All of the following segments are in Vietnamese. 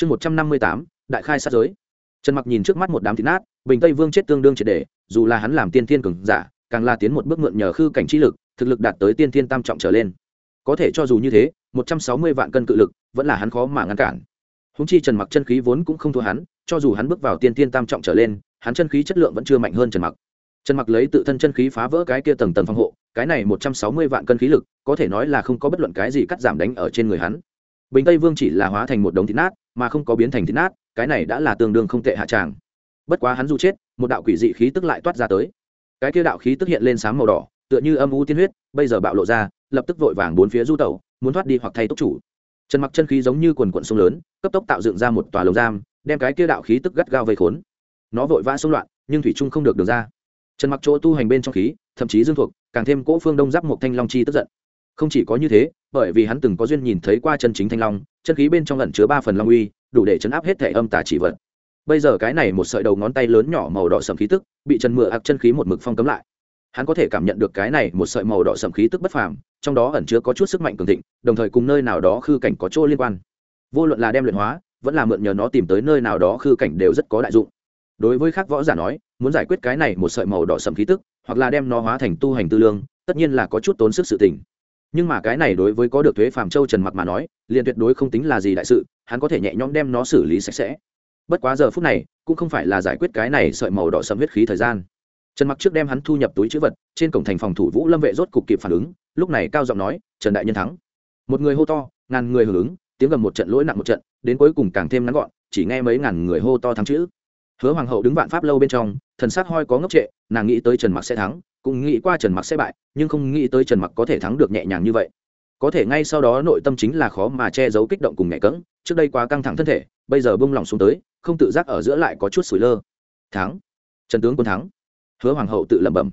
chương một trăm năm mươi tám, đại khai sát giới. Trần mặc nhìn trước mắt một đám thịt nát, bình tây vương chết tương đương triệt đề, dù là hắn làm tiên thiên cường giả, càng là tiến một bước mượn nhờ khư cảnh trí lực, thực lực đạt tới tiên thiên tam trọng trở lên. Có thể cho dù như thế, một trăm sáu mươi vạn cân cự lực, vẫn là hắn khó mà ngăn cản. Húng chi trần mặc chân khí vốn cũng không thua hắn, cho dù hắn bước vào tiên thiên tam trọng trở lên, hắn chân khí chất lượng vẫn chưa mạnh hơn trần mặc. Trần mặc lấy tự thân chân khí phá vỡ cái kia tầng tầng phòng hộ, cái này một trăm sáu mươi vạn cân khí lực, có thể nói là không có bất luận cái gì cắt giảm đánh ở trên người hắn. Bình tây vương chỉ là hóa thành một đống thịt nát mà không có biến thành thịt nát, cái này đã là tương đương không tệ hạ tràng. Bất quá hắn dù chết, một đạo quỷ dị khí tức lại toát ra tới. Cái kia đạo khí tức hiện lên sáng màu đỏ, tựa như âm u tiên huyết, bây giờ bạo lộ ra, lập tức vội vàng bốn phía du tẩu, muốn thoát đi hoặc thay tốc chủ. Trần mặc chân khí giống như quần quận sông lớn, cấp tốc tạo dựng ra một tòa lồng giam, đem cái kia đạo khí tức gắt gao vây khốn. Nó vội vã xông loạn, nhưng thủy trung không được được ra. Trần mặc chỗ tu hành bên trong khí, thậm chí dương thuộc, càng thêm cỗ phương đông giáp một thanh long chi tức giận. Không chỉ có như thế, bởi vì hắn từng có duyên nhìn thấy qua chân chính thanh long chân khí bên trong lẩn chứa ba phần long uy, đủ để chấn áp hết thể âm tà chỉ vật. Bây giờ cái này một sợi đầu ngón tay lớn nhỏ màu đỏ sầm khí tức, bị trần mưa ạc chân khí một mực phong cấm lại. Hắn có thể cảm nhận được cái này một sợi màu đỏ sầm khí tức bất phàm, trong đó ẩn chứa có chút sức mạnh cường thịnh, đồng thời cùng nơi nào đó khư cảnh có chỗ liên quan. Vô luận là đem luyện hóa, vẫn là mượn nhờ nó tìm tới nơi nào đó khư cảnh đều rất có đại dụng. Đối với khác võ giả nói, muốn giải quyết cái này một sợi màu đỏ sầm khí tức, hoặc là đem nó hóa thành tu hành tư lương, tất nhiên là có chút tốn sức sự tình nhưng mà cái này đối với có được thuế phàm châu trần mặc mà nói, liền tuyệt đối không tính là gì đại sự, hắn có thể nhẹ nhõm đem nó xử lý sạch sẽ. Bất quá giờ phút này, cũng không phải là giải quyết cái này sợi màu đỏ sầm huyết khí thời gian. Trần mặc trước đem hắn thu nhập túi chữ vật, trên cổng thành phòng thủ vũ lâm vệ rốt cục kịp phản ứng, lúc này cao giọng nói, trần đại nhân thắng. Một người hô to, ngàn người hưởng ứng, tiếng gầm một trận lỗi nặng một trận, đến cuối cùng càng thêm ngắn gọn, chỉ nghe mấy ngàn người hô to thắng chữ. Hứa hoàng hậu đứng vạn pháp lâu bên trong, thần sắc hoi có ngốc trệ, nàng nghĩ tới trần mặc sẽ thắng cũng nghĩ qua trần mặc sẽ bại, nhưng không nghĩ tới trần mặc có thể thắng được nhẹ nhàng như vậy. Có thể ngay sau đó nội tâm chính là khó mà che giấu kích động cùng nhẹ cẫng, trước đây quá căng thẳng thân thể, bây giờ bung lòng xuống tới, không tự giác ở giữa lại có chút sủi lơ. Thắng. Trần tướng quân thắng. Hứa hoàng hậu tự lẩm bẩm.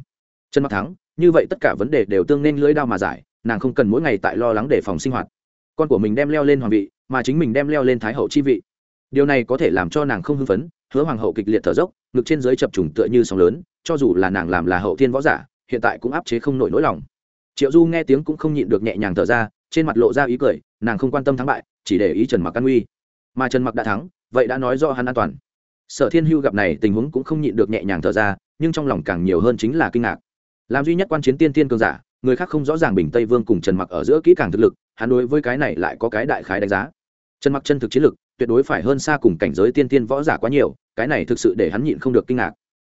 Trần mặc thắng, như vậy tất cả vấn đề đều tương nên lưỡi đao mà giải, nàng không cần mỗi ngày tại lo lắng để phòng sinh hoạt. Con của mình đem leo lên hoàng vị, mà chính mình đem leo lên thái hậu chi vị. Điều này có thể làm cho nàng không hưng phấn, hứa hoàng hậu kịch liệt thở dốc, ngực trên dưới chập trùng tựa như sóng lớn cho dù là nàng làm là hậu thiên võ giả, hiện tại cũng áp chế không nổi nỗi lòng. Triệu du nghe tiếng cũng không nhịn được nhẹ nhàng thở ra, trên mặt lộ ra ý cười, nàng không quan tâm thắng bại, chỉ để ý trần mặc an nguy mà trần mặc đã thắng, vậy đã nói do hắn an toàn. Sở thiên hưu gặp này tình huống cũng không nhịn được nhẹ nhàng thở ra, nhưng trong lòng càng nhiều hơn chính là kinh ngạc. Làm duy nhất quan chiến tiên tiên cường giả, người khác không rõ ràng bình tây vương cùng trần mặc ở giữa kỹ càng thực lực, hắn đối với cái này lại có cái đại khái đánh giá. Trần mặc chân thực chiến lực, tuyệt đối phải hơn xa cùng cảnh giới tiên tiên võ giả quá nhiều, cái này thực sự để hắn nhịn không được kinh ngạc.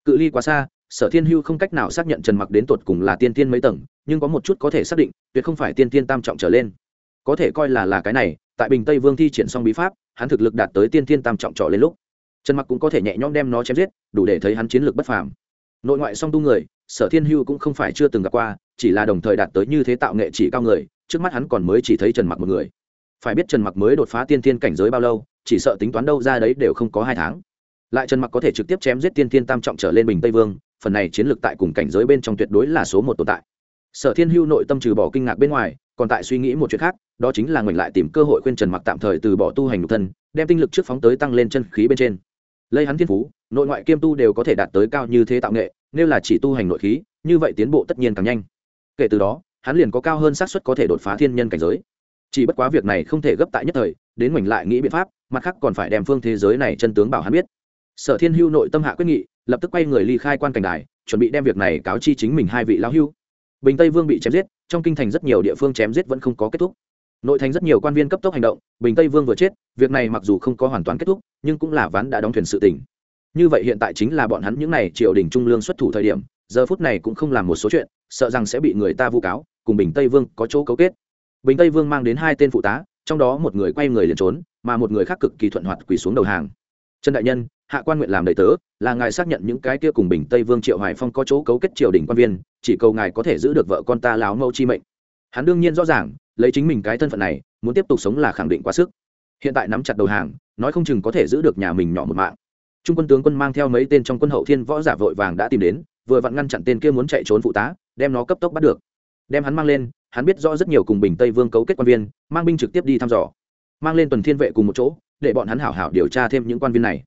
Cự ly quá xa sở thiên hưu không cách nào xác nhận trần mặc đến tột cùng là tiên tiên mấy tầng, nhưng có một chút có thể xác định, tuyệt không phải tiên tiên tam trọng trở lên. Có thể coi là là cái này, tại bình tây vương thi triển xong bí pháp, hắn thực lực đạt tới tiên tiên tam trọng trọ lên lúc. Trần mặc cũng có thể nhẹ nhõm đem nó chém giết, đủ để thấy hắn chiến lược bất phàm. Nội ngoại song tu người, sở thiên hưu cũng không phải chưa từng gặp qua, chỉ là đồng thời đạt tới như thế tạo nghệ chỉ cao người, trước mắt hắn còn mới chỉ thấy trần mặc một người. Phải biết trần mặc mới đột phá tiên tiên cảnh giới bao lâu, chỉ sợ tính toán đâu ra đấy đều không có hai tháng. Lại trần mặc có thể trực tiếp chém giết tiên tiên tam trọng trở lên bình tây vương phần này chiến lược tại cùng cảnh giới bên trong tuyệt đối là số một tồn tại. Sở thiên hưu nội tâm trừ bỏ kinh ngạc bên ngoài, còn tại suy nghĩ một chuyện khác, đó chính là ngoảnh lại tìm cơ hội khuyên trần mặc tạm thời từ bỏ tu hành nhục thân, đem tinh lực trước phóng tới tăng lên chân khí bên trên. Lây hắn thiên phú, nội ngoại kiêm tu đều có thể đạt tới cao như thế tạo nghệ, nếu là chỉ tu hành nội khí, như vậy tiến bộ tất nhiên càng nhanh. Kể từ đó, hắn liền có cao hơn xác suất có thể đột phá thiên nhân cảnh giới. Chỉ bất quá việc này không thể gấp tại nhất thời, đến ngoảnh lại nghĩ biện pháp, mặt khác còn phải đem phương thế giới này chân tướng bảo hắn biết. Sở thiên hưu nội tâm hạ quyết nghị lập tức quay người ly khai quan cảnh đài, chuẩn bị đem việc này cáo chi chính mình hai vị lão hưu. Bình tây vương bị chém giết, trong kinh thành rất nhiều địa phương chém giết vẫn không có kết thúc. Nội thành rất nhiều quan viên cấp tốc hành động, bình tây vương vừa chết, việc này mặc dù không có hoàn toàn kết thúc, nhưng cũng là ván đã đóng thuyền sự tỉnh như vậy hiện tại chính là bọn hắn những n à y triều đình trung lương xuất thủ thời điểm, giờ phút này cũng không làm một số chuyện, sợ rằng sẽ bị người ta vu cáo, cùng bình tây vương có chỗ cấu kết. Bình tây vương mang đến hai tên phụ tá, trong đó một người quay người liền trốn, mà một người khác cực kỳ thuận hoạt quỳ xuống đầu hàng. Trần đại nhân hạ quan nguyện làm đầy tớ, là ngài xác nhận những cái kia cùng bình tây vương triệu hoài phong có chỗ cấu kết triều đình quan viên, chỉ cầu ngài có thể giữ được vợ con ta láo mẫu chi mệnh. Hắn đương nhiên rõ ràng, lấy chính mình cái thân phận này, muốn tiếp tục sống là khẳng định quá sức. Hiện tại nắm chặt đầu hàng, nói không chừng có thể giữ được nhà mình nhỏ một mạng. Trung quân tướng quân mang theo mấy tên trong quân hậu thiên võ giả vội vàng đã tìm đến, vừa vặn ngăn chặn tên kia muốn chạy trốn phụ tá, đem nó cấp tốc bắt được. Đem hắn mang lên, hắn biết rõ rất nhiều cùng bình tây vương cấu kết quan viên, mang binh trực tiếp đi thăm dò. Mang lên tuần thiên vệ cùng một chỗ, để bọn hắn hảo hảo điều tra thêm những quan viên này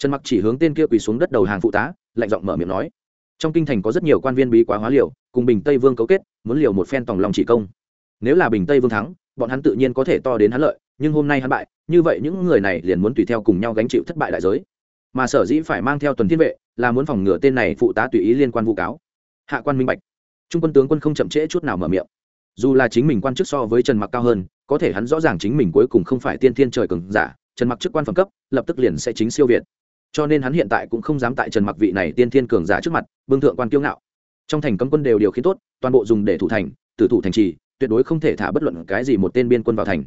trần mặc chỉ hướng tên kia quỳ xuống đất đầu hàng phụ tá, lạnh giọng mở miệng nói. Trong kinh thành có rất nhiều quan viên bí quá hóa liều, cùng bình tây vương cấu kết, muốn liều một phen tòng lòng chỉ công. Nếu là bình tây vương thắng, bọn hắn tự nhiên có thể to đến hắn lợi, nhưng hôm nay hắn bại, như vậy những người này liền muốn tùy theo cùng nhau gánh chịu thất bại đại giới. Mà sở dĩ phải mang theo tuần thiên vệ, là muốn phòng ngừa tên này phụ tá tùy ý liên quan vụ cáo. Hạ quan minh bạch. Trung quân tướng quân không chậm trễ chút nào mở miệng. Dù là chính mình quan chức so với trần mặc cao hơn, có thể hắn rõ ràng chính mình cuối cùng không phải tiên thiên trời cường giả, trần mặc chức quan phẩm cấp, lập tức liền sẽ chính siêu việt cho nên hắn hiện tại cũng không dám tại trần mặc vị này tiên thiên cường giả trước mặt bưng thượng quan kiêu ngạo. Trong thành cấm quân đều điều khiển tốt, toàn bộ dùng để thủ thành, tử thủ thành trì, tuyệt đối không thể thả bất luận cái gì một tên biên quân vào thành.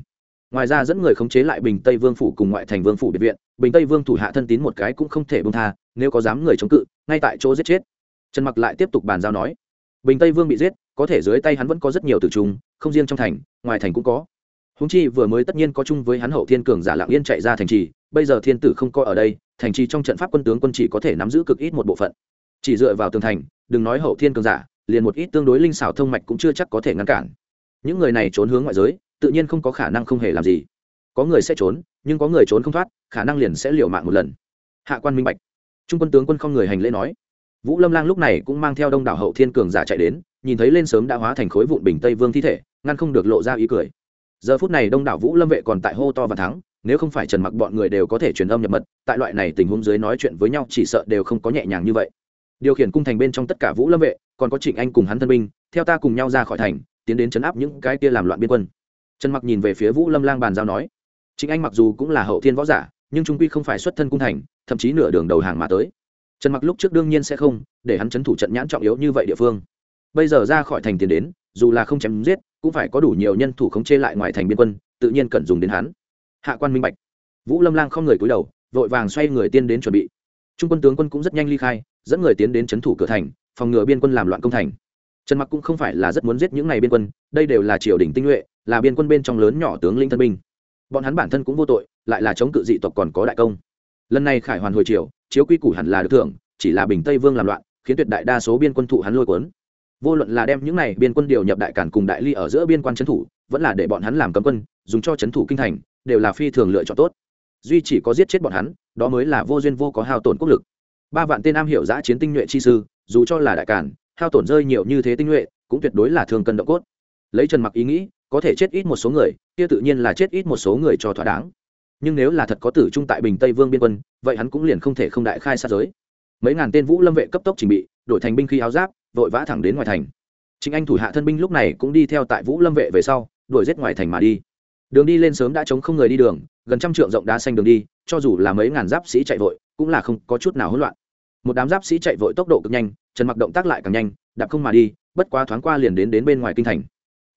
Ngoài ra dẫn người khống chế lại bình tây vương phủ cùng ngoại thành vương phủ biệt viện, bình tây vương thủ hạ thân tín một cái cũng không thể bông tha, nếu có dám người chống cự, ngay tại chỗ giết chết. Trần mặc lại tiếp tục bàn giao nói, bình tây vương bị giết, có thể dưới tay hắn vẫn có rất nhiều tử trung không riêng trong thành, ngoài thành cũng có. Húng chi vừa mới tất nhiên có chung với hắn hậu thiên cường giả lạng yên chạy ra thành trì, bây giờ thiên tử không có ở đây thành trì trong trận pháp quân tướng quân chỉ có thể nắm giữ cực ít một bộ phận. Chỉ dựa vào tường thành, đừng nói hậu thiên cường giả, liền một ít tương đối linh xảo thông mạch cũng chưa chắc có thể ngăn cản. Những người này trốn hướng ngoại giới, tự nhiên không có khả năng không hề làm gì. Có người sẽ trốn, nhưng có người trốn không thoát, khả năng liền sẽ liều mạng một lần. Hạ quan minh bạch. Trung quân tướng quân không người hành lễ nói. Vũ lâm lang lúc này cũng mang theo đông đảo hậu thiên cường giả chạy đến, nhìn thấy lên sớm đã hóa thành khối vụn bình tây vương thi thể, ngăn không được lộ ra ý cười. Giờ phút này đông đảo vũ lâm vệ còn tại hô to và thắng nếu không phải trần mặc bọn người đều có thể truyền âm nhập mật, tại loại này tình huống dưới nói chuyện với nhau chỉ sợ đều không có nhẹ nhàng như vậy. Điều khiển cung thành bên trong tất cả vũ lâm vệ, còn có trịnh anh cùng hắn thân binh, theo ta cùng nhau ra khỏi thành, tiến đến chấn áp những cái kia làm loạn biên quân. Trần mặc nhìn về phía vũ lâm lang bàn giao nói, trịnh anh mặc dù cũng là hậu thiên võ giả, nhưng trung quy không phải xuất thân cung thành, thậm chí nửa đường đầu hàng mà tới. Trần mặc lúc trước đương nhiên sẽ không, để hắn chấn thủ trận nhãn trọng yếu như vậy địa phương. Bây giờ ra khỏi thành tiến đến, dù là không chém giết, cũng phải có đủ nhiều nhân thủ khống chế lại ngoài thành biên quân, tự nhiên cần dùng đến hắn hạ quan minh bạch. Vũ lâm lang không người cúi đầu, vội vàng xoay người tiên đến chuẩn bị. Trung quân tướng quân cũng rất nhanh ly khai, dẫn người tiến đến c h ấ n thủ cửa thành, phòng ngừa biên quân làm loạn công thành. Trần mặc cũng không phải là rất muốn giết những n à y biên quân, đây đều là triều đình tinh nhuệ, là biên quân bên trong lớn nhỏ tướng linh thân binh. Bọn hắn bản thân cũng vô tội, lại là chống cự dị tộc còn có đại công. Lần này khải hoàn hồi triều, chiếu quy củ hẳn là được thưởng, chỉ là bình tây vương làm loạn, khiến tuyệt đại đa số biên quân thụ hắn lôi cuốn. Vô luận là đem những này biên quân điều nhập đại cản cùng đại ly ở giữa biên quan trấn thủ, vẫn là để bọn hắn làm cấm quân, dùng cho trấn thủ kinh thành đều là phi thường lựa chọn tốt. Duy chỉ có giết chết bọn hắn, đó mới là vô duyên vô có hao tổn quốc lực. Ba vạn tên am hiểu giã chiến tinh nhuệ chi sư, dù cho là đại cản hao tổn rơi nhiều như thế tinh nhuệ, cũng tuyệt đối là thường cân động cốt. Lấy trần mặc ý nghĩ, có thể chết ít một số người, kia tự nhiên là chết ít một số người cho thỏa đáng. Nhưng nếu là thật có tử trung tại bình tây vương biên quân, vậy hắn cũng liền không thể không đại khai sát giới. Mấy ngàn tên vũ lâm vệ cấp tốc trình bị, đổi thành binh khi áo giáp, vội vã thẳng đến ngoài thành. Chính anh thủ hạ thân binh lúc này cũng đi theo tại vũ lâm vệ về sau, đuổi giết ngoài thành mà đi đường đi lên sớm đã chống không người đi đường, gần trăm trượng rộng đá xanh đường đi, cho dù là mấy ngàn giáp sĩ chạy vội, cũng là không có chút nào hỗn loạn. Một đám giáp sĩ chạy vội tốc độ cực nhanh, trần mặc động tác lại càng nhanh, đạp không mà đi, bất quá thoáng qua liền đến đến bên ngoài kinh thành.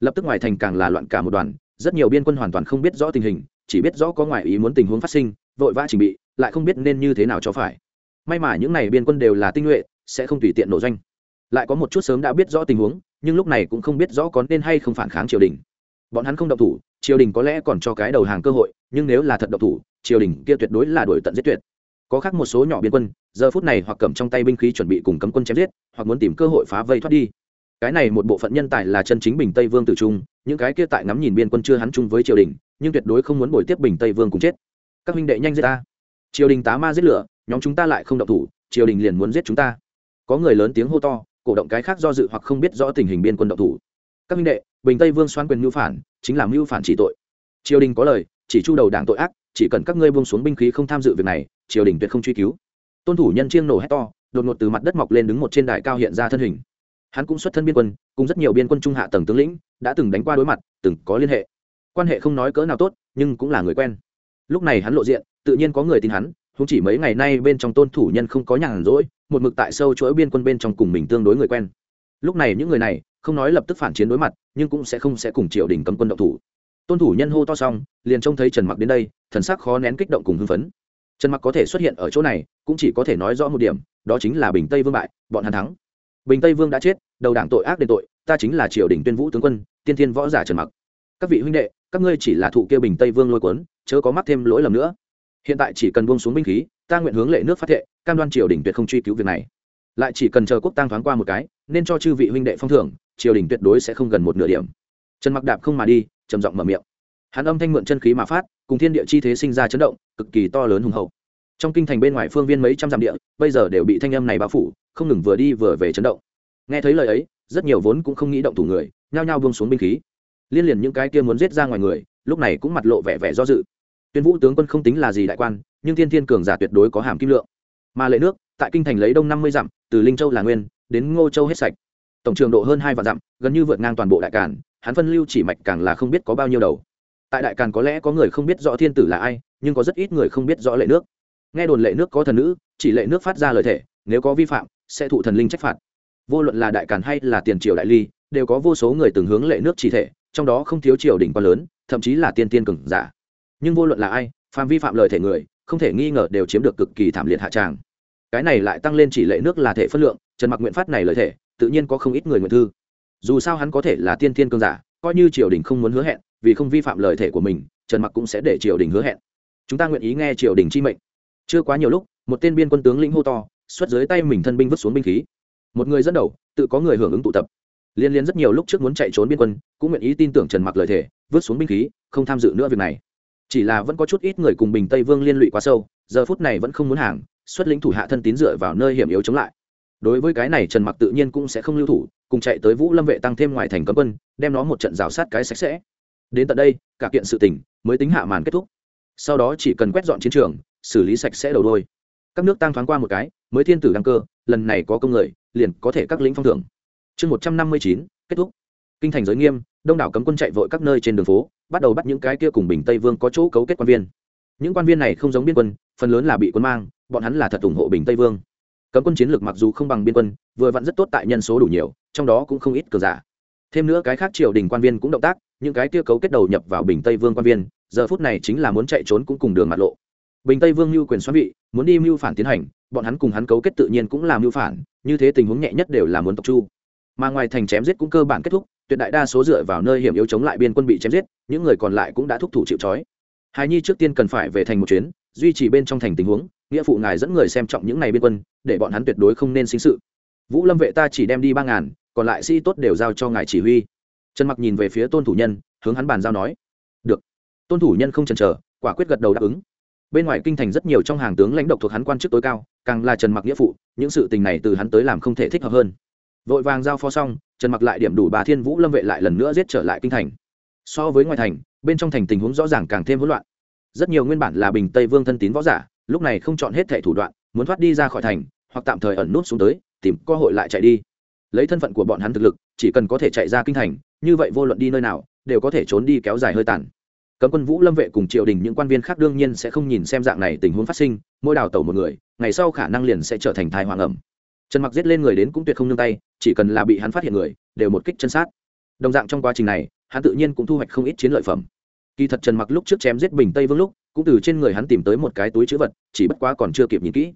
Lập tức ngoài thành càng là loạn cả một đoàn, rất nhiều biên quân hoàn toàn không biết rõ tình hình, chỉ biết rõ có ngoại ý muốn tình huống phát sinh, vội vã trình bị, lại không biết nên như thế nào cho phải. May mà những này biên quân đều là tinh nhuệ, sẽ không tùy tiện nổ doanh. Lại có một chút sớm đã biết rõ tình huống, nhưng lúc này cũng không biết rõ có nên hay không phản kháng triều đình. Bọn hắn không động thủ triều đình có lẽ còn cho cái đầu hàng cơ hội, nhưng nếu là thật động thủ, triều đình kia tuyệt đối là đuổi tận giết tuyệt. Có khác một số nhỏ biên quân, giờ phút này hoặc cầm trong tay binh khí chuẩn bị cùng cấm quân chém giết, hoặc muốn tìm cơ hội phá vây thoát đi. Cái này một bộ phận nhân tài là chân chính bình tây vương tử trung, những cái kia tại ngắm nhìn biên quân chưa hắn chung với triều đình, nhưng tuyệt đối không muốn bồi tiếp bình tây vương cùng chết. Các huynh đệ nhanh giết ta. Triều đình tá ma giết lửa, nhóm chúng ta lại không động thủ, triều đình liền muốn giết chúng ta. Có người lớn tiếng hô to, cổ động cái khác do dự hoặc không biết rõ tình hình biên quân động thủ. Các huynh đệ, bình tây vương xoan quyền mưu phản chính là mưu phản chỉ tội. Triều đình có lời, chỉ chu đầu đảng tội ác, chỉ cần các ngươi buông xuống binh khí không tham dự việc này, triều đình tuyệt không truy cứu. Tôn thủ nhân chiêng nổ hét to, đột ngột từ mặt đất mọc lên đứng một trên đài cao hiện ra thân hình. Hắn cũng xuất thân biên quân, cùng rất nhiều biên quân trung hạ tầng tướng lĩnh, đã từng đánh qua đối mặt, từng có liên hệ. Quan hệ không nói cỡ nào tốt, nhưng cũng là người quen. Lúc này hắn lộ diện, tự nhiên có người tin hắn không chỉ mấy ngày nay bên trong tôn thủ nhân không có nhàn rỗi, một mực tại sâu chuỗi biên quân bên trong cùng mình tương đối người quen. Lúc này những người này không nói lập tức phản chiến đối mặt, nhưng cũng sẽ không sẽ cùng triều đình cấm quân động thủ. Tôn thủ nhân hô to xong, liền trông thấy trần mặc đến đây, thần sắc khó nén kích động cùng hưng phấn. Trần mặc có thể xuất hiện ở chỗ này, cũng chỉ có thể nói rõ một điểm, đó chính là bình tây vương bại, bọn hắn thắng. Bình tây vương đã chết, đầu đảng tội ác đền tội, ta chính là triều đình tuyên vũ tướng quân, tiên thiên võ giả trần mặc. Các vị huynh đệ, các ngươi chỉ là thụ kia bình tây vương lôi cuốn, chớ có mắc thêm lỗi lầm nữa. Hiện tại chỉ cần buông xuống binh khí, ta nguyện hướng lệ nước phát thệ, cam đoan triều đình tuyệt không truy cứu việc này. Lại chỉ cần chờ quốc tăng thoáng qua một cái, nên cho chư vị huynh đệ phong thưởng triều đình tuyệt đối sẽ không gần một nửa điểm. Trần mặc đạp không mà đi, trầm giọng mở miệng. Hắn âm thanh mượn chân khí mà phát, cùng thiên địa chi thế sinh ra chấn động, cực kỳ to lớn hùng hậu. Trong kinh thành bên ngoài phương viên mấy trăm dặm địa, bây giờ đều bị thanh âm này bao phủ, không ngừng vừa đi vừa về chấn động. Nghe thấy lời ấy, rất nhiều vốn cũng không nghĩ động thủ người, nhao nhao buông xuống binh khí. Liên liền những cái kia muốn giết ra ngoài người, lúc này cũng mặt lộ vẻ vẻ do dự. Tuyên vũ tướng quân không tính là gì đại quan, nhưng thiên thiên cường giả tuyệt đối có hàm kim lượng. Mà lệ nước, tại kinh thành lấy đông năm mươi dặm, từ linh châu là nguyên, đến ngô châu hết sạch tổng trường độ hơn hai vạn dặm, gần như vượt ngang toàn bộ đại càn, hắn phân lưu chỉ mạch càng là không biết có bao nhiêu đầu. Tại đại càn có lẽ có người không biết rõ thiên tử là ai, nhưng có rất ít người không biết rõ lệ nước. Nghe đồn lệ nước có thần nữ, chỉ lệ nước phát ra lời thể, nếu có vi phạm, sẽ thụ thần linh trách phạt. Vô luận là đại càn hay là tiền triều đại ly, đều có vô số người từng hướng lệ nước chỉ thể, trong đó không thiếu triều đỉnh quá lớn, thậm chí là tiên tiên cường giả. Nhưng vô luận là ai phàm vi phạm lời thể người, không thể nghi ngờ đều chiếm được cực kỳ thảm liệt hạ tràng. Cái này lại tăng lên chỉ lệ nước là thể phân lượng, trần mặc nguyện phát này lời thể tự nhiên có không ít người nguyện thư. Dù sao hắn có thể là tiên thiên cương giả, coi như triều đình không muốn hứa hẹn, vì không vi phạm lời thể của mình, trần mặc cũng sẽ để triều đình hứa hẹn. Chúng ta nguyện ý nghe triều đình chi mệnh. Chưa quá nhiều lúc, một tên biên quân tướng lĩnh hô to, xuất dưới tay mình thân binh vứt xuống binh khí. Một người dẫn đầu, tự có người hưởng ứng tụ tập. Liên liên rất nhiều lúc trước muốn chạy trốn biên quân, cũng nguyện ý tin tưởng trần mặc lời thể vứt xuống binh khí, không tham dự nữa việc này. Chỉ là vẫn có chút ít người cùng bình tây vương liên lụy quá sâu, giờ phút này vẫn không muốn hàng, xuất lĩnh thủ hạ thân tín dựa vào nơi hiểm yếu chống lại đối với cái này trần mặc tự nhiên cũng sẽ không lưu thủ, cùng chạy tới vũ lâm vệ tăng thêm ngoài thành cấm quân, đem nó một trận rào sát cái sạch sẽ. Đến tận đây, cả kiện sự tình mới tính hạ màn kết thúc. Sau đó chỉ cần quét dọn chiến trường, xử lý sạch sẽ đầu đôi. Các nước tăng thoáng qua một cái, mới thiên tử đăng cơ, lần này có công người, liền có thể các lĩnh phong thưởng. Chương một trăm năm mươi chín, kết thúc. Kinh thành giới nghiêm, đông đảo cấm quân chạy vội các nơi trên đường phố, bắt đầu bắt những cái kia cùng bình tây vương có chỗ cấu kết quan viên. Những quan viên này không giống biên quân, phần lớn là bị quân mang, bọn hắn là thật ủng hộ bình tây vương cấm quân chiến lược mặc dù không bằng biên quân, vừa vặn rất tốt tại nhân số đủ nhiều, trong đó cũng không ít cờ giả. Thêm nữa cái khác triều đình quan viên cũng động tác, những cái kia cấu kết đầu nhập vào bình tây vương quan viên, giờ phút này chính là muốn chạy trốn cũng cùng đường mặt lộ. Bình tây vương mưu quyền xoắn vị, muốn đi mưu phản tiến hành, bọn hắn cùng hắn cấu kết tự nhiên cũng là mưu phản, như thế tình huống nhẹ nhất đều là muốn tộc chu. Mà ngoài thành chém giết cũng cơ bản kết thúc, tuyệt đại đa số dựa vào nơi hiểm yếu chống lại biên quân bị chém giết, những người còn lại cũng đã thúc thủ chịu trói. Hài nhi trước tiên cần phải về thành một chuyến, duy trì bên trong thành tình huống nghĩa phụ ngài dẫn người xem trọng những này biên quân, để bọn hắn tuyệt đối không nên sinh sự. Vũ lâm vệ ta chỉ đem đi ba ngàn, còn lại sĩ tốt đều giao cho ngài chỉ huy. Trần mặc nhìn về phía tôn thủ nhân, hướng hắn bàn giao nói, được. Tôn thủ nhân không chần chờ, quả quyết gật đầu đáp ứng. Bên ngoài kinh thành rất nhiều trong hàng tướng lãnh độc thuộc hắn quan chức tối cao, càng là trần mặc nghĩa phụ, những sự tình này từ hắn tới làm không thể thích hợp hơn. Vội vàng giao phó xong, trần mặc lại điểm đủ bà thiên vũ lâm vệ lại lần nữa giết trở lại kinh thành. So với ngoài thành, bên trong thành tình huống rõ ràng càng thêm hỗn loạn. Rất nhiều nguyên bản là bình tây vương thân tín võ giả lúc này không chọn hết thẻ thủ đoạn, muốn thoát đi ra khỏi thành, hoặc tạm thời ẩn nút xuống tới, tìm cơ hội lại chạy đi. Lấy thân phận của bọn hắn thực lực, chỉ cần có thể chạy ra kinh thành, như vậy vô luận đi nơi nào, đều có thể trốn đi kéo dài hơi tàn. Cấm quân vũ, lâm vệ cùng triều đình những quan viên khác đương nhiên sẽ không nhìn xem dạng này tình huống phát sinh, mỗi đào tẩu một người, ngày sau khả năng liền sẽ trở thành thai hoàng ẩm. Trần mặc giết lên người đến cũng tuyệt không nương tay, chỉ cần là bị hắn phát hiện người, đều một kích chân sát. Đồng dạng trong quá trình này, hắn tự nhiên cũng thu hoạch không ít chiến lợi phẩm. Kỳ thật trần mặc lúc trước chém giết bình tây vương lúc cũng từ trên người hắn tìm tới một cái túi chữ vật, chỉ bất quá còn chưa kịp nhìn kỹ.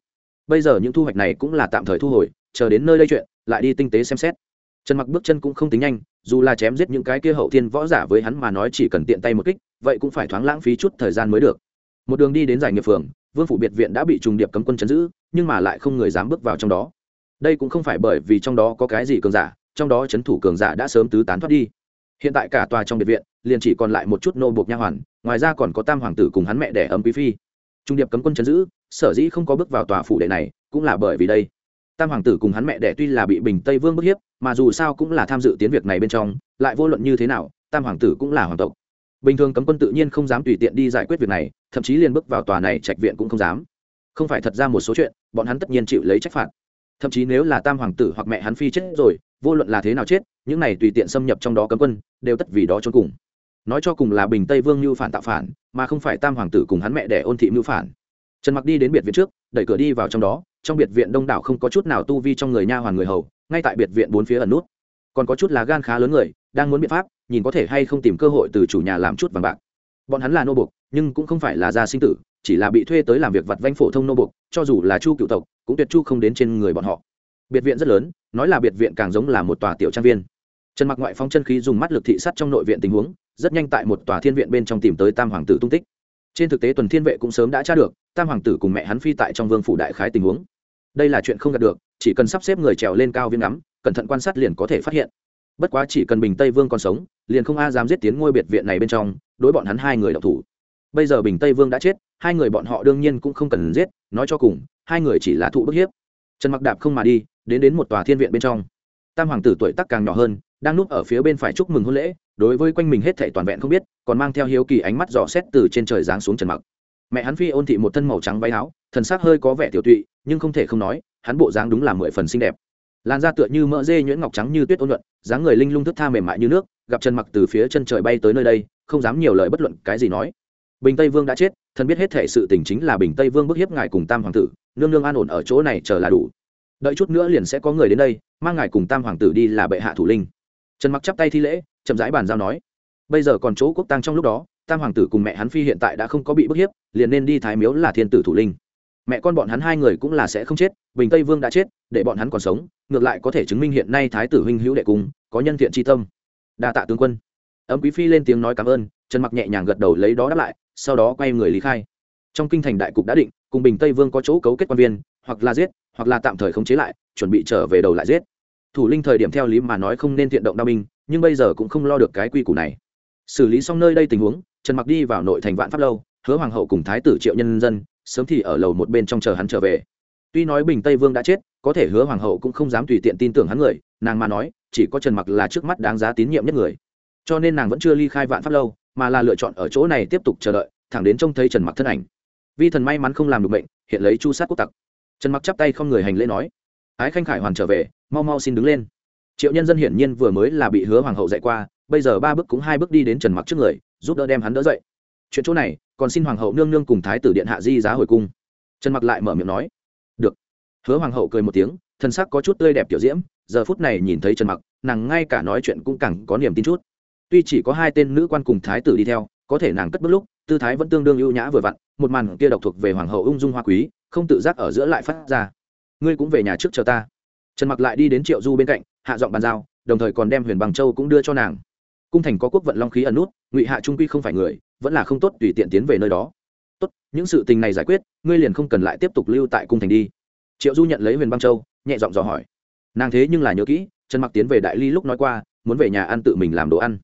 Bây giờ những thu hoạch này cũng là tạm thời thu hồi, chờ đến nơi đây chuyện, lại đi tinh tế xem xét. Trần mặc bước chân cũng không tính nhanh, dù là chém giết những cái kia hậu thiên võ giả với hắn mà nói chỉ cần tiện tay một kích, vậy cũng phải thoáng lãng phí chút thời gian mới được. Một đường đi đến giải nghiệp phường, vương phủ biệt viện đã bị trùng điệp cấm quân chấn giữ, nhưng mà lại không người dám bước vào trong đó. Đây cũng không phải bởi vì trong đó có cái gì cường giả, trong đó c h ấ n thủ cường giả đã sớm tứ tán thoát đi. Hiện tại cả tòa trong biệt viện liền chỉ còn lại một chút nô buộc nha hoàn, ngoài ra còn có tam hoàng tử cùng hắn mẹ đẻ ấm quý phi. Trung điệp cấm quân chấn giữ, sở dĩ không có bước vào tòa phủ đệ này, cũng là bởi vì đây. Tam hoàng tử cùng hắn mẹ đẻ tuy là bị bình tây vương bức hiếp, mà dù sao cũng là tham dự tiến việc này bên trong, lại vô luận như thế nào, tam hoàng tử cũng là hoàng tộc. Bình thường cấm quân tự nhiên không dám tùy tiện đi giải quyết việc này, thậm chí liền bước vào tòa này trạch viện cũng không dám. Không phải thật ra một số chuyện, bọn hắn tất nhiên chịu lấy trách phạt. Thậm chí nếu là tam hoàng tử hoặc mẹ hắn phi chết rồi, vô luận là thế nào chết, những này tùy tiện xâm nhập trong đó cấm quân, đều tất vì đó trốn cùng nói cho cùng là bình tây vương mưu phản tạo phản, mà không phải tam hoàng tử cùng hắn mẹ để ôn thị mưu phản. Trần mặc đi đến biệt viện trước, đẩy cửa đi vào trong đó, trong biệt viện đông đảo không có chút nào tu vi trong người nha hoàn người hầu, ngay tại biệt viện bốn phía ẩn nút. Còn có chút là gan khá lớn người, đang muốn biện pháp, nhìn có thể hay không tìm cơ hội từ chủ nhà làm chút vàng bạc. Bọn hắn là nô buộc nhưng cũng không phải là gia sinh tử, chỉ là bị thuê tới làm việc vặt vanh phổ thông nô buộc cho dù là chu cựu tộc, cũng tuyệt chu không đến trên người bọn họ. Biệt viện rất lớn, nói là biệt viện càng giống là một tòa tiểu trang viên. Trần mặc ngoại phong chân khí dùng mắt lực thị sắt trong nội viện tình huống rất nhanh tại một tòa thiên viện bên trong tìm tới tam hoàng tử tung tích. Trên thực tế tuần thiên vệ cũng sớm đã tra được, tam hoàng tử cùng mẹ hắn phi tại trong vương phủ đại khái tình huống. Đây là chuyện không đạt được, chỉ cần sắp xếp người trèo lên cao viên ngắm, cẩn thận quan sát liền có thể phát hiện. Bất quá chỉ cần bình tây vương còn sống, liền không a dám giết tiến ngôi biệt viện này bên trong, đối bọn hắn hai người đọc thủ. Bây giờ bình tây vương đã chết, hai người bọn họ đương nhiên cũng không cần giết, nói cho cùng, hai người chỉ là thụ bức hiếp. Trần mặc đạp không mà đi, đến đến một tòa thiên viện bên trong. Tam hoàng tử tuổi tắc càng nhỏ hơn đang núp ở phía bên phải chúc mừng hôn lễ, đối với quanh mình hết thảy toàn vẹn không biết, còn mang theo hiếu kỳ ánh mắt dò xét từ trên trời giáng xuống trần mặc. Mẹ hắn phi ôn thị một thân màu trắng váy áo, thần sắc hơi có vẻ tiểu tụy, nhưng không thể không nói, hắn bộ dáng đúng là mười phần xinh đẹp. Làn da tựa như mỡ dê nhuyễn ngọc trắng như tuyết ôn nhuận, dáng người linh lung thức tha mềm mại như nước, gặp trần mặc từ phía chân trời bay tới nơi đây, không dám nhiều lời bất luận cái gì nói. Bình tây vương đã chết thần biết hết thể sự tình chính là bình tây vương bức hiếp ngài cùng tam hoàng tử, nương nương an ổn ở chỗ này chờ là đủ. Đợi chút nữa liền sẽ có người đến đây, mang ngài cùng tam hoàng tử đi là bệ hạ thủ linh trần mặc chắp tay thi lễ, chậm rãi bàn giao nói, bây giờ còn chỗ quốc tăng trong lúc đó, tam hoàng tử cùng mẹ hắn phi hiện tại đã không có bị bức hiếp, liền nên đi thái miếu là thiên tử thủ linh. Mẹ con bọn hắn hai người cũng là sẽ không chết, bình tây vương đã chết, để bọn hắn còn sống, ngược lại có thể chứng minh hiện nay thái tử huynh hữu đệ cung có nhân thiện tri tâm. Đa tạ tướng quân. Ấm quý phi lên tiếng nói cảm ơn, trần mặc nhẹ nhàng gật đầu lấy đó đáp lại, sau đó quay người lý khai. Trong kinh thành đại cục đã định, cùng bình tây vương có chỗ cấu kết quan viên, hoặc là giết, hoặc là tạm thời khống chế lại, chuẩn bị trở về đầu lại giết thủ linh thời điểm theo lý mà nói không nên thiện động đao binh, nhưng bây giờ cũng không lo được cái quy củ này. Xử lý xong nơi đây tình huống, trần mặc đi vào nội thành vạn pháp lâu, hứa hoàng hậu cùng thái tử triệu nhân dân, sớm thì ở lầu một bên trong chờ hắn trở về. Tuy nói bình tây vương đã chết, có thể hứa hoàng hậu cũng không dám tùy tiện tin tưởng hắn người, nàng mà nói, chỉ có trần mặc là trước mắt đáng giá tín nhiệm nhất người. Cho nên nàng vẫn chưa ly khai vạn pháp lâu, mà là lựa chọn ở chỗ này tiếp tục chờ đợi, thẳng đến trông thấy trần mặc thân ảnh. Vi thần may mắn không làm được bệnh hiện lấy chu sát quốc tặc. Trần mặc chắp tay không người hành lễ nói ái khanh khải hoàn trở về, mau mau xin đứng lên. Triệu nhân dân hiển nhiên vừa mới là bị hứa hoàng hậu dạy qua, bây giờ ba bước cũng hai bước đi đến trần mặc trước người, giúp đỡ đem hắn đỡ dậy. Chuyện chỗ này, còn xin hoàng hậu nương nương cùng thái tử điện hạ di giá hồi cung. Trần mặc lại mở miệng nói, được. Hứa hoàng hậu cười một tiếng, thân sắc có chút tươi đẹp tiểu diễm, giờ phút này nhìn thấy trần mặc, nàng ngay cả nói chuyện cũng càng có niềm tin chút. Tuy chỉ có hai tên nữ quan cùng thái tử đi theo, có thể nàng cất bước lúc, tư thái vẫn tương đương ưu nhã vừa vặn, một màn kia độc thuộc về hoàng hậu ung dung hoa quý, không tự giác ở giữa lại phát ra ngươi cũng về nhà trước chờ ta. Trần mặc lại đi đến triệu du bên cạnh, hạ giọng bàn giao, đồng thời còn đem huyền bằng châu cũng đưa cho nàng. Cung thành có quốc vận long khí ẩn nút, ngụy hạ trung quy không phải người, vẫn là không tốt tùy tiện tiến về nơi đó. Tốt, những sự tình này giải quyết, ngươi liền không cần lại tiếp tục lưu tại cung thành đi. Triệu du nhận lấy huyền băng châu, nhẹ giọng dò hỏi. Nàng thế nhưng là nhớ kỹ, trần mặc tiến về đại ly lúc nói qua, muốn về nhà ăn tự mình làm đồ ăn.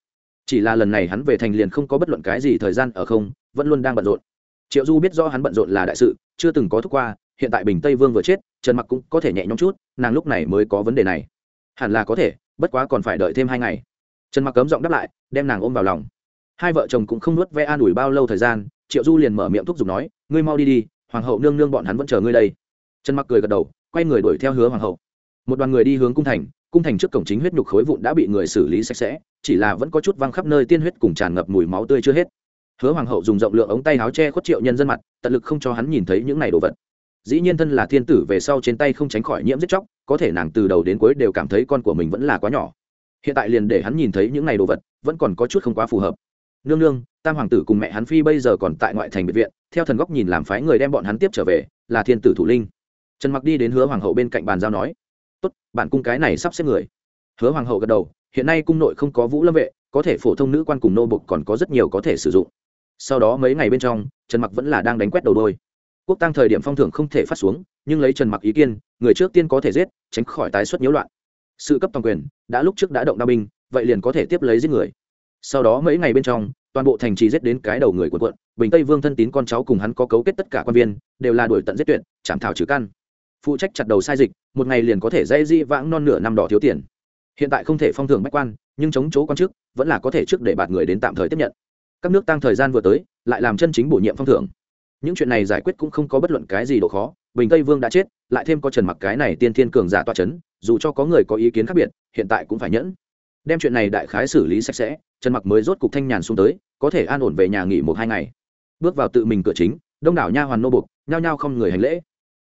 Chỉ là lần này hắn về thành liền không có bất luận cái gì thời gian ở không, vẫn luôn đang bận rộn. Triệu du biết rõ hắn bận rộn là đại sự, chưa từng có thức qua hiện tại bình tây vương vừa chết, trần mặc cũng có thể nhẹ nhõm chút, nàng lúc này mới có vấn đề này. Hẳn là có thể, bất quá còn phải đợi thêm hai ngày. Trần mặc cấm giọng đáp lại, đem nàng ôm vào lòng. Hai vợ chồng cũng không nuốt ve an ủi bao lâu thời gian, triệu du liền mở miệng thúc giục nói, ngươi mau đi đi, hoàng hậu nương nương bọn hắn vẫn chờ ngươi đây. Trần mặc cười gật đầu, quay người đuổi theo hứa hoàng hậu. Một đoàn người đi hướng cung thành cung thành trước cổng chính huyết nhục khối vụn đã bị người xử lý sạch sẽ, chỉ là vẫn có chút văng khắp nơi tiên huyết cùng tràn ngập mùi máu tươi chưa hết. Hứa hoàng hậu dùng rộng lượng ống tay áo che khuất triệu nhân dân mặt, tận lực không cho hắn nhìn thấy những này đồ vật dĩ nhiên thân là thiên tử về sau trên tay không tránh khỏi nhiễm giết chóc, có thể nàng từ đầu đến cuối đều cảm thấy con của mình vẫn là quá nhỏ. Hiện tại liền để hắn nhìn thấy những này đồ vật, vẫn còn có chút không quá phù hợp. Nương nương, tam hoàng tử cùng mẹ hắn phi bây giờ còn tại ngoại thành biệt viện, theo thần góc nhìn làm phái người đem bọn hắn tiếp trở về, là thiên tử thủ linh. Trần mặc đi đến hứa hoàng hậu bên cạnh bàn giao nói, tốt bạn cung cái này sắp xếp người. Hứa hoàng hậu gật đầu, hiện nay cung nội không có vũ lâm vệ, có thể phổ thông nữ quan cùng nô bục còn có rất nhiều có thể sử dụng. Sau đó mấy ngày bên trong, trần mặc vẫn là đang đánh quét đầu đôi quốc tăng thời điểm phong thưởng không thể phát xuống, nhưng lấy trần mặc ý kiên người trước tiên có thể giết, tránh khỏi tái xuất nhiễu loạn. Sự cấp toàn quyền, đã lúc trước đã động đao binh, vậy liền có thể tiếp lấy giết người. Sau đó mấy ngày bên trong, toàn bộ thành trì giết đến cái đầu người của quận bình tây vương thân tín con cháu cùng hắn có cấu kết tất cả quan viên, đều là đuổi tận giết tuyệt chạm thảo trừ căn. Phụ trách chặt đầu sai dịch, một ngày liền có thể dây di vãng non nửa năm đỏ thiếu tiền. Hiện tại không thể phong thưởng bách quan, nhưng chống chỗ quan chức, vẫn là có thể trước để bạt người đến tạm thời tiếp nhận. Các nước tăng thời gian vừa tới, lại làm chân chính bổ nhiệm phong thưởng những chuyện này giải quyết cũng không có bất luận cái gì độ khó, bình tây vương đã chết, lại thêm có trần mặc cái này tiên thiên cường giả toa c h ấ n dù cho có người có ý kiến khác biệt, hiện tại cũng phải nhẫn. Đem chuyện này đại khái xử lý sạch sẽ, trần mặc mới rốt cục thanh nhàn xuống tới, có thể an ổn về nhà nghỉ một hai ngày. Bước vào tự mình cửa chính, đông đảo nha hoàn nô bục nhao nhao không người hành lễ.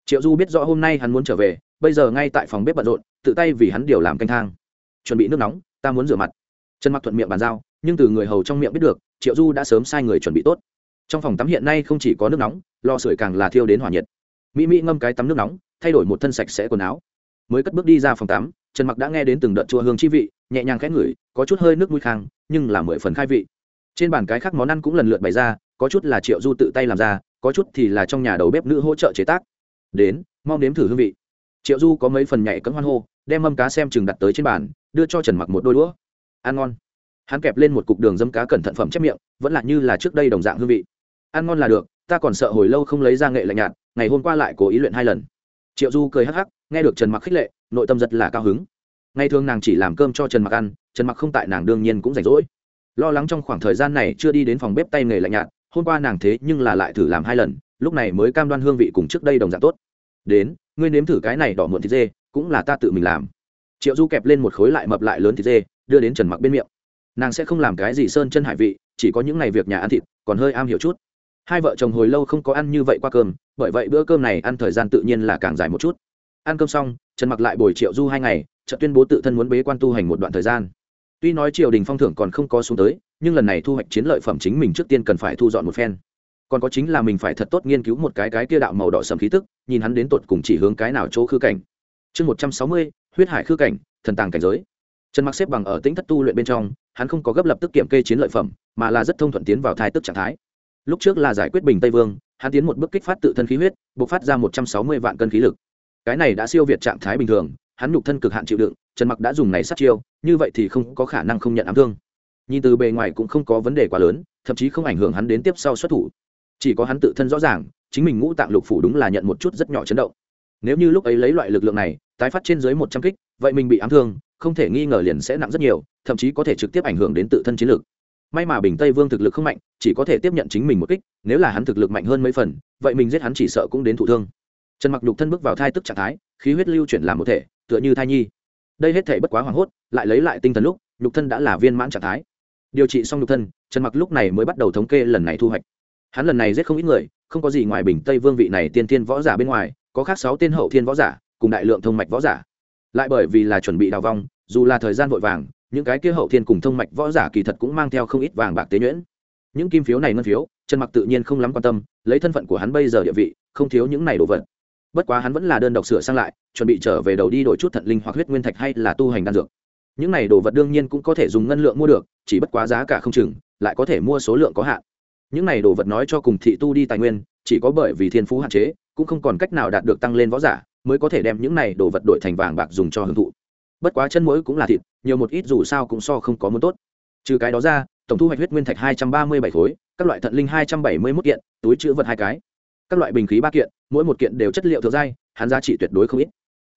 Triệu du biết rõ hôm nay hắn muốn trở về, bây giờ ngay tại phòng bếp bận rộn, tự tay vì hắn điều làm canh thang. Chuẩn bị nước nóng, ta muốn rửa mặt. Trần mặc thuận miệng bàn giao, nhưng từ người hầu trong miệng biết được, triệu du đã sớm sai người chuẩn bị tốt trong phòng tắm hiện nay không chỉ có nước nóng, lò sưởi càng là thiêu đến hỏa nhiệt. Mỹ mỹ ngâm cái tắm nước nóng, thay đổi một thân sạch sẽ quần áo. Mới cất bước đi ra phòng tắm, trần mặc đã nghe đến từng đợt chua hương chi vị, nhẹ nhàng khẽ ngửi, có chút hơi nước mũi khang, nhưng là mười phần khai vị. Trên bàn cái khác món ăn cũng lần lượt bày ra, có chút là triệu du tự tay làm ra, có chút thì là trong nhà đầu bếp nữ hỗ trợ chế tác. Đến, mau nếm thử hương vị. Triệu du có mấy phần nhảy cấm hoan hô, đem mâm cá xem chừng đặt tới trên bàn, đưa cho trần mặc một đôi đũa. Ăn ngon. Hắn kẹp lên một cục đường dâm cá cẩn thận phẩm chép miệng, vẫn là như là trước đây đồng dạng hương vị ăn ngon là được, ta còn sợ hồi lâu không lấy ra nghệ lạnh nhạt, ngày hôm qua lại cố ý luyện hai lần. Triệu du cười hắc hắc, nghe được trần mặc khích lệ, nội tâm rất là cao hứng. Ngày thường nàng chỉ làm cơm cho trần mặc ăn, trần mặc không tại nàng đương nhiên cũng rảnh rỗi. Lo lắng trong khoảng thời gian này chưa đi đến phòng bếp tay nghề lạnh nhạt, hôm qua nàng thế nhưng là lại thử làm hai lần, lúc này mới cam đoan hương vị cùng trước đây đồng dạng tốt. Đến, ngươi nếm thử cái này đỏ muộn thịt dê, cũng là ta tự mình làm. Triệu du kẹp lên một khối lại mập lại lớn thịt dê, đưa đến trần mặc bên miệng. Nàng sẽ không làm cái gì sơn chân hải vị, chỉ có những ngày việc nhà ăn thịt, còn hơi am hiểu chút hai vợ chồng hồi lâu không có ăn như vậy qua cơm, bởi vậy bữa cơm này ăn thời gian tự nhiên là càng dài một chút. Ăn cơm xong, trần mặc lại bồi triệu du hai ngày chợ tuyên bố tự thân muốn bế quan tu hành một đoạn thời gian. Tuy nói triều đình phong thưởng còn không có xuống tới, nhưng lần này thu hoạch chiến lợi phẩm chính mình trước tiên cần phải thu dọn một phen. Còn có chính là mình phải thật tốt nghiên cứu một cái cái kia đạo màu đỏ sầm khí tức, nhìn hắn đến tột cùng chỉ hướng cái nào chỗ khư cảnh. Chương một trăm sáu mươi, huyết hải khư cảnh, thần tàng cảnh giới. Trần mặc xếp bằng ở tính thất tu luyện bên trong, hắn không có gấp lập tức kiểm kê chiến lợi phẩm, mà là rất thông thuận tiến vào thai tức trạng thái lúc trước là giải quyết bình tây vương hắn tiến một bước kích phát tự thân khí huyết b ộ c phát ra một trăm sáu mươi vạn cân khí lực cái này đã siêu việt trạng thái bình thường hắn nhục thân cực hạn chịu đựng trần mặc đã dùng này sát chiêu như vậy thì không có khả năng không nhận ám thương nhìn từ bề ngoài cũng không có vấn đề quá lớn thậm chí không ảnh hưởng hắn đến tiếp sau xuất thủ chỉ có hắn tự thân rõ ràng chính mình ngũ tạng lục phủ đúng là nhận một chút rất nhỏ chấn động nếu như lúc ấy lấy loại lực lượng này tái phát trên dưới một trăm kích vậy mình bị ám thương không thể nghi ngờ liền sẽ nặng rất nhiều thậm chí có thể trực tiếp ảnh hưởng đến tự thân chiến lược may mà bình tây vương thực lực không mạnh, chỉ có thể tiếp nhận chính mình một kích, nếu là hắn thực lực mạnh hơn mấy phần, vậy mình giết hắn chỉ sợ cũng đến thụ thương. Trần mặc nhục thân bước vào thai tức trạng thái, khí huyết lưu chuyển làm một thể, tựa như thai nhi. Đây hết thể bất quá hoảng hốt, lại lấy lại tinh thần lúc, nhục thân đã là viên mãn trạng thái. Điều trị xong nhục thân, trần mặc lúc này mới bắt đầu thống kê lần này thu hoạch. Hắn lần này giết không ít người, không có gì ngoài bình tây vương vị này tiên tiên võ giả bên ngoài, có khác sáu tiên hậu thiên võ giả, cùng đại lượng thông mạch võ giả. Lại bởi vì là chuẩn bị đào vong, dù là thời gian vội vàng những cái kia hậu thiên cùng thông mạch võ giả kỳ thật cũng mang theo không ít vàng bạc tế nhuyễn. Những kim phiếu này ngân phiếu, trần mặc tự nhiên không lắm quan tâm, lấy thân phận của hắn bây giờ địa vị, không thiếu những này đồ vật. Bất quá hắn vẫn là đơn độc sửa sang lại, chuẩn bị trở về đầu đi đổi chút thận linh hoặc huyết nguyên thạch hay là tu hành đan dược. Những này đồ vật đương nhiên cũng có thể dùng ngân lượng mua được, chỉ bất quá giá cả không chừng, lại có thể mua số lượng có hạn. Những này đồ vật nói cho cùng thị tu đi tài nguyên, chỉ có bởi vì thiên phú hạn chế, cũng không còn cách nào đạt được tăng lên võ giả, mới có thể đem những này đồ vật đổi thành vàng bạc dùng cho hưởng thụ bất quá chân mũi cũng là thịt, nhiều một ít dù sao cũng so không có muốn tốt. Trừ cái đó ra, tổng thu hoạch huyết nguyên thạch hai trăm ba mươi bảy khối, các loại thận linh hai trăm bảy mươi mốt kiện, túi chữ vật hai cái. Các loại bình khí ba kiện, mỗi một kiện đều chất liệu thượng giai, hắn giá trị tuyệt đối không ít.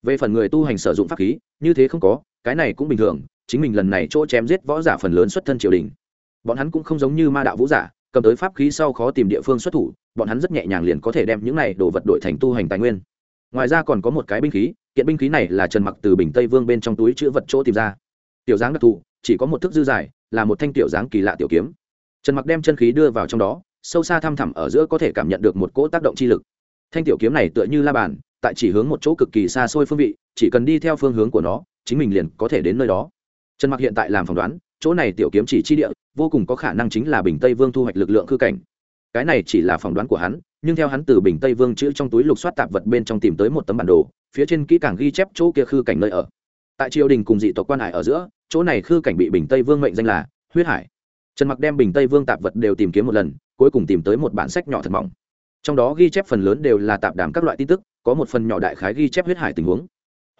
Về phần người tu hành sử dụng pháp khí, như thế không có, cái này cũng bình thường, chính mình lần này chỗ chém giết võ giả phần lớn xuất thân triều đình. Bọn hắn cũng không giống như ma đạo vũ giả, cầm tới pháp khí sau khó tìm địa phương xuất thủ, bọn hắn rất nhẹ nhàng liền có thể đem những này đồ vật đổi thành tu hành tài nguyên. Ngoài ra còn có một cái binh khí kiện binh khí này là trần mặc từ bình tây vương bên trong túi chữ vật chỗ tìm ra tiểu dáng đặc thù chỉ có một thước dư dài là một thanh tiểu dáng kỳ lạ tiểu kiếm trần mặc đem chân khí đưa vào trong đó sâu xa thăm thẳm ở giữa có thể cảm nhận được một cỗ tác động chi lực thanh tiểu kiếm này tựa như la bàn tại chỉ hướng một chỗ cực kỳ xa xôi phương vị chỉ cần đi theo phương hướng của nó chính mình liền có thể đến nơi đó trần mặc hiện tại làm phỏng đoán chỗ này tiểu kiếm chỉ chi địa vô cùng có khả năng chính là bình tây vương thu hoạch lực lượng khư cảnh cái này chỉ là phỏng đoán của hắn nhưng theo hắn từ bình tây vương chữ trong túi lục soát tạp vật bên trong tìm tới một tấm bản đồ phía trên kỹ càng ghi chép chỗ kia khư cảnh nơi ở. Tại triều đình cùng dị tộc quan hải ở giữa, chỗ này khư cảnh bị bình tây vương mệnh danh là huyết hải. Trần mặc đem bình tây vương tạp vật đều tìm kiếm một lần, cuối cùng tìm tới một bản sách nhỏ thật mỏng. Trong đó ghi chép phần lớn đều là tạp đàm các loại tin tức, có một phần nhỏ đại khái ghi chép huyết hải tình huống.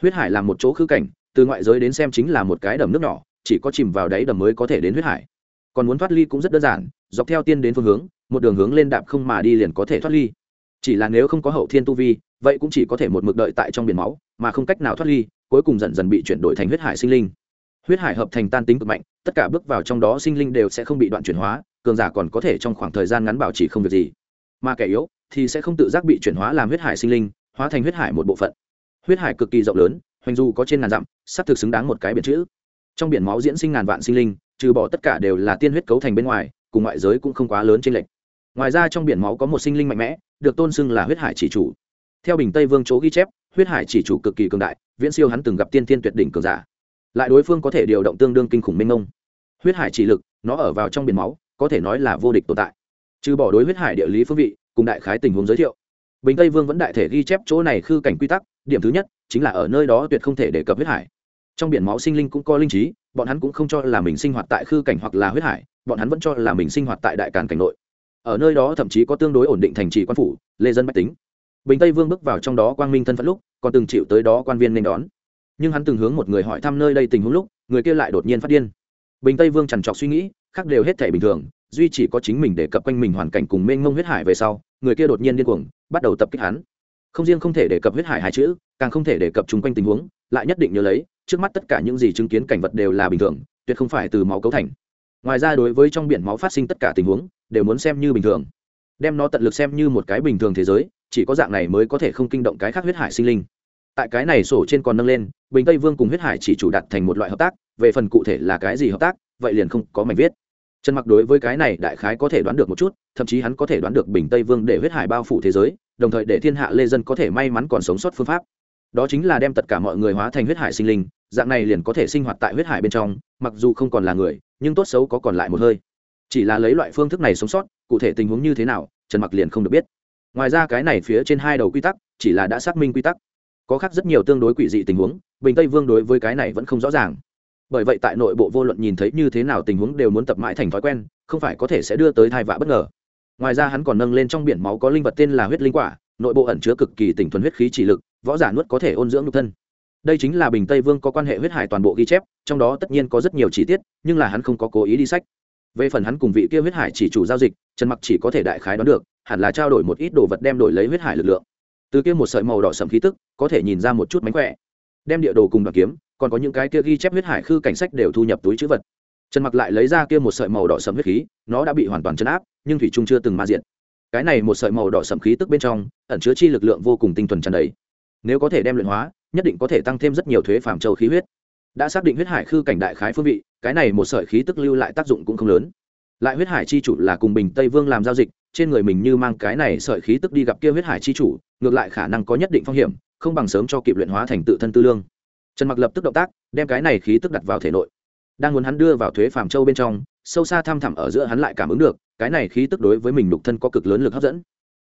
Huyết hải là một chỗ khư cảnh, từ ngoại giới đến xem chính là một cái đầm nước nhỏ, chỉ có chìm vào đáy đầm mới có thể đến huyết hải. Còn muốn thoát ly cũng rất đơn giản, dọc theo tiên đến phương hướng, một đường hướng lên đạp không mà đi liền có thể thoát ly. Chỉ là nếu không có hậu thiên tu vi vậy cũng chỉ có thể một mực đợi tại trong biển máu, mà không cách nào thoát ly, cuối cùng dần dần bị chuyển đổi thành huyết hải sinh linh. Huyết hải hợp thành tan tính cực mạnh, tất cả bước vào trong đó sinh linh đều sẽ không bị đoạn chuyển hóa, cường giả còn có thể trong khoảng thời gian ngắn bảo trì không việc gì. Mà kẻ yếu thì sẽ không tự giác bị chuyển hóa làm huyết hải sinh linh, hóa thành huyết hải một bộ phận. Huyết hải cực kỳ rộng lớn, hoành du có trên ngàn dặm, sắp thực xứng đáng một cái biển chữ. Trong biển máu diễn sinh ngàn vạn sinh linh, trừ bỏ tất cả đều là tiên huyết cấu thành bên ngoài, cùng ngoại giới cũng không quá lớn trên lệch. Ngoài ra trong biển máu có một sinh linh mạnh mẽ, được tôn xưng là huyết hải chỉ chủ theo bình tây vương chỗ ghi chép, huyết hải chỉ chủ cực kỳ cường đại, viễn siêu hắn từng gặp tiên tiên tuyệt đỉnh cường giả. Lại đối phương có thể điều động tương đương kinh khủng minh ông huyết hải chỉ lực, nó ở vào trong biển máu, có thể nói là vô địch tồn tại. Trừ bỏ đối huyết hải địa lý phương vị, cùng đại khái tình huống giới thiệu, bình tây vương vẫn đại thể ghi chép chỗ này khư cảnh quy tắc, điểm thứ nhất chính là ở nơi đó tuyệt không thể đề cập huyết hải. Trong biển máu sinh linh cũng có linh trí, bọn hắn cũng không cho là mình sinh hoạt tại khư cảnh hoặc là huyết hải, bọn hắn vẫn cho là mình sinh hoạt tại đại càn cảnh nội. Ở nơi đó thậm chí có tương đối ổn định thành trì quan phủ, lê dân bách tính bình tây vương bước vào trong đó quang minh thân phận lúc, còn từng chịu tới đó quan viên nên đón. Nhưng hắn từng hướng một người hỏi thăm nơi đây tình huống lúc, người kia lại đột nhiên phát điên. Bình tây vương trằn trọc suy nghĩ, khác đều hết thể bình thường, duy chỉ có chính mình để cập quanh mình hoàn cảnh cùng mênh mông huyết hải về sau, người kia đột nhiên điên cuồng, bắt đầu tập kích hắn. Không riêng không thể đề cập huyết hải hai chữ, càng không thể đề cập chung quanh tình huống, lại nhất định nhớ lấy, trước mắt tất cả những gì chứng kiến cảnh vật đều là bình thường, tuyệt không phải từ máu cấu thành. Ngoài ra đối với trong biển máu phát sinh tất cả tình huống, đều muốn xem như bình thường. Đem nó tận lực xem như một cái bình thường thế giới chỉ có dạng này mới có thể không kinh động cái khác huyết hải sinh linh. Tại cái này sổ trên còn nâng lên, bình tây vương cùng huyết hải chỉ chủ đặt thành một loại hợp tác, về phần cụ thể là cái gì hợp tác, vậy liền không có mảnh viết. Trần mặc đối với cái này đại khái có thể đoán được một chút, thậm chí hắn có thể đoán được bình tây vương để huyết hải bao phủ thế giới, đồng thời để thiên hạ lê dân có thể may mắn còn sống sót phương pháp. Đó chính là đem tất cả mọi người hóa thành huyết hải sinh linh, dạng này liền có thể sinh hoạt tại huyết hải bên trong, mặc dù không còn là người, nhưng tốt xấu có còn lại một hơi. Chỉ là lấy loại phương thức này sống sót, cụ thể tình huống như thế nào, trần mặc liền không được biết ngoài ra cái này phía trên hai đầu quy tắc, chỉ là đã xác minh quy tắc. Có khác rất nhiều tương đối quỷ dị tình huống, bình tây vương đối với cái này vẫn không rõ ràng. Bởi vậy tại nội bộ vô luận nhìn thấy như thế nào tình huống đều muốn tập mãi thành thói quen, không phải có thể sẽ đưa tới thai vạ bất ngờ. Ngoài ra hắn còn nâng lên trong biển máu có linh vật tên là huyết linh quả, nội bộ ẩn chứa cực kỳ tỉnh thuần huyết khí chỉ lực, võ giả nuốt có thể ôn dưỡng nhục thân. Đây chính là bình tây vương có quan hệ huyết hải toàn bộ ghi chép, trong đó tất nhiên có rất nhiều chi tiết, nhưng là hắn không có cố ý đi sách. Về phần hắn cùng vị kia huyết hải chỉ chủ giao dịch, trần mặc chỉ có thể đại khái đoán được hẳn là trao đổi một ít đồ vật đem đổi lấy huyết hải lực lượng. Từ kia một sợi màu đỏ sầm khí tức, có thể nhìn ra một chút mánh khỏe. Đem địa đồ cùng đoàn kiếm, còn có những cái kia ghi chép huyết hải khư cảnh sách đều thu nhập túi chữ vật. Trần mặc lại lấy ra kia một sợi màu đỏ sầm huyết khí, nó đã bị hoàn toàn chấn áp, nhưng thủy trung chưa từng ma diện. Cái này một sợi màu đỏ sầm khí tức bên trong, ẩn chứa chi lực lượng vô cùng tinh thuần tràn đầy. Nếu có thể đem luyện hóa, nhất định có thể tăng thêm rất nhiều thuế phàm châu khí huyết. Đã xác định huyết hải khư cảnh đại khái phương vị, cái này một sợi khí tức lưu lại tác dụng cũng không lớn lại huyết hải chi chủ là cùng bình tây vương làm giao dịch, trên người mình như mang cái này sợi khí tức đi gặp kia huyết hải chi chủ, ngược lại khả năng có nhất định phong hiểm, không bằng sớm cho kịp luyện hóa thành tự thân tư lương. Trần mặc lập tức động tác, đem cái này khí tức đặt vào thể nội. Đang muốn hắn đưa vào thuế phàm châu bên trong, sâu xa thăm thẳm ở giữa hắn lại cảm ứng được, cái này khí tức đối với mình nhục thân có cực lớn lực hấp dẫn.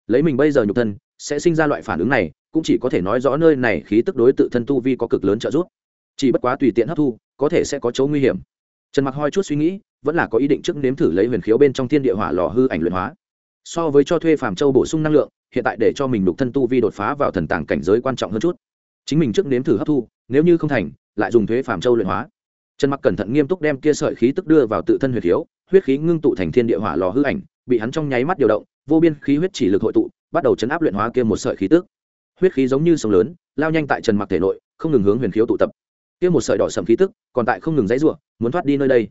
Lấy mình bây giờ nhục thân, sẽ sinh ra loại phản ứng này, cũng chỉ có thể nói rõ nơi này khí tức đối tự thân tu vi có cực lớn trợ giúp. Chỉ bất quá tùy tiện hấp thu, có thể sẽ có chỗ nguy hiểm. Trần mặc hoi chút suy nghĩ vẫn là có ý định trước nếm thử lấy huyền khiếu bên trong thiên địa hỏa lò hư ảnh luyện hóa. So với cho thuê phàm châu bổ sung năng lượng, hiện tại để cho mình đục thân tu vi đột phá vào thần tàng cảnh giới quan trọng hơn chút. Chính mình trước nếm thử hấp thu, nếu như không thành, lại dùng thuế phàm châu luyện hóa. Trần mặc cẩn thận nghiêm túc đem kia sợi khí tức đưa vào tự thân huyệt khiếu, huyết khí ngưng tụ thành thiên địa hỏa lò hư ảnh, bị hắn trong nháy mắt điều động, vô biên khí huyết chỉ lực hội tụ, bắt đầu chấn áp luyện hóa kia một sợi khí tức. Huyết khí giống như sông lớn, lao nhanh tại trần mặc thể nội, không ngừng hướng huyền khiếu tụ tập. Kia một sợi đỏ sầm khí tức, còn tại không ngừng dãy rủa, muốn thoát đi nơi đây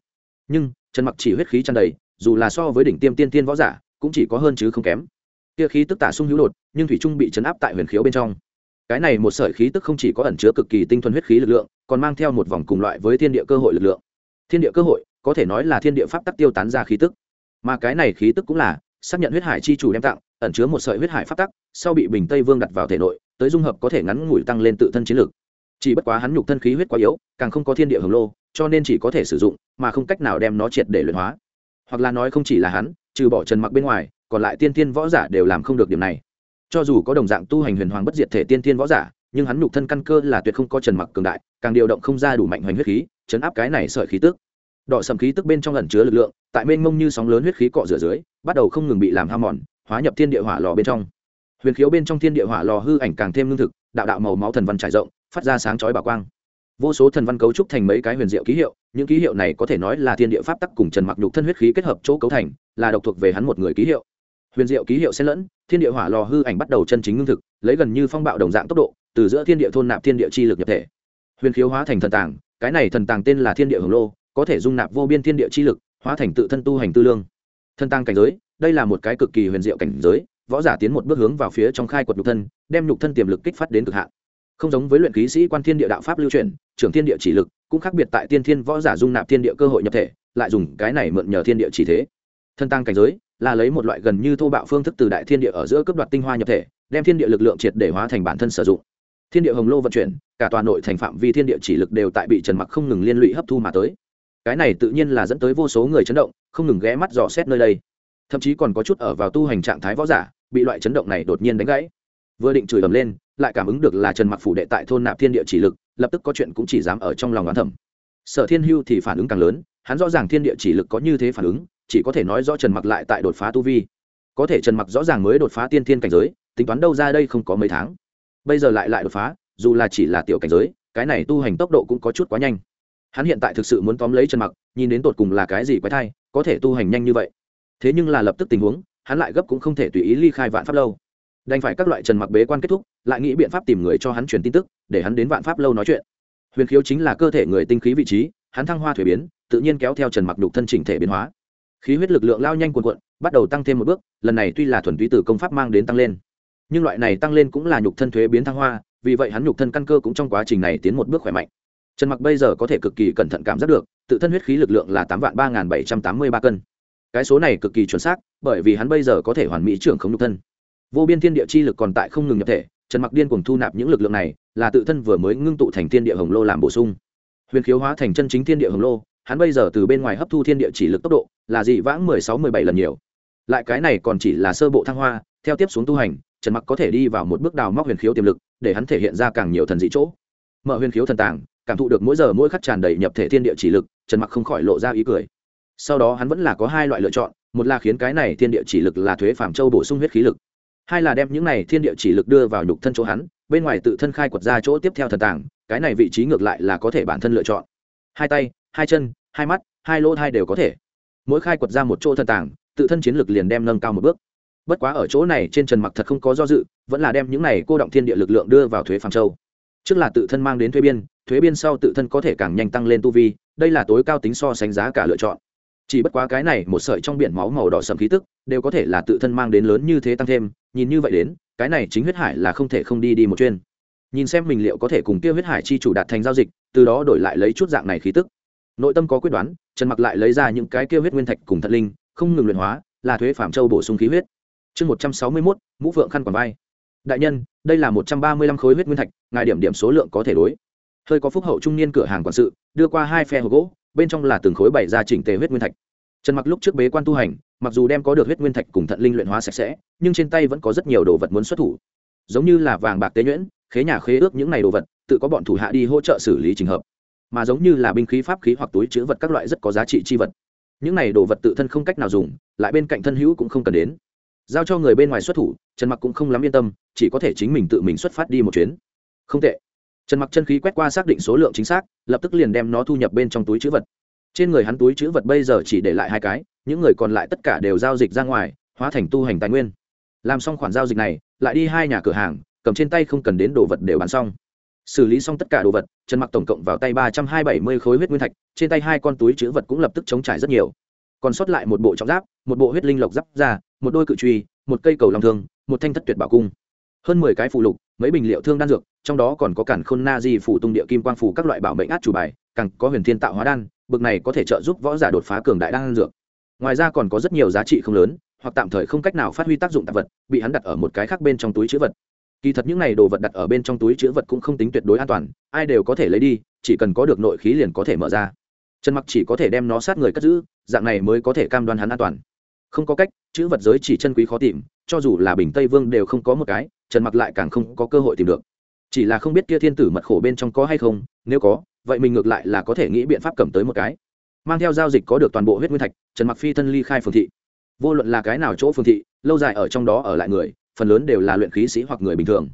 nhưng trần mặc chỉ huyết khí tràn đầy, dù là so với đỉnh tiêm tiên tiên võ giả, cũng chỉ có hơn chứ không kém. Kia khí tức tả sung hữu đột, nhưng thủy trung bị chấn áp tại huyền khiếu bên trong. Cái này một sợi khí tức không chỉ có ẩn chứa cực kỳ tinh thuần huyết khí lực lượng, còn mang theo một vòng cùng loại với thiên địa cơ hội lực lượng. Thiên địa cơ hội, có thể nói là thiên địa pháp tắc tiêu tán ra khí tức. Mà cái này khí tức cũng là, xác nhận huyết hải chi chủ đem tặng, ẩn chứa một sợi huyết hải pháp tắc, sau bị bình tây vương đặt vào thể nội, tới dung hợp có thể ngắn ngủi tăng lên tự thân chiến lực. Chỉ bất quá hắn nhục thân khí huyết quá yếu, càng không có thiên địa hồng lô cho nên chỉ có thể sử dụng, mà không cách nào đem nó triệt để luyện hóa. Hoặc là nói không chỉ là hắn, trừ bỏ trần mặc bên ngoài, còn lại tiên tiên võ giả đều làm không được điểm này. Cho dù có đồng dạng tu hành huyền hoàng bất diệt thể tiên tiên võ giả, nhưng hắn nhục thân căn cơ là tuyệt không có trần mặc cường đại, càng điều động không ra đủ mạnh hoành huyết khí, chấn áp cái này sợi khí tức. Đỏ sầm khí tức bên trong ẩn chứa lực lượng, tại mênh mông như sóng lớn huyết khí cọ rửa dưới, bắt đầu không ngừng bị làm ham mòn, hóa nhập thiên địa hỏa lò bên trong. Huyền khiếu bên trong thiên địa hỏa lò hư ảnh càng thêm lương thực, đạo đạo màu máu thần văn trải rộng, phát ra sáng chói bảo quang vô số thần văn cấu trúc thành mấy cái huyền diệu ký hiệu, những ký hiệu này có thể nói là thiên địa pháp tắc cùng trần mặc nhục thân huyết khí kết hợp chỗ cấu thành, là độc thuộc về hắn một người ký hiệu. Huyền diệu ký hiệu xen lẫn, thiên địa hỏa lò hư ảnh bắt đầu chân chính ngưng thực, lấy gần như phong bạo đồng dạng tốc độ, từ giữa thiên địa thôn nạp thiên địa chi lực nhập thể. Huyền khiếu hóa thành thần tàng, cái này thần tàng tên là thiên địa hồng lô, có thể dung nạp vô biên thiên địa chi lực, hóa thành tự thân tu hành tư lương. Thần tàng cảnh giới, đây là một cái cực kỳ huyền diệu cảnh giới, võ giả tiến một bước hướng vào phía trong khai quật nhục thân, đem nhục thân tiềm lực kích phát đến cực hạn. Không giống với luyện khí sĩ quan thiên địa đạo pháp lưu truyền trưởng thiên địa chỉ lực, cũng khác biệt tại tiên thiên võ giả dung nạp thiên địa cơ hội nhập thể, lại dùng cái này mượn nhờ thiên địa chỉ thế. Thân tăng cảnh giới là lấy một loại gần như thô bạo phương thức từ đại thiên địa ở giữa cấp đoạt tinh hoa nhập thể, đem thiên địa lực lượng triệt để hóa thành bản thân sử dụng. Thiên địa hồng lô vận chuyển, cả toàn nội thành phạm vi thiên địa chỉ lực đều tại bị trần mặc không ngừng liên lụy hấp thu mà tới. Cái này tự nhiên là dẫn tới vô số người chấn động, không ngừng ghé mắt dò xét nơi đây. Thậm chí còn có chút ở vào tu hành trạng thái võ giả, bị loại chấn động này đột nhiên đánh gãy. Vừa định chửi ầm lên lại cảm ứng được là trần mặc phủ đệ tại thôn nạp thiên địa chỉ lực, lập tức có chuyện cũng chỉ dám ở trong lòng đoán thầm. Sở thiên hưu thì phản ứng càng lớn, hắn rõ ràng thiên địa chỉ lực có như thế phản ứng, chỉ có thể nói rõ trần mặc lại tại đột phá tu vi. Có thể trần mặc rõ ràng mới đột phá tiên thiên cảnh giới, tính toán đâu ra đây không có mấy tháng. Bây giờ lại lại đột phá, dù là chỉ là tiểu cảnh giới, cái này tu hành tốc độ cũng có chút quá nhanh. Hắn hiện tại thực sự muốn tóm lấy trần mặc, nhìn đến tột cùng là cái gì quái thai, có thể tu hành nhanh như vậy. Thế nhưng là lập tức tình huống, hắn lại gấp cũng không thể tùy ý ly khai vạn pháp lâu. Đành phải các loại trần mặc bế quan kết thúc lại nghĩ biện pháp tìm người cho hắn truyền tin tức, để hắn đến vạn pháp lâu nói chuyện. Huyền khiếu chính là cơ thể người tinh khí vị trí, hắn thăng hoa thuế biến, tự nhiên kéo theo trần mặc đục thân chỉnh thể biến hóa. Khí huyết lực lượng lao nhanh cuồn cuộn, bắt đầu tăng thêm một bước, lần này tuy là thuần túy từ công pháp mang đến tăng lên, nhưng loại này tăng lên cũng là nhục thân thuế biến thăng hoa, vì vậy hắn nhục thân căn cơ cũng trong quá trình này tiến một bước khỏe mạnh. Trần mặc bây giờ có thể cực kỳ cẩn thận cảm giác được, tự thân huyết khí lực lượng là tám vạn ba bảy trăm tám mươi ba cân. Cái số này cực kỳ chuẩn xác, bởi vì hắn bây giờ có thể hoàn mỹ trưởng không nhục thân. Vô biên thiên địa chi lực còn tại không ngừng nhập thể trần mặc điên cuồng thu nạp những lực lượng này, là tự thân vừa mới ngưng tụ thành thiên địa hồng lô làm bổ sung. Huyền khiếu hóa thành chân chính thiên địa hồng lô, hắn bây giờ từ bên ngoài hấp thu thiên địa chỉ lực tốc độ, là dị vãng mười sáu, mười bảy lần nhiều. Lại cái này còn chỉ là sơ bộ thăng hoa, theo tiếp xuống tu hành, trần mặc có thể đi vào một bước đào móc huyền khiếu tiềm lực, để hắn thể hiện ra càng nhiều thần dị chỗ. Mở huyền khiếu thần tàng, cảm thụ được mỗi giờ mỗi khắc tràn đầy nhập thể thiên địa chỉ lực, trần mặc không khỏi lộ ra ý cười. Sau đó hắn vẫn là có hai loại lựa chọn, một là khiến cái này thiên địa chỉ lực là thuế phạm châu bổ sung huyết khí lực hai là đem những này thiên địa chỉ lực đưa vào nhục thân chỗ hắn, bên ngoài tự thân khai quật ra chỗ tiếp theo thần tàng, cái này vị trí ngược lại là có thể bản thân lựa chọn. Hai tay, hai chân, hai mắt, hai lỗ hai đều có thể. Mỗi khai quật ra một chỗ thần tàng, tự thân chiến lực liền đem nâng cao một bước. Bất quá ở chỗ này trên trần mặc thật không có do dự, vẫn là đem những này cô động thiên địa lực lượng đưa vào thuế phàm châu. Trước là tự thân mang đến thuế biên thuế biên sau tự thân có thể càng nhanh tăng lên tu vi, đây là tối cao tính so sánh giá cả lựa chọn. Chỉ bất quá cái này một sợi trong biển máu màu đỏ sầm khí tức, đều có thể là tự thân mang đến lớn như thế tăng thêm nhìn như vậy đến, cái này chính huyết hải là không thể không đi đi một chuyên nhìn xem mình liệu có thể cùng kia huyết hải chi chủ đạt thành giao dịch, từ đó đổi lại lấy chút dạng này khí tức. Nội tâm có quyết đoán, trần mặc lại lấy ra những cái kia huyết nguyên thạch cùng thật linh, không ngừng luyện hóa, là thuế phạm châu bổ sung khí huyết. Chương một trăm sáu mươi mốt, mũ phượng khăn quàng vai. Đại nhân, đây là một trăm ba mươi lăm khối huyết nguyên thạch, ngài điểm điểm số lượng có thể đối. Hơi có phúc hậu trung niên cửa hàng quản sự, đưa qua hai phe hộp gỗ, bên trong là từng khối bảy ra chỉnh tề huyết nguyên thạch. Trần mặc lúc trước bế quan tu hành mặc dù đem có được huyết nguyên thạch cùng thận linh luyện hóa sạch sẽ, nhưng trên tay vẫn có rất nhiều đồ vật muốn xuất thủ. Giống như là vàng bạc tế nhuyễn, khế nhà khế ước những này đồ vật, tự có bọn thủ hạ đi hỗ trợ xử lý trình hợp. Mà giống như là binh khí pháp khí hoặc túi chữ vật các loại rất có giá trị chi vật. Những này đồ vật tự thân không cách nào dùng, lại bên cạnh thân hữu cũng không cần đến. Giao cho người bên ngoài xuất thủ, trần mặc cũng không lắm yên tâm, chỉ có thể chính mình tự mình xuất phát đi một chuyến. Không tệ. Trần mặc chân khí quét qua xác định số lượng chính xác, lập tức liền đem nó thu nhập bên trong túi chữ vật. Trên người hắn túi chữ vật bây giờ chỉ để lại hai cái những người còn lại tất cả đều giao dịch ra ngoài, hóa thành tu hành tài nguyên. Làm xong khoản giao dịch này, lại đi hai nhà cửa hàng, cầm trên tay không cần đến đồ vật đều bán xong. Xử lý xong tất cả đồ vật, trần mặc tổng cộng vào tay ba trăm hai bảy mươi khối huyết nguyên thạch, trên tay hai con túi chữ vật cũng lập tức chống trải rất nhiều. Còn sót lại một bộ trọng giáp, một bộ huyết linh lộc giáp ra, một đôi cự truy, một cây cầu lòng thương, một thanh thất tuyệt bảo cung. Hơn mười cái phụ lục, mấy bình liệu thương đan dược, trong đó còn có cản khôn na di phụ tung địa kim quang phủ các loại bảo mệnh át chủ bài, càng có huyền thiên tạo hóa đan, bực này có thể trợ giúp võ giả đột phá cường đại đan dược ngoài ra còn có rất nhiều giá trị không lớn, hoặc tạm thời không cách nào phát huy tác dụng tạp vật, bị hắn đặt ở một cái khác bên trong túi chữ vật. Kỳ thật những này đồ vật đặt ở bên trong túi chữ vật cũng không tính tuyệt đối an toàn, ai đều có thể lấy đi, chỉ cần có được nội khí liền có thể mở ra. Trần mặc chỉ có thể đem nó sát người cất giữ, dạng này mới có thể cam đoan hắn an toàn. Không có cách, chữ vật giới chỉ chân quý khó tìm, cho dù là bình tây vương đều không có một cái, trần mặc lại càng không có cơ hội tìm được. Chỉ là không biết kia thiên tử mật khổ bên trong có hay không, nếu có, vậy mình ngược lại là có thể nghĩ biện pháp cầm tới một cái mang theo giao dịch có được toàn bộ huyết nguyên thạch, trần mặc phi thân ly khai phường thị. Vô luận là cái nào chỗ phường thị, lâu dài ở trong đó ở lại người, phần lớn đều là luyện khí sĩ hoặc người bình thường.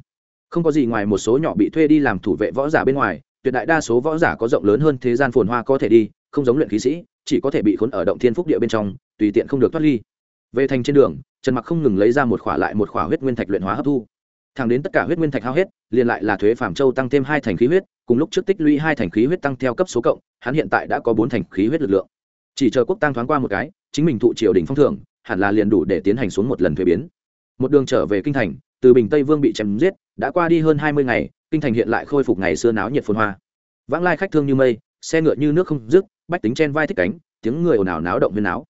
Không có gì ngoài một số nhỏ bị thuê đi làm thủ vệ võ giả bên ngoài, tuyệt đại đa số võ giả có rộng lớn hơn thế gian phồn hoa có thể đi, không giống luyện khí sĩ, chỉ có thể bị khốn ở động thiên phúc địa bên trong, tùy tiện không được thoát ly. Về thành trên đường, trần mặc không ngừng lấy ra một khỏa lại một khỏa huyết nguyên thạch luyện hóa hấp thu. Thẳng đến tất cả huyết nguyên thạch hao hết, liền lại là thuế phạm châu tăng thêm hai thành khí huyết cùng lúc trước tích lũy hai thành khí huyết tăng theo cấp số cộng, hắn hiện tại đã có bốn thành khí huyết lực lượng. Chỉ chờ quốc tăng thoáng qua một cái, chính mình thụ triều đình phong thưởng, hẳn là liền đủ để tiến hành xuống một lần thuế biến. Một đường trở về kinh thành, từ bình tây vương bị chém giết, đã qua đi hơn hai mươi ngày, kinh thành hiện lại khôi phục ngày xưa náo nhiệt phồn hoa. Vãng lai khách thương như mây, xe ngựa như nước không dứt, bách tính chen vai thích cánh, tiếng người ồn ào náo động viên áo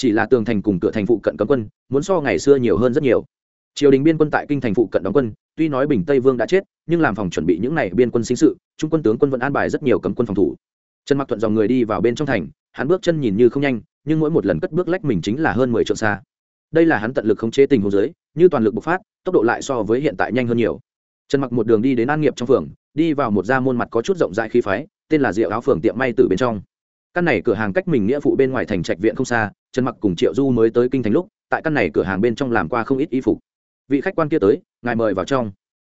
chỉ là tường thành cùng cửa thành phụ cận cấm quân, muốn so ngày xưa nhiều hơn rất nhiều triều đình biên quân tại kinh thành phụ cận đóng quân, tuy nói bình tây vương đã chết, nhưng làm phòng chuẩn bị những n à y biên quân sinh sự, trung quân tướng quân vẫn an bài rất nhiều cấm quân phòng thủ. Trần mặc thuận dòng người đi vào bên trong thành, hắn bước chân nhìn như không nhanh, nhưng mỗi một lần cất bước lách mình chính là hơn mười trượng xa. Đây là hắn tận lực khống chế tình hồ dưới, như toàn lực bộc phát, tốc độ lại so với hiện tại nhanh hơn nhiều. Trần mặc một đường đi đến an nghiệp trong phường, đi vào một da môn mặt có chút rộng rãi khí phái, tên là rượu áo phường tiệm may từ bên trong. Căn này cửa hàng cách mình nghĩa phụ bên ngoài thành trạch viện không xa, trần mặc cùng triệu du mới tới kinh thành lúc, tại căn này cửa hàng bên trong làm qua không ít y phục vị khách quan kia tới, ngài mời vào trong.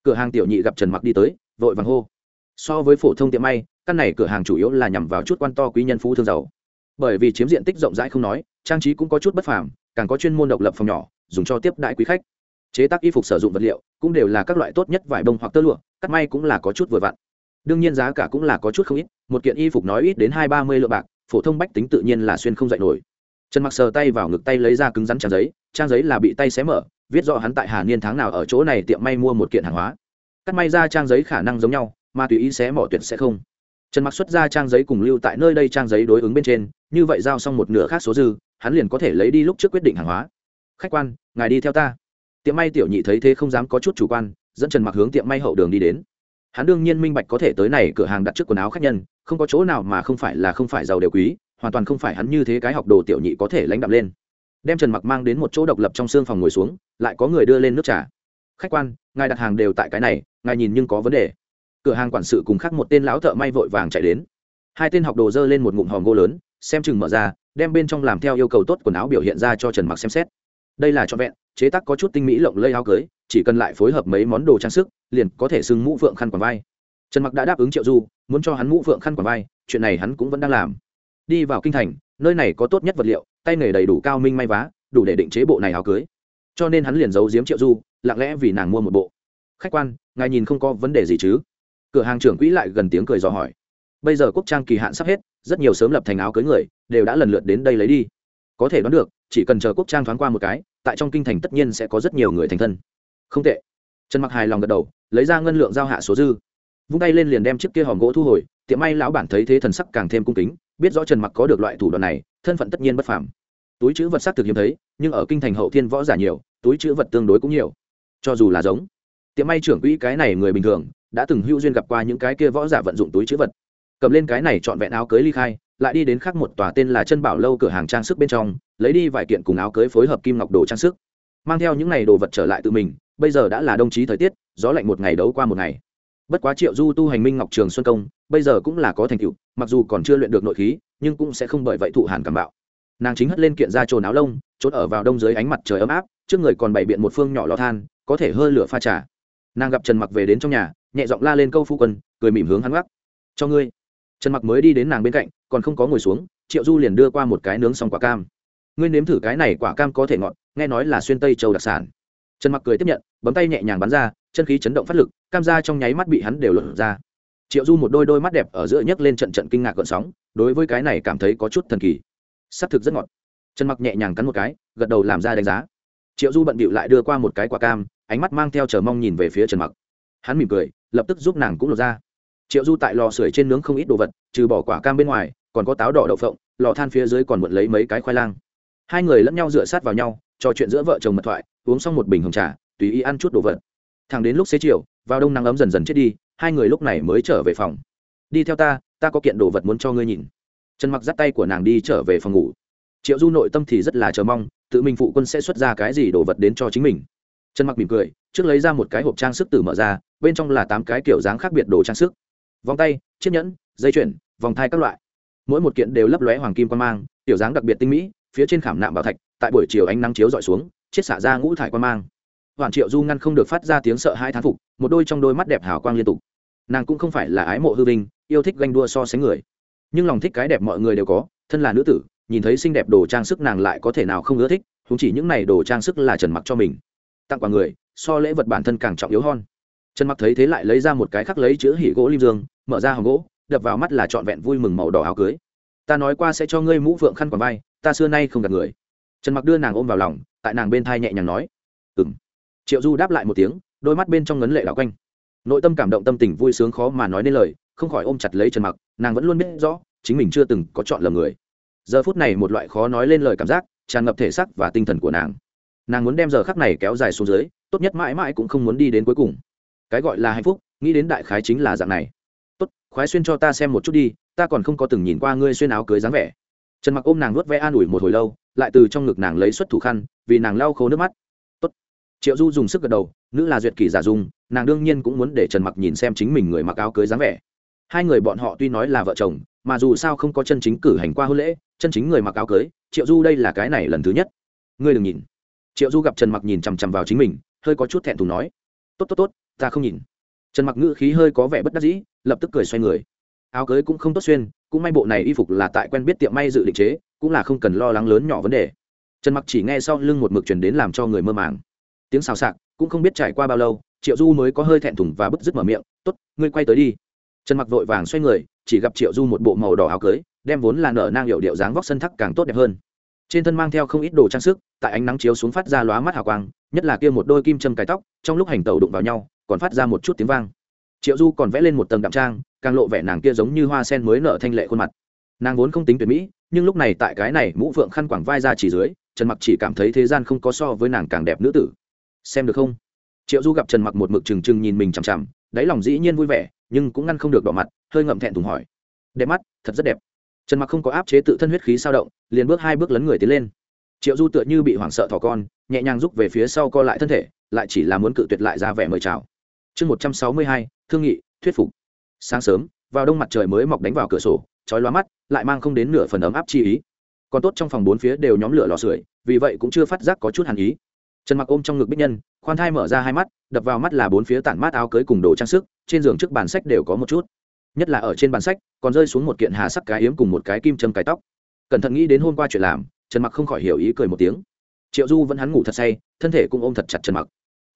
Cửa hàng tiểu nhị gặp trần mặc đi tới, vội vàng hô. So với phổ thông tiệm may, căn này cửa hàng chủ yếu là nhằm vào chút quan to quý nhân phú thương giàu. Bởi vì chiếm diện tích rộng rãi không nói, trang trí cũng có chút bất phàm, càng có chuyên môn độc lập phòng nhỏ, dùng cho tiếp đại quý khách. Chế tác y phục sử dụng vật liệu cũng đều là các loại tốt nhất vải bông hoặc tơ lụa, cắt may cũng là có chút vừa vặn. Đương nhiên giá cả cũng là có chút không ít, một kiện y phục nói ít đến hai ba mươi lượng bạc, phổ thông bách tính tự nhiên là xuyên không dạy nổi trần mặc sờ tay vào ngực tay lấy ra cứng rắn trang giấy trang giấy là bị tay xé mở, viết rõ hắn tại hà niên tháng nào ở chỗ này tiệm may mua một kiện hàng hóa. Cắt may ra trang giấy khả năng giống nhau, mà tùy ý xé mỏ tuyệt sẽ không. Trần mặc xuất ra trang giấy cùng lưu tại nơi đây trang giấy đối ứng bên trên, như vậy giao xong một nửa khác số dư, hắn liền có thể lấy đi lúc trước quyết định hàng hóa. Khách quan, ngài đi theo ta. Tiệm may tiểu nhị thấy thế không dám có chút chủ quan, dẫn trần mặc hướng tiệm may hậu đường đi đến. Hắn đương nhiên minh bạch có thể tới này cửa hàng đặt trước quần áo khách nhân, không có chỗ nào mà không phải là không phải giàu đều quý hoàn toàn không phải hắn như thế cái học đồ tiểu nhị có thể lãnh đạm lên. Đem trần mặc mang đến một chỗ độc lập trong xương phòng ngồi xuống, lại có người đưa lên nước trà. Khách quan, ngài đặt hàng đều tại cái này, ngài nhìn nhưng có vấn đề. Cửa hàng quản sự cùng khác một tên lão thợ may vội vàng chạy đến. Hai tên học đồ dơ lên một ngụm hòm gỗ lớn, xem chừng mở ra, đem bên trong làm theo yêu cầu tốt quần áo biểu hiện ra cho trần mặc xem xét. Đây là cho vẹn, chế tác có chút tinh mỹ lộng lây áo cưới, chỉ cần lại phối hợp mấy món đồ trang sức, liền có thể xưng mũ vượng khăn quàng vai. Trần mặc đã đáp ứng triệu du, muốn cho hắn mũ vượng khăn quàng vai, chuyện này hắn cũng vẫn đang làm đi vào kinh thành, nơi này có tốt nhất vật liệu, tay nghề đầy đủ cao minh may vá, đủ để định chế bộ này áo cưới. Cho nên hắn liền giấu giếm triệu du, lặng lẽ vì nàng mua một bộ. Khách quan, ngài nhìn không có vấn đề gì chứ? Cửa hàng trưởng quỹ lại gần tiếng cười dò hỏi. Bây giờ quốc trang kỳ hạn sắp hết, rất nhiều sớm lập thành áo cưới người, đều đã lần lượt đến đây lấy đi. Có thể đoán được, chỉ cần chờ quốc trang thoáng qua một cái, tại trong kinh thành tất nhiên sẽ có rất nhiều người thành thân. Không tệ. Trần mặc hài lòng gật đầu, lấy ra ngân lượng giao hạ số dư vung tay lên liền đem chiếc kia hòm gỗ thu hồi, tiệm may lão bản thấy thế thần sắc càng thêm cung kính, biết rõ trần mặc có được loại thủ đoạn này, thân phận tất nhiên bất phàm. Túi chữ vật sắc thực hiếm thấy, nhưng ở kinh thành hậu thiên võ giả nhiều, túi chữ vật tương đối cũng nhiều. Cho dù là giống tiệm may trưởng quỹ cái này người bình thường, đã từng hữu duyên gặp qua những cái kia võ giả vận dụng túi chữ vật. Cầm lên cái này trọn vẹn áo cưới ly khai, lại đi đến khác một tòa tên là chân bảo lâu cửa hàng trang sức bên trong, lấy đi vài kiện cùng áo cưới phối hợp kim ngọc đồ trang sức. Mang theo những này đồ vật trở lại tự mình, bây giờ đã là đồng chí thời tiết, gió lạnh một ngày đấu qua một ngày bất quá triệu du tu hành minh ngọc trường xuân công, bây giờ cũng là có thành tựu, mặc dù còn chưa luyện được nội khí, nhưng cũng sẽ không bởi vậy thụ hàn cảm bạo. Nàng chính hất lên kiện ra trồn áo lông, trốn ở vào đông dưới ánh mặt trời ấm áp, trước người còn bày biện một phương nhỏ lò than, có thể hơi lửa pha trà. Nàng gặp trần mặc về đến trong nhà, nhẹ giọng la lên câu phu quân, cười mỉm hướng hắn gác cho ngươi. Trần mặc mới đi đến nàng bên cạnh, còn không có ngồi xuống, triệu du liền đưa qua một cái nướng xong quả cam. Ngươi nếm thử cái này quả cam có thể ngọt, nghe nói là xuyên tây châu đặc sản. Trần mặc cười tiếp nhận, bấm tay nhẹ nhàng bắn ra chân khí chấn động phát lực, cam ra trong nháy mắt bị hắn đều lột ra. Triệu du một đôi đôi mắt đẹp ở giữa nhấc lên trận trận kinh ngạc gợn sóng, đối với cái này cảm thấy có chút thần kỳ. S ắ c thực rất ngọt. Trần mặc nhẹ nhàng cắn một cái, gật đầu làm ra đánh giá. Triệu du bận bịu lại đưa qua một cái quả cam, ánh mắt mang theo chờ mong nhìn về phía trần mặc. Hắn mỉm cười, lập tức giúp nàng cũng lột ra. Triệu du tại lò sưởi trên nướng không ít đồ vật, trừ bỏ quả cam bên ngoài, còn có táo đỏ đậu phộng, lò than phía dưới còn mượn lấy mấy cái khoai lang. Hai người lẫn nhau dựa sát vào nhau, trò chuyện giữa vợ chồng mật thoại, uống xong một bình hồng trà, tùy ý ăn chút đồ vật thẳng đến lúc xế chiều, vào đông nắng ấm dần dần chết đi, hai người lúc này mới trở về phòng. Đi theo ta ta có kiện đồ vật muốn cho ngươi nhìn. Trần mặc dắt tay của nàng đi trở về phòng ngủ. Triệu du nội tâm thì rất là chờ mong, tự mình phụ quân sẽ xuất ra cái gì đồ vật đến cho chính mình. Trần mặc mỉm cười, trước lấy ra một cái hộp trang sức từ mở ra, bên trong là tám cái kiểu dáng khác biệt đồ trang sức. Vòng tay, chiếc nhẫn, dây chuyền, vòng thai các loại. Mỗi một kiện đều lấp lóe hoàng kim quan mang tiểu dáng đặc biệt tinh mỹ, phía trên khảm nạm bảo thạch, tại buổi chiều ánh nắng chiếu dọi xuống, chiết xả ra ngũ thải quan mang hoàn triệu du ngăn không được phát ra tiếng sợ hai thán phục, một đôi trong đôi mắt đẹp hào quang liên tục. Nàng cũng không phải là ái mộ hư vinh, yêu thích ganh đua so sánh người. Nhưng lòng thích cái đẹp mọi người đều có, thân là nữ tử, nhìn thấy xinh đẹp đồ trang sức nàng lại có thể nào không ưa thích không chỉ những này đồ trang sức là trần mặc cho mình. Tặng quà người, so lễ vật bản thân càng trọng yếu hơn. Trần mặc thấy thế lại lấy ra một cái khắc lấy chữ hỉ gỗ lim dương, mở ra hòm gỗ, đập vào mắt là trọn vẹn vui mừng màu đỏ áo cưới. Ta nói qua sẽ cho ngươi mũ phượng khăn quàng vai, ta xưa nay không gặp người. Trần mặc đưa nàng ôm vào lòng, tại nàng bên thai nhẹ nhàng nói. Ừng triệu du đáp lại một tiếng, đôi mắt bên trong ngấn lệ đảo quanh. Nội tâm cảm động tâm tình vui sướng khó mà nói nên lời, không khỏi ôm chặt lấy trần mặc, nàng vẫn luôn biết rõ, chính mình chưa từng có chọn lầm người. Giờ phút này một loại khó nói lên lời cảm giác, tràn ngập thể xác và tinh thần của nàng. Nàng muốn đem giờ khắc này kéo dài xuống dưới, tốt nhất mãi mãi cũng không muốn đi đến cuối cùng. Cái gọi là hạnh phúc, nghĩ đến đại khái chính là dạng này. Tốt, khoái xuyên cho ta xem một chút đi, ta còn không có từng nhìn qua ngươi xuyên áo cưới dáng vẻ. Trần mặc ôm nàng nuốt vẽ an ủi một hồi lâu, lại từ trong ngực nàng lấy xuất thủ khăn, vì nàng lau khô nước mắt triệu du dùng sức gật đầu, nữ là duyệt kỷ giả dung, nàng đương nhiên cũng muốn để trần mặc nhìn xem chính mình người mặc áo cưới dáng vẻ. Hai người bọn họ tuy nói là vợ chồng, mà dù sao không có chân chính cử hành qua hôn lễ, chân chính người mặc áo cưới, triệu du đây là cái này lần thứ nhất. Ngươi đừng nhìn. Triệu du gặp trần mặc nhìn chằm chằm vào chính mình, hơi có chút thẹn thùng nói. Tốt tốt tốt, ta không nhìn. Trần mặc ngữ khí hơi có vẻ bất đắc dĩ, lập tức cười xoay người. Áo cưới cũng không tốt xuyên, cũng may bộ này y phục là tại quen biết tiệm may dự định chế, cũng là không cần lo lắng lớn nhỏ vấn đề. Trần mặc chỉ nghe sau lưng một mực truyền đến làm cho người mơ màng tiếng xào xạc cũng không biết trải qua bao lâu, triệu du mới có hơi thẹn thùng và bứt rứt mở miệng, tốt, ngươi quay tới đi. Trần mặc vội vàng xoay người, chỉ gặp triệu du một bộ màu đỏ áo cưới, đem vốn là nở nang hiệu điệu dáng vóc sân thắc càng tốt đẹp hơn. Trên thân mang theo không ít đồ trang sức, tại ánh nắng chiếu xuống phát ra lóa mắt hào quang, nhất là kia một đôi kim châm cái tóc, trong lúc hành tẩu đụng vào nhau, còn phát ra một chút tiếng vang. Triệu du còn vẽ lên một tầng đạm trang, càng lộ vẻ nàng kia giống như hoa sen mới nở thanh lệ khuôn mặt. Nàng vốn không tính tuyệt mỹ, nhưng lúc này tại cái này mũ phượng khăn quảng vai ra chỉ dưới, trần mặc chỉ cảm thấy thế gian không có so với nàng càng đẹp nữ tử xem được không? Triệu du gặp trần mặc một mực trừng trừng nhìn mình chằm chằm, đáy lòng dĩ nhiên vui vẻ, nhưng cũng ngăn không được đỏ mặt, hơi ngậm thẹn thùng hỏi. Đẹp mắt, thật rất đẹp. Trần mặc không có áp chế tự thân huyết khí sao động, liền bước hai bước lấn người tiến lên. Triệu du tựa như bị hoảng sợ thỏ con, nhẹ nhàng rút về phía sau co lại thân thể, lại chỉ là muốn cự tuyệt lại ra vẻ mời chào. Chương một trăm sáu mươi hai, thương nghị, thuyết phục. Sáng sớm, vào đông mặt trời mới mọc đánh vào cửa sổ, chói lóa mắt, lại mang không đến nửa phần ấm áp chi ý. Còn tốt trong phòng bốn phía đều nhóm lửa lò sưởi, vì vậy cũng chưa phát giác có chút hàn ý trần mặc ôm trong ngực bích nhân, khoan thai mở ra hai mắt, đập vào mắt là bốn phía tản mát áo cưới cùng đồ trang sức, trên giường trước bàn sách đều có một chút. Nhất là ở trên bàn sách, còn rơi xuống một kiện hà sắc cái yếm cùng một cái kim châm cái tóc. Cẩn thận nghĩ đến hôm qua chuyện làm, trần mặc không khỏi hiểu ý cười một tiếng. Triệu du vẫn hắn ngủ thật say, thân thể cũng ôm thật chặt trần mặc.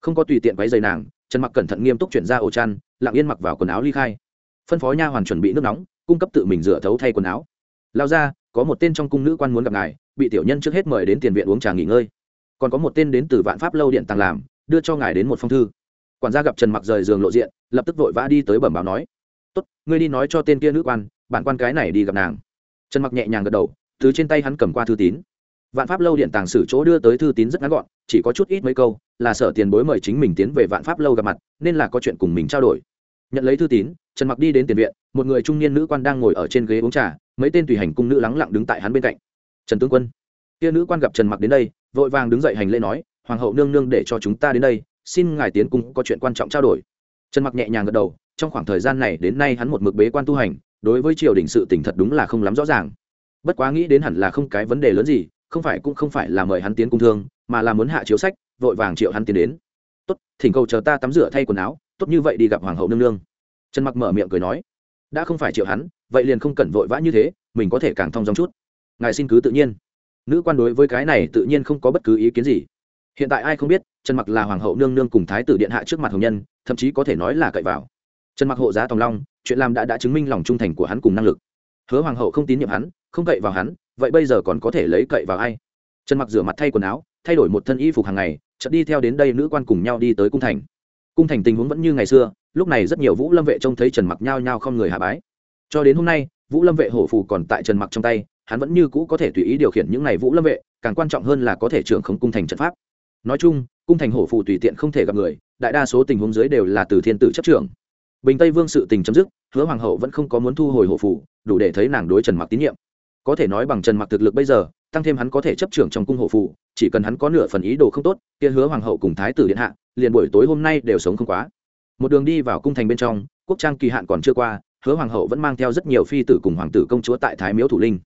Không có tùy tiện váy dày nàng, trần mặc cẩn thận nghiêm túc chuyển ra ổ chăn, lặng yên mặc vào quần áo ly khai. Phân phó nha hoàn chuẩn bị nước nóng, cung cấp tự mình rửa thấu thay quần áo. Lao ra, có một tên trong cung nữ quan muốn gặp ngài, bị tiểu nhân trước hết mời đến tiền viện uống trà nghỉ ngơi còn có một tên đến từ vạn pháp lâu điện tàng làm, đưa cho ngài đến một phong thư. Quản gia gặp trần mặc rời giường lộ diện, lập tức vội vã đi tới bẩm báo nói, tốt, ngươi đi nói cho tên kia nữ quan, bản quan cái này đi gặp nàng. Trần mặc nhẹ nhàng gật đầu từ trên tay hắn cầm qua thư tín. Vạn pháp lâu điện tàng sử chỗ đưa tới thư tín rất ngắn gọn, chỉ có chút ít mấy câu, là sở tiền bối mời chính mình tiến về vạn pháp lâu gặp mặt, nên là có chuyện cùng mình trao đổi. Nhận lấy thư tín, trần mặc đi đến tiền viện, một người trung niên nữ quan đang ngồi ở trên ghế uống trà, mấy tên tùy hành cung nữ lắng lặng đứng tại hắn bên cạnh. Trần tướng quân kia nữ quan gặp trần mặc đến đây, vội vàng đứng dậy hành lễ nói, hoàng hậu nương nương để cho chúng ta đến đây, xin ngài tiến cung có chuyện quan trọng trao đổi. Trần mặc nhẹ nhàng gật đầu, trong khoảng thời gian này đến nay hắn một mực bế quan tu hành, đối với triều đình sự tỉnh thật đúng là không lắm rõ ràng. Bất quá nghĩ đến hẳn là không cái vấn đề lớn gì, không phải cũng không phải là mời hắn tiến cung thương, mà là muốn hạ chiếu sách, vội vàng triệu hắn tiến đến. Tốt, thỉnh cầu chờ ta tắm rửa thay quần áo, tốt như vậy đi gặp hoàng hậu nương nương. Trần mặc mở miệng cười nói, đã không phải triệu hắn, vậy liền không cần vội vã như thế, mình có thể càng thong dong chút. Ngài xin cứ tự nhiên nữ quan đối với cái này tự nhiên không có bất cứ ý kiến gì. Hiện tại ai không biết, trần mặc là hoàng hậu nương nương cùng thái tử điện hạ trước mặt hồng nhân, thậm chí có thể nói là cậy vào. Trần mặc hộ giá tòng long, chuyện làm đã đã chứng minh lòng trung thành của hắn cùng năng lực. Hứa hoàng hậu không tín nhiệm hắn, không cậy vào hắn, vậy bây giờ còn có thể lấy cậy vào ai? Trần mặc rửa mặt thay quần áo, thay đổi một thân y phục hàng ngày, chợt đi theo đến đây nữ quan cùng nhau đi tới cung thành. Cung thành tình huống vẫn như ngày xưa, lúc này rất nhiều vũ lâm vệ trông thấy trần mặc nhao nhao không người hạ bái. Cho đến hôm nay, vũ lâm vệ hổ phù còn tại trần mặc trong tay hắn vẫn như cũ có thể tùy ý điều khiển những này vũ lâm vệ càng quan trọng hơn là có thể trưởng không cung thành trận pháp. Nói chung cung thành hổ Phụ tùy tiện không thể gặp người đại đa số tình huống dưới đều là từ thiên tử chấp trưởng. Bình tây vương sự tình chấm dứt hứa hoàng hậu vẫn không có muốn thu hồi hổ Phụ, đủ để thấy nàng đối trần mặc tín nhiệm. Có thể nói bằng trần mặc thực lực bây giờ tăng thêm hắn có thể chấp trưởng trong cung hổ Phụ, chỉ cần hắn có nửa phần ý đồ không tốt kia hứa hoàng hậu cùng thái tử điện hạ liền buổi tối hôm nay đều sống không quá. Một đường đi vào cung thành bên trong quốc trang kỳ hạn còn chưa qua hứa hoàng hậu vẫn mang theo rất nhiều phi tử cùng hoàng tử công chúa tại thái miếu thủ linh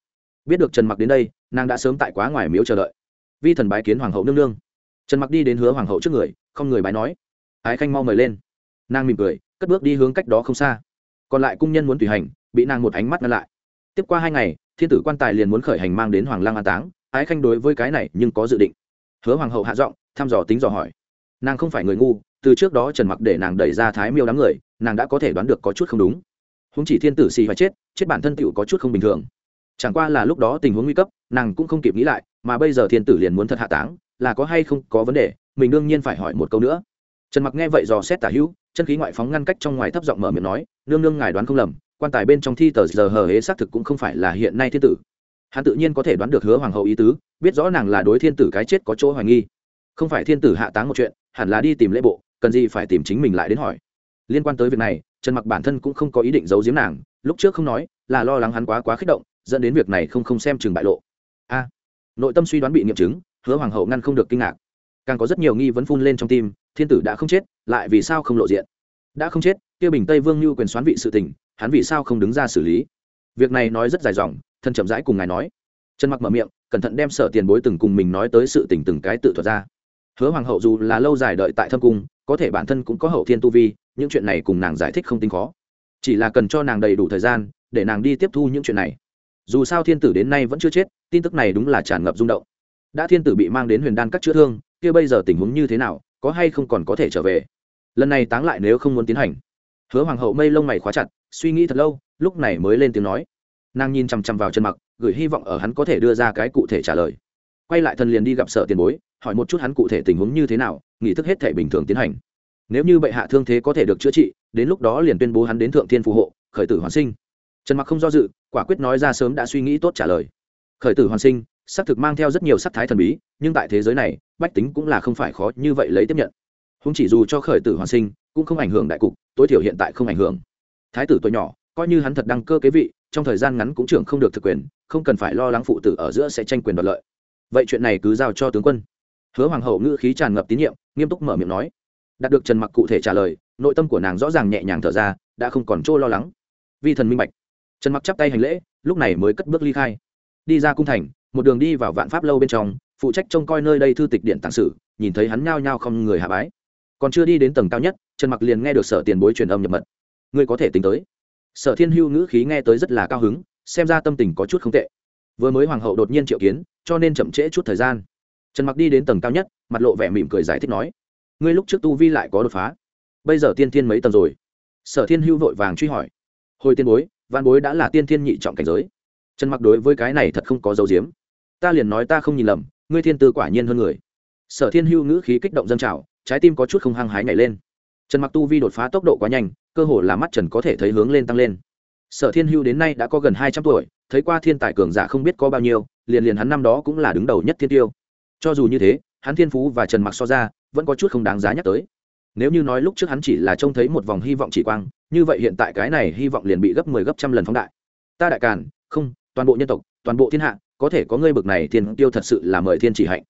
biết được trần mặc đến đây, nàng đã sớm tại quá ngoài miếu chờ đợi. Vi thần bái kiến hoàng hậu nương nương. Trần mặc đi đến hứa hoàng hậu trước người, không người bái nói. Ái khanh mau mời lên. Nàng mỉm cười, cất bước đi hướng cách đó không xa. Còn lại cung nhân muốn tùy hành, bị nàng một ánh mắt ngăn lại. Tiếp qua hai ngày, thiên tử quan tài liền muốn khởi hành mang đến hoàng lang an táng. Ái khanh đối với cái này nhưng có dự định. Hứa hoàng hậu hạ giọng, thăm dò tính dò hỏi. Nàng không phải người ngu, từ trước đó trần mặc để nàng đẩy ra thái miêu đám người, nàng đã có thể đoán được có chút không đúng. Húng chỉ thiên tử xì phải chết chết bản thân tựu có chút không bình thường chẳng qua là lúc đó tình huống nguy cấp, nàng cũng không kịp nghĩ lại, mà bây giờ thiên tử liền muốn thật hạ táng, là có hay không có vấn đề, mình đương nhiên phải hỏi một câu nữa. Trần mặc nghe vậy dò xét tả hữu, chân khí ngoại phóng ngăn cách trong ngoài thấp giọng mở miệng nói, nương nương ngài đoán không lầm, quan tài bên trong thi tờ giờ hờ hế xác thực cũng không phải là hiện nay thiên tử. Hắn tự nhiên có thể đoán được hứa hoàng hậu ý tứ, biết rõ nàng là đối thiên tử cái chết có chỗ hoài nghi. Không phải thiên tử hạ táng một chuyện, hẳn là đi tìm lễ bộ, cần gì phải tìm chính mình lại đến hỏi. Liên quan tới việc này, trần mặc bản thân cũng không có ý định giấu giếm nàng, lúc trước không nói, là lo lắng hắn quá quá kích động dẫn đến việc này không không xem chừng bại lộ. A, nội tâm suy đoán bị nghiệm chứng, hứa hoàng hậu ngăn không được kinh ngạc. Càng có rất nhiều nghi vấn phun lên trong tim, thiên tử đã không chết, lại vì sao không lộ diện? Đã không chết, kia bình tây vương như quyền xoán vị sự tình, hắn vì sao không đứng ra xử lý? Việc này nói rất dài dòng, thân chậm rãi cùng ngài nói. Trần mặc mở miệng, cẩn thận đem sở tiền bối từng cùng mình nói tới sự tình từng cái tự thuật ra. Hứa hoàng hậu dù là lâu dài đợi tại thâm cung, có thể bản thân cũng có hậu thiên tu vi, những chuyện này cùng nàng giải thích không tính khó. Chỉ là cần cho nàng đầy đủ thời gian, để nàng đi tiếp thu những chuyện này dù sao thiên tử đến nay vẫn chưa chết, tin tức này đúng là tràn ngập rung động. Đã thiên tử bị mang đến huyền đan các chữa thương, kia bây giờ tình huống như thế nào, có hay không còn có thể trở về? Lần này táng lại nếu không muốn tiến hành. Hứa hoàng hậu mây lông mày khóa chặt, suy nghĩ thật lâu, lúc này mới lên tiếng nói. Nàng nhìn chằm chằm vào chân mặc, gửi hy vọng ở hắn có thể đưa ra cái cụ thể trả lời. Quay lại thần liền đi gặp sở tiền bối, hỏi một chút hắn cụ thể tình huống như thế nào nghỉ thức hết thể bình thường tiến hành. Nếu như bệ hạ thương thế có thể được chữa trị, đến lúc đó liền tuyên bố hắn đến thượng thiên phù hộ, khởi tử hoàn sinh. Trần mặc không do dự quả quyết nói ra sớm đã suy nghĩ tốt trả lời. Khởi tử hoàn sinh, xác thực mang theo rất nhiều sắc thái thần bí, nhưng tại thế giới này, bách tính cũng là không phải khó như vậy lấy tiếp nhận. Không chỉ dù cho khởi tử hoàn sinh, cũng không ảnh hưởng đại cục, tối thiểu hiện tại không ảnh hưởng. Thái tử tuổi nhỏ, coi như hắn thật đăng cơ kế vị, trong thời gian ngắn cũng trưởng không được thực quyền, không cần phải lo lắng phụ tử ở giữa sẽ tranh quyền đoạt lợi. Vậy chuyện này cứ giao cho tướng quân. Hứa hoàng hậu ngữ khí tràn ngập tín nhiệm, nghiêm túc mở miệng nói. Đạt được trần mặc cụ thể trả lời, nội tâm của nàng rõ ràng nhẹ nhàng thở ra, đã không còn chỗ lo lắng. Vi thần minh bạch trần mặc chắp tay hành lễ, lúc này mới cất bước ly khai. Đi ra cung thành, một đường đi vào vạn pháp lâu bên trong, phụ trách trông coi nơi đây thư tịch điện tàng sử, nhìn thấy hắn nhao nhao không người hạ bái. Còn chưa đi đến tầng cao nhất, trần mặc liền nghe được sở tiền bối truyền âm nhập mật. Ngươi có thể tính tới. Sở thiên hưu ngữ khí nghe tới rất là cao hứng, xem ra tâm tình có chút không tệ. Vừa mới hoàng hậu đột nhiên triệu kiến, cho nên chậm trễ chút thời gian. Trần mặc đi đến tầng cao nhất, mặt lộ vẻ mỉm cười giải thích nói, ngươi lúc trước tu vi lại có đột phá. Bây giờ tiên thiên mấy tầng rồi? Sở thiên hưu vội vàng truy hỏi, hồi tiên bối văn bối đã là tiên thiên nhị trọng cảnh giới. Trần mặc đối với cái này thật không có dấu diếm. Ta liền nói ta không nhìn lầm, ngươi thiên tư quả nhiên hơn người. Sở thiên hưu ngữ khí kích động dân trào, trái tim có chút không hăng hái nhảy lên. Trần mặc tu vi đột phá tốc độ quá nhanh, cơ hồ là mắt trần có thể thấy hướng lên tăng lên. Sở thiên hưu đến nay đã có gần hai trăm tuổi, thấy qua thiên tài cường giả không biết có bao nhiêu, liền liền hắn năm đó cũng là đứng đầu nhất thiên tiêu. Cho dù như thế, hắn thiên phú và trần mặc so ra, vẫn có chút không đáng giá nhắc tới nếu như nói lúc trước hắn chỉ là trông thấy một vòng hy vọng chỉ quang, như vậy hiện tại cái này hy vọng liền bị gấp mười 10 gấp trăm lần phóng đại. Ta đại càn, không, toàn bộ nhân tộc, toàn bộ thiên hạ, có thể có ngươi bực này thiên tiêu thật sự là mời thiên chỉ hạnh.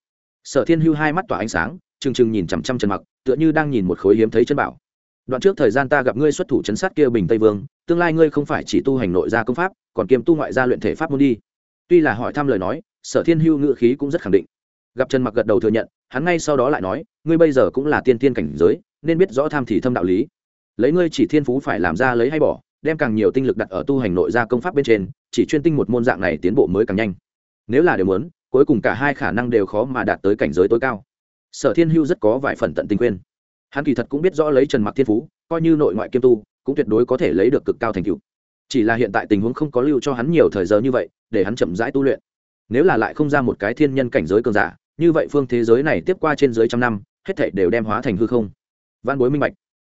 Sở thiên hưu hai mắt tỏa ánh sáng, trừng trừng nhìn chằm chằm trần mặc, tựa như đang nhìn một khối hiếm thấy chân bảo. Đoạn trước thời gian ta gặp ngươi xuất thủ chấn sát kia bình tây vương, tương lai ngươi không phải chỉ tu hành nội gia công pháp, còn kiêm tu ngoại gia luyện thể pháp môn đi. Tuy là hỏi thăm lời nói, sở thiên hưu ngự khí cũng rất khẳng định. Gặp trần mặc gật đầu thừa nhận, hắn ngay sau đó lại nói, ngươi bây giờ cũng là tiên tiên cảnh giới nên biết rõ tham thì thâm đạo lý. Lấy ngươi chỉ thiên phú phải làm ra lấy hay bỏ, đem càng nhiều tinh lực đặt ở tu hành nội gia công pháp bên trên, chỉ chuyên tinh một môn dạng này tiến bộ mới càng nhanh. Nếu là đều muốn, cuối cùng cả hai khả năng đều khó mà đạt tới cảnh giới tối cao. Sở thiên hưu rất có vài phần tận tình quên hắn kỳ thật cũng biết rõ lấy trần mặc thiên phú, coi như nội ngoại kiêm tu, cũng tuyệt đối có thể lấy được cực cao thành tựu. Chỉ là hiện tại tình huống không có lưu cho hắn nhiều thời giờ như vậy, để hắn chậm rãi tu luyện. Nếu là lại không ra một cái thiên nhân cảnh giới cường giả, như vậy phương thế giới này tiếp qua trên dưới trăm năm, hết thảy đều đem hóa thành hư không văn bối minh bạch.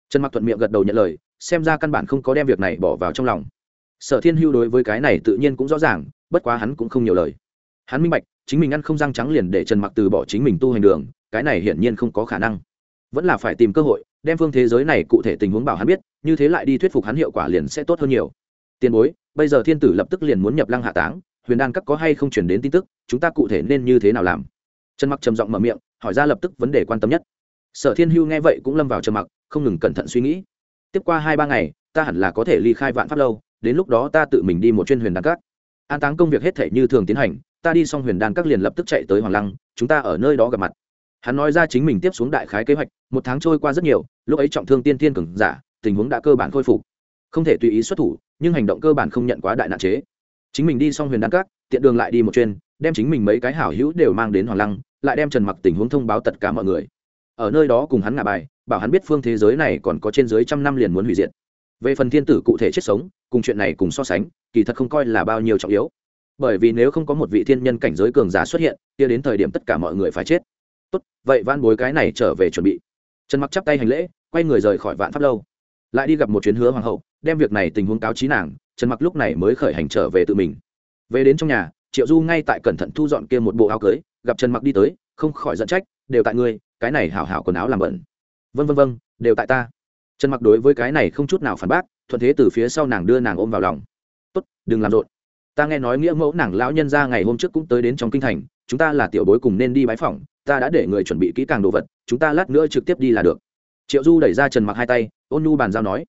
Trần mặc thuận miệng gật đầu nhận lời, xem ra căn bản không có đem việc này bỏ vào trong lòng. Sở thiên hưu đối với cái này tự nhiên cũng rõ ràng, bất quá hắn cũng không nhiều lời. Hắn minh bạch, chính mình ăn không răng trắng liền để trần mặc từ bỏ chính mình tu hành đường, cái này hiển nhiên không có khả năng. Vẫn là phải tìm cơ hội, đem phương thế giới này cụ thể tình huống bảo hắn biết, như thế lại đi thuyết phục hắn hiệu quả liền sẽ tốt hơn nhiều. Tiền bối, bây giờ thiên tử lập tức liền muốn nhập lăng hạ táng, huyền đan các có hay không chuyển đến tin tức, chúng ta cụ thể nên như thế nào làm? Trần mặc trầm giọng mở miệng, hỏi ra lập tức vấn đề quan tâm nhất sở thiên hưu nghe vậy cũng lâm vào trầm mặc, không ngừng cẩn thận suy nghĩ. Tiếp qua hai ba ngày, ta hẳn là có thể ly khai vạn pháp lâu, đến lúc đó ta tự mình đi một chuyên huyền đan các. An táng công việc hết thể như thường tiến hành, ta đi xong huyền đan các liền lập tức chạy tới hoàng lăng, chúng ta ở nơi đó gặp mặt. Hắn nói ra chính mình tiếp xuống đại khái kế hoạch, một tháng trôi qua rất nhiều, lúc ấy trọng thương tiên tiên cường giả, tình huống đã cơ bản khôi phục. Không thể tùy ý xuất thủ, nhưng hành động cơ bản không nhận quá đại nạn chế. Chính mình đi xong huyền đan các, tiện đường lại đi một chuyên, đem chính mình mấy cái hảo hữu đều mang đến hoàng lăng, lại đem trần mặc tình huống thông báo tất cả mọi người ở nơi đó cùng hắn ngả bài, bảo hắn biết phương thế giới này còn có trên dưới trăm năm liền muốn hủy diệt. Về phần thiên tử cụ thể chết sống, cùng chuyện này cùng so sánh, kỳ thật không coi là bao nhiêu trọng yếu. Bởi vì nếu không có một vị thiên nhân cảnh giới cường giả xuất hiện, kia đến thời điểm tất cả mọi người phải chết. Tốt, vậy van bối cái này trở về chuẩn bị. Trần mặc chắp tay hành lễ, quay người rời khỏi vạn pháp lâu. Lại đi gặp một chuyến hứa hoàng hậu, đem việc này tình huống cáo trí nàng, trần mặc lúc này mới khởi hành trở về tự mình. Về đến trong nhà, triệu du ngay tại cẩn thận thu dọn kia một bộ áo cưới, gặp trần mặc đi tới, không khỏi giận trách, đều tại ngươi cái này hảo hảo quần áo làm bẩn. Vân vân vân đều tại ta. Trần mặc đối với cái này không chút nào phản bác, thuận thế từ phía sau nàng đưa nàng ôm vào lòng. Tốt, đừng làm rộn. Ta nghe nói nghĩa mẫu nàng lão nhân ra ngày hôm trước cũng tới đến trong kinh thành, chúng ta là tiểu bối cùng nên đi bái phỏng, ta đã để người chuẩn bị kỹ càng đồ vật, chúng ta lát nữa trực tiếp đi là được. Triệu du đẩy ra trần mặc hai tay, ôn nhu bàn giao nói.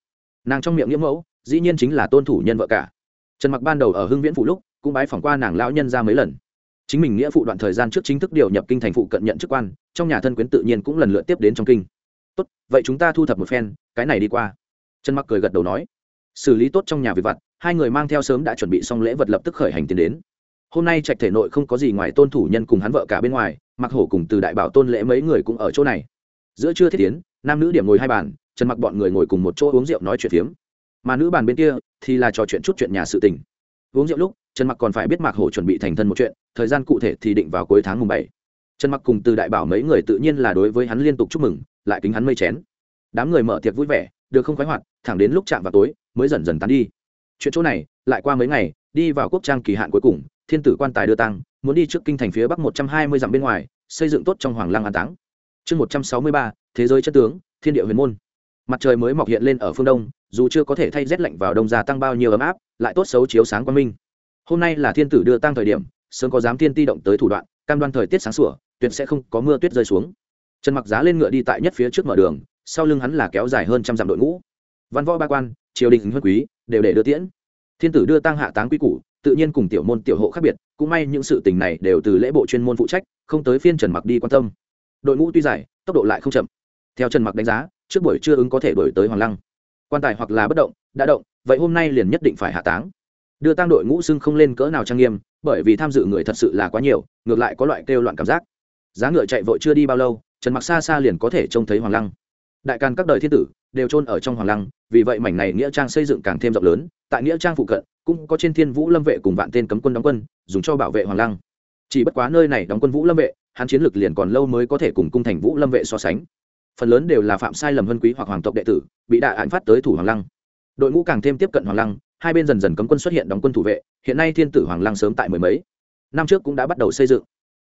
Nàng trong miệng nghĩa mẫu, dĩ nhiên chính là tôn thủ nhân vợ cả. Trần mặc ban đầu ở hưng viễn phủ lúc, cũng bái phỏng qua nàng lão nhân ra mấy lần chính mình nghĩa phụ đoạn thời gian trước chính thức điều nhập kinh thành phụ cận nhận chức quan, trong nhà thân quyến tự nhiên cũng lần lượt tiếp đến trong kinh. Tốt, vậy chúng ta thu thập một phen, cái này đi qua. Trần mặc cười gật đầu nói. Xử lý tốt trong nhà việc vặt, hai người mang theo sớm đã chuẩn bị xong lễ vật lập tức khởi hành tiến đến. Hôm nay trạch thể nội không có gì ngoài tôn thủ nhân cùng hắn vợ cả bên ngoài mặc hổ cùng từ đại bảo tôn lễ mấy người cũng ở chỗ này. Giữa trưa thiết tiến, nam nữ điểm ngồi hai bàn, trần mặc bọn người ngồi cùng một chỗ uống rượu nói chuyện phiếm. Mà nữ bàn bên kia thì là trò chuyện chút chuyện nhà sự tình. Uống rượu lúc trần mặc còn phải biết mạc hổ chuẩn bị thành thân một chuyện, thời gian cụ thể thì định vào cuối tháng mùng bảy. Trần mặc cùng từ đại bảo mấy người tự nhiên là đối với hắn liên tục chúc mừng, lại kính hắn mây chén. Đám người mở tiệc vui vẻ, được không khoái hoạt, thẳng đến lúc chạm vào tối, mới dần dần tán đi. Chuyện chỗ này, lại qua mấy ngày, đi vào quốc trang kỳ hạn cuối cùng, thiên tử quan tài đưa tăng muốn đi trước kinh thành phía bắc một trăm hai mươi dặm bên ngoài, xây dựng tốt trong hoàng lang an táng. Chương một trăm sáu mươi ba, thế giới chất tướng, thiên địa huyền môn. Mặt trời mới mọc hiện lên ở phương đông, dù chưa có thể thay rét lạnh vào đông gia tăng bao nhiêu ấm áp, lại tốt xấu chiếu sáng quang minh hôm nay là thiên tử đưa tăng thời điểm, sớm có dám thiên ti động tới thủ đoạn, cam đoan thời tiết sáng sủa, tuyệt sẽ không có mưa tuyết rơi xuống. Trần mặc giá lên ngựa đi tại nhất phía trước mở đường, sau lưng hắn là kéo dài hơn trăm dặm đội ngũ. Văn võ ba quan, triều đình huân quý, đều để đưa tiễn. Thiên tử đưa tăng hạ táng quy củ, tự nhiên cùng tiểu môn tiểu hộ khác biệt, cũng may những sự tình này đều từ lễ bộ chuyên môn phụ trách, không tới phiên trần mặc đi quan tâm. Đội ngũ tuy dài, tốc độ lại không chậm. Theo trần mặc đánh giá, trước buổi trưa ứng có thể đổi tới hoàng lăng. Quan tài hoặc là bất động, đã động, vậy hôm nay liền nhất định phải hạ táng đưa tăng đội ngũ xưng không lên cỡ nào trang nghiêm, bởi vì tham dự người thật sự là quá nhiều, ngược lại có loại kêu loạn cảm giác. Giá ngựa chạy vội chưa đi bao lâu, trần mặc xa xa liền có thể trông thấy hoàng lăng. Đại càn các đời thiên tử đều chôn ở trong hoàng lăng, vì vậy mảnh này nghĩa trang xây dựng càng thêm rộng lớn, tại nghĩa trang phụ cận, cũng có trên thiên vũ lâm vệ cùng vạn tên cấm quân đóng quân, dùng cho bảo vệ hoàng lăng. Chỉ bất quá nơi này đóng quân vũ lâm vệ, hắn chiến lược liền còn lâu mới có thể cùng cung thành vũ lâm vệ so sánh. Phần lớn đều là phạm sai lầm vân quý hoặc hoàng tộc đệ tử, bị đại án phát tới thủ hoàng lăng. Đội ngũ càng thêm tiếp cận hoàng lăng hai bên dần dần cấm quân xuất hiện đóng quân thủ vệ, hiện nay thiên tử hoàng lăng sớm tại mười mấy. Năm trước cũng đã bắt đầu xây dựng.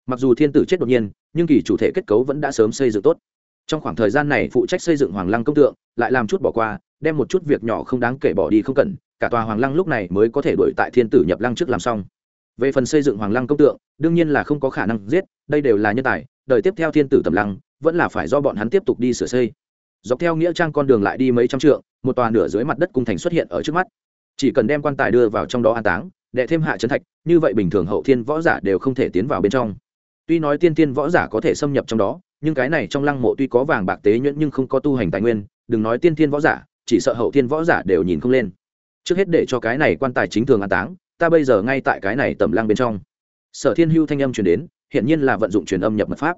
Mặc dù thiên tử chết đột nhiên, nhưng kỳ chủ thể kết cấu vẫn đã sớm xây dựng tốt. Trong khoảng thời gian này phụ trách xây dựng hoàng lăng công tượng, lại làm chút bỏ qua, đem một chút việc nhỏ không đáng kể bỏ đi không cần, cả tòa hoàng lăng lúc này mới có thể đuổi tại thiên tử nhập lăng trước làm xong. Về phần xây dựng hoàng lăng công tượng, đương nhiên là không có khả năng giết, đây đều là nhân tài, đời tiếp theo thiên tử tầm lăng, vẫn là phải do bọn hắn tiếp tục đi sửa xây. Dọc theo nghĩa trang con đường lại đi mấy trăm trượng, một tòa nửa dưới mặt đất cung thành xuất hiện ở trước mắt chỉ cần đem quan tài đưa vào trong đó an táng, đệ thêm hạ chấn thạch, như vậy bình thường hậu thiên võ giả đều không thể tiến vào bên trong. Tuy nói tiên tiên võ giả có thể xâm nhập trong đó, nhưng cái này trong lăng mộ tuy có vàng bạc tế nhuyễn nhưng không có tu hành tài nguyên, đừng nói tiên tiên võ giả, chỉ sợ hậu thiên võ giả đều nhìn không lên. Trước hết để cho cái này quan tài chính thường an táng, ta bây giờ ngay tại cái này tầm lăng bên trong. Sở thiên hưu thanh âm truyền đến hiện nhiên là vận dụng truyền âm nhập mật pháp.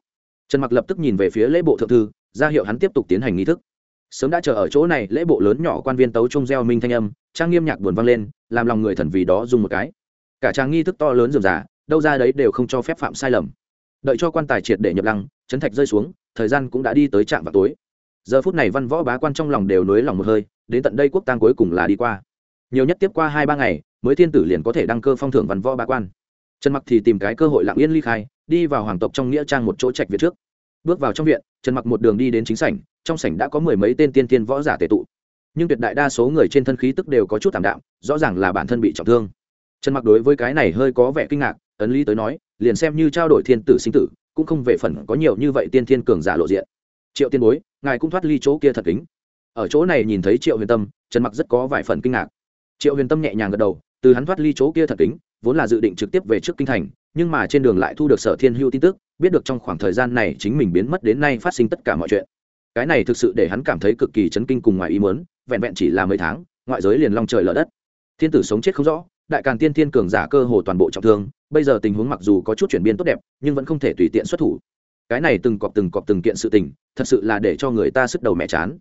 Trần mặc lập tức nhìn về phía lễ bộ thượng thư, ra hiệu hắn tiếp tục tiến hành nghi thức. Sớm đã chờ ở chỗ này, lễ bộ lớn nhỏ quan viên tấu trung gieo minh thanh âm trang nghiêm nhạc buồn vang lên, làm lòng người thần vì đó dùng một cái. Cả trang nghi thức to lớn dườm giả đâu ra đấy đều không cho phép phạm sai lầm. Đợi cho quan tài triệt để nhập lăng, chấn thạch rơi xuống, thời gian cũng đã đi tới trạm vào tối. Giờ phút này văn võ bá quan trong lòng đều nới lòng một hơi, đến tận đây quốc tang cuối cùng là đi qua. Nhiều nhất tiếp qua hai ba ngày, mới thiên tử liền có thể đăng cơ phong thưởng văn võ bá quan. Trần mặc thì tìm cái cơ hội lặng yên ly khai, đi vào hoàng tộc trong nghĩa trang một chỗ trạch viện trước. Bước vào trong viện, trần mặc một đường đi đến chính sảnh, trong sảnh đã có mười mấy tên tiên tiên võ giả tệ tụ nhưng tuyệt đại đa số người trên thân khí tức đều có chút tạm đạm, rõ ràng là bản thân bị trọng thương. Trần mặc đối với cái này hơi có vẻ kinh ngạc, ấn lý tới nói, liền xem như trao đổi thiên tử sinh tử, cũng không về phần có nhiều như vậy tiên thiên cường giả lộ diện. Triệu tiên bối, ngài cũng thoát ly chỗ kia thật kính. Ở chỗ này nhìn thấy triệu huyền tâm, trần mặc rất có vài phần kinh ngạc. Triệu huyền tâm nhẹ nhàng gật đầu, từ hắn thoát ly chỗ kia thật kính, vốn là dự định trực tiếp về trước kinh thành, nhưng mà trên đường lại thu được sở thiên hưu tin tức, biết được trong khoảng thời gian này chính mình biến mất đến nay phát sinh tất cả mọi chuyện cái này thực sự để hắn cảm thấy cực kỳ chấn kinh cùng ngoài ý muốn, vẹn vẹn chỉ là mấy tháng, ngoại giới liền long trời lở đất. Thiên tử sống chết không rõ, đại càn tiên thiên cường giả cơ hồ toàn bộ trọng thương, bây giờ tình huống mặc dù có chút chuyển biến tốt đẹp, nhưng vẫn không thể tùy tiện xuất thủ. Cái này từng cọp từng cọp từng kiện sự tình, thật sự là để cho người ta sức đầu mẹ chán.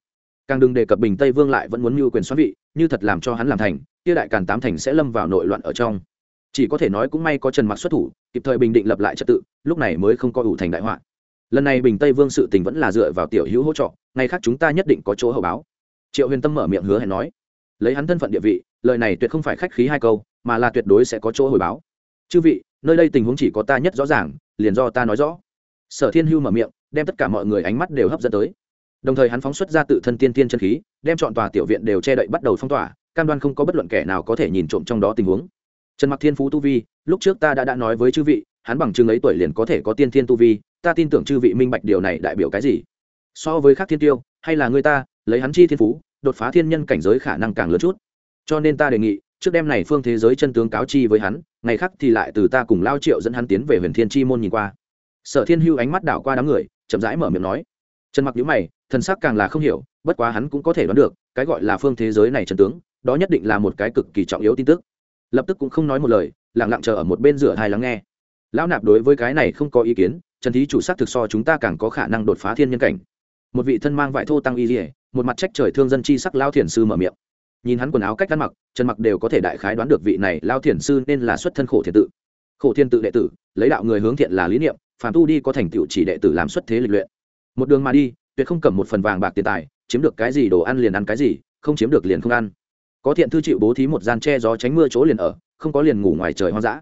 Càng đừng đề cập bình tây vương lại vẫn muốn mưu quyền xoắn vị, như thật làm cho hắn làm thành, kia đại càn tám thành sẽ lâm vào nội loạn ở trong. Chỉ có thể nói cũng may có trần mặc xuất thủ, kịp thời bình định lập lại trật tự, lúc này mới không có ủ thành đại họa lần này bình tây vương sự tình vẫn là dựa vào tiểu hữu hỗ trợ, ngày khác chúng ta nhất định có chỗ hậu báo. Triệu huyền tâm mở miệng hứa hẹn nói. Lấy hắn thân phận địa vị, lời này tuyệt không phải khách khí hai câu, mà là tuyệt đối sẽ có chỗ hồi báo. Chư vị, nơi đây tình huống chỉ có ta nhất rõ ràng, liền do ta nói rõ. Sở thiên hưu mở miệng, đem tất cả mọi người ánh mắt đều hấp dẫn tới. Đồng thời hắn phóng xuất ra tự thân tiên tiên chân khí, đem chọn tòa tiểu viện đều che đậy bắt đầu phong tỏa, cam đoan không có bất luận kẻ nào có thể nhìn trộm trong đó tình huống. Trần mặc thiên phú tu vi, lúc trước ta đã đã nói với chư vị, hắn bằng chứng ấy tuổi liền có thể có tiên thiên tu vi ta tin tưởng chư vị minh bạch điều này đại biểu cái gì? So với khác thiên tiêu, hay là người ta, lấy hắn chi thiên phú, đột phá thiên nhân cảnh giới khả năng càng lớn chút. Cho nên ta đề nghị, trước đêm này phương thế giới chân tướng cáo chi với hắn, ngày khác thì lại từ ta cùng lao triệu dẫn hắn tiến về huyền thiên chi môn nhìn qua. Sở thiên hưu ánh mắt đảo qua đám người, chậm rãi mở miệng nói. Trần mặc nhữ mày, thần sắc càng là không hiểu, bất quá hắn cũng có thể đoán được, cái gọi là phương thế giới này chân tướng, đó nhất định là một cái cực kỳ trọng yếu tin tức. Lập tức cũng không nói một lời, lặng lặng chờ ở một bên rửa hai lắng nghe. Lão nạp đối với cái này không có ý kiến trần thí chủ sắc thực so chúng ta càng có khả năng đột phá thiên nhân cảnh. Một vị thân mang vải thô tăng y dỉa một mặt trách trời thương dân chi sắc lao thiền sư mở miệng. Nhìn hắn quần áo cách ăn mặc, trần mặc đều có thể đại khái đoán được vị này lao thiền sư nên là xuất thân khổ thiền tự. Khổ thiên tự đệ tử, lấy đạo người hướng thiện là lý niệm, phàm tu đi có thành tựu chỉ đệ tử làm xuất thế lịch luyện. Một đường mà đi, tuyệt không cầm một phần vàng bạc tiền tài, chiếm được cái gì đồ ăn liền ăn cái gì, không chiếm được liền không ăn. Có thiện thư chịu bố thí một gian che gió tránh mưa chỗ liền ở, không có liền ngủ ngoài trời hoang dã.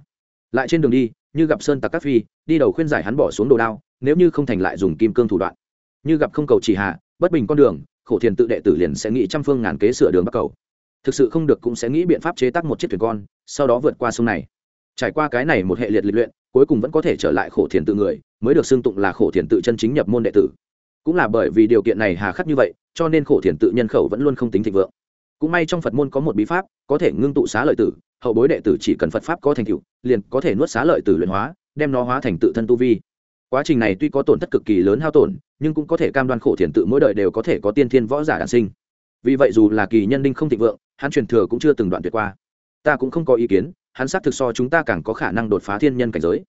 Lại trên đường đi như gặp sơn tặc các phi, đi đầu khuyên giải hắn bỏ xuống đồ đao, nếu như không thành lại dùng kim cương thủ đoạn. Như gặp không cầu chỉ hạ, bất bình con đường, khổ thiền tự đệ tử liền sẽ nghĩ trăm phương ngàn kế sửa đường bắc cầu. Thực sự không được cũng sẽ nghĩ biện pháp chế tác một chiếc thuyền con, sau đó vượt qua sông này. Trải qua cái này một hệ liệt lịch luyện, cuối cùng vẫn có thể trở lại khổ thiền tự người, mới được xưng tụng là khổ thiền tự chân chính nhập môn đệ tử. Cũng là bởi vì điều kiện này hà khắc như vậy, cho nên khổ thiền tự nhân khẩu vẫn luôn không tính thịnh vượng cũng may trong phật môn có một bí pháp, có thể ngưng tụ xá lợi tử, hậu bối đệ tử chỉ cần phật pháp có thành tựu, liền có thể nuốt xá lợi tử luyện hóa, đem nó hóa thành tự thân tu vi. Quá trình này tuy có tổn thất cực kỳ lớn hao tổn, nhưng cũng có thể cam đoan khổ thiền tự mỗi đời đều có thể có tiên thiên võ giả đản sinh. Vì vậy dù là kỳ nhân đinh không thịnh vượng, hắn truyền thừa cũng chưa từng đoạn tuyệt qua. Ta cũng không có ý kiến, hắn xác thực so chúng ta càng có khả năng đột phá thiên nhân cảnh giới.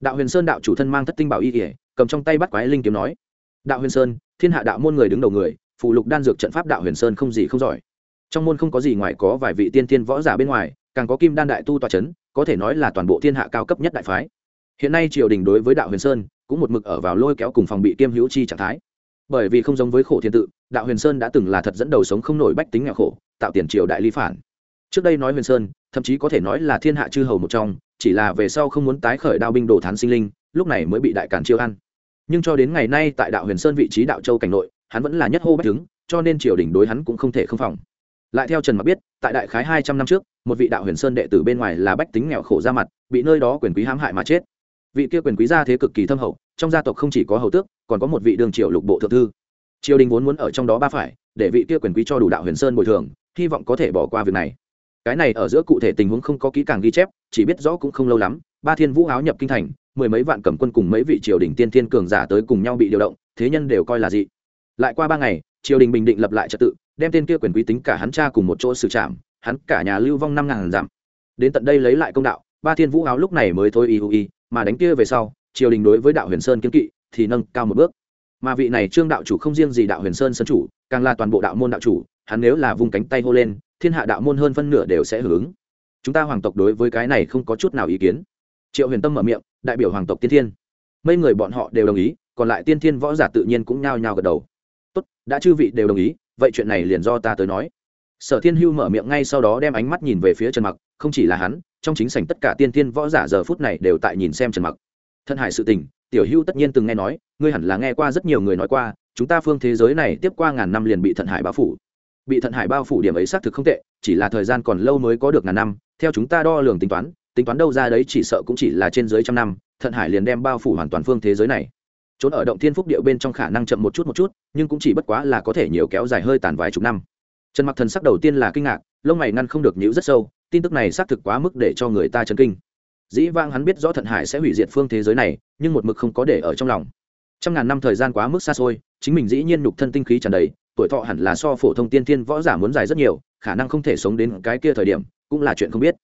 Đạo huyền sơn đạo chủ thân mang thất tinh bảo y kỉa cầm trong tay bắt quái linh kiếm nói. Đạo huyền sơn, thiên hạ đạo môn người đứng đầu người phụ lục đan dược trận pháp đạo huyền sơn không gì không giỏi trong môn không có gì ngoài có vài vị tiên thiên võ giả bên ngoài, càng có kim đan đại tu tòa c h ấ n có thể nói là toàn bộ thiên hạ cao cấp nhất đại phái. Hiện nay triều đình đối với đạo huyền sơn cũng một mực ở vào lôi kéo cùng phòng bị kiêm hữu chi trạng thái. Bởi vì không giống với khổ thiên tự, đạo huyền sơn đã từng là thật dẫn đầu sống không nổi bách tính nghèo khổ, tạo tiền triều đại lý phản. Trước đây nói huyền sơn, thậm chí có thể nói là thiên hạ chư hầu một trong, chỉ là về sau không muốn tái khởi đao binh đồ thán sinh linh, lúc này mới bị đại cản chiêu ăn. Nhưng cho đến ngày nay tại đạo huyền sơn vị trí đạo châu cảnh nội, hắn vẫn là nhất hô bách chứng cho nên triều đình đối hắn cũng không thể không phòng lại theo trần mặc biết, tại đại khái hai trăm năm trước, một vị đạo huyền sơn đệ tử bên ngoài là bách tính nghèo khổ ra mặt, bị nơi đó quyền quý hãm hại mà chết. Vị kia quyền quý gia thế cực kỳ thâm hậu, trong gia tộc không chỉ có hầu tước, còn có một vị đường triều lục bộ thượng thư. Triều đình vốn muốn ở trong đó ba phải, để vị kia quyền quý cho đủ đạo huyền sơn bồi thường, hy vọng có thể bỏ qua việc này. Cái này ở giữa cụ thể tình huống không có kỹ càng ghi chép, chỉ biết rõ cũng không lâu lắm, ba thiên vũ áo nhập kinh thành, mười mấy vạn cầm quân cùng mấy vị triều đình tiên thiên cường giả tới cùng nhau bị điều động, thế nhân đều coi là gì lại qua ba ngày, triều đình bình định lập lại trật tự đem tên kia quyền quý tính cả hắn cha cùng một chỗ xử trảm, hắn cả nhà lưu vong năm ngàn giảm đến tận đây lấy lại công đạo, ba thiên vũ áo lúc này mới thôi y y, mà đánh kia về sau, triều đình đối với đạo huyền sơn kiến kỵ thì nâng cao một bước. Mà vị này trương đạo chủ không riêng gì đạo huyền sơn sân chủ, càng là toàn bộ đạo môn đạo chủ, hắn nếu là vùng cánh tay hô lên, thiên hạ đạo môn hơn phân nửa đều sẽ hưởng ứng. Chúng ta hoàng tộc đối với cái này không có chút nào ý kiến. Triệu huyền tâm mở miệng, đại biểu hoàng tộc tiên thiên. Mấy người bọn họ đều đồng ý, còn lại tiên thiên võ giả tự nhiên cũng nhao nhao gật đầu. Tốt, đã chư vị đều đồng ý vậy chuyện này liền do ta tới nói. Sở thiên hưu mở miệng ngay sau đó đem ánh mắt nhìn về phía trần mặc, không chỉ là hắn, trong chính sảnh tất cả tiên thiên võ giả giờ phút này đều tại nhìn xem trần mặc. Thân hải sự tình, tiểu hưu tất nhiên từng nghe nói, ngươi hẳn là nghe qua rất nhiều người nói qua, chúng ta phương thế giới này tiếp qua ngàn năm liền bị thận hải bao phủ. Bị thận hải bao phủ điểm ấy xác thực không tệ, chỉ là thời gian còn lâu mới có được ngàn năm, theo chúng ta đo lường tính toán tính toán đâu ra đấy chỉ sợ cũng chỉ là trên dưới trăm năm, thận hải liền đem bao phủ hoàn toàn phương thế giới này trốn ở động thiên phúc điệu bên trong khả năng chậm một chút một chút, nhưng cũng chỉ bất quá là có thể nhiều kéo dài hơi tàn vài chục năm. Trần mặc thần sắc đầu tiên là kinh ngạc, lông mày ngăn không được nhữ rất sâu, tin tức này xác thực quá mức để cho người ta chấn kinh. Dĩ vang hắn biết rõ thận hải sẽ hủy diệt phương thế giới này, nhưng một mực không có để ở trong lòng. Trăm ngàn năm thời gian quá mức xa xôi, chính mình dĩ nhiên nhục thân tinh khí tràn đầy, tuổi thọ hẳn là so phổ thông tiên tiên võ giả muốn dài rất nhiều, khả năng không thể sống đến cái kia thời điểm, cũng là chuyện không biết.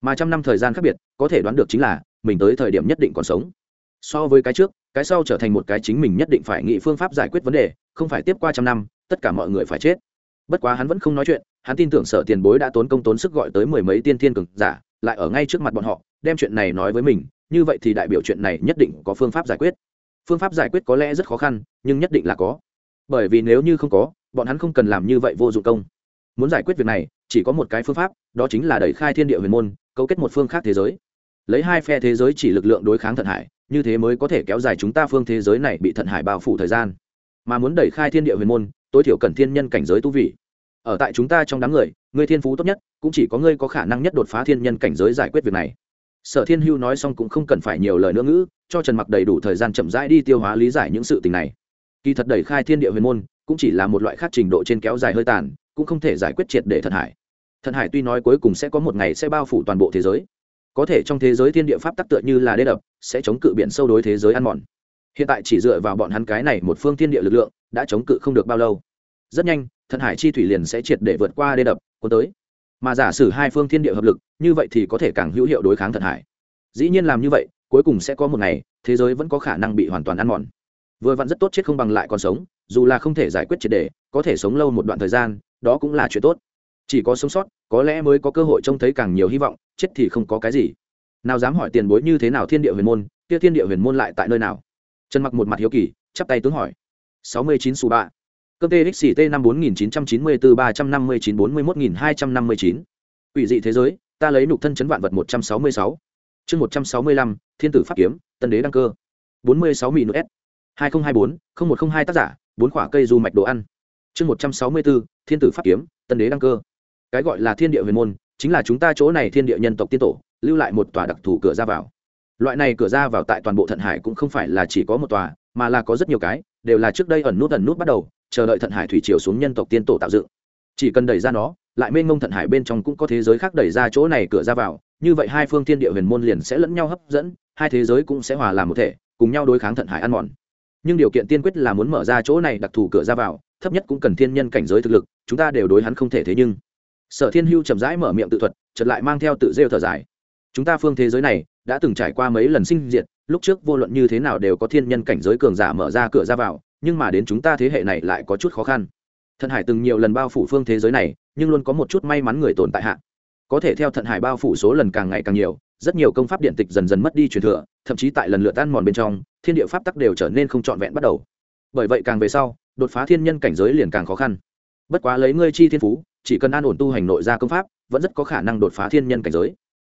Mà trăm năm thời gian khác biệt, có thể đoán được chính là, mình tới thời điểm nhất định còn sống. So với cái trước cái sau trở thành một cái chính mình nhất định phải nghĩ phương pháp giải quyết vấn đề, không phải tiếp qua trăm năm, tất cả mọi người phải chết. Bất quá hắn vẫn không nói chuyện, hắn tin tưởng sở tiền bối đã tốn công tốn sức gọi tới mười mấy tiên thiên cường giả, lại ở ngay trước mặt bọn họ, đem chuyện này nói với mình, như vậy thì đại biểu chuyện này nhất định có phương pháp giải quyết. Phương pháp giải quyết có lẽ rất khó khăn, nhưng nhất định là có. Bởi vì nếu như không có, bọn hắn không cần làm như vậy vô dụng công. Muốn giải quyết việc này, chỉ có một cái phương pháp, đó chính là đẩy khai thiên địa huyền môn, cấu kết một phương khác thế giới. Lấy hai phe thế giới chỉ lực lượng đối kháng thận hải như thế mới có thể kéo dài chúng ta phương thế giới này bị thận hải bao phủ thời gian. Mà muốn đẩy khai thiên địa huyền môn, tối thiểu cần thiên nhân cảnh giới tu vị. Ở tại chúng ta trong đám người người thiên phú tốt nhất, cũng chỉ có ngươi có khả năng nhất đột phá thiên nhân cảnh giới giải quyết việc này. Sở thiên hưu nói xong cũng không cần phải nhiều lời nữa ngữ, cho trần mặc đầy đủ thời gian chậm rãi đi tiêu hóa lý giải những sự tình này. Kỳ thật đẩy khai thiên địa huyền môn, cũng chỉ là một loại khác trình độ trên kéo dài hơi tàn, cũng không thể giải quyết triệt để thận hải. Thận hải tuy nói cuối cùng sẽ có một ngày sẽ bao phủ toàn bộ thế giới có thể trong thế giới thiên địa pháp tắc tựa như là đê đập, sẽ chống cự biển sâu đối thế giới ăn mòn. Hiện tại chỉ dựa vào bọn hắn cái này một phương thiên địa lực lượng, đã chống cự không được bao lâu. Rất nhanh thận hải chi thủy liền sẽ triệt để vượt qua đê đập, cuốn tới. Mà giả sử hai phương thiên địa hợp lực, như vậy thì có thể càng hữu hiệu đối kháng thận hải. Dĩ nhiên làm như vậy, cuối cùng sẽ có một ngày, thế giới vẫn có khả năng bị hoàn toàn ăn mòn. Vừa vặn rất tốt chết không bằng lại còn sống, dù là không thể giải quyết triệt đề có thể sống lâu một đoạn thời gian, đó cũng là chuyện tốt chỉ có sống sót, có lẽ mới có cơ hội trông thấy càng nhiều hy vọng, chết thì không có cái gì. Nào dám hỏi tiền bối như thế nào thiên địa huyền môn, kia thiên địa huyền môn lại tại nơi nào? Trần mặc một mặt hiếu kỳ, chắp tay tướng hỏi. Sáu mươi chín xù ba cơm txt năm bốn nghìn chín trăm chín mươi bốn ba trăm năm mươi chín, bốn mươi một nghìn hai trăm năm mươi chín. Ủy dị thế giới, ta lấy nục thân chấn vạn vật một trăm sáu mươi sáu. Chương một trăm sáu mươi lăm, thiên tử pháp kiếm, tân đế đăng cơ. bốn mươi sáu mỹ s. hai nghìn hai bốn, không một không hai tác giả, bốn quả cây du mạch đồ ăn. Chương một trăm sáu mươi bốn thiên tử pháp kiếm, tân đế đăng cơ cái gọi là thiên địa huyền môn, chính là chúng ta chỗ này thiên địa nhân tộc tiên tổ, lưu lại một tòa đặc thù cửa ra vào. Loại này cửa ra vào tại toàn bộ thận hải cũng không phải là chỉ có một tòa, mà là có rất nhiều cái, đều là trước đây ẩn nút ẩn nút bắt đầu, chờ đợi thận hải thủy triều xuống nhân tộc tiên tổ tạo dựng. Chỉ cần đẩy ra nó, lại mênh mông thận hải bên trong cũng có thế giới khác đẩy ra chỗ này cửa ra vào, như vậy hai phương thiên địa huyền môn liền sẽ lẫn nhau hấp dẫn, hai thế giới cũng sẽ hòa làm một thể, cùng nhau đối kháng thận hải ăn mòn. Nhưng điều kiện tiên quyết là muốn mở ra chỗ này đặc thù cửa ra vào, thấp nhất cũng cần thiên nhân cảnh giới thực lực, chúng ta đều đối hắn không thể thế nhưng sở thiên hưu chậm rãi mở miệng tự thuật, chợt lại mang theo tự rêu thở dài. Chúng ta phương thế giới này đã từng trải qua mấy lần sinh diệt, lúc trước vô luận như thế nào đều có thiên nhân cảnh giới cường giả mở ra cửa ra vào, nhưng mà đến chúng ta thế hệ này lại có chút khó khăn. Thận hải từng nhiều lần bao phủ phương thế giới này, nhưng luôn có một chút may mắn người tồn tại hạn. có thể theo thận hải bao phủ số lần càng ngày càng nhiều, rất nhiều công pháp điện tịch dần dần mất đi truyền thừa, thậm chí tại lần lượt tan mòn bên trong, thiên địa pháp tắc đều trở nên không trọn vẹn bắt đầu. Bởi vậy càng về sau, đột phá thiên nhân cảnh giới liền càng khó khăn. Bất quá lấy ngươi chi thiên phú chỉ cần an ổn tu hành nội gia công pháp, vẫn rất có khả năng đột phá thiên nhân cảnh giới.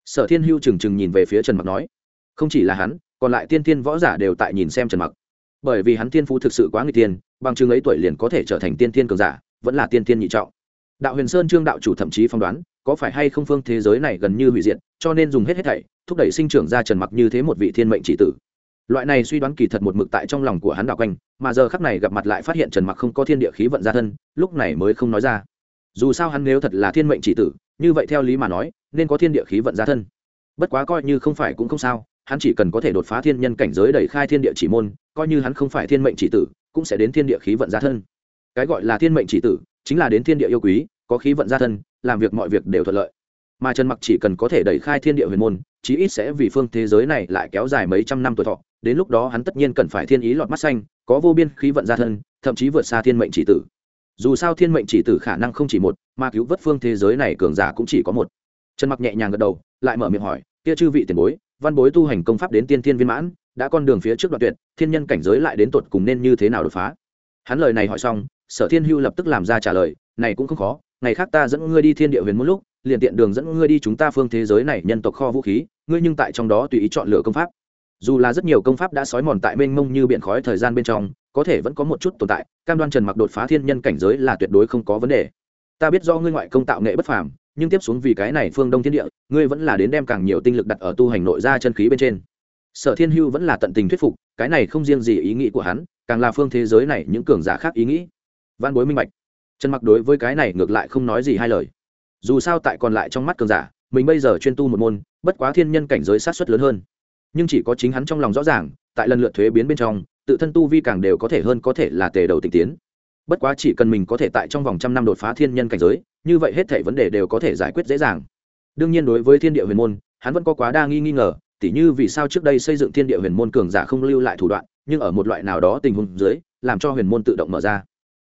Sở thiên hưu trừng trừng nhìn về phía trần mặc nói, không chỉ là hắn, còn lại tiên thiên võ giả đều tại nhìn xem trần mặc. Bởi vì hắn thiên phú thực sự quá người tiên bằng chứng ấy tuổi liền có thể trở thành tiên thiên cường giả, vẫn là tiên thiên nhị trọng. Đạo huyền sơn trương đạo chủ thậm chí phán đoán, có phải hay không phương thế giới này gần như hủy diệt, cho nên dùng hết hết thảy, thúc đẩy sinh trưởng ra trần mặc như thế một vị thiên mệnh chỉ tử. Loại này suy đoán kỳ thật một mực tại trong lòng của hắn đạo quanh, mà giờ khắc này gặp mặt lại phát hiện trần mặc không có thiên địa khí vận ra thân, lúc này mới không nói ra dù sao hắn nếu thật là thiên mệnh chỉ tử, như vậy theo lý mà nói, nên có thiên địa khí vận ra thân. Bất quá coi như không phải cũng không sao, hắn chỉ cần có thể đột phá thiên nhân cảnh giới đẩy khai thiên địa chỉ môn, coi như hắn không phải thiên mệnh chỉ tử, cũng sẽ đến thiên địa khí vận ra thân. Cái gọi là thiên mệnh chỉ tử, chính là đến thiên địa yêu quý, có khí vận ra thân, làm việc mọi việc đều thuận lợi. Mà trần mặc chỉ cần có thể đẩy khai thiên địa huyền môn, chí ít sẽ vì phương thế giới này lại kéo dài mấy trăm năm tuổi thọ, đến lúc đó hắn tất nhiên cần phải thiên ý lọt mắt xanh, có vô biên khí vận ra thân, thậm chí vượt xa thiên mệnh chỉ tử dù sao thiên mệnh chỉ tử khả năng không chỉ một mà cứu vớt phương thế giới này cường giả cũng chỉ có một. Trần mặc nhẹ nhàng gật đầu, lại mở miệng hỏi, kia chư vị tiền bối, văn bối tu hành công pháp đến tiên thiên viên mãn, đã con đường phía trước đoạn tuyệt, thiên nhân cảnh giới lại đến tột cùng nên như thế nào đột phá? Hắn lời này hỏi xong, sở thiên hưu lập tức làm ra trả lời, này cũng không khó, ngày khác ta dẫn ngươi đi thiên địa huyền một lúc, liền tiện đường dẫn ngươi đi chúng ta phương thế giới này nhân tộc kho vũ khí, ngươi nhưng tại trong đó tùy ý chọn lựa công pháp dù là rất nhiều công pháp đã sói mòn tại mênh mông như biển khói thời gian bên trong, có thể vẫn có một chút tồn tại, cam đoan trần mặc đột phá thiên nhân cảnh giới là tuyệt đối không có vấn đề. Ta biết do ngươi ngoại công tạo nghệ bất phàm, nhưng tiếp xuống vì cái này phương đông thiên địa, ngươi vẫn là đến đem càng nhiều tinh lực đặt ở tu hành nội ra chân khí bên trên. Sở thiên hưu vẫn là tận tình thuyết phục, cái này không riêng gì ý nghĩ của hắn, càng là phương thế giới này những cường giả khác ý nghĩ. Văn bối minh bạch. Trần mặc đối với cái này ngược lại không nói gì hai lời. Dù sao tại còn lại trong mắt cường giả, mình bây giờ chuyên tu một môn, bất quá thiên nhân cảnh giới sát xuất lớn hơn nhưng chỉ có chính hắn trong lòng rõ ràng, tại lần lượt thuế biến bên trong, tự thân tu vi càng đều có thể hơn có thể là tề đầu tịch tiến. Bất quá chỉ cần mình có thể tại trong vòng trăm năm đột phá thiên nhân cảnh giới, như vậy hết thể vấn đề đều có thể giải quyết dễ dàng. Đương nhiên đối với thiên địa huyền môn, hắn vẫn có quá đa nghi nghi ngờ, tỉ như vì sao trước đây xây dựng thiên địa huyền môn cường giả không lưu lại thủ đoạn, nhưng ở một loại nào đó tình huống dưới, làm cho huyền môn tự động mở ra.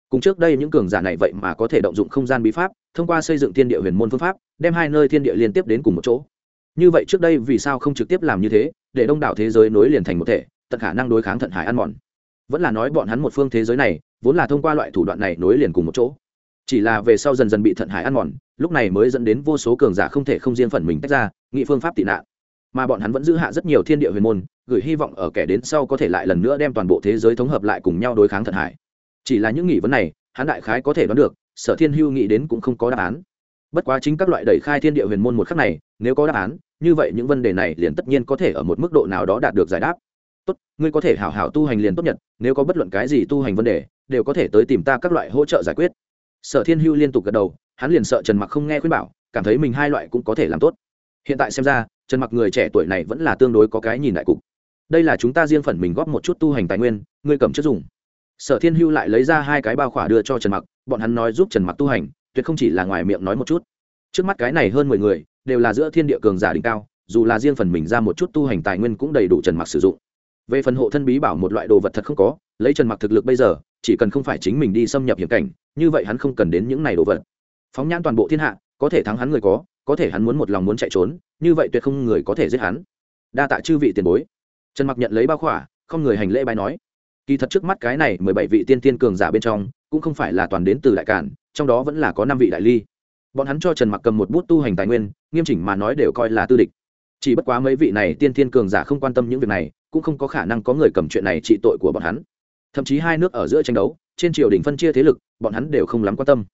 Cùng trước đây những cường giả này vậy mà có thể động dụng không gian bí pháp, thông qua xây dựng thiên địa huyền môn phương pháp, đem hai nơi thiên địa liên tiếp đến cùng một chỗ như vậy trước đây vì sao không trực tiếp làm như thế, để đông đảo thế giới nối liền thành một thể, tận khả năng đối kháng thận hải ăn mòn. Vẫn là nói bọn hắn một phương thế giới này, vốn là thông qua loại thủ đoạn này nối liền cùng một chỗ. Chỉ là về sau dần dần bị thận hải ăn mòn, lúc này mới dẫn đến vô số cường giả không thể không riêng phần mình tách ra, nghị phương pháp tị nạn. Mà bọn hắn vẫn giữ hạ rất nhiều thiên địa huyền môn, gửi hy vọng ở kẻ đến sau có thể lại lần nữa đem toàn bộ thế giới thống hợp lại cùng nhau đối kháng thận hải. Chỉ là những nghị vấn này, hắn đại khái có thể đoán được, sở thiên hưu nghĩ đến cũng không có đáp án. Bất quá chính các loại đẩy khai thiên địa huyền môn một khắc này, nếu có đáp án như vậy những vấn đề này liền tất nhiên có thể ở một mức độ nào đó đạt được giải đáp. Tốt, ngươi có thể hảo hảo tu hành liền tốt nhất nếu có bất luận cái gì tu hành vấn đề, đều có thể tới tìm ta các loại hỗ trợ giải quyết. Sở thiên hưu liên tục gật đầu, hắn liền sợ trần mặc không nghe khuyên bảo, cảm thấy mình hai loại cũng có thể làm tốt. Hiện tại xem ra, trần mặc người trẻ tuổi này vẫn là tương đối có cái nhìn đại cục. Đây là chúng ta riêng phần mình góp một chút tu hành tài nguyên, ngươi cầm chất dùng. Sở thiên hưu lại lấy ra hai cái bao khỏa đưa cho trần mặc, bọn hắn nói giúp trần mặc tu hành, tuyệt không chỉ là ngoài miệng nói một chút. Trước mắt cái này hơn mười người đều là giữa thiên địa cường giả đỉnh cao, dù là riêng phần mình ra một chút tu hành tài nguyên cũng đầy đủ trần mặc sử dụng. Về phần hộ thân bí bảo một loại đồ vật thật không có, lấy trần mặc thực lực bây giờ, chỉ cần không phải chính mình đi xâm nhập hiểm cảnh, như vậy hắn không cần đến những này đồ vật. Phóng nhãn toàn bộ thiên hạ, có thể thắng hắn người có có thể hắn muốn một lòng muốn chạy trốn, như vậy tuyệt không người có thể giết hắn. Đa tạ chư vị tiền bối. Trần mặc nhận lấy bao khỏa, không người hành lễ bài nói. Kỳ thật trước mắt cái này mười bảy vị tiên tiên cường giả bên trong, cũng không phải là toàn đến từ đại cản trong đó vẫn là có năm vị đại ly bọn hắn cho trần mặc cầm một bút tu hành tài nguyên, nghiêm chỉnh mà nói đều coi là tư địch. Chỉ bất quá mấy vị này tiên thiên cường giả không quan tâm những việc này, cũng không có khả năng có người cầm chuyện này trị tội của bọn hắn. Thậm chí hai nước ở giữa tranh đấu, trên triều đình phân chia thế lực, bọn hắn đều không lắm quan tâm.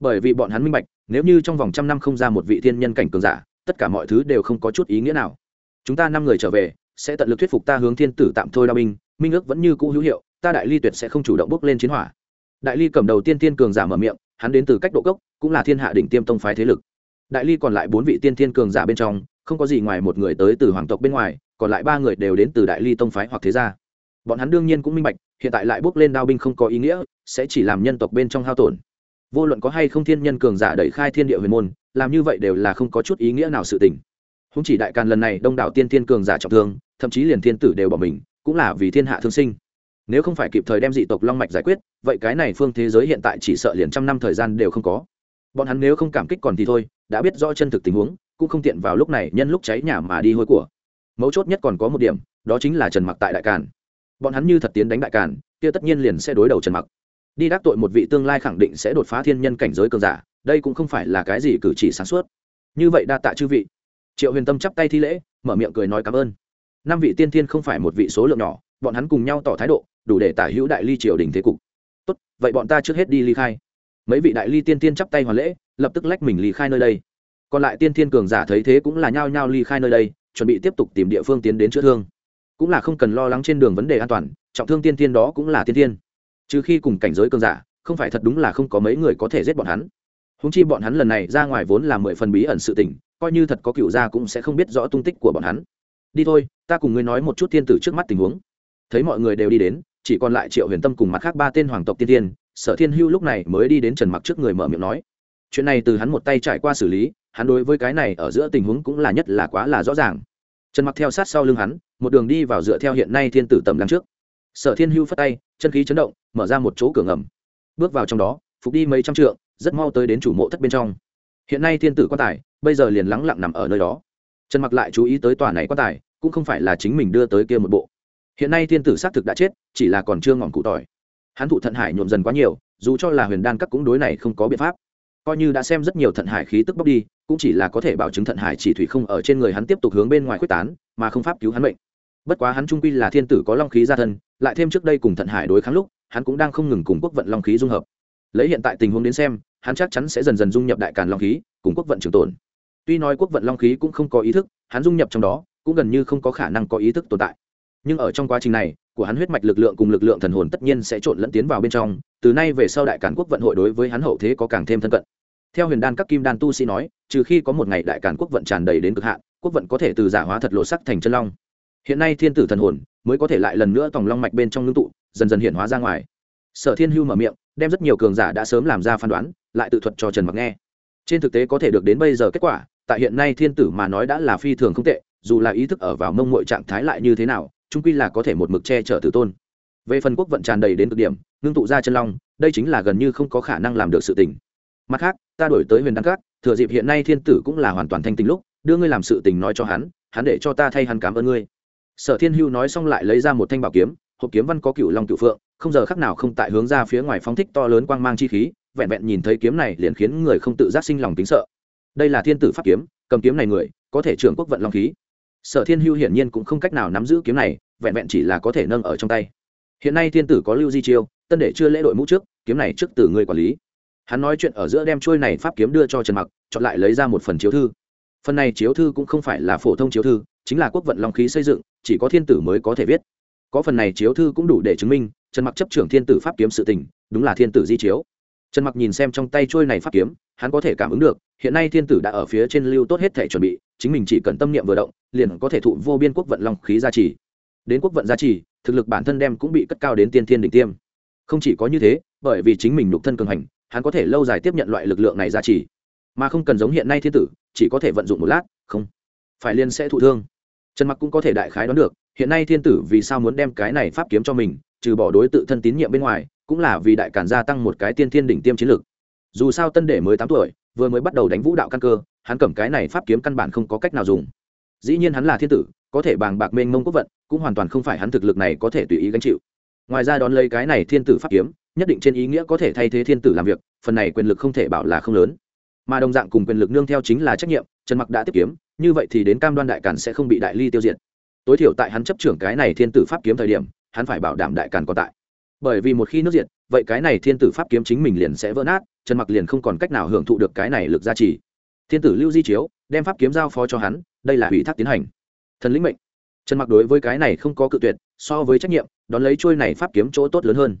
Bởi vì bọn hắn minh bạch, nếu như trong vòng trăm năm không ra một vị thiên nhân cảnh cường giả, tất cả mọi thứ đều không có chút ý nghĩa nào. Chúng ta năm người trở về, sẽ tận lực thuyết phục ta hướng thiên tử tạm thôi đao binh, minh ước vẫn như cũ hữu hiệu, ta đại ly tuyệt sẽ không chủ động bước lên chiến hỏa. Đại ly cầm đầu tiên tiên cường giả mở miệng hắn đến từ cách độ cốc, cũng là thiên hạ đỉnh tiêm tông phái thế lực. Đại ly còn lại bốn vị tiên thiên cường giả bên trong, không có gì ngoài một người tới từ hoàng tộc bên ngoài, còn lại ba người đều đến từ đại ly tông phái hoặc thế gia. Bọn hắn đương nhiên cũng minh bạch, hiện tại lại bước lên đao binh không có ý nghĩa, sẽ chỉ làm nhân tộc bên trong hao tổn. Vô luận có hay không thiên nhân cường giả đẩy khai thiên địa huyền môn, làm như vậy đều là không có chút ý nghĩa nào sự tình. Không chỉ đại càn lần này đông đảo tiên thiên cường giả trọng thương, thậm chí liền thiên tử đều bỏ mình, cũng là vì thiên hạ thương sinh nếu không phải kịp thời đem dị tộc long mạch giải quyết, vậy cái này phương thế giới hiện tại chỉ sợ liền trăm năm thời gian đều không có. Bọn hắn nếu không cảm kích còn thì thôi, đã biết rõ chân thực tình huống, cũng không tiện vào lúc này nhân lúc cháy nhà mà đi hôi của. Mấu chốt nhất còn có một điểm, đó chính là trần mặc tại đại càn. Bọn hắn như thật tiến đánh đại càn, kia tất nhiên liền sẽ đối đầu trần mặc. Đi đắc tội một vị tương lai khẳng định sẽ đột phá thiên nhân cảnh giới cường giả, đây cũng không phải là cái gì cử chỉ sáng suốt. Như vậy đa tạ chư vị. Triệu huyền tâm chắp tay thi lễ, mở miệng cười nói cảm ơn. Năm vị tiên thiên không phải một vị số lượng nhỏ, bọn hắn cùng nhau tỏ thái độ đủ để tả hữu đại ly triều đình thế cục. Tốt, vậy bọn ta trước hết đi ly khai. Mấy vị đại ly tiên tiên chắp tay hoàn lễ, lập tức lách mình ly khai nơi đây. Còn lại tiên thiên cường giả thấy thế cũng là nhao nhao ly khai nơi đây, chuẩn bị tiếp tục tìm địa phương tiến đến chữa thương. Cũng là không cần lo lắng trên đường vấn đề an toàn, trọng thương tiên thiên đó cũng là tiên thiên trừ khi cùng cảnh giới cường giả, không phải thật đúng là không có mấy người có thể giết bọn hắn. Húng chi bọn hắn lần này ra ngoài vốn là mười phần bí ẩn sự tình, coi như thật có cựu gia cũng sẽ không biết rõ tung tích của bọn hắn. Đi thôi, ta cùng ngươi nói một chút thiên tử trước mắt tình huống. Thấy mọi người đều đi đến chỉ còn lại triệu huyền tâm cùng mặt khác ba tên hoàng tộc tiên tiên, sở thiên hưu lúc này mới đi đến trần mặc trước người mở miệng nói. Chuyện này từ hắn một tay trải qua xử lý, hắn đối với cái này ở giữa tình huống cũng là nhất là quá là rõ ràng. Trần mặc theo sát sau lưng hắn, một đường đi vào dựa theo hiện nay thiên tử tầm đằng trước. Sở thiên hưu phất tay, chân khí chấn động, mở ra một chỗ cửa ngầm. Bước vào trong đó, phục đi mấy trăm trượng, rất mau tới đến chủ mộ thất bên trong. Hiện nay thiên tử quan tài, bây giờ liền lắng lặng nằm ở nơi đó. Trần mặc lại chú ý tới tòa này quan tài, cũng không phải là chính mình đưa tới kia một bộ hiện nay thiên tử xác thực đã chết, chỉ là còn chưa ngọn cụ tỏi. Hắn thụ thận hải nhuộm dần quá nhiều, dù cho là huyền đan các cũng đối này không có biện pháp. Coi như đã xem rất nhiều thận hải khí tức bốc đi, cũng chỉ là có thể bảo chứng thận hải chỉ thủy không ở trên người hắn tiếp tục hướng bên ngoài quyết tán, mà không pháp cứu hắn bệnh bất quá hắn trung quy là thiên tử có long khí gia thân, lại thêm trước đây cùng thận hải đối kháng lúc, hắn cũng đang không ngừng cùng quốc vận long khí dung hợp. Lấy hiện tại tình huống đến xem, hắn chắc chắn sẽ dần dần dung nhập đại càn long khí, cùng quốc vận trường tồn. Tuy nói quốc vận long khí cũng không có ý thức, hắn dung nhập trong đó, cũng gần như không có khả năng có ý thức tồn tại nhưng ở trong quá trình này, của hắn huyết mạch lực lượng cùng lực lượng thần hồn tất nhiên sẽ trộn lẫn tiến vào bên trong, từ nay về sau đại cản quốc vận hội đối với hắn hậu thế có càng thêm thân cận. Theo huyền đan các kim đan tu sĩ nói, trừ khi có một ngày đại cản quốc vận tràn đầy đến cực hạn, quốc vận có thể từ giả hóa thật lộ sắc thành chân long. Hiện nay thiên tử thần hồn mới có thể lại lần nữa tòng long mạch bên trong ngưng tụ, dần dần hiện hóa ra ngoài. Sở thiên hưu mở miệng, đem rất nhiều cường giả đã sớm làm ra phán đoán, lại tự thuật cho trần mặc nghe. Trên thực tế có thể được đến bây giờ kết quả, tại hiện nay thiên tử mà nói đã là phi thường không tệ, dù là ý thức ở vào mông mội trạng thái lại như thế nào trung quy là có thể một mực che chở tử tôn. Về phần quốc vận tràn đầy đến cực điểm, ngưng tụ ra chân long, đây chính là gần như không có khả năng làm được sự tình. Mặt khác, ta đổi tới huyền đăng cát thừa dịp hiện nay thiên tử cũng là hoàn toàn thanh tình lúc, đưa ngươi làm sự tình nói cho hắn hắn để cho ta thay hắn cảm ơn ngươi. Sở thiên hưu nói xong lại lấy ra một thanh bảo kiếm, hộp kiếm văn có cựu long cựu phượng, không giờ khắc nào không tại hướng ra phía ngoài phóng thích to lớn quang mang chi khí, vẹn vẹn nhìn thấy kiếm này liền khiến người không tự giác sinh lòng tính sợ. Đây là thiên tử pháp kiếm, cầm kiếm này người, có thể trưởng quốc vận long khí sở thiên hưu hiển nhiên cũng không cách nào nắm giữ kiếm này, vẹn vẹn chỉ là có thể nâng ở trong tay. Hiện nay thiên tử có lưu di chiêu, tân để chưa lễ đội mũ trước, kiếm này trước từ người quản lý. Hắn nói chuyện ở giữa đem trôi này pháp kiếm đưa cho trần mặc, chọn lại lấy ra một phần chiếu thư. Phần này chiếu thư cũng không phải là phổ thông chiếu thư, chính là quốc vận long khí xây dựng, chỉ có thiên tử mới có thể viết. Có phần này chiếu thư cũng đủ để chứng minh, trần mặc chấp trưởng thiên tử pháp kiếm sự tình, đúng là thiên tử di chiếu trần mặc nhìn xem trong tay trôi này pháp kiếm, hắn có thể cảm ứng được, hiện nay thiên tử đã ở phía trên lưu tốt hết thể chuẩn bị, chính mình chỉ cần tâm niệm vừa động, liền có thể thụ vô biên quốc vận long khí gia trì. Đến quốc vận gia trì, thực lực bản thân đem cũng bị cất cao đến tiên thiên đỉnh tiêm. Không chỉ có như thế, bởi vì chính mình nhục thân cường hành, hắn có thể lâu dài tiếp nhận loại lực lượng này gia trì. Mà không cần giống hiện nay thiên tử, chỉ có thể vận dụng một lát, không, phải liên sẽ thụ thương. Trần mặc cũng có thể đại khái đoán được, hiện nay thiên tử vì sao muốn đem cái này pháp kiếm cho mình, trừ bỏ đối tự thân tín nhiệm bên ngoài cũng là vì đại cản gia tăng một cái tiên thiên đỉnh tiêm chiến lược dù sao tân đệ mới tám tuổi, vừa mới bắt đầu đánh vũ đạo căn cơ, hắn cầm cái này pháp kiếm căn bản không có cách nào dùng. Dĩ nhiên hắn là thiên tử, có thể bàng bạc mênh mông quốc vận, cũng hoàn toàn không phải hắn thực lực này có thể tùy ý gánh chịu. Ngoài ra đón lấy cái này thiên tử pháp kiếm, nhất định trên ý nghĩa có thể thay thế thiên tử làm việc, phần này quyền lực không thể bảo là không lớn. Mà đồng dạng cùng quyền lực nương theo chính là trách nhiệm, trần mặc đã tiếp kiếm, như vậy thì đến cam đoan đại càn sẽ không bị đại ly tiêu diệt. Tối thiểu tại hắn chấp trưởng cái này thiên tử pháp kiếm thời điểm, hắn phải bảo đảm đại càn có tại bởi vì một khi nước diệt, vậy cái này thiên tử pháp kiếm chính mình liền sẽ vỡ nát, trần mặc liền không còn cách nào hưởng thụ được cái này lực gia trì. Thiên tử lưu di chiếu, đem pháp kiếm giao phó cho hắn, đây là ủy thác tiến hành. Thần lĩnh mệnh. Trần mặc đối với cái này không có cự tuyệt, so với trách nhiệm, đón lấy trôi này pháp kiếm chỗ tốt lớn hơn.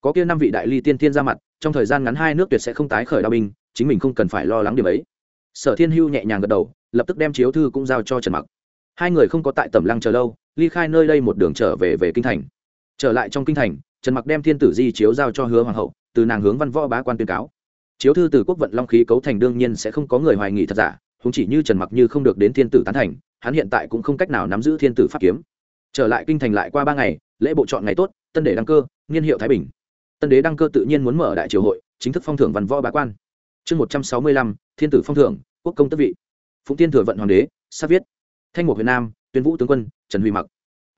Có kia năm vị đại ly tiên thiên ra mặt, trong thời gian ngắn hai nước tuyệt sẽ không tái khởi đao binh, chính mình không cần phải lo lắng điểm ấy. Sở thiên hưu nhẹ nhàng gật đầu, lập tức đem chiếu thư cũng giao cho trần mặc. Hai người không có tại tẩm lăng chờ lâu, ly khai nơi đây một đường trở về về kinh thành trở lại trong kinh thành, trần mặc đem thiên tử di chiếu giao cho hứa hoàng hậu, từ nàng hướng văn võ bá quan tuyên cáo. Chiếu thư từ quốc vận long khí cấu thành đương nhiên sẽ không có người hoài nghị thật giả không chỉ như trần mặc như không được đến thiên tử tán thành, hắn hiện tại cũng không cách nào nắm giữ thiên tử pháp kiếm. Trở lại kinh thành lại qua ba ngày, lễ bộ chọn ngày tốt, tân đế đăng cơ, niên hiệu thái bình. Tân đế đăng cơ tự nhiên muốn mở đại triều hội, chính thức phong thưởng văn võ bá quan. Chương một trăm sáu mươi lăm, thiên tử phong thưởng, quốc công tức vị. Phụng tiên thừa vận hoàng đế sắp viết. Thanh mục việt nam, tuyên vũ tướng quân, trần huy mặc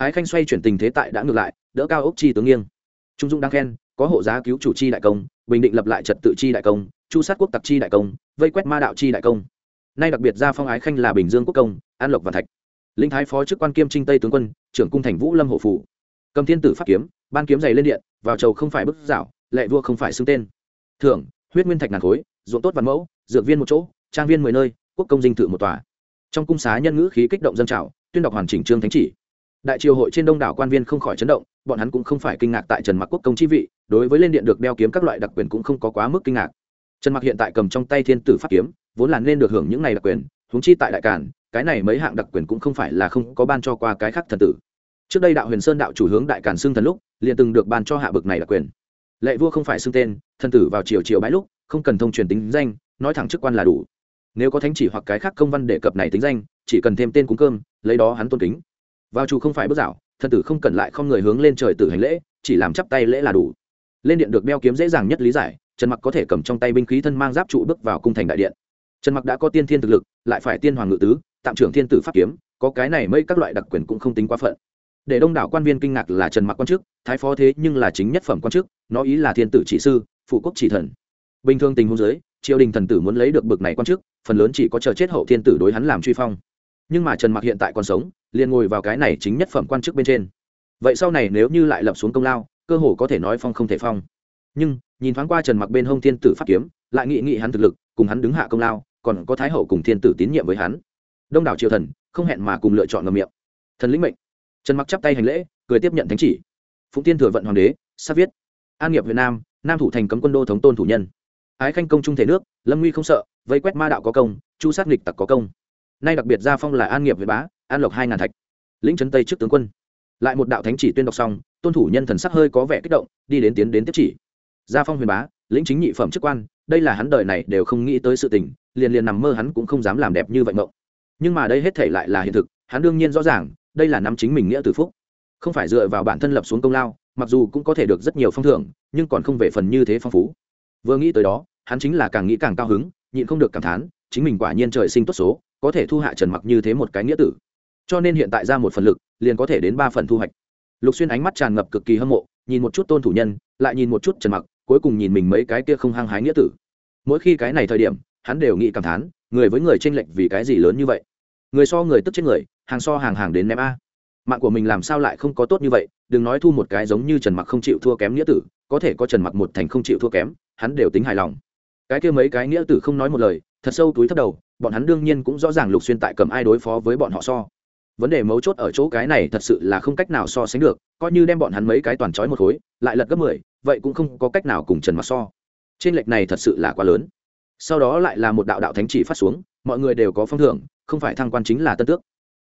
ái khanh xoay chuyển tình thế tại đã ngược lại, đỡ cao ốc chi tướng nghiêng. Trung dung đang khen, có hộ giá cứu chủ chi đại công, bình định lập lại trật tự chi đại công, chu sát quốc tặc chi đại công, vây quét ma đạo chi đại công. Nay đặc biệt ra phong ái khanh là bình dương quốc công, an lộc và thạch. Linh thái phó chức quan kiêm trinh tây tướng quân, trưởng cung thành vũ lâm hộ phủ. Cầm thiên tử pháp kiếm, ban kiếm dày lên điện, vào chầu không phải bức dạo lệ vua không phải xưng tên. Thưởng, huyết nguyên thạch ngàn khối, ruộng tốt văn mẫu, dược viên một chỗ, trang viên mười nơi, quốc công dinh thự một tòa. Trong cung xá nhân ngữ khí kích động dân trào, tuyên đọc hoàn chỉnh trương thánh chỉ đại triều hội trên đông đảo quan viên không khỏi chấn động, bọn hắn cũng không phải kinh ngạc tại trần mặc quốc công chi vị, đối với lên điện được đeo kiếm các loại đặc quyền cũng không có quá mức kinh ngạc. Trần mặc hiện tại cầm trong tay thiên tử pháp kiếm, vốn là nên được hưởng những này đặc quyền, huống chi tại đại cản cái này mấy hạng đặc quyền cũng không phải là không có ban cho qua cái khác thần tử. Trước đây đạo huyền sơn đạo chủ hướng đại cản xưng thần lúc, liền từng được ban cho hạ bực này đặc quyền. Lệ vua không phải xưng tên, thần tử vào triều triều bãi lúc, không cần thông truyền tính danh, nói thẳng chức quan là đủ. Nếu có thánh chỉ hoặc cái khác công văn đề cập này tính danh, chỉ cần thêm tên cúng cơm, lấy đó hắn tôn kính vào chủ không phải bước dạo thần tử không cần lại không người hướng lên trời tử hành lễ, chỉ làm chắp tay lễ là đủ. Lên điện được đeo kiếm dễ dàng nhất lý giải, trần mặc có thể cầm trong tay binh khí thân mang giáp trụ bước vào cung thành đại điện. Trần mặc đã có tiên thiên thực lực, lại phải tiên hoàng ngự tứ, tạm trưởng thiên tử pháp kiếm, có cái này mấy các loại đặc quyền cũng không tính quá phận. Để đông đảo quan viên kinh ngạc là trần mặc quan chức, thái phó thế nhưng là chính nhất phẩm quan chức, nó ý là thiên tử chỉ sư, phụ quốc chỉ thần. Bình thường tình huống giới triều đình thần tử muốn lấy được bực này quan chức, phần lớn chỉ có chờ chết hậu thiên tử đối hắn làm truy phong. Nhưng mà trần mặc hiện tại còn sống liền ngồi vào cái này chính nhất phẩm quan chức bên trên. Vậy sau này nếu như lại lập xuống công lao, cơ hồ có thể nói phong không thể phong. Nhưng, nhìn thoáng qua trần mặc bên hông thiên tử pháp kiếm, lại nghị nghị hắn thực lực, cùng hắn đứng hạ công lao, còn có thái hậu cùng thiên tử tín nhiệm với hắn. Đông đảo triều thần, không hẹn mà cùng lựa chọn ngầm miệng. Thần lĩnh mệnh. Trần mặc chắp tay hành lễ, cười tiếp nhận thánh chỉ. Phụng tiên thừa vận hoàng đế, sắp viết. An nghiệp việt nam nam thủ thành cấm quân đô thống tôn thủ nhân. Ái khanh công trung thể nước, lâm nguy không sợ, vây quét ma đạo có công, chu sát nghịch tặc có công. Nay đặc biệt gia phong là an nghiệp việt bá an lộc hai ngàn thạch. Lĩnh trấn tây trước tướng quân. Lại một đạo thánh chỉ tuyên đọc xong, tôn thủ nhân thần sắc hơi có vẻ kích động, đi đến tiến đến tiếp chỉ. Gia phong huyền bá, lĩnh chính nhị phẩm chức quan, đây là hắn đời này đều không nghĩ tới sự tình, liền liền nằm mơ hắn cũng không dám làm đẹp như vậy mộng. Nhưng mà đây hết thể lại là hiện thực, hắn đương nhiên rõ ràng, đây là nắm chính mình nghĩa từ phúc. Không phải dựa vào bản thân lập xuống công lao, mặc dù cũng có thể được rất nhiều phong thưởng, nhưng còn không về phần như thế phong phú. Vừa nghĩ tới đó, hắn chính là càng nghĩ càng cao hứng, nhịn không được cảm thán, chính mình quả nhiên trời sinh tốt số, có thể thu hạ trần mặc như thế một cái nghĩa tử cho nên hiện tại ra một phần lực, liền có thể đến ba phần thu hoạch. Lục xuyên ánh mắt tràn ngập cực kỳ hâm mộ, nhìn một chút tôn thủ nhân, lại nhìn một chút trần mặc, cuối cùng nhìn mình mấy cái kia không hăng hái nghĩa tử. Mỗi khi cái này thời điểm, hắn đều nghĩ cảm thán, người với người tranh lệch vì cái gì lớn như vậy? Người so người tức chết người, hàng so hàng hàng đến ném a. Mạng của mình làm sao lại không có tốt như vậy? Đừng nói thu một cái giống như trần mặc không chịu thua kém nghĩa tử, có thể có trần mặc một thành không chịu thua kém, hắn đều tính hài lòng. Cái kia mấy cái nghĩa tử không nói một lời, thật sâu túi thấp đầu, bọn hắn đương nhiên cũng rõ ràng lục xuyên tại cầm ai đối phó với bọn họ so vấn đề mấu chốt ở chỗ cái này thật sự là không cách nào so sánh được, coi như đem bọn hắn mấy cái toàn trói một khối, lại lật gấp mười, vậy cũng không có cách nào cùng trần mặc so. Trên lệch này thật sự là quá lớn. Sau đó lại là một đạo đạo thánh chỉ phát xuống, mọi người đều có phong thưởng, không phải thăng quan chính là tân tước.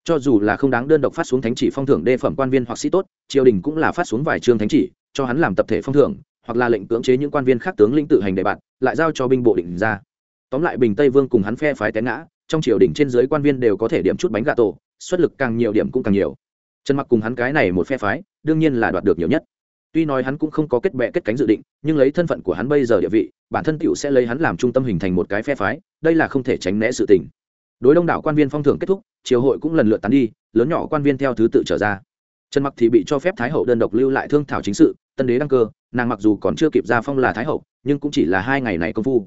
Cho dù là không đáng đơn độc phát xuống thánh chỉ phong thưởng đê phẩm quan viên hoặc sĩ tốt, triều đình cũng là phát xuống vài chương thánh chỉ, cho hắn làm tập thể phong thưởng, hoặc là lệnh cưỡng chế những quan viên khác tướng lĩnh tự hành đề bạt, lại giao cho binh bộ định ra. Tóm lại bình tây vương cùng hắn phe phái té ngã, trong triều đình trên dưới quan viên đều có thể điểm chút bánh gà tổ xuất lực càng nhiều điểm cũng càng nhiều. Trần mặc cùng hắn cái này một phe phái, đương nhiên là đoạt được nhiều nhất. Tuy nói hắn cũng không có kết bệ kết cánh dự định, nhưng lấy thân phận của hắn bây giờ địa vị, bản thân tựu sẽ lấy hắn làm trung tâm hình thành một cái phe phái, đây là không thể tránh né sự tình. Đối đông đảo quan viên phong thưởng kết thúc, triều hội cũng lần lượt tán đi, lớn nhỏ quan viên theo thứ tự trở ra. Trần mặc thì bị cho phép thái hậu đơn độc lưu lại thương thảo chính sự, tân đế đăng cơ, nàng mặc dù còn chưa kịp ra phong là thái hậu, nhưng cũng chỉ là hai ngày này công phu.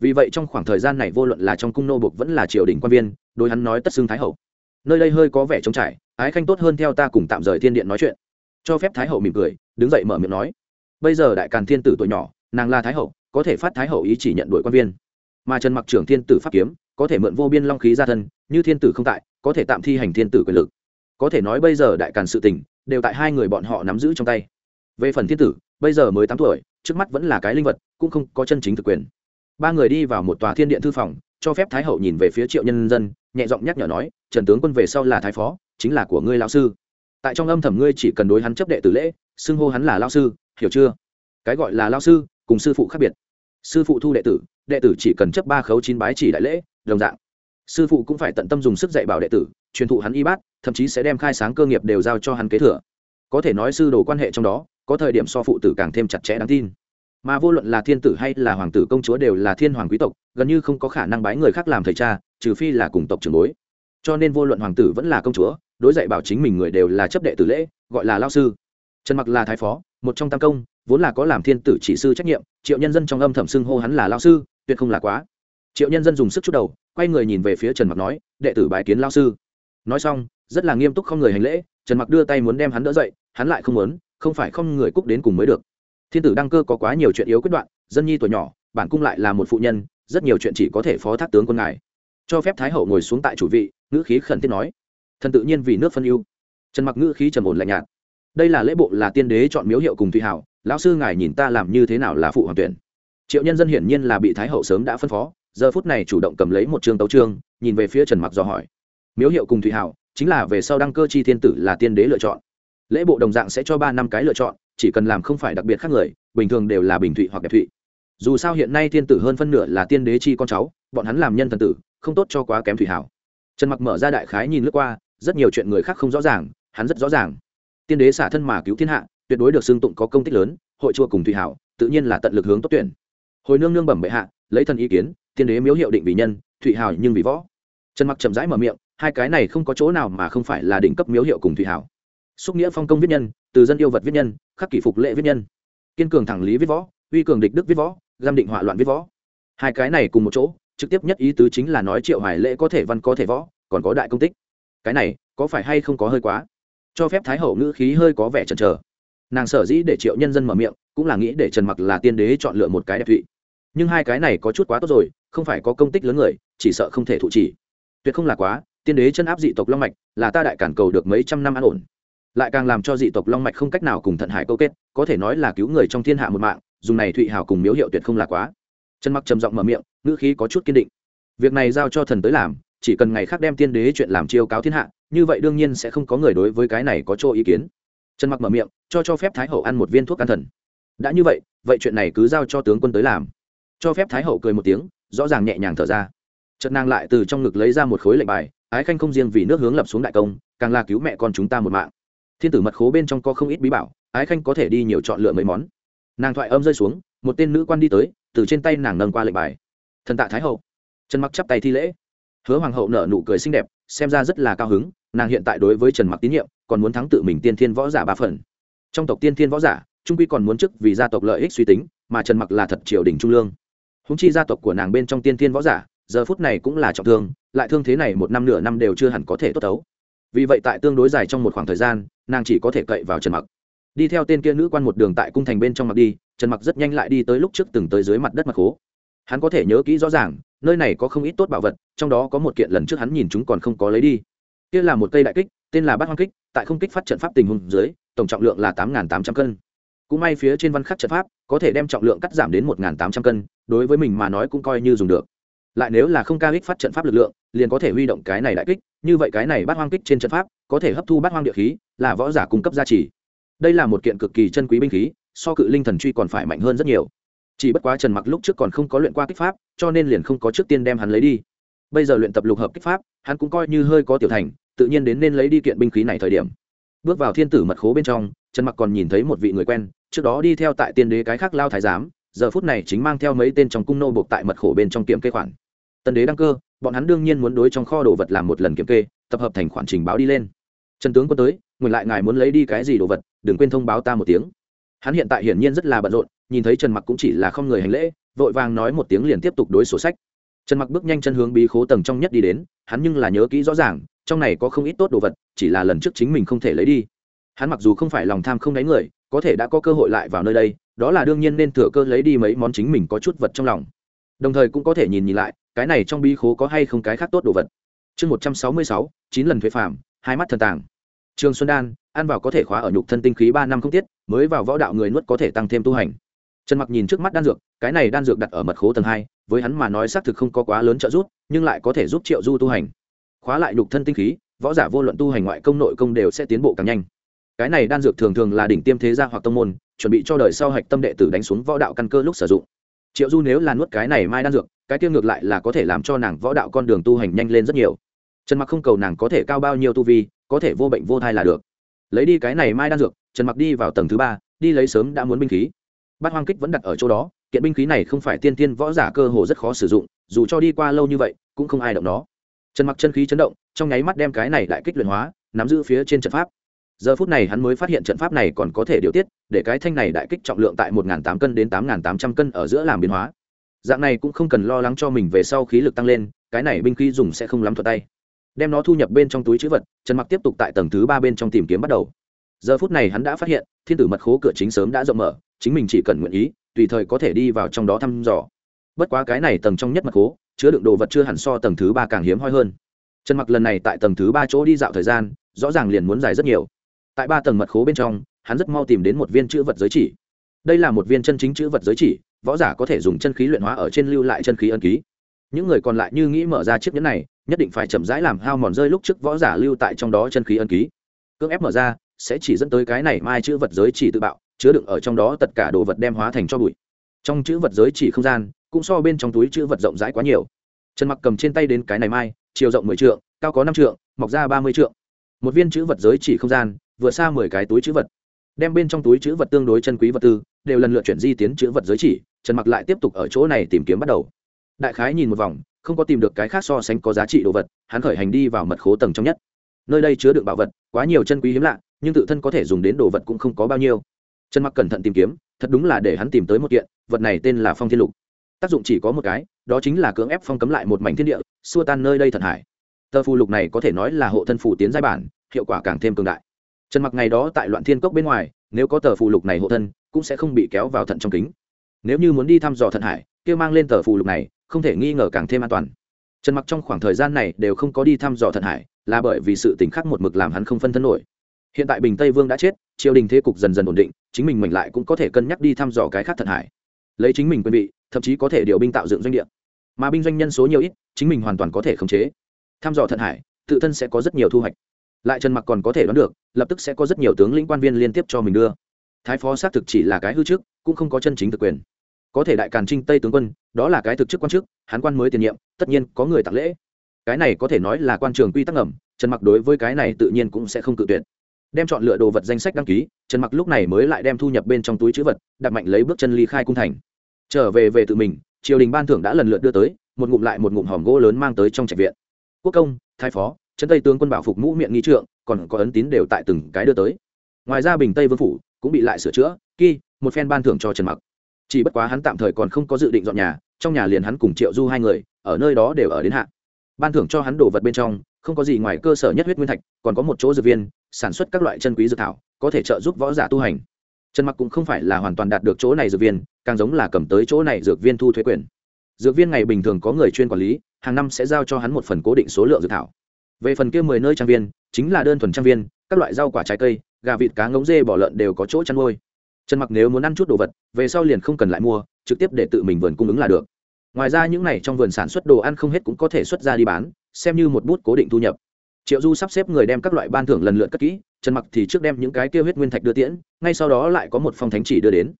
Vì vậy trong khoảng thời gian này vô luận là trong cung nô bục vẫn là triều đình quan viên, đối hắn nói tất xưng thái hậu nơi đây hơi có vẻ trống trải, ái khanh tốt hơn theo ta cùng tạm rời thiên điện nói chuyện. Cho phép thái hậu mỉm cười, đứng dậy mở miệng nói. Bây giờ đại càn thiên tử tuổi nhỏ, nàng là thái hậu, có thể phát thái hậu ý chỉ nhận đuổi quan viên. Mà trần mặc trưởng thiên tử pháp kiếm, có thể mượn vô biên long khí ra thân, như thiên tử không tại, có thể tạm thi hành thiên tử quyền lực. Có thể nói bây giờ đại càn sự tình, đều tại hai người bọn họ nắm giữ trong tay. Về phần thiên tử, bây giờ mới tám tuổi, trước mắt vẫn là cái linh vật, cũng không có chân chính thực quyền. Ba người đi vào một tòa thiên điện thư phòng, cho phép thái hậu nhìn về phía triệu nhân dân, nhẹ giọng nhắc nhở nói trần tướng quân về sau là thái phó, chính là của ngươi lao sư. Tại trong âm thầm ngươi chỉ cần đối hắn chấp đệ tử lễ, xưng hô hắn là lao sư, hiểu chưa? Cái gọi là lao sư, cùng sư phụ khác biệt. Sư phụ thu đệ tử đệ tử chỉ cần chấp ba khấu chín bái chỉ đại lễ, đồng dạng. Sư phụ cũng phải tận tâm dùng sức dạy bảo đệ tử, truyền thụ hắn y bát, thậm chí sẽ đem khai sáng cơ nghiệp đều giao cho hắn kế thừa. Có thể nói sư đồ quan hệ trong đó, có thời điểm so phụ tử càng thêm chặt chẽ đáng tin. Mà vô luận là thiên tử hay là hoàng tử công chúa đều là thiên hoàng quý tộc, gần như không có khả năng bái người khác làm thầy cha, trừ phi là cùng tộc trường bối cho nên vô luận hoàng tử vẫn là công chúa, đối dạy bảo chính mình người đều là chấp đệ tử lễ, gọi là lao sư. Trần mặc là thái phó, một trong tam công, vốn là có làm thiên tử chỉ sư trách nhiệm, triệu nhân dân trong âm thầm xưng hô hắn là lao sư, tuyệt không là quá. Triệu nhân dân dùng sức chút đầu, quay người nhìn về phía trần mặc nói, đệ tử bái kiến lao sư. Nói xong, rất là nghiêm túc không người hành lễ, trần mặc đưa tay muốn đem hắn đỡ dậy, hắn lại không muốn, không phải không người cúc đến cùng mới được. Thiên tử đăng cơ có quá nhiều chuyện yếu quyết đoạn, dân nhi tuổi nhỏ, bản cung lại là một phụ nhân, rất nhiều chuyện chỉ có thể phó thác tướng quân ngài cho phép thái hậu ngồi xuống tại chủ vị, ngữ khí khẩn thiết nói. Thần tự nhiên vì nước phân ưu. Trần mặc ngữ khí trầm ổn lạnh nhạt. Đây là lễ bộ là tiên đế chọn miếu hiệu cùng thụy hảo, lão sư ngài nhìn ta làm như thế nào là phụ hoàng tuyển. Triệu nhân dân hiển nhiên là bị thái hậu sớm đã phân phó, giờ phút này chủ động cầm lấy một trường tấu trương nhìn về phía trần mặc dò hỏi. Miếu hiệu cùng thụy hảo, chính là về sau đăng cơ chi thiên tử là tiên đế lựa chọn. Lễ bộ đồng dạng sẽ cho ba năm cái lựa chọn, chỉ cần làm không phải đặc biệt khác người, bình thường đều là bình thụy hoặc đẹp thụy. Dù sao hiện nay thiên tử hơn phân nửa là tiên đế chi con cháu, bọn hắn làm nhân thần tử không tốt cho quá kém thủy hảo. Trần mặc mở ra đại khái nhìn lướt qua, rất nhiều chuyện người khác không rõ ràng, hắn rất rõ ràng. Tiên đế xả thân mà cứu thiên hạ, tuyệt đối được xưng tụng có công tích lớn, hội chùa cùng thủy hảo, tự nhiên là tận lực hướng tốt tuyển. Hồi nương nương bẩm bệ hạ, lấy thân ý kiến, tiên đế miếu hiệu định vì nhân, thủy hảo nhưng vì võ. Trần mặc chậm rãi mở miệng, hai cái này không có chỗ nào mà không phải là đỉnh cấp miếu hiệu cùng thủy hảo. Xúc nghĩa phong công viết nhân, từ dân yêu vật viết nhân, khắc kỷ phục lệ viết nhân. Kiên cường thẳng lý viết võ, uy cường địch đức viết võ, giam định hỏa loạn viết võ. Hai cái này cùng một chỗ trực tiếp nhất ý tứ chính là nói triệu hoài lễ có thể văn có thể võ, còn có đại công tích. Cái này, có phải hay không có hơi quá? Cho phép thái hậu ngữ khí hơi có vẻ chần chờ. Nàng sở dĩ để triệu nhân dân mở miệng, cũng là nghĩ để trần mặc là tiên đế chọn lựa một cái đẹp thụy. Nhưng hai cái này có chút quá tốt rồi, không phải có công tích lớn người, chỉ sợ không thể thụ chỉ. Tuyệt không là quá, tiên đế chân áp dị tộc long mạch, là ta đại cản cầu được mấy trăm năm an ổn. Lại càng làm cho dị tộc long mạch không cách nào cùng thận hải câu kết, có thể nói là cứu người trong thiên hạ một mạng, dùng này thụy hào cùng miếu hiệu tuyệt không là quá trần mặc trầm giọng mở miệng, ngữ khí có chút kiên định. Việc này giao cho thần tới làm, chỉ cần ngày khác đem tiên đế chuyện làm chiêu cáo thiên hạ, như vậy đương nhiên sẽ không có người đối với cái này có chỗ ý kiến. Trần mặc mở miệng, cho cho phép thái hậu ăn một viên thuốc an thần. Đã như vậy vậy chuyện này cứ giao cho tướng quân tới làm. Cho phép thái hậu cười một tiếng, rõ ràng nhẹ nhàng thở ra. Trận nàng lại từ trong ngực lấy ra một khối lệnh bài, ái khanh không riêng vì nước hướng lập xuống đại công, càng là cứu mẹ con chúng ta một mạng. Thiên tử mật khố bên trong có không ít bí bảo, ái khanh có thể đi nhiều chọn lựa mấy món. Nàng thoại âm rơi xuống, một tên nữ quan đi tới từ trên tay nàng nâng qua lệnh bài. Thần tạ thái hậu. Trần mặc chắp tay thi lễ. Hứa hoàng hậu nở nụ cười xinh đẹp, xem ra rất là cao hứng, nàng hiện tại đối với trần mặc tín nhiệm, còn muốn thắng tự mình tiên thiên võ giả ba phần. Trong tộc tiên thiên võ giả, trung quy còn muốn chức vì gia tộc lợi ích suy tính, mà trần mặc là thật triều đình trung lương. Húng chi gia tộc của nàng bên trong tiên thiên võ giả, giờ phút này cũng là trọng thương, lại thương thế này một năm nửa năm đều chưa hẳn có thể tốt tấu vì vậy tại tương đối dài trong một khoảng thời gian, nàng chỉ có thể cậy vào trần mặc đi theo tên kia nữ quan một đường tại cung thành bên trong mặc đi, trần mặc rất nhanh lại đi tới lúc trước từng tới dưới mặt đất mặt khố. Hắn có thể nhớ kỹ rõ ràng, nơi này có không ít tốt bảo vật, trong đó có một kiện lần trước hắn nhìn chúng còn không có lấy đi. Kia là một cây đại kích, tên là bát hoang kích, tại không kích phát trận pháp tình huống dưới, tổng trọng lượng là tám tám trăm cân. Cũng may phía trên văn khắc trận pháp, có thể đem trọng lượng cắt giảm đến một tám trăm cân, đối với mình mà nói cũng coi như dùng được. Lại nếu là không ca kích phát trận pháp lực lượng, liền có thể huy động cái này đại kích, như vậy cái này bát hoang kích trên trận pháp, có thể hấp thu bát hoang địa khí, là võ giả cung cấp gia trì đây là một kiện cực kỳ chân quý binh khí, so cự linh thần truy còn phải mạnh hơn rất nhiều. Chỉ bất quá trần mặc lúc trước còn không có luyện qua kích pháp, cho nên liền không có trước tiên đem hắn lấy đi. Bây giờ luyện tập lục hợp kích pháp, hắn cũng coi như hơi có tiểu thành, tự nhiên đến nên lấy đi kiện binh khí này thời điểm. Bước vào thiên tử mật khố bên trong, trần mặc còn nhìn thấy một vị người quen, trước đó đi theo tại tiên đế cái khác lao thái giám, giờ phút này chính mang theo mấy tên trong cung nô buộc tại mật khổ bên trong kiểm kê khoản. Tân đế đăng cơ, bọn hắn đương nhiên muốn đối trong kho đồ vật làm một lần kiểm kê, tập hợp thành khoản trình báo đi lên. Trần tướng quân tới Ngược lại ngài muốn lấy đi cái gì đồ vật, đừng quên thông báo ta một tiếng. Hắn hiện tại hiển nhiên rất là bận rộn, nhìn thấy trần mặc cũng chỉ là không người hành lễ, vội vàng nói một tiếng liền tiếp tục đối sổ sách. Trần mặc bước nhanh chân hướng bí khố tầng trong nhất đi đến, hắn nhưng là nhớ kỹ rõ ràng, trong này có không ít tốt đồ vật, chỉ là lần trước chính mình không thể lấy đi. Hắn mặc dù không phải lòng tham không đáy người, có thể đã có cơ hội lại vào nơi đây, đó là đương nhiên nên thừa cơ lấy đi mấy món chính mình có chút vật trong lòng. Đồng thời cũng có thể nhìn nhìn lại, cái này trong bí khố có hay không cái khác tốt đồ vật. Chương một trăm sáu mươi sáu, chín lần thuế phạm hai mắt thần tàng trường xuân đan, ăn vào có thể khóa ở nhục thân tinh khí ba năm không tiết, mới vào võ đạo người nuốt có thể tăng thêm tu hành. Trần mặc nhìn trước mắt đan dược, cái này đan dược đặt ở mật khố tầng hai, với hắn mà nói xác thực không có quá lớn trợ giúp, nhưng lại có thể giúp triệu du tu hành. Khóa lại nhục thân tinh khí, võ giả vô luận tu hành ngoại công nội công đều sẽ tiến bộ càng nhanh. Cái này đan dược thường thường là đỉnh tiêm thế gia hoặc tông môn, chuẩn bị cho đời sau hạch tâm đệ tử đánh xuống võ đạo căn cơ lúc sử dụng. Triệu du nếu là nuốt cái này mai đan dược, cái tiêu ngược lại là có thể làm cho nàng võ đạo con đường tu hành nhanh lên rất nhiều. Trần mặc không cầu nàng có thể cao bao nhiêu tu vi có thể vô bệnh vô thai là được. Lấy đi cái này mai đan dược, trần mặc đi vào tầng thứ ba, đi lấy sớm đã muốn binh khí. Bát hoang kích vẫn đặt ở chỗ đó, kiện binh khí này không phải tiên tiên võ giả cơ hồ rất khó sử dụng, dù cho đi qua lâu như vậy, cũng không ai động nó. Trần mặc chân khí chấn động, trong nháy mắt đem cái này lại kích luyện hóa, nắm giữ phía trên trận pháp. Giờ phút này hắn mới phát hiện trận pháp này còn có thể điều tiết, để cái thanh này đại kích trọng lượng tại một tám cân đến tám tám trăm cân ở giữa làm biến hóa. Dạng này cũng không cần lo lắng cho mình về sau khí lực tăng lên, cái này binh khí dùng sẽ không lắm thuật tay đem nó thu nhập bên trong túi chữ vật, trần mặc tiếp tục tại tầng thứ ba bên trong tìm kiếm bắt đầu. Giờ phút này hắn đã phát hiện, thiên tử mật khố cửa chính sớm đã rộng mở, chính mình chỉ cần nguyện ý, tùy thời có thể đi vào trong đó thăm dò. Bất quá cái này tầng trong nhất mật khố, chứa đựng đồ vật chưa hẳn so tầng thứ ba càng hiếm hoi hơn. Trần mặc lần này tại tầng thứ ba chỗ đi dạo thời gian, rõ ràng liền muốn dài rất nhiều. Tại ba tầng mật khố bên trong, hắn rất mau tìm đến một viên chữ vật giới chỉ. Đây là một viên chân chính chữ vật giới chỉ, võ giả có thể dùng chân khí luyện hóa ở trên lưu lại chân khí ân ký. Những người còn lại như nghĩ mở ra chiếc nhẫn này nhất định phải chậm rãi làm hao mòn rơi lúc trước võ giả lưu tại trong đó chân khí ân ký. Cưỡng ép mở ra, sẽ chỉ dẫn tới cái này mai chữ vật giới chỉ tự bạo, chứa đựng ở trong đó tất cả đồ vật đem hóa thành cho bụi. Trong chữ vật giới chỉ không gian, cũng so bên trong túi chữ vật rộng rãi quá nhiều. Trần mặc cầm trên tay đến cái này mai, chiều rộng mười trượng, cao có năm trượng, mọc ra ba mươi trượng. Một viên chữ vật giới chỉ không gian, vừa xa mười cái túi chữ vật. Đem bên trong túi chữ vật tương đối chân quý vật tư, đều lần lượt chuyển di tiến chữ vật giới chỉ, trần mặc lại tiếp tục ở chỗ này tìm kiếm bắt đầu. Đại khái nhìn một vòng không có tìm được cái khác so sánh có giá trị đồ vật, hắn khởi hành đi vào mật khố tầng trong nhất. Nơi đây chứa đựng bảo vật, quá nhiều chân quý hiếm lạ, nhưng tự thân có thể dùng đến đồ vật cũng không có bao nhiêu. Trần mặc cẩn thận tìm kiếm, thật đúng là để hắn tìm tới một kiện, vật này tên là phong thiên lục. Tác dụng chỉ có một cái, đó chính là cưỡng ép phong cấm lại một mảnh thiên địa, xua tan nơi đây thần hải. Tờ phù lục này có thể nói là hộ thân phù tiến giai bản, hiệu quả càng thêm cường đại. Trần mặc ngày đó tại loạn thiên cốc bên ngoài, nếu có tờ phù lục này hộ thân, cũng sẽ không bị kéo vào thận trong kính. Nếu như muốn đi thăm dò thận hải kia mang lên tờ phù lục này, không thể nghi ngờ càng thêm an toàn. Trần mặc trong khoảng thời gian này đều không có đi thăm dò thận hải, là bởi vì sự tình khắc một mực làm hắn không phân thân nổi. Hiện tại bình tây vương đã chết, triều đình thế cục dần dần ổn định, chính mình mình lại cũng có thể cân nhắc đi thăm dò cái khác thận hải. Lấy chính mình quân vị, thậm chí có thể điều binh tạo dựng doanh địa. Mà binh doanh nhân số nhiều ít, chính mình hoàn toàn có thể khống chế. Thăm dò thận hải, tự thân sẽ có rất nhiều thu hoạch. Lại trần mặc còn có thể đoán được, lập tức sẽ có rất nhiều tướng lĩnh quan viên liên tiếp cho mình đưa. Thái phó xác thực chỉ là cái hư trước, cũng không có chân chính thực quyền có thể đại càn trinh tây tướng quân, đó là cái thực chức quan chức, hán quan mới tiền nhiệm, tất nhiên có người tặng lễ. Cái này có thể nói là quan trường quy tắc ngầm, trần mặc đối với cái này tự nhiên cũng sẽ không cự tuyệt. Đem chọn lựa đồ vật danh sách đăng ký, trần mặc lúc này mới lại đem thu nhập bên trong túi chữ vật, đặt mạnh lấy bước chân ly khai cung thành. Trở về về tự mình, triều đình ban thưởng đã lần lượt đưa tới, một ngụm lại một ngụm hòm gỗ lớn mang tới trong trạch viện. Quốc công, thái phó, trấn tây tướng quân bảo phục mũ miệng nghi trượng, còn có ấn tín đều tại từng cái đưa tới. Ngoài ra bình tây vương phủ cũng bị lại sửa chữa, kỳ, một phen ban thưởng cho trần mặc chỉ bất quá hắn tạm thời còn không có dự định dọn nhà, trong nhà liền hắn cùng triệu du hai người, ở nơi đó đều ở đến hạ. Ban thưởng cho hắn đồ vật bên trong, không có gì ngoài cơ sở nhất huyết nguyên thạch, còn có một chỗ dược viên, sản xuất các loại chân quý dược thảo, có thể trợ giúp võ giả tu hành. Trần mặc cũng không phải là hoàn toàn đạt được chỗ này dược viên, càng giống là cầm tới chỗ này dược viên thu thuế quyền. Dược viên ngày bình thường có người chuyên quản lý, hàng năm sẽ giao cho hắn một phần cố định số lượng dược thảo. Về phần kia mười nơi trang viên, chính là đơn thuần trang viên, các loại rau quả trái cây, gà vịt cá ngỗng dê bò lợn đều có chỗ chăn nuôi trần mặc nếu muốn ăn chút đồ vật, về sau liền không cần lại mua, trực tiếp để tự mình vườn cung ứng là được. Ngoài ra những này trong vườn sản xuất đồ ăn không hết cũng có thể xuất ra đi bán, xem như một bút cố định thu nhập. Triệu du sắp xếp người đem các loại ban thưởng lần lượt cất kỹ, trần mặc thì trước đem những cái tiêu huyết nguyên thạch đưa tiễn, ngay sau đó lại có một phong thánh chỉ đưa đến.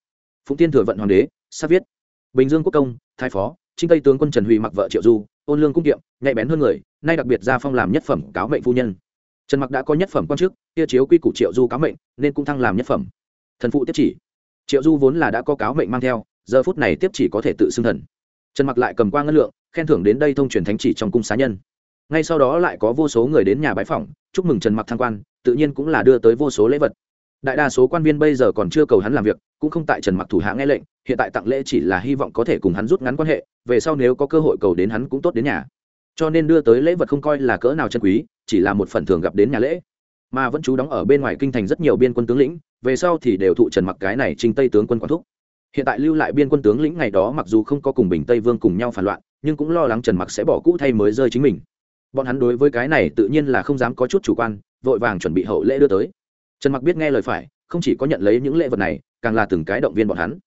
Phụng tiên thừa vận hoàng đế, sắp viết. Bình dương quốc công, thái phó, trinh tây tướng quân trần huy mặc vợ triệu du, ôn lương cung kiệm, nhạy bén hơn người, nay đặc biệt ra phong làm nhất phẩm cáo mệnh phu nhân. Trần mặc đã có nhất phẩm quan chức, kia chiếu quy củ triệu du cáo mệnh, nên cũng thăng làm nhất phẩm thần phụ tiếp chỉ. Triệu du vốn là đã có cáo mệnh mang theo, giờ phút này tiếp chỉ có thể tự xưng thần. Trần mặc lại cầm qua ngân lượng, khen thưởng đến đây thông truyền thánh chỉ trong cung xá nhân. Ngay sau đó lại có vô số người đến nhà bãi phỏng, chúc mừng trần mặc thăng quan, tự nhiên cũng là đưa tới vô số lễ vật. Đại đa số quan viên bây giờ còn chưa cầu hắn làm việc, cũng không tại trần mặc thủ hạ nghe lệnh, hiện tại tặng lễ chỉ là hy vọng có thể cùng hắn rút ngắn quan hệ, về sau nếu có cơ hội cầu đến hắn cũng tốt đến nhà. Cho nên đưa tới lễ vật không coi là cỡ nào chân quý, chỉ là một phần thường gặp đến nhà lễ. Mà vẫn chú đóng ở bên ngoài kinh thành rất nhiều biên quân tướng lĩnh về sau thì đều thụ trần mặc cái này trình tây tướng quân quản thúc. Hiện tại lưu lại biên quân tướng lĩnh ngày đó mặc dù không có cùng bình tây vương cùng nhau phản loạn, nhưng cũng lo lắng trần mặc sẽ bỏ cũ thay mới rơi chính mình. Bọn hắn đối với cái này tự nhiên là không dám có chút chủ quan, vội vàng chuẩn bị hậu lễ đưa tới. Trần mặc biết nghe lời phải, không chỉ có nhận lấy những lễ vật này, càng là từng cái động viên bọn hắn.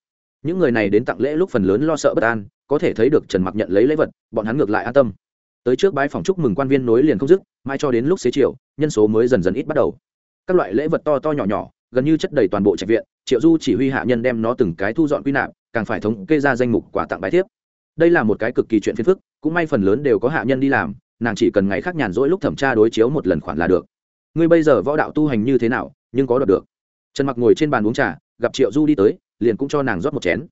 Những người này đến tặng lễ lúc phần lớn lo sợ bất an, có thể thấy được trần mặc nhận lấy lễ vật, bọn hắn ngược lại an tâm. Tới trước bãi phòng chúc mừng quan viên nối liền không dứt, mãi cho đến lúc xế chiều, nhân số mới dần dần ít bắt đầu. Các loại lễ vật to to nhỏ nhỏ gần như chất đầy toàn bộ trạch viện, triệu du chỉ huy hạ nhân đem nó từng cái thu dọn quy nạp, càng phải thống kê ra danh mục quà tặng bài thiếp. Đây là một cái cực kỳ chuyện phiền phức, cũng may phần lớn đều có hạ nhân đi làm, nàng chỉ cần ngày khác nhàn rỗi lúc thẩm tra đối chiếu một lần khoản là được. Ngươi bây giờ võ đạo tu hành như thế nào, nhưng có đọc được. Trần mặc ngồi trên bàn uống trà, gặp triệu du đi tới, liền cũng cho nàng rót một chén.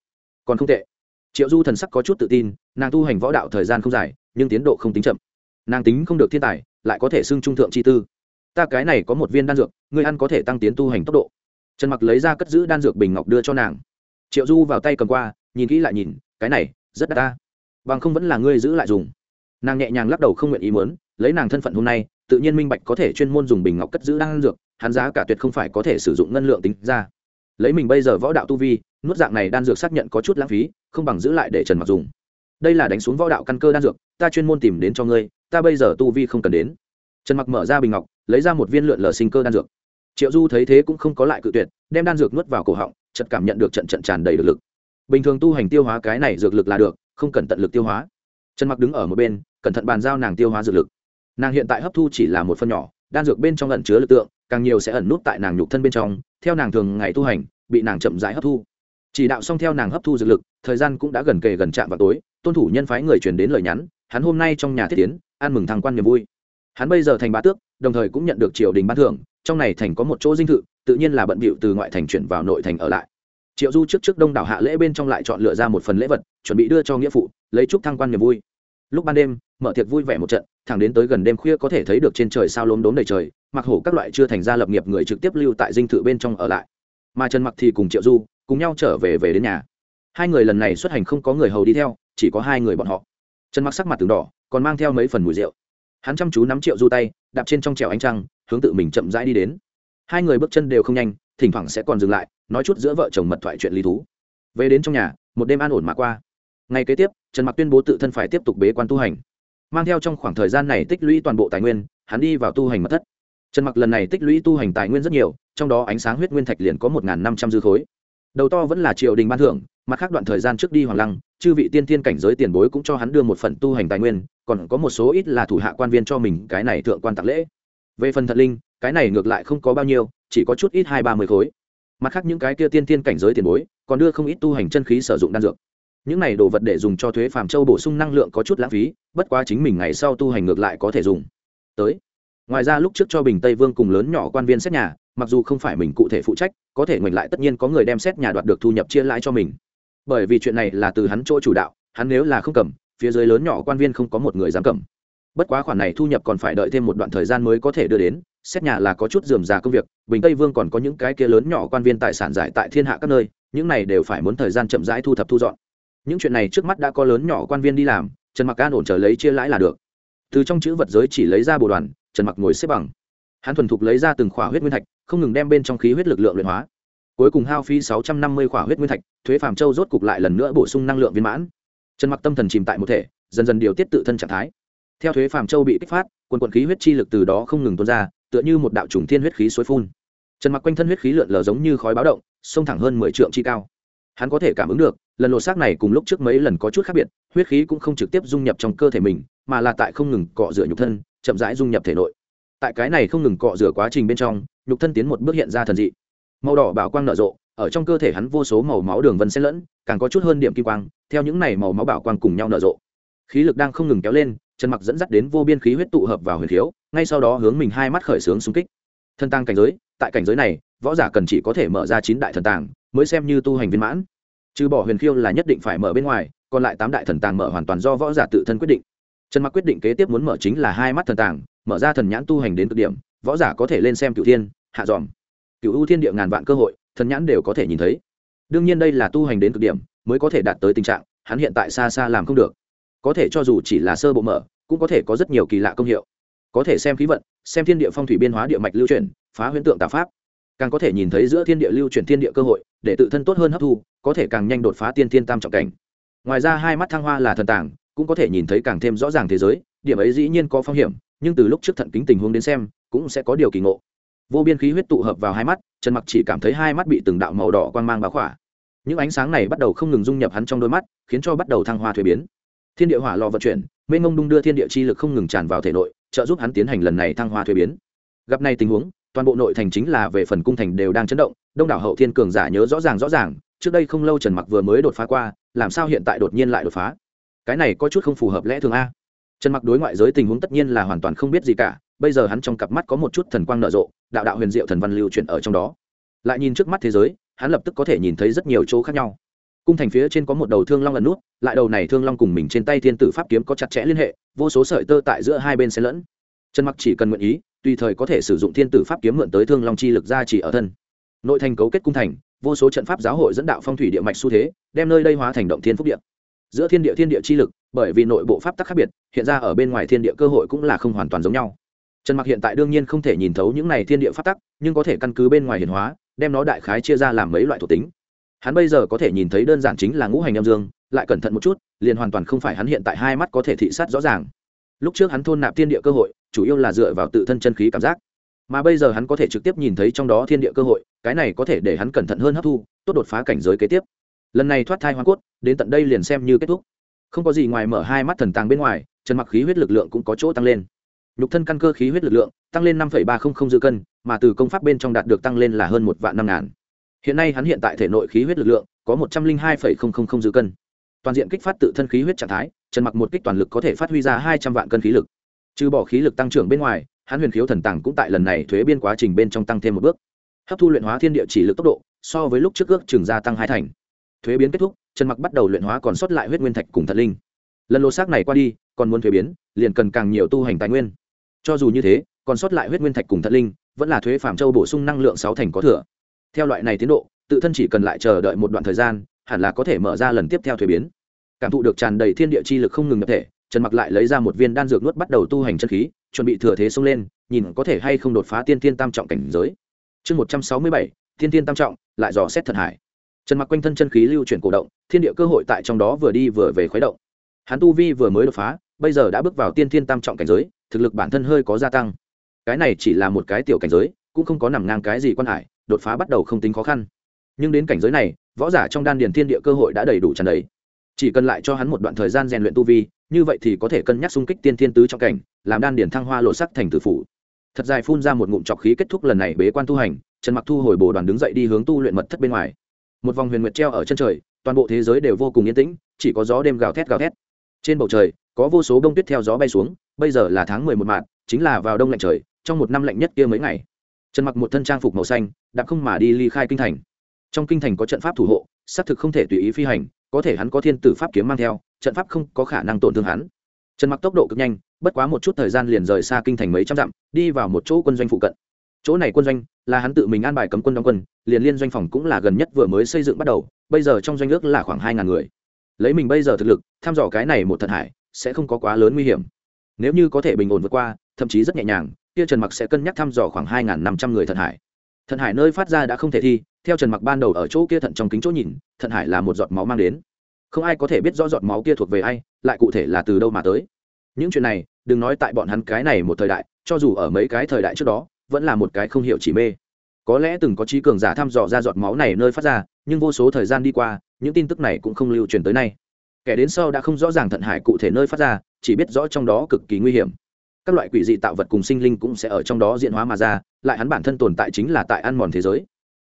Còn không tệ. Triệu du thần sắc có chút tự tin, nàng tu hành võ đạo thời gian không dài, nhưng tiến độ không tính chậm. Nàng tính không được thiên tài, lại có thể xưng trung thượng chi tư ta cái này có một viên đan dược, ngươi ăn có thể tăng tiến tu hành tốc độ. Trần mặc lấy ra cất giữ đan dược bình ngọc đưa cho nàng. Triệu du vào tay cầm qua, nhìn kỹ lại nhìn, cái này, rất đắt ta. Bằng không vẫn là ngươi giữ lại dùng. Nàng nhẹ nhàng lắc đầu không nguyện ý muốn, lấy nàng thân phận hôm nay, tự nhiên minh bạch có thể chuyên môn dùng bình ngọc cất giữ đan dược, hắn giá cả tuyệt không phải có thể sử dụng ngân lượng tính ra. Lấy mình bây giờ võ đạo tu vi, nuốt dạng này đan dược xác nhận có chút lãng phí, không bằng giữ lại để trần mặc dùng. Đây là đánh xuống võ đạo căn cơ đan dược, ta chuyên môn tìm đến cho ngươi, ta bây giờ tu vi không cần đến. Trần mặc mở ra bình ngọc lấy ra một viên lượn lờ sinh cơ đan dược. Triệu du thấy thế cũng không có lại cự tuyệt, đem đan dược nuốt vào cổ họng, chợt cảm nhận được trận trận tràn đầy được lực. Bình thường tu hành tiêu hóa cái này dược lực là được, không cần tận lực tiêu hóa. Trần mặc đứng ở một bên, cẩn thận bàn giao nàng tiêu hóa dược lực. Nàng hiện tại hấp thu chỉ là một phần nhỏ, đan dược bên trong ẩn chứa lực tượng, càng nhiều sẽ ẩn nút tại nàng nhục thân bên trong, theo nàng thường ngày tu hành, bị nàng chậm rãi hấp thu. Chỉ đạo xong theo nàng hấp thu dược lực, thời gian cũng đã gần kề gần chạm vào tối, tôn thủ nhân phái người truyền đến lời nhắn, hắn hôm nay trong nhà thiết tiến ăn mừng thằng quan niềm vui hắn bây giờ thành bá tước, đồng thời cũng nhận được triều đình ban thưởng, trong này thành có một chỗ dinh thự, tự nhiên là bận bịu từ ngoại thành chuyển vào nội thành ở lại. Triệu du trước trước đông đảo hạ lễ bên trong lại chọn lựa ra một phần lễ vật, chuẩn bị đưa cho nghĩa phụ, lấy chúc thăng quan niềm vui. Lúc ban đêm, mở tiệc vui vẻ một trận, thẳng đến tới gần đêm khuya có thể thấy được trên trời sao lốm đốm đầy trời, mặc hổ các loại chưa thành ra lập nghiệp người trực tiếp lưu tại dinh thự bên trong ở lại. Mà trần mặc thì cùng triệu du, cùng nhau trở về về đến nhà. Hai người lần này xuất hành không có người hầu đi theo, chỉ có hai người bọn họ. Trần mặc sắc mặt từng đỏ, còn mang theo mấy phần mùi rượu hắn chăm chú nắm triệu du tay, đạp trên trong trèo ánh trăng, hướng tự mình chậm rãi đi đến. Hai người bước chân đều không nhanh, thỉnh thoảng sẽ còn dừng lại, nói chút giữa vợ chồng mật thoại chuyện lý thú. Về đến trong nhà, một đêm an ổn mà qua. Ngày kế tiếp, trần mặc tuyên bố tự thân phải tiếp tục bế quan tu hành. Mang theo trong khoảng thời gian này tích lũy toàn bộ tài nguyên, hắn đi vào tu hành mật thất. Trần mặc lần này tích lũy tu hành tài nguyên rất nhiều, trong đó ánh sáng huyết nguyên thạch liền có một năm trăm dư khối đầu to vẫn là triều đình ban thưởng, mặt khác đoạn thời gian trước đi hoàng lăng, chư vị tiên tiên cảnh giới tiền bối cũng cho hắn đưa một phần tu hành tài nguyên, còn có một số ít là thủ hạ quan viên cho mình cái này thượng quan tặng lễ. Về phần thật linh, cái này ngược lại không có bao nhiêu, chỉ có chút ít hai ba mươi khối. Mặt khác những cái kia tiên tiên cảnh giới tiền bối, còn đưa không ít tu hành chân khí sử dụng đan dược. Những này đồ vật để dùng cho thuế phàm châu bổ sung năng lượng có chút lãng phí, bất quá chính mình ngày sau tu hành ngược lại có thể dùng. Tới. Ngoài ra lúc trước cho bình tây vương cùng lớn nhỏ quan viên xét nhà, mặc dù không phải mình cụ thể phụ trách có thể ngoảnh lại tất nhiên có người đem xét nhà đoạt được thu nhập chia lãi cho mình. Bởi vì chuyện này là từ hắn chỗ chủ đạo, hắn nếu là không cầm, phía dưới lớn nhỏ quan viên không có một người dám cầm. Bất quá khoản này thu nhập còn phải đợi thêm một đoạn thời gian mới có thể đưa đến, xét nhà là có chút dườm già công việc, bình tây vương còn có những cái kia lớn nhỏ quan viên tài sản giải tại thiên hạ các nơi, những này đều phải muốn thời gian chậm rãi thu thập thu dọn. Những chuyện này trước mắt đã có lớn nhỏ quan viên đi làm, trần mặc an ổn trở lấy chia lãi là được. Từ trong chữ vật giới chỉ lấy ra bồ đoàn, trần mặc ngồi xếp bằng. Hắn thuần thục lấy ra từng khỏa huyết nguyên thạch không ngừng đem bên trong khí huyết lực lượng luyện hóa. Cuối cùng hao phí sáu trăm năm mươi khỏa huyết nguyên thạch, thuế phàm châu rốt cục lại lần nữa bổ sung năng lượng viên mãn. Trần mặc tâm thần chìm tại một thể, dần dần điều tiết tự thân trạng thái. Theo thuế phàm châu bị kích phát, quần quần khí huyết chi lực từ đó không ngừng tuôn ra, tựa như một đạo trùng thiên huyết khí suối phun. Trần mặc quanh thân huyết khí lượn lờ giống như khói báo động xông thẳng hơn mười trượng chi cao. Hắn có thể cảm ứng được, lần lột xác này cùng lúc trước mấy lần có chút khác biệt, huyết khí cũng không trực tiếp dung nhập trong cơ thể mình, mà là tại không ngừng cọ rửa nhục thân, chậm rãi dung nhập thể nội. Tại cái này không ngừng cọ rửa quá trình bên trong nhục thân tiến một bước hiện ra thần dị. Màu đỏ bảo quang nở rộ ở trong cơ thể hắn vô số màu máu đường vân xen lẫn càng có chút hơn điểm kim quang theo những này màu máu bảo quang cùng nhau nở rộ. Khí lực đang không ngừng kéo lên trần mặc dẫn dắt đến vô biên khí huyết tụ hợp vào huyền thiếu, ngay sau đó hướng mình hai mắt khởi sướng xung kích. Thân tăng cảnh giới tại cảnh giới này võ giả cần chỉ có thể mở ra chín đại thần tàng mới xem như tu hành viên mãn. Trừ bỏ huyền khiêu là nhất định phải mở bên ngoài còn lại tám đại thần tàng mở hoàn toàn do võ giả tự thân quyết định. Trần mặc quyết định kế tiếp muốn mở chính là hai mắt thần tàng mở ra thần nhãn tu hành đến cực điểm võ giả có thể lên xem cựu thiên, hạ dòm. Cựu ưu thiên địa ngàn vạn cơ hội, thần nhãn đều có thể nhìn thấy. Đương nhiên đây là tu hành đến cực điểm, mới có thể đạt tới tình trạng, hắn hiện tại xa xa làm không được. Có thể cho dù chỉ là sơ bộ mở, cũng có thể có rất nhiều kỳ lạ công hiệu. Có thể xem khí vận, xem thiên địa phong thủy biên hóa địa mạch lưu chuyển, phá huyễn tượng tà pháp. Càng có thể nhìn thấy giữa thiên địa lưu chuyển thiên địa cơ hội, để tự thân tốt hơn hấp thu, có thể càng nhanh đột phá tiên thiên tam trọng cảnh. Ngoài ra hai mắt thăng hoa là thần tàng, cũng có thể nhìn thấy càng thêm rõ ràng thế giới, điểm ấy dĩ nhiên có phong hiểm, nhưng từ lúc trước thận kính tình huống đến xem cũng sẽ có điều kỳ ngộ. Vô biên khí huyết tụ hợp vào hai mắt, trần mặc chỉ cảm thấy hai mắt bị từng đạo màu đỏ quang mang báo khỏa. Những ánh sáng này bắt đầu không ngừng dung nhập hắn trong đôi mắt, khiến cho bắt đầu thăng hoa thuế biến. Thiên địa hỏa lò vận chuyển mênh ngông đung đưa thiên địa chi lực không ngừng tràn vào thể nội, trợ giúp hắn tiến hành lần này thăng hoa thuế biến. Gặp này tình huống, toàn bộ nội thành chính là về phần cung thành đều đang chấn động, đông đảo hậu thiên cường giả nhớ rõ ràng rõ ràng, trước đây không lâu trần mặc vừa mới đột phá qua, làm sao hiện tại đột nhiên lại đột phá? Cái này có chút không phù hợp lẽ thường a. Trần mặc đối ngoại giới tình huống tất nhiên là hoàn toàn không biết gì cả bây giờ hắn trong cặp mắt có một chút thần quang nở rộ, đạo đạo huyền diệu thần văn lưu chuyển ở trong đó. Lại nhìn trước mắt thế giới, hắn lập tức có thể nhìn thấy rất nhiều chỗ khác nhau. Cung thành phía trên có một đầu thương long lần nút, lại đầu này thương long cùng mình trên tay thiên tử pháp kiếm có chặt chẽ liên hệ, vô số sợi tơ tại giữa hai bên xen lẫn. Trần mặc chỉ cần nguyện ý, tùy thời có thể sử dụng thiên tử pháp kiếm mượn tới thương long chi lực ra chỉ ở thân. Nội thành cấu kết cung thành, vô số trận pháp giáo hội dẫn đạo phong thủy địa mạch xu thế, đem nơi đây hóa thành động thiên phúc địa. Giữa thiên địa thiên địa chi lực, bởi vì nội bộ pháp tắc khác biệt, hiện ra ở bên ngoài thiên địa cơ hội cũng là không hoàn toàn giống nhau trần mặc hiện tại đương nhiên không thể nhìn thấu những này thiên địa pháp tắc, nhưng có thể căn cứ bên ngoài hiển hóa, đem nó đại khái chia ra làm mấy loại thuộc tính. Hắn bây giờ có thể nhìn thấy đơn giản chính là ngũ hành âm dương, lại cẩn thận một chút, liền hoàn toàn không phải hắn hiện tại hai mắt có thể thị sát rõ ràng. Lúc trước hắn thôn nạp thiên địa cơ hội, chủ yếu là dựa vào tự thân chân khí cảm giác. Mà bây giờ hắn có thể trực tiếp nhìn thấy trong đó thiên địa cơ hội, cái này có thể để hắn cẩn thận hơn hấp thu, tốt đột phá cảnh giới kế tiếp. Lần này thoát thai hoa cốt, đến tận đây liền xem như kết thúc. Không có gì ngoài mở hai mắt thần tàng bên ngoài, trần mặc khí huyết lực lượng cũng có chỗ tăng lên nhục thân căn cơ khí huyết lực lượng, tăng lên năm ba trăm linh dư cân, mà từ công pháp bên trong đạt được tăng lên là hơn một vạn năm ngàn. Hiện nay hắn hiện tại thể nội khí huyết lực lượng, có một trăm linh hai dư cân. Toàn diện kích phát tự thân khí huyết trạng thái, trần mặc một kích toàn lực có thể phát huy ra hai trăm vạn cân khí lực. Trừ bỏ khí lực tăng trưởng bên ngoài, hắn huyền khiếu thần tàng cũng tại lần này thuế biên quá trình bên trong tăng thêm một bước. Hấp thu luyện hóa thiên địa chỉ lực tốc độ, so với lúc trước ước trường gia tăng hai thành. Thuế biến kết thúc, trần mặc bắt đầu luyện hóa còn sót lại huyết nguyên thạch cùng thật linh. Lần lô xác này qua đi, còn muốn thuế biến, liền cần càng nhiều tu hành tài nguyên cho dù như thế, còn sót lại huyết nguyên thạch cùng thật linh, vẫn là thuế phạm châu bổ sung năng lượng sáu thành có thừa. Theo loại này tiến độ, tự thân chỉ cần lại chờ đợi một đoạn thời gian, hẳn là có thể mở ra lần tiếp theo thuế biến. Cảm thụ được tràn đầy thiên địa chi lực không ngừng nhập thể, trần mặc lại lấy ra một viên đan dược nuốt bắt đầu tu hành chân khí, chuẩn bị thừa thế xông lên, nhìn có thể hay không đột phá tiên thiên tam trọng cảnh giới. Chương một trăm sáu mươi bảy, tiên thiên tam trọng, lại dò xét thần hải. Trần mặc quanh thân chân khí lưu chuyển cổ động, thiên địa cơ hội tại trong đó vừa đi vừa về khuấy động. Hắn tu vi vừa mới đột phá, bây giờ đã bước vào tiên thiên tam trọng cảnh giới thực lực bản thân hơi có gia tăng. Cái này chỉ là một cái tiểu cảnh giới, cũng không có nằm ngang cái gì quan hải, đột phá bắt đầu không tính khó khăn. Nhưng đến cảnh giới này, võ giả trong đan điền thiên địa cơ hội đã đầy đủ tràn đầy. Chỉ cần lại cho hắn một đoạn thời gian rèn luyện tu vi, như vậy thì có thể cân nhắc xung kích tiên thiên tứ trong cảnh, làm đan điền thăng hoa lộ sắc thành tử phủ. Thật dài phun ra một ngụm trọc khí kết thúc lần này bế quan tu hành, trần mặc thu hồi bồ đoàn đứng dậy đi hướng tu luyện mật thất bên ngoài. Một vòng huyền nguyệt treo ở chân trời, toàn bộ thế giới đều vô cùng yên tĩnh, chỉ có gió đêm gào thét gào thét trên bầu trời, có vô số bông tuyết theo gió bay xuống, bây giờ là tháng mười một mạng chính là vào đông lạnh trời, trong một năm lạnh nhất kia mấy ngày. Trần mặc một thân trang phục màu xanh, đã không mà đi ly khai kinh thành. Trong kinh thành có trận pháp thủ hộ, xác thực không thể tùy ý phi hành, có thể hắn có thiên tử pháp kiếm mang theo, trận pháp không có khả năng tổn thương hắn. Trần mặc tốc độ cực nhanh, bất quá một chút thời gian liền rời xa kinh thành mấy trăm dặm, đi vào một chỗ quân doanh phụ cận. Chỗ này quân doanh là hắn tự mình an bài cấm quân đóng quân, liền liên doanh phòng cũng là gần nhất vừa mới xây dựng bắt đầu, bây giờ trong doanh ước là khoảng hai ngàn người lấy mình bây giờ thực lực, thăm dò cái này một thần hải, sẽ không có quá lớn nguy hiểm. Nếu như có thể bình ổn vượt qua, thậm chí rất nhẹ nhàng, kia trần mặc sẽ cân nhắc thăm dò khoảng hai năm trăm người thần hải. Thần hải nơi phát ra đã không thể thi, theo trần mặc ban đầu ở chỗ kia thận trong kính chỗ nhìn, thần hải là một giọt máu mang đến. Không ai có thể biết rõ giọt máu kia thuộc về ai, lại cụ thể là từ đâu mà tới. Những chuyện này, đừng nói tại bọn hắn cái này một thời đại, cho dù ở mấy cái thời đại trước đó, vẫn là một cái không hiểu chỉ mê có lẽ từng có trí cường giả thăm dò ra giọt máu này nơi phát ra, nhưng vô số thời gian đi qua, những tin tức này cũng không lưu truyền tới nay. Kẻ đến sau đã không rõ ràng thận hải cụ thể nơi phát ra, chỉ biết rõ trong đó cực kỳ nguy hiểm. Các loại quỷ dị tạo vật cùng sinh linh cũng sẽ ở trong đó diện hóa mà ra, lại hắn bản thân tồn tại chính là tại ăn mòn thế giới.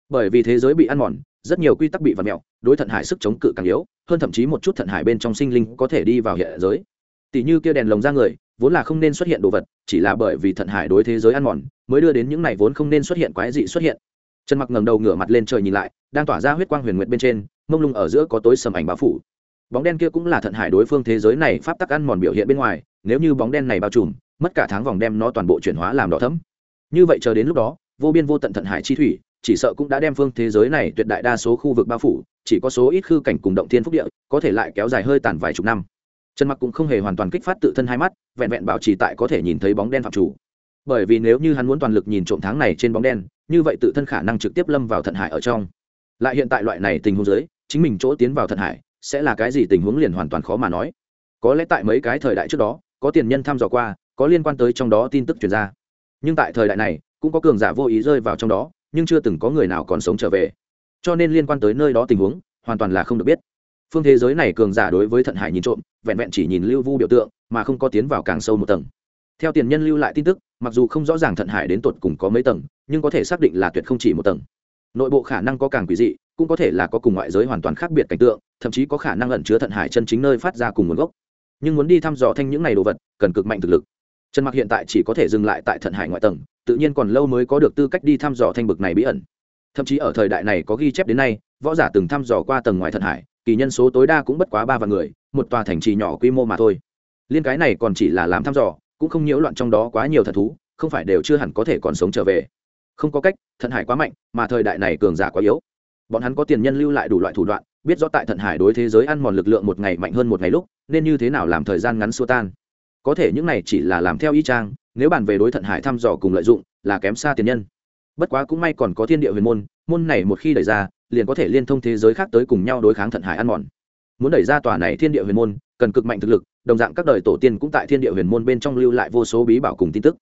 Bởi vì thế giới bị ăn mòn, rất nhiều quy tắc bị vặt mẹo đối thận hải sức chống cự càng yếu, hơn thậm chí một chút thận hải bên trong sinh linh có thể đi vào hiện giới. Tỷ như kia đèn lồng ra người, vốn là không nên xuất hiện đồ vật, chỉ là bởi vì thận hải đối thế giới ăn mòn mới đưa đến những này vốn không nên xuất hiện quái dị xuất hiện. Trần mặc ngẩng đầu ngửa mặt lên trời nhìn lại, đang tỏa ra huyết quang huyền nguyệt bên trên, mông lung ở giữa có tối sầm ảnh bao phủ. Bóng đen kia cũng là thận hải đối phương thế giới này pháp tắc ăn mòn biểu hiện bên ngoài, nếu như bóng đen này bao trùm, mất cả tháng vòng đem nó toàn bộ chuyển hóa làm đỏ thấm như vậy chờ đến lúc đó, vô biên vô tận thận hải chi thủy, chỉ sợ cũng đã đem phương thế giới này tuyệt đại đa số khu vực bao phủ, chỉ có số ít khư cảnh cùng động thiên phúc địa, có thể lại kéo dài hơi tàn vài chục năm. Trần mặc cũng không hề hoàn toàn kích phát tự thân hai mắt, vẹn vẹn bảo trì tại có thể nhìn thấy bóng đen phạm chủ bởi vì nếu như hắn muốn toàn lực nhìn trộm tháng này trên bóng đen, như vậy tự thân khả năng trực tiếp lâm vào thận hải ở trong. Lại hiện tại loại này tình huống dưới, chính mình chỗ tiến vào thận hải, sẽ là cái gì tình huống liền hoàn toàn khó mà nói. Có lẽ tại mấy cái thời đại trước đó, có tiền nhân thăm dò qua, có liên quan tới trong đó tin tức truyền ra. Nhưng tại thời đại này, cũng có cường giả vô ý rơi vào trong đó, nhưng chưa từng có người nào còn sống trở về. Cho nên liên quan tới nơi đó tình huống, hoàn toàn là không được biết. Phương thế giới này cường giả đối với thận hải nhìn trộm, vẹn vẹn chỉ nhìn lưu vu biểu tượng, mà không có tiến vào càng sâu một tầng. Theo tiền nhân lưu lại tin tức mặc dù không rõ ràng thận hải đến tột cùng có mấy tầng, nhưng có thể xác định là tuyệt không chỉ một tầng. Nội bộ khả năng có càng quỷ dị, cũng có thể là có cùng ngoại giới hoàn toàn khác biệt cảnh tượng, thậm chí có khả năng ẩn chứa thận hải chân chính nơi phát ra cùng nguồn gốc. Nhưng muốn đi thăm dò thanh những này đồ vật, cần cực mạnh thực lực. Trần mặc hiện tại chỉ có thể dừng lại tại thận hải ngoại tầng, tự nhiên còn lâu mới có được tư cách đi thăm dò thanh bực này bí ẩn. Thậm chí ở thời đại này có ghi chép đến nay, võ giả từng thăm dò qua tầng ngoài thận hải, kỳ nhân số tối đa cũng bất quá ba vạn người, một tòa thành trì nhỏ quy mô mà thôi. Liên cái này còn chỉ là làm thăm dò cũng không nhiễu loạn trong đó quá nhiều thật thú, không phải đều chưa hẳn có thể còn sống trở về. Không có cách, thận hải quá mạnh, mà thời đại này cường giả quá yếu. Bọn hắn có tiền nhân lưu lại đủ loại thủ đoạn, biết rõ tại thận hải đối thế giới ăn mòn lực lượng một ngày mạnh hơn một ngày lúc, nên như thế nào làm thời gian ngắn xua tan. Có thể những này chỉ là làm theo y trang nếu bàn về đối thận hải thăm dò cùng lợi dụng, là kém xa tiền nhân. Bất quá cũng may còn có thiên địa huyền môn môn này một khi đẩy ra, liền có thể liên thông thế giới khác tới cùng nhau đối kháng thận hải ăn mòn. Muốn đẩy ra tòa này thiên địa huyền môn cần cực mạnh thực lực, đồng dạng các đời tổ tiên cũng tại thiên địa huyền môn bên trong lưu lại vô số bí bảo cùng tin tức.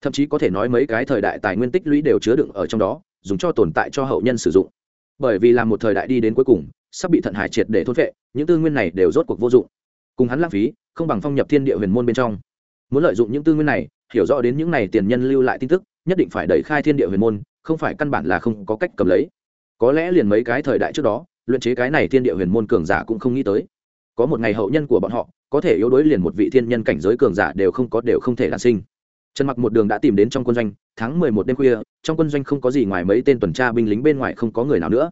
Thậm chí có thể nói mấy cái thời đại tài nguyên tích lũy đều chứa đựng ở trong đó, dùng cho tồn tại cho hậu nhân sử dụng. Bởi vì là một thời đại đi đến cuối cùng, sắp bị thận hải triệt để thôn vệ những tư nguyên này đều rốt cuộc vô dụng. Cùng hắn lãng phí, không bằng phong nhập thiên địa huyền môn bên trong. Muốn lợi dụng những tư nguyên này, hiểu rõ đến những này tiền nhân lưu lại tin tức, nhất định phải đẩy khai thiên địa huyền môn, không phải căn bản là không có cách cầm lấy. Có lẽ liền mấy cái thời đại trước đó, luyện chế cái này thiên địa huyền môn cường giả cũng không nghĩ tới có một ngày hậu nhân của bọn họ, có thể yếu đối liền một vị thiên nhân cảnh giới cường giả đều không có, đều không thể đản sinh. Trần mặc một đường đã tìm đến trong quân doanh, tháng mười một đêm khuya, trong quân doanh không có gì ngoài mấy tên tuần tra binh lính bên ngoài không có người nào nữa.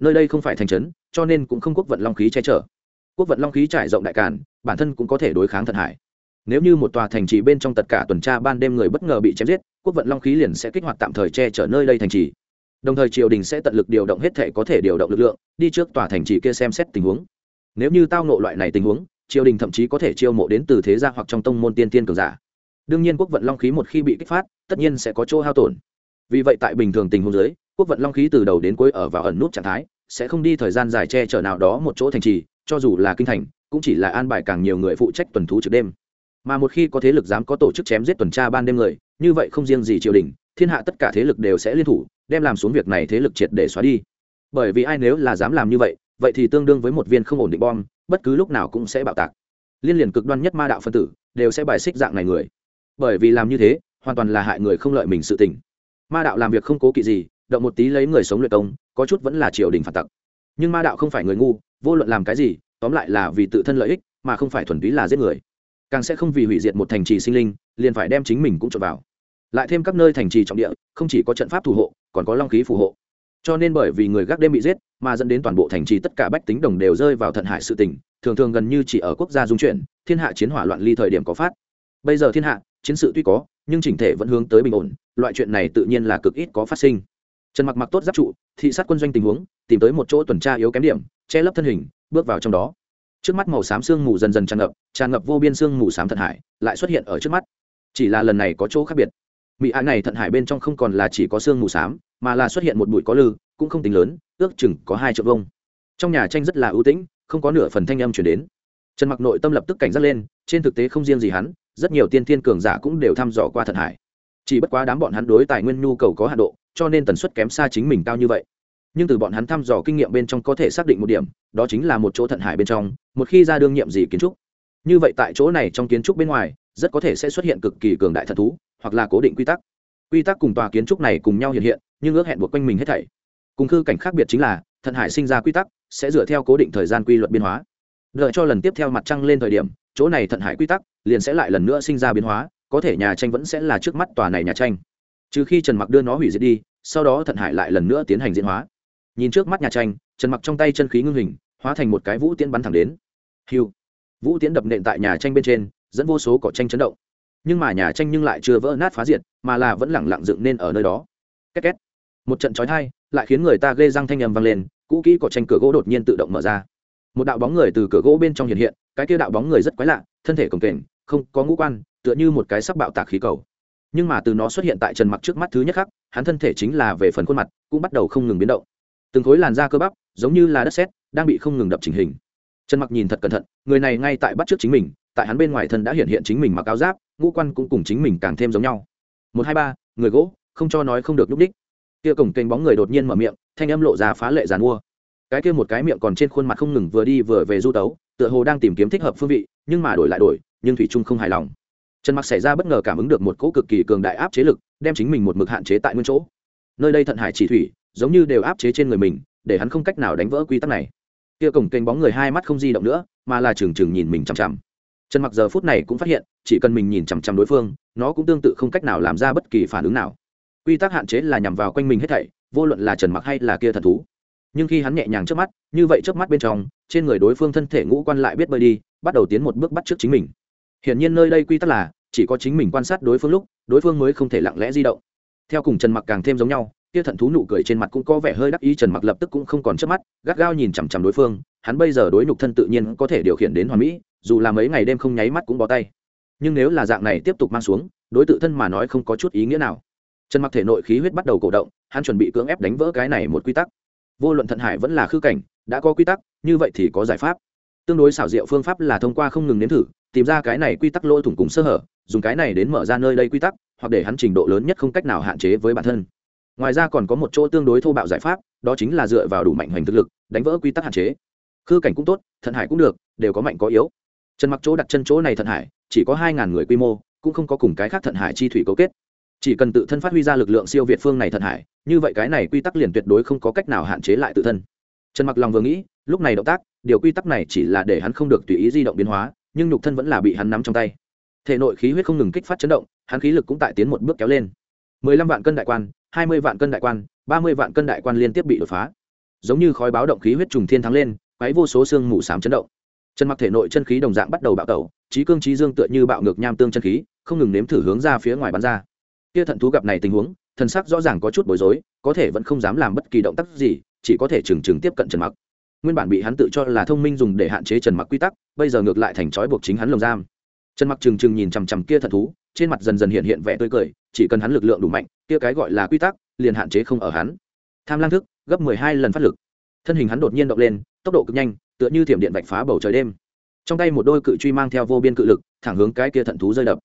Nơi đây không phải thành trấn, cho nên cũng không quốc vận long khí che chở. Quốc vận long khí trải rộng đại càn, bản thân cũng có thể đối kháng thận hải. Nếu như một tòa thành trì bên trong tất cả tuần tra ban đêm người bất ngờ bị chém giết, quốc vận long khí liền sẽ kích hoạt tạm thời che chở nơi đây thành trì. Đồng thời triều đình sẽ tận lực điều động hết thể có thể điều động lực lượng, đi trước tòa thành trì kia xem xét tình huống nếu như tao nộ loại này tình huống, triều đình thậm chí có thể chiêu mộ đến từ thế gia hoặc trong tông môn tiên tiên cường giả. Đương nhiên quốc vận long khí một khi bị kích phát, tất nhiên sẽ có chỗ hao tổn. Vì vậy tại bình thường tình huống giới quốc vận long khí từ đầu đến cuối ở vào ẩn nút trạng thái, sẽ không đi thời gian dài che chở nào đó một chỗ thành trì, cho dù là kinh thành, cũng chỉ là an bài càng nhiều người phụ trách tuần thú trực đêm. Mà một khi có thế lực dám có tổ chức chém giết tuần tra ban đêm người, như vậy không riêng gì triều đình, thiên hạ tất cả thế lực đều sẽ liên thủ, đem làm xuống việc này thế lực triệt để xóa đi. Bởi vì ai nếu là dám làm như vậy vậy thì tương đương với một viên không ổn định bom, bất cứ lúc nào cũng sẽ bạo tạc. Liên liền cực đoan nhất ma đạo phân tử đều sẽ bài xích dạng này người. Bởi vì làm như thế, hoàn toàn là hại người không lợi mình sự tình. Ma đạo làm việc không cố kỵ gì, động một tí lấy người sống luyện công, có chút vẫn là triều đình phản tặc. Nhưng ma đạo không phải người ngu, vô luận làm cái gì, tóm lại là vì tự thân lợi ích, mà không phải thuần túy là giết người. Càng sẽ không vì hủy diệt một thành trì sinh linh, liền phải đem chính mình cũng trộn vào. Lại thêm các nơi thành trì trọng địa, không chỉ có trận pháp thủ hộ, còn có long khí phù hộ cho nên bởi vì người gác đêm bị giết, mà dẫn đến toàn bộ thành trì tất cả bách tính đồng đều rơi vào thận hại sự tình, thường thường gần như chỉ ở quốc gia dung chuyển, thiên hạ chiến hỏa loạn ly thời điểm có phát. Bây giờ thiên hạ, chiến sự tuy có, nhưng chỉnh thể vẫn hướng tới bình ổn, loại chuyện này tự nhiên là cực ít có phát sinh. Trần mặc mặc tốt giáp trụ, thị sát quân doanh tình huống, tìm tới một chỗ tuần tra yếu kém điểm, che lấp thân hình, bước vào trong đó. Trước mắt màu xám sương mù dần dần tràn ngập tràn ngập vô biên sương mù xám thận hải lại xuất hiện ở trước mắt. Chỉ là lần này có chỗ khác biệt mỹ hạ này thận hải bên trong không còn là chỉ có xương mù xám, mà là xuất hiện một bụi có lư, cũng không tính lớn, ước chừng có hai triệu vông trong nhà tranh rất là ưu tĩnh, không có nửa phần thanh âm chuyển đến. Trần mặc nội tâm lập tức cảnh giác lên, trên thực tế không riêng gì hắn, rất nhiều tiên thiên cường giả cũng đều thăm dò qua thận hải. Chỉ bất quá đám bọn hắn đối tài nguyên nhu cầu có hạ độ, cho nên tần suất kém xa chính mình cao như vậy. Nhưng từ bọn hắn thăm dò kinh nghiệm bên trong có thể xác định một điểm, đó chính là một chỗ thận hải bên trong, một khi ra đương nhiệm gì kiến trúc. Như vậy tại chỗ này trong kiến trúc bên ngoài, rất có thể sẽ xuất hiện cực kỳ cường đại thần thú hoặc là cố định quy tắc. Quy tắc cùng tòa kiến trúc này cùng nhau hiện hiện, nhưng ước hẹn buộc quanh mình hết thảy. Cùng khư cảnh khác biệt chính là, thận hải sinh ra quy tắc sẽ dựa theo cố định thời gian quy luật biên hóa. Đợi cho lần tiếp theo mặt trăng lên thời điểm, chỗ này thận hải quy tắc liền sẽ lại lần nữa sinh ra biến hóa, có thể nhà tranh vẫn sẽ là trước mắt tòa này nhà tranh. Trừ khi trần mặc đưa nó hủy diệt đi, sau đó thận hải lại lần nữa tiến hành diễn hóa. Nhìn trước mắt nhà tranh, trần mặc trong tay chân khí ngưng hình, hóa thành một cái vũ tiễn bắn thẳng đến. Hiu vũ tiễn đập nện tại nhà tranh bên trên, dẫn vô số cỏ tranh chấn động nhưng mà nhà tranh nhưng lại chưa vỡ nát phá diệt, mà là vẫn lẳng lặng dựng nên ở nơi đó. Két két. Một trận chói thai lại khiến người ta ghê răng thanh nhầm vang lên, cũ kỹ cỏ tranh cửa gỗ đột nhiên tự động mở ra. Một đạo bóng người từ cửa gỗ bên trong hiện hiện, cái kia đạo bóng người rất quái lạ, thân thể cồng kềnh, không có ngũ quan, tựa như một cái sắc bạo tạc khí cầu. Nhưng mà từ nó xuất hiện tại trần mặc trước mắt thứ nhất khắc, hắn thân thể chính là về phần khuôn mặt, cũng bắt đầu không ngừng biến động. Từng khối làn da cơ bắp, giống như là đất sét, đang bị không ngừng đập chỉnh hình. Trần mặc nhìn thật cẩn thận, người này ngay tại bắt trước chính mình, tại hắn bên ngoài thân đã hiện hiện chính mình mặc áo giáp ngũ quan cũng cùng chính mình càng thêm giống nhau. Một, hai, ba, người gỗ, không cho nói không được lúc đích. Kia cổng kênh bóng người đột nhiên mở miệng, thanh âm lộ ra phá lệ giàn mua. Cái kia một cái miệng còn trên khuôn mặt không ngừng vừa đi vừa về du tấu, tựa hồ đang tìm kiếm thích hợp phương vị, nhưng mà đổi lại đổi, nhưng thủy trung không hài lòng. Trần mặc xảy ra bất ngờ cảm ứng được một cỗ cực kỳ cường đại áp chế lực, đem chính mình một mực hạn chế tại nguyên chỗ. Nơi đây thận hải chỉ thủy, giống như đều áp chế trên người mình, để hắn không cách nào đánh vỡ quy tắc này. Kia cổng kênh bóng người hai mắt không di động nữa, mà là trừng trừng nhìn mình chằm chằm trần mặc giờ phút này cũng phát hiện, chỉ cần mình nhìn chằm chằm đối phương, nó cũng tương tự không cách nào làm ra bất kỳ phản ứng nào. Quy tắc hạn chế là nhằm vào quanh mình hết thảy, vô luận là trần mặc hay là kia thần thú. Nhưng khi hắn nhẹ nhàng trước mắt, như vậy trước mắt bên trong, trên người đối phương thân thể ngũ quan lại biết bơi đi, bắt đầu tiến một bước bắt trước chính mình. Hiển nhiên nơi đây quy tắc là, chỉ có chính mình quan sát đối phương lúc, đối phương mới không thể lặng lẽ di động. Theo cùng trần mặc càng thêm giống nhau, kia thận thú nụ cười trên mặt cũng có vẻ hơi đắc ý, trần mặc lập tức cũng không còn trước mắt, gắt gao nhìn chằm chằm đối phương, hắn bây giờ đối nhục thân tự nhiên có thể điều khiển đến hoàn mỹ dù là mấy ngày đêm không nháy mắt cũng bó tay. Nhưng nếu là dạng này tiếp tục mang xuống, đối tự thân mà nói không có chút ý nghĩa nào. Trần mặc thể nội khí huyết bắt đầu cổ động, hắn chuẩn bị cưỡng ép đánh vỡ cái này một quy tắc. Vô luận thận hải vẫn là khư cảnh, đã có quy tắc, như vậy thì có giải pháp. Tương đối xảo diệu phương pháp là thông qua không ngừng nếm thử, tìm ra cái này quy tắc lôi thủng cùng sơ hở, dùng cái này đến mở ra nơi đây quy tắc, hoặc để hắn trình độ lớn nhất không cách nào hạn chế với bản thân. Ngoài ra còn có một chỗ tương đối thô bạo giải pháp, đó chính là dựa vào đủ mạnh hoành thực lực, đánh vỡ quy tắc hạn chế. Khư cảnh cũng tốt, thận hải cũng được, đều có mạnh có yếu trần mặc chỗ đặt chân chỗ này thận hải, chỉ có hai ngàn người quy mô, cũng không có cùng cái khác thận hải chi thủy cấu kết. Chỉ cần tự thân phát huy ra lực lượng siêu việt phương này thận hải, như vậy cái này quy tắc liền tuyệt đối không có cách nào hạn chế lại tự thân. Trần mặc lòng vừa nghĩ, lúc này động tác, điều quy tắc này chỉ là để hắn không được tùy ý di động biến hóa, nhưng nhục thân vẫn là bị hắn nắm trong tay. Thể nội khí huyết không ngừng kích phát chấn động, hắn khí lực cũng tại tiến một bước kéo lên. mười lăm vạn cân đại quan, hai mươi vạn cân đại quan, ba mươi vạn cân đại quan liên tiếp bị đột phá. Giống như khói báo động khí huyết trùng thiên thắng lên quáy vô số xương mù sám chấn động chân mặc thể nội chân khí đồng dạng bắt đầu bạo tẩu, trí cương trí dương tựa như bạo ngược nham tương chân khí, không ngừng nếm thử hướng ra phía ngoài bắn ra. Kia thận thú gặp này tình huống, thần sắc rõ ràng có chút bối rối, có thể vẫn không dám làm bất kỳ động tác gì, chỉ có thể trừng trừng tiếp cận trần mặc. Nguyên bản bị hắn tự cho là thông minh dùng để hạn chế trần mặc quy tắc, bây giờ ngược lại thành trói buộc chính hắn lồng giam. Trần mặc trừng trừng nhìn chằm chằm kia thận thú, trên mặt dần dần hiện hiện vẻ tươi cười, chỉ cần hắn lực lượng đủ mạnh, kia cái gọi là quy tắc, liền hạn chế không ở hắn. Tham lang thức, gấp mười hai lần phát lực. Thân hình hắn đột nhiên động lên, tốc độ cực nhanh tựa như thiểm điện vạch phá bầu trời đêm. Trong tay một đôi cự truy mang theo vô biên cự lực, thẳng hướng cái kia thận thú rơi đập.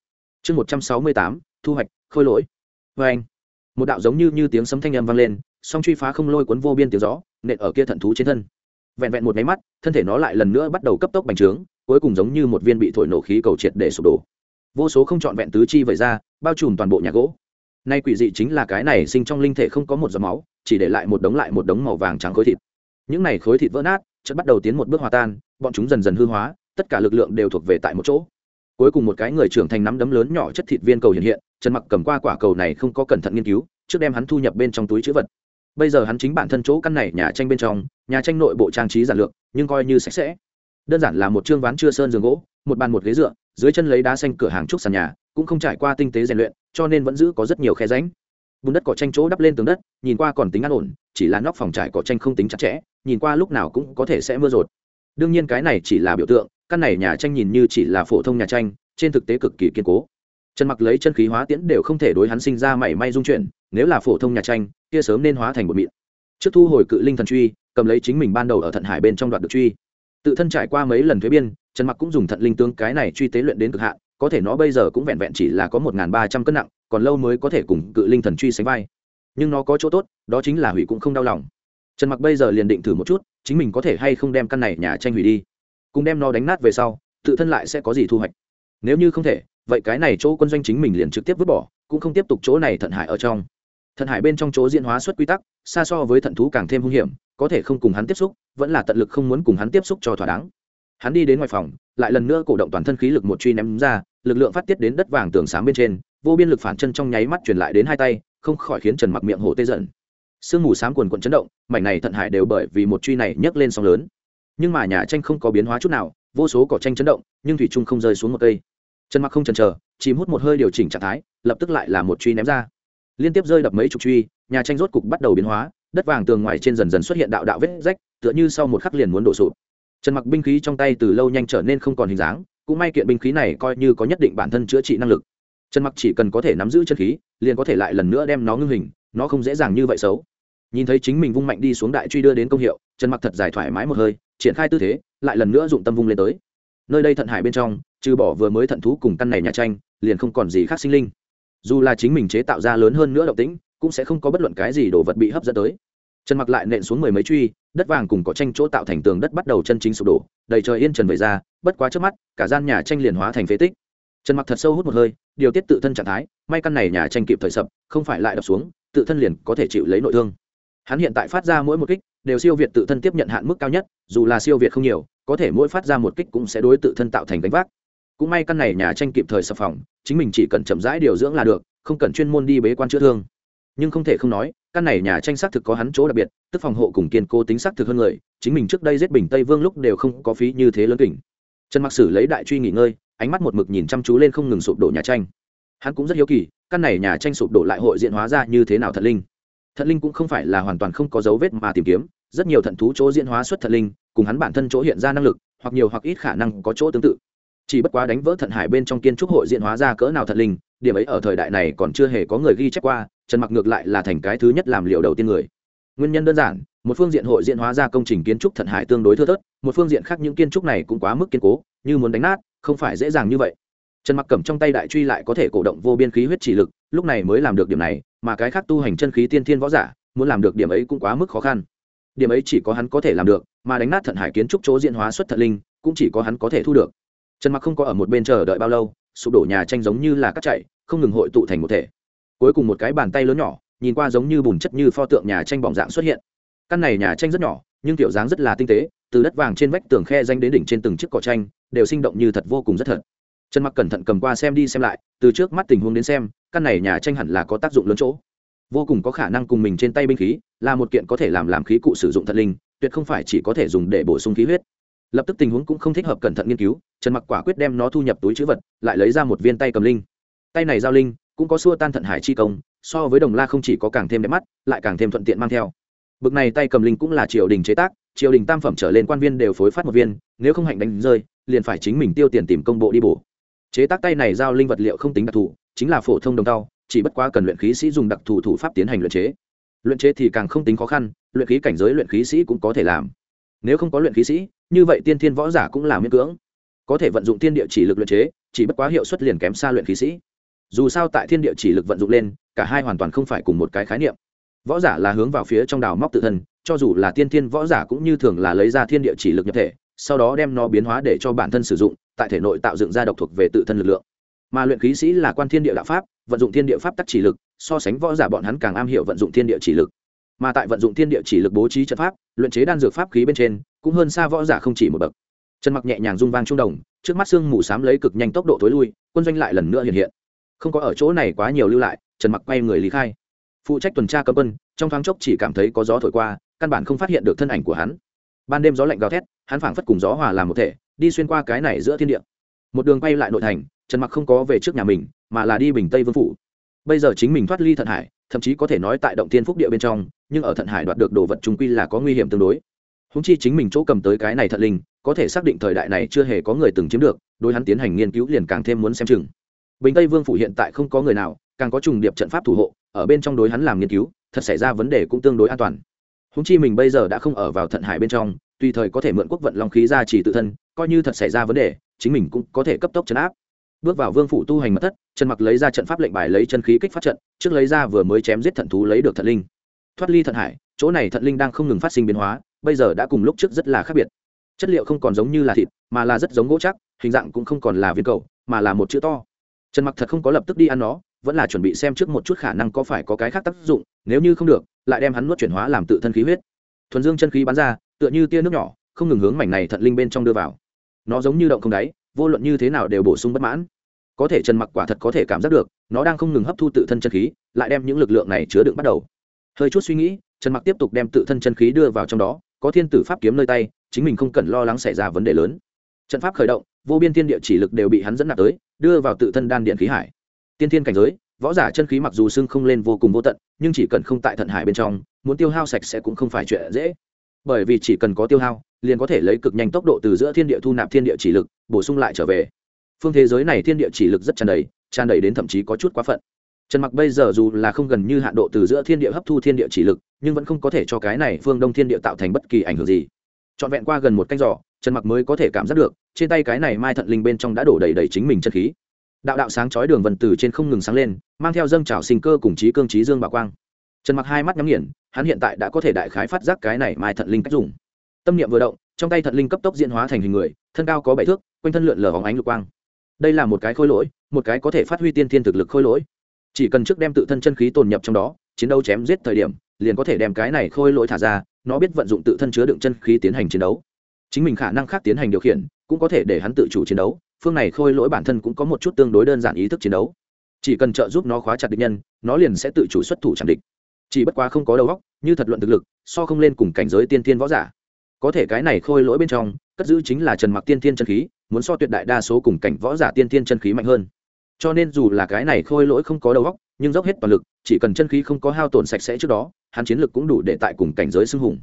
Chương một trăm sáu mươi tám, thu hoạch, khôi lỗi. Vê anh, một đạo giống như như tiếng sấm thanh âm vang lên, song truy phá không lôi cuốn vô biên tiếng gió, nện ở kia thận thú trên thân. Vẹn vẹn một máy mắt, thân thể nó lại lần nữa bắt đầu cấp tốc bành trướng, cuối cùng giống như một viên bị thổi nổ khí cầu triệt để sụp đổ. Vô số không trọn vẹn tứ chi vẩy ra, bao trùm toàn bộ nhà gỗ. Nay quỷ dị chính là cái này sinh trong linh thể không có một giọt máu, chỉ để lại một đống lại một đống màu vàng trắng khối thịt. Những này khối thịt vỡ nát chất bắt đầu tiến một bước hòa tan, bọn chúng dần dần hư hóa, tất cả lực lượng đều thuộc về tại một chỗ. Cuối cùng một cái người trưởng thành nắm đấm lớn nhỏ chất thịt viên cầu hiện hiện, trần mặc cầm qua quả cầu này không có cẩn thận nghiên cứu, trước đem hắn thu nhập bên trong túi chữ vật. Bây giờ hắn chính bản thân chỗ căn này nhà tranh bên trong, nhà tranh nội bộ trang trí giản lược, nhưng coi như sạch sẽ. Đơn giản là một chương ván chưa sơn giường gỗ, một bàn một ghế dựa, dưới chân lấy đá xanh cửa hàng trúc sàn nhà, cũng không trải qua tinh tế rèn luyện, cho nên vẫn giữ có rất nhiều khe ránh bùn đất cỏ tranh chỗ đắp lên tường đất, nhìn qua còn tính an ổn, chỉ là nóc phòng trải cỏ tranh không tính chặt chẽ nhìn qua lúc nào cũng có thể sẽ mưa rột. Đương nhiên cái này chỉ là biểu tượng, căn này nhà tranh nhìn như chỉ là phổ thông nhà tranh, trên thực tế cực kỳ kiên cố. Trần mặc lấy chân khí hóa tiễn đều không thể đối hắn sinh ra mảy may dung chuyển, nếu là phổ thông nhà tranh, kia sớm nên hóa thành một mịn. Trước thu hồi cự linh thần truy, cầm lấy chính mình ban đầu ở thận hải bên trong đoạt được truy. Tự thân trải qua mấy lần thuế biên, trần mặc cũng dùng thận linh tướng cái này truy tế luyện đến cực hạn, có thể nó bây giờ cũng vẹn vẹn chỉ là có một ba trăm cân nặng, còn lâu mới có thể cùng cự linh thần truy sánh vai. Nhưng nó có chỗ tốt, đó chính là hủy cũng không đau lòng trần mặc bây giờ liền định thử một chút, chính mình có thể hay không đem căn này nhà tranh hủy đi. Cùng đem nó đánh nát về sau, tự thân lại sẽ có gì thu hoạch. Nếu như không thể, vậy cái này chỗ quân doanh chính mình liền trực tiếp vứt bỏ, cũng không tiếp tục chỗ này thận hải ở trong. Thận hải bên trong chỗ diễn hóa xuất quy tắc, xa so với thận thú càng thêm hung hiểm, có thể không cùng hắn tiếp xúc, vẫn là tận lực không muốn cùng hắn tiếp xúc cho thỏa đáng. Hắn đi đến ngoài phòng, lại lần nữa cổ động toàn thân khí lực một truy ném ra, lực lượng phát tiết đến đất vàng tường sáng bên trên, vô biên lực phản chân trong nháy mắt truyền lại đến hai tay, không khỏi khiến trần mặc miệng hổ tê giận sương mù sám quần quận chấn động, mảnh này thận hải đều bởi vì một truy này nhấc lên sóng lớn. Nhưng mà nhà tranh không có biến hóa chút nào, vô số cỏ tranh chấn động, nhưng thủy trung không rơi xuống một cây. Chân mặc không chần chờ chìm hút một hơi điều chỉnh trạng thái, lập tức lại là một truy ném ra. Liên tiếp rơi đập mấy chục truy, nhà tranh rốt cục bắt đầu biến hóa, đất vàng tường ngoài trên dần dần xuất hiện đạo đạo vết rách, tựa như sau một khắc liền muốn đổ sụp. Trần mặc binh khí trong tay từ lâu nhanh trở nên không còn hình dáng, cũng may kiện binh khí này coi như có nhất định bản thân chữa trị năng lực. Trần mặc chỉ cần có thể nắm giữ chân khí, liền có thể lại lần nữa đem nó ngưng hình, nó không dễ dàng như vậy xấu nhìn thấy chính mình vung mạnh đi xuống đại truy đưa đến công hiệu, trần mặc thật giải thoải mái một hơi, triển khai tư thế, lại lần nữa dụng tâm vung lên tới. Nơi đây thận hải bên trong, trừ bỏ vừa mới thận thú cùng căn này nhà tranh, liền không còn gì khác sinh linh. Dù là chính mình chế tạo ra lớn hơn nữa động tĩnh, cũng sẽ không có bất luận cái gì đồ vật bị hấp dẫn tới. Trần mặc lại nện xuống mười mấy truy, đất vàng cùng có tranh chỗ tạo thành tường đất bắt đầu chân chính sụp đổ, đầy trời yên trần về ra, bất quá trước mắt, cả gian nhà tranh liền hóa thành phế tích. Trần mặc thật sâu hút một hơi, điều tiết tự thân trạng thái, may căn này nhà tranh kịp thời sập, không phải lại đập xuống, tự thân liền có thể chịu lấy nội thương hắn hiện tại phát ra mỗi một kích, đều siêu việt tự thân tiếp nhận hạn mức cao nhất, dù là siêu việt không nhiều, có thể mỗi phát ra một kích cũng sẽ đối tự thân tạo thành gánh vác. Cũng may căn này nhà tranh kịp thời sập phòng, chính mình chỉ cần chậm rãi điều dưỡng là được, không cần chuyên môn đi bế quan chữa thương. Nhưng không thể không nói, căn này nhà tranh xác thực có hắn chỗ đặc biệt, tức phòng hộ cùng kiên cố tính xác thực hơn người, chính mình trước đây giết bình tây vương lúc đều không có phí như thế lớn kỉnh. Trần mặc sử lấy đại truy nghỉ ngơi, ánh mắt một mực nhìn chăm chú lên không ngừng sụp đổ nhà tranh. Hắn cũng rất hiếu kỳ, căn này nhà tranh sụp đổ lại hội diện hóa ra như thế nào thật linh thận linh cũng không phải là hoàn toàn không có dấu vết mà tìm kiếm, rất nhiều thận thú chỗ diễn hóa xuất thận linh, cùng hắn bản thân chỗ hiện ra năng lực, hoặc nhiều hoặc ít khả năng có chỗ tương tự. Chỉ bất quá đánh vỡ thận hải bên trong kiến trúc hội diễn hóa ra cỡ nào thận linh, điểm ấy ở thời đại này còn chưa hề có người ghi chép qua, trần mặc ngược lại là thành cái thứ nhất làm liệu đầu tiên người. Nguyên nhân đơn giản, một phương diện hội diễn hóa ra công trình kiến trúc thận hải tương đối thưa thớt, một phương diện khác những kiến trúc này cũng quá mức kiên cố, như muốn đánh nát, không phải dễ dàng như vậy. Trần mặc cầm trong tay đại truy lại có thể cổ động vô biên khí huyết chỉ lực, lúc này mới làm được điểm này mà cái khác tu hành chân khí tiên thiên võ giả, muốn làm được điểm ấy cũng quá mức khó khăn. Điểm ấy chỉ có hắn có thể làm được, mà đánh nát thận hải kiến trúc chỗ diện hóa xuất thận linh, cũng chỉ có hắn có thể thu được. Trần mặc không có ở một bên chờ đợi bao lâu, sụp đổ nhà tranh giống như là cắt chạy, không ngừng hội tụ thành một thể. Cuối cùng một cái bàn tay lớn nhỏ, nhìn qua giống như bùn chất như pho tượng nhà tranh bỏng dạng xuất hiện. Căn này nhà tranh rất nhỏ, nhưng kiểu dáng rất là tinh tế, từ đất vàng trên vách tường khe danh đến đỉnh trên từng chiếc cỏ tranh, đều sinh động như thật vô cùng rất thật trần mặc cẩn thận cầm qua xem đi xem lại, từ trước mắt tình huống đến xem, căn này nhà tranh hẳn là có tác dụng lớn chỗ. Vô cùng có khả năng cùng mình trên tay binh khí, là một kiện có thể làm làm khí cụ sử dụng thật linh, tuyệt không phải chỉ có thể dùng để bổ sung khí huyết. Lập tức tình huống cũng không thích hợp cẩn thận nghiên cứu, trần mặc quả quyết đem nó thu nhập túi chữ vật, lại lấy ra một viên tay cầm linh. Tay này giao linh, cũng có xua tan thận hải chi công, so với đồng la không chỉ có càng thêm đẹp mắt, lại càng thêm thuận tiện mang theo. Bực này tay cầm linh cũng là triều đình chế tác, triều đình tam phẩm trở lên quan viên đều phối phát một viên, nếu không hạnh đánh rơi, liền phải chính mình tiêu tiền tìm công bộ đi bổ chế tác tay này giao linh vật liệu không tính đặc thù, chính là phổ thông đồng tao chỉ bất quá cần luyện khí sĩ dùng đặc thù thủ pháp tiến hành luyện chế. Luyện chế thì càng không tính khó khăn, luyện khí cảnh giới luyện khí sĩ cũng có thể làm. Nếu không có luyện khí sĩ, như vậy tiên thiên võ giả cũng là miễn cưỡng. Có thể vận dụng thiên địa chỉ lực luyện chế, chỉ bất quá hiệu suất liền kém xa luyện khí sĩ. Dù sao tại thiên địa chỉ lực vận dụng lên, cả hai hoàn toàn không phải cùng một cái khái niệm. Võ giả là hướng vào phía trong đào móc tự thân, cho dù là tiên thiên võ giả cũng như thường là lấy ra thiên địa chỉ lực nhập thể sau đó đem nó biến hóa để cho bản thân sử dụng, tại thể nội tạo dựng ra độc thuộc về tự thân lực lượng. Mà luyện khí sĩ là quan thiên địa đạo pháp, vận dụng thiên địa pháp tắc chỉ lực, so sánh võ giả bọn hắn càng am hiểu vận dụng thiên địa chỉ lực. Mà tại vận dụng thiên địa chỉ lực bố trí trận pháp, luyện chế đan dược pháp khí bên trên, cũng hơn xa võ giả không chỉ một bậc. Trần mặc nhẹ nhàng rung vang trung đồng, trước mắt xương mù xám lấy cực nhanh tốc độ tối lui, quân doanh lại lần nữa hiện hiện. Không có ở chỗ này quá nhiều lưu lại, trần mặc quay người lý khai. Phụ trách tuần tra cấm quân, trong thoáng chốc chỉ cảm thấy có gió thổi qua, căn bản không phát hiện được thân ảnh của hắn ban đêm gió lạnh gào thét, hắn phảng phất cùng gió hòa làm một thể, đi xuyên qua cái này giữa thiên địa. Một đường quay lại nội thành, trần mặc không có về trước nhà mình, mà là đi bình tây vương phủ. Bây giờ chính mình thoát ly thận hải, thậm chí có thể nói tại động thiên phúc địa bên trong, nhưng ở thận hải đoạt được đồ vật trung quy là có nguy hiểm tương đối. Húng chi chính mình chỗ cầm tới cái này thận linh, có thể xác định thời đại này chưa hề có người từng chiếm được, đối hắn tiến hành nghiên cứu liền càng thêm muốn xem chừng. Bình tây vương phủ hiện tại không có người nào, càng có trùng điệp trận pháp thủ hộ, ở bên trong đối hắn làm nghiên cứu, thật xảy ra vấn đề cũng tương đối an toàn húng chi mình bây giờ đã không ở vào thận hải bên trong, tùy thời có thể mượn quốc vận long khí ra chỉ tự thân, coi như thật xảy ra vấn đề, chính mình cũng có thể cấp tốc chấn áp. Bước vào vương phủ tu hành mật thất, trần mặc lấy ra trận pháp lệnh bài lấy chân khí kích phát trận, trước lấy ra vừa mới chém giết thận thú lấy được thận linh. Thoát ly thận hải, chỗ này thận linh đang không ngừng phát sinh biến hóa, bây giờ đã cùng lúc trước rất là khác biệt. Chất liệu không còn giống như là thịt, mà là rất giống gỗ chắc, hình dạng cũng không còn là viên cầu, mà là một chữ to. Trần mặc thật không có lập tức đi ăn nó, vẫn là chuẩn bị xem trước một chút khả năng có phải có cái khác tác dụng nếu như không được, lại đem hắn nuốt chuyển hóa làm tự thân khí huyết. Thuần dương chân khí bắn ra, tựa như tia nước nhỏ, không ngừng hướng mảnh này thận linh bên trong đưa vào. Nó giống như động không đáy, vô luận như thế nào đều bổ sung bất mãn. Có thể trần mặc quả thật có thể cảm giác được, nó đang không ngừng hấp thu tự thân chân khí, lại đem những lực lượng này chứa đựng bắt đầu. Hơi chút suy nghĩ trần mặc tiếp tục đem tự thân chân khí đưa vào trong đó, có thiên tử pháp kiếm nơi tay, chính mình không cần lo lắng xảy ra vấn đề lớn. Trận pháp khởi động, vô biên thiên địa chỉ lực đều bị hắn dẫn nạp tới, đưa vào tự thân đan điện khí hải. Tiên thiên cảnh giới võ giả chân khí mặc dù xưng không lên vô cùng vô tận, nhưng chỉ cần không tại thận hải bên trong, muốn tiêu hao sạch sẽ cũng không phải chuyện dễ. Bởi vì chỉ cần có tiêu hao, liền có thể lấy cực nhanh tốc độ từ giữa thiên địa thu nạp thiên địa chỉ lực, bổ sung lại trở về. Phương thế giới này thiên địa chỉ lực rất tràn đầy tràn đầy đến thậm chí có chút quá phận. Trần mặc bây giờ dù là không gần như hạn độ từ giữa thiên địa hấp thu thiên địa chỉ lực, nhưng vẫn không có thể cho cái này phương đông thiên địa tạo thành bất kỳ ảnh hưởng gì. Trọn vẹn qua gần một canh giỏ trần mặc mới có thể cảm giác được, trên tay cái này mai thận linh bên trong đã đổ đầy đầy chính mình chân khí đạo đạo sáng chói đường vần từ trên không ngừng sáng lên, mang theo dâng trào sinh cơ cùng trí cương trí dương bảo quang. Trần mặc hai mắt nhắm nghiền, hắn hiện tại đã có thể đại khái phát giác cái này mai thận linh cách dùng. Tâm niệm vừa động, trong tay thận linh cấp tốc diễn hóa thành hình người, thân cao có bảy thước, quanh thân lượn lờ hóng ánh lục quang. Đây là một cái khôi lỗi, một cái có thể phát huy tiên thiên thực lực khôi lỗi. Chỉ cần trước đem tự thân chân khí tồn nhập trong đó, chiến đấu chém giết thời điểm, liền có thể đem cái này khôi lỗi thả ra, nó biết vận dụng tự thân chứa đựng chân khí tiến hành chiến đấu. Chính mình khả năng khác tiến hành điều khiển, cũng có thể để hắn tự chủ chiến đấu phương này khôi lỗi bản thân cũng có một chút tương đối đơn giản ý thức chiến đấu. Chỉ cần trợ giúp nó khóa chặt địch nhân, nó liền sẽ tự chủ xuất thủ chặn địch. Chỉ bất quá không có đầu óc, như thật luận thực lực, so không lên cùng cảnh giới tiên thiên võ giả. Có thể cái này khôi lỗi bên trong, cất giữ chính là trần mặc tiên thiên chân khí, muốn so tuyệt đại đa số cùng cảnh võ giả tiên thiên chân khí mạnh hơn. Cho nên dù là cái này khôi lỗi không có đầu óc, nhưng dốc hết toàn lực, chỉ cần chân khí không có hao tổn sạch sẽ trước đó, hắn chiến lực cũng đủ để tại cùng cảnh giới xưng hùng.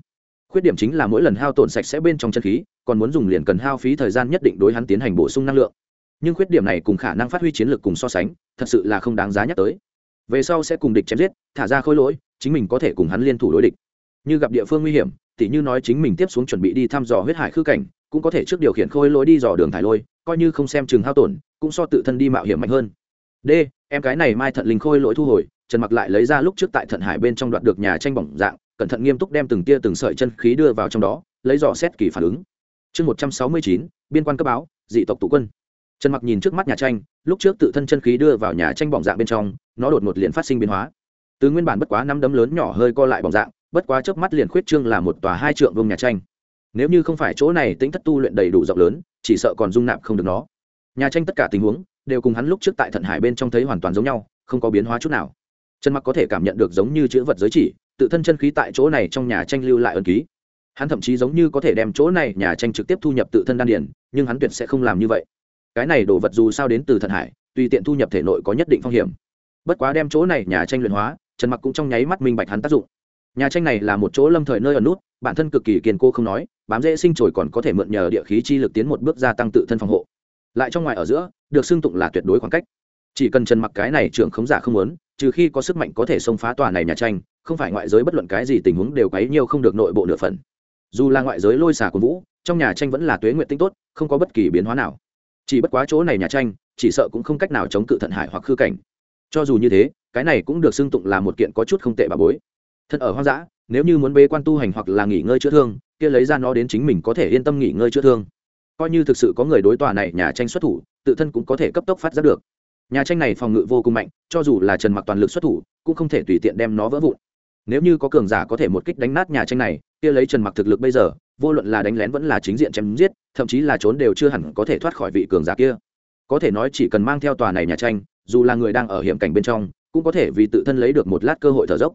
Khuyết điểm chính là mỗi lần hao tổn sạch sẽ bên trong chân khí còn muốn dùng liền cần hao phí thời gian nhất định đối hắn tiến hành bổ sung năng lượng. Nhưng khuyết điểm này cùng khả năng phát huy chiến lược cùng so sánh, thật sự là không đáng giá nhắc tới. Về sau sẽ cùng địch chém giết, thả ra khôi lỗi, chính mình có thể cùng hắn liên thủ đối địch. Như gặp địa phương nguy hiểm thì như nói chính mình tiếp xuống chuẩn bị đi thăm dò huyết hải khư cảnh, cũng có thể trước điều khiển khôi lỗi đi dò đường thải lôi, coi như không xem chừng hao tổn, cũng so tự thân đi mạo hiểm mạnh hơn. D, em cái này mai thận linh khôi lỗi thu hồi, trần mặc lại lấy ra lúc trước tại thận hải bên trong đoạt được nhà tranh bỏng dạng, cẩn thận nghiêm túc đem từng tia từng sợi chân khí đưa vào trong đó, lấy dò xét kỳ phản ứng chương một trăm sáu mươi chín, biên quan cấp báo, dị tộc tụ quân. Trần mặc nhìn trước mắt nhà tranh, lúc trước tự thân chân khí đưa vào nhà tranh bỏng dạng bên trong, nó đột ngột liền phát sinh biến hóa. Từ nguyên bản bất quá năm đấm lớn nhỏ hơi co lại bỏng dạng, bất quá chớp mắt liền khuyết trương là một tòa hai trượng vương nhà tranh. Nếu như không phải chỗ này tính thất tu luyện đầy đủ rộng lớn, chỉ sợ còn dung nạp không được nó. Nhà tranh tất cả tình huống, đều cùng hắn lúc trước tại thận hải bên trong thấy hoàn toàn giống nhau, không có biến hóa chút nào. Trần mặc có thể cảm nhận được giống như chữ vật giới chỉ, tự thân chân khí tại chỗ này trong nhà tranh lưu lại ân ký hắn thậm chí giống như có thể đem chỗ này nhà tranh trực tiếp thu nhập tự thân đan điền, nhưng hắn tuyệt sẽ không làm như vậy. Cái này đồ vật dù sao đến từ thần hải, tùy tiện thu nhập thể nội có nhất định phong hiểm. Bất quá đem chỗ này nhà tranh luyện hóa, trần mặc cũng trong nháy mắt minh bạch hắn tác dụng. Nhà tranh này là một chỗ lâm thời nơi ở nút, bản thân cực kỳ kiên cố không nói, bám dễ sinh trồi còn có thể mượn nhờ địa khí chi lực tiến một bước gia tăng tự thân phòng hộ. Lại trong ngoài ở giữa, được xưng tụng là tuyệt đối khoảng cách. Chỉ cần trần mặc cái này trưởng khống giả không muốn, trừ khi có sức mạnh có thể xông phá tòa này nhà tranh, không phải ngoại giới bất luận cái gì tình huống đều quấy nhiều không được nội bộ nửa phần dù là ngoại giới lôi xả của vũ, trong nhà tranh vẫn là tuế nguyện tinh tốt, không có bất kỳ biến hóa nào. Chỉ bất quá chỗ này nhà tranh, chỉ sợ cũng không cách nào chống cự thận hải hoặc khư cảnh. Cho dù như thế, cái này cũng được xưng tụng là một kiện có chút không tệ bà bối. Thật ở hoang dã, nếu như muốn bế quan tu hành hoặc là nghỉ ngơi chữa thương, kia lấy ra nó đến chính mình có thể yên tâm nghỉ ngơi chữa thương. Coi như thực sự có người đối tòa này nhà tranh xuất thủ, tự thân cũng có thể cấp tốc phát giác được. Nhà tranh này phòng ngự vô cùng mạnh, cho dù là trần mặc toàn lực xuất thủ, cũng không thể tùy tiện đem nó vỡ vụn nếu như có cường giả có thể một kích đánh nát nhà tranh này, kia lấy trần mặc thực lực bây giờ, vô luận là đánh lén vẫn là chính diện chém giết, thậm chí là trốn đều chưa hẳn có thể thoát khỏi vị cường giả kia. Có thể nói chỉ cần mang theo tòa này nhà tranh, dù là người đang ở hiểm cảnh bên trong, cũng có thể vì tự thân lấy được một lát cơ hội thở dốc.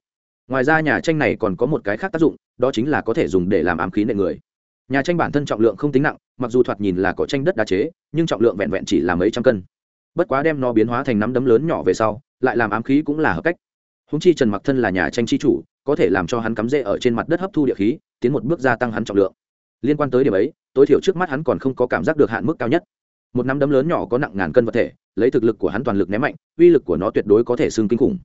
Ngoài ra nhà tranh này còn có một cái khác tác dụng, đó chính là có thể dùng để làm ám khí nệ người. Nhà tranh bản thân trọng lượng không tính nặng, mặc dù thoạt nhìn là có tranh đất đá chế, nhưng trọng lượng vẹn vẹn chỉ là mấy trăm cân. Bất quá đem nó biến hóa thành nắm đấm lớn nhỏ về sau, lại làm ám khí cũng là hợp cách húng chi trần mặc thân là nhà tranh chi chủ, có thể làm cho hắn cắm rễ ở trên mặt đất hấp thu địa khí, tiến một bước gia tăng hắn trọng lượng. Liên quan tới điểm ấy, tối thiểu trước mắt hắn còn không có cảm giác được hạn mức cao nhất. Một nắm đấm lớn nhỏ có nặng ngàn cân vật thể, lấy thực lực của hắn toàn lực ném mạnh, uy lực của nó tuyệt đối có thể xưng kinh khủng.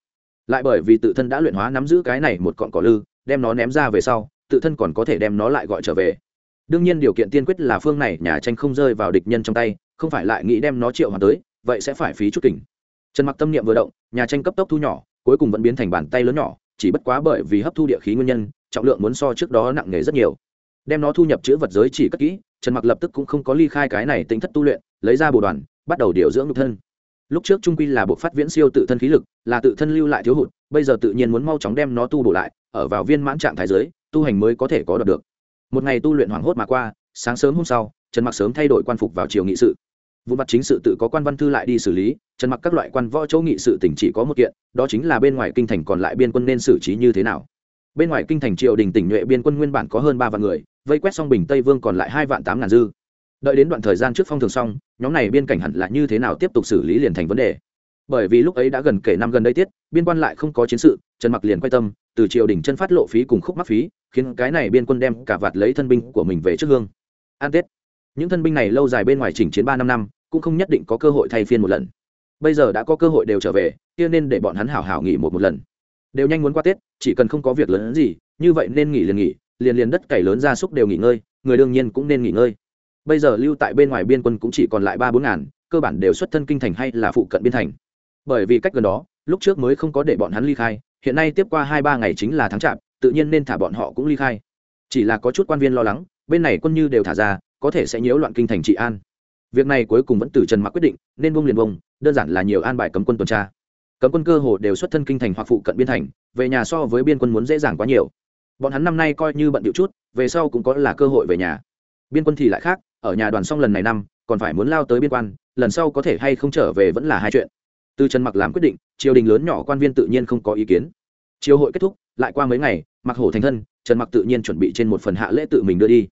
Lại bởi vì tự thân đã luyện hóa nắm giữ cái này một cọn cỏ lư, đem nó ném ra về sau, tự thân còn có thể đem nó lại gọi trở về. Đương nhiên điều kiện tiên quyết là phương này nhà tranh không rơi vào địch nhân trong tay, không phải lại nghĩ đem nó triệu hoàn tới, vậy sẽ phải phí chút kình. Trần mặc tâm niệm vừa động, nhà tranh cấp tốc thu nhỏ cuối cùng vẫn biến thành bàn tay lớn nhỏ, chỉ bất quá bởi vì hấp thu địa khí nguyên nhân, trọng lượng muốn so trước đó nặng nề rất nhiều. Đem nó thu nhập chữ vật giới chỉ cất kỹ, trần mặc lập tức cũng không có ly khai cái này tính thất tu luyện, lấy ra bồ đoàn, bắt đầu điều dưỡng nhục thân. Lúc trước trung quy là buộc phát viễn siêu tự thân khí lực, là tự thân lưu lại thiếu hụt, bây giờ tự nhiên muốn mau chóng đem nó tu bổ lại, ở vào viên mãn trạng thái giới, tu hành mới có thể có được được. Một ngày tu luyện hoảng hốt mà qua, sáng sớm hôm sau, trần mặc sớm thay đổi quan phục vào triều nghị sự. Vụ mặt chính sự tự có quan văn thư lại đi xử lý trần mặc các loại quan võ chỗ nghị sự tỉnh chỉ có một kiện, đó chính là bên ngoài kinh thành còn lại biên quân nên xử trí như thế nào. Bên ngoài kinh thành triều đình tỉnh nhuệ biên quân nguyên bản có hơn ba vạn người, vây quét xong bình tây vương còn lại hai vạn tám ngàn dư. Đợi đến đoạn thời gian trước phong thường xong, nhóm này biên cảnh hẳn là như thế nào tiếp tục xử lý liền thành vấn đề. Bởi vì lúc ấy đã gần kể năm gần đây tiết, biên quan lại không có chiến sự, trần mặc liền quay tâm, từ triều đình chân phát lộ phí cùng khúc mắc phí, khiến cái này biên quân đem cả vạt lấy thân binh của mình về trước hương. An tết những thân binh này lâu dài bên ngoài chỉnh chiến ba năm năm, cũng không nhất định có cơ hội thay phiên một lần bây giờ đã có cơ hội đều trở về, kia nên để bọn hắn hảo hảo nghỉ một một lần. Đều nhanh muốn qua tết, chỉ cần không có việc lớn gì, như vậy nên nghỉ liền nghỉ, liền liền đất cày lớn gia súc đều nghỉ ngơi, người đương nhiên cũng nên nghỉ ngơi. Bây giờ lưu tại bên ngoài biên quân cũng chỉ còn lại ba bốn ngàn, cơ bản đều xuất thân kinh thành hay là phụ cận biên thành. Bởi vì cách gần đó, lúc trước mới không có để bọn hắn ly khai, hiện nay tiếp qua hai ba ngày chính là tháng chạp, tự nhiên nên thả bọn họ cũng ly khai. Chỉ là có chút quan viên lo lắng, bên này quân như đều thả ra, có thể sẽ nhiễu loạn kinh thành trị an việc này cuối cùng vẫn từ trần mặc quyết định, nên bông liền bông đơn giản là nhiều an bài cấm quân tuần tra. Cấm quân cơ hồ đều xuất thân kinh thành hoặc phụ cận biên thành, về nhà so với biên quân muốn dễ dàng quá nhiều. Bọn hắn năm nay coi như bận điệu chút, về sau cũng có là cơ hội về nhà. Biên quân thì lại khác, ở nhà đoàn xong lần này năm, còn phải muốn lao tới biên quan, lần sau có thể hay không trở về vẫn là hai chuyện. Từ trần mặc làm quyết định, triều đình lớn nhỏ quan viên tự nhiên không có ý kiến. Triều hội kết thúc, lại qua mấy ngày mặc hổ thành thân, trần mặc tự nhiên chuẩn bị trên một phần hạ lễ tự mình đưa đi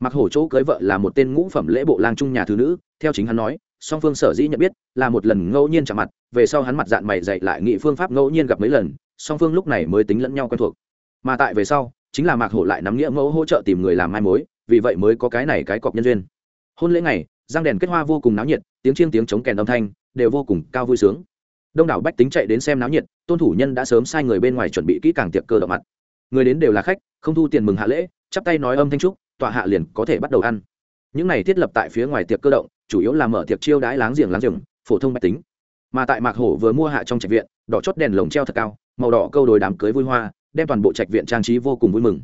mặc hổ chỗ cưới vợ là một tên ngũ phẩm lễ bộ lang trung nhà thứ nữ, theo chính hắn nói, song phương sở dĩ nhận biết là một lần ngẫu nhiên chạm mặt, về sau hắn mặt dạng mày dạy lại nghị phương pháp ngẫu nhiên gặp mấy lần, song phương lúc này mới tính lẫn nhau quen thuộc. Mà tại về sau, chính là mạc hổ lại nắm nghĩa mẫu hỗ trợ tìm người làm mai mối, vì vậy mới có cái này cái cọc nhân duyên. Hôn lễ này giang đèn kết hoa vô cùng náo nhiệt, tiếng chiêng tiếng chống kèn âm thanh đều vô cùng cao vui sướng. Đông đảo bách tính chạy đến xem náo nhiệt, tôn thủ nhân đã sớm sai người bên ngoài chuẩn bị kỹ càng tiệc cơ động mặt. Người đến đều là khách, không thu tiền mừng hạ lễ, chắp tay nói âm thanh trúc tọa hạ liền có thể bắt đầu ăn. Những này thiết lập tại phía ngoài tiệc cơ động, chủ yếu là mở tiệc chiêu đãi láng giềng láng giềng, phổ thông máy tính. Mà tại mạc hổ vừa mua hạ trong trạch viện, đỏ chót đèn lồng treo thật cao, màu đỏ câu đồi đám cưới vui hoa, đem toàn bộ trạch viện trang trí vô cùng vui mừng.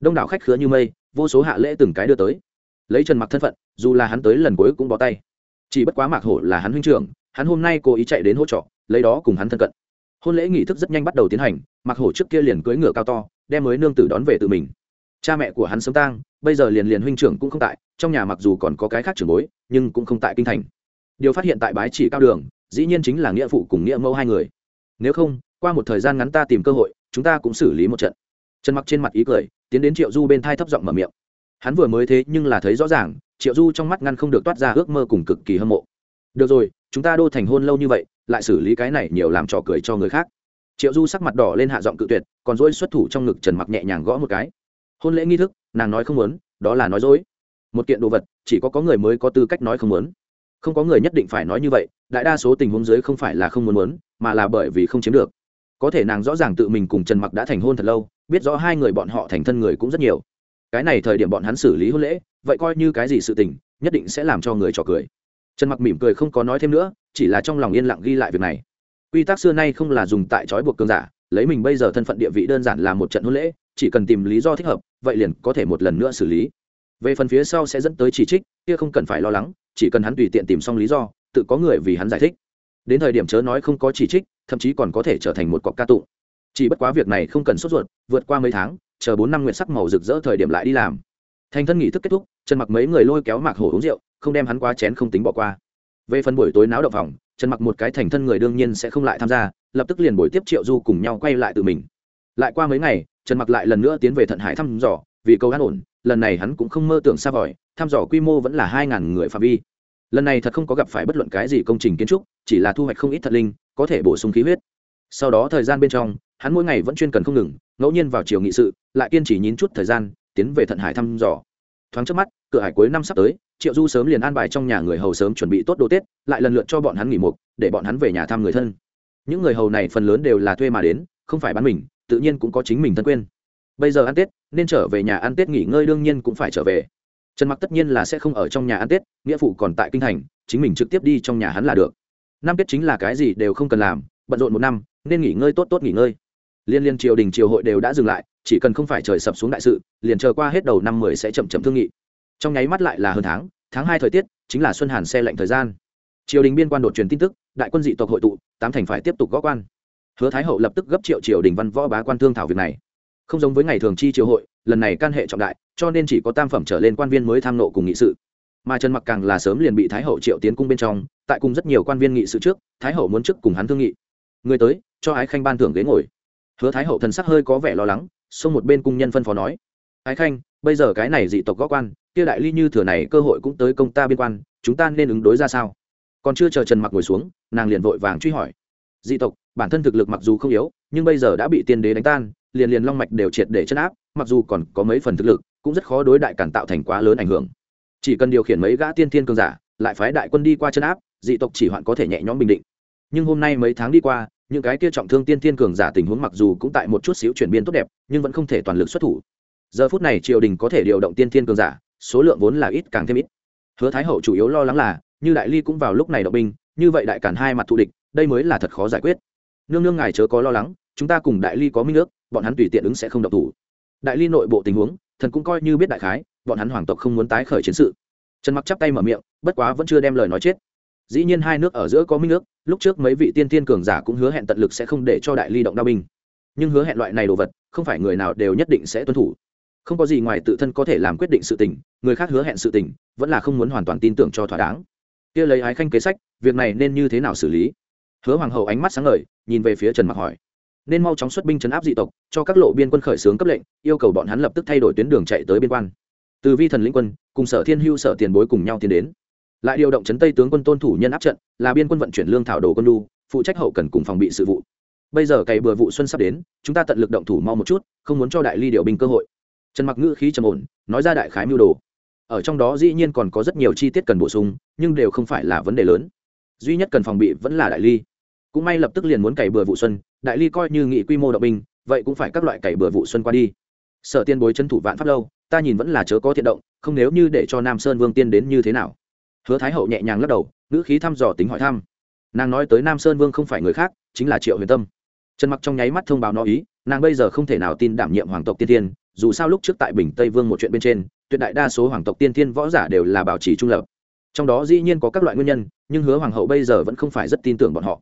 Đông đảo khách khứa như mây, vô số hạ lễ từng cái đưa tới. Lấy trần mặc thân phận, dù là hắn tới lần cuối cũng bỏ tay. Chỉ bất quá mạc hổ là hắn huynh trưởng, hắn hôm nay cố ý chạy đến hỗ trợ, lấy đó cùng hắn thân cận. Hôn lễ nghị thức rất nhanh bắt đầu tiến hành, mạc hổ trước kia liền cưỡi ngựa cao to, đem mới nương tử đón về tự mình. Cha mẹ của hắn sớm tang bây giờ liền liền huynh trưởng cũng không tại, trong nhà mặc dù còn có cái khác trưởng bối, nhưng cũng không tại kinh thành. Điều phát hiện tại bái chỉ cao đường, dĩ nhiên chính là nghĩa phụ cùng nghĩa mẫu hai người. Nếu không, qua một thời gian ngắn ta tìm cơ hội, chúng ta cũng xử lý một trận. Trần mặc trên mặt ý cười, tiến đến triệu du bên thai thấp giọng mở miệng. Hắn vừa mới thế nhưng là thấy rõ ràng, triệu du trong mắt ngăn không được toát ra ước mơ cùng cực kỳ hâm mộ. Được rồi, chúng ta đô thành hôn lâu như vậy, lại xử lý cái này nhiều làm trò cười cho người khác. Triệu du sắc mặt đỏ lên hạ giọng cự tuyệt, còn dỗi xuất thủ trong ngực trần mặc nhẹ nhàng gõ một cái. Hôn lễ nghi thức nàng nói không muốn, đó là nói dối. Một kiện đồ vật, chỉ có có người mới có tư cách nói không muốn. Không có người nhất định phải nói như vậy, đại đa số tình huống dưới không phải là không muốn muốn, mà là bởi vì không chiếm được. Có thể nàng rõ ràng tự mình cùng trần mặc đã thành hôn thật lâu, biết rõ hai người bọn họ thành thân người cũng rất nhiều. Cái này thời điểm bọn hắn xử lý hôn lễ, vậy coi như cái gì sự tình, nhất định sẽ làm cho người trò cười. Trần mặc mỉm cười không có nói thêm nữa, chỉ là trong lòng yên lặng ghi lại việc này. Quy tắc xưa nay không là dùng tại trói buộc cường giả, lấy mình bây giờ thân phận địa vị đơn giản là một trận hôn lễ, chỉ cần tìm lý do thích hợp vậy liền có thể một lần nữa xử lý. Về phần phía sau sẽ dẫn tới chỉ trích, kia không cần phải lo lắng, chỉ cần hắn tùy tiện tìm xong lý do, tự có người vì hắn giải thích. Đến thời điểm chớ nói không có chỉ trích, thậm chí còn có thể trở thành một cọc ca tụng chỉ bất quá việc này không cần sốt ruột, vượt qua mấy tháng, chờ bốn năm nguyện sắc màu rực rỡ thời điểm lại đi làm. Thành thân nghỉ thức kết thúc, trần mặc mấy người lôi kéo mạc hổ uống rượu, không đem hắn quá chén không tính bỏ qua. Về phần buổi tối náo động phòng, trần mặc một cái thành thân người đương nhiên sẽ không lại tham gia, lập tức liền buổi tiếp triệu du cùng nhau quay lại tự mình lại qua mấy ngày, trần mặc lại lần nữa tiến về thận hải thăm dò, vì cầu an ổn, lần này hắn cũng không mơ tưởng xa vời, thăm dò quy mô vẫn là hai ngàn người phạm vi. Lần này thật không có gặp phải bất luận cái gì công trình kiến trúc, chỉ là thu hoạch không ít thật linh, có thể bổ sung khí huyết. Sau đó thời gian bên trong, hắn mỗi ngày vẫn chuyên cần không ngừng, ngẫu nhiên vào chiều nghị sự, lại kiên trì nhín chút thời gian, tiến về thận hải thăm dò. Thoáng trước mắt, cửa hải cuối năm sắp tới, triệu du sớm liền an bài trong nhà người hầu sớm chuẩn bị tốt đồ tết, lại lần lượt cho bọn hắn nghỉ mục, để bọn hắn về nhà thăm người thân. Những người hầu này phần lớn đều là thuê mà đến, không phải bán mình tự nhiên cũng có chính mình thân quên. Bây giờ ăn tết, nên trở về nhà ăn tết nghỉ ngơi đương nhiên cũng phải trở về. Trần mặc tất nhiên là sẽ không ở trong nhà ăn tết, nghĩa phụ còn tại kinh thành, chính mình trực tiếp đi trong nhà hắn là được. Năm tết chính là cái gì đều không cần làm, bận rộn một năm, nên nghỉ ngơi tốt tốt nghỉ ngơi. Liên liên triều đình triều hội đều đã dừng lại, chỉ cần không phải trời sập xuống đại sự, liền chờ qua hết đầu năm mười sẽ chậm chậm thương nghị. Trong nháy mắt lại là hơn tháng tháng hai thời tiết, chính là xuân hàn xe lạnh thời gian. Triều đình biên quan đột truyền tin tức, đại quân dị tộc hội tụ, tám thành phải tiếp tục gõ quan hứa thái hậu lập tức gấp triệu triều đình văn võ bá quan thương thảo việc này. Không giống với ngày thường chi triều hội, lần này can hệ trọng đại, cho nên chỉ có tam phẩm trở lên quan viên mới tham nộ cùng nghị sự. Mà trần mặc càng là sớm liền bị thái hậu triệu tiến cung bên trong, tại cùng rất nhiều quan viên nghị sự trước, thái hậu muốn trước cùng hắn thương nghị. Người tới, cho ái khanh ban thưởng ghế ngồi. Hứa thái hậu thần sắc hơi có vẻ lo lắng, xông một bên cung nhân phân phó nói. Ái khanh, bây giờ cái này dị tộc gõ quan, kia đại ly như thừa này cơ hội cũng tới công ta biên quan, chúng ta nên ứng đối ra sao? Còn chưa chờ trần mặc ngồi xuống, nàng liền vội vàng truy hỏi. Dị tộc bản thân thực lực mặc dù không yếu, nhưng bây giờ đã bị tiên đế đánh tan, liền liền long mạch đều triệt để chấn áp, mặc dù còn có mấy phần thực lực, cũng rất khó đối đại cản tạo thành quá lớn ảnh hưởng. Chỉ cần điều khiển mấy gã tiên thiên cường giả, lại phái đại quân đi qua chấn áp, dị tộc chỉ hoạn có thể nhẹ nhõm bình định. Nhưng hôm nay mấy tháng đi qua, những cái kia trọng thương tiên thiên cường giả tình huống mặc dù cũng tại một chút xíu chuyển biến tốt đẹp, nhưng vẫn không thể toàn lực xuất thủ. Giờ phút này triều đình có thể điều động tiên thiên cường giả, số lượng vốn là ít càng thêm ít. Hứa thái hậu chủ yếu lo lắng là, như đại ly cũng vào lúc này động binh, như vậy đại cản hai mặt thù địch, đây mới là thật khó giải quyết nương nương ngài chớ có lo lắng, chúng ta cùng đại ly có minh nước bọn hắn tùy tiện ứng sẽ không động thủ. Đại ly nội bộ tình huống, thần cũng coi như biết đại khái, bọn hắn hoàng tộc không muốn tái khởi chiến sự. Trần mặc chắp tay mở miệng, bất quá vẫn chưa đem lời nói chết. Dĩ nhiên hai nước ở giữa có minh nước lúc trước mấy vị tiên tiên cường giả cũng hứa hẹn tận lực sẽ không để cho đại ly động đao binh. Nhưng hứa hẹn loại này đồ vật, không phải người nào đều nhất định sẽ tuân thủ. Không có gì ngoài tự thân có thể làm quyết định sự tình, người khác hứa hẹn sự tình, vẫn là không muốn hoàn toàn tin tưởng cho thỏa đáng. Kia lấy ái khanh kế sách, việc này nên như thế nào xử lý? Hứa hoàng hậu ánh mắt sáng ngời, nhìn về phía trần mặc hỏi, nên mau chóng xuất binh chấn áp dị tộc, cho các lộ biên quân khởi xướng cấp lệnh, yêu cầu bọn hắn lập tức thay đổi tuyến đường chạy tới biên quan. Từ vi thần lĩnh quân, cùng sở thiên hưu sở tiền bối cùng nhau tiến đến. Lại điều động chấn tây tướng quân tôn thủ nhân áp trận, là biên quân vận chuyển lương thảo đồ quân lu phụ trách hậu cần cùng phòng bị sự vụ. Bây giờ cày bừa vụ xuân sắp đến, chúng ta tận lực động thủ mau một chút, không muốn cho đại ly điều binh cơ hội. Trần mặc ngữ khí trầm ổn, nói ra đại khái mưu đồ. Ở trong đó dĩ nhiên còn có rất nhiều chi tiết cần bổ sung, nhưng đều không phải là vấn đề lớn. Duy nhất cần phòng bị vẫn là đại ly cũng may lập tức liền muốn cày bừa vụ xuân, đại ly coi như nghị quy mô động binh, vậy cũng phải các loại cày bừa vụ xuân qua đi. Sở tiên bối chân thủ vạn pháp lâu, ta nhìn vẫn là chớ có thiện động, không nếu như để cho nam sơn vương tiên đến như thế nào. Hứa thái hậu nhẹ nhàng lắc đầu, ngữ khí thăm dò tính hỏi thăm. Nàng nói tới nam sơn vương không phải người khác, chính là triệu huyền tâm. Trần mặc trong nháy mắt thông báo nó ý, nàng bây giờ không thể nào tin đảm nhiệm hoàng tộc tiên tiên dù sao lúc trước tại bình tây vương một chuyện bên trên, tuyệt đại đa số hoàng tộc tiên tiên võ giả đều là bảo trì trung lập. Trong đó dĩ nhiên có các loại nguyên nhân, nhưng hứa hoàng hậu bây giờ vẫn không phải rất tin tưởng bọn họ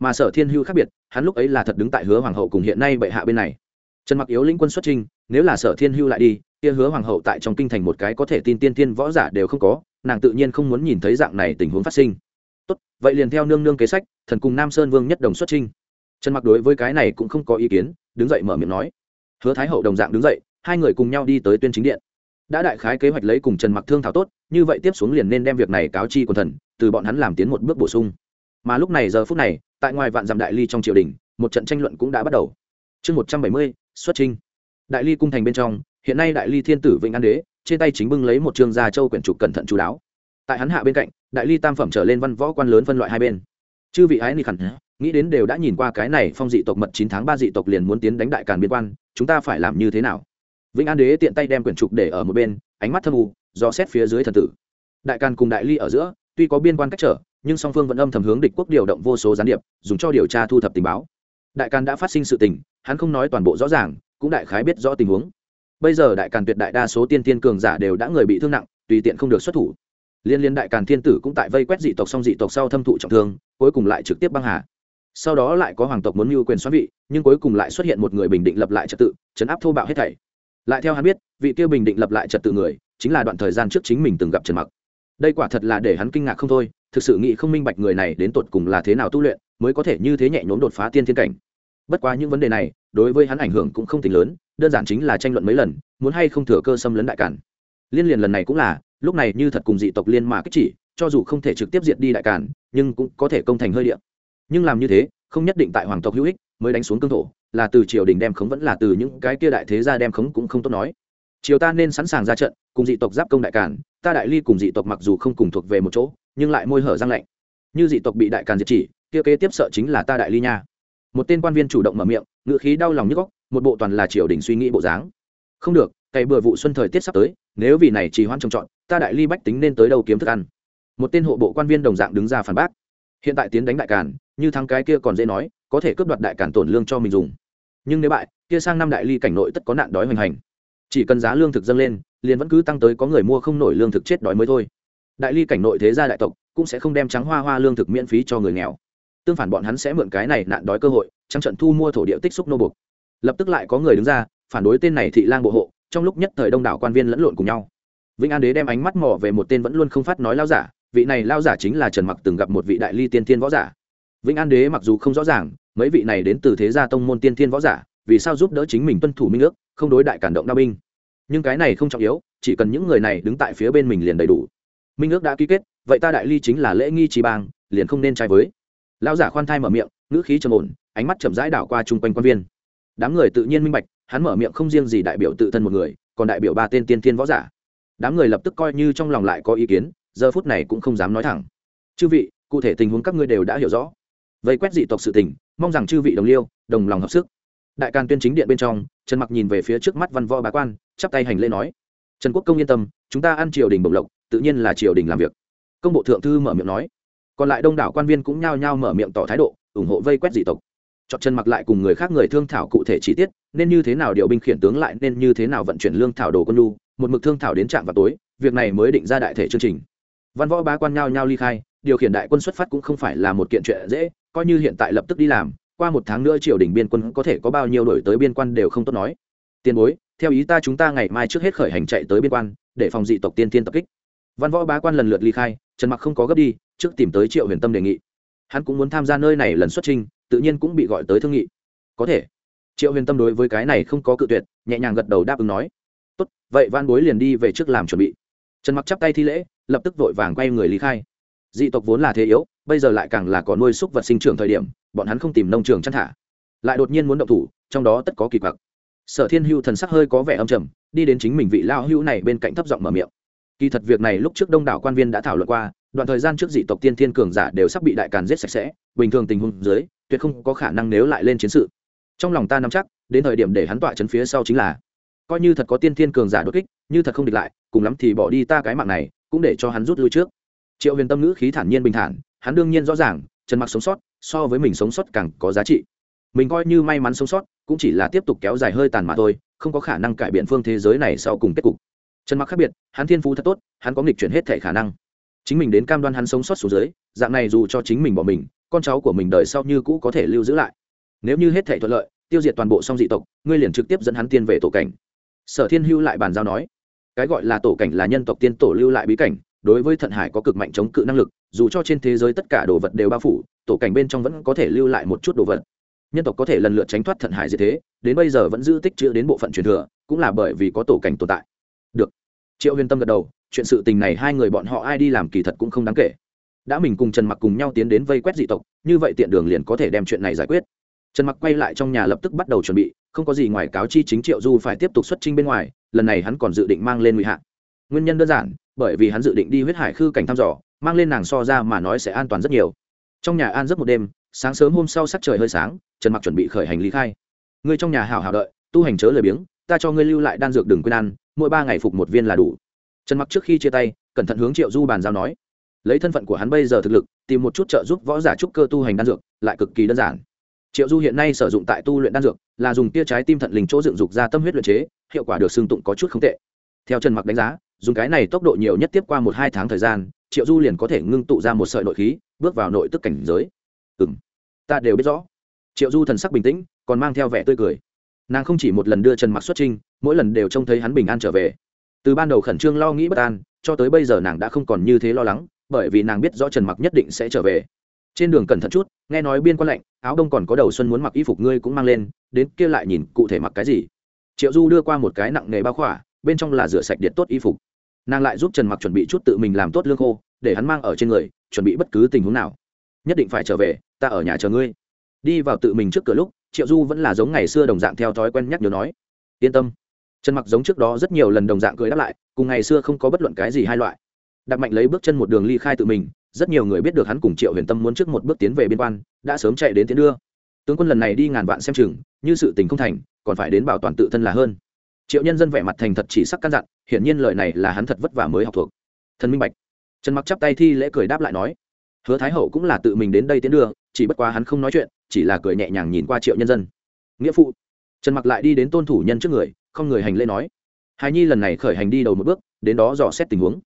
mà sở thiên hưu khác biệt, hắn lúc ấy là thật đứng tại hứa hoàng hậu cùng hiện nay bệ hạ bên này. Trần mặc yếu lĩnh quân xuất trinh nếu là sở thiên hưu lại đi, kia hứa hoàng hậu tại trong kinh thành một cái có thể tin tiên tiên võ giả đều không có, nàng tự nhiên không muốn nhìn thấy dạng này tình huống phát sinh. Tốt, vậy liền theo nương nương kế sách, thần cùng nam sơn vương nhất đồng xuất trinh trần mặc đối với cái này cũng không có ý kiến, đứng dậy mở miệng nói. Hứa thái hậu đồng dạng đứng dậy, hai người cùng nhau đi tới tuyên chính điện. Đã đại khái kế hoạch lấy cùng trần mặc thương thảo tốt, như vậy tiếp xuống liền nên đem việc này cáo chi quần thần, từ bọn hắn làm tiến một bước bổ sung. Mà lúc này giờ phút này tại ngoài vạn dặm đại ly trong triều đình, một trận tranh luận cũng đã bắt đầu. Chương một trăm bảy mươi, xuất trinh đại ly cung thành bên trong, hiện nay đại ly thiên tử vĩnh an đế, trên tay chính bưng lấy một trường gia châu quyển trục cẩn thận chú đáo. Tại hắn hạ bên cạnh, đại ly tam phẩm trở lên văn võ quan lớn phân loại hai bên. Chư vị ái ni khẩn, nghĩ đến đều đã nhìn qua cái này phong dị tộc mật chín tháng ba dị tộc liền muốn tiến đánh đại càn biên quan, chúng ta phải làm như thế nào? Vĩnh an đế tiện tay đem quyển trục để ở một bên, ánh mắt thâm u, do xét phía dưới thần tử. Đại càn cùng đại ly ở giữa, tuy có biên quan cách trở nhưng song phương vẫn âm thầm hướng địch quốc điều động vô số gián điệp, dùng cho điều tra thu thập tình báo. Đại càn đã phát sinh sự tình, hắn không nói toàn bộ rõ ràng, cũng đại khái biết rõ tình huống. Bây giờ đại càn tuyệt đại đa số tiên tiên cường giả đều đã người bị thương nặng, tùy tiện không được xuất thủ. Liên liên đại càn thiên tử cũng tại vây quét dị tộc song dị tộc sau thâm thụ trọng thương, cuối cùng lại trực tiếp băng hà. Sau đó lại có hoàng tộc muốn mưu quyền xoắn vị, nhưng cuối cùng lại xuất hiện một người bình định lập lại trật tự chấn áp thô bạo hết thảy. Lại theo hắn biết, vị kia bình định lập lại trật tự người, chính là đoạn thời gian trước chính mình từng gặp trần mặc đây quả thật là để hắn kinh ngạc không thôi, thực sự nghĩ không minh bạch người này đến tột cùng là thế nào tu luyện, mới có thể như thế nhẹ nhõm đột phá tiên thiên cảnh. Bất quá những vấn đề này, đối với hắn ảnh hưởng cũng không tính lớn, đơn giản chính là tranh luận mấy lần, muốn hay không thừa cơ xâm lấn đại cản liên liền lần này cũng là, lúc này như thật cùng dị tộc liên mã kích chỉ, cho dù không thể trực tiếp diệt đi đại cản nhưng cũng có thể công thành hơi địa. Nhưng làm như thế, không nhất định tại hoàng tộc hữu ích, mới đánh xuống cương thổ, là từ triều đình đem khống vẫn là từ những cái kia đại thế gia đem khống cũng không tốt nói. Triều ta nên sẵn sàng ra trận cùng dị tộc giáp công đại càn, ta đại ly cùng dị tộc mặc dù không cùng thuộc về một chỗ, nhưng lại môi hở răng lạnh. Như dị tộc bị đại càn diệt chỉ, kia kế tiếp sợ chính là ta đại ly nha. Một tên quan viên chủ động mở miệng ngự khí đau lòng như góc, một bộ toàn là triều đình suy nghĩ bộ dáng. Không được, cày bừa vụ xuân thời tiết sắp tới, nếu vì này chỉ hoan trồng trọt, ta đại ly bách tính nên tới đâu kiếm thức ăn. Một tên hộ bộ quan viên đồng dạng đứng ra phản bác. Hiện tại tiến đánh đại càn, như thắng cái kia còn dễ nói, có thể cướp đoạt đại càn tổn lương cho mình dùng. Nhưng nếu bại, kia sang năm đại ly cảnh nội tất có nạn đói hoành hành. Chỉ cần giá lương thực dâng lên liền vẫn cứ tăng tới có người mua không nổi lương thực chết đói mới thôi. Đại ly cảnh nội thế gia đại tộc cũng sẽ không đem trắng hoa hoa lương thực miễn phí cho người nghèo. Tương phản bọn hắn sẽ mượn cái này nạn đói cơ hội, trắng trận thu mua thổ địa tích xúc nô buộc. Lập tức lại có người đứng ra, phản đối tên này thị lang bộ hộ, trong lúc nhất thời đông đảo quan viên lẫn lộn cùng nhau. Vĩnh an đế đem ánh mắt mò về một tên vẫn luôn không phát nói lao giả, vị này lao giả chính là trần mặc từng gặp một vị đại ly tiên thiên võ giả. Vĩnh an đế mặc dù không rõ ràng, mấy vị này đến từ thế gia tông môn tiên thiên võ giả, vì sao giúp đỡ chính mình tuân thủ minh ước, không đối đại cản động đao binh nhưng cái này không trọng yếu, chỉ cần những người này đứng tại phía bên mình liền đầy đủ. Minh ước đã ký kết, vậy ta đại ly chính là lễ nghi trí bang, liền không nên trái với. Lão giả khoan thai mở miệng, ngữ khí trầm ổn, ánh mắt chậm rãi đảo qua chung quanh quan viên. Đám người tự nhiên minh bạch, hắn mở miệng không riêng gì đại biểu tự thân một người, còn đại biểu ba tên tiên thiên võ giả. Đám người lập tức coi như trong lòng lại có ý kiến, giờ phút này cũng không dám nói thẳng. Chư vị, cụ thể tình huống các ngươi đều đã hiểu rõ. Vây quét dị tộc sự tình, mong rằng chư vị đồng liêu, đồng lòng hợp sức. Đại can tuyên chính điện bên trong, trần mặc nhìn về phía trước mắt văn võ bá quan chắp tay hành lễ nói, trần quốc công yên tâm, chúng ta ăn triều đình bồng lộc, tự nhiên là triều đình làm việc. Công bộ thượng thư mở miệng nói. Còn lại đông đảo quan viên cũng nhao nhao mở miệng tỏ thái độ, ủng hộ vây quét dị tộc. Chọn chân mặc lại cùng người khác người thương thảo cụ thể chi tiết, nên như thế nào điều binh khiển tướng lại, nên như thế nào vận chuyển lương thảo đồ quân lu một mực thương thảo đến trạm vào tối, việc này mới định ra đại thể chương trình. Văn võ bá quan nhao nhao ly khai, điều khiển đại quân xuất phát cũng không phải là một kiện chuyện dễ, coi như hiện tại lập tức đi làm, qua một tháng nữa triều đình biên quân có thể có bao nhiêu đổi tới biên quan đều không tốt nói. Tiền bối theo ý ta chúng ta ngày mai trước hết khởi hành chạy tới biên quan, để phòng dị tộc tiên tiên tập kích. Văn võ bá quan lần lượt ly khai, trần mặc không có gấp đi, trước tìm tới triệu huyền tâm đề nghị. Hắn cũng muốn tham gia nơi này lần xuất trình tự nhiên cũng bị gọi tới thương nghị. Có thể. Triệu huyền tâm đối với cái này không có cự tuyệt, nhẹ nhàng gật đầu đáp ứng nói. Tốt, vậy văn bối liền đi về trước làm chuẩn bị. Trần mặc chắp tay thi lễ, lập tức vội vàng quay người lý khai. Dị tộc vốn là thế yếu, bây giờ lại càng là có nuôi súc vật sinh trưởng thời điểm, bọn hắn không tìm nông trường chăn thả. Lại đột nhiên muốn động thủ, trong đó tất có kỳ quặc sở thiên hưu thần sắc hơi có vẻ âm trầm, đi đến chính mình vị lao hưu này bên cạnh thấp giọng mở miệng. Kỳ thật việc này lúc trước đông đảo quan viên đã thảo luận qua, đoạn thời gian trước dị tộc tiên thiên cường giả đều sắp bị đại càn giết sạch sẽ, bình thường tình huống dưới, tuyệt không có khả năng nếu lại lên chiến sự. Trong lòng ta nắm chắc, đến thời điểm để hắn tọa chấn phía sau chính là, coi như thật có tiên thiên cường giả đột kích, như thật không địch lại, cùng lắm thì bỏ đi ta cái mạng này, cũng để cho hắn rút lui trước. Triệu huyền tâm ngữ khí thản nhiên bình thản, hắn đương nhiên rõ ràng, trần mặc sống sót, so với mình sống sót càng có giá trị mình coi như may mắn sống sót, cũng chỉ là tiếp tục kéo dài hơi tàn mà thôi, không có khả năng cải biện phương thế giới này sau cùng kết cục. Trần mặc khác biệt, hắn thiên phú thật tốt, hắn có nghịch chuyển hết thể khả năng. Chính mình đến cam đoan hắn sống sót xuống dưới, dạng này dù cho chính mình bỏ mình, con cháu của mình đời sau như cũ có thể lưu giữ lại. Nếu như hết thể thuận lợi, tiêu diệt toàn bộ song dị tộc, ngươi liền trực tiếp dẫn hắn tiên về tổ cảnh. Sở thiên hưu lại bàn giao nói, cái gọi là tổ cảnh là nhân tộc tiên tổ lưu lại bí cảnh, đối với thận hải có cực mạnh chống cự năng lực, dù cho trên thế giới tất cả đồ vật đều bao phủ, tổ cảnh bên trong vẫn có thể lưu lại một chút đồ vật nhân tộc có thể lần lượt tránh thoát thận hải như thế, đến bây giờ vẫn giữ tích chữ đến bộ phận truyền thừa, cũng là bởi vì có tổ cảnh tồn tại. Được. Triệu huyền tâm gật đầu, chuyện sự tình này hai người bọn họ ai đi làm kỳ thật cũng không đáng kể. Đã mình cùng trần mặc cùng nhau tiến đến vây quét dị tộc, như vậy tiện đường liền có thể đem chuyện này giải quyết. Trần mặc quay lại trong nhà lập tức bắt đầu chuẩn bị, không có gì ngoài cáo chi chính triệu du phải tiếp tục xuất trình bên ngoài, lần này hắn còn dự định mang lên ngụy hạ nguyên nhân đơn giản, bởi vì hắn dự định đi huyết hải khư cảnh thăm dò, mang lên nàng so ra mà nói sẽ an toàn rất nhiều. Trong nhà an giấc một đêm, sáng sớm hôm sau sắc trời hơi sáng trần mặc chuẩn bị khởi hành lý khai. Ngươi trong nhà hào hào đợi, tu hành chớ lời biếng, ta cho ngươi lưu lại đan dược đừng quên ăn, mỗi ba ngày phục một viên là đủ. Trần mặc trước khi chia tay, cẩn thận hướng triệu du bàn giao nói. Lấy thân phận của hắn bây giờ thực lực, tìm một chút trợ giúp võ giả trúc cơ tu hành đan dược, lại cực kỳ đơn giản. Triệu du hiện nay sử dụng tại tu luyện đan dược, là dùng tia trái tim thận linh chỗ dựng dục ra tâm huyết luyện chế, hiệu quả được xương tụng có chút không tệ. Theo trần mặc đánh giá, dùng cái này tốc độ nhiều nhất tiếp qua một hai tháng thời gian, triệu du liền có thể ngưng tụ ra một sợi nội khí, bước vào nội tức cảnh giới. Ừ m ta đều biết rõ triệu du thần sắc bình tĩnh, còn mang theo vẻ tươi cười. Nàng không chỉ một lần đưa trần mặc xuất trinh mỗi lần đều trông thấy hắn bình an trở về. Từ ban đầu khẩn trương lo nghĩ bất an, cho tới bây giờ nàng đã không còn như thế lo lắng, bởi vì nàng biết rõ trần mặc nhất định sẽ trở về. Trên đường cẩn thận chút, nghe nói biên quan lệnh, áo đông còn có đầu xuân muốn mặc y phục ngươi cũng mang lên, đến kia lại nhìn cụ thể mặc cái gì. Triệu du đưa qua một cái nặng nghề bao khỏa, bên trong là rửa sạch điện tốt y phục. Nàng lại giúp trần mặc chuẩn bị chút tự mình làm tốt lương khô, để hắn mang ở trên người, chuẩn bị bất cứ tình huống nào. Nhất định phải trở về, ta ở nhà chờ ngươi đi vào tự mình trước cửa lúc, triệu du vẫn là giống ngày xưa đồng dạng theo thói quen nhắc nhớ nói. Yên tâm. Trần mặc giống trước đó rất nhiều lần đồng dạng cười đáp lại, cùng ngày xưa không có bất luận cái gì hai loại. Đặt mạnh lấy bước chân một đường ly khai tự mình, rất nhiều người biết được hắn cùng triệu huyền tâm muốn trước một bước tiến về biên quan, đã sớm chạy đến tiến đưa. Tướng quân lần này đi ngàn vạn xem chừng, như sự tình không thành, còn phải đến bảo toàn tự thân là hơn. Triệu nhân dân vẻ mặt thành thật chỉ sắc căn dặn, hiển nhiên lời này là hắn thật vất vả mới học thuộc. Thần minh bạch. Trần mặc chắp tay thi lễ cười đáp lại nói, hứa thái hậu cũng là tự mình đến đây tiến đưa, chỉ bất quá hắn không nói chuyện chỉ là cười nhẹ nhàng nhìn qua triệu nhân dân. Nghĩa phụ. Trần mặc lại đi đến tôn thủ nhân trước người, không người hành lễ nói. Hài nhi lần này khởi hành đi đầu một bước, đến đó dò xét tình huống.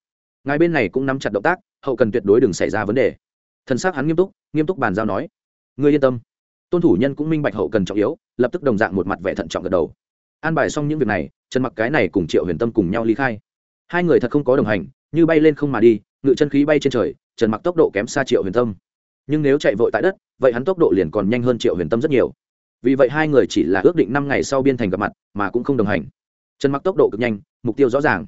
Ngài bên này cũng nắm chặt động tác, hậu cần tuyệt đối đừng xảy ra vấn đề. Thân xác hắn nghiêm túc nghiêm túc bàn giao nói. Ngươi yên tâm. Tôn thủ nhân cũng minh bạch hậu cần trọng yếu, lập tức đồng dạng một mặt vẻ thận trọng gật đầu. An bài xong những việc này, trần mặc cái này cùng triệu huyền tâm cùng nhau ly khai. Hai người thật không có đồng hành, như bay lên không mà đi, ngự chân khí bay trên trời, trần mặc tốc độ kém xa triệu huyền tâm nhưng nếu chạy vội tại đất, vậy hắn tốc độ liền còn nhanh hơn triệu huyền tâm rất nhiều. Vì vậy hai người chỉ là ước định năm ngày sau biên thành gặp mặt, mà cũng không đồng hành. Trần mặc tốc độ cực nhanh, mục tiêu rõ ràng.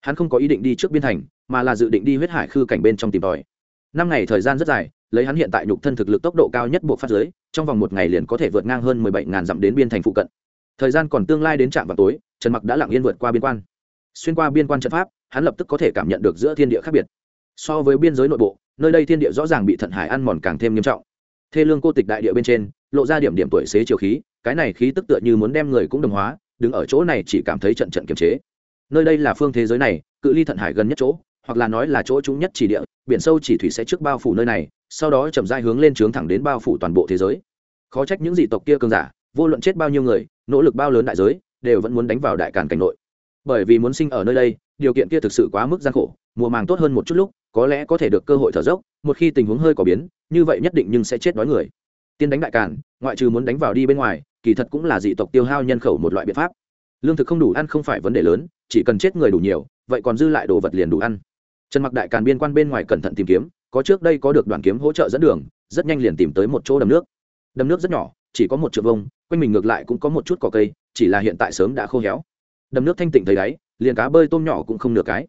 Hắn không có ý định đi trước biên thành, mà là dự định đi huyết hải khư cảnh bên trong tìm tòi. Năm ngày thời gian rất dài, lấy hắn hiện tại nhục thân thực lực tốc độ cao nhất buộc phát giới trong vòng một ngày liền có thể vượt ngang hơn mười bảy ngàn dặm đến biên thành phụ cận. Thời gian còn tương lai đến trạm vào tối, trần mặc đã lặng yên vượt qua biên quan. Xuyên qua biên quan trận pháp, hắn lập tức có thể cảm nhận được giữa thiên địa khác biệt. So với biên giới nội bộ nơi đây thiên địa rõ ràng bị thận hải ăn mòn càng thêm nghiêm trọng. Thê lương cô tịch đại địa bên trên, lộ ra điểm điểm tuổi xế chiều khí, cái này khí tức tựa như muốn đem người cũng đồng hóa, đứng ở chỗ này chỉ cảm thấy trận trận kiềm chế. Nơi đây là phương thế giới này, cự ly thận hải gần nhất chỗ, hoặc là nói là chỗ chúng nhất chỉ địa, biển sâu chỉ thủy sẽ trước bao phủ nơi này, sau đó chậm dai hướng lên trướng thẳng đến bao phủ toàn bộ thế giới. Khó trách những dị tộc kia cường giả, vô luận chết bao nhiêu người, nỗ lực bao lớn đại giới, đều vẫn muốn đánh vào đại càn cảnh nội. Bởi vì muốn sinh ở nơi đây, điều kiện kia thực sự quá mức gian khổ, mùa màng tốt hơn một chút lúc có lẽ có thể được cơ hội thở dốc, một khi tình huống hơi có biến, như vậy nhất định nhưng sẽ chết đói người. Tiên đánh đại càn, ngoại trừ muốn đánh vào đi bên ngoài, kỳ thật cũng là dị tộc tiêu hao nhân khẩu một loại biện pháp. Lương thực không đủ ăn không phải vấn đề lớn, chỉ cần chết người đủ nhiều, vậy còn dư lại đồ vật liền đủ ăn. Trần mặc đại càn biên quan bên ngoài cẩn thận tìm kiếm, có trước đây có được đoàn kiếm hỗ trợ dẫn đường, rất nhanh liền tìm tới một chỗ đầm nước. Đầm nước rất nhỏ, chỉ có một trượng vông quanh mình ngược lại cũng có một chút cỏ cây, chỉ là hiện tại sớm đã khô héo. Đầm nước thanh tịnh thấy đáy, liền cá bơi tôm nhỏ cũng không nửa cái.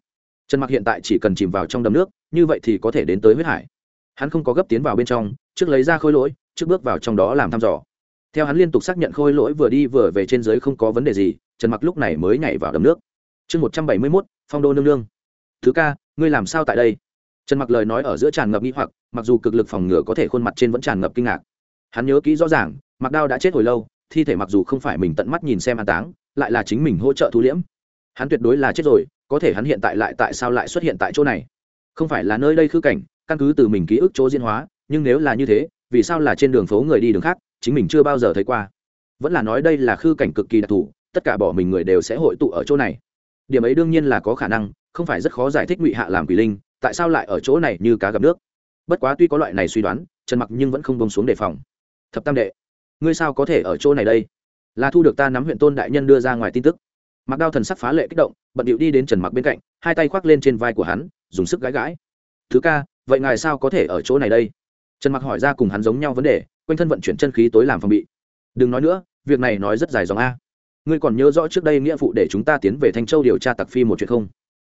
Trần mặc hiện tại chỉ cần chìm vào trong đầm nước như vậy thì có thể đến tới huyết hải. Hắn không có gấp tiến vào bên trong, trước lấy ra khôi lỗi, trước bước vào trong đó làm thăm dò. Theo hắn liên tục xác nhận khôi lỗi vừa đi vừa về trên dưới không có vấn đề gì, trần mặc lúc này mới nhảy vào đầm nước. Chương một trăm bảy mươi mốt, phong đô nương nương. Thứ ca, ngươi làm sao tại đây? Trần mặc lời nói ở giữa tràn ngập nghi hoặc, mặc dù cực lực phòng ngừa có thể khuôn mặt trên vẫn tràn ngập kinh ngạc. Hắn nhớ kỹ rõ ràng, mặc đao đã chết hồi lâu, thi thể mặc dù không phải mình tận mắt nhìn xem an táng, lại là chính mình hỗ trợ thu liễm. Hắn tuyệt đối là chết rồi, có thể hắn hiện tại lại tại sao lại xuất hiện tại chỗ này? Không phải là nơi đây khư cảnh, căn cứ từ mình ký ức chỗ diễn hóa, nhưng nếu là như thế, vì sao là trên đường phố người đi đường khác, chính mình chưa bao giờ thấy qua? Vẫn là nói đây là khư cảnh cực kỳ đặc thù, tất cả bỏ mình người đều sẽ hội tụ ở chỗ này. Điểm ấy đương nhiên là có khả năng, không phải rất khó giải thích ngụy hạ làm quỷ linh, tại sao lại ở chỗ này như cá gặp nước. Bất quá tuy có loại này suy đoán, trần mặc nhưng vẫn không bông xuống đề phòng. Thập tam đệ, ngươi sao có thể ở chỗ này đây? Là thu được ta nắm huyện tôn đại nhân đưa ra ngoài tin tức mặc đao thần sắc phá lệ kích động, bận điệu đi đến trần mặc bên cạnh, hai tay khoác lên trên vai của hắn, dùng sức gãi gãi. Thứ ca, vậy ngài sao có thể ở chỗ này đây? Trần mặc hỏi ra cùng hắn giống nhau vấn đề, quanh thân vận chuyển chân khí tối làm phòng bị. Đừng nói nữa, việc này nói rất dài dòng a. Ngươi còn nhớ rõ trước đây nghĩa vụ để chúng ta tiến về thanh châu điều tra tặc phi một chuyện không?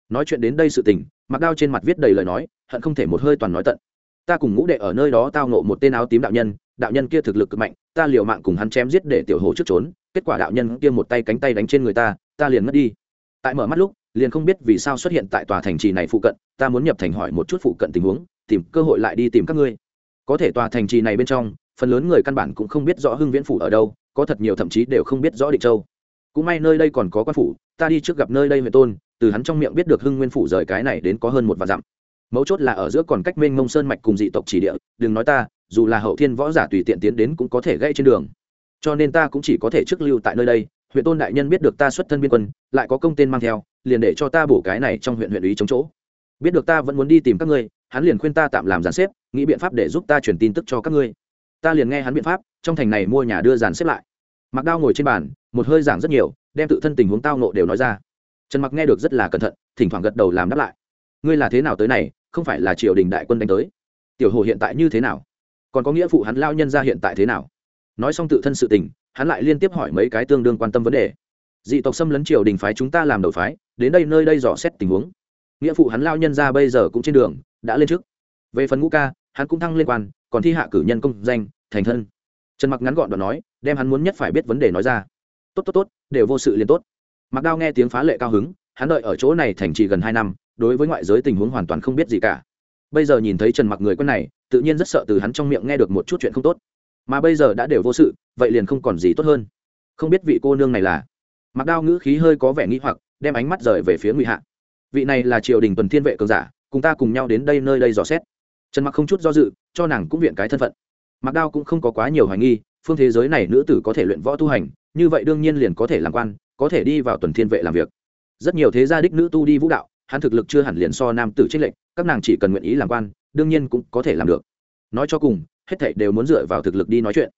Nói chuyện đến đây sự tình mặc đao trên mặt viết đầy lời nói, hận không thể một hơi toàn nói tận. Ta cùng ngũ đệ ở nơi đó tao nộ một tên áo tím đạo nhân đạo nhân kia thực lực cực mạnh, ta liều mạng cùng hắn chém giết để tiểu hồ trước trốn, kết quả đạo nhân kia một tay cánh tay đánh trên người ta ta liền mất đi. Tại mở mắt lúc, liền không biết vì sao xuất hiện tại tòa thành trì này phụ cận, ta muốn nhập thành hỏi một chút phụ cận tình huống, tìm cơ hội lại đi tìm các ngươi. Có thể tòa thành trì này bên trong, phần lớn người căn bản cũng không biết rõ hưng viễn phủ ở đâu, có thật nhiều thậm chí đều không biết rõ định châu. Cũng may nơi đây còn có quan phủ, ta đi trước gặp nơi đây huyện tôn, từ hắn trong miệng biết được hưng nguyên phủ rời cái này đến có hơn một vạn dặm. Mấu chốt là ở giữa còn cách mênh mông sơn mạch cùng dị tộc chỉ địa, đừng nói ta, dù là hậu thiên võ giả tùy tiện tiến đến cũng có thể gây trên đường. Cho nên ta cũng chỉ có thể trước lưu tại nơi đây huyện tôn đại nhân biết được ta xuất thân biên quân, lại có công tên mang theo, liền để cho ta bổ cái này trong huyện huyện ý chống chỗ. Biết được ta vẫn muốn đi tìm các ngươi, hắn liền khuyên ta tạm làm giàn xếp, nghĩ biện pháp để giúp ta truyền tin tức cho các ngươi. Ta liền nghe hắn biện pháp, trong thành này mua nhà đưa giàn xếp lại. Mặc đao ngồi trên bàn, một hơi giảng rất nhiều, đem tự thân tình huống tao nộ đều nói ra. Trần mặc nghe được rất là cẩn thận, thỉnh thoảng gật đầu làm đáp lại. Ngươi là thế nào tới này, không phải là triều đình đại quân đánh tới? Tiểu hồ hiện tại như thế nào? Còn có nghĩa phụ hắn lao nhân ra hiện tại thế nào? Nói xong tự thân sự tình hắn lại liên tiếp hỏi mấy cái tương đương quan tâm vấn đề. Dị tộc xâm lấn triều đình phái chúng ta làm đầu phái, đến đây nơi đây dò xét tình huống. Nghĩa phụ hắn lao nhân ra bây giờ cũng trên đường, đã lên trước. Về phần ngũ ca, hắn cũng thăng liên quan, còn thi hạ cử nhân công danh, thành thân. Trần mặc ngắn gọn đoạn nói, đem hắn muốn nhất phải biết vấn đề nói ra. Tốt tốt tốt, đều vô sự liền tốt. Mặc đao nghe tiếng phá lệ cao hứng, hắn đợi ở chỗ này thành trì gần hai năm, đối với ngoại giới tình huống hoàn toàn không biết gì cả. Bây giờ nhìn thấy trần mặc người quân này, tự nhiên rất sợ từ hắn trong miệng nghe được một chút chuyện không tốt mà bây giờ đã đều vô sự, vậy liền không còn gì tốt hơn. Không biết vị cô nương này là. Mặc đao ngữ khí hơi có vẻ nghĩ hoặc, đem ánh mắt rời về phía ngụy hạ. Vị này là triều đình tuần thiên vệ cường giả, cùng ta cùng nhau đến đây nơi đây dò xét. Trần mặc không chút do dự, cho nàng cũng viện cái thân phận. Mặc đao cũng không có quá nhiều hoài nghi, phương thế giới này nữ tử có thể luyện võ tu hành, như vậy đương nhiên liền có thể làm quan, có thể đi vào tuần thiên vệ làm việc. Rất nhiều thế gia đích nữ tu đi vũ đạo, hắn thực lực chưa hẳn liền so nam tử trích lệnh các nàng chỉ cần nguyện ý làm quan, đương nhiên cũng có thể làm được nói cho cùng, hết thảy đều muốn dựa vào thực lực đi nói chuyện.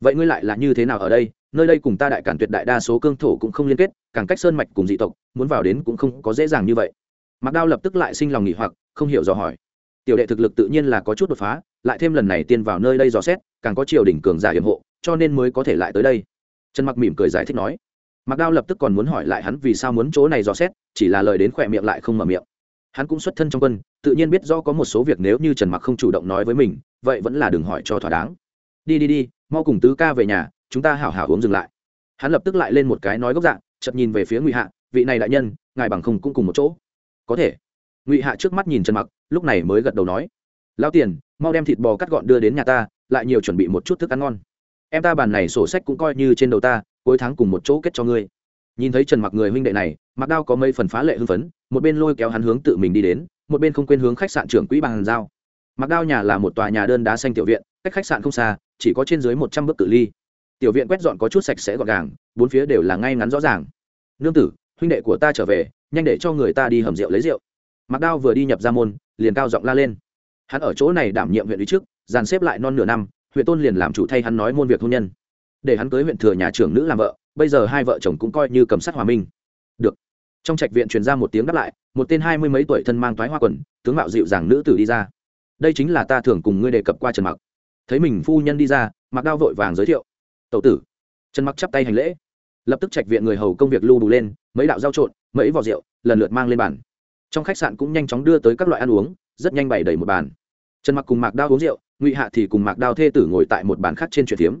Vậy ngươi lại là như thế nào ở đây? Nơi đây cùng ta đại cản tuyệt đại đa số cương thổ cũng không liên kết, càng cách sơn mạch cùng dị tộc, muốn vào đến cũng không có dễ dàng như vậy. Mặc đao lập tức lại sinh lòng nghỉ hoặc, không hiểu dò hỏi. Tiểu đệ thực lực tự nhiên là có chút đột phá, lại thêm lần này tiên vào nơi đây dò xét, càng có triều đỉnh cường giả hiểm hộ, cho nên mới có thể lại tới đây. Trần mặc mỉm cười giải thích nói. Mặc đao lập tức còn muốn hỏi lại hắn vì sao muốn chỗ này dò xét, chỉ là lời đến khỏe miệng lại không mở miệng hắn cũng xuất thân trong quân, tự nhiên biết do có một số việc nếu như trần mặc không chủ động nói với mình, vậy vẫn là đừng hỏi cho thỏa đáng. Đi đi đi, mau cùng tứ ca về nhà, chúng ta hảo hảo uống dừng lại. Hắn lập tức lại lên một cái nói gốc dạng, chợt nhìn về phía ngụy hạ, vị này đại nhân, ngài bằng không cũng cùng một chỗ. Có thể. Ngụy hạ trước mắt nhìn trần mặc, lúc này mới gật đầu nói. Lao tiền, mau đem thịt bò cắt gọn đưa đến nhà ta, lại nhiều chuẩn bị một chút thức ăn ngon. Em ta bàn này sổ sách cũng coi như trên đầu ta, cuối tháng cùng một chỗ kết cho ngươi nhìn thấy trần mặc người huynh đệ này mặc đao có mấy phần phá lệ hưng phấn, một bên lôi kéo hắn hướng tự mình đi đến, một bên không quên hướng khách sạn trưởng quỹ bàn giao. Mặc đao nhà là một tòa nhà đơn đá xanh tiểu viện, cách khách sạn không xa, chỉ có trên dưới một trăm bước cự ly. Tiểu viện quét dọn có chút sạch sẽ gọn gàng, bốn phía đều là ngay ngắn rõ ràng. Nương tử, huynh đệ của ta trở về, nhanh để cho người ta đi hầm rượu lấy rượu. Mặc đao vừa đi nhập ra môn, liền cao giọng la lên. Hắn ở chỗ này đảm nhiệm huyện lý trước, dàn xếp lại non nửa năm, huyện tôn liền làm chủ thay hắn nói môn việc hôn nhân. Để hắn cưới huyện thừa nhà trưởng nữ làm vợ bây giờ hai vợ chồng cũng coi như cầm sát hòa minh. Được. Trong trạch viện truyền ra một tiếng đáp lại, một tên hai mươi mấy tuổi thân mang toái hoa quần, tướng mạo dịu dàng nữ tử đi ra. Đây chính là ta thường cùng ngươi đề cập qua trần mặc. Thấy mình phu nhân đi ra, mặc đao vội vàng giới thiệu. Tậu tử. Trần mặc chắp tay hành lễ. Lập tức trạch viện người hầu công việc lưu bù lên, mấy đạo rau trộn, mấy vỏ rượu, lần lượt mang lên bàn. Trong khách sạn cũng nhanh chóng đưa tới các loại ăn uống, rất nhanh bày đầy một bàn. Trần mặc cùng mạc đao uống rượu, ngụy hạ thì cùng mạc đao thê tử ngồi tại một bàn khác trên chuyện thiếm.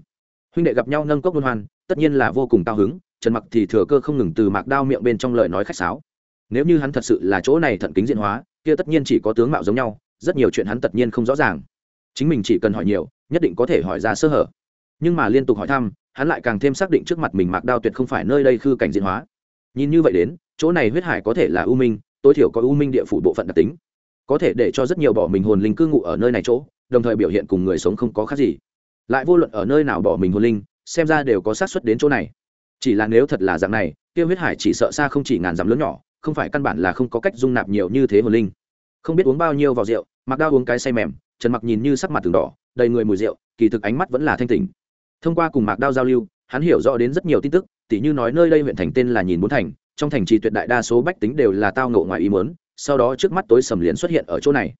Huynh đệ gặp nhau nâng cốc luân hoan tất nhiên là vô cùng cao hứng, trần mặc thì thừa cơ không ngừng từ mạc đao miệng bên trong lời nói khách sáo. Nếu như hắn thật sự là chỗ này thận kính diện hóa, kia tất nhiên chỉ có tướng mạo giống nhau, rất nhiều chuyện hắn tất nhiên không rõ ràng. Chính mình chỉ cần hỏi nhiều, nhất định có thể hỏi ra sơ hở. Nhưng mà liên tục hỏi thăm, hắn lại càng thêm xác định trước mặt mình mạc đao tuyệt không phải nơi đây khư cảnh diện hóa. Nhìn như vậy đến, chỗ này huyết hải có thể là u minh, tối thiểu có u minh địa phủ bộ phận đặc tính. Có thể để cho rất nhiều bỏ mình hồn linh cư ngụ ở nơi này chỗ, đồng thời biểu hiện cùng người sống không có khác gì. Lại vô luận ở nơi nào bỏ mình hồn linh xem ra đều có xác suất đến chỗ này. Chỉ là nếu thật là dạng này tiêu huyết hải chỉ sợ xa không chỉ ngàn dặm lớn nhỏ, không phải căn bản là không có cách dung nạp nhiều như thế hồn linh. Không biết uống bao nhiêu vào rượu, mặc đao uống cái say mềm, trần mặc nhìn như sắc mặt từng đỏ, đầy người mùi rượu, kỳ thực ánh mắt vẫn là thanh tỉnh thông qua cùng mạc đao giao lưu, hắn hiểu rõ đến rất nhiều tin tức, tỉ như nói nơi đây huyện thành tên là nhìn bốn thành, trong thành trì tuyệt đại đa số bách tính đều là tao ngộ ngoài ý muốn, sau đó trước mắt tối sầm liền xuất hiện ở chỗ này.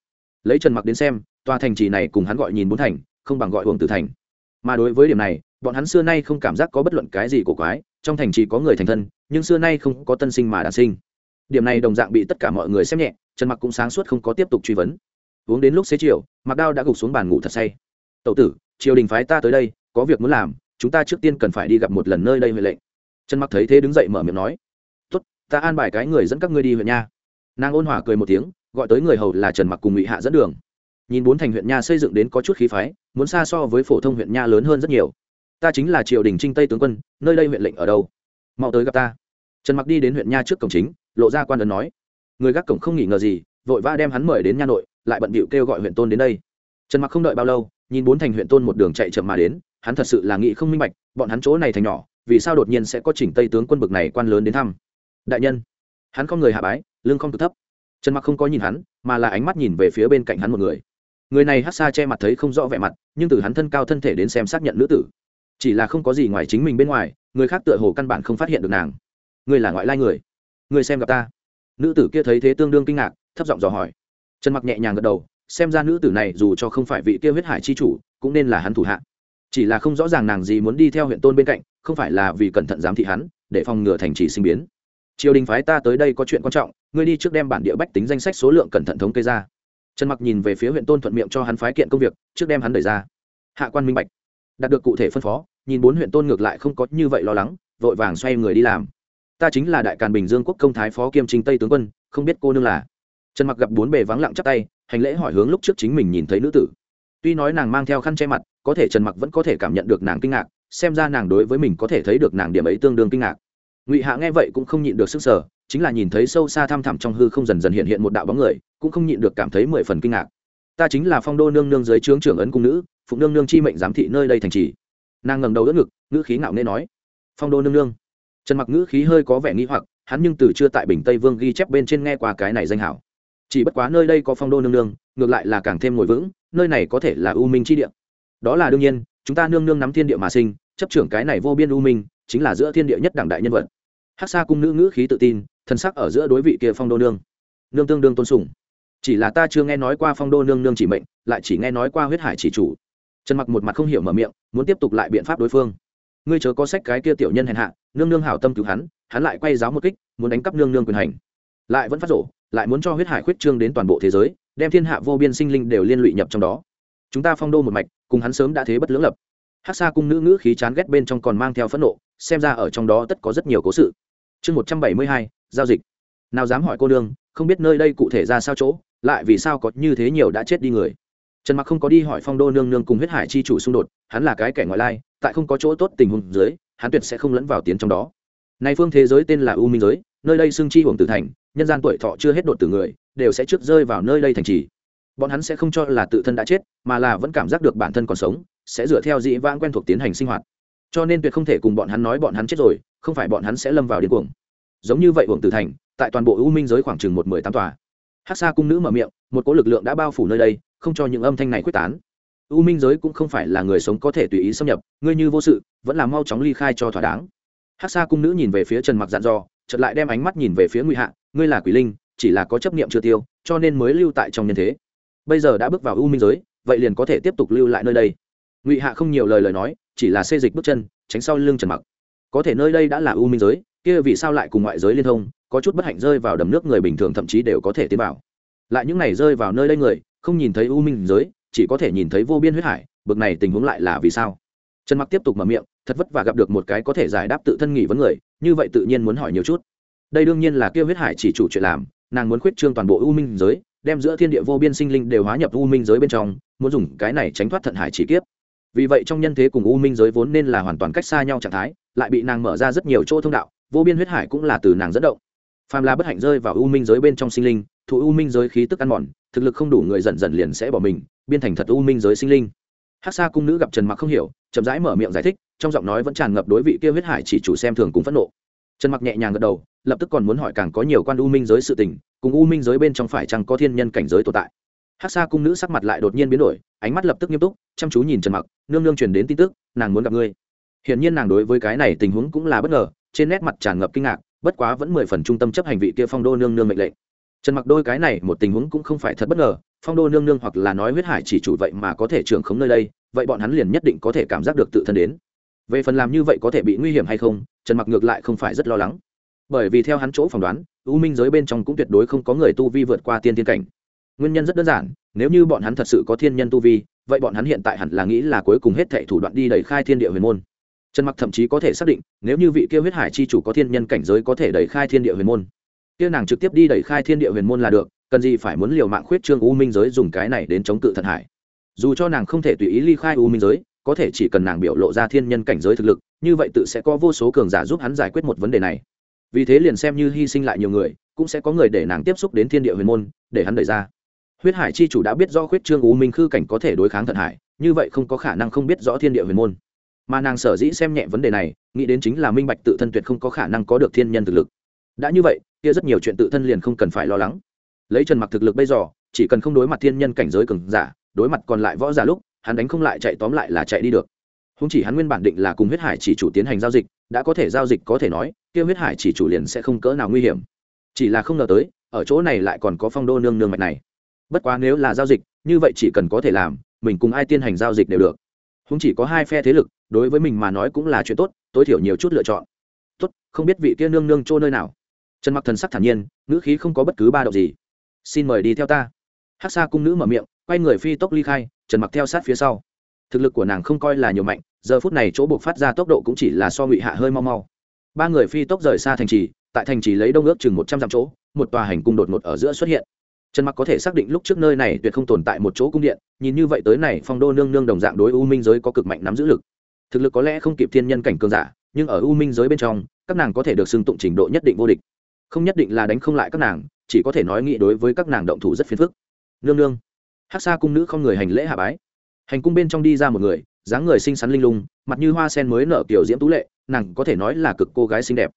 Lấy trần mặc đến xem, tòa thành trì này cùng hắn gọi nhìn bốn thành, không bằng gọi uổng tử thành mà đối với điểm này, bọn hắn xưa nay không cảm giác có bất luận cái gì của quái, trong thành chỉ có người thành thân, nhưng xưa nay không có tân sinh mà đản sinh. Điểm này đồng dạng bị tất cả mọi người xem nhẹ, trần mặc cũng sáng suốt không có tiếp tục truy vấn. Uống đến lúc xế chiều, mặc đao đã gục xuống bàn ngủ thật say. Tậu tử, triều đình phái ta tới đây, có việc muốn làm, chúng ta trước tiên cần phải đi gặp một lần nơi đây huệ lệnh. Trần mặc thấy thế đứng dậy mở miệng nói, tốt, ta an bài cái người dẫn các ngươi đi huyện nha. Nàng ôn hòa cười một tiếng, gọi tới người hầu là trần mặc cùng ngụy hạ dẫn đường. Nhìn bốn thành huyện nha xây dựng đến có chút khí phái muốn xa so với phổ thông huyện nha lớn hơn rất nhiều. Ta chính là triều đình trinh tây tướng quân, nơi đây huyện lệnh ở đâu? Mau tới gặp ta. Trần mặc đi đến huyện nha trước cổng chính, lộ ra quan ấn nói. Người gác cổng không nghỉ ngờ gì, vội vã đem hắn mời đến nha nội, lại bận bịu kêu gọi huyện tôn đến đây. Trần mặc không đợi bao lâu, nhìn bốn thành huyện tôn một đường chạy chậm mà đến, hắn thật sự là nghĩ không minh bạch, bọn hắn chỗ này thành nhỏ, vì sao đột nhiên sẽ có chỉnh tây tướng quân bực này quan lớn đến thăm? Đại nhân, hắn không người hạ bái, lương không cực thấp. Trần mặc không có nhìn hắn, mà là ánh mắt nhìn về phía bên cạnh hắn một người người này hát xa che mặt thấy không rõ vẻ mặt, nhưng từ hắn thân cao thân thể đến xem xác nhận nữ tử. Chỉ là không có gì ngoài chính mình bên ngoài, người khác tựa hồ căn bản không phát hiện được nàng. Người là ngoại lai người. Người xem gặp ta. Nữ tử kia thấy thế tương đương kinh ngạc, thấp giọng dò hỏi. Trần mặc nhẹ nhàng gật đầu, xem ra nữ tử này dù cho không phải vị kia huyết hải chi chủ, cũng nên là hắn thủ hạ. Chỉ là không rõ ràng nàng gì muốn đi theo huyện tôn bên cạnh, không phải là vì cẩn thận giám thị hắn, để phòng ngừa thành trì sinh biến. Triều đình phái ta tới đây có chuyện quan trọng, ngươi đi trước đem bản địa bách tính danh sách số lượng cẩn thận thống kê ra trần mặc nhìn về phía huyện tôn thuận miệng cho hắn phái kiện công việc, trước đem hắn đẩy ra. Hạ quan minh bạch. Đạt được cụ thể phân phó, nhìn bốn huyện tôn ngược lại không có như vậy lo lắng, vội vàng xoay người đi làm. Ta chính là đại càn bình dương quốc công thái phó kiêm trinh tây tướng quân, không biết cô nương là. Trần mặc gặp bốn bề vắng lặng chắp tay, hành lễ hỏi hướng lúc trước chính mình nhìn thấy nữ tử. Tuy nói nàng mang theo khăn che mặt, có thể trần mặc vẫn có thể cảm nhận được nàng kinh ngạc, xem ra nàng đối với mình có thể thấy được nàng điểm ấy tương đương kinh ngạc. Ngụy hạ nghe vậy cũng không nhịn được sức sở chính là nhìn thấy sâu xa thăm thẳm trong hư không dần dần hiện hiện một đạo bóng người, cũng không nhịn được cảm thấy mười phần kinh ngạc. Ta chính là phong đô nương nương dưới trướng trưởng ấn cung nữ, phụ nương nương chi mệnh giám thị nơi đây thành trì. Nàng ngẩng đầu đỡ ngực, ngữ khí ngạo nghễ nói, phong đô nương nương. Trần mặc ngữ khí hơi có vẻ nghi hoặc, hắn nhưng từ chưa tại bình tây vương ghi chép bên trên nghe qua cái này danh hảo. Chỉ bất quá nơi đây có phong đô nương nương, ngược lại là càng thêm ngồi vững, nơi này có thể là u minh chi địa. Đó là đương nhiên, chúng ta nương nương nắm thiên địa mà sinh, chấp trưởng cái này vô biên u minh, chính là giữa thiên địa nhất đẳng đại nhân vật. Hát xa cung nữ ngữ khí tự tin thân sắc ở giữa đối vị kia phong đô nương. Nương tương đương tôn sùng. Chỉ là ta chưa nghe nói qua phong đô nương nương chỉ mệnh, lại chỉ nghe nói qua huyết hải chỉ chủ. Trần mặc một mặt không hiểu mở miệng, muốn tiếp tục lại biện pháp đối phương. Ngươi chớ có sách cái kia tiểu nhân hèn hạ, nương nương hảo tâm cứu hắn hắn lại quay giáo một kích, muốn đánh cắp nương nương quyền hành. Lại vẫn phát rổ, lại muốn cho huyết hải khuyết trương đến toàn bộ thế giới, đem thiên hạ vô biên sinh linh đều liên lụy nhập trong đó. Chúng ta phong đô một mạch, cùng hắn sớm đã thế bất lưỡng lập. Hát xa cung nữ ngữ khí chán ghét bên trong còn mang theo phẫn nộ, xem ra ở trong đó tất có rất nhiều cố sự. Chương một trăm bảy mươi hai giao dịch. Nào dám hỏi cô đương không biết nơi đây cụ thể ra sao chỗ, lại vì sao có như thế nhiều đã chết đi người. Trần mặc không có đi hỏi phong đô nương nương cùng huyết hải chi chủ xung đột, hắn là cái kẻ ngoại lai, tại không có chỗ tốt tình huống dưới, hắn tuyệt sẽ không lẫn vào tiến trong đó. Này phương thế giới tên là u minh giới, nơi đây xưng chi hưởng tử thành, nhân gian tuổi thọ chưa hết đột từ người, đều sẽ trước rơi vào nơi đây thành trì. Bọn hắn sẽ không cho là tự thân đã chết, mà là vẫn cảm giác được bản thân còn sống, sẽ dựa theo dĩ vãng quen thuộc tiến hành sinh hoạt. Cho nên tuyệt không thể cùng bọn hắn nói bọn hắn chết rồi, không phải bọn hắn sẽ lâm vào điên cuồng giống như vậy uổng tử thành, tại toàn bộ u minh giới khoảng chừng một mười tám tòa. Hát xa cung nữ mở miệng, một cỗ lực lượng đã bao phủ nơi đây, không cho những âm thanh này quyết tán. U minh giới cũng không phải là người sống có thể tùy ý xâm nhập, ngươi như vô sự, vẫn là mau chóng ly khai cho thỏa đáng. Hát xa cung nữ nhìn về phía trần mặc dặn dò, chợt lại đem ánh mắt nhìn về phía ngụy hạ, ngươi là quỷ linh, chỉ là có chấp niệm chưa tiêu, cho nên mới lưu tại trong nhân thế. Bây giờ đã bước vào u minh giới, vậy liền có thể tiếp tục lưu lại nơi đây. Ngụy hạ không nhiều lời lời nói, chỉ là xê dịch bước chân, tránh sau lưng trần mặc. Có thể nơi đây đã là u minh giới kia vì sao lại cùng ngoại giới liên thông, có chút bất hạnh rơi vào đầm nước người bình thường thậm chí đều có thể tiến vào. Lại những này rơi vào nơi đây người, không nhìn thấy u minh giới, chỉ có thể nhìn thấy vô biên huyết hải, bực này tình huống lại là vì sao? Trần mặc tiếp tục mở miệng, thật vất và gặp được một cái có thể giải đáp tự thân nghỉ vấn người, như vậy tự nhiên muốn hỏi nhiều chút. Đây đương nhiên là kêu huyết hải chỉ chủ chuyện làm, nàng muốn khuyết trương toàn bộ u minh giới, đem giữa thiên địa vô biên sinh linh đều hóa nhập u minh giới bên trong, muốn dùng cái này tránh thoát thận hải chỉ kiếp. Vì vậy trong nhân thế cùng u minh giới vốn nên là hoàn toàn cách xa nhau trạng thái, lại bị nàng mở ra rất nhiều chỗ thông đạo vô biên huyết hải cũng là từ nàng dẫn động. Phàm là bất hạnh rơi vào u minh giới bên trong sinh linh, thụ u minh giới khí tức ăn mòn, thực lực không đủ người dần dần liền sẽ bỏ mình, biên thành thật u minh giới sinh linh. Hát xa cung nữ gặp trần mặc không hiểu, chậm rãi mở miệng giải thích, trong giọng nói vẫn tràn ngập đối vị kia huyết hải chỉ chủ xem thường cùng phẫn nộ. Trần mặc nhẹ nhàng gật đầu, lập tức còn muốn hỏi càng có nhiều quan u minh giới sự tình, cùng u minh giới bên trong phải chăng có thiên nhân cảnh giới tồn tại. Hát xa cung nữ sắc mặt lại đột nhiên biến đổi, ánh mắt lập tức nghiêm túc, chăm chú nhìn trần mặc, nương nương truyền đến tin tức, nàng muốn gặp ngươi. Hiển nhiên nàng đối với cái này tình huống cũng là bất ngờ trên nét mặt tràn ngập kinh ngạc, bất quá vẫn mười phần trung tâm chấp hành vị kia phong đô nương nương mệnh lệnh. Trần mặc đôi cái này một tình huống cũng không phải thật bất ngờ, phong đô nương nương hoặc là nói huyết hải chỉ chủ vậy mà có thể trưởng khống nơi đây, vậy bọn hắn liền nhất định có thể cảm giác được tự thân đến. Về phần làm như vậy có thể bị nguy hiểm hay không, trần mặc ngược lại không phải rất lo lắng. Bởi vì theo hắn chỗ phỏng đoán, u minh giới bên trong cũng tuyệt đối không có người tu vi vượt qua tiên tiên cảnh. Nguyên nhân rất đơn giản, nếu như bọn hắn thật sự có thiên nhân tu vi, vậy bọn hắn hiện tại hẳn là nghĩ là cuối cùng hết thệ thủ đoạn đi đẩy khai thiên địa huyền môn trần mặc thậm chí có thể xác định, nếu như vị kia huyết hải chi chủ có thiên nhân cảnh giới có thể đẩy khai thiên địa huyền môn, kia nàng trực tiếp đi đẩy khai thiên địa huyền môn là được, cần gì phải muốn liều mạng khuyết trương u minh giới dùng cái này đến chống cự thần hải. Dù cho nàng không thể tùy ý ly khai u minh giới, có thể chỉ cần nàng biểu lộ ra thiên nhân cảnh giới thực lực, như vậy tự sẽ có vô số cường giả giúp hắn giải quyết một vấn đề này. Vì thế liền xem như hy sinh lại nhiều người, cũng sẽ có người để nàng tiếp xúc đến thiên địa huyền môn, để hắn đẩy ra. Huyết hải chi chủ đã biết do khuyết trương u minh khư cảnh có thể đối kháng thần hải, như vậy không có khả năng không biết rõ thiên địa huyền môn mà nàng sở dĩ xem nhẹ vấn đề này, nghĩ đến chính là minh bạch tự thân tuyệt không có khả năng có được thiên nhân thực lực. Đã như vậy, kia rất nhiều chuyện tự thân liền không cần phải lo lắng. Lấy trần mặc thực lực bây giờ, chỉ cần không đối mặt thiên nhân cảnh giới cường giả, đối mặt còn lại võ giả lúc, hắn đánh không lại chạy tóm lại là chạy đi được. Không chỉ hắn nguyên bản định là cùng huyết hải chỉ chủ tiến hành giao dịch, đã có thể giao dịch có thể nói, kia huyết hải chỉ chủ liền sẽ không cỡ nào nguy hiểm. Chỉ là không ngờ tới, ở chỗ này lại còn có phong đô nương nương mạch này. Bất quá nếu là giao dịch, như vậy chỉ cần có thể làm, mình cùng ai tiến hành giao dịch đều được. Không chỉ có hai phe thế lực đối với mình mà nói cũng là chuyện tốt, tối thiểu nhiều chút lựa chọn. Tốt, không biết vị kia nương nương trô nơi nào. Trần mặc thần sắc thản nhiên, ngữ khí không có bất cứ ba động gì. Xin mời đi theo ta. Hát xa cung nữ mở miệng, quay người phi tốc ly khai, trần mặc theo sát phía sau. Thực lực của nàng không coi là nhiều mạnh, giờ phút này chỗ buộc phát ra tốc độ cũng chỉ là so ngụy hạ hơi mau mau. Ba người phi tốc rời xa thành trì, tại thành trì lấy đông ước chừng một trăm dặm chỗ, một tòa hành cung đột ngột ở giữa xuất hiện. Trần mặc có thể xác định lúc trước nơi này tuyệt không tồn tại một chỗ cung điện, nhìn như vậy tới này phong đô nương nương đồng dạng đối u minh giới có cực mạnh nắm giữ lực thực lực có lẽ không kịp thiên nhân cảnh cường giả, nhưng ở u minh giới bên trong, các nàng có thể được xưng tụng trình độ nhất định vô địch. Không nhất định là đánh không lại các nàng, chỉ có thể nói nghĩ đối với các nàng động thủ rất phiền phức. Nương nương. Hát xa cung nữ không người hành lễ hạ bái. Hành cung bên trong đi ra một người, dáng người xinh xắn linh lung, mặt như hoa sen mới nở kiểu diễm tú lệ, nàng có thể nói là cực cô gái xinh đẹp.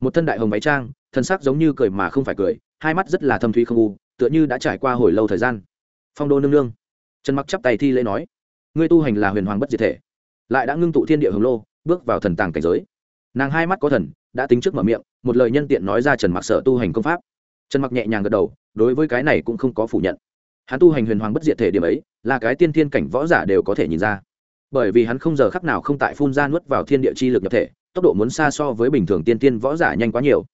Một thân đại hồng váy trang, thân sắc giống như cười mà không phải cười, hai mắt rất là thâm thúy không u, tựa như đã trải qua hồi lâu thời gian. Phong đô nương nương. Trần mặc chắp tay thi lễ nói, ngươi tu hành là huyền hoàng bất diệt thể lại đã ngưng tụ thiên địa hồng lô, bước vào thần tàng cảnh giới. Nàng hai mắt có thần, đã tính trước mở miệng, một lời nhân tiện nói ra trần mặc sở tu hành công pháp. Trần mặc nhẹ nhàng gật đầu, đối với cái này cũng không có phủ nhận. Hắn tu hành huyền hoàng bất diệt thể điểm ấy, là cái tiên thiên cảnh võ giả đều có thể nhìn ra. Bởi vì hắn không giờ khắc nào không tại phun ra nuốt vào thiên địa chi lực nhập thể, tốc độ muốn xa so với bình thường tiên tiên võ giả nhanh quá nhiều.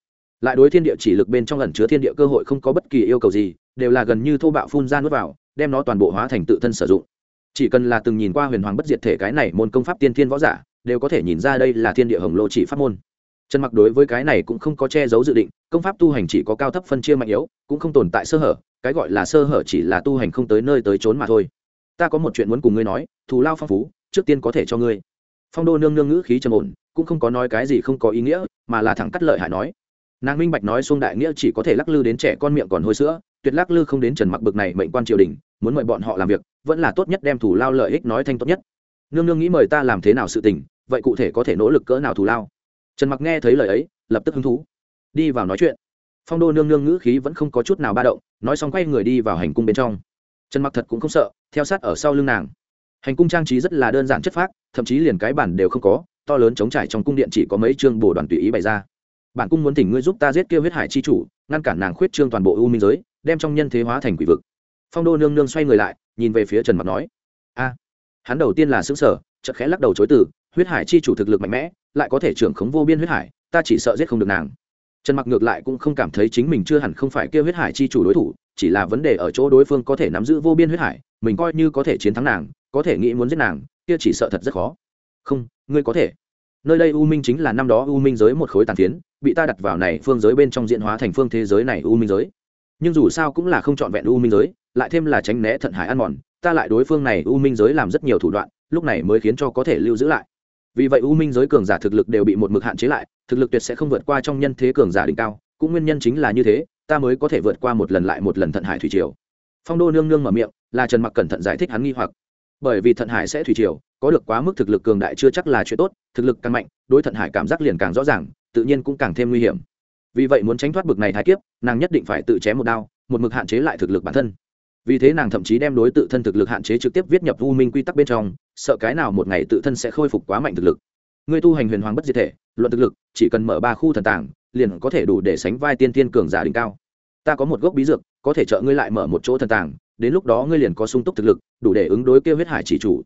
Lại đối thiên địa chỉ lực bên trong ẩn chứa thiên địa cơ hội không có bất kỳ yêu cầu gì, đều là gần như thô bạo phun ra nuốt vào, đem nó toàn bộ hóa thành tự thân sử dụng chỉ cần là từng nhìn qua huyền hoàng bất diệt thể cái này môn công pháp tiên thiên võ giả, đều có thể nhìn ra đây là thiên địa hồng lô chỉ pháp môn. Trần mặc đối với cái này cũng không có che giấu dự định, công pháp tu hành chỉ có cao thấp phân chia mạnh yếu, cũng không tồn tại sơ hở, cái gọi là sơ hở chỉ là tu hành không tới nơi tới trốn mà thôi. Ta có một chuyện muốn cùng ngươi nói, thù lao phong phú, trước tiên có thể cho ngươi. Phong đô nương nương ngữ khí trầm ổn, cũng không có nói cái gì không có ý nghĩa, mà là thẳng cắt lợi hại nói. Nàng minh bạch nói xuông đại nghĩa chỉ có thể lắc lư đến trẻ con miệng còn hôi sữa, tuyệt lắc lư không đến trần mặc bực này mệnh quan triều đình muốn mời bọn họ làm việc, vẫn là tốt nhất đem thủ lao lợi ích nói thanh tốt nhất. Nương nương nghĩ mời ta làm thế nào sự tình, vậy cụ thể có thể nỗ lực cỡ nào thù lao? Trần mặc nghe thấy lời ấy, lập tức hứng thú. Đi vào nói chuyện. Phong đô nương nương ngữ khí vẫn không có chút nào ba động, nói xong quay người đi vào hành cung bên trong. Trần mặc thật cũng không sợ, theo sát ở sau lưng nàng. Hành cung trang trí rất là đơn giản chất phác, thậm chí liền cái bản đều không có, to lớn chống trải trong cung điện chỉ có mấy chương bổ đoàn tùy ý bày ra. Bản cung muốn thỉnh ngươi giúp ta giết kêu huyết hải chi chủ, ngăn cản nàng khuyết trương toàn bộ u minh giới, đem trong nhân thế hóa thành quỷ vực phong đô nương nương xoay người lại, nhìn về phía trần mặc nói, a, hắn đầu tiên là xứng sở chợt khẽ lắc đầu chối từ, huyết hải chi chủ thực lực mạnh mẽ, lại có thể trưởng khống vô biên huyết hải, ta chỉ sợ giết không được nàng. Trần mặc ngược lại cũng không cảm thấy chính mình chưa hẳn không phải kêu huyết hải chi chủ đối thủ, chỉ là vấn đề ở chỗ đối phương có thể nắm giữ vô biên huyết hải, mình coi như có thể chiến thắng nàng, có thể nghĩ muốn giết nàng, kia chỉ sợ thật rất khó. Không, ngươi có thể. Nơi đây u minh chính là năm đó u minh giới một khối tàn phiến, bị ta đặt vào này phương giới bên trong diễn hóa thành phương thế giới này u minh giới. Nhưng dù sao cũng là không trọn vẹn u minh giới lại thêm là tránh né thận hải ăn mòn, ta lại đối phương này u minh giới làm rất nhiều thủ đoạn, lúc này mới khiến cho có thể lưu giữ lại. Vì vậy u minh giới cường giả thực lực đều bị một mực hạn chế lại, thực lực tuyệt sẽ không vượt qua trong nhân thế cường giả đỉnh cao, cũng nguyên nhân chính là như thế, ta mới có thể vượt qua một lần lại một lần thận hải thủy triều. Phong đô nương nương mở miệng, là trần mặc cẩn thận giải thích hắn nghi hoặc. Bởi vì thận hải sẽ thủy triều, có được quá mức thực lực cường đại chưa chắc là chuyện tốt, thực lực càng mạnh, đối thận hải cảm giác liền càng rõ ràng, tự nhiên cũng càng thêm nguy hiểm. Vì vậy muốn tránh thoát bực này thái kiếp, nàng nhất định phải tự chém một đao, một mực hạn chế lại thực lực bản thân vì thế nàng thậm chí đem đối tự thân thực lực hạn chế trực tiếp viết nhập u minh quy tắc bên trong, sợ cái nào một ngày tự thân sẽ khôi phục quá mạnh thực lực. Người tu hành huyền hoàng bất diệt thể, luận thực lực, chỉ cần mở ba khu thần tàng, liền có thể đủ để sánh vai tiên tiên cường giả đỉnh cao. Ta có một gốc bí dược, có thể trợ ngươi lại mở một chỗ thần tàng, đến lúc đó ngươi liền có sung túc thực lực, đủ để ứng đối kêu huyết hải chỉ chủ.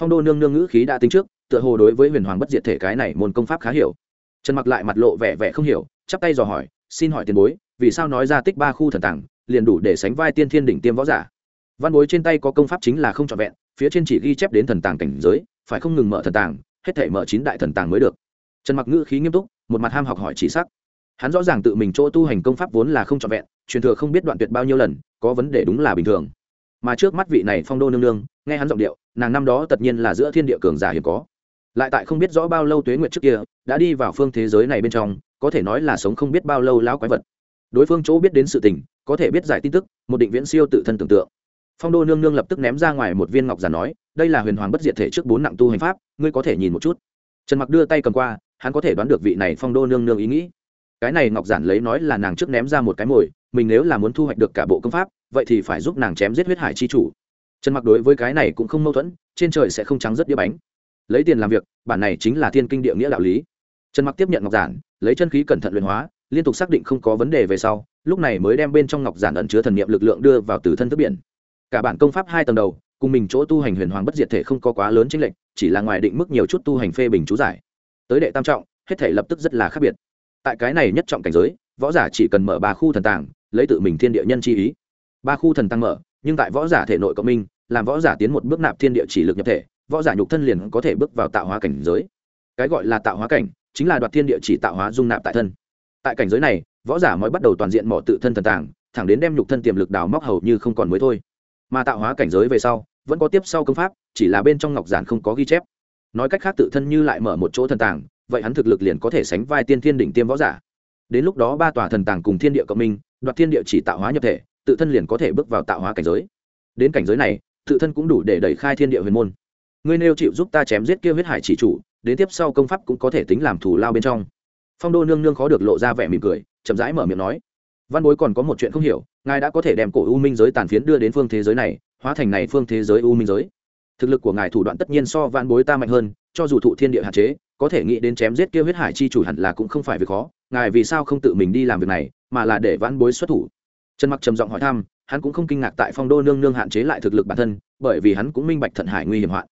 Phong đô nương nương ngữ khí đã tính trước, tựa hồ đối với huyền hoàng bất diệt thể cái này môn công pháp khá hiểu. Trần mặc lại mặt lộ vẻ vẻ không hiểu, chắp tay dò hỏi, xin hỏi tiền bối, vì sao nói ra tích ba khu thần tàng liền đủ để sánh vai tiên thiên đỉnh tiêm võ giả. Văn bối trên tay có công pháp chính là không trọn vẹn, phía trên chỉ ghi chép đến thần tàng cảnh giới, phải không ngừng mở thần tàng, hết thể mở chín đại thần tàng mới được. Trần mặc ngữ khí nghiêm túc, một mặt ham học hỏi chỉ sắc. Hắn rõ ràng tự mình chỗ tu hành công pháp vốn là không trọn vẹn, truyền thừa không biết đoạn tuyệt bao nhiêu lần, có vấn đề đúng là bình thường. Mà trước mắt vị này phong đô nương nương, nghe hắn giọng điệu, nàng năm đó tất nhiên là giữa thiên địa cường giả hiếm có. Lại tại không biết rõ bao lâu tuế nguyệt trước kia, đã đi vào phương thế giới này bên trong, có thể nói là sống không biết bao lâu lão quái vật. Đối phương chỗ biết đến sự tình có thể biết giải tin tức, một định viễn siêu tự thân tưởng tượng. Phong đô nương nương lập tức ném ra ngoài một viên ngọc giả nói, đây là huyền hoàng bất diệt thể trước bốn nặng tu hành pháp, ngươi có thể nhìn một chút. Trần mặc đưa tay cầm qua, hắn có thể đoán được vị này phong đô nương nương ý nghĩ. Cái này ngọc giản lấy nói là nàng trước ném ra một cái mồi, mình nếu là muốn thu hoạch được cả bộ công pháp, vậy thì phải giúp nàng chém giết huyết hải chi chủ. Trần mặc đối với cái này cũng không mâu thuẫn, trên trời sẽ không trắng rất đĩa bánh. Lấy tiền làm việc, bản này chính là thiên kinh địa nghĩa đạo lý. Trần mặc tiếp nhận ngọc giản, lấy chân khí cẩn thận luyện hóa liên tục xác định không có vấn đề về sau, lúc này mới đem bên trong ngọc giản ẩn chứa thần niệm lực lượng đưa vào từ thân thức biển. Cả bản công pháp hai tầng đầu, cùng mình chỗ tu hành huyền hoàng bất diệt thể không có quá lớn chính lệnh chỉ là ngoài định mức nhiều chút tu hành phê bình chú giải. Tới đệ tam trọng, hết thể lập tức rất là khác biệt. Tại cái này nhất trọng cảnh giới, võ giả chỉ cần mở ba khu thần tàng, lấy tự mình thiên địa nhân chi ý. Ba khu thần tăng mở, nhưng tại võ giả thể nội cộng minh, làm võ giả tiến một bước nạp thiên địa chỉ lực nhập thể, võ giả nhục thân liền có thể bước vào tạo hóa cảnh giới. Cái gọi là tạo hóa cảnh, chính là đoạt thiên địa chỉ tạo hóa dung nạp tại thân tại cảnh giới này, võ giả mới bắt đầu toàn diện mỏ tự thân thần tàng, thẳng đến đem nhục thân tiềm lực đào móc hầu như không còn mới thôi. Mà tạo hóa cảnh giới về sau, vẫn có tiếp sau công pháp, chỉ là bên trong ngọc giản không có ghi chép. Nói cách khác tự thân như lại mở một chỗ thần tàng, vậy hắn thực lực liền có thể sánh vai tiên thiên đỉnh tiêm võ giả. Đến lúc đó ba tòa thần tàng cùng thiên địa cộng minh, đoạt thiên địa chỉ tạo hóa nhập thể, tự thân liền có thể bước vào tạo hóa cảnh giới. Đến cảnh giới này, tự thân cũng đủ để đẩy khai thiên địa huyền môn. Ngươi nêu chịu giúp ta chém giết kia huyết hải chỉ chủ, đến tiếp sau công pháp cũng có thể tính làm thủ lao bên trong phong đô nương nương khó được lộ ra vẻ mỉm cười, chậm rãi mở miệng nói, văn bối còn có một chuyện không hiểu, ngài đã có thể đem cổ u minh giới tàn phiến đưa đến phương thế giới này, hóa thành này phương thế giới u minh giới. Thực lực của ngài thủ đoạn tất nhiên so văn bối ta mạnh hơn, cho dù thụ thiên địa hạn chế, có thể nghĩ đến chém giết kia huyết hải chi chủ hẳn là cũng không phải việc khó, ngài vì sao không tự mình đi làm việc này, mà là để văn bối xuất thủ? Trần mặc trầm giọng hỏi thăm, hắn cũng không kinh ngạc tại phong đô nương nương hạn chế lại thực lực bản thân, bởi vì hắn cũng minh bạch thận hải nguy hiểm hoạn.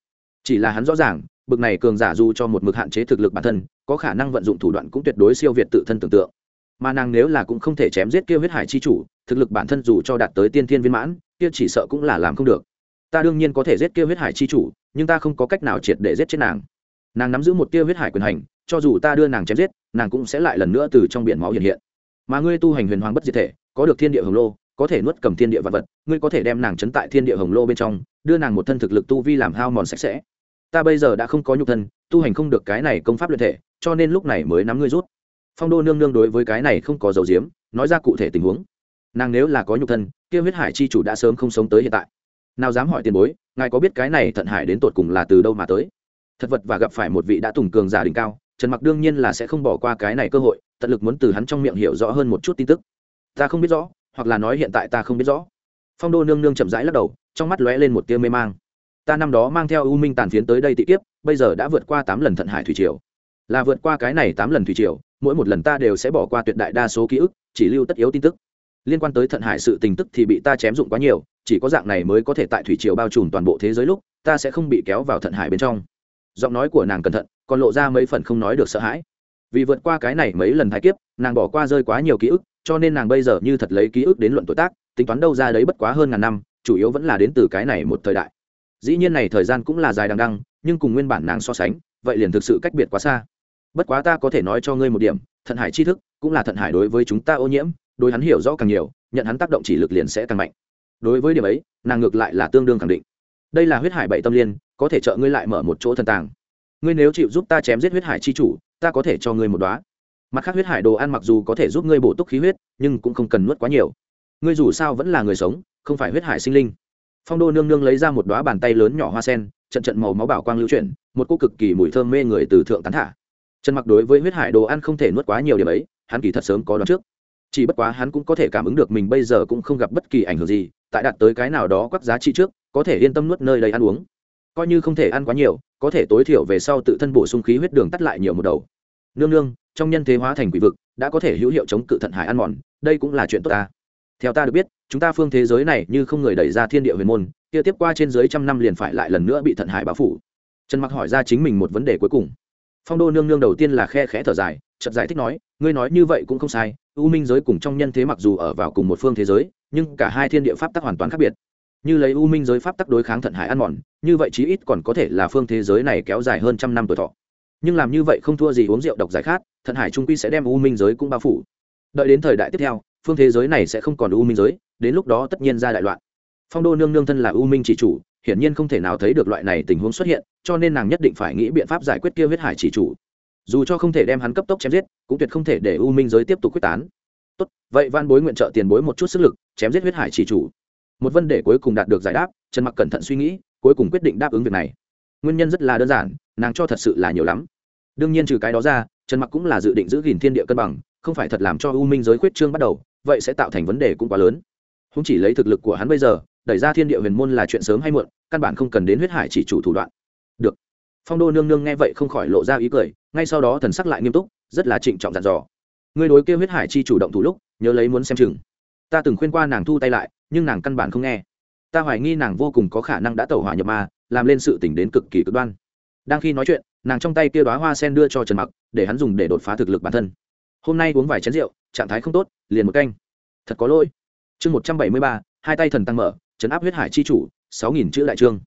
Chỉ là hắn rõ ràng, bực này cường giả dù cho một mực hạn chế thực lực bản thân có khả năng vận dụng thủ đoạn cũng tuyệt đối siêu việt tự thân tưởng tượng. Mà nàng nếu là cũng không thể chém giết kia huyết hải chi chủ, thực lực bản thân dù cho đạt tới tiên thiên viên mãn, kia chỉ sợ cũng là làm không được. Ta đương nhiên có thể giết kia huyết hải chi chủ, nhưng ta không có cách nào triệt để giết chết nàng. Nàng nắm giữ một tia huyết hải quyền hành, cho dù ta đưa nàng chém giết, nàng cũng sẽ lại lần nữa từ trong biển máu hiện hiện. Mà ngươi tu hành huyền hoàng bất diệt thể, có được thiên địa hồng lô, có thể nuốt cầm thiên địa vật vật, ngươi có thể đem nàng chấn tại thiên địa hồng lô bên trong, đưa nàng một thân thực lực tu vi làm hao mòn sạch sẽ. Ta bây giờ đã không có nhục thân, tu hành không được cái này công pháp luyện thể cho nên lúc này mới nắm ngươi rút. Phong đô nương nương đối với cái này không có dấu diếm nói ra cụ thể tình huống. Nàng nếu là có nhục thân, kia huyết hải chi chủ đã sớm không sống tới hiện tại. Nào dám hỏi tiền bối, ngài có biết cái này thận hải đến tột cùng là từ đâu mà tới? Thật vật và gặp phải một vị đã tùng cường giả đỉnh cao, trần mặc đương nhiên là sẽ không bỏ qua cái này cơ hội, tận lực muốn từ hắn trong miệng hiểu rõ hơn một chút tin tức. Ta không biết rõ, hoặc là nói hiện tại ta không biết rõ. Phong đô nương nương chậm rãi lắc đầu, trong mắt lóe lên một tia mê mang. Ta năm đó mang theo u minh tàn phiến tới đây tị kiếp, bây giờ đã vượt qua tám lần thận hải thủy triều là vượt qua cái này tám lần thủy triều, mỗi một lần ta đều sẽ bỏ qua tuyệt đại đa số ký ức, chỉ lưu tất yếu tin tức. Liên quan tới thận hải sự tình tức thì bị ta chém dụng quá nhiều, chỉ có dạng này mới có thể tại thủy triều bao trùm toàn bộ thế giới lúc, ta sẽ không bị kéo vào thận hải bên trong. Giọng nói của nàng cẩn thận, còn lộ ra mấy phần không nói được sợ hãi. Vì vượt qua cái này mấy lần thái kiếp, nàng bỏ qua rơi quá nhiều ký ức, cho nên nàng bây giờ như thật lấy ký ức đến luận tuổi tác, tính toán đâu ra đấy bất quá hơn ngàn năm, chủ yếu vẫn là đến từ cái này một thời đại. Dĩ nhiên này thời gian cũng là dài đằng đăng nhưng cùng nguyên bản nàng so sánh, vậy liền thực sự cách biệt quá xa bất quá ta có thể nói cho ngươi một điểm, thận hải tri thức cũng là thận hải đối với chúng ta ô nhiễm, đối hắn hiểu rõ càng nhiều, nhận hắn tác động chỉ lực liền sẽ càng mạnh. Đối với điểm ấy, nàng ngược lại là tương đương khẳng định. Đây là huyết hải bảy tâm liên, có thể trợ ngươi lại mở một chỗ thần tàng. Ngươi nếu chịu giúp ta chém giết huyết hải chi chủ, ta có thể cho ngươi một đoá mặt khác huyết hải đồ ăn mặc dù có thể giúp ngươi bổ túc khí huyết, nhưng cũng không cần nuốt quá nhiều. Ngươi dù sao vẫn là người sống, không phải huyết hải sinh linh. Phong đô nương nương lấy ra một đoá bàn tay lớn nhỏ hoa sen, trận trận màu máu bảo quang lưu chuyển, một cô cực kỳ mùi thơm mê người từ thượng tán thả trần mặc đối với huyết hải đồ ăn không thể nuốt quá nhiều điểm ấy, hắn kỳ thật sớm có đoán trước. Chỉ bất quá hắn cũng có thể cảm ứng được mình bây giờ cũng không gặp bất kỳ ảnh hưởng gì, tại đạt tới cái nào đó quắc giá trị trước, có thể yên tâm nuốt nơi đây ăn uống. Coi như không thể ăn quá nhiều, có thể tối thiểu về sau tự thân bổ sung khí huyết đường tắt lại nhiều một đầu. Nương nương, trong nhân thế hóa thành quỷ vực, đã có thể hữu hiệu chống cự thận hải ăn mòn, đây cũng là chuyện tốt ta. Theo ta được biết, chúng ta phương thế giới này như không người đẩy ra thiên địa huyền môn, kia tiếp qua trên dưới trăm năm liền phải lại lần nữa bị thận hải báo phủ. Trần mặc hỏi ra chính mình một vấn đề cuối cùng phong đô nương nương đầu tiên là khe khẽ thở dài chậm giải thích nói, ngươi nói như vậy cũng không sai, u minh giới cùng trong nhân thế mặc dù ở vào cùng một phương thế giới, nhưng cả hai thiên địa pháp tắc hoàn toàn khác biệt. Như lấy u minh giới pháp tắc đối kháng thận hải ăn mòn, như vậy chí ít còn có thể là phương thế giới này kéo dài hơn trăm năm tuổi thọ. Nhưng làm như vậy không thua gì uống rượu độc giải khát, thận hải trung quy sẽ đem u minh giới cũng bao phủ. Đợi đến thời đại tiếp theo, phương thế giới này sẽ không còn u minh giới, đến lúc đó tất nhiên ra đại loạn. Phong đô nương nương thân là u minh chỉ chủ hiển nhiên không thể nào thấy được loại này tình huống xuất hiện, cho nên nàng nhất định phải nghĩ biện pháp giải quyết kia huyết hải chỉ chủ. Dù cho không thể đem hắn cấp tốc chém giết, cũng tuyệt không thể để u minh giới tiếp tục quyết tán. Tốt, vậy van bối nguyện trợ tiền bối một chút sức lực, chém giết huyết hải chỉ chủ. Một vấn đề cuối cùng đạt được giải đáp, trần mặc cẩn thận suy nghĩ, cuối cùng quyết định đáp ứng việc này. Nguyên nhân rất là đơn giản, nàng cho thật sự là nhiều lắm. Đương nhiên trừ cái đó ra, trần mặc cũng là dự định giữ gìn thiên địa cân bằng, không phải thật làm cho u minh giới khuyết trương bắt đầu, vậy sẽ tạo thành vấn đề cũng quá lớn. Không chỉ lấy thực lực của hắn bây giờ đẩy ra thiên địa huyền môn là chuyện sớm hay muộn, căn bản không cần đến huyết hải chỉ chủ thủ đoạn. Được. Phong đô nương nương nghe vậy không khỏi lộ ra ý cười, ngay sau đó thần sắc lại nghiêm túc, rất là trịnh trọng dặn dò. Ngươi đối kêu huyết hải chi chủ động thủ lúc, nhớ lấy muốn xem chừng. Ta từng khuyên qua nàng thu tay lại, nhưng nàng căn bản không nghe. Ta hoài nghi nàng vô cùng có khả năng đã tẩu hỏa nhập ma, làm lên sự tỉnh đến cực kỳ cực đoan. Đang khi nói chuyện, nàng trong tay kia đoá hoa sen đưa cho trần mặc, để hắn dùng để đột phá thực lực bản thân. Hôm nay uống vài chén rượu, trạng thái không tốt, liền một canh. Thật có lỗi. Chương một trăm bảy mươi ba, hai tay thần tăng mở chấn áp huyết hải chi chủ, sáu nghìn chữ đại trương.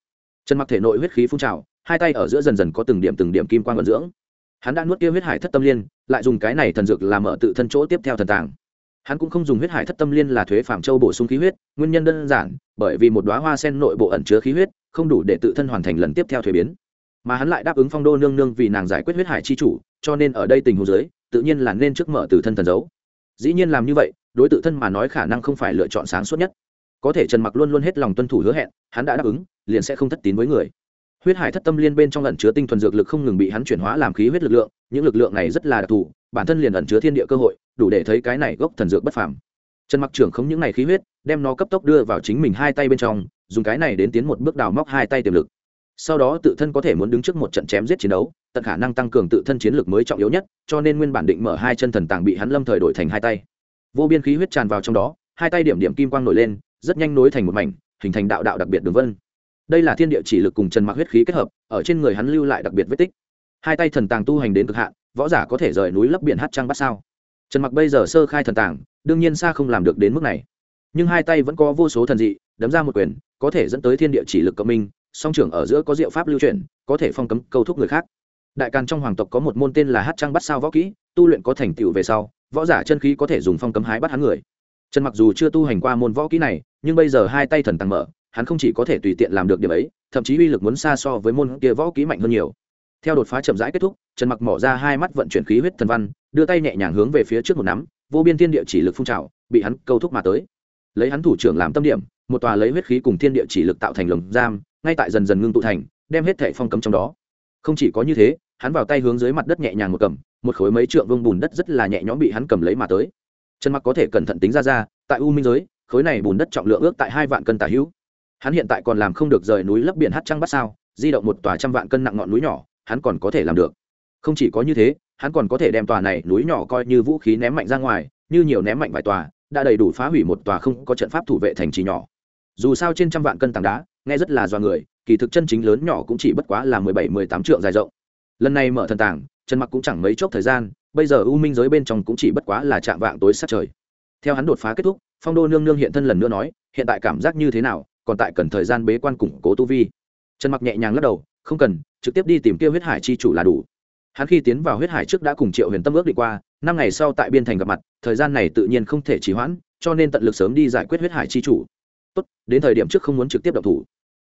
Trần mặc thể nội huyết khí phun trào, hai tay ở giữa dần dần có từng điểm từng điểm kim quan vận dưỡng. Hắn đã nuốt kia huyết hải thất tâm liên, lại dùng cái này thần dược làm mở tự thân chỗ tiếp theo thần tàng. Hắn cũng không dùng huyết hải thất tâm liên là thuế phạm châu bổ sung khí huyết, nguyên nhân đơn giản, bởi vì một đoá hoa sen nội bộ ẩn chứa khí huyết, không đủ để tự thân hoàn thành lần tiếp theo thuế biến. Mà hắn lại đáp ứng phong đô nương nương vì nàng giải quyết huyết hải chi chủ, cho nên ở đây tình huống giới tự nhiên là nên trước mở từ thân thần dấu dĩ nhiên làm như vậy, đối tự thân mà nói khả năng không phải lựa chọn sáng suốt nhất có thể trần mặc luôn luôn hết lòng tuân thủ hứa hẹn, hắn đã đáp ứng, liền sẽ không thất tín với người. Huyết hải thất tâm liên bên trong ẩn chứa tinh thuần dược lực không ngừng bị hắn chuyển hóa làm khí huyết lực lượng, những lực lượng này rất là đặc thù, bản thân liền ẩn chứa thiên địa cơ hội, đủ để thấy cái này gốc thần dược bất phàm. Trần mặc trưởng không những này khí huyết, đem nó cấp tốc đưa vào chính mình hai tay bên trong, dùng cái này đến tiến một bước đào móc hai tay tiềm lực. Sau đó tự thân có thể muốn đứng trước một trận chém giết chiến đấu, tận khả năng tăng cường tự thân chiến lược mới trọng yếu nhất, cho nên nguyên bản định mở hai chân thần tàng bị hắn lâm thời đổi thành hai tay. Vô biên khí huyết tràn vào trong đó, hai tay điểm điểm kim quang nổi lên rất nhanh nối thành một mảnh, hình thành đạo đạo đặc biệt đường vân. Đây là thiên địa chỉ lực cùng trần mặc huyết khí kết hợp, ở trên người hắn lưu lại đặc biệt vết tích. Hai tay thần tàng tu hành đến cực hạn, võ giả có thể rời núi lấp biển hát trăng bắt sao. Trần mặc bây giờ sơ khai thần tàng, đương nhiên xa không làm được đến mức này. Nhưng hai tay vẫn có vô số thần dị, đấm ra một quyền, có thể dẫn tới thiên địa chỉ lực cộng minh, song trưởng ở giữa có diệu pháp lưu truyền có thể phong cấm câu thúc người khác. Đại càn trong hoàng tộc có một môn tên là hát trăng bắt sao võ kỹ, tu luyện có thành tựu về sau, võ giả chân khí có thể dùng phong cấm hái bắt hắn người. Trần mặc dù chưa tu hành qua môn võ kỹ này nhưng bây giờ hai tay thần tăng mở, hắn không chỉ có thể tùy tiện làm được điểm ấy, thậm chí uy lực muốn xa so với môn kia võ kỹ mạnh hơn nhiều. Theo đột phá chậm rãi kết thúc, trần mặc mỏ ra hai mắt vận chuyển khí huyết thần văn, đưa tay nhẹ nhàng hướng về phía trước một nắm, vô biên thiên địa chỉ lực phun trào, bị hắn câu thúc mà tới. Lấy hắn thủ trưởng làm tâm điểm, một tòa lấy huyết khí cùng thiên địa chỉ lực tạo thành lồng giam, ngay tại dần dần ngưng tụ thành, đem hết thệ phong cấm trong đó. Không chỉ có như thế, hắn vào tay hướng dưới mặt đất nhẹ nhàng một cầm, một khối mấy trượng vương bùn đất rất là nhẹ nhõm bị hắn cầm lấy mà tới. Trần mặc có thể cẩn thận tính ra ra, tại u minh giới khối này bùn đất trọng lượng ước tại hai vạn cân tả hữu. Hắn hiện tại còn làm không được rời núi lấp biển hát trăng bắt sao, di động một tòa trăm vạn cân nặng ngọn núi nhỏ, hắn còn có thể làm được. Không chỉ có như thế, hắn còn có thể đem tòa này núi nhỏ coi như vũ khí ném mạnh ra ngoài, như nhiều ném mạnh vài tòa, đã đầy đủ phá hủy một tòa không có trận pháp thủ vệ thành trì nhỏ. Dù sao trên trăm vạn cân tảng đá, nghe rất là do người, kỳ thực chân chính lớn nhỏ cũng chỉ bất quá là mười bảy, mười tám trượng dài rộng. Lần này mở thần tảng, chân mặc cũng chẳng mấy chốc thời gian, bây giờ u minh giới bên trong cũng chỉ bất quá là chạm vạng tối sát trời. Theo hắn đột phá kết thúc phong đô nương nương hiện thân lần nữa nói, hiện tại cảm giác như thế nào? Còn tại cần thời gian bế quan củng cố tu vi. Trần mặc nhẹ nhàng lắc đầu, không cần, trực tiếp đi tìm kia huyết hải chi chủ là đủ. Hắn khi tiến vào huyết hải trước đã cùng triệu huyền tâm ước đi qua, năm ngày sau tại biên thành gặp mặt, thời gian này tự nhiên không thể trì hoãn, cho nên tận lực sớm đi giải quyết huyết hải chi chủ. Tốt, đến thời điểm trước không muốn trực tiếp động thủ.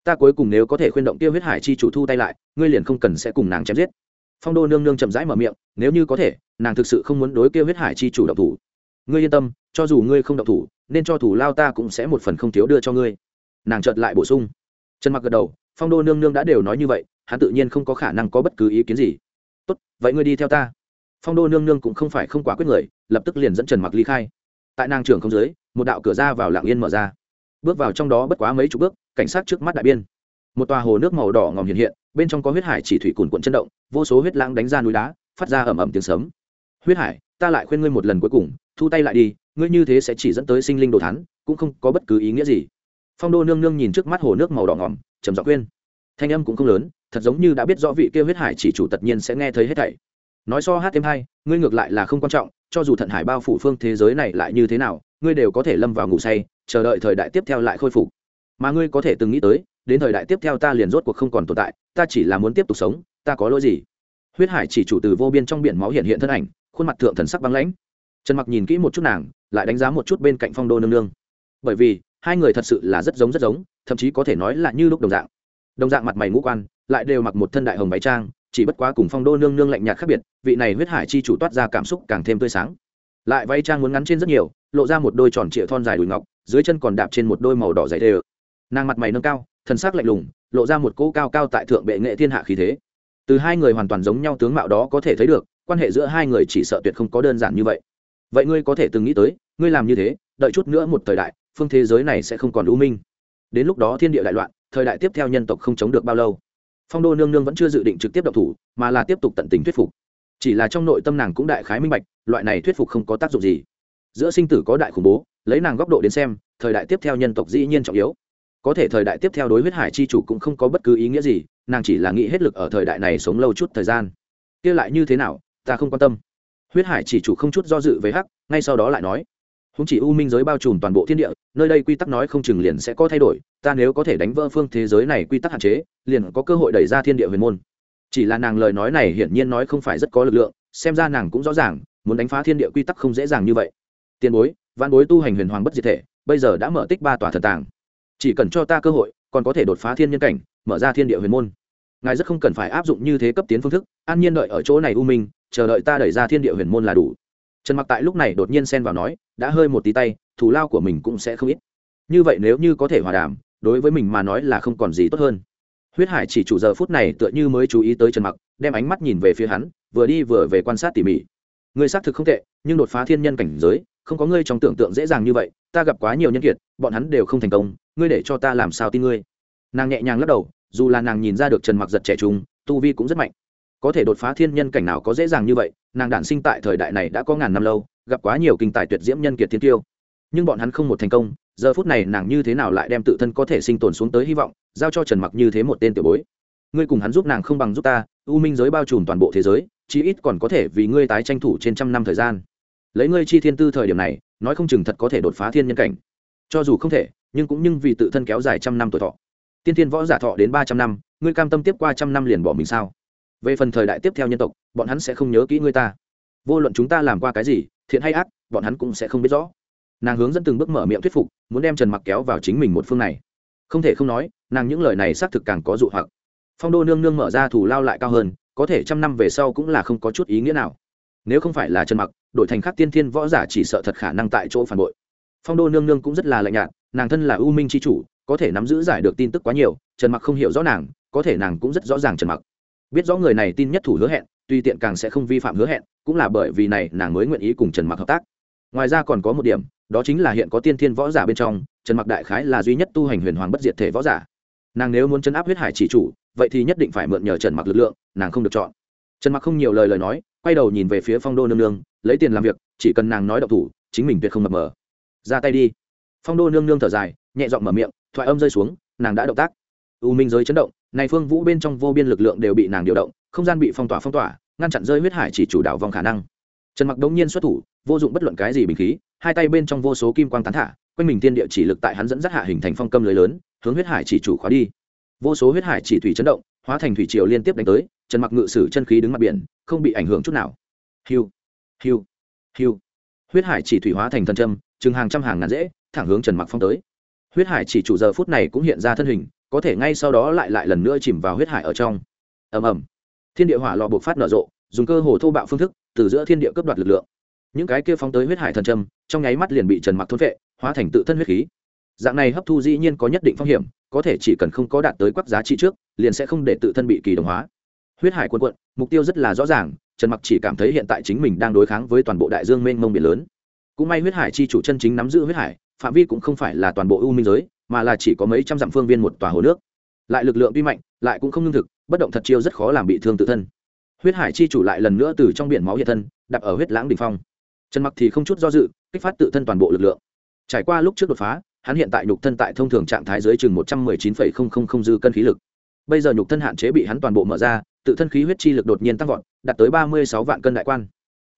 Ta cuối cùng nếu có thể khuyên động kia huyết hải chi chủ thu tay lại, ngươi liền không cần sẽ cùng nàng chém giết. Phong đô nương nương chậm rãi mở miệng, nếu như có thể, nàng thực sự không muốn đối kia huyết hải chi chủ động thủ. Ngươi yên tâm, cho dù ngươi không động thủ nên cho thủ lao ta cũng sẽ một phần không thiếu đưa cho ngươi. Nàng chợt lại bổ sung. Trần mặc gật đầu, phong đô nương nương đã đều nói như vậy, hắn tự nhiên không có khả năng có bất cứ ý kiến gì. Tốt, vậy ngươi đi theo ta. Phong đô nương nương cũng không phải không quá quyết người, lập tức liền dẫn trần mặc ly khai. Tại nàng trường không dưới, một đạo cửa ra vào lạng yên mở ra. Bước vào trong đó bất quá mấy chục bước, cảnh sát trước mắt đại biên. Một tòa hồ nước màu đỏ ngòm hiện hiện, bên trong có huyết hải chỉ thủy cuồn cuộn chân động, vô số huyết lãng đánh ra núi đá, phát ra ẩm ẩm tiếng sấm. Huyết hải, ta lại khuyên ngươi một lần cuối cùng, thu tay lại đi ngươi như thế sẽ chỉ dẫn tới sinh linh đồ thán, cũng không có bất cứ ý nghĩa gì. Phong đô nương nương nhìn trước mắt hồ nước màu đỏ ngòm trầm giọng khuyên. Thanh âm cũng không lớn thật giống như đã biết rõ vị kia huyết hải chỉ chủ tất nhiên sẽ nghe thấy hết thảy. Nói so hát thêm hai ngươi ngược lại là không quan trọng cho dù thận hải bao phủ phương thế giới này lại như thế nào ngươi đều có thể lâm vào ngủ say chờ đợi thời đại tiếp theo lại khôi phục. Mà ngươi có thể từng nghĩ tới đến thời đại tiếp theo ta liền rốt cuộc không còn tồn tại ta chỉ là muốn tiếp tục sống ta có lỗi gì? Huyết hải chỉ chủ từ vô biên trong biển máu hiện hiện thân ảnh khuôn mặt thượng thần sắc băng lãnh trần mặc nhìn kỹ một chút nàng, lại đánh giá một chút bên cạnh phong đô nương nương. Bởi vì, hai người thật sự là rất giống rất giống, thậm chí có thể nói là như lúc đồng dạng. Đồng dạng mặt mày ngũ quan, lại đều mặc một thân đại hồng váy trang, chỉ bất quá cùng phong đô nương nương lạnh nhạt khác biệt, vị này huyết hải chi chủ toát ra cảm xúc càng thêm tươi sáng. Lại váy trang muốn ngắn trên rất nhiều, lộ ra một đôi tròn trịa thon dài đùi ngọc, dưới chân còn đạp trên một đôi màu đỏ dày đều. nàng mặt mày nâng cao thân xác lạnh lùng, lộ ra một cỗ cao cao tại thượng bệ nghệ thiên hạ khí thế. Từ hai người hoàn toàn giống nhau tướng mạo đó có thể thấy được, quan hệ giữa hai người chỉ sợ tuyệt không có đơn giản như vậy vậy ngươi có thể từng nghĩ tới, ngươi làm như thế, đợi chút nữa một thời đại, phương thế giới này sẽ không còn u minh. Đến lúc đó thiên địa đại loạn, thời đại tiếp theo nhân tộc không chống được bao lâu. Phong đô nương nương vẫn chưa dự định trực tiếp độc thủ, mà là tiếp tục tận tình thuyết phục. Chỉ là trong nội tâm nàng cũng đại khái minh bạch, loại này thuyết phục không có tác dụng gì. Giữa sinh tử có đại khủng bố, lấy nàng góc độ đến xem, thời đại tiếp theo nhân tộc dĩ nhiên trọng yếu. Có thể thời đại tiếp theo đối huyết hải chi chủ cũng không có bất cứ ý nghĩa gì, nàng chỉ là nghĩ hết lực ở thời đại này sống lâu chút thời gian. Kia lại như thế nào, ta không quan tâm huyết hải chỉ chủ không chút do dự với hắc, ngay sau đó lại nói, húng chỉ u minh giới bao trùm toàn bộ thiên địa, nơi đây quy tắc nói không chừng liền sẽ có thay đổi, ta nếu có thể đánh vỡ phương thế giới này quy tắc hạn chế, liền có cơ hội đẩy ra thiên địa huyền môn. Chỉ là nàng lời nói này hiển nhiên nói không phải rất có lực lượng, xem ra nàng cũng rõ ràng, muốn đánh phá thiên địa quy tắc không dễ dàng như vậy. Tiền bối văn bối tu hành huyền hoàng bất diệt thể, bây giờ đã mở tích ba tòa thần tàng. Chỉ cần cho ta cơ hội, còn có thể đột phá thiên nhân cảnh, mở ra thiên địa huyền môn. Ngài rất không cần phải áp dụng như thế cấp tiến phương thức, an nhiên đợi ở chỗ này u minh chờ đợi ta đẩy ra thiên địa huyền môn là đủ. Trần mặc tại lúc này đột nhiên xen vào nói, đã hơi một tí tay thủ lao của mình cũng sẽ không ít. Như vậy nếu như có thể hòa đàm, đối với mình mà nói là không còn gì tốt hơn. Huyết hải chỉ chủ giờ phút này tựa như mới chú ý tới trần mặc, đem ánh mắt nhìn về phía hắn, vừa đi vừa về quan sát tỉ mỉ. Người xác thực không tệ, nhưng đột phá thiên nhân cảnh giới, không có ngươi trong tưởng tượng dễ dàng như vậy, ta gặp quá nhiều nhân kiệt, bọn hắn đều không thành công, ngươi để cho ta làm sao tin ngươi? Nàng nhẹ nhàng lắc đầu, dù là nàng nhìn ra được trần mặc giật trẻ trung, tu vi cũng rất mạnh có thể đột phá thiên nhân cảnh nào có dễ dàng như vậy, nàng đản sinh tại thời đại này đã có ngàn năm lâu, gặp quá nhiều kinh tài tuyệt diễm nhân kiệt thiên tiêu nhưng bọn hắn không một thành công, giờ phút này nàng như thế nào lại đem tự thân có thể sinh tồn xuống tới hy vọng, giao cho trần mặc như thế một tên tiểu bối. Ngươi cùng hắn giúp nàng không bằng giúp ta, u minh giới bao trùm toàn bộ thế giới, chí ít còn có thể vì ngươi tái tranh thủ trên trăm năm thời gian. Lấy ngươi chi thiên tư thời điểm này, nói không chừng thật có thể đột phá thiên nhân cảnh. Cho dù không thể, nhưng cũng nhưng vì tự thân kéo dài trăm năm tuổi thọ. Tiên thiên võ giả thọ đến ba trăm năm, ngươi cam tâm tiếp qua trăm năm liền bỏ mình sao? Về phần thời đại tiếp theo nhân tộc, bọn hắn sẽ không nhớ kỹ ngươi ta. Vô luận chúng ta làm qua cái gì, thiện hay ác, bọn hắn cũng sẽ không biết rõ. Nàng hướng dẫn từng bước mở miệng thuyết phục, muốn đem trần mặc kéo vào chính mình một phương này. Không thể không nói, nàng những lời này xác thực càng có dụ hoặc. Phong đô nương nương mở ra thủ lao lại cao hơn, có thể trăm năm về sau cũng là không có chút ý nghĩa nào. Nếu không phải là trần mặc, đổi thành khắc tiên thiên võ giả chỉ sợ thật khả năng tại chỗ phản bội. Phong đô nương nương cũng rất là lạnh nhạt, nàng thân là ưu minh c h i chủ, có thể nắm giữ giải được tin tức quá nhiều, trần mặc không hiểu rõ nàng, có thể nàng cũng rất rõ ràng trần mặc biết rõ người này tin nhất thủ hứa hẹn, tuy tiện càng sẽ không vi phạm hứa hẹn, cũng là bởi vì này nàng mới nguyện ý cùng trần mặc hợp tác. Ngoài ra còn có một điểm, đó chính là hiện có tiên thiên võ giả bên trong, trần mặc đại khái là duy nhất tu hành huyền hoàng bất diệt thể võ giả. Nàng nếu muốn chấn áp huyết hải chỉ chủ, vậy thì nhất định phải mượn nhờ trần mặc lực lượng, nàng không được chọn. Trần mặc không nhiều lời lời nói, quay đầu nhìn về phía phong đô nương nương, lấy tiền làm việc, chỉ cần nàng nói độc thủ, chính mình tuyệt không mập mờ. Ra tay đi. Phong đô nương nương thở dài, nhẹ giọng mở miệng, thoại âm rơi xuống, nàng đã động tác u minh giới chấn động, này phương vũ bên trong vô biên lực lượng đều bị nàng điều động, không gian bị phong tỏa phong tỏa, ngăn chặn rơi huyết hải chỉ chủ đạo vòng khả năng. Trần mặc đống nhiên xuất thủ, vô dụng bất luận cái gì bình khí, hai tay bên trong vô số kim quang tán thả, quanh mình tiên địa chỉ lực tại hắn dẫn dắt hạ hình thành phong cầm lưới lớn, hướng huyết hải chỉ chủ khóa đi. Vô số huyết hải chỉ thủy chấn động, hóa thành thủy triều liên tiếp đánh tới, trần mặc ngự sử chân khí đứng mặt biển, không bị ảnh hưởng chút nào. Hiu hiu hiu. Huyết hải chỉ thủy hóa thành thần trâm chừng hàng trăm hàng ngàn dễ, thẳng hướng trần mặc phong tới. Huyết hải chỉ chủ giờ phút này cũng hiện ra thân hình có thể ngay sau đó lại lại lần nữa chìm vào huyết hải ở trong. Ầm ầm. Thiên địa hỏa lò buộc phát nở rộ, dùng cơ hồ thô bạo phương thức, từ giữa thiên địa cướp đoạt lực lượng. Những cái kia phóng tới huyết hải thần trâm trong nháy mắt liền bị trần mặc thôn vệ hóa thành tự thân huyết khí. Dạng này hấp thu dĩ nhiên có nhất định phong hiểm, có thể chỉ cần không có đạt tới quắc giá trị trước, liền sẽ không để tự thân bị kỳ đồng hóa. Huyết hải quân quận mục tiêu rất là rõ ràng, trần mặc chỉ cảm thấy hiện tại chính mình đang đối kháng với toàn bộ đại dương mênh mông biển lớn. Cũng may huyết hải chi chủ chân chính nắm giữ huyết hải, phạm vi cũng không phải là toàn bộ u minh giới mà là chỉ có mấy trăm dặm phương viên một tòa hồ nước. Lại lực lượng tuy mạnh, lại cũng không lương thực, bất động thật chiêu rất khó làm bị thương tự thân. Huyết hải chi chủ lại lần nữa từ trong biển máu hiện thân đặt ở huyết lãng đình phong. Trần mặc thì không chút do dự, kích phát tự thân toàn bộ lực lượng. Trải qua lúc trước đột phá, hắn hiện tại nhục thân tại thông thường trạng thái dưới chừng một trăm mười chín phẩy không không không dư cân khí lực. Bây giờ nhục thân hạn chế bị hắn toàn bộ mở ra, tự thân khí huyết chi lực đột nhiên tăng vọt, đạt tới ba mươi sáu vạn cân đại quan.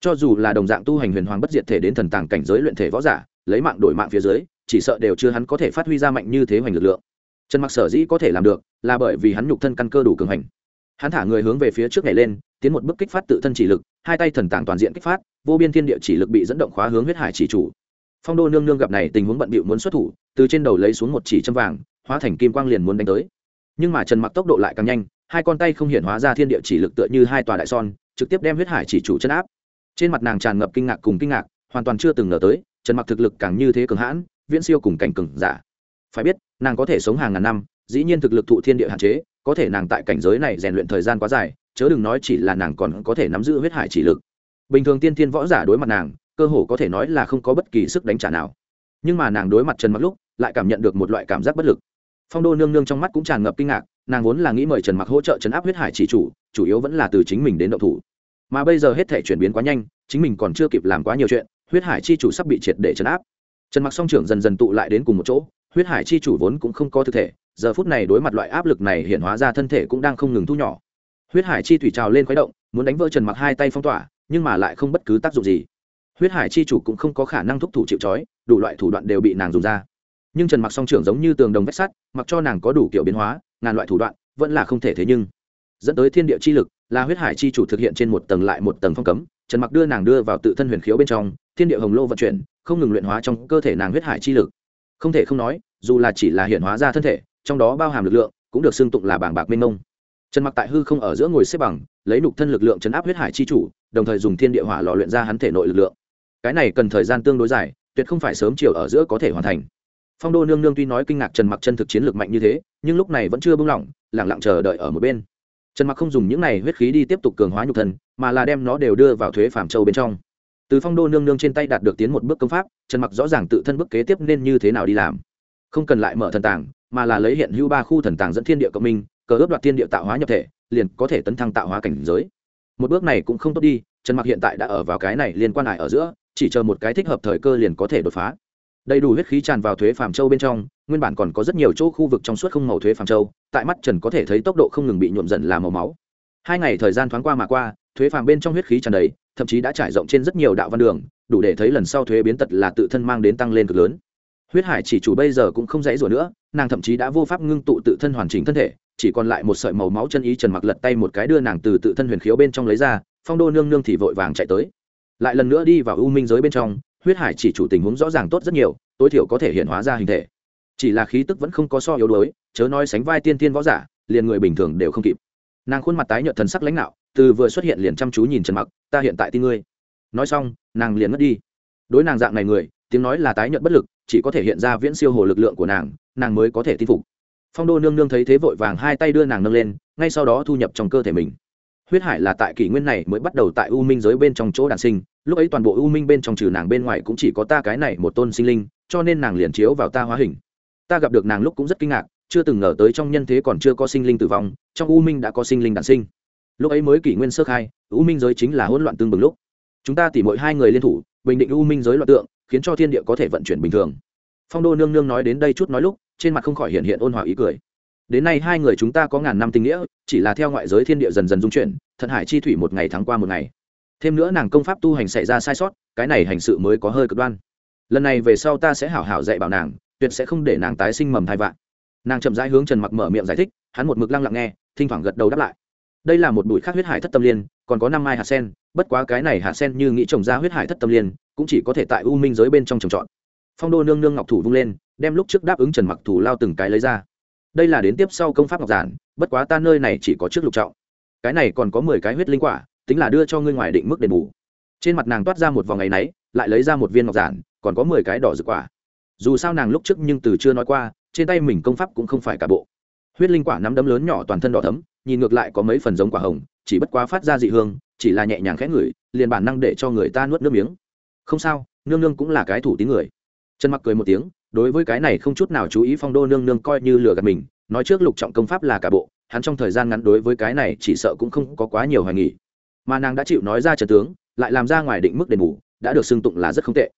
Cho dù là đồng dạng tu hành huyền hoàng bất diệt thể đến thần tàng cảnh giới luyện thể võ giả, lấy mạng đổi mạng phía dưới chỉ sợ đều chưa hắn có thể phát huy ra mạnh như thế hoành lực lượng. Trần mặc sở dĩ có thể làm được, là bởi vì hắn nhục thân căn cơ đủ cường hành hắn thả người hướng về phía trước này lên, tiến một bước kích phát tự thân chỉ lực, hai tay thần tàng toàn diện kích phát, vô biên thiên địa chỉ lực bị dẫn động khóa hướng huyết hải chỉ chủ. Phong đô nương nương gặp này tình huống bận bịu muốn xuất thủ, từ trên đầu lấy xuống một chỉ châm vàng, hóa thành kim quang liền muốn đánh tới. Nhưng mà trần mặc tốc độ lại càng nhanh, hai con tay không hiện hóa ra thiên địa chỉ lực tựa như hai tòa đại son, trực tiếp đem huyết hải chỉ chủ chân áp. Trên mặt nàng tràn ngập kinh ngạc cùng kinh ngạc, hoàn toàn chưa từng ngờ tới, trần mặc thực lực càng như thế cường hãn viễn siêu cùng cảnh cường giả. Phải biết, nàng có thể sống hàng ngàn năm, dĩ nhiên thực lực thụ thiên địa hạn chế, có thể nàng tại cảnh giới này rèn luyện thời gian quá dài, chớ đừng nói chỉ là nàng còn có thể nắm giữ huyết hải chỉ lực. Bình thường tiên thiên võ giả đối mặt nàng, cơ hồ có thể nói là không có bất kỳ sức đánh trả nào. Nhưng mà nàng đối mặt trần mặc lúc, lại cảm nhận được một loại cảm giác bất lực. Phong đô nương nương trong mắt cũng tràn ngập kinh ngạc, nàng vốn là nghĩ mời trần mặc hỗ trợ chấn áp huyết hải chỉ chủ chủ yếu vẫn là từ chính mình đến động thủ. Mà bây giờ hết thể chuyển biến quá nhanh, chính mình còn chưa kịp làm quá nhiều chuyện, huyết hải chi chủ sắp bị triệt để chấn áp trần mặc song trưởng dần dần tụ lại đến cùng một chỗ, huyết hải chi chủ vốn cũng không có thực thể, giờ phút này đối mặt loại áp lực này hiện hóa ra thân thể cũng đang không ngừng thu nhỏ. Huyết hải chi thủy trào lên khuấy động, muốn đánh vỡ trần mặc hai tay phong tỏa, nhưng mà lại không bất cứ tác dụng gì. Huyết hải chi chủ cũng không có khả năng thúc thủ chịu trói, đủ loại thủ đoạn đều bị nàng dùng ra. Nhưng trần mặc song trưởng giống như tường đồng vách sắt, mặc cho nàng có đủ kiểu biến hóa, ngàn loại thủ đoạn, vẫn là không thể thế nhưng dẫn tới thiên địa chi lực, là huyết hải chi chủ thực hiện trên một tầng lại một tầng phong cấm. Trần mặc đưa nàng đưa vào tự thân huyền khiếu bên trong, thiên địa hồng lô vận chuyển không ngừng luyện hóa trong cơ thể nàng huyết hải chi lực. Không thể không nói, dù là chỉ là hiện hóa ra thân thể, trong đó bao hàm lực lượng, cũng được xưng tụng là bảng bạc mênh mông. Trần mặc tại hư không ở giữa ngồi xếp bằng, lấy nục thân lực lượng chấn áp huyết hải chi chủ, đồng thời dùng thiên địa hỏa lò luyện ra hắn thể nội lực lượng. Cái này cần thời gian tương đối dài, tuyệt không phải sớm chiều ở giữa có thể hoàn thành. Phong đô nương nương tuy nói kinh ngạc trần mặc chân thực chiến lược mạnh như thế, nhưng lúc này vẫn chưa bung lỏng lẳng lặng chờ đợi ở một bên. Trần mặc không dùng những này huyết khí đi tiếp tục cường hóa nhục thân, mà là đem nó đều đưa vào thuế phạm châu bên trong từ phong đô nương nương trên tay đạt được tiến một bước công pháp, trần mặc rõ ràng tự thân bước kế tiếp nên như thế nào đi làm. Không cần lại mở thần tàng, mà là lấy hiện hữu ba khu thần tàng dẫn thiên địa cộng minh, cờ ướp đoạt thiên địa tạo hóa nhập thể, liền có thể tấn thăng tạo hóa cảnh giới. Một bước này cũng không tốt đi, trần mặc hiện tại đã ở vào cái này liên quan lại ở giữa, chỉ chờ một cái thích hợp thời cơ liền có thể đột phá. Đầy đủ huyết khí tràn vào thuế phàm châu bên trong, nguyên bản còn có rất nhiều chỗ khu vực trong suốt không màu thuế phàm châu, tại mắt trần có thể thấy tốc độ không ngừng bị nhuộm dần là màu máu. Hai ngày thời gian thoáng qua mà qua, thuế phàm bên trong huyết khí tràn đầy thậm chí đã trải rộng trên rất nhiều đạo văn đường, đủ để thấy lần sau thuế biến tật là tự thân mang đến tăng lên cực lớn. Huyết hải chỉ chủ bây giờ cũng không dãy rủa nữa, nàng thậm chí đã vô pháp ngưng tụ tự thân hoàn chỉnh thân thể, chỉ còn lại một sợi màu máu chân ý trần mặc lật tay một cái đưa nàng từ tự thân huyền khiếu bên trong lấy ra, phong đô nương nương thì vội vàng chạy tới. Lại lần nữa đi vào u minh giới bên trong, huyết hải chỉ chủ tình huống rõ ràng tốt rất nhiều, tối thiểu có thể hiện hóa ra hình thể. Chỉ là khí tức vẫn không có so yếu đuối, chớ nói sánh vai tiên tiên võ giả, liền người bình thường đều không kịp. Nàng khuôn mặt tái nhợt thần sắc lãnh đạo từ vừa xuất hiện liền chăm chú nhìn trần mặc, ta hiện tại tin ngươi. Nói xong, nàng liền mất đi. Đối nàng dạng này người, tiếng nói là tái nhận bất lực, chỉ có thể hiện ra viễn siêu hồ lực lượng của nàng nàng mới có thể tin phục. Phong đô nương nương thấy thế vội vàng hai tay đưa nàng nâng lên, ngay sau đó thu nhập trong cơ thể mình. Huyết hải là tại kỷ nguyên này mới bắt đầu tại u minh giới bên trong chỗ đàn sinh, lúc ấy toàn bộ u minh bên trong trừ nàng bên ngoài cũng chỉ có ta cái này một tôn sinh linh, cho nên nàng liền chiếu vào ta hóa hình. Ta gặp được nàng lúc cũng rất kinh ngạc, chưa từng ngờ tới trong nhân thế còn chưa có sinh linh tử vong, trong u minh đã có sinh linh đản sinh lúc ấy mới kỷ nguyên sơ khai, u minh giới chính là hỗn loạn tương bừng lúc. Chúng ta tỉ mỗi hai người liên thủ, bình định u minh giới loạn tượng, khiến cho thiên địa có thể vận chuyển bình thường. Phong đô nương nương nói đến đây chút nói lúc, trên mặt không khỏi hiện hiện ôn hòa ý cười. Đến nay hai người chúng ta có ngàn năm tình nghĩa, chỉ là theo ngoại giới thiên địa dần dần dung chuyển, thận hải chi thủy một ngày tháng qua một ngày. Thêm nữa nàng công pháp tu hành xảy ra sai sót, cái này hành sự mới có hơi cực đoan. Lần này về sau ta sẽ hảo hảo dạy bảo nàng, tuyệt sẽ không để nàng tái sinh mầm thai vạn. Nàng chậm rãi hướng trần mặc mở miệng giải thích, hắn một mực lăng lặng nghe, thỉnh thoảng gật đầu đáp lại đây là một bụi khác huyết hải thất tâm liên, còn có năm mai hạt sen, bất quá cái này hạt sen như nghĩ trồng ra huyết hải thất tâm liên, cũng chỉ có thể tại u minh giới bên trong trồng trọt. Phong đô nương nương ngọc thủ vung lên, đem lúc trước đáp ứng trần mặc thủ lao từng cái lấy ra. Đây là đến tiếp sau công pháp ngọc giản, bất quá ta nơi này chỉ có trước lục trọng. Cái này còn có mười cái huyết linh quả, tính là đưa cho ngươi ngoài định mức đền bù. Trên mặt nàng toát ra một vòng ngày náy lại lấy ra một viên ngọc giản, còn có mười cái đỏ rực quả. Dù sao nàng lúc trước nhưng từ chưa nói qua, trên tay mình công pháp cũng không phải cả bộ huyết linh quả nắm đấm lớn nhỏ toàn thân đỏ thấm nhìn ngược lại có mấy phần giống quả hồng, chỉ bất quá phát ra dị hương, chỉ là nhẹ nhàng khẽ ngửi, liền bản năng để cho người ta nuốt nước miếng. Không sao, nương nương cũng là cái thủ tín người. Trần mặc cười một tiếng, đối với cái này không chút nào chú ý phong đô nương nương coi như lừa gạt mình, nói trước lục trọng công pháp là cả bộ, hắn trong thời gian ngắn đối với cái này chỉ sợ cũng không có quá nhiều hoài nghỉ mà nàng đã chịu nói ra trần tướng, lại làm ra ngoài định mức đền bù, đã được xưng tụng là rất không tệ.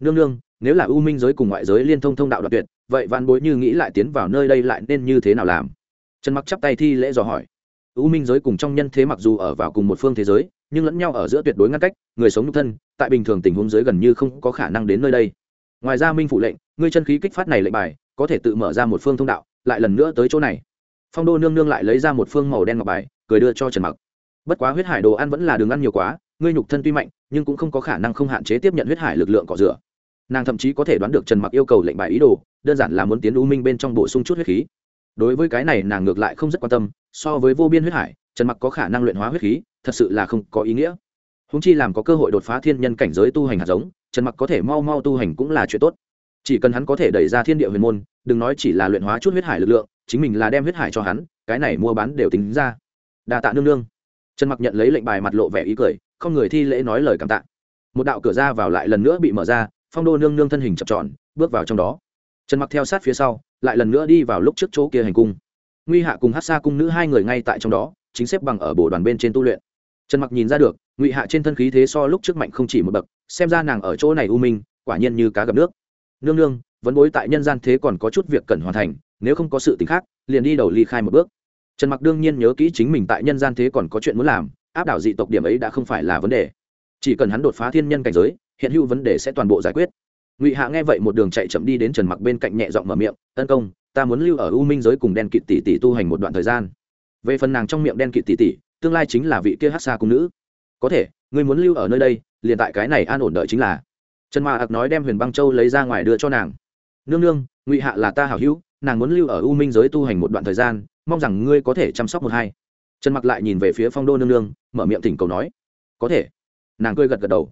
Nương nương, nếu là u minh giới cùng ngoại giới liên thông thông đạo đoạn tuyệt vậy văn bối như nghĩ lại tiến vào nơi đây lại nên như thế nào làm? Trần mặc chắp tay thi lễ dò hỏi. Ưu minh giới cùng trong nhân thế mặc dù ở vào cùng một phương thế giới, nhưng lẫn nhau ở giữa tuyệt đối ngăn cách, người sống nhục thân, tại bình thường tình huống giới gần như không có khả năng đến nơi đây. Ngoài ra minh phụ lệnh, ngươi chân khí kích phát này lệnh bài, có thể tự mở ra một phương thông đạo, lại lần nữa tới chỗ này. Phong đô nương nương lại lấy ra một phương màu đen ngọc bài, cười đưa cho trần mặc. Bất quá huyết hải đồ ăn vẫn là đường ăn nhiều quá, ngươi nhục thân tuy mạnh, nhưng cũng không có khả năng không hạn chế tiếp nhận huyết hải lực lượng cọ rửa nàng thậm chí có thể đoán được trần mặc yêu cầu lệnh bài ý đồ, đơn giản là muốn tiến u minh bên trong bổ sung chút huyết khí. Đối với cái này nàng ngược lại không rất quan tâm, so với vô biên huyết hải, trần mặc có khả năng luyện hóa huyết khí, thật sự là không có ý nghĩa. Húng chi làm có cơ hội đột phá thiên nhân cảnh giới tu hành hạt giống, trần mặc có thể mau mau tu hành cũng là chuyện tốt. Chỉ cần hắn có thể đẩy ra thiên địa huyền môn, đừng nói chỉ là luyện hóa chút huyết hải lực lượng, chính mình là đem huyết hải cho hắn, cái này mua bán đều tính ra. Đa tạ nương nương. Trần mặc nhận lấy lệnh bài mặt lộ vẻ ý cười, không người thi lễ nói lời cảm tạ. Một đạo cửa ra vào lại lần nữa bị mở ra phong đô nương nương thân hình chập tròn, bước vào trong đó. Trần mặc theo sát phía sau, lại lần nữa đi vào lúc trước chỗ kia hành cung. Nguy hạ cùng hát xa cung nữ hai người ngay tại trong đó, chính xếp bằng ở bộ đoàn bên trên tu luyện. Trần mặc nhìn ra được ngụy hạ trên thân khí thế so lúc trước mạnh không chỉ một bậc, xem ra nàng ở chỗ này u minh, quả nhiên như cá gặp nước. Nương nương vấn bối tại nhân gian thế còn có chút việc cần hoàn thành, nếu không có sự t khác, liền đi đầu ly khai một bước. Trần mặc đương nhiên nhớ kỹ chính mình tại nhân gian thế còn có chuyện muốn làm, áp đảo dị tộc điểm ấy đã không phải là vấn đề. Chỉ cần hắn đột phá thiên nhân cảnh giới hiện hữu vấn đề sẽ toàn bộ giải quyết. Ngụy hạ nghe vậy một đường chạy chậm đi đến trần mặc bên cạnh nhẹ giọng mở miệng, tấn công, ta muốn lưu ở u minh giới cùng đen kịt tỷ tỷ tu hành một đoạn thời gian. Về phần nàng trong miệng đen kịt tỷ tỷ, tương lai chính là vị kia hát xa cung nữ. Có thể, ngươi muốn lưu ở nơi đây, liền tại cái này an ổn đợi chính là. Trần ma ạc nói đem huyền băng châu lấy ra ngoài đưa cho nàng. Nương nương, ngụy hạ là ta hảo hữu, nàng muốn lưu ở u minh giới tu hành một đoạn thời gian, mong rằng ngươi có thể chăm sóc một hai. Trần mặc lại nhìn về phía phong đô nương nương, mở miệng thỉnh cầu nói, có thể. Nàng cười gật gật đầu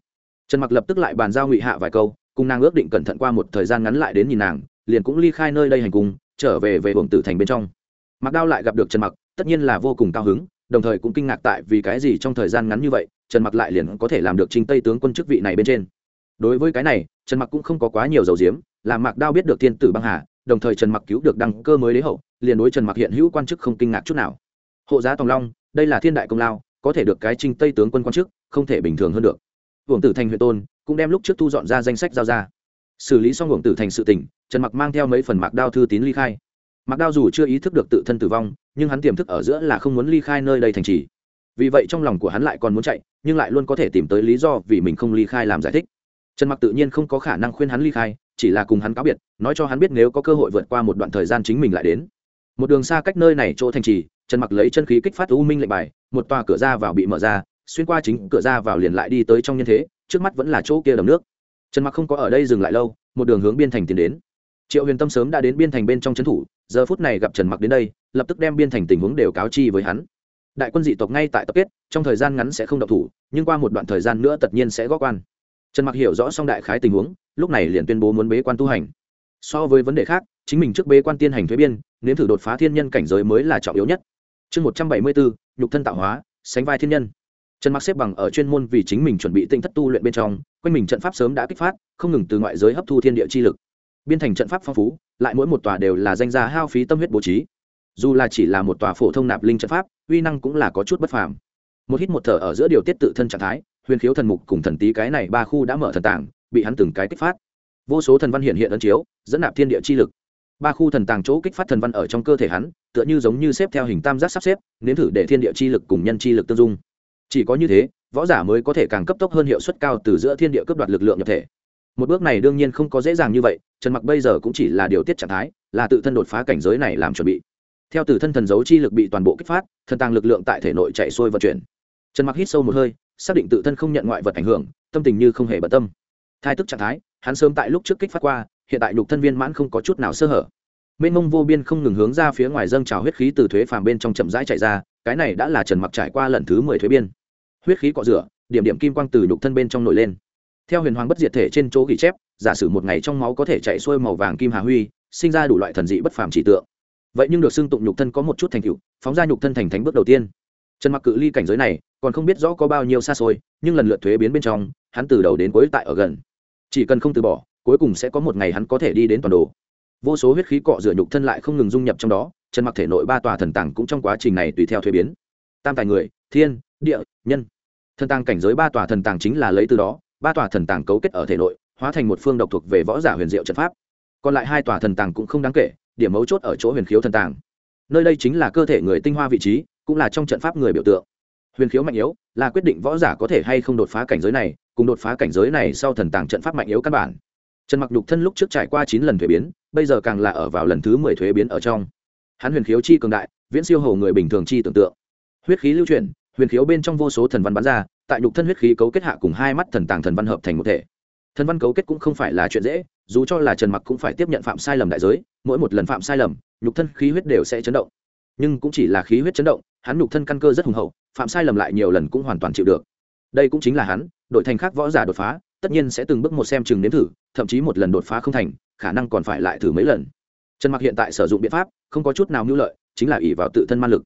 trần mặc lập tức lại bàn giao ngụy hạ vài câu, cùng nàng ước định cẩn thận qua một thời gian ngắn lại đến nhìn nàng, liền cũng ly khai nơi đây hành cùng trở về về hưởng tử thành bên trong. Mặc đao lại gặp được trần mặc, tất nhiên là vô cùng cao hứng, đồng thời cũng kinh ngạc tại vì cái gì trong thời gian ngắn như vậy, trần mặc lại liền có thể làm được trinh tây tướng quân chức vị này bên trên. Đối với cái này, trần mặc cũng không có quá nhiều dầu diếm, làm mạc đao biết được thiên tử băng hà, đồng thời trần mặc cứu được đăng cơ mới đế hậu, liền đối trần mặc hiện hữu quan chức không kinh ngạc chút nào. Hộ giá tòng long, đây là thiên đại công lao, có thể được cái trinh tây tướng quân quan chức, không thể bình thường hơn được hưởng tử thành huyện tôn, cũng đem lúc trước thu dọn ra danh sách giao ra. Xử lý xong hưởng tử thành sự tỉnh trần mặc mang theo mấy phần mạc đao thư tín ly khai. Mạc đao dù chưa ý thức được tự thân tử vong, nhưng hắn tiềm thức ở giữa là không muốn ly khai nơi đây thành trì. Vì vậy trong lòng của hắn lại còn muốn chạy, nhưng lại luôn có thể tìm tới lý do vì mình không ly khai làm giải thích. Trần mặc tự nhiên không có khả năng khuyên hắn ly khai, chỉ là cùng hắn cáo biệt, nói cho hắn biết nếu có cơ hội vượt qua một đoạn thời gian chính mình lại đến. Một đường xa cách nơi này chỗ thành trì, trần mặc lấy chân khí kích phát u minh lệnh bài, một tòa cửa ra vào bị mở ra xuyên qua chính cửa ra vào liền lại đi tới trong nhân thế, trước mắt vẫn là chỗ kia đầm nước. Trần mặc không có ở đây dừng lại lâu, một đường hướng biên thành tiến đến. Triệu huyền tâm sớm đã đến biên thành bên trong trấn thủ, giờ phút này gặp trần mặc đến đây, lập tức đem biên thành tình huống đều cáo chi với hắn. Đại quân dị tộc ngay tại tập kết, trong thời gian ngắn sẽ không độc thủ, nhưng qua một đoạn thời gian nữa tất nhiên sẽ góp quan. Trần mặc hiểu rõ xong đại khái tình huống, lúc này liền tuyên bố muốn bế quan tu hành. So với vấn đề khác, chính mình trước bế quan tiên hành thuế biên, nếm thử đột phá thiên nhân cảnh giới mới là trọng yếu nhất. Chương một trăm bảy mươi bốn, nhục thân tạo hóa, sánh vai thiên nhân trần mặc xếp bằng ở chuyên môn vì chính mình chuẩn bị tinh thất tu luyện bên trong, quanh mình trận pháp sớm đã kích phát, không ngừng từ ngoại giới hấp thu thiên địa chi lực. Biên thành trận pháp phong phú, lại mỗi một tòa đều là danh gia hao phí tâm huyết bố trí. Dù là chỉ là một tòa phổ thông nạp linh trận pháp, uy năng cũng là có chút bất phàm. Một hít một thở ở giữa điều tiết tự thân trạng thái, huyền khiếu thần mục cùng thần tý cái này ba khu đã mở thần tảng bị hắn từng cái kích phát. Vô số thần văn hiện hiện ấn chiếu, dẫn nạp thiên địa chi lực. Ba khu thần tàng chỗ kích phát thần văn ở trong cơ thể hắn, tựa như giống như xếp theo hình tam giác sắp xếp, nếm thử để thiên địa chi lực cùng nhân chi lực tương dung chỉ có như thế, võ giả mới có thể càng cấp tốc hơn hiệu suất cao từ giữa thiên địa cấp đoạt lực lượng nhập thể. Một bước này đương nhiên không có dễ dàng như vậy, trần mặc bây giờ cũng chỉ là điều tiết trạng thái, là tự thân đột phá cảnh giới này làm chuẩn bị. Theo từ thân thần dấu chi lực bị toàn bộ kích phát, thần tàng lực lượng tại thể nội chạy xuôi vận chuyển. Trần mặc hít sâu một hơi, xác định tự thân không nhận ngoại vật ảnh hưởng, tâm tình như không hề bận tâm. Thai tức trạng thái, hắn sớm tại lúc trước kích phát qua, hiện tại nhục thân viên mãn không có chút nào sơ hở. Mênh mông vô biên không ngừng hướng ra phía ngoài dâng trào huyết khí từ thuế phàm bên trong chậm rãi chạy ra, cái này đã là trần mặc trải qua lần thứ mười thuế biên huyết khí cọ rửa, điểm điểm kim quang từ nhục thân bên trong nổi lên. Theo huyền hoàng bất diệt thể trên chỗ ghi chép, giả sử một ngày trong máu có thể chạy xuôi màu vàng kim hà huy, sinh ra đủ loại thần dị bất phàm chỉ tượng. Vậy nhưng được xưng tụng nhục thân có một chút thành tựu, phóng ra nhục thân thành thánh bước đầu tiên. Trần mặc cự ly cảnh giới này, còn không biết rõ có bao nhiêu xa xôi, nhưng lần lượt thuế biến bên trong, hắn từ đầu đến cuối tại ở gần. Chỉ cần không từ bỏ, cuối cùng sẽ có một ngày hắn có thể đi đến toàn đồ. Vô số huyết khí cọ rửa nhục thân lại không ngừng dung nhập trong đó, trần mặc thể nội ba tòa thần tàng cũng trong quá trình này tùy theo thuế biến. Tam tài người thiên, địa, nhân. Thần tàng cảnh giới ba tòa thần tàng chính là lấy từ đó, ba tòa thần tàng cấu kết ở thể nội, hóa thành một phương độc thuộc về võ giả huyền diệu trận pháp. Còn lại hai tòa thần tàng cũng không đáng kể, điểm mấu chốt ở chỗ huyền khiếu thần tàng. Nơi đây chính là cơ thể người tinh hoa vị trí, cũng là trong trận pháp người biểu tượng. Huyền khiếu mạnh yếu, là quyết định võ giả có thể hay không đột phá cảnh giới này, cùng đột phá cảnh giới này sau thần tàng trận pháp mạnh yếu căn bản. Trần mặc đục thân lúc trước trải qua chín lần thuế biến, bây giờ càng là ở vào lần thứ mười thuế biến ở trong. Hắn huyền khiếu chi cường đại, viễn siêu hầu người bình thường chi tưởng tượng. Huyết khí lưu chuyển huyền khiếu bên trong vô số thần văn bắn ra, tại nhục thân huyết khí cấu kết hạ cùng hai mắt thần tàng thần văn hợp thành một thể. Thần văn cấu kết cũng không phải là chuyện dễ, dù cho là trần mặc cũng phải tiếp nhận phạm sai lầm đại giới, mỗi một lần phạm sai lầm, nhục thân khí huyết đều sẽ chấn động. Nhưng cũng chỉ là khí huyết chấn động, hắn nhục thân căn cơ rất hùng hậu, phạm sai lầm lại nhiều lần cũng hoàn toàn chịu được. Đây cũng chính là hắn đội thành khác võ giả đột phá, tất nhiên sẽ từng bước một xem chừng nếm thử, thậm chí một lần đột phá không thành, khả năng còn phải lại thử mấy lần. Trần mặc hiện tại sử dụng biện pháp, không có chút nào mưu lợi, chính là ỷ vào tự thân man lực.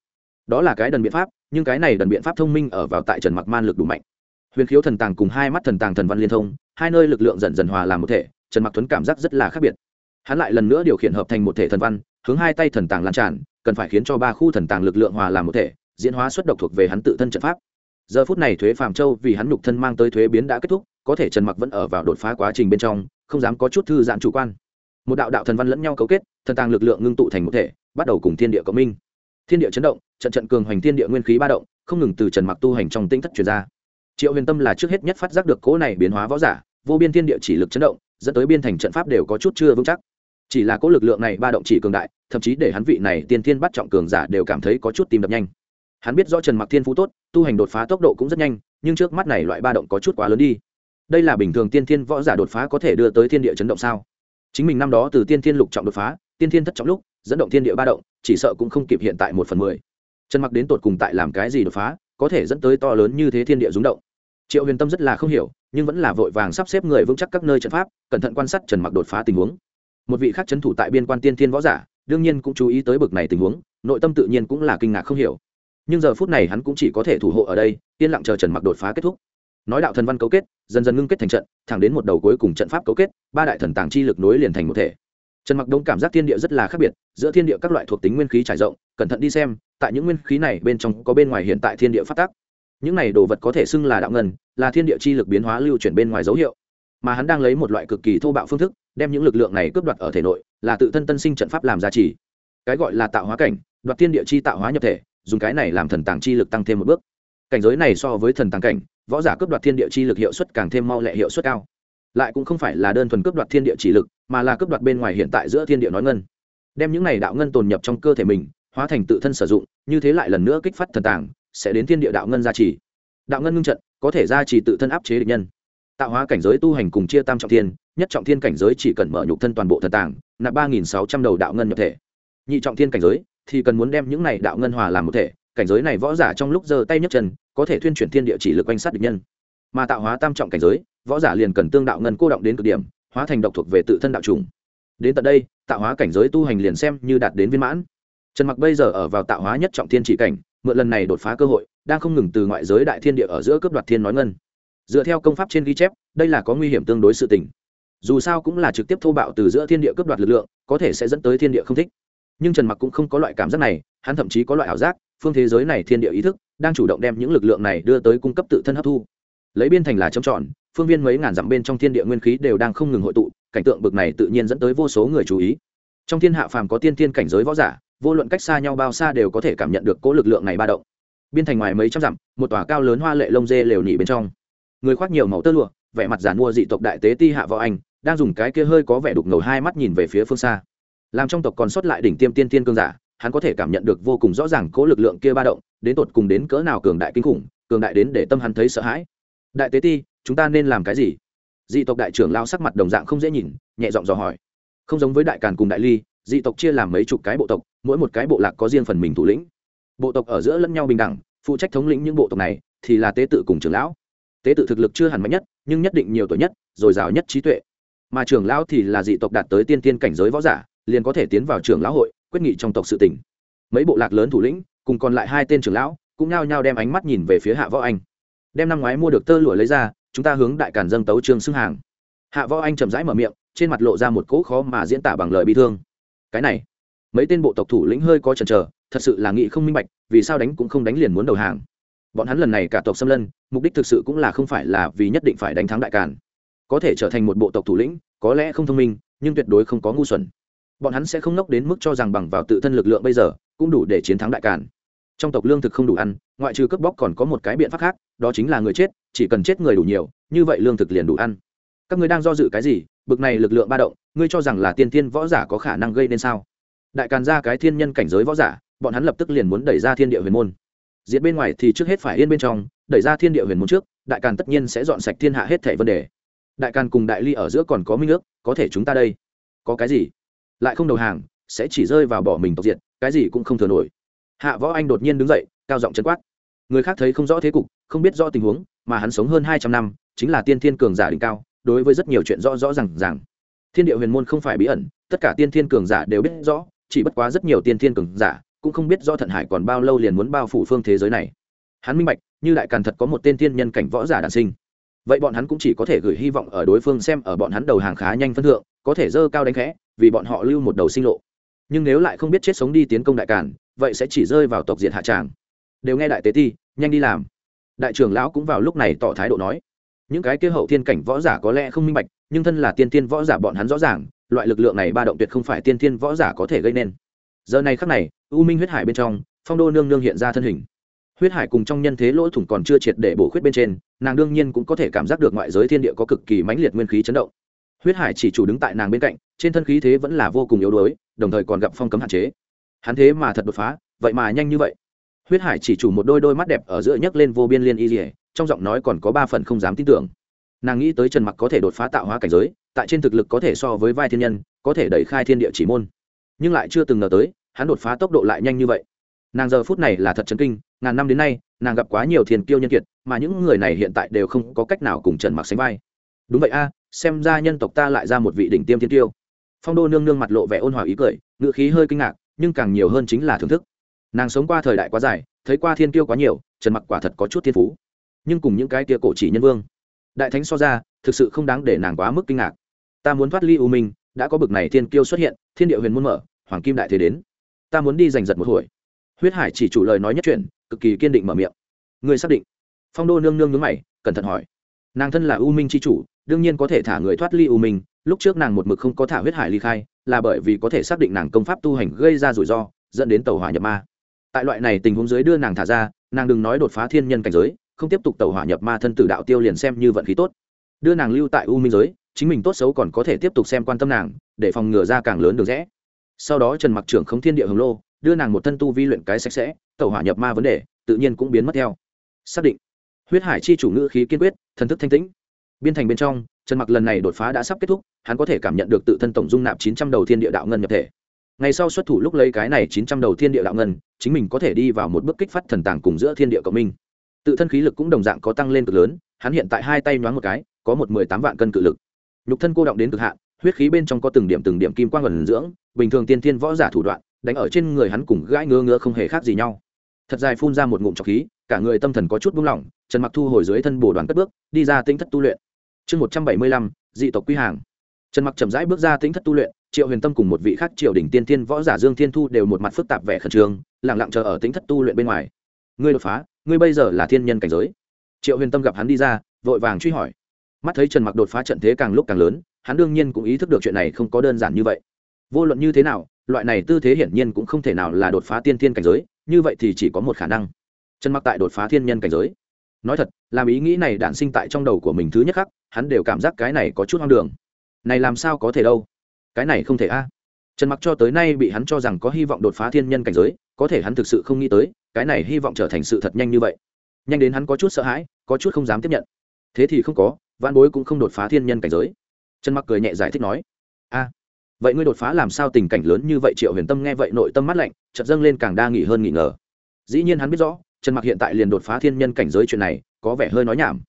Đó là cái đần biện pháp nhưng cái này đần biện pháp thông minh ở vào tại trần mặc man lực đủ mạnh. Huyền khiếu thần tàng cùng hai mắt thần tàng thần văn liên thông, hai nơi lực lượng dần dần hòa làm một thể, trần mặc tuấn cảm giác rất là khác biệt. Hắn lại lần nữa điều khiển hợp thành một thể thần văn, hướng hai tay thần tàng lan tràn, cần phải khiến cho ba khu thần tàng lực lượng hòa làm một thể, diễn hóa xuất độc thuộc về hắn tự thân trận pháp. Giờ phút này thuế phàm châu vì hắn nhục thân mang tới thuế biến đã kết thúc, có thể trần mặc vẫn ở vào đột phá quá trình bên trong, không dám có chút thư giãn chủ quan. Một đạo đạo thần văn lẫn nhau cấu kết, thần tàng lực lượng ngưng tụ thành một thể, bắt đầu cùng thiên địa cộng minh thiên địa chấn động, trận trận cường hoành thiên địa nguyên khí ba động, không ngừng từ trần mặc tu hành trong tinh thất truyền ra. Triệu huyền tâm là trước hết nhất phát giác được cỗ này biến hóa võ giả, vô biên thiên địa chỉ lực chấn động, dẫn tới biên thành trận pháp đều có chút chưa vững chắc. Chỉ là cỗ lực lượng này ba động chỉ cường đại, thậm chí để hắn vị này tiên thiên bắt trọng cường giả đều cảm thấy có chút tìm đập nhanh. Hắn biết rõ trần mặc thiên phú tốt, tu hành đột phá tốc độ cũng rất nhanh, nhưng trước mắt này loại ba động có chút quá lớn đi. Đây là bình thường tiên thiên võ giả đột phá có thể đưa tới thiên địa chấn động sao? Chính mình năm đó từ tiên thiên lục trọng đột phá, tiên thiên thất trọng lúc dẫn động thiên địa ba động, chỉ sợ cũng không kịp hiện tại một phần mười. Trần mặc đến tột cùng tại làm cái gì đột phá, có thể dẫn tới to lớn như thế thiên địa rúng động. Triệu huyền tâm rất là không hiểu, nhưng vẫn là vội vàng sắp xếp người vững chắc các nơi trận pháp, cẩn thận quan sát trần mặc đột phá tình huống. Một vị khác trấn thủ tại biên quan tiên thiên võ giả, đương nhiên cũng chú ý tới bực này tình huống, nội tâm tự nhiên cũng là kinh ngạc không hiểu. Nhưng giờ phút này hắn cũng chỉ có thể thủ hộ ở đây, yên lặng chờ trần mặc đột phá kết thúc. Nói đạo thần văn cấu kết, dần dần ngưng kết thành trận, thẳng đến một đầu cuối cùng trận pháp cấu kết, ba đại thần tàng chi lực nối liền thành một thể trần mặc đông cảm giác thiên địa rất là khác biệt, giữa thiên địa các loại thuộc tính nguyên khí trải rộng, cẩn thận đi xem, tại những nguyên khí này bên trong có bên ngoài hiện tại thiên địa phát tác. Những này đồ vật có thể xưng là đạo ngân, là thiên địa chi lực biến hóa lưu chuyển bên ngoài dấu hiệu. Mà hắn đang lấy một loại cực kỳ thô bạo phương thức, đem những lực lượng này cướp đoạt ở thể nội, là tự thân tân sinh trận pháp làm giá trị cái gọi là tạo hóa cảnh, đoạt thiên địa chi tạo hóa nhập thể, dùng cái này làm thần tàng chi lực tăng thêm một bước. Cảnh giới này so với thần tàng cảnh, võ giả cướp đoạt thiên địa chi lực hiệu suất càng thêm mau lẹ hiệu suất cao lại cũng không phải là đơn thuần cướp đoạt thiên địa chỉ lực, mà là cướp đoạt bên ngoài hiện tại giữa thiên địa nói ngân. Đem những này đạo ngân tồn nhập trong cơ thể mình, hóa thành tự thân sử dụng, như thế lại lần nữa kích phát thần tàng, sẽ đến thiên địa đạo ngân gia trì. Đạo ngân ngưng trận, có thể gia trì tự thân áp chế địch nhân. Tạo hóa cảnh giới tu hành cùng chia tam trọng thiên, nhất trọng thiên cảnh giới chỉ cần mở nhục thân toàn bộ thần tàng, nạp ba nghìn sáu trăm đầu đạo ngân nhập thể. Nhị trọng thiên cảnh giới, thì cần muốn đem những này đạo ngân hòa làm một thể, cảnh giới này võ giả trong lúc giơ tay nhấc chân, có thể thuyên chuyển thiên địa chỉ lực quanh sát địch nhân mà tạo hóa tam trọng cảnh giới, võ giả liền cần tương đạo ngân cô động đến cực điểm, hóa thành độc thuộc về tự thân đạo trùng. Đến tận đây, tạo hóa cảnh giới tu hành liền xem như đạt đến viên mãn. Trần mặc bây giờ ở vào tạo hóa nhất trọng thiên chỉ cảnh, mượn lần này đột phá cơ hội, đang không ngừng từ ngoại giới đại thiên địa ở giữa cướp đoạt thiên nói ngân. Dựa theo công pháp trên ghi chép, đây là có nguy hiểm tương đối sự tình. Dù sao cũng là trực tiếp thô bạo từ giữa thiên địa cướp đoạt lực lượng, có thể sẽ dẫn tới thiên địa không thích. Nhưng trần mặc cũng không có loại cảm giác này, hắn thậm chí có loại ảo giác, phương thế giới này thiên địa ý thức, đang chủ động đem những lực lượng này đưa tới cung cấp tự thân hấp thu lấy biên thành là trống tròn phương viên mấy ngàn dặm bên trong thiên địa nguyên khí đều đang không ngừng hội tụ, cảnh tượng bực này tự nhiên dẫn tới vô số người chú ý. Trong thiên hạ phàm có tiên thiên cảnh giới võ giả, vô luận cách xa nhau bao xa đều có thể cảm nhận được cố lực lượng này ba động. Biên thành ngoài mấy trăm dặm, một tòa cao lớn hoa lệ lông dê lều nỉ bên trong. Người khoác nhiều màu tơ lụa, vẻ mặt giàn mua dị tộc đại tế ti hạ võ anh, đang dùng cái kia hơi có vẻ đục ngầu hai mắt nhìn về phía phương xa. Làm trong tộc còn sót lại đỉnh tiêm tiên tiên cương giả, hắn có thể cảm nhận được vô cùng rõ ràng cố lực lượng kia ba động, đến tột cùng đến cỡ nào cường đại kinh khủng, cường đại đến để tâm hắn thấy sợ hãi đại tế ti, chúng ta nên làm cái gì? Dị tộc đại trưởng lao sắc mặt đồng dạng không dễ nhìn, nhẹ giọng dò hỏi. Không giống với đại càn cùng đại ly, dị tộc chia làm mấy chục cái bộ tộc, mỗi một cái bộ lạc có riêng phần mình thủ lĩnh. Bộ tộc ở giữa lẫn nhau bình đẳng, phụ trách thống lĩnh những bộ tộc này thì là tế tự cùng trưởng lão. Tế tự thực lực chưa hẳn mạnh nhất, nhưng nhất định nhiều tuổi nhất dồi dào nhất trí tuệ. Mà trưởng lão thì là dị tộc đạt tới tiên tiên cảnh giới võ giả, liền có thể tiến vào trưởng lão hội, quyết nghị trong tộc sự tỉnh mấy bộ lạc lớn thủ lĩnh, cùng còn lại hai tên trưởng lão, cũng nhao nhao đem ánh mắt nhìn về phía hạ võ anh đem năm ngoái mua được tơ lụa lấy ra chúng ta hướng đại Cản dâng tấu trương xưng hàng. Hạ võ anh chậm rãi mở miệng trên mặt lộ ra một cỗ khó mà diễn tả bằng lời bi thương. Cái này mấy tên bộ tộc thủ lĩnh hơi có chần chờ thật sự là nghị không minh bạch vì sao đánh cũng không đánh liền muốn đầu hàng. Bọn hắn lần này cả tộc xâm lân mục đích thực sự cũng là không phải là vì nhất định phải đánh thắng đại Cản, có thể trở thành một bộ tộc thủ lĩnh có lẽ không thông minh nhưng tuyệt đối không có ngu xuẩn. Bọn hắn sẽ không nốc đến mức cho rằng bằng vào tự thân lực lượng bây giờ cũng đủ để chiến thắng đại Cản trong tộc lương thực không đủ ăn, ngoại trừ cướp bóc còn có một cái biện pháp khác, đó chính là người chết, chỉ cần chết người đủ nhiều, như vậy lương thực liền đủ ăn. Các ngươi đang do dự cái gì? Bực này lực lượng ba động, ngươi cho rằng là tiên thiên võ giả có khả năng gây nên sao? Đại càn ra cái thiên nhân cảnh giới võ giả, bọn hắn lập tức liền muốn đẩy ra thiên địa huyền môn. Diệt bên ngoài thì trước hết phải yên bên trong, đẩy ra thiên địa huyền môn trước, đại càn tất nhiên sẽ dọn sạch thiên hạ hết thảy vấn đề. Đại càn cùng đại ly ở giữa còn có minh ước, có thể chúng ta đây. Có cái gì? Lại không đầu hàng, sẽ chỉ rơi vào bỏ mình tộc diệt, cái gì cũng không thừa nổi hạ võ anh đột nhiên đứng dậy, cao giọng chân quát. Người khác thấy không rõ thế cục, không biết rõ tình huống, mà hắn sống hơn hai trăm năm, chính là tiên thiên cường giả đỉnh cao, đối với rất nhiều chuyện rõ rõ r à n g rằng thiên địa huyền môn không phải bí ẩn, tất cả tiên thiên cường giả đều biết rõ, chỉ bất quá rất nhiều tiên thiên cường giả cũng không biết do thận hải còn bao lâu liền muốn bao phủ phương thế giới này. Hắn minh bạch, như đại càn thật có một tên thiên nhân cảnh võ giả đản sinh. Vậy bọn hắn cũng chỉ có thể gửi hy vọng ở đối phương xem ở bọn hắn đầu hàng khá nhanh phân thượng, có thể dơ cao đánh khẽ, vì bọn họ lưu một đầu sinh lộ. Nhưng nếu lại không biết chết sống đi tiến công đại càn vậy sẽ chỉ rơi vào tộc diệt hạ tràng. Đều nghe đại tế ti, nhanh đi làm. Đại trưởng lão cũng vào lúc này tỏ thái độ nói. Những cái kia hậu thiên cảnh võ giả có lẽ không minh bạch, nhưng thân là tiên tiên võ giả bọn hắn rõ ràng, loại lực lượng này ba động tuyệt không phải tiên tiên võ giả có thể gây nên. Giờ này khắc này, u minh huyết hải bên trong, phong đô nương nương hiện ra thân hình. Huyết hải cùng trong nhân thế lỗ thủng còn chưa triệt để bổ khuyết bên trên, nàng đương nhiên cũng có thể cảm giác được ngoại giới thiên địa có cực kỳ mãnh liệt nguyên khí chấn động. Huyết hải chỉ chủ đứng tại nàng bên cạnh, trên thân khí thế vẫn là vô cùng yếu đuối, đồng thời còn gặp phong cấm hạn chế hắn thế mà thật đột phá, vậy mà nhanh như vậy. Huyết hải chỉ chủ một đôi đôi mắt đẹp ở giữa nhấc lên vô biên liên y dỉa trong giọng nói còn có ba phần không dám tin tưởng. Nàng nghĩ tới trần mặc có thể đột phá tạo hóa cảnh giới, tại trên thực lực có thể so với vai thiên nhân, có thể đẩy khai thiên địa chỉ môn. Nhưng lại chưa từng ngờ tới, hắn đột phá tốc độ lại nhanh như vậy. Nàng giờ phút này là thật chấn kinh, ngàn năm đến nay, nàng gặp quá nhiều thiền kiêu nhân kiệt, mà những người này hiện tại đều không có cách nào cùng trần mặc sánh vai. Đúng vậy a, xem ra nhân tộc ta lại ra một vị đỉnh tiêm thiên tiêu phong đô nương nương mặt lộ vẻ ôn hòa ý cười ngự khí hơi kinh ngạc nhưng càng nhiều hơn chính là thưởng thức. Nàng sống qua thời đại quá dài, thấy qua thiên kiêu quá nhiều, trần mặc quả thật có chút thiên phú. Nhưng cùng những cái kia cổ chỉ nhân vương, đại thánh so ra, thực sự không đáng để nàng quá mức kinh ngạc. Ta muốn thoát ly u minh, đã có bực này thiên kiêu xuất hiện, thiên địa huyền muôn mở, hoàng kim đại thế đến. Ta muốn đi giành giật một hồi. Huyết hải chỉ chủ lời nói nhất chuyện, cực kỳ kiên định mở miệng. Người xác định? Phong đô nương nương nhướng mày, cẩn thận hỏi. Nàng thân là u minh c h i chủ, đương nhiên có thể thả người thoát ly u minh lúc trước nàng một mực không có thả huyết hải ly khai, là bởi vì có thể xác định nàng công pháp tu hành gây ra rủi ro, dẫn đến tàu hỏa nhập ma. Tại loại này tình huống dưới đưa nàng thả ra, nàng đừng nói đột phá thiên nhân cảnh giới, không tiếp tục tàu hỏa nhập ma thân tử đạo tiêu liền xem như vận khí tốt. Đưa nàng lưu tại u minh giới, chính mình tốt xấu còn có thể tiếp tục xem quan tâm nàng, để phòng ngừa ra càng lớn được rẽ. Sau đó trần mặc trưởng không thiên địa hồng lô, đưa nàng một thân tu vi luyện cái sạch sẽ, tàu hỏa nhập ma vấn đề, tự nhiên cũng biến mất theo. Xác định. Huyết hải chi chủ ngữ khí kiên quyết, thần thức thanh tĩnh. Biên thành bên trong trần mặc lần này đột phá đã sắp kết thúc, hắn có thể cảm nhận được tự thân tổng dung nạp chín trăm đầu thiên địa đạo ngân nhập thể. Ngày sau xuất thủ lúc lấy cái này chín trăm đầu thiên địa đạo ngân, chính mình có thể đi vào một bước kích phát thần tàng cùng giữa thiên địa cộng minh. Tự thân khí lực cũng đồng dạng có tăng lên cực lớn, hắn hiện tại hai tay nhoáng một cái, có một mười tám vạn cân cự lực. Nhục thân cô động đến cực hạn, huyết khí bên trong có từng điểm từng điểm kim quang ẩn dưỡng, bình thường tiên thiên võ giả thủ đoạn, đánh ở trên người hắn cùng gãi ngứa ngứa không hề khác gì nhau. Thật dài phun ra một ngụm trọc khí, cả người tâm thần có chút buông lỏng, trần mặc thu hồi dưới thân bồ đoàn cất bước, đi ra tinh thất tu luyện chương một trăm bảy mươi lăm, dị tộc quy hàng. Trần mặc chậm rãi bước ra tính thất tu luyện, triệu huyền tâm cùng một vị khác triều đỉnh tiên tiên võ giả dương thiên thu đều một mặt phức tạp vẻ khẩn trương lẳng lặng chờ ở tính thất tu luyện bên ngoài. Ngươi đột phá, ngươi bây giờ là thiên nhân cảnh giới. Triệu huyền tâm gặp hắn đi ra, vội vàng truy hỏi. Mắt thấy trần mặc đột phá trận thế càng lúc càng lớn, hắn đương nhiên cũng ý thức được chuyện này không có đơn giản như vậy. Vô luận như thế nào, loại này tư thế hiển nhiên cũng không thể nào là đột phá tiên thiên cảnh giới, như vậy thì chỉ có một khả năng. Trần mặc tại đột phá thiên nhân cảnh giới nói thật, làm ý nghĩ này đản sinh tại trong đầu của mình thứ nhất khắc, hắn đều cảm giác cái này có chút hoang đường. Này làm sao có thể đâu? Cái này không thể a. Trần mặc cho tới nay bị hắn cho rằng có hy vọng đột phá thiên nhân cảnh giới, có thể hắn thực sự không nghĩ tới, cái này hy vọng trở thành sự thật nhanh như vậy. Nhanh đến hắn có chút sợ hãi, có chút không dám tiếp nhận. Thế thì không có văn bối cũng không đột phá thiên nhân cảnh giới. Trần mặc cười nhẹ giải thích nói, a, vậy ngươi đột phá làm sao tình cảnh lớn như vậy? Triệu huyền tâm nghe vậy nội tâm mắt lạnh, chợt dâng lên càng đa nghỉ hơn nghỉ ngờ. Dĩ nhiên hắn biết rõ trần mặc hiện tại liền đột phá thiên nhân cảnh giới chuyện này, có vẻ hơi nói nhảm.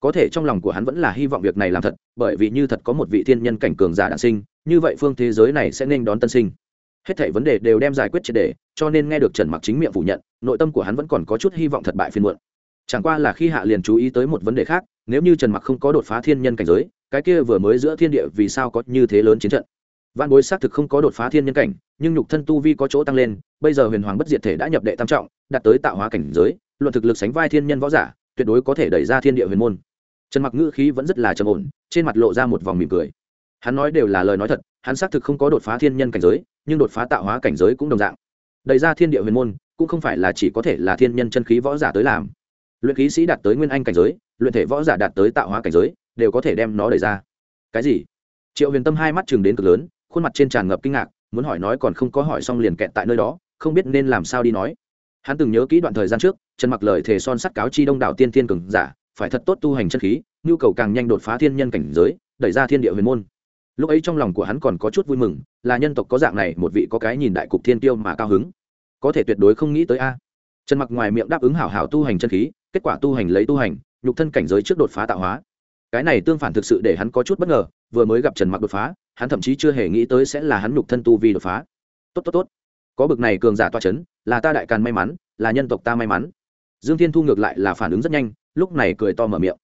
Có thể trong lòng của hắn vẫn là hy vọng việc này làm thật, bởi vì như thật có một vị thiên nhân cảnh cường giả đản sinh, như vậy phương thế giới này sẽ nên đón tân sinh. Hết thảy vấn đề đều đem giải quyết triệt đề cho nên nghe được trần mặc chính miệng phủ nhận, nội tâm của hắn vẫn còn có chút hy vọng thất bại phiên muộn. Chẳng qua là khi hạ liền chú ý tới một vấn đề khác, nếu như trần mặc không có đột phá thiên nhân cảnh giới, cái kia vừa mới giữa thiên địa vì sao có như thế lớn chiến trận? Văn bối xác thực không có đột phá thiên nhân cảnh, nhưng nhục thân tu vi có chỗ tăng lên, bây giờ huyền hoàng bất diệt thể đã nhập đệ tam trọng, đạt tới tạo hóa cảnh giới, luận thực lực sánh vai thiên nhân võ giả, tuyệt đối có thể đẩy ra thiên địa huyền môn. Trần mặc ngữ khí vẫn rất là trầm ổn, trên mặt lộ ra một vòng mỉm cười. Hắn nói đều là lời nói thật, hắn xác thực không có đột phá thiên nhân cảnh giới, nhưng đột phá tạo hóa cảnh giới cũng đồng dạng. Đẩy ra thiên địa huyền môn, cũng không phải là chỉ có thể là thiên nhân chân khí võ giả tới làm. Luyện khí sĩ đạt tới nguyên anh cảnh giới, luyện thể võ giả đạt tới tạo hóa cảnh giới, đều có thể đem nó đẩy ra. Cái gì? Triệu huyền tâm hai mắt chừng đến cực lớn khuôn mặt trên tràn ngập kinh ngạc, muốn hỏi nói còn không có hỏi xong liền kẹt tại nơi đó, không biết nên làm sao đi nói. Hắn từng nhớ kỹ đoạn thời gian trước, trần mặc lời thề son sắt cáo chi đông đảo tiên thiên cường giả, phải thật tốt tu hành chân khí, nhu cầu càng nhanh đột phá thiên nhân cảnh giới, đẩy ra thiên địa huyền môn. Lúc ấy trong lòng của hắn còn có chút vui mừng, là nhân tộc có dạng này, một vị có cái nhìn đại cục thiên tiêu mà cao hứng. Có thể tuyệt đối không nghĩ tới a. Trần mặc ngoài miệng đáp ứng hảo hảo tu hành chân khí, kết quả tu hành lấy tu hành, nhục thân cảnh giới trước đột phá tạo hóa. Cái này tương phản thực sự để hắn có chút bất ngờ, vừa mới gặp trần mặc đột phá hắn thậm chí chưa hề nghĩ tới sẽ là hắn nhục thân tu vi đột phá. Tốt tốt tốt. Có bực này cường giả toa chấn, là ta đại càn may mắn, là nhân tộc ta may mắn. Dương thiên thu ngược lại là phản ứng rất nhanh, lúc này cười to mở miệng.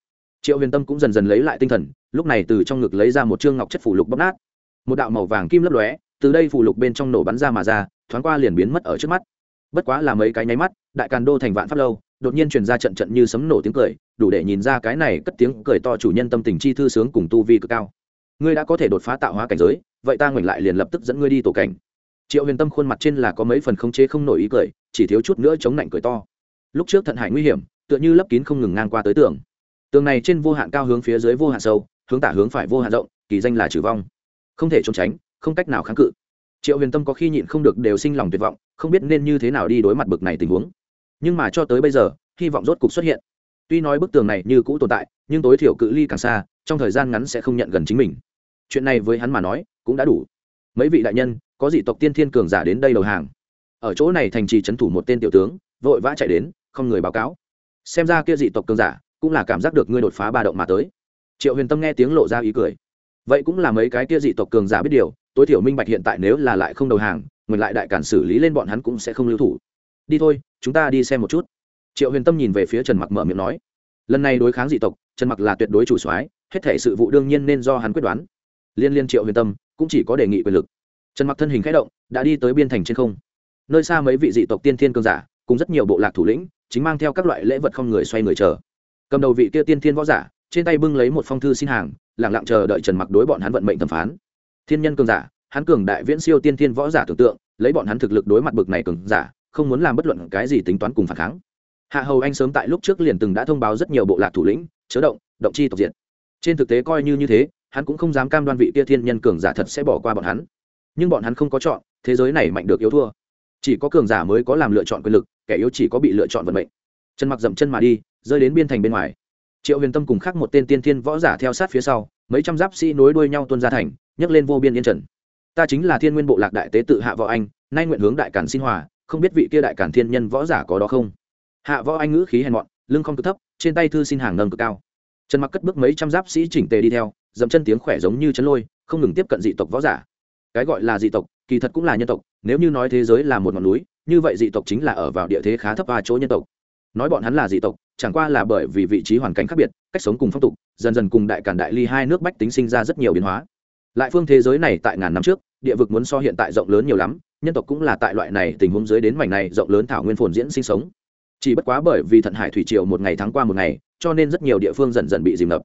Triệu huyền tâm cũng dần dần lấy lại tinh thần, lúc này từ trong ngực lấy ra một chương ngọc chất phủ lục bóc nát. Một đạo màu vàng kim lấp lóe, từ đây phủ lục bên trong nổ bắn ra mà ra, thoáng qua liền biến mất ở trước mắt. Bất quá là mấy cái nháy mắt, đại càn đô thành vạn pháp lâu, đột nhiên truyền ra trận trận như sấm nổ tiếng cười, đủ để nhìn ra cái này cất tiếng cười to chủ nhân tâm tình chi thư sướng cùng tu vi cực cao ngươi đã có thể đột phá tạo hóa cảnh giới, vậy ta ngoảnh lại liền lập tức dẫn ngươi đi tổ cảnh. Triệu huyền tâm khuôn mặt trên là có mấy phần không chế không nổi ý cười, chỉ thiếu chút nữa chống lạnh cười to. Lúc trước thận hải nguy hiểm, tựa như lấp kín không ngừng ngang qua tới tường. Tường này trên vô hạn cao hướng phía dưới vô hạn sâu, hướng tả hướng phải vô hạn rộng, kỳ danh là trừ vong. Không thể trốn tránh, không cách nào kháng cự. Triệu huyền tâm có khi nhịn không được đều sinh lòng tuyệt vọng, không biết nên như thế nào đi đối mặt bực này tình huống. Nhưng mà cho tới bây giờ, hy vọng rốt cục xuất hiện tuy nói bức tường này như cũ tồn tại, nhưng tối thiểu cự ly càng xa, trong thời gian ngắn sẽ không nhận gần chính mình. Chuyện này với hắn mà nói, cũng đã đủ. Mấy vị đại nhân, có dị tộc tiên thiên cường giả đến đây đầu hàng. Ở chỗ này thành trì trấn thủ một tên tiểu tướng, vội vã chạy đến, không người báo cáo. Xem ra kia dị tộc cường giả, cũng là cảm giác được ngươi đột phá ba động mà tới. Triệu huyền tâm nghe tiếng lộ ra ý cười. Vậy cũng là mấy cái kia dị tộc cường giả biết điều, tối thiểu minh bạch hiện tại nếu là lại không đầu hàng mình lại đại cản xử lý lên bọn hắn cũng sẽ không lưu thủ. Đi thôi, chúng ta đi xem một chút triệu huyền tâm nhìn về phía trần mặc mở miệng nói, lần này đối kháng dị tộc, trần mặc là tuyệt đối chủ soái, hết thể sự vụ đương nhiên nên do hắn quyết đoán. liên liên triệu huyền tâm cũng chỉ có đề nghị quyền lực. trần mặc thân hình khẽ động, đã đi tới biên thành trên không. nơi xa mấy vị dị tộc tiên thiên Cương giả, cùng rất nhiều bộ lạc thủ lĩnh, chính mang theo các loại lễ vật không người xoay người chờ. cầm đầu vị kia tiên thiên võ giả, trên tay bưng lấy một phong thư xin hàng lẳng lặng chờ đợi trần mặc đối bọn hắn vận mệnh thẩm phán. thiên nhân cường giả, hắn cường đại viễn siêu tiên thiên võ giả tưởng tượng, lấy bọn hắn thực lực đối mặt bực này cường giả, không muốn làm bất luận cái gì tính toán cùng phản kháng hạ hầu anh sớm tại lúc trước liền từng đã thông báo rất nhiều bộ lạc thủ lĩnh, chớ động động chi tộc diện. trên thực tế coi như như thế, hắn cũng không dám cam đoan vị kia thiên nhân cường giả thật sẽ bỏ qua bọn hắn. Nhưng bọn hắn không có chọn, thế giới này mạnh được yếu thua. Chỉ có cường giả mới có làm lựa chọn quyền lực, kẻ yếu chỉ có bị lựa chọn vận mệnh. Chân mặc dậm chân mà đi, rơi đến biên thành bên ngoài. Triệu huyền tâm cùng khác một tên tiên thiên võ giả theo sát phía sau, mấy trăm giáp sĩ nối đuôi nhau tuân ra thành, nhấc lên vô biên yên trần. Ta chính là thiên nguyên bộ lạc đại tế tự hạ võ anh, nay nguyện hướng đại cản xin hòa, không biết vị kia đại cản thiên nhân võ giả có đó không? Hạ võ anh ngữ khí hèn mọn, lưng không cực thấp, trên tay thư xin hàng nâng cực cao. Trần mặc cất bước mấy trăm giáp sĩ chỉnh tề đi theo dẫm chân tiếng khỏe giống như chân lôi, không ngừng tiếp cận dị tộc võ giả. Cái gọi là dị tộc, kỳ thật cũng là nhân tộc, nếu như nói thế giới là một ngọn núi, như vậy dị tộc chính là ở vào địa thế khá thấp và chỗ nhân tộc. Nói bọn hắn là dị tộc, chẳng qua là bởi vì vị trí hoàn cảnh khác biệt, cách sống cùng phong tục, dần dần cùng đại cản đại ly hai nước bách tính sinh ra rất nhiều biến hóa. Lại phương thế giới này tại ngàn năm trước, địa vực muốn so hiện tại rộng lớn nhiều lắm, nhân tộc cũng là tại loại này tình huống dưới đến mảnh này rộng lớn thảo nguyên phồn diễn sinh sống chỉ bất quá bởi vì thận hải thủy triều một ngày tháng qua một ngày, cho nên rất nhiều địa phương dần dần bị dìm ngập.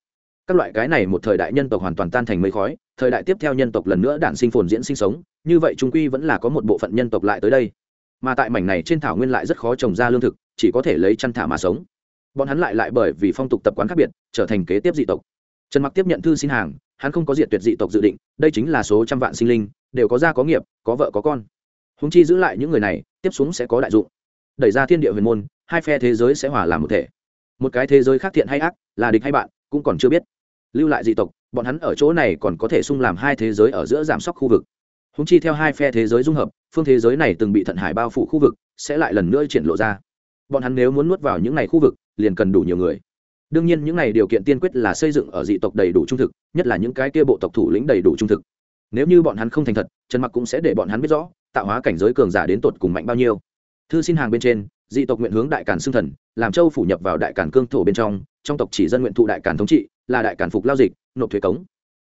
Các loại cái này một thời đại nhân tộc hoàn toàn tan thành mây khói, thời đại tiếp theo nhân tộc lần nữa đản sinh phồn diễn sinh sống, như vậy trung quy vẫn là có một bộ phận nhân tộc lại tới đây. Mà tại mảnh này trên thảo nguyên lại rất khó trồng ra lương thực, chỉ có thể lấy chăn thả mà sống. Bọn hắn lại lại bởi vì phong tục tập quán khác biệt, trở thành kế tiếp dị tộc. Trần mặc tiếp nhận thư xin hàng, hắn không có diệt tuyệt dị tộc dự định, đây chính là số trăm vạn sinh linh, đều có gia có nghiệp, có vợ có con. Húng chi giữ lại những người này, tiếp xuống sẽ có đại dụng. Đẩy ra thiên địa huyền môn hai phe thế giới sẽ hòa làm một thể. Một cái thế giới khác thiện hay ác, là địch hay bạn, cũng còn chưa biết. Lưu lại dị tộc, bọn hắn ở chỗ này còn có thể sung làm hai thế giới ở giữa giảm sóc khu vực. Húng chi theo hai phe thế giới dung hợp, phương thế giới này từng bị thận hải bao phủ khu vực, sẽ lại lần nữa triển lộ ra. Bọn hắn nếu muốn nuốt vào những n à y khu vực, liền cần đủ nhiều người. Đương nhiên những n à y điều kiện tiên quyết là xây dựng ở dị tộc đầy đủ trung thực, nhất là những cái kia bộ tộc thủ lĩnh đầy đủ trung thực. Nếu như bọn hắn không thành thật, trần mặc cũng sẽ để bọn hắn biết rõ, tạo hóa cảnh giới cường giả đến tột cùng mạnh bao nhiêu. Thư xin hàng bên trên dị tộc nguyện hướng đại càn xưng thần, làm châu phủ nhập vào đại càn cương thổ bên trong trong tộc chỉ dân nguyện thụ đại càn thống trị, là đại càn phục lao dịch, nộp thuế cống.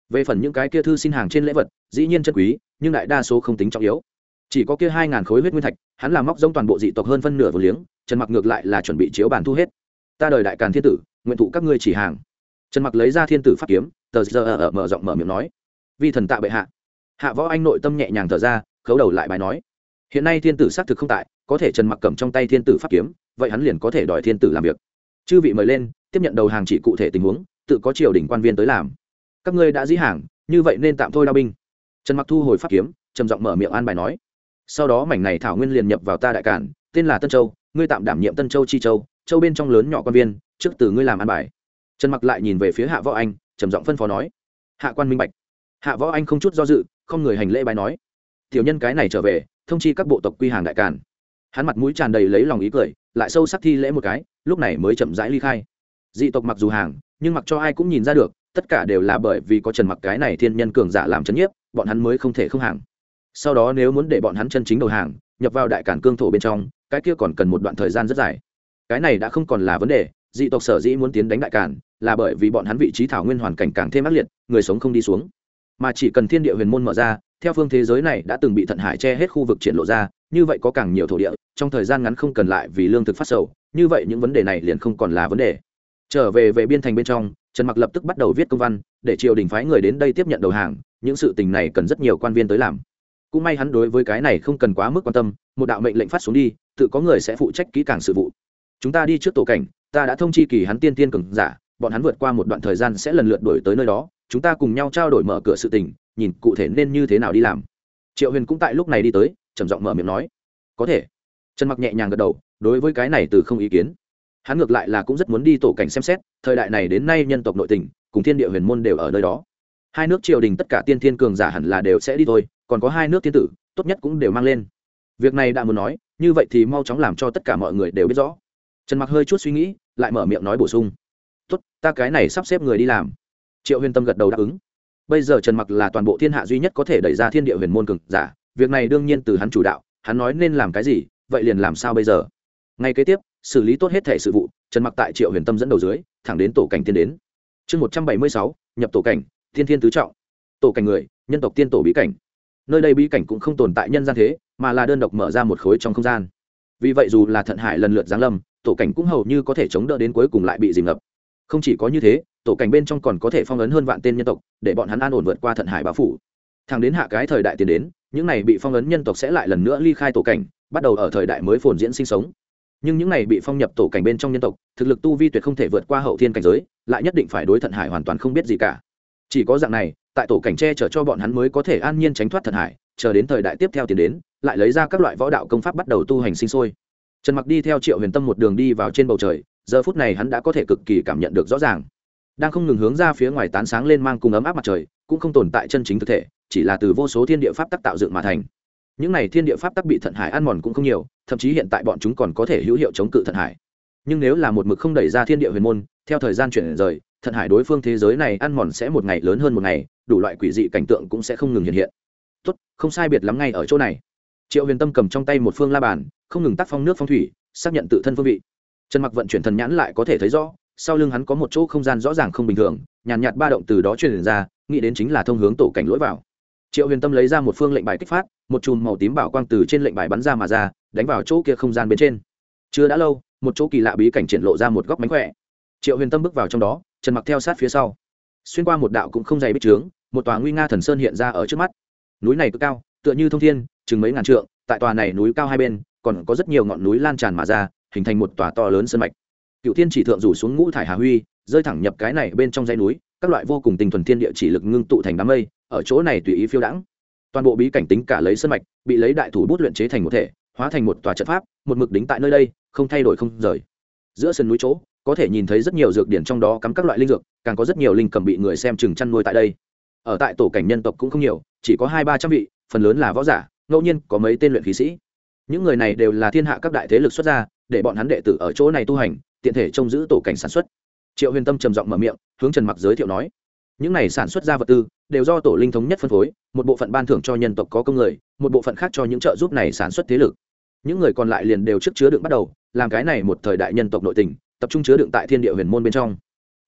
Về phần những cái kia thư xin hàng trên lễ vật, dĩ nhiên chân quý, nhưng đại đa số không tính trọng yếu. Chỉ có kia hai ngàn khối huyết nguyên thạch, hắn làm móc giống toàn bộ dị tộc hơn phân nửa vừa liếng, trần mặc ngược lại là chuẩn bị chiếu bàn thu hết. Ta đời đại càn thiên tử, nguyện thụ các ngươi chỉ hàng. Trần mặc lấy ra thiên tử pháp kiếm, tờ giờ ở mở rộng mở miệng nói, vi thần tạ bệ hạ. Hạ võ anh nội tâm nhẹ nhàng thở ra, khấu đầu lại bài nói, hiện nay thiên tử xác thực không tại có thể trần mặc cầm trong tay thiên tử pháp kiếm, vậy hắn liền có thể đòi thiên tử làm việc. Chư vị mời lên, tiếp nhận đầu hàng chỉ cụ thể tình huống, tự có triều đình quan viên tới làm. Các ngươi đã dĩ hàng, như vậy nên tạm thôi đao binh. Trần mặc thu hồi pháp kiếm, trầm giọng mở miệng an bài nói. Sau đó mảnh này thảo nguyên liền nhập vào ta đại cản, tên là tân châu, ngươi tạm đảm nhiệm tân châu chi châu châu bên trong lớn nhỏ quan viên, trước từ ngươi làm an bài. Trần mặc lại nhìn về phía hạ võ anh, trầm giọng phân phó nói. Hạ quan minh bạch. Hạ võ anh không chút do dự, không người hành lễ bài nói. Tiểu nhân cái này trở về, thông chi các bộ tộc quy hàng đại cản hắn mặt mũi tràn đầy lấy lòng ý cười, lại sâu sắc thi lễ một cái, lúc này mới chậm rãi ly khai. Dị tộc mặc dù hàng, nhưng mặc cho ai cũng nhìn ra được, tất cả đều là bởi vì có trần mặc cái này thiên nhân cường giả làm chấn nhiếp, bọn hắn mới không thể không hàng. Sau đó nếu muốn để bọn hắn chân chính đầu hàng, nhập vào đại cản cương thổ bên trong, cái kia còn cần một đoạn thời gian rất dài. Cái này đã không còn là vấn đề, dị tộc sở dĩ muốn tiến đánh đại cản, là bởi vì bọn hắn vị trí thảo nguyên hoàn cảnh càng thêm ác liệt, người sống không đi xuống. Mà chỉ cần thiên địa huyền môn mở ra, theo phương thế giới này đã từng bị thận hải che hết khu vực triển lộ ra như vậy có càng nhiều thổ địa, trong thời gian ngắn không cần lại vì lương thực phát sầu, như vậy những vấn đề này liền không còn là vấn đề. Trở về về biên thành bên trong, trần mặc lập tức bắt đầu viết công văn, để triều đình phái người đến đây tiếp nhận đầu hàng, những sự tình này cần rất nhiều quan viên tới làm. Cũng may hắn đối với cái này không cần quá mức quan tâm, một đạo mệnh lệnh phát xuống đi, tự có người sẽ phụ trách kỹ càng sự vụ. Chúng ta đi trước tổ cảnh, ta đã thông chi kỳ hắn tiên tiên cường giả, bọn hắn vượt qua một đoạn thời gian sẽ lần lượt đổi tới nơi đó, chúng ta cùng nhau trao đổi mở cửa sự tình, nhìn cụ thể nên như thế nào đi làm. Triệu huyền cũng tại lúc này đi tới trầm giọng mở miệng nói, có thể. Trần mặc nhẹ nhàng gật đầu, đối với cái này từ không ý kiến. Hắn ngược lại là cũng rất muốn đi tổ cảnh xem xét, thời đại này đến nay nhân tộc nội tình, cùng thiên địa huyền môn đều ở nơi đó. Hai nước triều đình tất cả tiên thiên cường giả hẳn là đều sẽ đi thôi, còn có hai nước tiên tử, tốt nhất cũng đều mang lên. Việc này đã muốn nói, như vậy thì mau chóng làm cho tất cả mọi người đều biết rõ. Trần mặc hơi chút suy nghĩ, lại mở miệng nói bổ sung. Tốt, ta cái này sắp xếp người đi làm. Triệu huyền tâm gật đầu đáp ứng. Bây giờ trần mặc là toàn bộ thiên hạ duy nhất có thể đẩy ra thiên địa huyền môn cường giả việc này đương nhiên từ hắn chủ đạo, hắn nói nên làm cái gì, vậy liền làm sao bây giờ? Ngay kế tiếp, xử lý tốt hết thể sự vụ, trần mặc tại triệu huyền tâm dẫn đầu dưới, thẳng đến tổ cảnh tiên đến. Chương một trăm bảy mươi sáu, nhập tổ cảnh, thiên thiên tứ trọng. Tổ cảnh người, nhân tộc tiên tổ bí cảnh. Nơi đây bí cảnh cũng không tồn tại nhân gian thế, mà là đơn độc mở ra một khối trong không gian. Vì vậy dù là thận hải lần lượt giáng lâm, tổ cảnh cũng hầu như có thể chống đỡ đến cuối cùng lại bị dìm ngập. Không chỉ có như thế, tổ cảnh bên trong còn có thể phong ấn hơn vạn tên nhân tộc, để bọn hắn an ổn vượt qua thận hải báo phủ. Thẳng đến hạ cái thời đại tiến đến những này bị phong ấn nhân tộc sẽ lại lần nữa ly khai tổ cảnh, bắt đầu ở thời đại mới phồn diễn sinh sống. Nhưng những này bị phong nhập tổ cảnh bên trong nhân tộc, thực lực tu vi tuyệt không thể vượt qua hậu thiên cảnh giới, lại nhất định phải đối thận hải hoàn toàn không biết gì cả. Chỉ có dạng này, tại tổ cảnh che chở cho bọn hắn mới có thể an nhiên tránh thoát thận hải, chờ đến thời đại tiếp theo tiến đến, lại lấy ra các loại võ đạo công pháp bắt đầu tu hành sinh sôi. Trần mặc đi theo triệu huyền tâm một đường đi vào trên bầu trời, giờ phút này hắn đã có thể cực kỳ cảm nhận được rõ ràng. Đang không ngừng hướng ra phía ngoài tán sáng lên mang cùng ấm áp mặt trời, cũng không tồn tại chân chính thực thể chỉ là từ vô số thiên địa pháp tắc tạo dựng mà thành. Những này thiên địa pháp tắc bị thận hải ăn mòn cũng không nhiều thậm chí hiện tại bọn chúng còn có thể hữu hiệu chống cự thận hải. Nhưng nếu là một mực không đẩy ra thiên địa huyền môn theo thời gian chuyển rời thận hải đối phương thế giới này ăn mòn sẽ một ngày lớn hơn một ngày đủ loại quỷ dị cảnh tượng cũng sẽ không ngừng hiện hiện. Tốt không sai biệt lắm ngay ở chỗ này. Triệu huyền tâm cầm trong tay một phương la bàn không ngừng tác phong nước phong thủy xác nhận tự thân phương vị. Trần mặc vận chuyển thần nhãn lại có thể thấy rõ sau lưng hắn có một chỗ không gian rõ ràng không bình thường nhàn nhạt, nhạt ba động từ đó truyền ra nghĩ đến chính là thông hướng tổ cảnh lối vào triệu huyền tâm lấy ra một phương lệnh bài kích phát, một chùm màu tím bảo quang từ trên lệnh bài bắn ra mà ra, đánh vào chỗ kia không gian bên trên. Chưa đã lâu, một chỗ kỳ lạ bí cảnh triển lộ ra một góc mánh khỏe. Triệu huyền tâm bước vào trong đó, trần mặc theo sát phía sau. Xuyên qua một đạo cũng không dày bích trướng, một tòa nguy nga thần sơn hiện ra ở trước mắt. Núi này cực cao, tựa như thông thiên, chừng mấy ngàn trượng, tại tòa này núi cao hai bên, còn có rất nhiều ngọn núi lan tràn mà ra, hình thành một tòa to lớn sơn mạch. Cựu thiên chỉ thượng rủ xuống ngũ thải hà huy, rơi thẳng nhập cái này bên trong dãy núi, các loại vô cùng tinh thuần thiên địa chỉ lực ngưng tụ thành đám mây ở chỗ này tùy ý phiêu đãng. Toàn bộ bí cảnh tính cả lấy sơn mạch, bị lấy đại thủ bút luyện chế thành một thể, hóa thành một tòa trận pháp, một mực đính tại nơi đây, không thay đổi không rời. Giữa sườn núi chỗ, có thể nhìn thấy rất nhiều dược điển trong đó cắm các loại linh dược, càng có rất nhiều linh cầm bị người xem chừng chăn nuôi tại đây. Ở tại tổ cảnh nhân tộc cũng không nhiều, chỉ có hai ba trăm vị, phần lớn là võ giả, ngẫu nhiên có mấy tên luyện khí sĩ. Những người này đều là thiên hạ các đại thế lực xuất gia, để bọn hắn đệ tử ở chỗ này tu hành, tiện thể trông giữ tổ cảnh sản xuất. Triệu huyền tâm trầm giọng mở miệng, hướng trần mặc giới thiệu nói những này sản xuất ra vật tư đều do tổ linh thống nhất phân phối, một bộ phận ban thưởng cho nhân tộc có công người, một bộ phận khác cho những trợ giúp này sản xuất thế lực. Những người còn lại liền đều trước chứa đựng bắt đầu, làm cái này một thời đại nhân tộc nội tình, tập trung chứa đựng tại thiên địa huyền môn bên trong.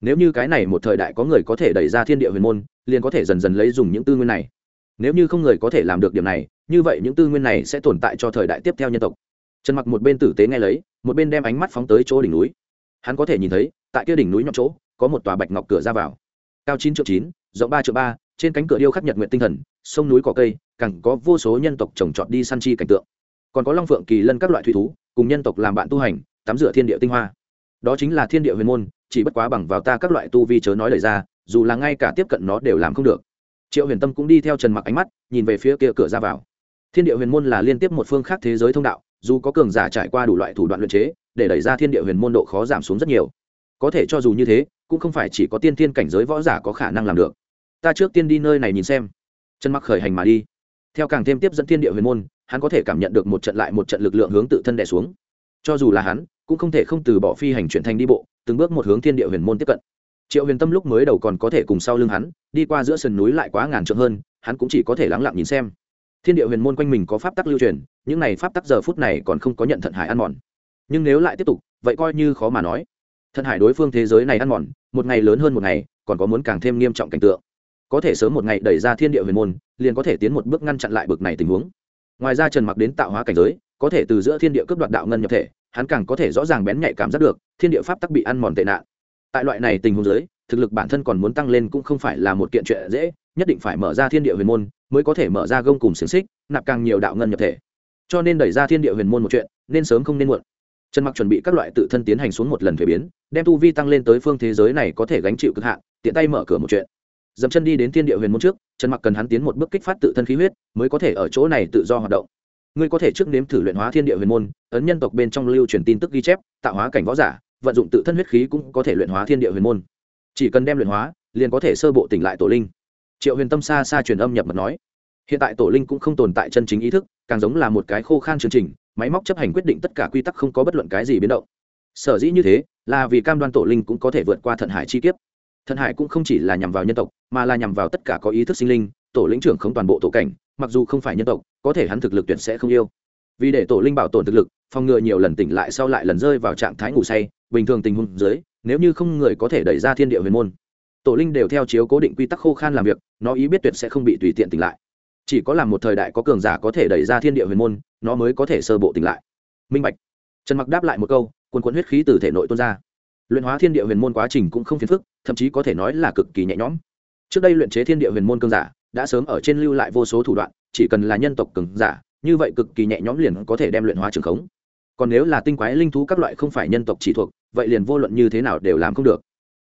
Nếu như cái này một thời đại có người có thể đẩy ra thiên địa huyền môn, liền có thể dần dần lấy dùng những tư nguyên này. Nếu như không người có thể làm được điểm này, như vậy những tư nguyên này sẽ tồn tại cho thời đại tiếp theo nhân tộc. Trần mặc một bên tử tế nghe lấy, một bên đem ánh mắt phóng tới chỗ đỉnh núi. Hắn có thể nhìn thấy, tại kia đỉnh núi nhọn chỗ, có một tòa bạch ngọc cửa ra vào cao chín triệu chín, rộng ba triệu ba, trên cánh cửa điêu khắc nhật nguyện tinh thần, sông núi cỏ cây, càng có vô số nhân tộc trồng trọt đi săn chi cảnh tượng. Còn có long phượng kỳ lân các loại thủy thú, cùng nhân tộc làm bạn tu hành, tắm rửa thiên địa tinh hoa. Đó chính là thiên địa huyền môn, chỉ bất quá bằng vào ta các loại tu vi chớ nói lời ra, dù là ngay cả tiếp cận nó đều làm không được. Triệu huyền tâm cũng đi theo trần mặc ánh mắt, nhìn về phía kia cửa ra vào. Thiên địa huyền môn là liên tiếp một phương khác thế giới thông đạo, dù có cường giả trải qua đủ loại thủ đoạn luyện chế, để đẩy ra thiên địa huyền môn độ khó giảm xuống rất nhiều có thể cho dù như thế, cũng không phải chỉ có tiên thiên cảnh giới võ giả có khả năng làm được. Ta trước tiên đi nơi này nhìn xem. Trần mặc khởi hành mà đi. Theo càng thêm tiếp dẫn thiên địa huyền môn, hắn có thể cảm nhận được một trận lại một trận lực lượng hướng tự thân đè xuống. Cho dù là hắn, cũng không thể không từ bỏ phi hành chuyển thành đi bộ, từng bước một hướng thiên địa huyền môn tiếp cận. Triệu huyền tâm lúc mới đầu còn có thể cùng sau lưng hắn, đi qua giữa sườn núi lại quá ngàn trượng hơn, hắn cũng chỉ có thể lắng lặng nhìn xem. Thiên địa huyền môn quanh mình có pháp tắc lưu truyền, những này pháp tắc giờ phút này còn không có nhận thận hải ăn mòn. Nhưng nếu lại tiếp tục, vậy coi như khó mà nói thân hải đối phương thế giới này ăn mòn, một ngày lớn hơn một ngày, còn có muốn càng thêm nghiêm trọng cảnh tượng. Có thể sớm một ngày đẩy ra thiên địa huyền môn, liền có thể tiến một bước ngăn chặn lại bực này tình huống. Ngoài ra trần mặc đến tạo hóa cảnh giới, có thể từ giữa thiên địa cướp đoạt đạo ngân nhập thể, hắn càng có thể rõ ràng bén nhạy cảm giác được, thiên địa pháp tắc bị ăn mòn tệ nạn. Tại loại này tình huống giới thực lực bản thân còn muốn tăng lên cũng không phải là một kiện chuyện dễ, nhất định phải mở ra thiên địa huyền môn mới có thể mở ra gông cùng xiềng xích, nạp càng nhiều đạo ngân nhập thể. Cho nên đẩy ra thiên địa huyền môn một chuyện, nên sớm không nên muộn trần mặc chuẩn bị các loại tự thân tiến hành xuống một lần thuế biến, đem tu vi tăng lên tới phương thế giới này có thể gánh chịu cực hạn, tiện tay mở cửa một chuyện. Dẫm chân đi đến thiên địa huyền môn trước, trần mặc cần hắn tiến một bước kích phát tự thân khí huyết, mới có thể ở chỗ này tự do hoạt động. Ngươi có thể trước nếm thử luyện hóa thiên địa huyền môn, ấn nhân tộc bên trong lưu truyền tin tức ghi chép, tạo hóa cảnh võ giả, vận dụng tự thân huyết khí cũng có thể luyện hóa thiên địa huyền môn. Chỉ cần đem luyện hóa, liền có thể sơ bộ tỉnh lại tổ linh. Triệu huyền tâm xa xa truyền âm nhập mật nói. Hiện tại tổ linh cũng không tồn tại chân chính ý thức, càng giống là một cái khô khan chương trình máy móc chấp hành quyết định tất cả quy tắc không có bất luận cái gì biến động. Sở dĩ như thế, là vì cam đoan tổ linh cũng có thể vượt qua thận hải chi kiếp. Thận hải cũng không chỉ là nhằm vào nhân tộc, mà là nhằm vào tất cả có ý thức sinh linh, tổ lĩnh trưởng không toàn bộ tổ cảnh, mặc dù không phải nhân tộc, có thể hắn thực lực tuyệt sẽ không yêu. Vì để tổ linh bảo tồn thực lực, phòng ngừa nhiều lần tỉnh lại sau lại lần rơi vào trạng thái ngủ say, bình thường tình huống dưới, nếu như không người có thể đẩy ra thiên địa huyền môn, tổ linh đều theo chiếu cố định quy tắc khô khan làm việc, nó ý biết tuyệt sẽ không bị tùy tiện tỉnh lại chỉ có làm một thời đại có cường giả có thể đẩy ra thiên địa huyền môn, nó mới có thể sơ bộ tỉnh lại. Minh bạch. Trần mặc đáp lại một câu quần quần huyết khí từ thể nội tuôn ra. Luyện hóa thiên địa huyền môn quá trình cũng không phiền phức, thậm chí có thể nói là cực kỳ nhẹ nhõm. Trước đây luyện chế thiên địa huyền môn cường giả, đã sớm ở trên lưu lại vô số thủ đoạn, chỉ cần là nhân tộc cường giả, như vậy cực kỳ nhẹ nhõm liền có thể đem luyện hóa trường khống. Còn nếu là tinh quái linh thú các loại không phải nhân tộc chỉ thuộc, vậy liền vô luận như thế nào đều làm không được.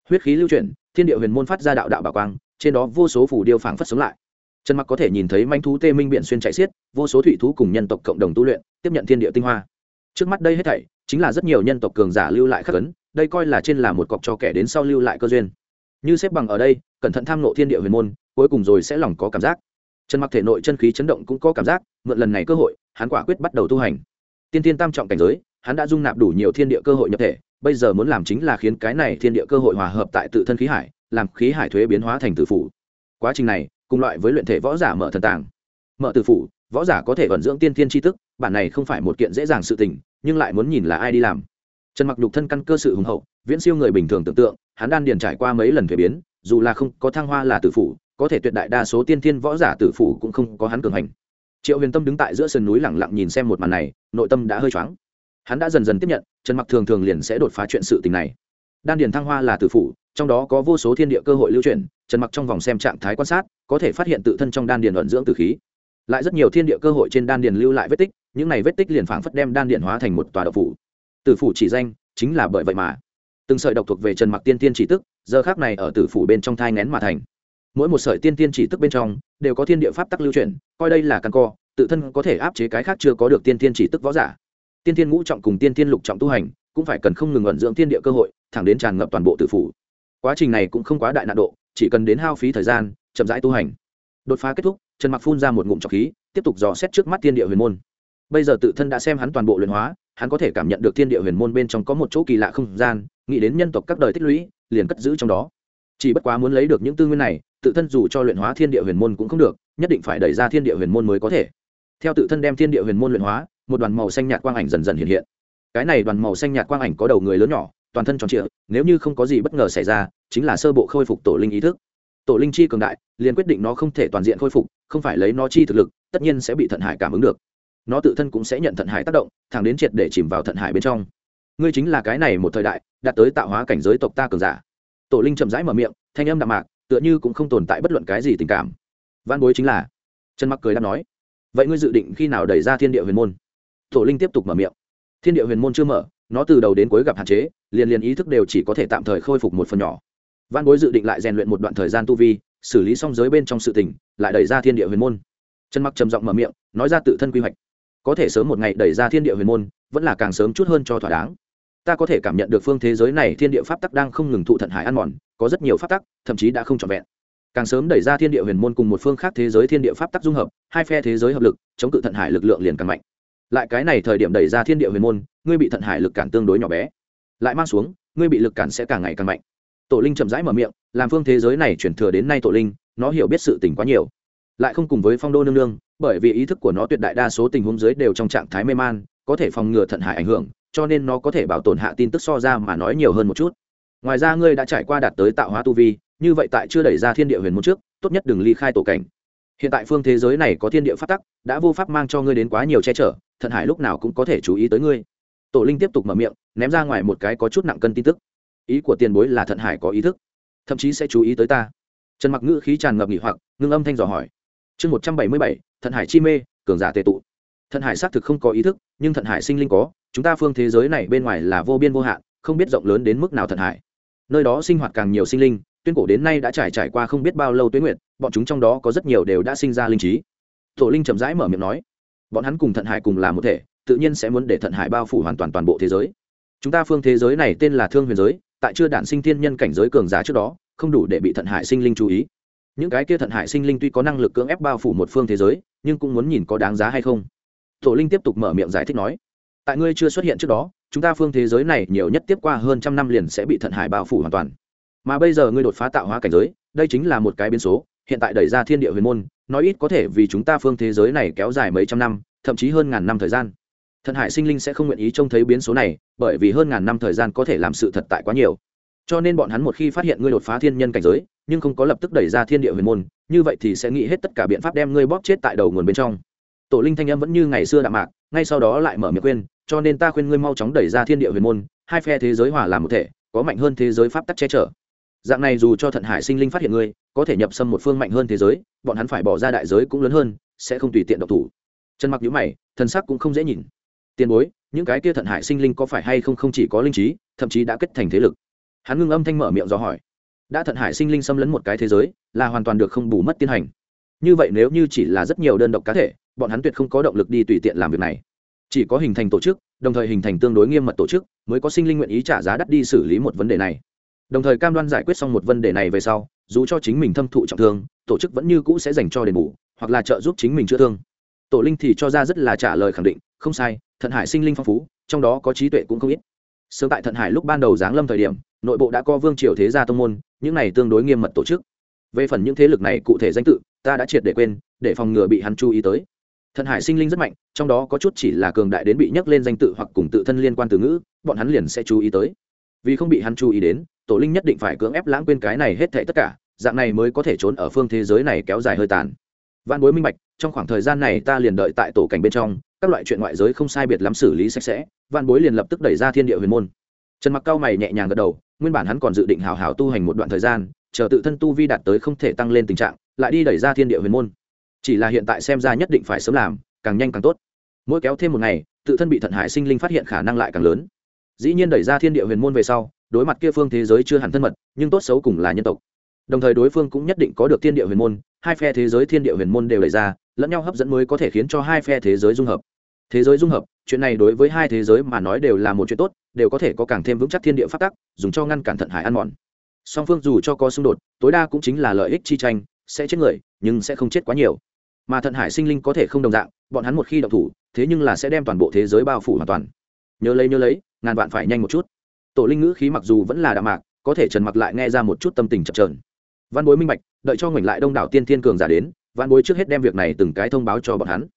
Huyết khí lưu chuyển, thiên địa huyền môn phát ra đạo đạo bảo quang, trên đó vô số phủ điêu phảng phất sống lại trần mặc có thể nhìn thấy manh thú tê minh biện xuyên chạy xiết, vô số thủy thú cùng nhân tộc cộng đồng tu luyện, tiếp nhận thiên địa tinh hoa. Trước mắt đây hết thảy, chính là rất nhiều nhân tộc cường giả lưu lại khắc ấn, đây coi là trên là một cọc cho kẻ đến sau lưu lại cơ duyên. Như xếp bằng ở đây, cẩn thận tham nộ thiên địa huyền môn, cuối cùng rồi sẽ lòng có cảm giác. Trần mặc thể nội chân khí chấn động cũng có cảm giác, mượn lần này cơ hội, hắn quả quyết bắt đầu tu hành. Tiên tiên tam trọng cảnh giới, hắn đã dung nạp đủ nhiều thiên địa cơ hội nhập thể, bây giờ muốn làm chính là khiến cái này thiên địa cơ hội hòa hợp tại tự thân khí hải, làm khí hải thuế biến hóa thành tử phủ. Quá trình này cùng loại với luyện thể võ giả mở thần tàng. Mở tử phủ, võ giả có thể vận dưỡng tiên thiên tri thức, bản này không phải một kiện dễ dàng sự tình, nhưng lại muốn nhìn là ai đi làm. Trần mặc nhục thân căn cơ sự hùng hậu, viễn siêu người bình thường tưởng tượng, hắn đan điền trải qua mấy lần thuế biến, dù là không có thăng hoa là tử phủ, có thể tuyệt đại đa số tiên thiên võ giả tử phủ cũng không có hắn cường hành. Triệu huyền tâm đứng tại giữa sườn núi lẳng lặng nhìn xem một màn này, nội tâm đã hơi choáng. Hắn đã dần dần tiếp nhận, trần mặc thường thường liền sẽ đột phá chuyện sự tình này. Đan điền thăng hoa là tử phủ trong đó có vô số thiên địa cơ hội lưu chuyển, trần mặc trong vòng xem trạng thái quan sát, có thể phát hiện tự thân trong đan điền vận dưỡng tử khí. Lại rất nhiều thiên địa cơ hội trên đan điền lưu lại vết tích, những này vết tích liền phảng phất đem đan điền hóa thành một tòa độc phủ. Tử phủ chỉ danh chính là bởi vậy mà. Từng sợi độc thuộc về trần mặc tiên tiên chỉ tức, giờ khác này ở tử phủ bên trong thai ngén mà thành. Mỗi một sợi tiên tiên chỉ tức bên trong đều có thiên địa pháp tắc lưu chuyển, coi đây là căn co, tự thân có thể áp chế cái khác chưa có được tiên tiên chỉ tức võ giả. Tiên tiên ngũ trọng cùng tiên tiên lục trọng tu hành, cũng phải cần không ngừng ẩn dưỡng thiên địa cơ hội, thẳng đến tràn ngập toàn bộ tử phủ quá trình này cũng không quá đại nạn độ, chỉ cần đến hao phí thời gian, chậm rãi tu hành. Đột phá kết thúc, trần mặc phun ra một ngụm trọc khí, tiếp tục dò xét trước mắt thiên địa huyền môn. Bây giờ tự thân đã xem hắn toàn bộ luyện hóa, hắn có thể cảm nhận được thiên địa huyền môn bên trong có một chỗ kỳ lạ không gian, nghĩ đến nhân tộc các đời tích lũy, liền cất giữ trong đó. Chỉ bất quá muốn lấy được những tư nguyên này, tự thân dù cho luyện hóa thiên địa huyền môn cũng không được, nhất định phải đẩy ra thiên địa huyền môn mới có thể. Theo tự thân đem thiên địa huyền môn luyện hóa, một đoàn màu xanh nhạt quang ảnh dần dần hiện hiện. Cái này đoàn màu xanh nhạt quang ảnh có đầu người lớn nhỏ toàn thân tròn trịa, nếu như không có gì bất ngờ xảy ra, chính là sơ bộ khôi phục tổ linh ý thức. Tổ linh chi cường đại, liền quyết định nó không thể toàn diện khôi phục, không phải lấy nó chi thực lực, tất nhiên sẽ bị thận hải cảm ứng được. Nó tự thân cũng sẽ nhận thận hải tác động, thẳng đến triệt để chìm vào thận hải bên trong. Ngươi chính là cái này một thời đại, đạt tới tạo hóa cảnh giới tộc ta cường giả. Tổ linh chậm rãi mở miệng, thanh âm đạm mạc, tựa như cũng không tồn tại bất luận cái gì tình cảm. Văn bối chính là, trần mặc cười đáp nói, vậy ngươi dự định khi nào đẩy ra thiên địa huyền môn? Tổ linh tiếp tục mở miệng, thiên địa huyền môn chưa mở, nó từ đầu đến cuối gặp hạn chế liền liền ý thức đều chỉ có thể tạm thời khôi phục một phần nhỏ. Văn bối dự định lại rèn luyện một đoạn thời gian tu vi, xử lý xong giới bên trong sự tình, lại đẩy ra thiên địa huyền môn. Trần mặc trầm giọng mở miệng, nói ra tự thân quy hoạch. Có thể sớm một ngày đẩy ra thiên địa huyền môn, vẫn là càng sớm chút hơn cho thỏa đáng. Ta có thể cảm nhận được phương thế giới này thiên địa pháp tắc đang không ngừng thụ thận hải ăn mòn, có rất nhiều pháp tắc, thậm chí đã không trọn vẹn. Càng sớm đẩy ra thiên địa huyền môn cùng một phương khác thế giới thiên địa pháp tắc dung hợp, hai phe thế giới hợp lực, chống cự thận hải lực lượng liền càng mạnh. Lại cái này thời điểm đẩy ra thiên địa huyền môn, ngươi bị thận hải lực cản tương đối nhỏ bé lại mang xuống, ngươi bị lực cản sẽ càng ngày càng mạnh. Tổ linh chậm rãi mở miệng, làm phương thế giới này chuyển thừa đến nay tổ linh, nó hiểu biết sự tình quá nhiều. Lại không cùng với phong đô nương nương, bởi vì ý thức của nó tuyệt đại đa số tình huống dưới đều trong trạng thái mê man, có thể phòng ngừa thận hại ảnh hưởng, cho nên nó có thể bảo tồn hạ tin tức so ra mà nói nhiều hơn một chút. Ngoài ra ngươi đã trải qua đạt tới tạo hóa tu vi, như vậy tại chưa đẩy ra thiên địa huyền môn trước, tốt nhất đừng ly khai tổ cảnh. Hiện tại phương thế giới này có thiên địa phát tắc, đã vô pháp mang cho ngươi đến quá nhiều che chở, thận hải lúc nào cũng có thể chú ý tới ngươi. Tổ linh tiếp tục mở miệng ném ra ngoài một cái có chút nặng cân tin tức. Ý của tiền bối là thận hải có ý thức. Thậm chí sẽ chú ý tới ta. Trần mặc ngữ khí tràn ngập nghỉ hoặc, ngưng âm thanh dò hỏi. Chương một trăm bảy mươi bảy, thận hải chi mê, cường giả tệ tụ. Thận hải xác thực không có ý thức, nhưng thận hải sinh linh có, chúng ta phương thế giới này bên ngoài là vô biên vô hạn, không biết rộng lớn đến mức nào thận hải. Nơi đó sinh hoạt càng nhiều sinh linh, tuyên cổ đến nay đã trải trải qua không biết bao lâu tuyến nguyện bọn chúng trong đó có rất nhiều đều đã sinh ra linh trí. Tổ linh chậm rãi mở miệng nói, bọn hắn cùng thận hải cùng là một thể, tự nhiên sẽ muốn để thận hải bao phủ hoàn toàn toàn bộ thế giới chúng ta phương thế giới này tên là thương huyền giới, tại chưa đản sinh thiên nhân cảnh giới cường giả trước đó, không đủ để bị thận hải sinh linh chú ý. Những cái kia thận hải sinh linh tuy có năng lực cưỡng ép bao phủ một phương thế giới, nhưng cũng muốn nhìn có đáng giá hay không. Tổ linh tiếp tục mở miệng giải thích nói, tại ngươi chưa xuất hiện trước đó, chúng ta phương thế giới này nhiều nhất tiếp qua hơn trăm năm liền sẽ bị thận hải bao phủ hoàn toàn. Mà bây giờ ngươi đột phá tạo hóa cảnh giới, đây chính là một cái biến số, hiện tại đẩy ra thiên địa huyền môn, nói ít có thể vì chúng ta phương thế giới này kéo dài mấy trăm năm, thậm chí hơn ngàn năm thời gian thận hải sinh linh sẽ không nguyện ý trông thấy biến số này, bởi vì hơn ngàn năm thời gian có thể làm sự thật tại quá nhiều. Cho nên bọn hắn một khi phát hiện ngươi đột phá thiên nhân cảnh giới, nhưng không có lập tức đẩy ra thiên địa huyền môn, như vậy thì sẽ nghĩ hết tất cả biện pháp đem ngươi bóp chết tại đầu nguồn bên trong. Tổ linh thanh âm vẫn như ngày xưa đạm mạc, ngay sau đó lại mở miệng khuyên, cho nên ta khuyên ngươi mau chóng đẩy ra thiên địa huyền môn, hai phe thế giới hòa làm một thể, có mạnh hơn thế giới pháp tắc che chở. Dạng này dù cho thận hải sinh linh phát hiện ngươi, có thể nhập xâm một phương mạnh hơn thế giới, bọn hắn phải bỏ ra đại giới cũng lớn hơn, sẽ không tùy tiện độc thủ. Chân mặc nhíu mày thân sắc cũng không dễ nhìn tiền bối, những cái kia thận hải sinh linh có phải hay không không chỉ có linh trí, thậm chí đã kết thành thế lực? Hắn ngưng âm thanh mở miệng do hỏi. Đã thận hải sinh linh xâm lấn một cái thế giới, là hoàn toàn được không bù mất tiến hành. Như vậy nếu như chỉ là rất nhiều đơn độc cá thể, bọn hắn tuyệt không có động lực đi tùy tiện làm việc này. Chỉ có hình thành tổ chức, đồng thời hình thành tương đối nghiêm mật tổ chức, mới có sinh linh nguyện ý trả giá đắt đi xử lý một vấn đề này. Đồng thời cam đoan giải quyết xong một vấn đề này về sau, dù cho chính mình thâm thụ trọng thương, tổ chức vẫn như cũ sẽ dành cho đền bù, hoặc là trợ giúp chính mình chữa thương. Tổ linh thì cho ra rất là trả lời khẳng định, không sai thận hải sinh linh phong phú, trong đó có trí tuệ cũng không ít. Sớm tại thận hải lúc ban đầu giáng lâm thời điểm, nội bộ đã có vương triều thế gia tông môn, những này tương đối nghiêm mật tổ chức. Về phần những thế lực này cụ thể danh tự, ta đã triệt để quên, để phòng ngừa bị hắn chú ý tới. Thận hải sinh linh rất mạnh, trong đó có chút chỉ là cường đại đến bị nhắc lên danh tự hoặc cùng tự thân liên quan từ ngữ, bọn hắn liền sẽ chú ý tới. Vì không bị hắn chú ý đến, tổ linh nhất định phải cưỡng ép lãng quên cái này hết thệ tất cả, dạng này mới có thể trốn ở phương thế giới này kéo dài hơi tàn. Văn bối minh bạch, trong khoảng thời gian này ta liền đợi tại tổ cảnh bên trong các loại chuyện ngoại giới không sai biệt lắm xử lý sạch sẽ văn bối liền lập tức đẩy ra thiên địa huyền môn. Trần mặc cao mày nhẹ nhàng gật đầu, nguyên bản hắn còn dự định hào hào tu hành một đoạn thời gian, chờ tự thân tu vi đạt tới không thể tăng lên tình trạng, lại đi đẩy ra thiên địa huyền môn. Chỉ là hiện tại xem ra nhất định phải sớm làm, càng nhanh càng tốt. Mỗi kéo thêm một ngày, tự thân bị thận hải sinh linh phát hiện khả năng lại càng lớn. Dĩ nhiên đẩy ra thiên địa huyền môn về sau, đối mặt kia phương thế giới chưa hẳn thân mật, nhưng tốt xấu cùng là nhân tộc. Đồng thời đối phương cũng nhất định có được thiên địa huyền môn, hai phe thế giới thiên địa huyền môn đều đẩy ra, lẫn nhau hấp dẫn mới có thể khiến cho hai phe thế giới dung hợp thế giới dung hợp, chuyện này đối với hai thế giới mà nói đều là một chuyện tốt, đều có thể có càng thêm vững chắc thiên địa phát tắc, dùng cho ngăn cản thận hải ăn mòn. Song phương dù cho có xung đột, tối đa cũng chính là lợi ích chi tranh, sẽ chết người, nhưng sẽ không chết quá nhiều. Mà thận hải sinh linh có thể không đồng dạng, bọn hắn một khi động thủ, thế nhưng là sẽ đem toàn bộ thế giới bao phủ hoàn toàn. Nhớ lấy nhớ lấy, ngàn vạn phải nhanh một chút. Tổ linh ngữ khí mặc dù vẫn là đạm mạc, có thể trần mặc lại nghe ra một chút tâm tình chập trờn văn bối minh bạch, đợi cho ngoảnh lại đông đảo tiên thiên cường giả đến, văn bối trước hết đem việc này từng cái thông báo cho bọn hắn.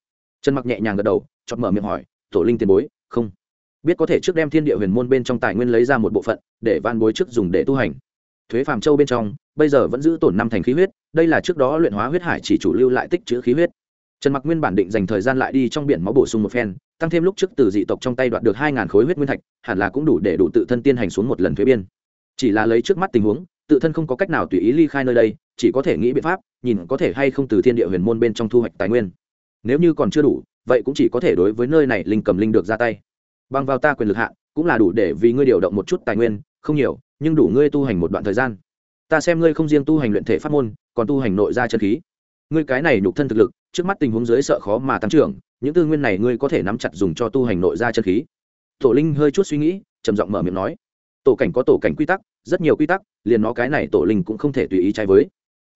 Trần mặc nhẹ nhàng gật đầu chọt mở miệng hỏi, tổ linh tiền bối, không. Biết có thể trước đem thiên địa huyền môn bên trong tài nguyên lấy ra một bộ phận, để van bối trước dùng để tu hành. Thuế phàm châu bên trong, bây giờ vẫn giữ tổn năm thành khí huyết, đây là trước đó luyện hóa huyết hải chỉ chủ lưu lại tích chữ khí huyết. Trần mặc nguyên bản định dành thời gian lại đi trong biển máu bổ sung một phen, tăng thêm lúc trước từ dị tộc trong tay đoạt được hai ngàn khối huyết nguyên thạch, hẳn là cũng đủ để đủ tự thân tiên hành xuống một lần thuế biên. Chỉ là lấy trước mắt tình huống, tự thân không có cách nào tùy ý ly khai nơi đây, chỉ có thể nghĩ biện pháp, nhìn có thể hay không từ thiên địa huyền môn bên trong thu hoạch tài nguyên. Nếu như còn chưa đủ vậy cũng chỉ có thể đối với nơi này linh cầm linh được ra tay. Bằng vào ta quyền lực hạ, cũng là đủ để vì ngươi điều động một chút tài nguyên, không nhiều, nhưng đủ ngươi tu hành một đoạn thời gian. Ta xem ngươi không riêng tu hành luyện thể pháp môn, còn tu hành nội ra chân khí. Ngươi cái này nhục thân thực lực, trước mắt tình huống dưới sợ khó mà tăng trưởng, những tư nguyên này ngươi có thể nắm chặt dùng cho tu hành nội ra chân khí. Tổ linh hơi chút suy nghĩ, trầm giọng mở miệng nói, tổ cảnh có tổ cảnh quy tắc, rất nhiều quy tắc, liền nó cái này tổ linh cũng không thể tùy ý trái với.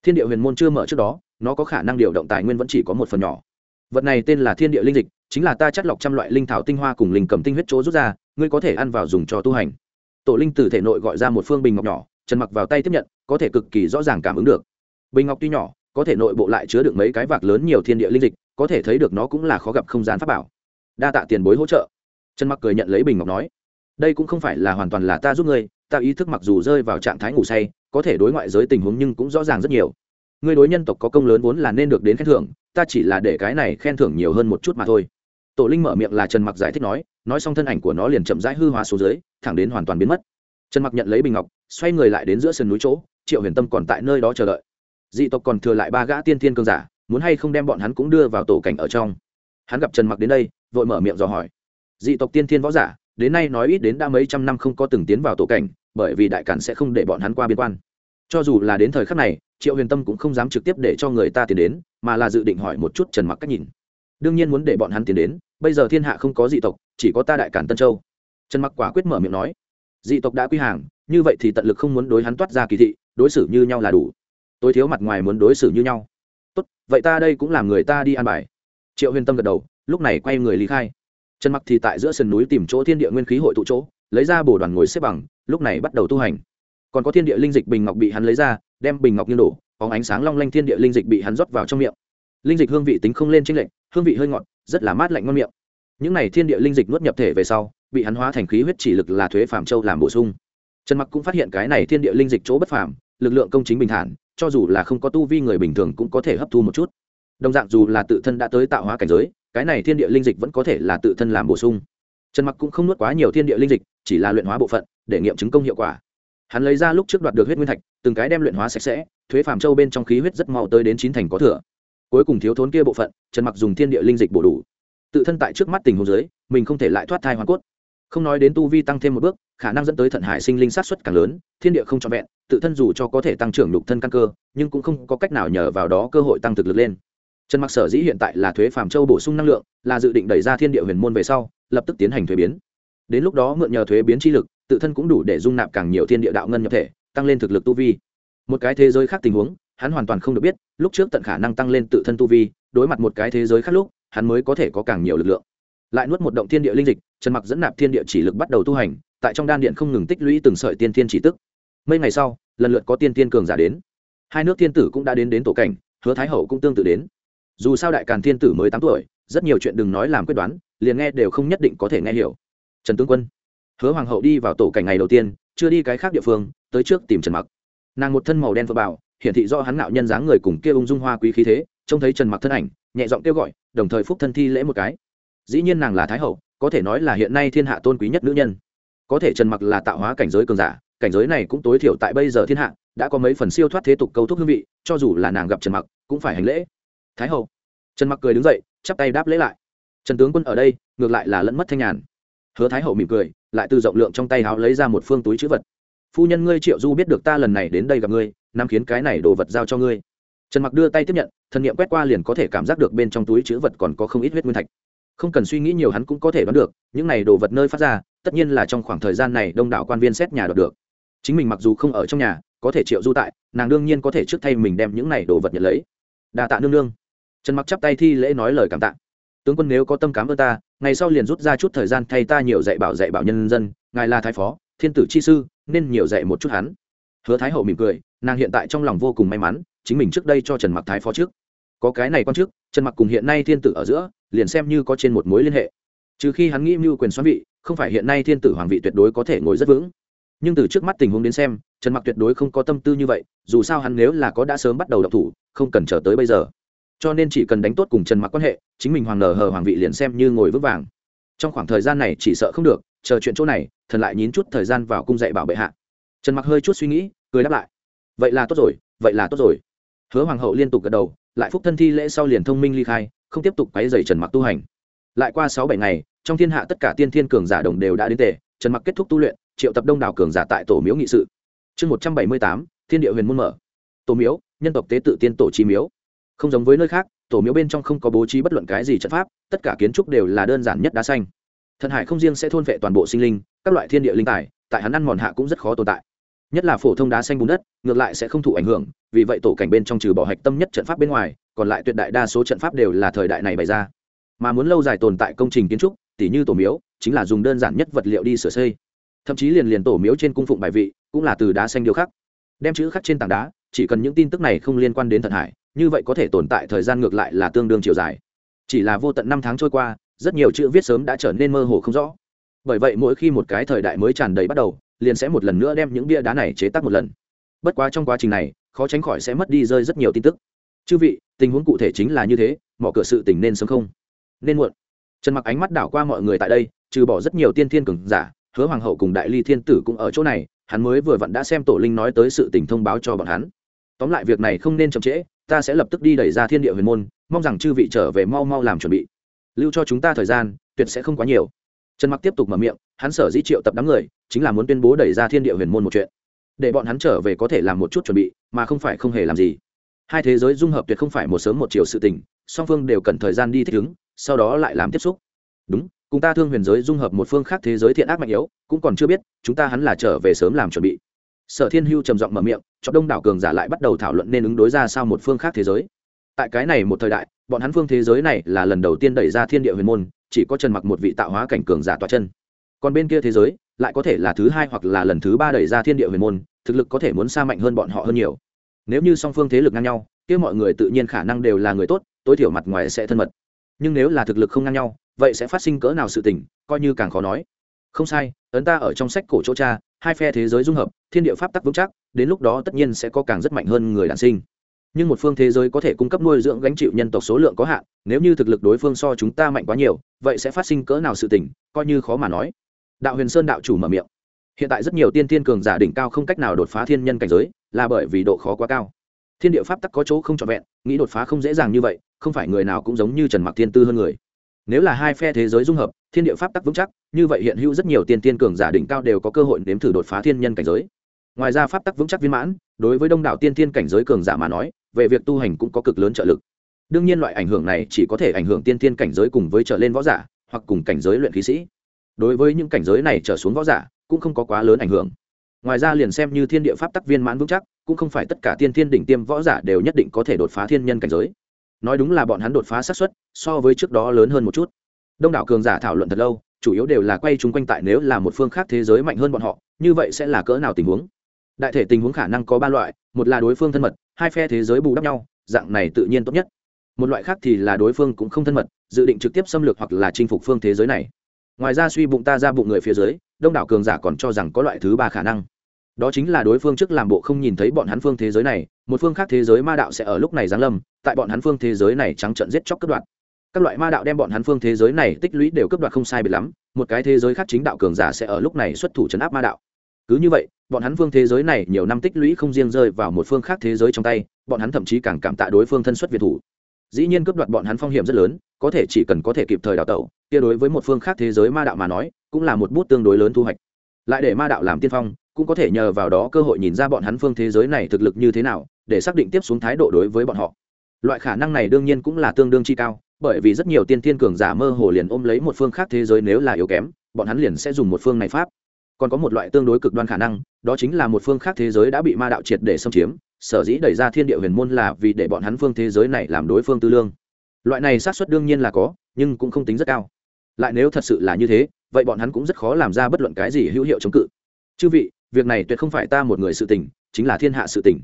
Thiên địa huyền môn chưa mở trước đó, nó có khả năng điều động tài nguyên vẫn chỉ có một phần nhỏ vật này tên là thiên địa linh dịch, chính là ta chắt lọc trăm loại linh thảo tinh hoa cùng linh cầm tinh huyết chỗ rút ra, ngươi có thể ăn vào dùng cho tu hành. Tổ linh từ thể nội gọi ra một phương bình ngọc nhỏ, trần mặc vào tay tiếp nhận, có thể cực kỳ rõ ràng cảm ứng được. Bình ngọc tuy nhỏ, có thể nội bộ lại chứa được mấy cái vạc lớn nhiều thiên địa linh dịch, có thể thấy được nó cũng là khó gặp không gian pháp bảo. Đa tạ tiền bối hỗ trợ. Trần mặc cười nhận lấy bình ngọc nói, đây cũng không phải là hoàn toàn là ta giúp ngươi, ta ý thức mặc dù rơi vào trạng thái ngủ say, có thể đối ngoại giới tình huống nhưng cũng rõ ràng rất nhiều. Ngươi đối nhân tộc có công lớn vốn là nên được đến khen thưởng ta chỉ là để cái này khen thưởng nhiều hơn một chút mà thôi. Tổ linh mở miệng là trần mặc giải thích nói nói xong thân ảnh của nó liền chậm rãi hư hóa xuống dưới, thẳng đến hoàn toàn biến mất. Trần mặc nhận lấy bình ngọc, xoay người lại đến giữa sườn núi chỗ, triệu huyền tâm còn tại nơi đó chờ đợi. Dị tộc còn thừa lại ba gã tiên thiên cương giả, muốn hay không đem bọn hắn cũng đưa vào tổ cảnh ở trong. Hắn gặp trần mặc đến đây, vội mở miệng dò hỏi. Dị tộc tiên thiên võ giả, đến nay nói ít đến đã mấy trăm năm không có từng tiến vào tổ cảnh, bởi vì đại cản sẽ không để bọn hắn qua biên quan. Cho dù là đến thời khắc này triệu huyền tâm cũng không dám trực tiếp để cho người ta tiến đến, mà là dự định hỏi một chút trần mặc cách nhìn. Đương nhiên muốn để bọn hắn tiến đến, bây giờ thiên hạ không có dị tộc, chỉ có ta đại cản tân châu. Trần mặc quả quyết mở miệng nói. Dị tộc đã quy hàng, như vậy thì tận lực không muốn đối hắn toát ra kỳ thị, đối xử như nhau là đủ. Tối thiếu mặt ngoài muốn đối xử như nhau. Tốt, vậy ta đây cũng làm người ta đi an bài. Triệu huyền tâm gật đầu, lúc này quay người lý khai. Trần mặc thì tại giữa sườn núi tìm chỗ thiên địa nguyên khí hội tụ chỗ, lấy ra bổ đoàn ngồi xếp bằng, lúc này bắt đầu tu hành. Còn có thiên địa linh dịch bình ngọc bị hắn lấy ra đem bình ngọc như đổ có ánh sáng long lanh thiên địa linh dịch bị hắn rót vào trong miệng. Linh dịch hương vị tính không lên tranh lệch, hương vị hơi ngọt, rất là mát lạnh ngon miệng. Những này thiên địa linh dịch nuốt nhập thể về sau, bị hắn hóa thành khí huyết chỉ lực là thuế phạm châu làm bổ sung. Trần mặc cũng phát hiện cái này thiên địa linh dịch chỗ bất phàm, lực lượng công chính bình thản, cho dù là không có tu vi người bình thường cũng có thể hấp thu một chút. Đồng dạng dù là tự thân đã tới tạo hóa cảnh giới, cái này thiên địa linh dịch vẫn có thể là tự thân làm bổ sung. Trần mặc cũng không nuốt quá nhiều thiên địa linh dịch, chỉ là luyện hóa bộ phận, để nghiệm chứng công hiệu quả hắn lấy ra lúc trước đoạt được huyết nguyên thạch, từng cái đem luyện hóa sạch sẽ, thuế phàm châu bên trong khí huyết rất mau tới đến chín thành có thừa. Cuối cùng thiếu thốn kia bộ phận, trần mặc dùng thiên địa linh dịch bổ đủ. Tự thân tại trước mắt tình huống dưới, mình không thể lại thoát thai hoàn cốt. Không nói đến tu vi tăng thêm một bước, khả năng dẫn tới thận hải sinh linh sát xuất càng lớn, thiên địa không trọn vẹn, tự thân dù cho có thể tăng trưởng lục thân căn cơ, nhưng cũng không có cách nào nhờ vào đó cơ hội tăng thực lực lên. Trần mặc sở dĩ hiện tại là thuế phàm châu bổ sung năng lượng, là dự định đẩy ra thiên địa huyền môn về sau, lập tức tiến hành thuế biến. Đến lúc đó mượn nhờ thuế biến chi lực tự thân cũng đủ để dung nạp càng nhiều thiên địa đạo ngân nhập thể, tăng lên thực lực tu vi. Một cái thế giới khác tình huống, hắn hoàn toàn không được biết, lúc trước tận khả năng tăng lên tự thân tu vi, đối mặt một cái thế giới khác lúc, hắn mới có thể có càng nhiều lực lượng. Lại nuốt một động thiên địa linh dịch, trần mặc dẫn nạp thiên địa chỉ lực bắt đầu tu hành, tại trong đan điện không ngừng tích lũy từng sợi tiên thiên chỉ tức. Mấy ngày sau, lần lượt có tiên thiên cường giả đến. Hai nước thiên tử cũng đã đến đến tổ cảnh, hứa thái hậu cũng tương tự đến. Dù sao đại càn thiên tử mới tám tuổi, rất nhiều chuyện đừng nói làm quyết đoán, liền nghe đều không nhất định có thể nghe hiểu. Trần tướng quân hứa hoàng hậu đi vào tổ cảnh ngày đầu tiên, chưa đi cái khác địa phương, tới trước tìm trần mặc. Nàng một thân màu đen vừa bảo, hiển thị do hắn ngạo nhân dáng người cùng kia ung dung hoa quý khí thế, trông thấy trần mặc thân ảnh, nhẹ giọng kêu gọi, đồng thời phúc thân thi lễ một cái. Dĩ nhiên nàng là thái hậu, có thể nói là hiện nay thiên hạ tôn quý nhất nữ nhân. Có thể trần mặc là tạo hóa cảnh giới cường giả, cảnh giới này cũng tối thiểu tại bây giờ thiên hạ, đã có mấy phần siêu thoát thế tục câu thúc hương vị, cho dù là nàng gặp trần mặc, cũng phải hành lễ. Thái hậu. Trần mặc cười đứng dậy, chắp tay đáp lễ lại. Trần tướng quân ở đây, ngược lại là lẫn mất thanh nhàn hứa thái hậu mỉm cười, lại từ rộng lượng trong tay háo lấy ra một phương túi chữ vật. Phu nhân ngươi triệu du biết được ta lần này đến đây gặp ngươi, nắm khiến cái này đồ vật giao cho ngươi. Trần mặc đưa tay tiếp nhận thần nghiệm quét qua liền có thể cảm giác được bên trong túi chữ vật còn có không ít huyết nguyên thạch. Không cần suy nghĩ nhiều hắn cũng có thể đoán được, những này đồ vật nơi phát ra, tất nhiên là trong khoảng thời gian này đông đảo quan viên xét nhà đoạt được. Chính mình mặc dù không ở trong nhà, có thể triệu du tại, nàng đương nhiên có thể trước thay mình đem những này đồ vật nhận lấy. Đà tạ nương nương. Trần mặc chắp tay thi lễ nói lời cảm tạ. Tướng quân nếu có tâm cám ơn ta ngày sau liền rút ra chút thời gian thay ta nhiều dạy bảo dạy bảo nhân dân, ngài là thái phó, thiên tử chi sư, nên nhiều dạy một chút hắn. Hứa thái hậu mỉm cười, nàng hiện tại trong lòng vô cùng may mắn, chính mình trước đây cho trần mặc thái phó trước. Có cái này quan trước, trần mặc cùng hiện nay thiên tử ở giữa, liền xem như có trên một mối liên hệ. Trừ khi hắn nghĩ mưu quyền xoắn vị, không phải hiện nay thiên tử hoàng vị tuyệt đối có thể ngồi rất vững. Nhưng từ trước mắt tình huống đến xem, trần mặc tuyệt đối không có tâm tư như vậy, dù sao hắn nếu là có đã sớm bắt đầu đọc thủ, không cần chờ tới bây giờ cho nên chỉ cần đánh tốt cùng trần mặc quan hệ, chính mình hoàng nở hờ hoàng vị liền xem như ngồi vững vàng. Trong khoảng thời gian này chỉ sợ không được, chờ chuyện chỗ này, thần lại nhín chút thời gian vào cung dạy bảo bệ hạ. Trần mặc hơi chút suy nghĩ, cười đáp lại. Vậy là tốt rồi, vậy là tốt rồi. Hứa hoàng hậu liên tục gật đầu, lại phúc thân thi lễ sau liền thông minh ly khai, không tiếp tục quấy dày trần mặc tu hành. Lại qua sáu bảy ngày, trong thiên hạ tất cả tiên thiên cường giả đồng đều đã đến tề, trần mặc kết thúc tu luyện, triệu tập đông đảo cường giả tại tổ miếu nghị sự. Chương một trăm bảy mươi tám, thiên địa huyền môn mở. Tổ miếu, nhân tộc tế tự tiên tổ chi miếu không giống với nơi khác, tổ miếu bên trong không có bố trí bất luận cái gì trận pháp, tất cả kiến trúc đều là đơn giản nhất đá xanh. Thần hải không riêng sẽ thôn vệ toàn bộ sinh linh, các loại thiên địa linh tài, tại hắn ăn mòn hạ cũng rất khó tồn tại. Nhất là phổ thông đá xanh bùn đất, ngược lại sẽ không thụ ảnh hưởng, vì vậy tổ cảnh bên trong trừ bỏ hạch tâm nhất trận pháp bên ngoài, còn lại tuyệt đại đa số trận pháp đều là thời đại này bày ra. Mà muốn lâu dài tồn tại công trình kiến trúc, tỉ như tổ miếu, chính là dùng đơn giản nhất vật liệu đi sửa xây. Thậm chí liền liền tổ miếu trên cung phụng bài vị, cũng là từ đá xanh điêu khắc. Đem chữ khắc trên tảng đá, chỉ cần những tin tức này không liên quan đến thần hải như vậy có thể tồn tại thời gian ngược lại là tương đương chiều dài. Chỉ là vô tận năm tháng trôi qua, rất nhiều chữ viết sớm đã trở nên mơ hồ không rõ. Bởi vậy mỗi khi một cái thời đại mới tràn đầy bắt đầu, liền sẽ một lần nữa đem những bia đá này chế tác một lần. Bất quá trong quá trình này, khó tránh khỏi sẽ mất đi rơi rất nhiều tin tức. Chư vị, tình huống cụ thể chính là như thế, mọi cửa sự tình nên sớm không? Nên muộn. Trần mặc ánh mắt đảo qua mọi người tại đây, trừ bỏ rất nhiều tiên thiên cường giả, hứa hoàng hậu cùng đại ly thiên tử cũng ở chỗ này, hắn mới vừa vặn đã xem tổ linh nói tới sự tình thông báo cho bọn hắn. Tóm lại việc này không nên chậm trễ ta sẽ lập tức đi đẩy ra thiên địa huyền môn, mong rằng chư vị trở về mau mau làm chuẩn bị. Lưu cho chúng ta thời gian, tuyệt sẽ không quá nhiều. Trần mặc tiếp tục mở miệng, hắn sở dĩ triệu tập đám người, chính là muốn tuyên bố đẩy ra thiên địa huyền môn một chuyện. Để bọn hắn trở về có thể làm một chút chuẩn bị, mà không phải không hề làm gì. Hai thế giới dung hợp tuyệt không phải một sớm một chiều sự tình, song phương đều cần thời gian đi thích ứng, sau đó lại làm tiếp xúc. Đúng, cùng ta thương huyền giới dung hợp một phương khác thế giới thiện ác mạnh yếu, cũng còn chưa biết, chúng ta hắn là trở về sớm làm chuẩn bị sở thiên hưu trầm giọng mở miệng cho đông đảo cường giả lại bắt đầu thảo luận nên ứng đối ra sao một phương khác thế giới. Tại cái này một thời đại, bọn hắn phương thế giới này là lần đầu tiên đẩy ra thiên địa huyền môn, chỉ có trần mặc một vị tạo hóa cảnh cường giả toa chân. Còn bên kia thế giới, lại có thể là thứ hai hoặc là lần thứ ba đẩy ra thiên địa huyền môn, thực lực có thể muốn xa mạnh hơn bọn họ hơn nhiều. Nếu như song phương thế lực ngang nhau, kia mọi người tự nhiên khả năng đều là người tốt, tối thiểu mặt ngoài sẽ thân mật. Nhưng nếu là thực lực không ngang nhau, vậy sẽ phát sinh cỡ nào sự tình, coi như càng khó nói. Không sai, ấn ta ở trong sách cổ chỗ cha hai phe thế giới dung hợp, thiên địa pháp tắc vững chắc, đến lúc đó tất nhiên sẽ có càng rất mạnh hơn người đàn sinh. Nhưng một phương thế giới có thể cung cấp nuôi dưỡng gánh chịu nhân tộc số lượng có hạn, nếu như thực lực đối phương so chúng ta mạnh quá nhiều, vậy sẽ phát sinh cỡ nào sự tình, coi như khó mà nói. Đạo huyền sơn đạo chủ mở miệng. Hiện tại rất nhiều tiên thiên cường giả đỉnh cao không cách nào đột phá thiên nhân cảnh giới, là bởi vì độ khó quá cao. Thiên địa pháp tắc có chỗ không trọn vẹn, nghĩ đột phá không dễ dàng như vậy, không phải người nào cũng giống như trần mặc thiên tư hơn người. Nếu là hai phe thế giới dung hợp thiên địa pháp tắc vững chắc, như vậy hiện hữu rất nhiều tiên tiên cường giả đỉnh cao đều có cơ hội nếm thử đột phá thiên nhân cảnh giới. Ngoài ra pháp tắc vững chắc viên mãn, đối với đông đảo tiên tiên cảnh giới cường giả mà nói, về việc tu hành cũng có cực lớn trợ lực. Đương nhiên loại ảnh hưởng này chỉ có thể ảnh hưởng tiên tiên cảnh giới cùng với trở lên võ giả, hoặc cùng cảnh giới luyện khí sĩ. Đối với những cảnh giới này trở xuống võ giả, cũng không có quá lớn ảnh hưởng. Ngoài ra liền xem như thiên địa pháp tắc viên mãn vững chắc, cũng không phải tất cả tiên thiên đỉnh tiêm võ giả đều nhất định có thể đột phá thiên nhân cảnh giới. Nói đúng là bọn hắn đột phá xác suất so với trước đó lớn hơn một chút đông đảo cường giả thảo luận thật lâu, chủ yếu đều là quay chung quanh tại nếu là một phương khác thế giới mạnh hơn bọn họ, như vậy sẽ là cỡ nào tình huống? Đại thể tình huống khả năng có ba loại, một là đối phương thân mật, hai phe thế giới bù đắp nhau, dạng này tự nhiên tốt nhất. Một loại khác thì là đối phương cũng không thân mật, dự định trực tiếp xâm lược hoặc là chinh phục phương thế giới này. Ngoài ra suy bụng ta ra bụng người phía dưới, đông đảo cường giả còn cho rằng có loại thứ ba khả năng. Đó chính là đối phương trước làm bộ không nhìn thấy bọn hắn phương thế giới này, một phương khác thế giới ma đạo sẽ ở lúc này giáng lâm, tại bọn hắn phương thế giới này trắng trận giết chóc cướp đoạt các loại ma đạo đem bọn hắn phương thế giới này tích lũy đều cướp đoạt không sai biệt lắm, một cái thế giới khác chính đạo cường giả sẽ ở lúc này xuất thủ chấn áp ma đạo. Cứ như vậy, bọn hắn phương thế giới này nhiều năm tích lũy không riêng rơi vào một phương khác thế giới trong tay, bọn hắn thậm chí càng cảm tạ đối phương thân xuất việt thủ. Dĩ nhiên cướp đoạt bọn hắn phong hiểm rất lớn, có thể chỉ cần có thể kịp thời đào tẩu, kia đối với một phương khác thế giới ma đạo mà nói, cũng là một bút tương đối lớn thu hoạch. Lại để ma đạo làm tiên phong, cũng có thể nhờ vào đó cơ hội nhìn ra bọn hắn phương thế giới này thực lực như thế nào, để xác định tiếp xuống thái độ đối với bọn họ. Loại khả năng này đương nhiên cũng là tương đương chi cao bởi vì rất nhiều tiên tiên cường giả mơ hồ liền ôm lấy một phương khác thế giới nếu là yếu kém, bọn hắn liền sẽ dùng một phương này pháp. Còn có một loại tương đối cực đoan khả năng, đó chính là một phương khác thế giới đã bị ma đạo triệt để xâm chiếm, sở dĩ đẩy ra thiên địa huyền môn là vì để bọn hắn phương thế giới này làm đối phương tư lương. Loại này xác suất đương nhiên là có, nhưng cũng không tính rất cao. Lại nếu thật sự là như thế, vậy bọn hắn cũng rất khó làm ra bất luận cái gì hữu hiệu chống cự. Chư vị, việc này tuyệt không phải ta một người sự tình, chính là thiên hạ sự tình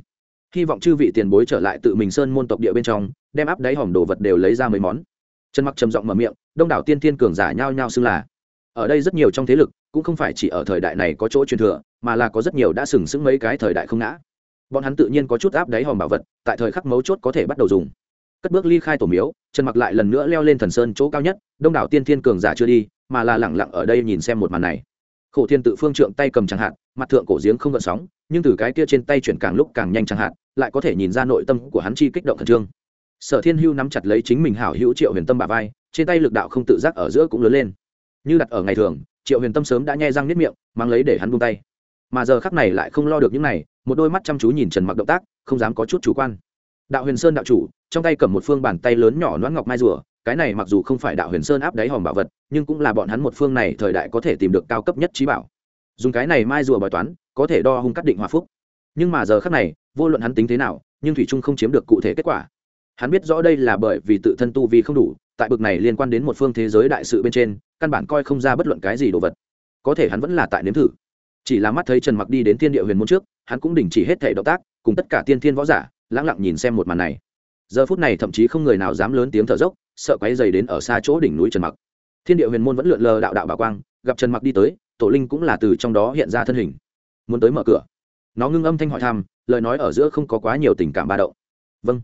hy vọng chư vị tiền bối trở lại tự mình sơn môn tộc địa bên trong, đem áp đáy hòm đồ vật đều lấy ra mấy món. Trần mặc trầm giọng mở miệng, đông đảo tiên thiên cường giả nhao nhao xưng là. Ở đây rất nhiều trong thế lực, cũng không phải chỉ ở thời đại này có chỗ truyền thừa, mà là có rất nhiều đã sừng sững mấy cái thời đại không ngã. Bọn hắn tự nhiên có chút áp đáy hòm bảo vật, tại thời khắc mấu chốt có thể bắt đầu dùng. Cất bước ly khai tổ miếu, trần mặc lại lần nữa leo lên thần sơn chỗ cao nhất, đông đảo tiên thiên cường giả chưa đi, mà là lẳng lặng ở đây nhìn xem một màn này khổ thiên tự phương trượng tay cầm chẳng hạn, mặt thượng cổ giếng không gợn sóng, nhưng từ cái kia trên tay chuyển càng lúc càng nhanh chẳng hạn, lại có thể nhìn ra nội tâm của hắn chi kích động khẩn trương. Sở thiên hưu nắm chặt lấy chính mình hảo hữu triệu huyền tâm bà vai, trên tay lực đạo không tự giác ở giữa cũng lớn lên. Như đặt ở ngày thường, triệu huyền tâm sớm đã nhai răng nếp miệng, mang lấy để hắn buông tay. Mà giờ khắc này lại không lo được những này, một đôi mắt chăm chú nhìn trần mặc động tác, không dám có chút chủ quan. Đạo huyền sơn đạo chủ, trong tay cầm một phương bàn tay lớn nhỏ noãn ngọc mai rùa cái này mặc dù không phải đạo huyền sơn áp đáy hòm bảo vật, nhưng cũng là bọn hắn một phương này thời đại có thể tìm được cao cấp nhất trí bảo. Dùng cái này mai rùa bài toán, có thể đo hung cắt định hòa phúc. Nhưng mà giờ khắc này, vô luận hắn tính thế nào, nhưng thủy trung không chiếm được cụ thể kết quả. Hắn biết rõ đây là bởi vì tự thân tu vi không đủ, tại bực này liên quan đến một phương thế giới đại sự bên trên, căn bản coi không ra bất luận cái gì đồ vật. Có thể hắn vẫn là tại nếm thử. Chỉ là mắt thấy trần mặc đi đến thiên địa huyền môn trước, hắn cũng đình chỉ hết thể động tác, cùng tất cả tiên thiên võ giả lãng lặng nhìn xem một màn này. Giờ phút này thậm chí không người nào dám lớn tiếng thở dốc sợ quấy dày đến ở xa chỗ đỉnh núi trần mặc. Thiên địa huyền môn vẫn lượn lờ đạo đạo bảo quang, gặp trần mặc đi tới, tổ linh cũng là từ trong đó hiện ra thân hình. Muốn tới mở cửa. Nó ngưng âm thanh hỏi thăm, lời nói ở giữa không có quá nhiều tình cảm ba đậu vâng.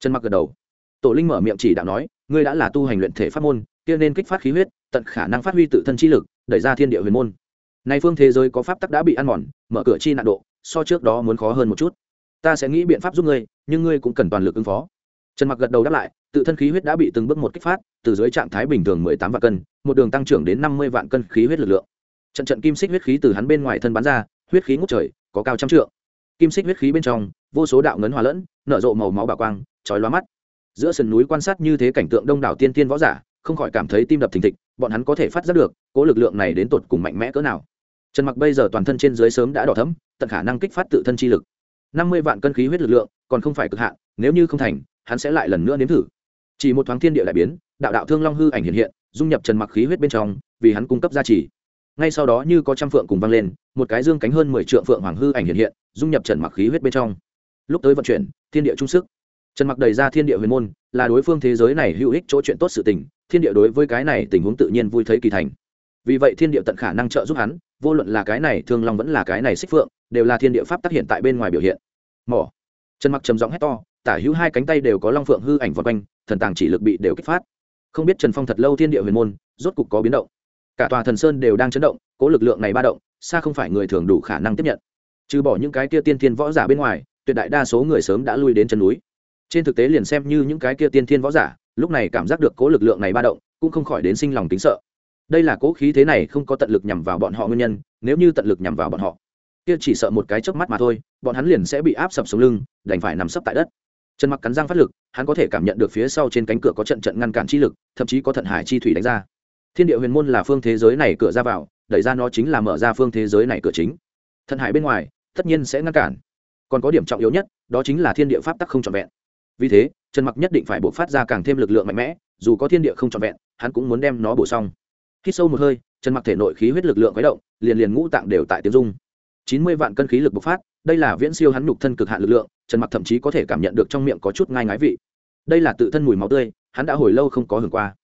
Trần mặc gật đầu. Tổ linh mở miệng chỉ đạo nói, ngươi đã là tu hành luyện thể pháp môn, kia nên kích phát khí huyết, tận khả năng phát huy tự thân chi lực, đẩy ra thiên địa huyền môn. Nay phương thế giới có pháp tắc đã bị ăn mòn, mở cửa chi nạn độ, so trước đó muốn khó hơn một chút. Ta sẽ nghĩ biện pháp giúp ngươi, nhưng ngươi cũng cần toàn lực ứng phó. Trần mặc gật đầu đáp lại tự thân khí huyết đã bị từng bước một kích phát, từ dưới trạng thái bình thường mười tám vạn cân, một đường tăng trưởng đến năm mươi vạn cân khí huyết lực lượng. Trận trận kim xích huyết khí từ hắn bên ngoài thân bắn ra, huyết khí ngút trời, có cao trăm trượng. Kim xích huyết khí bên trong, vô số đạo ngấn hòa lẫn, nở rộ màu máu bà quang, chói lóa mắt. Giữa sườn núi quan sát như thế cảnh tượng đông đảo tiên tiên võ giả, không khỏi cảm thấy tim đập thình thịch, bọn hắn có thể phát giác được, cố lực lượng này đến tột cùng mạnh mẽ cỡ nào. Trần mặc bây giờ toàn thân trên dưới sớm đã đỏ thấm tận khả năng kích phát tự thân chi lực. năm mươi vạn cân khí huyết lực lượng, còn không phải cực hạn, nếu như không thành, hắn sẽ lại lần nữa nếm thử chỉ một thoáng thiên địa đại biến, đạo đạo thương long hư ảnh hiện hiện, dung nhập trần mặc khí huyết bên trong, vì hắn cung cấp gia trì. Ngay sau đó như có trăm phượng cùng vang lên, một cái dương cánh hơn mười triệu phượng hoàng hư ảnh hiện hiện, dung nhập trần mặc khí huyết bên trong. Lúc tới vận chuyển, thiên địa trung sức. Trần mặc đầy ra thiên địa huyền môn, là đối phương thế giới này hữu ích chỗ chuyện tốt sự tình, thiên địa đối với cái này tình huống tự nhiên vui thấy kỳ thành. Vì vậy thiên địa tận khả năng trợ giúp hắn, vô luận là cái này thương long vẫn là cái này xích phượng, đều là thiên địa pháp tác hiện tại bên ngoài biểu hiện. Mỏ. Trần mặc trầm giọng hét to tả hữu hai cánh tay đều có long phượng hư ảnh vọt quanh, thần tàng chỉ lực bị đều kích phát. Không biết trần phong thật lâu thiên địa huyền môn, rốt cục có biến động. Cả tòa thần sơn đều đang chấn động, cố lực lượng này ba động, xa không phải người thường đủ khả năng tiếp nhận. Trừ bỏ những cái kia tiên thiên võ giả bên ngoài, tuyệt đại đa số người sớm đã lui đến chân núi. Trên thực tế liền xem như những cái kia tiên thiên võ giả, lúc này cảm giác được cố lực lượng này ba động, cũng không khỏi đến sinh lòng tính sợ. Đây là cố khí thế này không có tận lực nhằm vào bọn họ nguyên nhân, nếu như tận lực nhằm vào bọn họ, kia chỉ sợ một cái chớp mắt mà thôi, bọn hắn liền sẽ bị áp sập xuống lưng, đành phải nằm sấp tại đất trần mặc cắn răng phát lực, hắn có thể cảm nhận được phía sau trên cánh cửa có trận trận ngăn cản chi lực, thậm chí có thận hải chi thủy đánh ra. Thiên địa huyền môn là phương thế giới này cửa ra vào, đẩy ra nó chính là mở ra phương thế giới này cửa chính. Thận hải bên ngoài, tất nhiên sẽ ngăn cản. Còn có điểm trọng yếu nhất, đó chính là thiên địa pháp tắc không trọn vẹn. Vì thế, trần mặc nhất định phải buộc phát ra càng thêm lực lượng mạnh mẽ, dù có thiên địa không trọn vẹn, hắn cũng muốn đem nó bổ xong. Khi sâu một hơi, trần mặc thể nội khí huyết lực lượng khuấy động, liền liền ngũ tạng đều tại tiếng dung chín mươi vạn cân khí lực bộc phát đây là viễn siêu hắn nhục thân cực hạn lực lượng, trần mặc thậm chí có thể cảm nhận được trong miệng có chút ngai ngái vị. Đây là tự thân mùi máu tươi, hắn đã hồi lâu không có hưởng qua.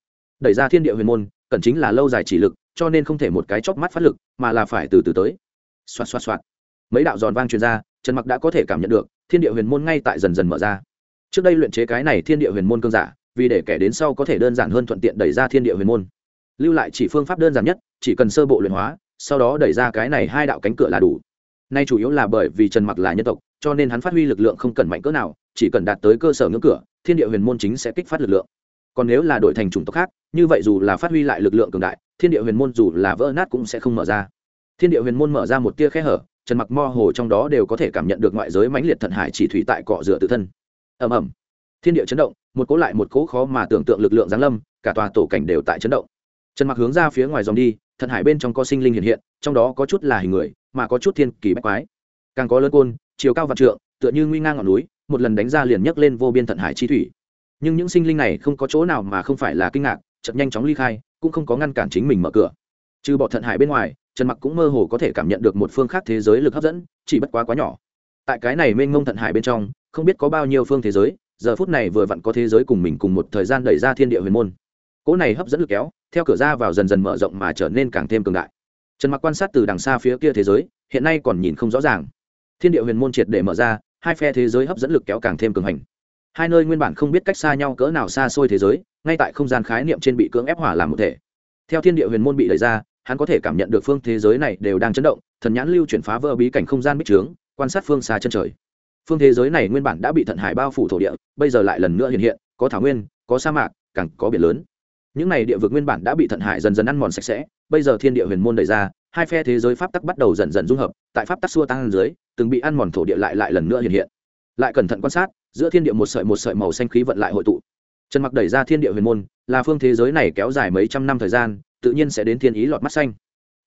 Đẩy ra thiên địa huyền môn, cần chính là lâu dài chỉ lực, cho nên không thể một cái chóp mắt phát lực, mà là phải từ từ tới. Xoạt xoạt xoạt. Mấy đạo giòn vang truyền ra, trần mặc đã có thể cảm nhận được, thiên địa huyền môn ngay tại dần dần mở ra. Trước đây luyện chế cái này thiên địa huyền môn cương giả, vì để kẻ đến sau có thể đơn giản hơn thuận tiện đẩy ra thiên địa huyền môn. Lưu lại chỉ phương pháp đơn giản nhất, chỉ cần sơ bộ luyện hóa, sau đó đẩy ra cái này hai đạo cánh cửa là đủ nay chủ yếu là bởi vì trần mặc là nhân tộc, cho nên hắn phát huy lực lượng không cần mạnh cỡ nào, chỉ cần đạt tới cơ sở ngưỡng cửa, thiên địa huyền môn chính sẽ kích phát lực lượng. Còn nếu là đổi thành chủng tộc khác, như vậy dù là phát huy lại lực lượng cường đại, thiên địa huyền môn dù là vỡ nát cũng sẽ không mở ra. Thiên địa huyền môn mở ra một tia khe hở, trần mặc mo hồ trong đó đều có thể cảm nhận được ngoại giới mãnh liệt thận hải chỉ thủy tại cọ rửa tự thân. Ầm ầm. Thiên địa chấn động, một cố lại một cố khó mà tưởng tượng lực lượng giáng lâm, cả tòa tổ cảnh đều tại chấn động. Trần mặc hướng ra phía ngoài dòng đi thận hải bên trong có sinh linh hiện hiện, trong đó có chút là hình người mà có chút thiên kỳ bách quái. Càng có lớn côn, chiều cao vạn trượng, tựa như nguy ngang ngọn núi, một lần đánh ra liền nhấc lên vô biên thận hải chi thủy. Nhưng những sinh linh này không có chỗ nào mà không phải là kinh ngạc chậm nhanh chóng ly khai, cũng không có ngăn cản chính mình mở cửa. Trừ bọn thận hải bên ngoài, trần mặc cũng mơ hồ có thể cảm nhận được một phương khác thế giới lực hấp dẫn, chỉ bất quá quá nhỏ. Tại cái này mênh mông thận hải bên trong, không biết có bao nhiêu phương thế giới, giờ phút này vừa vặn có thế giới cùng mình cùng một thời gian đẩy ra thiên địa huyền môn. Cỗ này hấp dẫn lực kéo, theo cửa ra vào dần dần mở rộng mà trở nên càng thêm cường đại trần mặc quan sát từ đằng xa phía kia thế giới, hiện nay còn nhìn không rõ ràng. Thiên địa huyền môn triệt để mở ra, hai phe thế giới hấp dẫn lực kéo càng thêm cường hành. Hai nơi nguyên bản không biết cách xa nhau cỡ nào xa xôi thế giới, ngay tại không gian khái niệm trên bị cưỡng ép hỏa làm một thể. Theo thiên địa huyền môn bị đẩy ra, hắn có thể cảm nhận được phương thế giới này đều đang chấn động, thần nhãn lưu chuyển phá vỡ bí cảnh không gian bích trướng, quan sát phương xa chân trời. Phương thế giới này nguyên bản đã bị thận hải bao phủ thổ địa, bây giờ lại lần nữa hiện hiện, có thảo nguyên, có sa mạc, càng có biển lớn những này địa vực nguyên bản đã bị thận hải dần dần ăn mòn sạch sẽ, bây giờ thiên địa huyền môn đẩy ra, hai phe thế giới pháp tắc bắt đầu dần dần dung hợp, tại pháp tắc xua tăng dưới, từng bị ăn mòn thổ địa lại lại lần nữa hiện hiện. Lại cẩn thận quan sát, giữa thiên địa một sợi một sợi màu xanh khí vận lại hội tụ. Trần mặc đẩy ra thiên địa huyền môn, là phương thế giới này kéo dài mấy trăm năm thời gian, tự nhiên sẽ đến thiên ý lọt mắt xanh.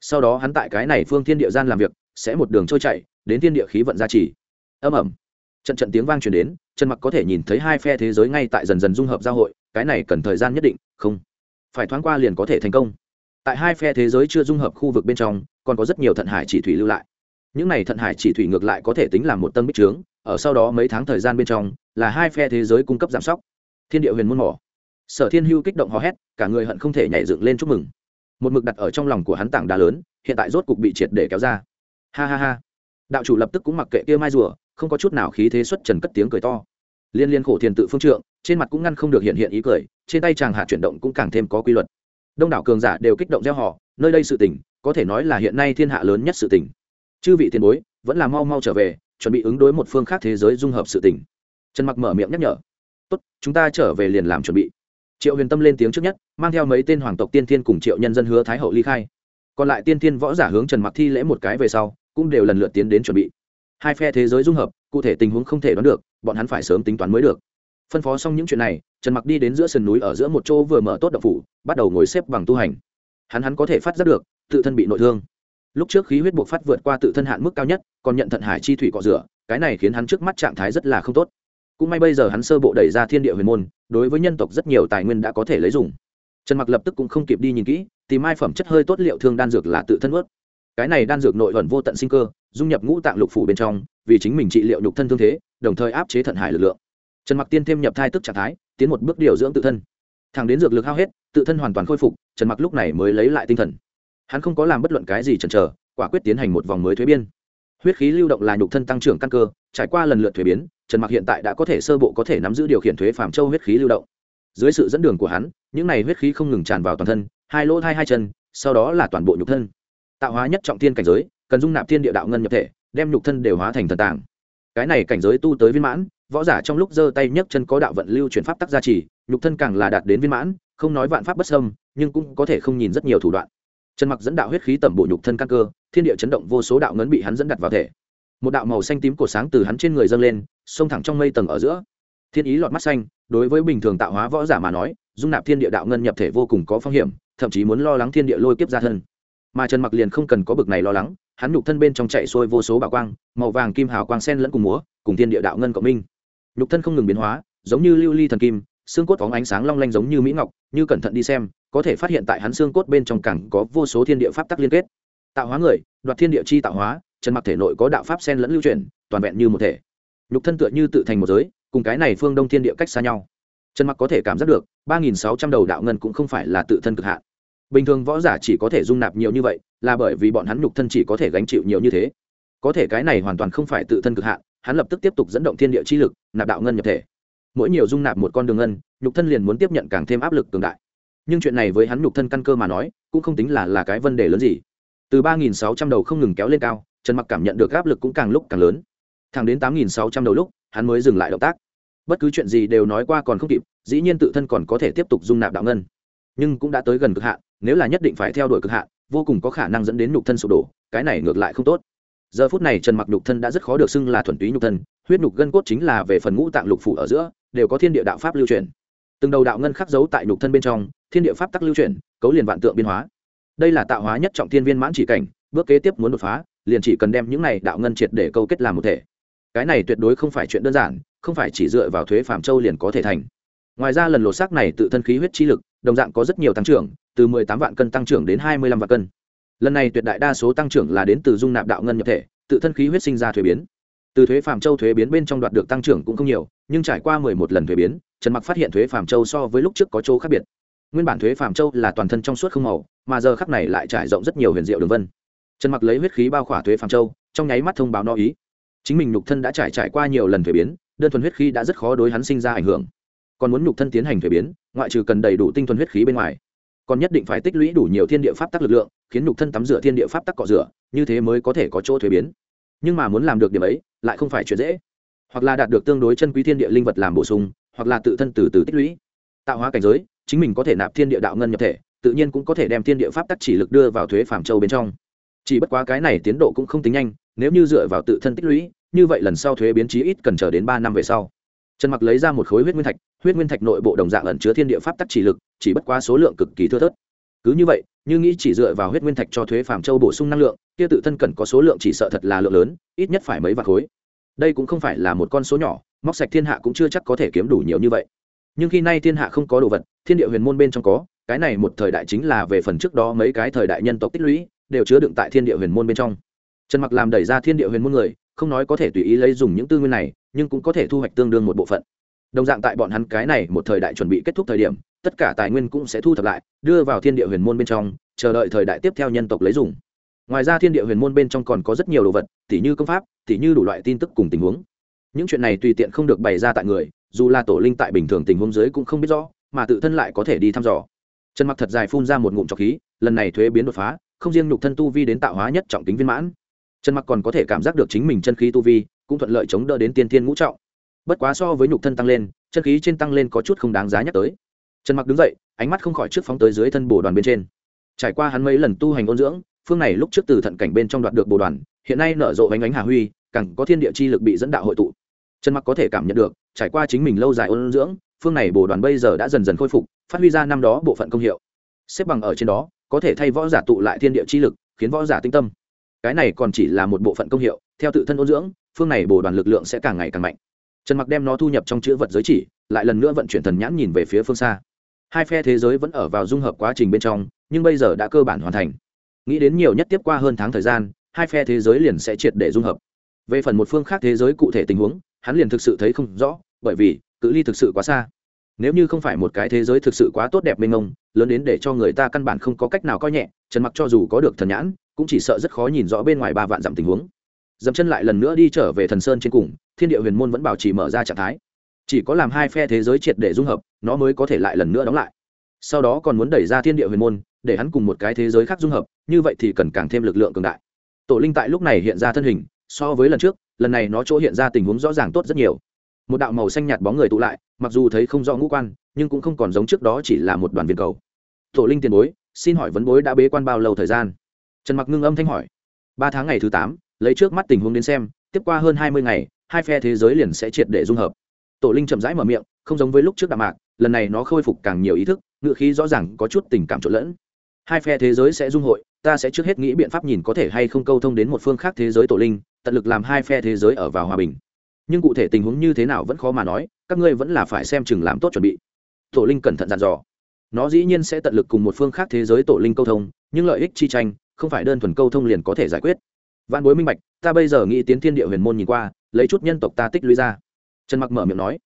Sau đó hắn tại cái này phương thiên địa gian làm việc, sẽ một đường trôi chạy đến thiên địa khí vận gia trì. Âm ẩm trận trận tiếng vang truyền đến, trần mặc có thể nhìn thấy hai phe thế giới ngay tại dần dần dung hợp giao hội, cái này cần thời gian nhất định, không phải thoáng qua liền có thể thành công. Tại hai phe thế giới chưa dung hợp khu vực bên trong, còn có rất nhiều thận hải chỉ thủy lưu lại. Những này thận hải chỉ thủy ngược lại có thể tính là một tân bích trướng, ở sau đó mấy tháng thời gian bên trong, là hai phe thế giới cung cấp giảm sóc. Thiên địa huyền môn mỏ. Sở thiên hưu kích động hò hét, cả người hận không thể nhảy dựng lên chúc mừng. Một mực đặt ở trong lòng của hắn tảng đá lớn, hiện tại rốt cục bị triệt để kéo ra. Ha ha ha. Đạo chủ lập tức cũng mặc kệ kia mai rùa, không có chút nào khí thế xuất trần cất tiếng cười to liên liên khổ thiền tự phương trượng, trên mặt cũng ngăn không được hiện hiện ý cười, trên tay chàng hạ chuyển động cũng càng thêm có quy luật. Đông đảo cường giả đều kích động gieo họ, nơi đây sự tỉnh có thể nói là hiện nay thiên hạ lớn nhất sự tỉnh chư vị tiền bối, vẫn là mau mau trở về, chuẩn bị ứng đối một phương khác thế giới dung hợp sự tỉnh trần mặc mở miệng nhắc nhở. Tốt, chúng ta trở về liền làm chuẩn bị. Triệu huyền tâm lên tiếng trước nhất, mang theo mấy tên hoàng tộc tiên thiên cùng triệu nhân dân hứa thái hậu ly khai. Còn lại tiên thiên võ giả hướng trần mặc thi lễ một cái về sau, cũng đều lần lượt tiến đến chuẩn bị. Hai phe thế giới dung hợp, cụ thể tình huống không thể đoán được bọn hắn phải sớm tính toán mới được. Phân phó xong những chuyện này, trần mặc đi đến giữa sườn núi ở giữa một chỗ vừa mở tốt đậu phủ, bắt đầu ngồi xếp bằng tu hành. Hắn hắn có thể phát giác được, tự thân bị nội thương. Lúc trước khí huyết buộc phát vượt qua tự thân hạn mức cao nhất, còn nhận thận hải chi thủy cọ rửa, cái này khiến hắn trước mắt trạng thái rất là không tốt. Cũng may bây giờ hắn sơ bộ đẩy ra thiên địa huyền môn, đối với nhân tộc rất nhiều tài nguyên đã có thể lấy dùng. Trần mặc lập tức cũng không kịp đi nhìn kỹ tìm mai phẩm chất hơi tốt liệu thương đan dược là tự thân ướt cái này đan dược nội ẩn vô tận sinh cơ, dung nhập ngũ tạng lục phủ bên trong, vì chính mình trị liệu nhục thân thương thế đồng thời áp chế thận hải lực lượng. Trần mặc tiên thêm nhập thai tức trạng thái, tiến một bước điều dưỡng tự thân. Thẳng đến dược lực hao hết, tự thân hoàn toàn khôi phục, trần mặc lúc này mới lấy lại tinh thần. Hắn không có làm bất luận cái gì chần chờ, quả quyết tiến hành một vòng mới thuế biên. Huyết khí lưu động là nhục thân tăng trưởng căn cơ, trải qua lần lượt thuế biến, trần mặc hiện tại đã có thể sơ bộ có thể nắm giữ điều khiển thuế phạm châu huyết khí lưu động. Dưới sự dẫn đường của hắn, những này huyết khí không ngừng tràn vào toàn thân, hai lỗ hai hai chân, sau đó là toàn bộ nhục thân. Tạo hóa nhất trọng tiên cảnh giới, cần dung nạp thiên địa đạo ngân nhập thể, đem nhục thân đều hóa thành thần tàng cái này cảnh giới tu tới viên mãn, võ giả trong lúc giơ tay nhấc chân có đạo vận lưu chuyển pháp tắc gia trì, nhục thân càng là đạt đến viên mãn, không nói vạn pháp bất sâm nhưng cũng có thể không nhìn rất nhiều thủ đoạn. Trần mặc dẫn đạo huyết khí tẩm bộ nhục thân căn cơ, thiên địa chấn động vô số đạo ngấn bị hắn dẫn đặt vào thể. Một đạo màu xanh tím cổ sáng từ hắn trên người dâng lên, xông thẳng trong mây tầng ở giữa. Thiên ý lọt mắt xanh, đối với bình thường tạo hóa võ giả mà nói, dung nạp thiên địa đạo ngân nhập thể vô cùng có phong hiểm, thậm chí muốn lo lắng thiên địa lôi kiếp ra thân mà trần mặc liền không cần có bực này lo lắng hắn nhục thân bên trong chạy xuôi vô số bảo quang màu vàng kim hào quang sen lẫn cùng múa cùng thiên địa đạo ngân cộng minh nhục thân không ngừng biến hóa giống như lưu ly thần kim xương cốt phóng ánh sáng long lanh giống như mỹ ngọc như cẩn thận đi xem có thể phát hiện tại hắn xương cốt bên trong cẳng có vô số thiên địa pháp tắc liên kết tạo hóa người đoạt thiên địa chi tạo hóa trần mặc thể nội có đạo pháp sen lẫn lưu truyền toàn vẹn như một thể nhục thân tựa như tự thành một giới cùng cái này phương đông thiên địa cách xa nhau trần mặc có thể cảm giác được ba nghìn sáu trăm đầu đạo ngân cũng không phải là tự thân cực hạn bình thường võ giả chỉ có thể dung nạp nhiều như vậy, là bởi vì bọn hắn nhục thân chỉ có thể gánh chịu nhiều như thế. Có thể cái này hoàn toàn không phải tự thân cực hạn, hắn lập tức tiếp tục dẫn động thiên địa chi lực, nạp đạo ngân nhập thể. Mỗi nhiều dung nạp một con đường ngân, nhục thân liền muốn tiếp nhận càng thêm áp lực cường đại. Nhưng chuyện này với hắn nhục thân căn cơ mà nói, cũng không tính là là cái vấn đề lớn gì. Từ ba nghìn sáu trăm đầu không ngừng kéo lên cao, trần mặc cảm nhận được áp lực cũng càng lúc càng lớn. Thẳng đến tám nghìn sáu trăm đầu lúc, hắn mới dừng lại động tác. Bất cứ chuyện gì đều nói qua còn không kịp, dĩ nhiên tự thân còn có thể tiếp tục dung nạp đạo ngân. Nhưng cũng đã tới gần cực hạn nếu là nhất định phải theo đuổi cực hạn, vô cùng có khả năng dẫn đến nhục thân sụp đổ, cái này ngược lại không tốt. Giờ phút này trần mặc nhục thân đã rất khó được xưng là thuần túy nhục thân, huyết nhục gân cốt chính là về phần ngũ tạng lục phủ ở giữa, đều có thiên địa đạo pháp lưu truyền. Từng đầu đạo ngân khắc dấu tại nhục thân bên trong, thiên địa pháp tắc lưu truyền, cấu liền vạn tượng biên hóa. Đây là tạo hóa nhất trọng thiên viên mãn chỉ cảnh, bước kế tiếp muốn đột phá, liền chỉ cần đem những này đạo ngân triệt để câu kết làm một thể. Cái này tuyệt đối không phải chuyện đơn giản, không phải chỉ dựa vào thuế phạm châu liền có thể thành. Ngoài ra lần lột xác này tự thân khí huyết chi lực đồng dạng có rất nhiều tăng trưởng, từ mười tám vạn cân tăng trưởng đến hai mươi lăm vạn cân. Lần này tuyệt đại đa số tăng trưởng là đến từ dung nạp đạo ngân nhập thể, tự thân khí huyết sinh ra thuế biến. Từ thuế phạm châu thuế biến bên trong đoạt được tăng trưởng cũng không nhiều, nhưng trải qua mười một lần thuế biến, trần mặc phát hiện thuế phạm châu so với lúc trước có chỗ khác biệt. Nguyên bản thuế phạm châu là toàn thân trong suốt không màu, mà giờ khắc này lại trải rộng rất nhiều huyền diệu đường vân. Trần mặc lấy huyết khí bao khỏa thuế phạm châu, trong nháy mắt thông báo no ý. Chính mình nhục thân đã trải trải qua nhiều lần thuế biến, đơn thuần huyết khí đã rất khó đối hắn sinh ra ảnh hưởng còn muốn nhục thân tiến hành thuế biến, ngoại trừ cần đầy đủ tinh thuần huyết khí bên ngoài. Còn nhất định phải tích lũy đủ nhiều thiên địa pháp tắc lực lượng, khiến nhục thân tắm rửa thiên địa pháp tắc cọ rửa, như thế mới có thể có chỗ thuế biến. Nhưng mà muốn làm được điểm ấy, lại không phải chuyện dễ. Hoặc là đạt được tương đối chân quý thiên địa linh vật làm bổ sung, hoặc là tự thân từ từ tích lũy. Tạo hóa cảnh giới, chính mình có thể nạp thiên địa đạo ngân nhập thể, tự nhiên cũng có thể đem thiên địa pháp tắc chỉ lực đưa vào thuế phàm châu bên trong. Chỉ bất quá cái này tiến độ cũng không tính nhanh, nếu như dựa vào tự thân tích lũy, như vậy lần sau thuế biến chí ít cần chờ đến ba năm về sau. Trần mặc lấy ra một khối huyết nguyên thạch huyết nguyên thạch nội bộ đồng dạng ẩn chứa thiên địa pháp tắc chỉ lực, chỉ bất quá số lượng cực kỳ thưa thớt. Cứ như vậy, như nghĩ chỉ dựa vào huyết nguyên thạch cho thuế phàm châu bổ sung năng lượng, kia tự thân cần có số lượng chỉ sợ thật là lượng lớn, ít nhất phải mấy vạn khối. Đây cũng không phải là một con số nhỏ, móc sạch thiên hạ cũng chưa chắc có thể kiếm đủ nhiều như vậy. Nhưng khi nay thiên hạ không có đồ vật, thiên địa huyền môn bên trong có, cái này một thời đại chính là về phần trước đó mấy cái thời đại nhân tộc tích lũy, đều chứa đựng tại thiên địa huyền môn bên trong. Trần mặc làm đẩy ra thiên địa huyền môn người, không nói có thể tùy ý lấy dùng những tư nguyên này, nhưng cũng có thể thu hoạch tương đương một bộ phận đồng dạng tại bọn hắn cái này một thời đại chuẩn bị kết thúc thời điểm, tất cả tài nguyên cũng sẽ thu thập lại, đưa vào thiên địa huyền môn bên trong, chờ đợi thời đại tiếp theo nhân tộc lấy dùng. Ngoài ra thiên địa huyền môn bên trong còn có rất nhiều đồ vật, tỉ như công pháp, tỉ như đủ loại tin tức cùng tình huống. Những chuyện này tùy tiện không được bày ra tại người, dù là tổ linh tại bình thường tình huống dưới cũng không biết rõ, mà tự thân lại có thể đi thăm dò. Trần mặc thật dài phun ra một ngụm trọc khí, lần này thuế biến đột phá, không riêng nhục thân tu vi đến tạo hóa nhất trọng tính viên mãn. Trần mặc còn có thể cảm giác được chính mình chân khí tu vi, cũng thuận lợi chống đỡ đến tiên thiên ngũ trọng bất quá so với nhục thân tăng lên, chân khí trên tăng lên có chút không đáng giá nhắc tới. Trần mặc đứng dậy, ánh mắt không khỏi trước phóng tới dưới thân bồ đoàn bên trên. Trải qua hắn mấy lần tu hành ôn dưỡng, phương này lúc trước từ thận cảnh bên trong đoạt được bồ đoàn, hiện nay nở rộ ánh ánh hà huy, càng có thiên địa chi lực bị dẫn đạo hội tụ. Trần mặc có thể cảm nhận được, trải qua chính mình lâu dài ôn dưỡng, phương này bồ đoàn bây giờ đã dần dần khôi phục, phát huy ra năm đó bộ phận công hiệu. Xếp bằng ở trên đó, có thể thay võ giả tụ lại thiên địa chi lực, khiến võ giả tinh tâm. Cái này còn chỉ là một bộ phận công hiệu, theo tự thân ôn dưỡng, phương này bồ đoàn lực lượng sẽ càng ngày càng mạnh trần mặc đem nó thu nhập trong chữ vật giới chỉ, lại lần nữa vận chuyển thần nhãn nhìn về phía phương xa. Hai phe thế giới vẫn ở vào dung hợp quá trình bên trong, nhưng bây giờ đã cơ bản hoàn thành. Nghĩ đến nhiều nhất tiếp qua hơn tháng thời gian, hai phe thế giới liền sẽ triệt để dung hợp. Về phần một phương khác thế giới cụ thể tình huống, hắn liền thực sự thấy không rõ, bởi vì, cự ly thực sự quá xa. Nếu như không phải một cái thế giới thực sự quá tốt đẹp mênh mông, lớn đến để cho người ta căn bản không có cách nào coi nhẹ, trần mặc cho dù có được thần nhãn, cũng chỉ sợ rất khó nhìn rõ bên ngoài ba vạn dặm tình huống dẫm chân lại lần nữa đi trở về thần sơn trên cùng, thiên địa huyền môn vẫn bảo trì mở ra trạng thái. Chỉ có làm hai phe thế giới triệt để dung hợp, nó mới có thể lại lần nữa đóng lại. Sau đó còn muốn đẩy ra thiên địa huyền môn, để hắn cùng một cái thế giới khác dung hợp, như vậy thì cần càng thêm lực lượng cường đại. Tổ linh tại lúc này hiện ra thân hình, so với lần trước, lần này nó chỗ hiện ra tình huống rõ ràng tốt rất nhiều. Một đạo màu xanh nhạt bóng người tụ lại, mặc dù thấy không rõ ngũ quan, nhưng cũng không còn giống trước đó chỉ là một đoàn viên cầu. Tổ linh tiền bối, xin hỏi vấn bối đã bế quan bao lâu thời gian? Trần mặc ngưng âm thanh hỏi. Ba tháng ngày thứ tám lấy trước mắt tình huống đến xem, tiếp qua hơn hai mươi ngày, hai phe thế giới liền sẽ triệt để dung hợp. Tổ linh chậm rãi mở miệng, không giống với lúc trước đạm mạc, lần này nó khôi phục càng nhiều ý thức, ngựa khí rõ ràng có chút tình cảm trộn lẫn. Hai phe thế giới sẽ dung hội, ta sẽ trước hết nghĩ biện pháp nhìn có thể hay không câu thông đến một phương khác thế giới tổ linh, tận lực làm hai phe thế giới ở vào hòa bình. Nhưng cụ thể tình huống như thế nào vẫn khó mà nói, các ngươi vẫn là phải xem chừng làm tốt chuẩn bị. Tổ linh cẩn thận dặn dò. Nó dĩ nhiên sẽ tận lực cùng một phương khác thế giới tổ linh câu thông, nhưng lợi ích chi tranh, không phải đơn thuần câu thông liền có thể giải quyết văn bối minh bạch, ta bây giờ nghĩ tiến thiên địa huyền môn nhìn qua, lấy chút nhân tộc ta tích lũy ra. Trần mặc mở miệng nói,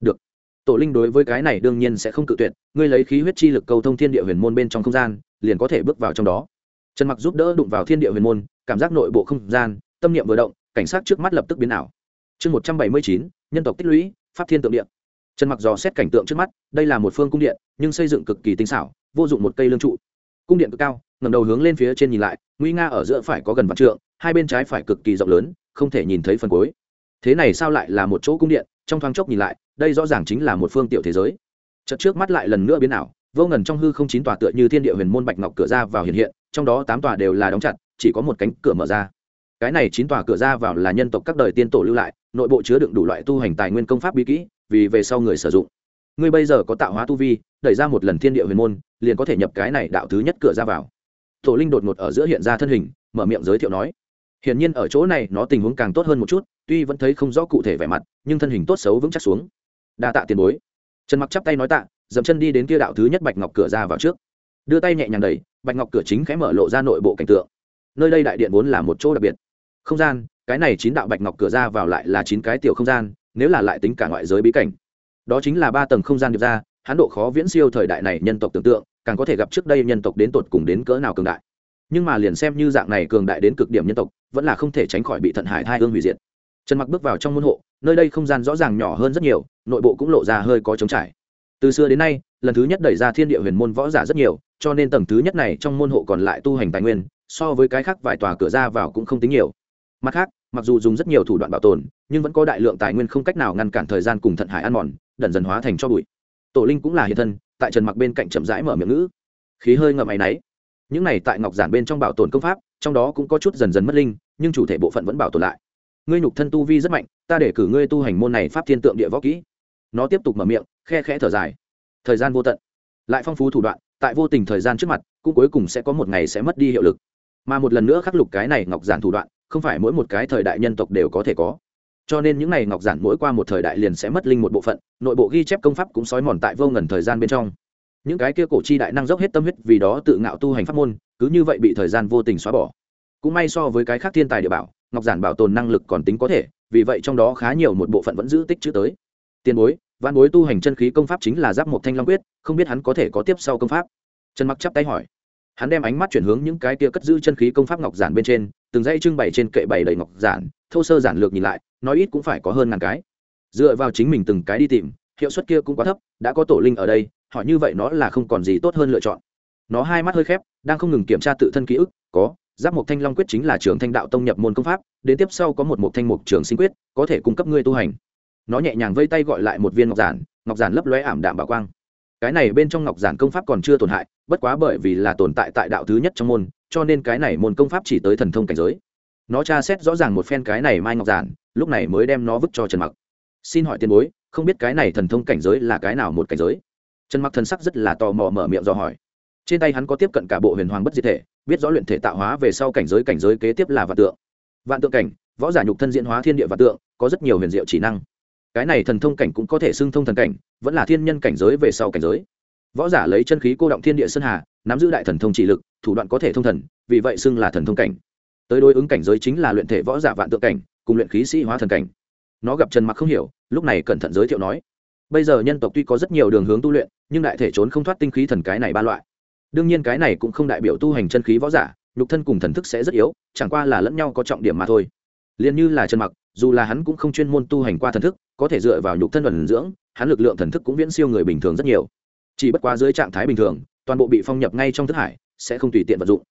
được. Tổ linh đối với cái này đương nhiên sẽ không cự tuyệt, ngươi lấy khí huyết chi lực cầu thông thiên địa huyền môn bên trong không gian, liền có thể bước vào trong đó. Trần mặc giúp đỡ đụng vào thiên địa huyền môn, cảm giác nội bộ không gian, tâm niệm vừa động, cảnh sát trước mắt lập tức biến ảo. Chương một trăm bảy mươi chín, nhân tộc tích lũy, pháp thiên tượng điện trần mặc dò xét cảnh tượng trước mắt, đây là một phương cung điện, nhưng xây dựng cực kỳ tinh xảo, vô dụng một cây lương trụ. Cung điện cực cao ngầm đầu hướng lên phía trên nhìn lại, nguy nga ở giữa phải có gần vạn trượng, hai bên trái phải cực kỳ rộng lớn, không thể nhìn thấy phần cuối. Thế này sao lại là một chỗ cung điện? Trong thoáng chốc nhìn lại, đây rõ ràng chính là một phương tiểu thế giới. Chợt trước mắt lại lần nữa biến ảo, vô ngần trong hư không chín tòa tựa như thiên địa huyền môn bạch ngọc cửa ra vào hiện hiện, trong đó tám tòa đều là đóng chặt, chỉ có một cánh cửa mở ra. Cái này chín tòa cửa ra vào là nhân tộc các đời tiên tổ lưu lại, nội bộ chứa đựng đủ loại tu hành tài nguyên công pháp bí kỹ, vì về sau người sử dụng. Ngươi bây giờ có tạo hóa tu vi, đẩy ra một lần thiên địa huyền môn, liền có thể nhập cái này đạo thứ nhất cửa ra vào tổ linh đột ngột ở giữa hiện ra thân hình, mở miệng giới thiệu nói, hiển nhiên ở chỗ này nó tình huống càng tốt hơn một chút, tuy vẫn thấy không rõ cụ thể vẻ mặt, nhưng thân hình tốt xấu vững chắc xuống. Đa tạ tiền bối. Trần mặc chắp tay nói tạ, dậm chân đi đến kia đạo thứ nhất bạch ngọc cửa ra vào trước. Đưa tay nhẹ nhàng đẩy, bạch ngọc cửa chính khẽ mở lộ ra nội bộ cảnh tượng. Nơi đây đại điện vốn là một chỗ đặc biệt. Không gian, cái này chín đạo bạch ngọc cửa ra vào lại là chín cái tiểu không gian, nếu là lại tính cả ngoại giới bí cảnh. Đó chính là ba tầng không gian điệp ra, hán độ khó viễn siêu thời đại này nhân tộc tưởng tượng càng có thể gặp trước đây nhân tộc đến tột cùng đến cỡ nào cường đại. Nhưng mà liền xem như dạng này cường đại đến cực điểm nhân tộc, vẫn là không thể tránh khỏi bị thận hải thai hương hủy diệt. Trần mặc bước vào trong môn hộ, nơi đây không gian rõ ràng nhỏ hơn rất nhiều, nội bộ cũng lộ ra hơi có trống trải. Từ xưa đến nay, lần thứ nhất đẩy ra thiên địa huyền môn võ giả rất nhiều, cho nên tầng thứ nhất này trong môn hộ còn lại tu hành tài nguyên, so với cái khác vài tòa cửa ra vào cũng không tính nhiều. Mặt khác, mặc dù dùng rất nhiều thủ đoạn bảo tồn, nhưng vẫn có đại lượng tài nguyên không cách nào ngăn cản thời gian cùng thận hải ăn mòn đẩn dần hóa thành cho bụi. Tổ linh cũng là hiện thân tại trần mặc bên cạnh chậm rãi mở miệng ngữ. Khí hơi ngậm áy náy. Những này tại ngọc giản bên trong bảo tồn công pháp, trong đó cũng có chút dần dần mất linh, nhưng chủ thể bộ phận vẫn bảo tồn lại. Ngươi nhục thân tu vi rất mạnh, ta để cử ngươi tu hành môn này pháp thiên tượng địa võ kỹ. Nó tiếp tục mở miệng, khe khẽ thở dài. Thời gian vô tận. Lại phong phú thủ đoạn, tại vô tình thời gian trước mặt, cũng cuối cùng sẽ có một ngày sẽ mất đi hiệu lực. Mà một lần nữa khắc lục cái này ngọc giản thủ đoạn, không phải mỗi một cái thời đại nhân tộc đều có thể có cho nên những này ngọc giản mỗi qua một thời đại liền sẽ mất linh một bộ phận, nội bộ ghi chép công pháp cũng sói mòn tại vô ngần thời gian bên trong. Những cái kia cổ chi đại năng dốc hết tâm huyết vì đó tự ngạo tu hành pháp môn, cứ như vậy bị thời gian vô tình xóa bỏ. Cũng may so với cái khác thiên tài địa bảo, ngọc giản bảo tồn năng lực còn tính có thể, vì vậy trong đó khá nhiều một bộ phận vẫn giữ tích chữ tới. Tiền bối, văn bối tu hành chân khí công pháp chính là giáp một thanh long quyết, không biết hắn có thể có tiếp sau công pháp? Trần mặc chắp tay hỏi hắn đem ánh mắt chuyển hướng những cái kia cất giữ chân khí công pháp ngọc giản bên trên, từng dây trưng bày trên kệ bày đầy ngọc giản, thô sơ giản lược nhìn lại, nói ít cũng phải có hơn ngàn cái. Dựa vào chính mình từng cái đi tìm, hiệu suất kia cũng quá thấp, đã có tổ linh ở đây, hỏi như vậy nó là không còn gì tốt hơn lựa chọn. Nó hai mắt hơi khép, đang không ngừng kiểm tra tự thân ký ức, có, giáp một thanh long quyết chính là trường thanh đạo tông nhập môn công pháp, đến tiếp sau có một một thanh mục trường sinh quyết, có thể cung cấp ngươi tu hành. Nó nhẹ nhàng vây tay gọi lại một viên ngọc giản ngọc giản lấp lóe ảm đạm bảo quang cái này bên trong ngọc giản công pháp còn chưa tổn hại, bất quá bởi vì là tồn tại tại đạo thứ nhất trong môn, cho nên cái này môn công pháp chỉ tới thần thông cảnh giới. Nó tra xét rõ ràng một phen cái này mai ngọc giản, lúc này mới đem nó vứt cho trần mặc. Xin hỏi tiền bối, không biết cái này thần thông cảnh giới là cái nào một cảnh giới? Trần mặc thần sắc rất là tò mò mở miệng do hỏi. Trên tay hắn có tiếp cận cả bộ huyền hoàng bất diệt thể, biết rõ luyện thể tạo hóa về sau cảnh giới cảnh giới kế tiếp là vạn tượng. Vạn tượng cảnh, võ giả nhục thân diễn hóa thiên địa vạn tượng, có rất nhiều huyền diệu chỉ năng. Cái này thần thông cảnh cũng có thể xưng thông thần cảnh vẫn là thiên nhân cảnh giới về sau cảnh giới. Võ giả lấy chân khí cô động thiên địa sơn hà, nắm giữ đại thần thông chỉ lực, thủ đoạn có thể thông thần, vì vậy xưng là thần thông cảnh. Tới đối ứng cảnh giới chính là luyện thể võ giả vạn tượng cảnh, cùng luyện khí sĩ hóa thần cảnh. Nó gặp trần mặc không hiểu, lúc này cẩn thận giới thiệu nói, bây giờ nhân tộc tuy có rất nhiều đường hướng tu luyện, nhưng đại thể trốn không thoát tinh khí thần cái này ba loại. Đương nhiên cái này cũng không đại biểu tu hành chân khí võ giả, nhục thân cùng thần thức sẽ rất yếu, chẳng qua là lẫn nhau có trọng điểm mà thôi. Liền như là trần mặc dù là hắn cũng không chuyên môn tu hành qua thần thức, có thể dựa vào nhục thân ẩn dưỡng, hắn lực lượng thần thức cũng viễn siêu người bình thường rất nhiều. Chỉ bất quá dưới trạng thái bình thường, toàn bộ bị phong nhập ngay trong thức hải, sẽ không tùy tiện vận dụng.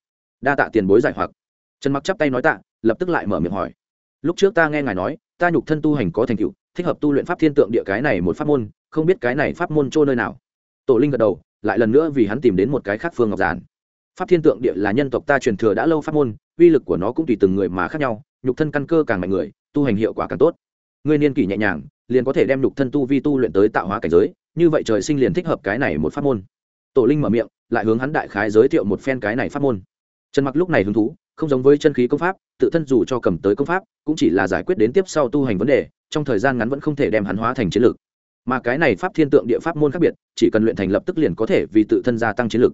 Đa tạ tiền bối giải hoặc. Trần mặc chắp tay nói tạ, lập tức lại mở miệng hỏi. Lúc trước ta nghe ngài nói, ta nhục thân tu hành có thành tựu, thích hợp tu luyện pháp thiên tượng địa cái này một pháp môn, không biết cái này pháp môn chỗ nơi nào. Tổ linh gật đầu, lại lần nữa vì hắn tìm đến một cái khác phương ngọc giản. Pháp thiên tượng địa là nhân tộc ta truyền thừa đã lâu pháp môn, uy lực của nó cũng tùy từng người mà khác nhau, nhục thân căn cơ càng mạnh người tu hành hiệu quả càng tốt. Người niên kỷ nhẹ nhàng, liền có thể đem nhục thân tu vi tu luyện tới tạo hóa cảnh giới, như vậy trời sinh liền thích hợp cái này một pháp môn. Tổ linh mở miệng, lại hướng hắn đại khái giới thiệu một phen cái này pháp môn. Trần mặc lúc này hứng thú, không giống với chân khí công pháp, tự thân dù cho cầm tới công pháp, cũng chỉ là giải quyết đến tiếp sau tu hành vấn đề, trong thời gian ngắn vẫn không thể đem hắn hóa thành chiến lược. Mà cái này pháp thiên tượng địa pháp môn khác biệt, chỉ cần luyện thành lập tức liền có thể vì tự thân gia tăng chiến lược.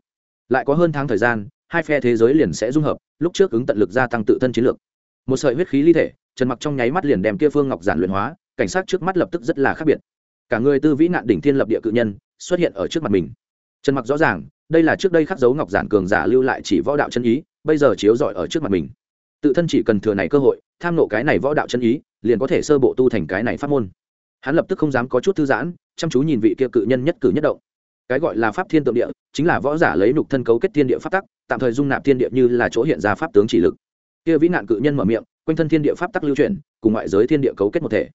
Lại có hơn tháng thời gian, hai phe thế giới liền sẽ dung hợp, lúc trước ứng tận lực gia tăng tự thân chiến lược. Một sợi huyết khí ly thể trần mặc trong nháy mắt liền đem kia phương ngọc giản luyện hóa, cảnh sát trước mắt lập tức rất là khác biệt. Cả người tư vĩ nạn đỉnh thiên lập địa cự nhân xuất hiện ở trước mặt mình. Trần mặc rõ ràng, đây là trước đây khắc dấu ngọc giản cường giả lưu lại chỉ võ đạo chân ý, bây giờ chiếu rọi ở trước mặt mình. Tự thân chỉ cần thừa này cơ hội, tham nộ cái này võ đạo chân ý, liền có thể sơ bộ tu thành cái này pháp môn. Hắn lập tức không dám có chút thư giãn, chăm chú nhìn vị kia cự nhân nhất cử nhất động. Cái gọi là pháp thiên tượng địa, chính là võ giả lấy nục thân cấu kết thiên địa pháp tắc, tạm thời dung nạp thiên địa như là chỗ hiện ra pháp tướng chỉ lực. Kia vĩ nạn cự nhân mở miệng quanh thân thiên địa pháp tắc lưu chuyển, cùng ngoại giới thiên địa cấu kết một thể.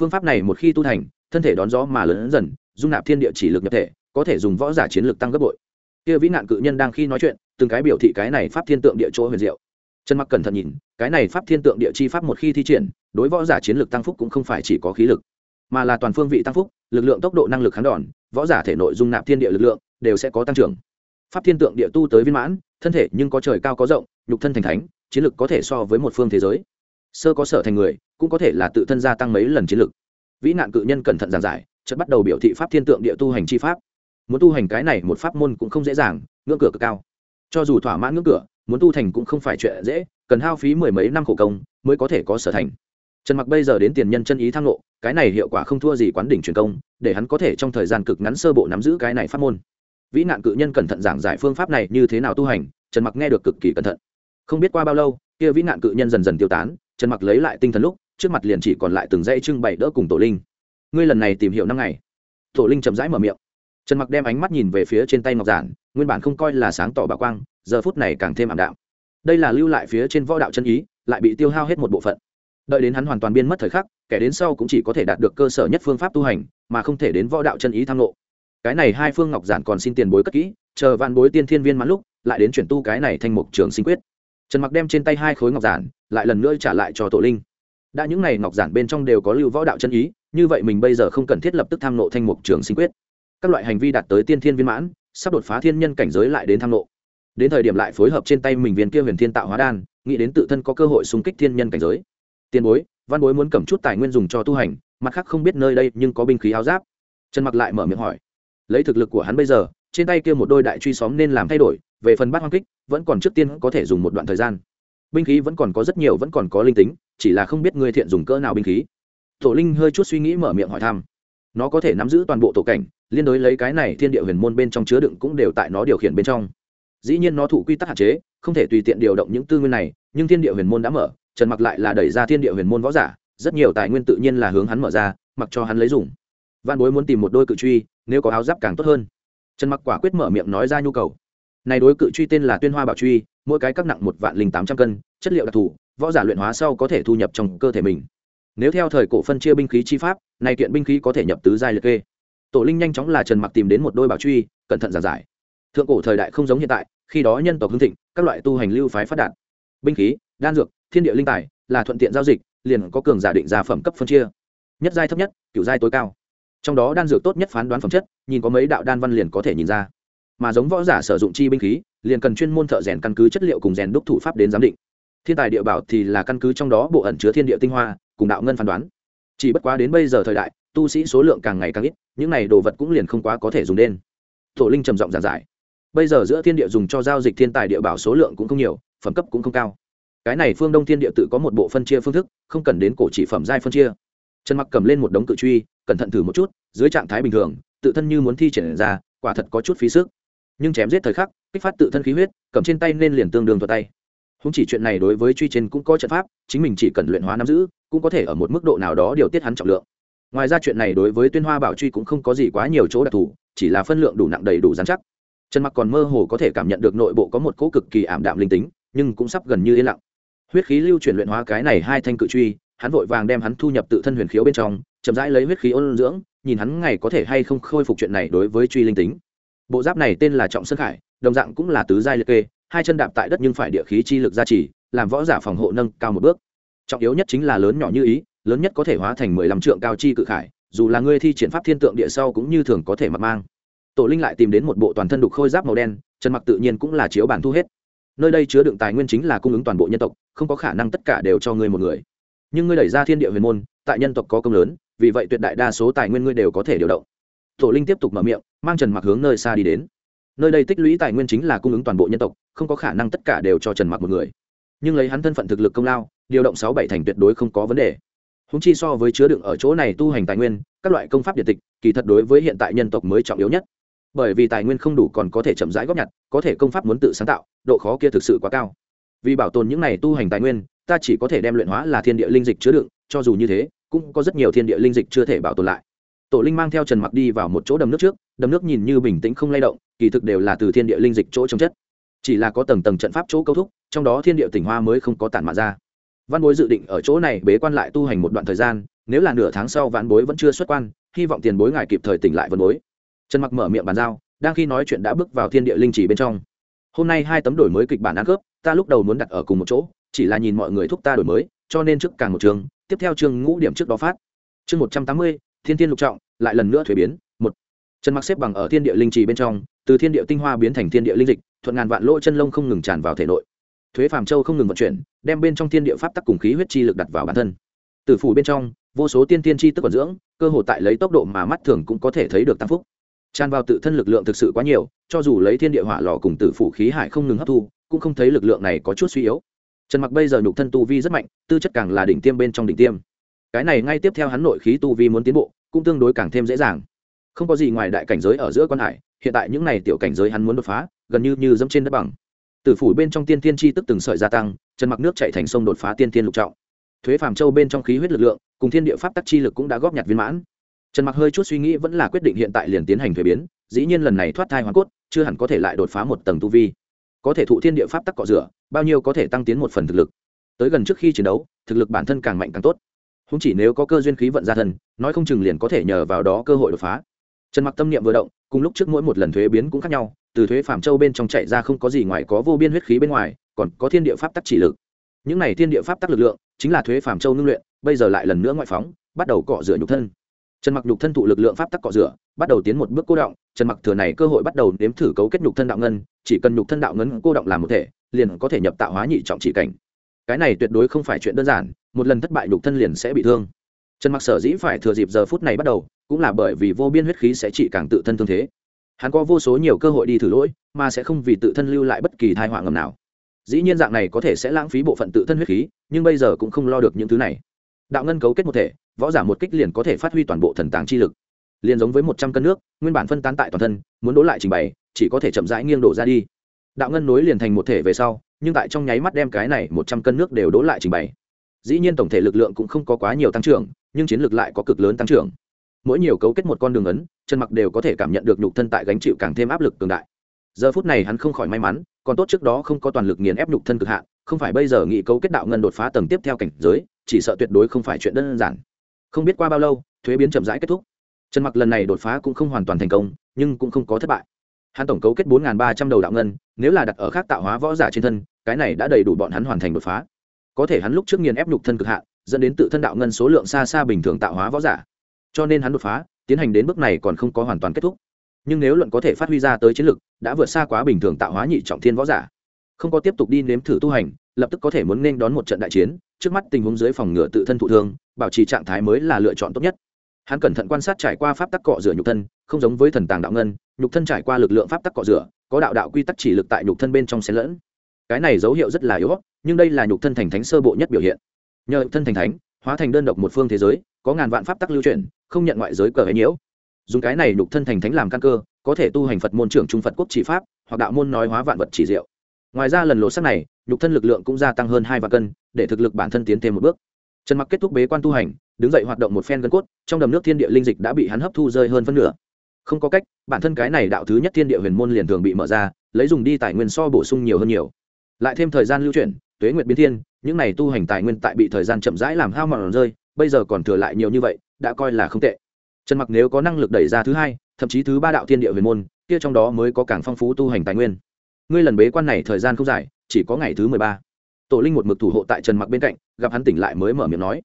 Phương pháp này một khi tu thành, thân thể đón gió mà lớn dần, dung nạp thiên địa chỉ lực nhập thể, có thể dùng võ giả chiến lực tăng gấp bội. Kia vĩ nạn cự nhân đang khi nói chuyện, từng cái biểu thị cái này pháp thiên tượng địa chỗ huyền diệu. Trần mặc cẩn thận nhìn, cái này pháp thiên tượng địa chi pháp một khi thi triển, đối võ giả chiến lực tăng phúc cũng không phải chỉ có khí lực, mà là toàn phương vị tăng phúc, lực lượng tốc độ năng lực kháng đòn, võ giả thể nội dung nạp thiên địa lực lượng đều sẽ có tăng trưởng. Pháp thiên tượng địa tu tới viên mãn, thân thể nhưng có trời cao có rộng, nhục thân thành thánh, chiến lực có thể so với một phương thế giới sơ có sở thành người, cũng có thể là tự thân gia tăng mấy lần chiến lực. Vĩ nạn cự nhân cẩn thận giảng giải, chợt bắt đầu biểu thị pháp thiên tượng địa tu hành chi pháp. Muốn tu hành cái này một pháp môn cũng không dễ dàng, ngưỡng cửa cực cao. Cho dù thỏa mãn ngưỡng cửa, muốn tu thành cũng không phải chuyện dễ, cần hao phí mười mấy năm khổ công mới có thể có sở thành. Trần mặc bây giờ đến tiền nhân chân ý thang lộ cái này hiệu quả không thua gì quán đỉnh truyền công, để hắn có thể trong thời gian cực ngắn sơ bộ nắm giữ cái này pháp môn. Vĩ nạn cự nhân cẩn thận giảng giải phương pháp này như thế nào tu hành, trần mặc nghe được cực kỳ cẩn thận. Không biết qua bao lâu, kia vĩ nạn cự nhân dần dần tiêu tán trần mặc lấy lại tinh thần lúc, trước mặt liền chỉ còn lại từng dây trưng bày đỡ cùng tổ linh. Ngươi lần này tìm hiểu năm ngày. Tổ linh chậm rãi mở miệng. Trần mặc đem ánh mắt nhìn về phía trên tay ngọc giản, nguyên bản không coi là sáng tỏ bà quang, giờ phút này càng thêm ảm đạm. Đây là lưu lại phía trên võ đạo chân ý, lại bị tiêu hao hết một bộ phận. Đợi đến hắn hoàn toàn biên mất thời khắc, kẻ đến sau cũng chỉ có thể đạt được cơ sở nhất phương pháp tu hành, mà không thể đến võ đạo chân ý tham lộ cái này hai phương ngọc giản còn xin tiền bối cất kỹ, chờ vạn bối tiên thiên viên mãn lúc, lại đến chuyển tu cái này thành mục trường sinh quyết. Trần mặc đem trên tay hai khối ngọc giản lại lần nữa trả lại cho tổ linh. Đã những này ngọc giản bên trong đều có lưu võ đạo chân ý, như vậy mình bây giờ không cần thiết lập tức tham nộ thanh mục trường sinh quyết. Các loại hành vi đạt tới tiên thiên viên mãn, sắp đột phá thiên nhân cảnh giới lại đến tham nộ. Đến thời điểm lại phối hợp trên tay mình viên kia huyền thiên tạo hóa đan, nghĩ đến tự thân có cơ hội xung kích thiên nhân cảnh giới. Tiền bối, văn bối muốn cầm chút tài nguyên dùng cho tu hành, mặt khác không biết nơi đây nhưng có binh khí áo giáp. Trần mặc lại mở miệng hỏi. Lấy thực lực của hắn bây giờ, trên tay kia một đôi đại truy xóm nên làm thay đổi, về phần bát hoang kích, vẫn còn trước tiên có thể dùng một đoạn thời gian binh khí vẫn còn có rất nhiều, vẫn còn có linh tính, chỉ là không biết ngươi thiện dùng cỡ nào binh khí. Tổ linh hơi chút suy nghĩ mở miệng hỏi thăm. Nó có thể nắm giữ toàn bộ tổ cảnh, liên đối lấy cái này thiên địa huyền môn bên trong chứa đựng cũng đều tại nó điều khiển bên trong. Dĩ nhiên nó thủ quy tắc hạn chế, không thể tùy tiện điều động những tư nguyên này, nhưng thiên địa huyền môn đã mở, trần mặc lại là đẩy ra thiên địa huyền môn võ giả, rất nhiều tài nguyên tự nhiên là hướng hắn mở ra, mặc cho hắn lấy dùng. Văn bối muốn tìm một đôi cự truy, nếu có áo giáp càng tốt hơn. Trần mặc quả quyết mở miệng nói ra nhu cầu. Này đối cự truy tên là tuyên hoa bảo truy mỗi cái các nặng một vạn linh tám trăm cân, chất liệu đặc thù, võ giả luyện hóa sau có thể thu nhập trong cơ thể mình. Nếu theo thời cổ phân chia binh khí chi pháp, này kiện binh khí có thể nhập tứ giai liệt kê. Tổ linh nhanh chóng là trần mặc tìm đến một đôi bảo truy, cẩn thận giản giải. Thượng cổ thời đại không giống hiện tại, khi đó nhân tộc hưng thịnh, các loại tu hành lưu phái phát đạt. Binh khí, đan dược, thiên địa linh tài là thuận tiện giao dịch, liền có cường giả định ra phẩm cấp phân chia. Nhất giai thấp nhất cựu giai tối cao. Trong đó đan dược tốt nhất phán đoán phẩm chất, nhìn có mấy đạo đan văn liền có thể nhìn ra. Mà giống võ giả sử dụng chi binh khí liền cần chuyên môn thợ rèn căn cứ chất liệu cùng rèn đúc thủ pháp đến giám định. Thiên tài địa bảo thì là căn cứ trong đó bộ ẩn chứa thiên địa tinh hoa, cùng đạo ngân phán đoán. Chỉ bất quá đến bây giờ thời đại, tu sĩ số lượng càng ngày càng ít, những này đồ vật cũng liền không quá có thể dùng đến. Tổ linh trầm giọng giảng giải. Bây giờ giữa thiên địa dùng cho giao dịch thiên tài địa bảo số lượng cũng không nhiều, phẩm cấp cũng không cao. Cái này phương đông thiên địa tự có một bộ phân chia phương thức, không cần đến cổ chỉ phẩm giai phân chia. Trần mặc cầm lên một đống cự truy, cẩn thận thử một chút, dưới trạng thái bình thường, tự thân như muốn thi triển ra, quả thật có chút phí sức nhưng chém giết thời khắc, kích phát tự thân khí huyết, cầm trên tay nên liền tương đương thuật tay. Húng chỉ chuyện này đối với truy trên cũng có trận pháp, chính mình chỉ cần luyện hóa nắm giữ, cũng có thể ở một mức độ nào đó điều tiết hắn trọng lượng. Ngoài ra chuyện này đối với tuyên hoa bảo truy cũng không có gì quá nhiều chỗ đặc thù, chỉ là phân lượng đủ nặng đầy đủ dán chắc. Trần mặc còn mơ hồ có thể cảm nhận được nội bộ có một cỗ cực kỳ ảm đạm linh tính, nhưng cũng sắp gần như yên lặng. Huyết khí lưu chuyển luyện hóa cái này hai thanh cự truy, hắn vội vàng đem hắn thu nhập tự thân huyền khiếu bên trong, chậm rãi lấy huyết khí ôn dưỡng, nhìn hắn ngày có thể hay không khôi phục chuyện này đối với truy linh tính bộ giáp này tên là trọng sơn khải, đồng dạng cũng là tứ giai liệt kê, hai chân đạp tại đất nhưng phải địa khí chi lực gia trì, làm võ giả phòng hộ nâng cao một bước. Trọng yếu nhất chính là lớn nhỏ như ý, lớn nhất có thể hóa thành mười lăm trượng cao chi cự khải, dù là ngươi thi triển pháp thiên tượng địa sau cũng như thường có thể mặc mang. Tổ linh lại tìm đến một bộ toàn thân đục khôi giáp màu đen, chân mặc tự nhiên cũng là chiếu bản thu hết. Nơi đây chứa đựng tài nguyên chính là cung ứng toàn bộ nhân tộc, không có khả năng tất cả đều cho ngươi một người. Nhưng ngươi đẩy ra thiên địa huyền môn, tại nhân tộc có công lớn, vì vậy tuyệt đại đa số tài nguyên ngươi đều có thể điều động tổ linh tiếp tục mở miệng, mang trần mặc hướng nơi xa đi đến. Nơi đây tích lũy tài nguyên chính là cung ứng toàn bộ nhân tộc, không có khả năng tất cả đều cho trần mặc một người. Nhưng lấy hắn thân phận thực lực công lao, điều động sáu bảy thành tuyệt đối không có vấn đề. Húng chi so với chứa đựng ở chỗ này tu hành tài nguyên, các loại công pháp điện tịch, kỳ thật đối với hiện tại nhân tộc mới trọng yếu nhất. Bởi vì tài nguyên không đủ còn có thể chậm rãi góp nhặt, có thể công pháp muốn tự sáng tạo, độ khó kia thực sự quá cao. Vì bảo tồn những này tu hành tài nguyên, ta chỉ có thể đem luyện hóa là thiên địa linh dịch chứa đựng, cho dù như thế, cũng có rất nhiều thiên địa linh dịch chưa thể bảo tồn lại tổ linh mang theo trần mặc đi vào một chỗ đầm nước trước, đầm nước nhìn như bình tĩnh không lay động, kỳ thực đều là từ thiên địa linh dịch chỗ trồng chất. Chỉ là có tầng tầng trận pháp chỗ câu thúc trong đó thiên địa tỉnh hoa mới không có tản mạ ra. Văn bối dự định ở chỗ này bế quan lại tu hành một đoạn thời gian, nếu là nửa tháng sau văn bối vẫn chưa xuất quan, hy vọng tiền bối ngài kịp thời tỉnh lại vân bối. Trần mặc mở miệng bàn giao, đang khi nói chuyện đã bước vào thiên địa linh chỉ bên trong. Hôm nay hai tấm đổi mới kịch bản ăn cướp ta lúc đầu muốn đặt ở cùng một chỗ, chỉ là nhìn mọi người thúc ta đổi mới, cho nên trước càng một trường tiếp theo chương ngũ điểm trước đó phát. Chương một trăm tám mươi thiên tiên lục trọng, lại lần nữa thuế biến. Một, trần mặc xếp bằng ở thiên địa linh trì bên trong, từ thiên địa tinh hoa biến thành thiên địa linh dịch, thuận ngàn vạn lỗ chân lông không ngừng tràn vào thể nội. Thuế phàm châu không ngừng vận chuyển, đem bên trong thiên địa pháp tắc cùng khí huyết chi lực đặt vào bản thân. Từ phủ bên trong, vô số tiên tiên chi tức còn dưỡng, cơ hồ tại lấy tốc độ mà mắt thường cũng có thể thấy được tăng phúc. Tràn vào tự thân lực lượng thực sự quá nhiều, cho dù lấy thiên địa hỏa lò cùng tử phủ khí hải không ngừng hấp thu, cũng không thấy lực lượng này có chút suy yếu. Trần mặc bây giờ nhục thân tu vi rất mạnh, tư chất càng là đỉnh tiêm bên trong đỉnh tiêm cái này ngay tiếp theo hắn nội khí tu vi muốn tiến bộ, cũng tương đối càng thêm dễ dàng. Không có gì ngoài đại cảnh giới ở giữa quan hải, hiện tại những này tiểu cảnh giới hắn muốn đột phá, gần như như dẫm trên đất bằng. Tử phủ bên trong tiên tiên chi tức từng sợi gia tăng, chân mặc nước chạy thành sông đột phá tiên tiên lục trọng. Thuế phàm châu bên trong khí huyết lực lượng, cùng thiên địa pháp tắc chi lực cũng đã góp nhặt viên mãn. Trần mặc hơi chút suy nghĩ vẫn là quyết định hiện tại liền tiến hành thuế biến, dĩ nhiên lần này thoát thai hoàn cốt, chưa hẳn có thể lại đột phá một tầng tu vi. Có thể thụ thiên địa pháp tắc cọ rửa, bao nhiêu có thể tăng tiến một phần thực lực. Tới gần trước khi chiến đấu, thực lực bản thân càng mạnh càng tốt không chỉ nếu có cơ duyên khí vận ra thân, nói không chừng liền có thể nhờ vào đó cơ hội đột phá. Trần mặc tâm niệm vừa động, cùng lúc trước mỗi một lần thuế biến cũng khác nhau, từ thuế phạm châu bên trong chạy ra không có gì ngoài có vô biên huyết khí bên ngoài, còn có thiên địa pháp tắc chỉ lực. Những này thiên địa pháp tắc lực lượng, chính là thuế phạm châu ngưng luyện, bây giờ lại lần nữa ngoại phóng, bắt đầu cọ rửa nhục thân. Trần mặc nhục thân thụ lực lượng pháp tắc cọ rửa, bắt đầu tiến một bước cô động, trần mặc thừa này cơ hội bắt đầu nếm thử cấu kết nhục thân đạo ngân, chỉ cần nhục thân đạo ngân cô động làm một thể, liền có thể nhập tạo hóa nhị trọng chỉ cảnh cái này tuyệt đối không phải chuyện đơn giản, một lần thất bại đục thân liền sẽ bị thương. Trần mặc sở dĩ phải thừa dịp giờ phút này bắt đầu, cũng là bởi vì vô biên huyết khí sẽ chỉ càng tự thân thương thế. Hắn có vô số nhiều cơ hội đi thử lỗi, mà sẽ không vì tự thân lưu lại bất kỳ thai họa ngầm nào. Dĩ nhiên dạng này có thể sẽ lãng phí bộ phận tự thân huyết khí, nhưng bây giờ cũng không lo được những thứ này. Đạo ngân cấu kết một thể, võ giả một kích liền có thể phát huy toàn bộ thần tàng chi lực. Liền giống với một trăm cân nước, nguyên bản phân tán tại toàn thân, muốn đỗ lại trình bày, chỉ có thể chậm rãi nghiêng đổ ra đi. Đạo ngân nối liền thành một thể về sau nhưng tại trong nháy mắt đem cái này một trăm cân nước đều đổ lại trình bày. Dĩ nhiên tổng thể lực lượng cũng không có quá nhiều tăng trưởng, nhưng chiến lược lại có cực lớn tăng trưởng. Mỗi nhiều cấu kết một con đường ấn, chân mặc đều có thể cảm nhận được nhục thân tại gánh chịu càng thêm áp lực cường đại. Giờ phút này hắn không khỏi may mắn, còn tốt trước đó không có toàn lực nghiền ép nhục thân cực hạn, không phải bây giờ nghị cấu kết đạo ngân đột phá tầng tiếp theo cảnh giới, chỉ sợ tuyệt đối không phải chuyện đơn giản. Không biết qua bao lâu, thuế biến chậm rãi kết thúc. Trần mặc lần này đột phá cũng không hoàn toàn thành công, nhưng cũng không có thất bại hắn tổng cấu kết bốn ba trăm đầu đạo ngân, nếu là đặt ở khác tạo hóa võ giả trên thân, cái này đã đầy đủ bọn hắn hoàn thành đột phá. Có thể hắn lúc trước nghiền ép nhục thân cực hạn, dẫn đến tự thân đạo ngân số lượng xa xa bình thường tạo hóa võ giả. Cho nên hắn đột phá, tiến hành đến bước này còn không có hoàn toàn kết thúc. Nhưng nếu luận có thể phát huy ra tới chiến lực, đã vượt xa quá bình thường tạo hóa nhị trọng thiên võ giả. Không có tiếp tục đi nếm thử tu hành, lập tức có thể muốn nên đón một trận đại chiến, trước mắt tình huống dưới phòng ngừa tự thân thụ thương, bảo trì trạng thái mới là lựa chọn tốt nhất hắn cẩn thận quan sát trải qua pháp tắc cọ rửa nhục thân, không giống với thần tàng đạo ngân, nhục thân trải qua lực lượng pháp tắc cọ rửa, có đạo đạo quy tắc chỉ lực tại nhục thân bên trong xen lẫn. Cái này dấu hiệu rất là yếu nhưng đây là nhục thân thành thánh sơ bộ nhất biểu hiện. Nhờ nhục thân thành thánh, hóa thành đơn độc một phương thế giới, có ngàn vạn pháp tắc lưu truyền không nhận ngoại giới cờ ấy nhiễu. Dùng cái này nhục thân thành thánh làm căn cơ, có thể tu hành phật môn trưởng trung phật quốc chỉ pháp, hoặc đạo môn nói hóa vạn vật chỉ diệu. Ngoài ra lần lộ sắc này, nhục thân lực lượng cũng gia tăng hơn hai vạn cân, để thực lực bản thân tiến thêm một bước. Trần mặc kết thúc bế quan tu hành đứng dậy hoạt động một phen gân cốt, trong đầm nước thiên địa linh dịch đã bị hắn hấp thu rơi hơn phân nửa. Không có cách, bản thân cái này đạo thứ nhất thiên địa huyền môn liền thường bị mở ra, lấy dùng đi tài nguyên so bổ sung nhiều hơn nhiều. Lại thêm thời gian lưu chuyển, tuế nguyệt biến thiên, những này tu hành tài nguyên tại bị thời gian chậm rãi làm hao mòn rơi, bây giờ còn thừa lại nhiều như vậy, đã coi là không tệ. Trần mặc nếu có năng lực đẩy ra thứ hai, thậm chí thứ ba đạo thiên địa huyền môn, kia trong đó mới có càng phong phú tu hành tài nguyên. Ngươi lần bế quan này thời gian không dài, chỉ có ngày thứ mười ba. Tổ linh một mực thủ hộ tại trần mặc bên cạnh, gặp hắn tỉnh lại mới mở miệng nói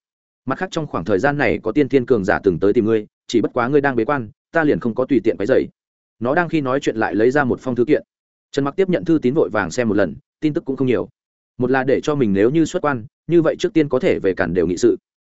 mặt khác trong khoảng thời gian này có tiên thiên cường giả từng tới tìm ngươi, chỉ bất quá ngươi đang bế quan, ta liền không có tùy tiện váy dày nó đang khi nói chuyện lại lấy ra một phong thư kiện. Trần mặc tiếp nhận thư tín vội vàng xem một lần, tin tức cũng không nhiều. Một là để cho mình nếu như xuất quan, như vậy trước tiên có thể về cản đều nghị sự.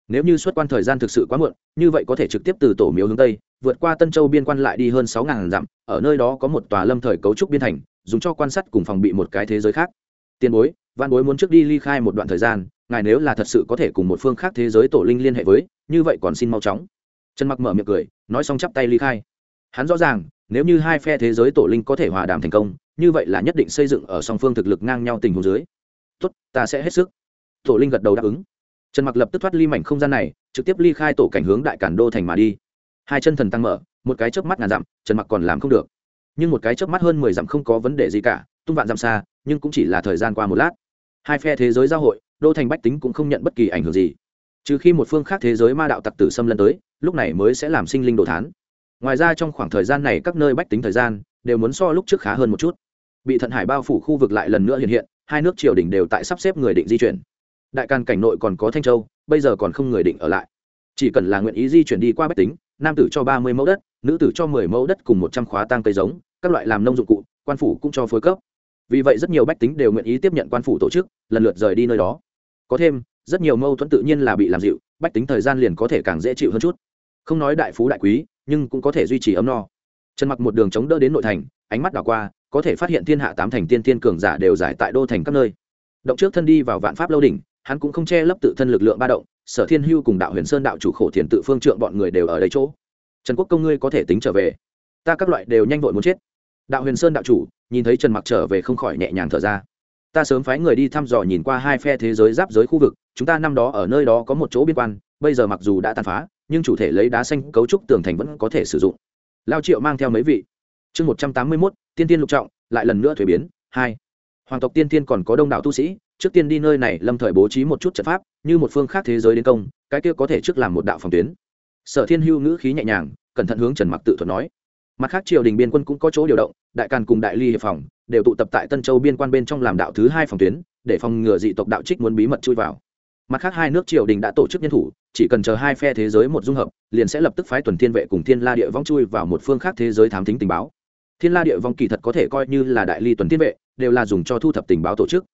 Nếu như xuất quan thời gian thực sự quá muộn, như vậy có thể trực tiếp từ tổ miếu hướng tây, vượt qua tân châu biên quan lại đi hơn sáu ngàn dặm, ở nơi đó có một tòa lâm thời cấu trúc biên thành, dùng cho quan sát cùng phòng bị một cái thế giới khác. Tiền bối văn bối muốn trước đi ly khai một đoạn thời gian ngài nếu là thật sự có thể cùng một phương khác thế giới tổ linh liên hệ với, như vậy còn xin mau chóng. Trần mặc mở miệng cười, nói xong chắp tay ly khai. Hắn rõ ràng, nếu như hai phe thế giới tổ linh có thể hòa đàm thành công, như vậy là nhất định xây dựng ở song phương thực lực ngang nhau tình huống dưới. Tốt, ta sẽ hết sức. Tổ linh gật đầu đáp ứng. Trần mặc lập tức thoát ly mảnh không gian này, trực tiếp ly khai tổ cảnh hướng đại cản đô thành mà đi. Hai chân thần tăng mở, một cái chớp mắt ngàn dặm, trần mặc còn làm không được. Nhưng một cái chớp mắt hơn mười dặm không có vấn đề gì cả, tung vạn dặm xa, nhưng cũng chỉ là thời gian qua một lát. Hai phe thế giới giao hội đô thành bách tính cũng không nhận bất kỳ ảnh hưởng gì. Trừ khi một phương khác thế giới ma đạo tặc tử xâm lấn tới, lúc này mới sẽ làm sinh linh đồ thán. Ngoài ra trong khoảng thời gian này các nơi bách tính thời gian đều muốn so lúc trước khá hơn một chút. Bị thận hải bao phủ khu vực lại lần nữa hiện hiện, hai nước triều đình đều tại sắp xếp người định di chuyển. Đại càn cảnh nội còn có thanh châu, bây giờ còn không người định ở lại. Chỉ cần là nguyện ý di chuyển đi qua bách tính, nam tử cho ba mươi mẫu đất, nữ tử cho mười mẫu đất cùng một trăm khóa tăng cây giống, các loại làm nông dụng cụ, quan phủ cũng cho phối cấp. Vì vậy rất nhiều bách tính đều nguyện ý tiếp nhận quan phủ tổ chức, lần lượt rời đi nơi đó có thêm, rất nhiều mâu thuẫn tự nhiên là bị làm dịu, bách tính thời gian liền có thể càng dễ chịu hơn chút. Không nói đại phú đại quý, nhưng cũng có thể duy trì ấm no. Trần mặc một đường chống đỡ đến nội thành, ánh mắt đảo qua, có thể phát hiện thiên hạ tám thành tiên tiên cường giả đều giải tại đô thành các nơi. Động trước thân đi vào vạn pháp lâu đỉnh, hắn cũng không che lấp tự thân lực lượng ba động, sở thiên hưu cùng đạo huyền sơn đạo chủ khổ thiền tự phương trượng bọn người đều ở đây chỗ. Trần quốc công ngươi có thể tính trở về. Ta các loại đều nhanh vội muốn chết. Đạo huyền sơn đạo chủ, nhìn thấy trần mặc trở về không khỏi nhẹ nhàng thở ra ta sớm phái người đi thăm dò nhìn qua hai phe thế giới giáp giới khu vực, chúng ta năm đó ở nơi đó có một chỗ biên quan, bây giờ mặc dù đã tàn phá, nhưng chủ thể lấy đá xanh cấu trúc tường thành vẫn có thể sử dụng. Lao triệu mang theo mấy vị. Chương một trăm tám mươi mốt, tiên tiên lục trọng, lại lần nữa thuế biến, hai. Hoàng tộc tiên tiên còn có đông đảo tu sĩ, trước tiên đi nơi này lâm thời bố trí một chút trận pháp, như một phương khác thế giới đến công, cái kia có thể trước làm một đạo phòng tuyến. Sở thiên hưu ngữ khí nhẹ nhàng, cẩn thận hướng trần mặc tự thuật nói. Mặt khác triều đình biên quân cũng có chỗ điều động, đại càn cùng đại ly hiệp phòng đều tụ tập tại tân châu biên quan bên trong làm đạo thứ hai phòng tuyến, để phòng ngừa dị tộc đạo trích muốn bí mật chui vào. Mặt khác hai nước triều đình đã tổ chức nhân thủ, chỉ cần chờ hai phe thế giới một dung hợp, liền sẽ lập tức phái tuần thiên vệ cùng thiên la địa vong chui vào một phương khác thế giới thám thính tình báo. Thiên la địa vong kỳ thật có thể coi như là đại ly tuần thiên vệ, đều là dùng cho thu thập tình báo tổ chức.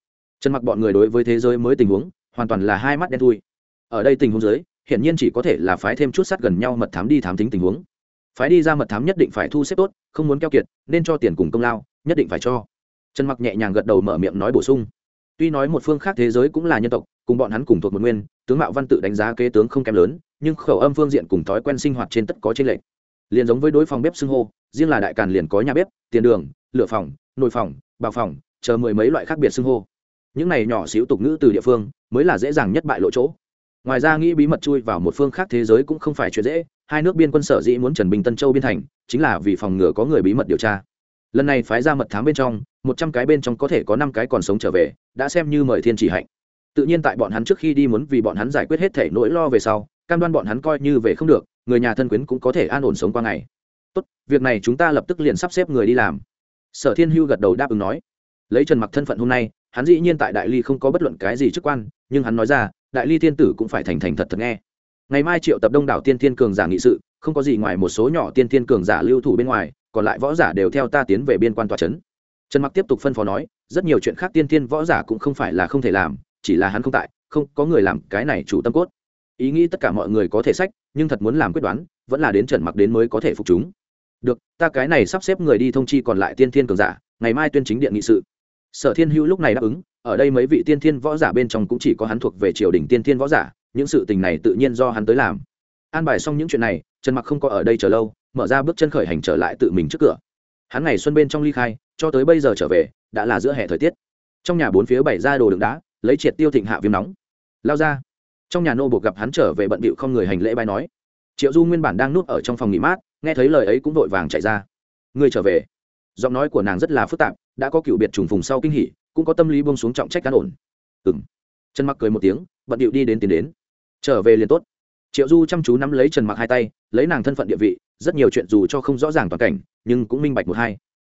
Trần mặc bọn người đối với thế giới mới tình huống, hoàn toàn là hai mắt đen thui. Ở đây tình huống giới hiển nhiên chỉ có thể là phái thêm chút sát gần nhau mật thám đi thám thính tình huống phái đi ra mật thám nhất định phải thu xếp tốt, không muốn keo kiệt, nên cho tiền cùng công lao, nhất định phải cho. Trần mặc nhẹ nhàng gật đầu mở miệng nói bổ sung. Tuy nói một phương khác thế giới cũng là nhân tộc, cùng bọn hắn cùng thuộc một nguyên, tướng mạo văn tự đánh giá kế tướng không kém lớn, nhưng khẩu âm phương diện cùng thói quen sinh hoạt trên tất có trên lệch. Liền giống với đối phòng bếp xưng hô, riêng là đại càn liền có nhà bếp, tiền đường, lửa phòng, nồi phòng, bào phòng, chờ mười mấy loại khác biệt xưng hô. Những này nhỏ xíu tục ngữ từ địa phương mới là dễ dàng nhất bại lộ chỗ. Ngoài ra nghĩ bí mật chui vào một phương khác thế giới cũng không phải chuyện dễ hai nước biên quân sở dĩ muốn trần bình tân châu biên thành chính là vì phòng ngừa có người bí mật điều tra lần này phái ra mật thám bên trong một trăm cái bên trong có thể có năm cái còn sống trở về đã xem như mời thiên chỉ hạnh tự nhiên tại bọn hắn trước khi đi muốn vì bọn hắn giải quyết hết thể nỗi lo về sau cam đoan bọn hắn coi như về không được người nhà thân quyến cũng có thể an ổn sống qua ngày tốt việc này chúng ta lập tức liền sắp xếp người đi làm sở thiên hưu gật đầu đáp ứng nói lấy trần mặc thân phận hôm nay hắn dĩ nhiên tại đại ly không có bất luận cái gì chức quan nhưng hắn nói ra đại ly thiên tử cũng phải thành thành thật thật nghe ngày mai triệu tập đông đảo tiên thiên cường giả nghị sự, không có gì ngoài một số nhỏ tiên thiên cường giả lưu thủ bên ngoài, còn lại võ giả đều theo ta tiến về biên quan tòa trấn trần mặc tiếp tục phân phó nói, rất nhiều chuyện khác tiên thiên võ giả cũng không phải là không thể làm, chỉ là hắn không tại, không có người làm cái này chủ tâm cốt. Ý nghĩ tất cả mọi người có thể sách, nhưng thật muốn làm quyết đoán, vẫn là đến trần mặc đến mới có thể phục chúng. Được, ta cái này sắp xếp người đi thông chi còn lại tiên thiên cường giả, ngày mai tuyên chính điện nghị sự. Sở thiên hữu lúc này đáp ứng, ở đây mấy vị tiên thiên võ giả bên trong cũng chỉ có hắn thuộc về triều đình tiên thiên võ giả những sự tình này tự nhiên do hắn tới làm. An bài xong những chuyện này, trần mặc không có ở đây chờ lâu, mở ra bước chân khởi hành trở lại tự mình trước cửa. Hắn ngày xuân bên trong ly khai, cho tới bây giờ trở về, đã là giữa hè thời tiết. Trong nhà bốn phía bày ra đồ đựng đá, lấy triệt tiêu thịnh hạ viêm nóng. Lao ra. Trong nhà nô buộc gặp hắn trở về bận bịu không người hành lễ bài nói. Triệu du nguyên bản đang nuốt ở trong phòng nghỉ mát, nghe thấy lời ấy cũng vội vàng chạy ra. Ngươi trở về. Giọng nói của nàng rất là phức tạp, đã có cựu biệt trùng phùng sau kinh hỉ, cũng có tâm lý buông xuống trọng trách cán ổn. Ừng trần mặc cười một tiếng bận điệu đi đến tiến đến. Trở về liền tốt. Triệu du chăm chú nắm lấy trần mặc hai tay, lấy nàng thân phận địa vị, rất nhiều chuyện dù cho không rõ ràng toàn cảnh, nhưng cũng minh bạch một hai.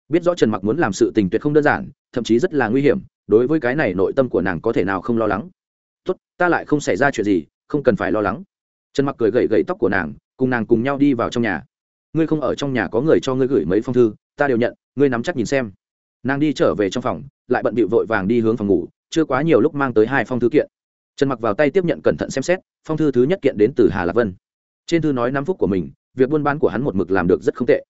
Biết rõ trần mặc muốn làm sự tình tuyệt không đơn giản, thậm chí rất là nguy hiểm, đối với cái này nội tâm của nàng có thể nào không lo lắng. Tốt, ta lại không xảy ra chuyện gì, không cần phải lo lắng. Trần mặc cười gậy gậy tóc của nàng, cùng nàng cùng nhau đi vào trong nhà. Ngươi không ở trong nhà có người cho ngươi gửi mấy phong thư, ta đều nhận, ngươi nắm chắc nhìn xem. Nàng đi trở về trong phòng, lại bận bịu vội vàng đi hướng phòng ngủ, chưa quá nhiều lúc mang tới hai phong thư kiện trần mặc vào tay tiếp nhận cẩn thận xem xét, phong thư thứ nhất kiện đến từ hà lạc vân. Trên thư nói năm phút của mình, việc buôn bán của hắn một mực làm được rất không tệ.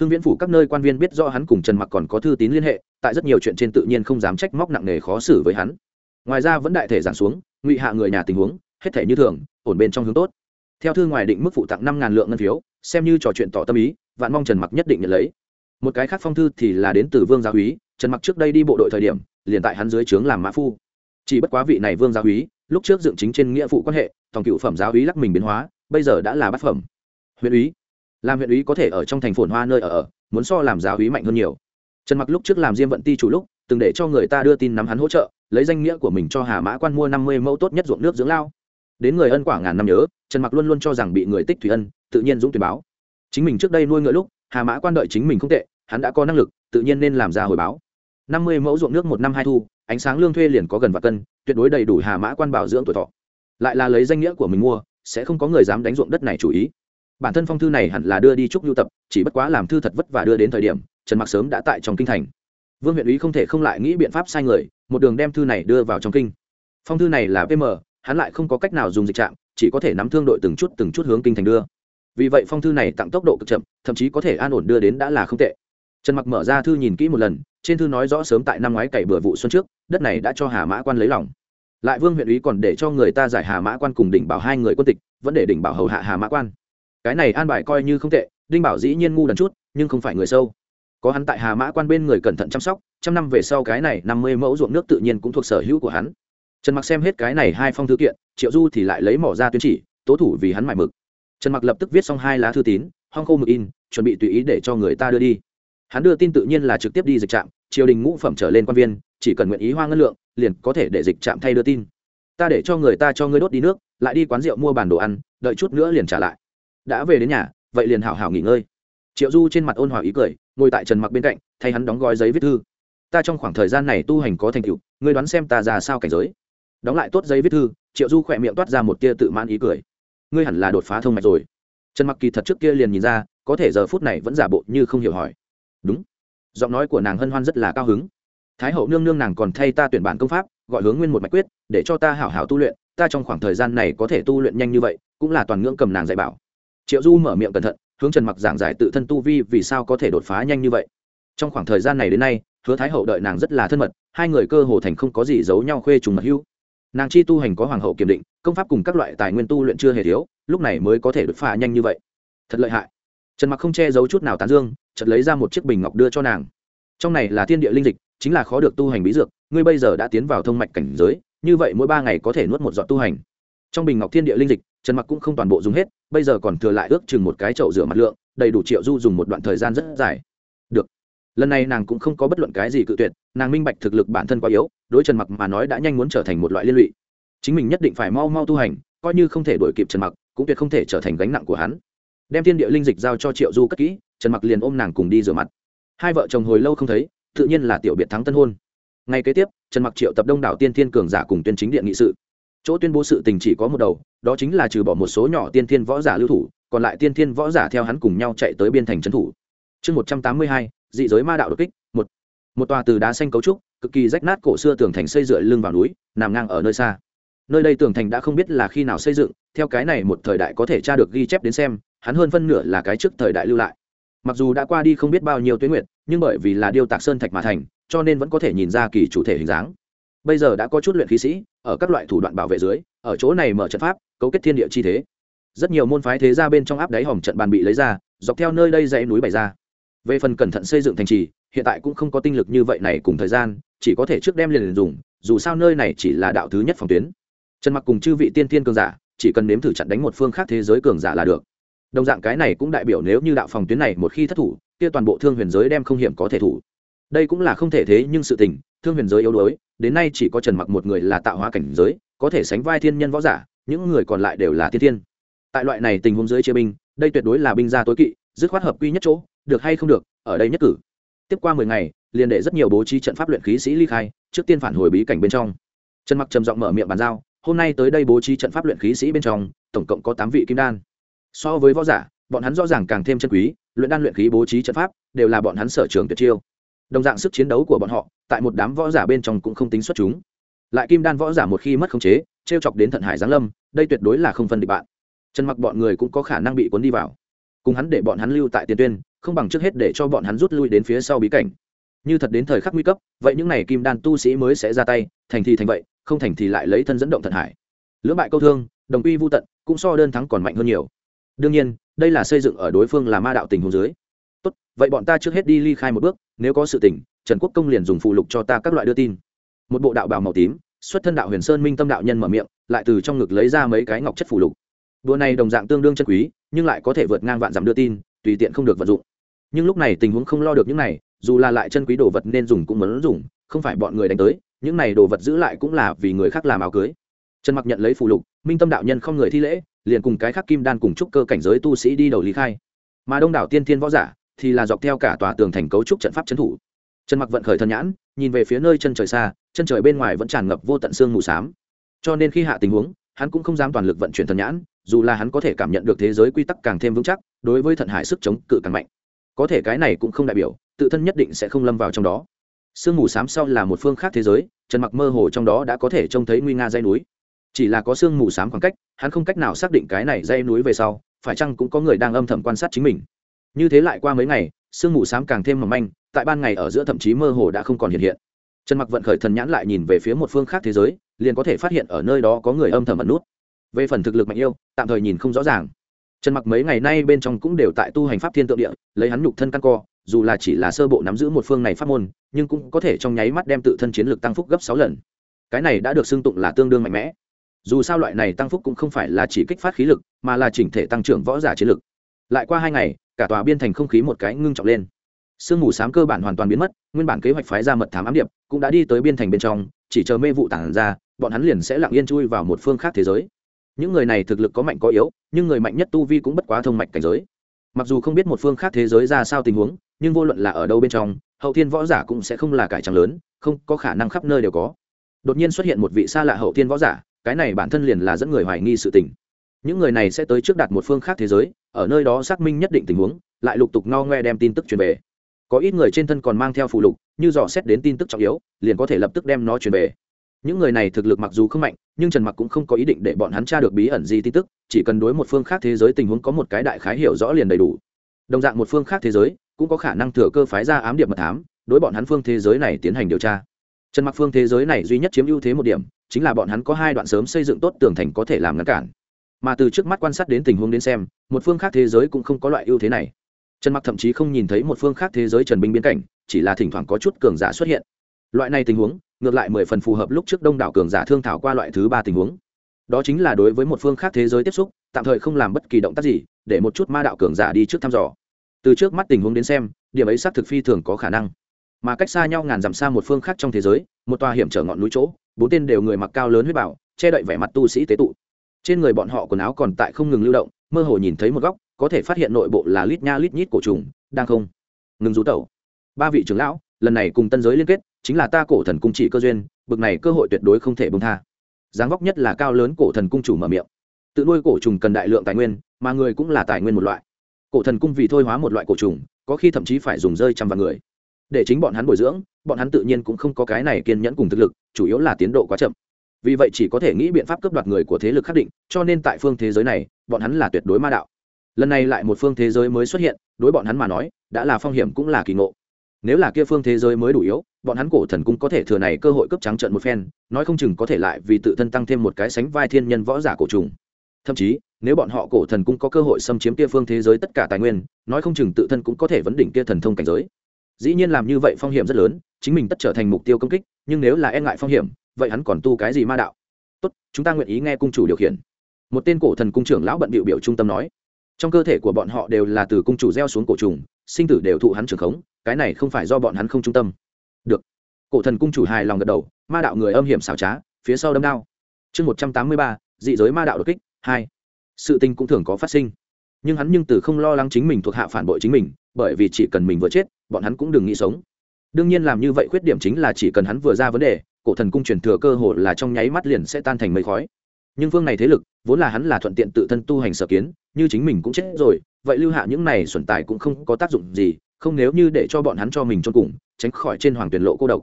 Hưng viễn phủ các nơi quan viên biết do hắn cùng trần mặc còn có thư tín liên hệ, tại rất nhiều chuyện trên tự nhiên không dám trách móc nặng nề khó xử với hắn. Ngoài ra vẫn đại thể giảm xuống, ngụy hạ người nhà tình huống, hết thể như thường, ổn bên trong hướng tốt. Theo thư ngoài định mức phụ tặng năm ngàn lượng ngân phiếu, xem như trò chuyện tỏ tâm ý, vạn mong trần mặc nhất định nhận lấy. Một cái khác phong thư thì là đến từ vương gia úy trần mặc trước đây đi bộ đội thời điểm, liền tại hắn dưới trướng làm mã phu. Chỉ bất quá vị này vương gia úy lúc trước dựng chính trên nghĩa vụ quan hệ tổng cựu phẩm giáo úy lắc mình biến hóa, bây giờ đã là bát phẩm. Huyện úy. Làm huyện úy có thể ở trong thành phồn hoa nơi ở muốn so làm giáo úy mạnh hơn nhiều. Trần mặc lúc trước làm diêm vận ti chủ lúc, từng để cho người ta đưa tin nắm hắn hỗ trợ, lấy danh nghĩa của mình cho hà mã quan mua năm mươi mẫu tốt nhất ruộng nước dưỡng lao. Đến người ân quả ngàn năm nhớ, trần mặc luôn luôn cho rằng bị người tích thủy ân, tự nhiên dũng tuyển báo. Chính mình trước đây nuôi ngựa lúc, hà mã quan đợi chính mình không tệ, hắn đã có năng lực, tự nhiên nên làm ra hồi báo. năm mươi mẫu ruộng nước một năm hai thu, ánh sáng lương thuê liền có gần vạn cân tuyệt đối đầy đủ hà mã quan bảo dưỡng tuổi thọ. Lại là lấy danh nghĩa của mình mua, sẽ không có người dám đánh ruộng đất này chủ ý. Bản thân phong thư này hẳn là đưa đi chúc lưu tập, chỉ bất quá làm thư thật vất vả đưa đến thời điểm, trần mặc sớm đã tại trong kinh thành. Vương huyện úy không thể không lại nghĩ biện pháp sai người, một đường đem thư này đưa vào trong kinh. Phong thư này là pm hắn lại không có cách nào dùng dịch trạm chỉ có thể nắm thương đội từng chút từng chút hướng kinh thành đưa. Vì vậy phong thư này tặng tốc độ cực chậm, thậm chí có thể an ổn đưa đến đã là không tệ. Trần mặc mở ra thư nhìn kỹ một lần trên thư nói rõ sớm tại năm ngoái cày bừa vụ xuân trước, đất này đã cho hà mã quan lấy lòng. Lại vương huyện ý còn để cho người ta giải hà mã quan cùng đỉnh bảo hai người quân tịch, vẫn để đỉnh bảo hầu hạ hà mã quan. Cái này an bài coi như không tệ, đinh bảo dĩ nhiên ngu đần chút, nhưng không phải người sâu. Có hắn tại hà mã quan bên người cẩn thận chăm sóc, trăm năm về sau cái này năm mươi mẫu ruộng nước tự nhiên cũng thuộc sở hữu của hắn. Trần mặc xem hết cái này hai phong thư kiện, triệu du thì lại lấy mỏ ra tuyên chỉ, tố thủ vì hắn mải mực. Trần mặc lập tức viết xong hai lá thư tín, hong khô mực in, chuẩn bị tùy ý để cho người ta đưa đi hắn đưa tin tự nhiên là trực tiếp đi dịch trạm, triều đình ngũ phẩm trở lên quan viên, chỉ cần nguyện ý hoa ngân lượng, liền có thể để dịch trạm thay đưa tin. Ta để cho người ta cho ngươi đốt đi nước, lại đi quán rượu mua bản đồ ăn, đợi chút nữa liền trả lại. Đã về đến nhà, vậy liền hảo hảo nghỉ ngơi. Triệu du trên mặt ôn hòa ý cười, ngồi tại trần mặc bên cạnh, thay hắn đóng gói giấy viết thư. Ta trong khoảng thời gian này tu hành có thành tựu, ngươi đoán xem ta ra sao cảnh giới. Đóng lại tốt giấy viết thư, triệu du khỏe miệng toát ra một tia tự mãn ý cười. Ngươi hẳn là đột phá thông mạch rồi. Trần mặc kỳ thật trước kia liền nhìn ra, có thể giờ phút này vẫn giả bộ như không hiểu hỏi đúng. Giọng nói của nàng hân hoan rất là cao hứng. Thái hậu nương nương nàng còn thay ta tuyển bản công pháp, gọi hướng nguyên một mạch quyết, để cho ta hảo hảo tu luyện, ta trong khoảng thời gian này có thể tu luyện nhanh như vậy, cũng là toàn ngưỡng cầm nàng dạy bảo. Triệu du mở miệng cẩn thận, hướng trần mặc giảng giải tự thân tu vi vì sao có thể đột phá nhanh như vậy. Trong khoảng thời gian này đến nay, hứa thái hậu đợi nàng rất là thân mật, hai người cơ hồ thành không có gì giấu nhau khuê trùng mật hưu nàng chi tu hành có hoàng hậu kiểm định, công pháp cùng các loại tài nguyên tu luyện chưa hề thiếu, lúc này mới có thể đột phá nhanh như vậy. Thật lợi hại. Trần mặc không che giấu chút nào tán dương chợt lấy ra một chiếc bình ngọc đưa cho nàng. Trong này là thiên địa linh dịch, chính là khó được tu hành bí dược, ngươi bây giờ đã tiến vào thông mạch cảnh giới, như vậy mỗi ba ngày có thể nuốt một giọt tu hành. Trong bình ngọc thiên địa linh dịch, trần mặc cũng không toàn bộ dùng hết, bây giờ còn thừa lại ước chừng một cái chậu rửa mặt lượng, đầy đủ triệu du dùng một đoạn thời gian rất dài. Được. Lần này nàng cũng không có bất luận cái gì cự tuyệt, nàng minh bạch thực lực bản thân quá yếu, đối trần mặc mà nói đã nhanh muốn trở thành một loại liên lụy. Chính mình nhất định phải mau mau tu hành, coi như không thể đổi kịp trần mặc, cũng tuyệt không thể trở thành gánh nặng của hắn đem thiên địa linh dịch giao cho triệu du cất kỹ, trần mặc liền ôm nàng cùng đi rửa mặt. Hai vợ chồng hồi lâu không thấy, tự nhiên là tiểu biệt thắng tân hôn. Ngay kế tiếp, trần mặc triệu tập đông đảo tiên thiên cường giả cùng tuyên chính điện nghị sự. Chỗ tuyên bố sự tình chỉ có một đầu, đó chính là trừ bỏ một số nhỏ tiên thiên võ giả lưu thủ, còn lại tiên thiên võ giả theo hắn cùng nhau chạy tới biên thành trấn thủ. Chương một trăm tám mươi hai, dị giới ma đạo đột kích, một. Một tòa từ đá xanh cấu trúc, cực kỳ rách nát cổ xưa tường thành xây dựa lưng vào núi, nằm ngang ở nơi xa. Nơi đây tường thành đã không biết là khi nào xây dựng, theo cái này một thời đại có thể tra được ghi chép đến xem hắn hơn phân nửa là cái trước thời đại lưu lại. Mặc dù đã qua đi không biết bao nhiêu tuyến nguyện nhưng bởi vì là điêu tạc sơn thạch mà thành, cho nên vẫn có thể nhìn ra kỳ chủ thể hình dáng. Bây giờ đã có chút luyện khí sĩ, ở các loại thủ đoạn bảo vệ dưới, ở chỗ này mở trận pháp, cấu kết thiên địa chi thế. Rất nhiều môn phái thế ra bên trong áp đáy hòm trận bàn bị lấy ra, dọc theo nơi đây dãy núi bày ra. Về phần cẩn thận xây dựng thành trì, hiện tại cũng không có tinh lực như vậy này cùng thời gian, chỉ có thể trước đem liền dùng, dù sao nơi này chỉ là đạo thứ nhất phòng tuyến. Trần mặc cùng chư vị tiên tiên cường giả, chỉ cần nếm thử chặn đánh một phương khác thế giới cường giả là được đồng dạng cái này cũng đại biểu nếu như đạo phòng tuyến này một khi thất thủ, kia toàn bộ thương huyền giới đem không hiểm có thể thủ. Đây cũng là không thể thế nhưng sự tình, thương huyền giới yếu đuối, đến nay chỉ có trần mặc một người là tạo hóa cảnh giới, có thể sánh vai thiên nhân võ giả, những người còn lại đều là thiên thiên. Tại loại này tình huống dưới chia binh, đây tuyệt đối là binh gia tối kỵ, dứt khoát hợp quy nhất chỗ, được hay không được, ở đây nhất cử. Tiếp qua mười ngày, liền để rất nhiều bố trí trận pháp luyện khí sĩ ly khai, trước tiên phản hồi bí cảnh bên trong. Trần mặc trầm giọng mở miệng bàn giao, hôm nay tới đây bố trí trận pháp luyện khí sĩ bên trong, tổng cộng có tám vị kim đan so với võ giả, bọn hắn rõ ràng càng thêm chân quý, luyện đan luyện khí bố trí trận pháp, đều là bọn hắn sở trường tuyệt chiêu. Đồng dạng sức chiến đấu của bọn họ, tại một đám võ giả bên trong cũng không tính xuất chúng. Lại kim đan võ giả một khi mất khống chế t r e o chọc đến thận hải giáng lâm, đây tuyệt đối là không phân địch bạn. Trần mặc bọn người cũng có khả năng bị cuốn đi vào. Cùng hắn để bọn hắn lưu tại tiền tuyên, không bằng trước hết để cho bọn hắn rút lui đến phía sau bí cảnh. Như thật đến thời khắc nguy cấp, vậy những n à y kim đan tu sĩ mới sẽ ra tay, thành thì thành vậy, không thành thì lại lấy thân dẫn động thận hải. Lưỡng bại câu thương, đồng uy vô tận, cũng so đơn thắng còn mạnh hơn nhiều đương nhiên, đây là xây dựng ở đối phương là ma đạo tình hồ dưới. Tốt, vậy bọn ta trước hết đi ly khai một bước, nếu có sự tình, trần quốc công liền dùng phụ lục cho ta các loại đưa tin. Một bộ đạo bào màu tím, xuất thân đạo huyền sơn minh tâm đạo nhân mở miệng, lại từ trong ngực lấy ra mấy cái ngọc chất phụ lục. Đùa này đồng dạng tương đương chân quý, nhưng lại có thể vượt ngang vạn dặm đưa tin, tùy tiện không được vận dụng. Nhưng lúc này tình huống không lo được những này, dù là lại chân quý đồ vật nên dùng cũng muốn dùng, không phải bọn người đánh tới, những này đồ vật giữ lại cũng là vì người khác làm áo cưới. Trần mặc nhận lấy phụ lục, minh tâm đạo nhân không người thi lễ liền cùng cái khác kim đan cùng chúc cơ cảnh giới tu sĩ đi đầu lý khai. Mà đông đảo tiên thiên võ giả thì là dọc theo cả tòa tường thành cấu trúc trận pháp trấn thủ. Trần mặc vận khởi thân nhãn, nhìn về phía nơi chân trời xa, chân trời bên ngoài vẫn tràn ngập vô tận xương mù xám. Cho nên khi hạ tình huống, hắn cũng không dám toàn lực vận chuyển thần nhãn, dù là hắn có thể cảm nhận được thế giới quy tắc càng thêm vững chắc, đối với thận hải sức chống cự càng mạnh. Có thể cái này cũng không đại biểu, tự thân nhất định sẽ không lâm vào trong đó. Sương mù xám sau là một phương khác thế giới, trần mặc mơ hồ trong đó đã có thể trông thấy nguy nga dây núi chỉ là có sương mù xám khoảng cách, hắn không cách nào xác định cái này dây núi về sau, phải chăng cũng có người đang âm thầm quan sát chính mình. Như thế lại qua mấy ngày, sương mù xám càng thêm mỏng manh, tại ban ngày ở giữa thậm chí mơ hồ đã không còn hiện hiện. Trần mặc vận khởi thần nhãn lại nhìn về phía một phương khác thế giới, liền có thể phát hiện ở nơi đó có người âm thầm ẩn nút. Về phần thực lực mạnh yêu, tạm thời nhìn không rõ ràng. Trần mặc mấy ngày nay bên trong cũng đều tại tu hành pháp thiên tượng địa, lấy hắn nhục thân căn co, dù là chỉ là sơ bộ nắm giữ một phương này pháp môn, nhưng cũng có thể trong nháy mắt đem tự thân chiến lược tăng phúc gấp sáu lần. Cái này đã được xưng tụng là tương đương mạnh mẽ dù sao loại này tăng phúc cũng không phải là chỉ kích phát khí lực, mà là chỉnh thể tăng trưởng võ giả chiến lực. Lại qua hai ngày, cả tòa biên thành không khí một cái ngưng trọng lên. Sương mù s cơ bản hoàn toàn biến mất, nguyên bản kế hoạch phái ra mật thám ám điệp cũng đã đi tới biên thành bên trong, chỉ chờ mê vụ tản ra, bọn hắn liền sẽ lặng yên chui vào một phương khác thế giới. Những người này thực lực có mạnh có yếu, nhưng người mạnh nhất tu vi cũng bất quá thông mạch cảnh giới. Mặc dù không biết một phương khác thế giới ra sao tình huống, nhưng vô luận là ở đâu bên trong, hậu thiên võ giả cũng sẽ không là cải trắng lớn, không có khả năng khắp nơi đều có. Đột nhiên xuất hiện một vị xa lạ hậu thiên võ giả cái này bản thân liền là dẫn người hoài nghi sự tình. Những người này sẽ tới trước đặt một phương khác thế giới, ở nơi đó xác minh nhất định tình huống, lại lục tục no ngoe đem tin tức truyền về. Có ít người trên thân còn mang theo phụ lục, như dò xét đến tin tức trọng yếu, liền có thể lập tức đem nó truyền về. Những người này thực lực mặc dù không mạnh, nhưng trần mặc cũng không có ý định để bọn hắn tra được bí ẩn gì tin tức, chỉ cần đối một phương khác thế giới tình huống có một cái đại khái hiểu rõ liền đầy đủ. Đồng dạng một phương khác thế giới, cũng có khả năng thừa cơ phái ra ám điệp mật thám, đối bọn hắn phương thế giới này tiến hành điều tra. Trần mặc phương thế giới này duy nhất chiếm ưu thế một điểm chính là bọn hắn có hai đoạn sớm xây dựng tốt tường thành có thể làm ngăn cản. Mà từ trước mắt quan sát đến tình huống đến xem, một phương khác thế giới cũng không có loại ưu thế này. Trần mặc thậm chí không nhìn thấy một phương khác thế giới trần binh biến cảnh, chỉ là thỉnh thoảng có chút cường giả xuất hiện. Loại này tình huống, ngược lại mười phần phù hợp lúc trước đông đảo cường giả thương thảo qua loại thứ ba tình huống. Đó chính là đối với một phương khác thế giới tiếp xúc, tạm thời không làm bất kỳ động tác gì, để một chút ma đạo cường giả đi trước thăm dò. Từ trước mắt tình huống đến xem, điểm ấy xác thực phi thường có khả năng mà cách xa nhau ngàn dặm xa một phương khác trong thế giới, một tòa hiểm trở ngọn núi chỗ, bốn tên đều người mặc cao lớn huyết bảo, che đậy vẻ mặt tu sĩ tế tụ. Trên người bọn họ quần áo còn tại không ngừng lưu động, mơ hồ nhìn thấy một góc, có thể phát hiện nội bộ là lít nha lít nhít cổ trùng, đang không ngừng rú tẩu. Ba vị trưởng lão, lần này cùng tân giới liên kết, chính là ta cổ thần cung chỉ cơ duyên, bực này cơ hội tuyệt đối không thể bông tha. Dáng vóc nhất là cao lớn cổ thần cung chủ mở miệng. Tự nuôi cổ trùng cần đại lượng tài nguyên, mà người cũng là tài nguyên một loại. Cổ thần cung vì thôi hóa một loại cổ trùng, có khi thậm chí phải dùng rơi trăm vạn người để chính bọn hắn bồi dưỡng, bọn hắn tự nhiên cũng không có cái này kiên nhẫn cùng thực lực, chủ yếu là tiến độ quá chậm. Vì vậy chỉ có thể nghĩ biện pháp cướp đoạt người của thế lực khắc định, cho nên tại phương thế giới này, bọn hắn là tuyệt đối ma đạo. Lần này lại một phương thế giới mới xuất hiện, đối bọn hắn mà nói, đã là phong hiểm cũng là kỳ ngộ. Nếu là kia phương thế giới mới đủ yếu, bọn hắn cổ thần cung có thể thừa này cơ hội cấp trắng trận một phen, nói không chừng có thể lại vì tự thân tăng thêm một cái sánh vai thiên nhân võ giả cổ trùng. Thậm chí, nếu bọn họ cổ thần cung có cơ hội xâm chiếm kia phương thế giới tất cả tài nguyên, nói không chừng tự thân cũng có thể vấn đỉnh kia thần thông cảnh giới dĩ nhiên làm như vậy phong hiểm rất lớn, chính mình tất trở thành mục tiêu công kích, nhưng nếu là e ngại phong hiểm, vậy hắn còn tu cái gì ma đạo? Tốt, chúng ta nguyện ý nghe cung chủ điều khiển. Một tên cổ thần cung trưởng lão bận biểu biểu trung tâm nói. Trong cơ thể của bọn họ đều là từ cung chủ gieo xuống cổ trùng, sinh tử đều thụ hắn trưởng khống, cái này không phải do bọn hắn không trung tâm. Được. Cổ thần cung chủ hài lòng gật đầu, ma đạo người âm hiểm xảo trá, phía sau đâm đao. Chương một trăm tám mươi ba, dị giới ma đạo đột kích, hai. Sự tình cũng thường có phát sinh nhưng hắn nhưng từ không lo lắng chính mình thuộc hạ phản bội chính mình, bởi vì chỉ cần mình vừa chết, bọn hắn cũng đừng nghĩ sống. Đương nhiên làm như vậy khuyết điểm chính là chỉ cần hắn vừa ra vấn đề, cổ thần cung truyền thừa cơ hồ là trong nháy mắt liền sẽ tan thành mây khói. Nhưng phương này thế lực, vốn là hắn là thuận tiện tự thân tu hành sở kiến, như chính mình cũng chết rồi, vậy lưu hạ những này xuẩn tài cũng không có tác dụng gì, không nếu như để cho bọn hắn cho mình cho cùng, tránh khỏi trên hoàng tuyển lộ cô độc.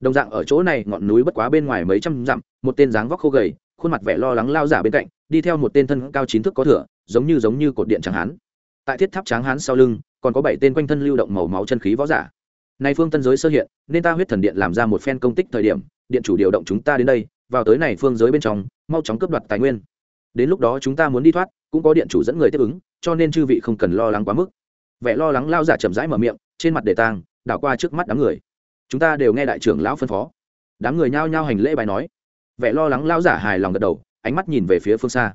Đồng dạng ở chỗ này, ngọn núi bất quá bên ngoài mấy trăm dặm, một tên dáng vóc khô gầy, khuôn mặt vẻ lo lắng lao giả bên cạnh, đi theo một tên thân cao chín thước có thửa giống như giống như cột điện tráng hán. Tại thiết tháp tráng hán sau lưng, còn có bảy tên quanh thân lưu động màu máu chân khí võ giả. Nay phương tân giới sơ hiện, nên ta huyết thần điện làm ra một phen công tích thời điểm, điện chủ điều động chúng ta đến đây, vào tới này phương giới bên trong, mau chóng cướp đoạt tài nguyên. Đến lúc đó chúng ta muốn đi thoát, cũng có điện chủ dẫn người tiếp ứng, cho nên chư vị không cần lo lắng quá mức. Vẻ lo lắng lao giả chậm rãi mở miệng, trên mặt để tang, đảo qua trước mắt đám người. Chúng ta đều nghe đại trưởng lão phân phó. Đám người nhao nhao hành lễ bài nói. Vẻ lo lắng lao giả hài lòng gật đầu, ánh mắt nhìn về phía phương xa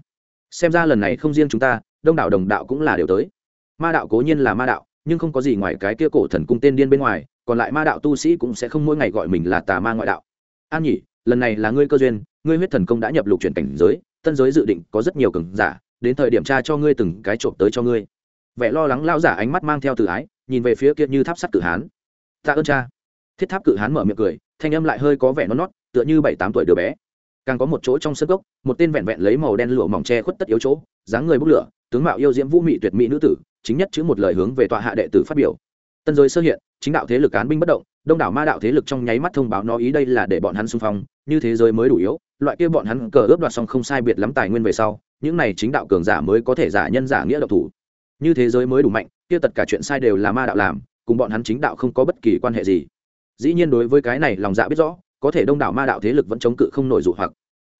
xem ra lần này không riêng chúng ta, đông đảo đồng đạo cũng là đều tới. Ma đạo cố nhiên là ma đạo, nhưng không có gì ngoài cái kia cổ thần cung tên điên bên ngoài, còn lại ma đạo tu sĩ cũng sẽ không mỗi ngày gọi mình là tà ma ngoại đạo. An nhỉ, lần này là ngươi cơ duyên, ngươi huyết thần công đã nhập lục chuyển cảnh giới, tân giới dự định có rất nhiều cường giả, đến thời điểm tra cho ngươi từng cái trộm tới cho ngươi. Vẻ lo lắng lao giả ánh mắt mang theo tự ái, nhìn về phía kia như tháp sắt cử hán. Tạ ơn cha. Thiết tháp cử hán mở miệng cười, thanh âm lại hơi có vẻ non nót tựa như bảy tám tuổi đứa bé càng có một chỗ trong sân gốc một tên vẹn vẹn lấy màu đen lụa mỏng che khuất tất yếu chỗ, dáng người bốc lửa, tướng mạo yêu diễm vũ mị tuyệt mỹ nữ tử, chính nhất chữ một lời hướng về tọa hạ đệ tử phát biểu. Tân giới sơ hiện, chính đạo thế lực cán binh bất động, đông đảo ma đạo thế lực trong nháy mắt thông báo nó ý đây là để bọn hắn xung phong, như thế giới mới đủ yếu, loại kia bọn hắn cờ ướp đoạt xong không sai biệt lắm tài nguyên về sau, những này chính đạo cường giả mới có thể giả nhân giả nghĩa độc thủ. Như thế giới mới đủ mạnh, kia tất cả chuyện sai đều là ma đạo làm, cùng bọn hắn chính đạo không có bất kỳ quan hệ gì. Dĩ nhiên đối với cái này lòng dạ biết rõ có thể đông đảo ma đạo thế lực vẫn chống cự không nổi dụ hoặc.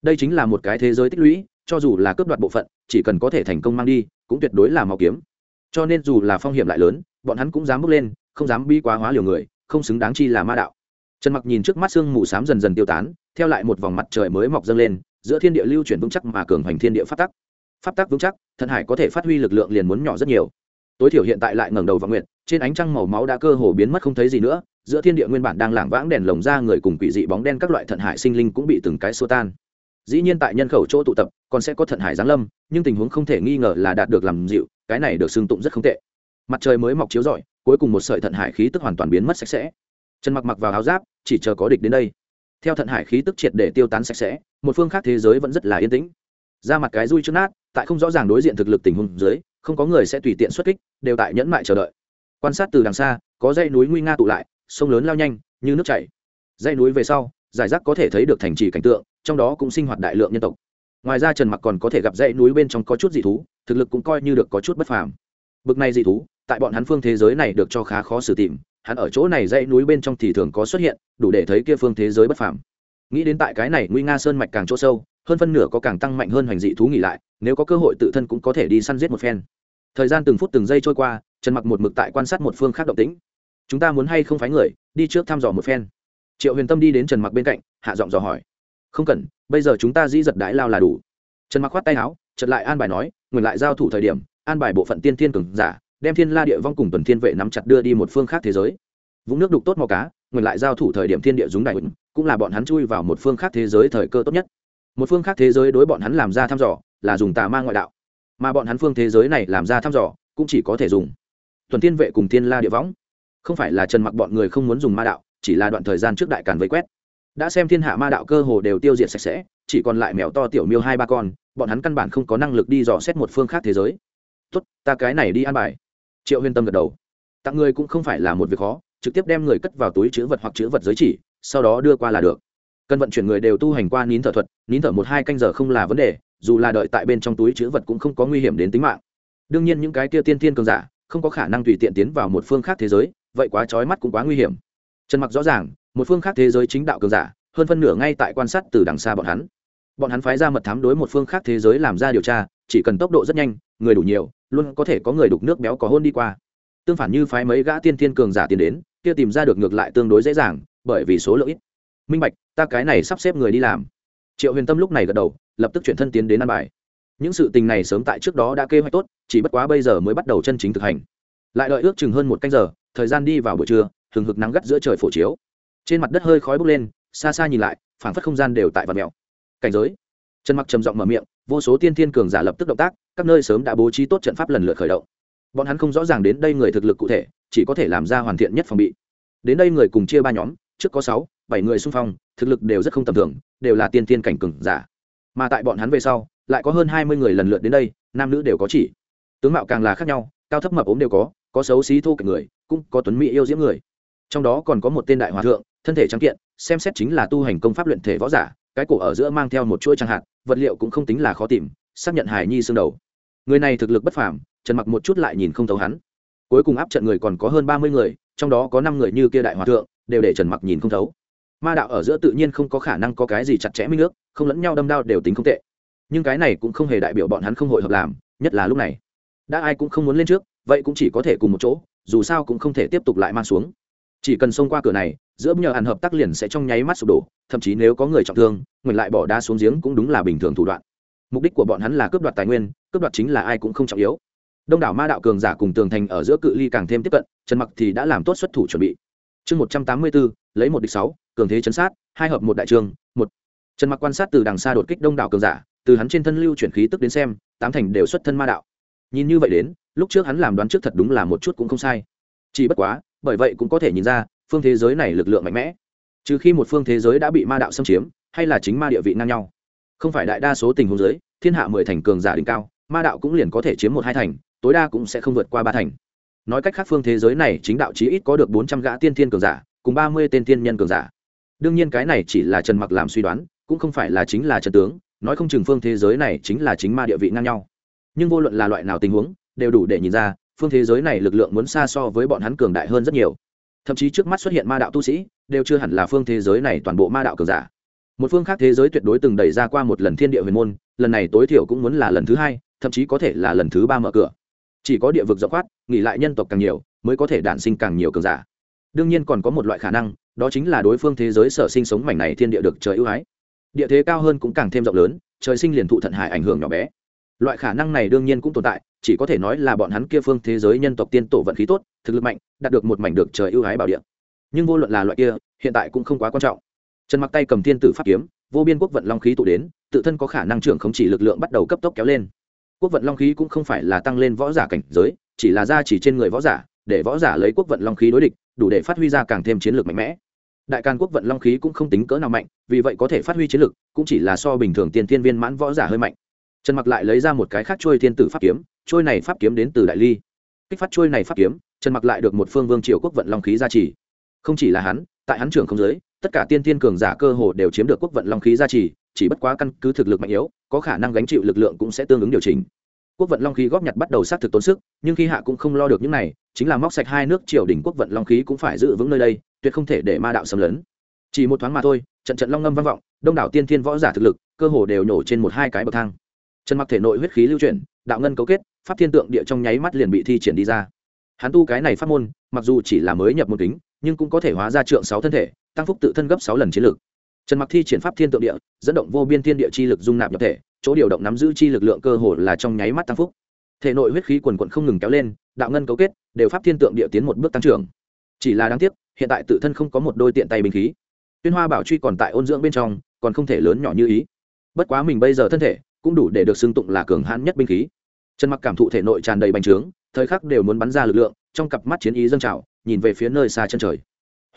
Đây chính là một cái thế giới tích lũy, cho dù là cướp đoạt bộ phận, chỉ cần có thể thành công mang đi, cũng tuyệt đối là màu kiếm. Cho nên dù là phong hiểm lại lớn, bọn hắn cũng dám bước lên, không dám bi quá hóa liều người, không xứng đáng chi là ma đạo. Trần mặc nhìn trước mắt sương mù xám dần dần tiêu tán, theo lại một vòng mặt trời mới mọc dâng lên, giữa thiên địa lưu chuyển vững chắc mà cường hành thiên địa phát tắc. Pháp tắc vững chắc, thần hải có thể phát huy lực lượng liền muốn nhỏ rất nhiều. Tối thiểu hiện tại lại ngẩng đầu vào nguyện trên ánh trăng màu máu đã cơ hồ biến mất không thấy gì nữa, giữa thiên địa nguyên bản đang lảng vãng đèn lồng ra người cùng quỷ dị bóng đen các loại thận hải sinh linh cũng bị từng cái xô tan. Dĩ nhiên tại nhân khẩu chỗ tụ tập, còn sẽ có thận hải giáng lâm, nhưng tình huống không thể nghi ngờ là đạt được làm dịu, cái này được xưng tụng rất không tệ. Mặt trời mới mọc chiếu rọi, cuối cùng một sợi thận hải khí tức hoàn toàn biến mất sạch sẽ. Trần mặc mặc vào áo giáp, chỉ chờ có địch đến đây. Theo thận hải khí tức triệt để tiêu tán sạch sẽ, một phương khác thế giới vẫn rất là yên tĩnh. Ra mặt cái rui trước nát, tại không rõ ràng đối diện thực lực tình huống dưới, không có người sẽ tùy tiện xuất kích, đều tại nhẫn mại chờ đợi quan sát từ đằng xa, có dãy núi nguy nga tụ lại, sông lớn lao nhanh, như nước chảy. Dãy núi về sau, giải rác có thể thấy được thành trì cảnh tượng, trong đó cũng sinh hoạt đại lượng nhân tộc. Ngoài ra trần mặc còn có thể gặp dãy núi bên trong có chút dị thú, thực lực cũng coi như được có chút bất phàm. Bực này dị thú, tại bọn hắn phương thế giới này được cho khá khó xử tìm, hắn ở chỗ này dãy núi bên trong thì thường có xuất hiện, đủ để thấy kia phương thế giới bất phàm. Nghĩ đến tại cái này nguy nga sơn mạch càng chỗ sâu, hơn phân nửa có càng tăng mạnh hơn hoành dị thú nghỉ lại, nếu có cơ hội tự thân cũng có thể đi săn giết một phen. Thời gian từng phút từng giây trôi qua trần mặc một mực tại quan sát một phương khác động tĩnh. Chúng ta muốn hay không phái người, đi trước thăm dò một phen? Triệu huyền tâm đi đến trần mặc bên cạnh, hạ giọng dò hỏi. Không cần, bây giờ chúng ta dĩ giật đái lao là đủ. Trần mặc khoát tay áo trật lại an bài nói ngừng lại giao thủ thời điểm, an bài bộ phận tiên thiên cường giả, đem thiên la địa vong cùng tuần thiên vệ nắm chặt đưa đi một phương khác thế giới. Vũng nước đục tốt màu cá ngừng lại giao thủ thời điểm thiên địa dúng đại cũng là bọn hắn chui vào một phương khác thế giới thời cơ tốt nhất. Một phương khác thế giới đối bọn hắn làm ra thăm dò, là dùng tà ma ngoại đạo. Mà bọn hắn phương thế giới này làm ra thăm dò, cũng chỉ có thể dùng tuần thiên vệ cùng thiên la địa võng. Không phải là trần mặc bọn người không muốn dùng ma đạo, chỉ là đoạn thời gian trước đại càn vây quét. Đã xem thiên hạ ma đạo cơ hồ đều tiêu diệt sạch sẽ, chỉ còn lại mèo to tiểu miêu hai ba con, bọn hắn căn bản không có năng lực đi dò xét một phương khác thế giới. Tốt, ta cái này đi ăn bài. Triệu huyên tâm gật đầu. Tặng người cũng không phải là một việc khó, trực tiếp đem người cất vào túi chữ vật hoặc chữ vật giới chỉ, sau đó đưa qua là được. Cần vận chuyển người đều tu hành qua nín thở thuật, nín thở một hai canh giờ không là vấn đề, dù là đợi tại bên trong túi chữ vật cũng không có nguy hiểm đến tính mạng. Đương nhiên những cái kia tiên tiên cường giả không có khả năng tùy tiện tiến vào một phương khác thế giới, vậy quá trói mắt cũng quá nguy hiểm. Trần mặc rõ ràng, một phương khác thế giới chính đạo cường giả, hơn phân nửa ngay tại quan sát từ đằng xa bọn hắn. Bọn hắn phái ra mật thám đối một phương khác thế giới làm ra điều tra, chỉ cần tốc độ rất nhanh, người đủ nhiều, luôn có thể có người đục nước béo có hôn đi qua. Tương phản như phái mấy gã tiên tiên cường giả tiến đến, kia tìm ra được ngược lại tương đối dễ dàng, bởi vì số lượng ít. Minh bạch, ta cái này sắp xếp người đi làm. Triệu huyền tâm lúc này gật đầu, lập tức chuyển thân tiến đến ăn bài những sự tình này sớm tại trước đó đã kế hoạch tốt, chỉ bất quá bây giờ mới bắt đầu chân chính thực hành. Lại đợi ước chừng hơn một canh giờ, thời gian đi vào buổi trưa, hừng hực nắng gắt giữa trời phổ chiếu. Trên mặt đất hơi khói bốc lên, xa xa nhìn lại, phảng phất không gian đều tại vạt mèo. Cảnh giới. Trần mặc trầm giọng mở miệng, vô số tiên thiên cường giả lập tức động tác, các nơi sớm đã bố trí tốt trận pháp lần lượt khởi động. Bọn hắn không rõ ràng đến đây người thực lực cụ thể, chỉ có thể làm ra hoàn thiện nhất phòng bị. Đến đây người cùng chia ba nhóm, trước có sáu, bảy người xung phong, thực lực đều rất không tầm thường, đều là tiên thiên cảnh cường giả mà tại bọn hắn về sau, lại có hơn hai mươi người lần lượt đến đây, nam nữ đều có chỉ. Tướng mạo càng là khác nhau, cao thấp mập ốm đều có có xấu xí thô kệch người, cũng có tuấn mỹ yêu diễm người. Trong đó còn có một tên đại hòa thượng, thân thể trắng kiện, xem xét chính là tu hành công pháp luyện thể võ giả, cái cổ ở giữa mang theo một chuỗi trang hạt, vật liệu cũng không tính là khó tìm, xác nhận hải nhi xương đầu. Người này thực lực bất phàm, trần mặc một chút lại nhìn không thấu hắn. Cuối cùng áp trận người còn có hơn ba mươi người, trong đó có năm người như kia đại hòa thượng, đều để trần mặc nhìn không thấu ma đạo ở giữa tự nhiên không có khả năng có cái gì chặt chẽ minh nước không lẫn nhau đâm đao đều tính không tệ. Nhưng cái này cũng không hề đại biểu bọn hắn không hội hợp làm, nhất là lúc này. Đã ai cũng không muốn lên trước, vậy cũng chỉ có thể cùng một chỗ, dù sao cũng không thể tiếp tục lại mang xuống. Chỉ cần xông qua cửa này, giữa nhờ hàn hợp tác liền sẽ trong nháy mắt sụp đổ, thậm chí nếu có người trọng thương mình lại bỏ đá xuống giếng cũng đúng là bình thường thủ đoạn. Mục đích của bọn hắn là cướp đoạt tài nguyên, cướp đoạt chính là ai cũng không trọng yếu. Đông đảo ma đạo cường giả cùng tường thành ở giữa cự ly càng thêm tiếp cận, trần mặc thì đã làm tốt xuất thủ chuẩn bị. Chương một trăm tám mươi bốn lấy một địch sáu cường thế chấn sát, hai hợp một đại trường, một. Trần mặc quan sát từ đằng xa đột kích đông đảo cường giả, từ hắn trên thân lưu chuyển khí tức đến xem, tám thành đều xuất thân ma đạo. Nhìn như vậy đến, lúc trước hắn làm đoán trước thật đúng là một chút cũng không sai. Chỉ bất quá, bởi vậy cũng có thể nhìn ra, phương thế giới này lực lượng mạnh mẽ. Trừ khi một phương thế giới đã bị ma đạo xâm chiếm, hay là chính ma địa vị ngang nhau. Không phải đại đa số tình huống giới thiên hạ mười thành cường giả đỉnh cao, ma đạo cũng liền có thể chiếm một hai thành, tối đa cũng sẽ không vượt qua ba thành. Nói cách khác phương thế giới này chính đạo chí ít có được bốn trăm gã tiên thiên cường giả, cùng ba mươi tên tiên nhân cường giả đương nhiên cái này chỉ là trần mặc làm suy đoán, cũng không phải là chính là trần tướng, nói không chừng phương thế giới này chính là chính ma địa vị ngang nhau. Nhưng vô luận là loại nào tình huống, đều đủ để nhìn ra, phương thế giới này lực lượng muốn xa so với bọn hắn cường đại hơn rất nhiều. Thậm chí trước mắt xuất hiện ma đạo tu sĩ, đều chưa hẳn là phương thế giới này toàn bộ ma đạo cường giả. Một phương khác thế giới tuyệt đối từng đẩy ra qua một lần thiên địa huyền môn, lần này tối thiểu cũng muốn là lần thứ hai, thậm chí có thể là lần thứ ba mở cửa. Chỉ có địa vực rộng khoát, nghỉ lại nhân tộc càng nhiều, mới có thể đản sinh càng nhiều cường giả đương nhiên còn có một loại khả năng, đó chính là đối phương thế giới sở sinh sống mảnh này thiên địa được trời ưu ái. Địa thế cao hơn cũng càng thêm rộng lớn, trời sinh liền thụ thận hải ảnh hưởng nhỏ bé. Loại khả năng này đương nhiên cũng tồn tại, chỉ có thể nói là bọn hắn kia phương thế giới nhân tộc tiên tổ vận khí tốt, thực lực mạnh, đạt được một mảnh được trời ưu ái bảo địa. Nhưng vô luận là loại kia, hiện tại cũng không quá quan trọng. Trần mặc tay cầm thiên tử pháp kiếm, vô biên quốc vận long khí tụ đến, tự thân có khả năng trưởng không chỉ lực lượng bắt đầu cấp tốc kéo lên. Quốc vận long khí cũng không phải là tăng lên võ giả cảnh giới, chỉ là ra chỉ trên người võ giả, để võ giả lấy quốc vận long khí đối địch đủ để phát huy ra càng thêm chiến lược mạnh mẽ. Đại càn quốc vận long khí cũng không tính cỡ nào mạnh, vì vậy có thể phát huy chiến lược, cũng chỉ là so bình thường tiền thiên viên mãn võ giả hơi mạnh. Trần mặc lại lấy ra một cái khác trôi thiên tử pháp kiếm trôi này pháp kiếm đến từ đại ly. Kích phát trôi này pháp kiếm, trần mặc lại được một phương vương triều quốc vận long khí gia trì. Không chỉ là hắn, tại hắn trưởng không giới, tất cả tiên thiên cường giả cơ hồ đều chiếm được quốc vận long khí gia trì, chỉ bất quá căn cứ thực lực mạnh yếu, có khả năng gánh chịu lực lượng cũng sẽ tương ứng điều chỉnh quốc vận long khí góp nhặt bắt đầu sát thực tốn sức, nhưng khi hạ cũng không lo được những này, chính là móc sạch hai nước triều đình quốc vận long khí cũng phải giữ vững nơi đây, tuyệt không thể để ma đạo xâm lấn. Chỉ một thoáng mà thôi, trận trận long ngâm vang vọng, đông đảo tiên thiên võ giả thực lực, cơ hồ đều nhổ trên một hai cái bậc thang. Trần mặc thể nội huyết khí lưu chuyển, đạo ngân cấu kết, pháp thiên tượng địa trong nháy mắt liền bị thi triển đi ra. Hắn tu cái này pháp môn, mặc dù chỉ là mới nhập một kính, nhưng cũng có thể hóa ra trượng sáu thân thể, tăng phúc tự thân gấp sáu lần chiến lực. Trần mặc thi triển pháp thiên tượng địa, dẫn động vô biên thiên địa chi lực dung nạp nhập thể chỗ điều động nắm giữ chi lực lượng cơ hồ là trong nháy mắt tăng phúc. Thể nội huyết khí quần quận không ngừng kéo lên, đạo ngân cấu kết, đều pháp thiên tượng địa tiến một bước tăng trưởng. Chỉ là đáng tiếc, hiện tại tự thân không có một đôi tiện tay bình khí. Tuyên hoa bảo truy còn tại ôn dưỡng bên trong, còn không thể lớn nhỏ như ý. Bất quá mình bây giờ thân thể, cũng đủ để được xưng tụng là cường hãn nhất binh khí. Trần mặc cảm thụ thể nội tràn đầy bành trướng, thời khắc đều muốn bắn ra lực lượng, trong cặp mắt chiến ý dâng trào, nhìn về phía nơi xa chân trời.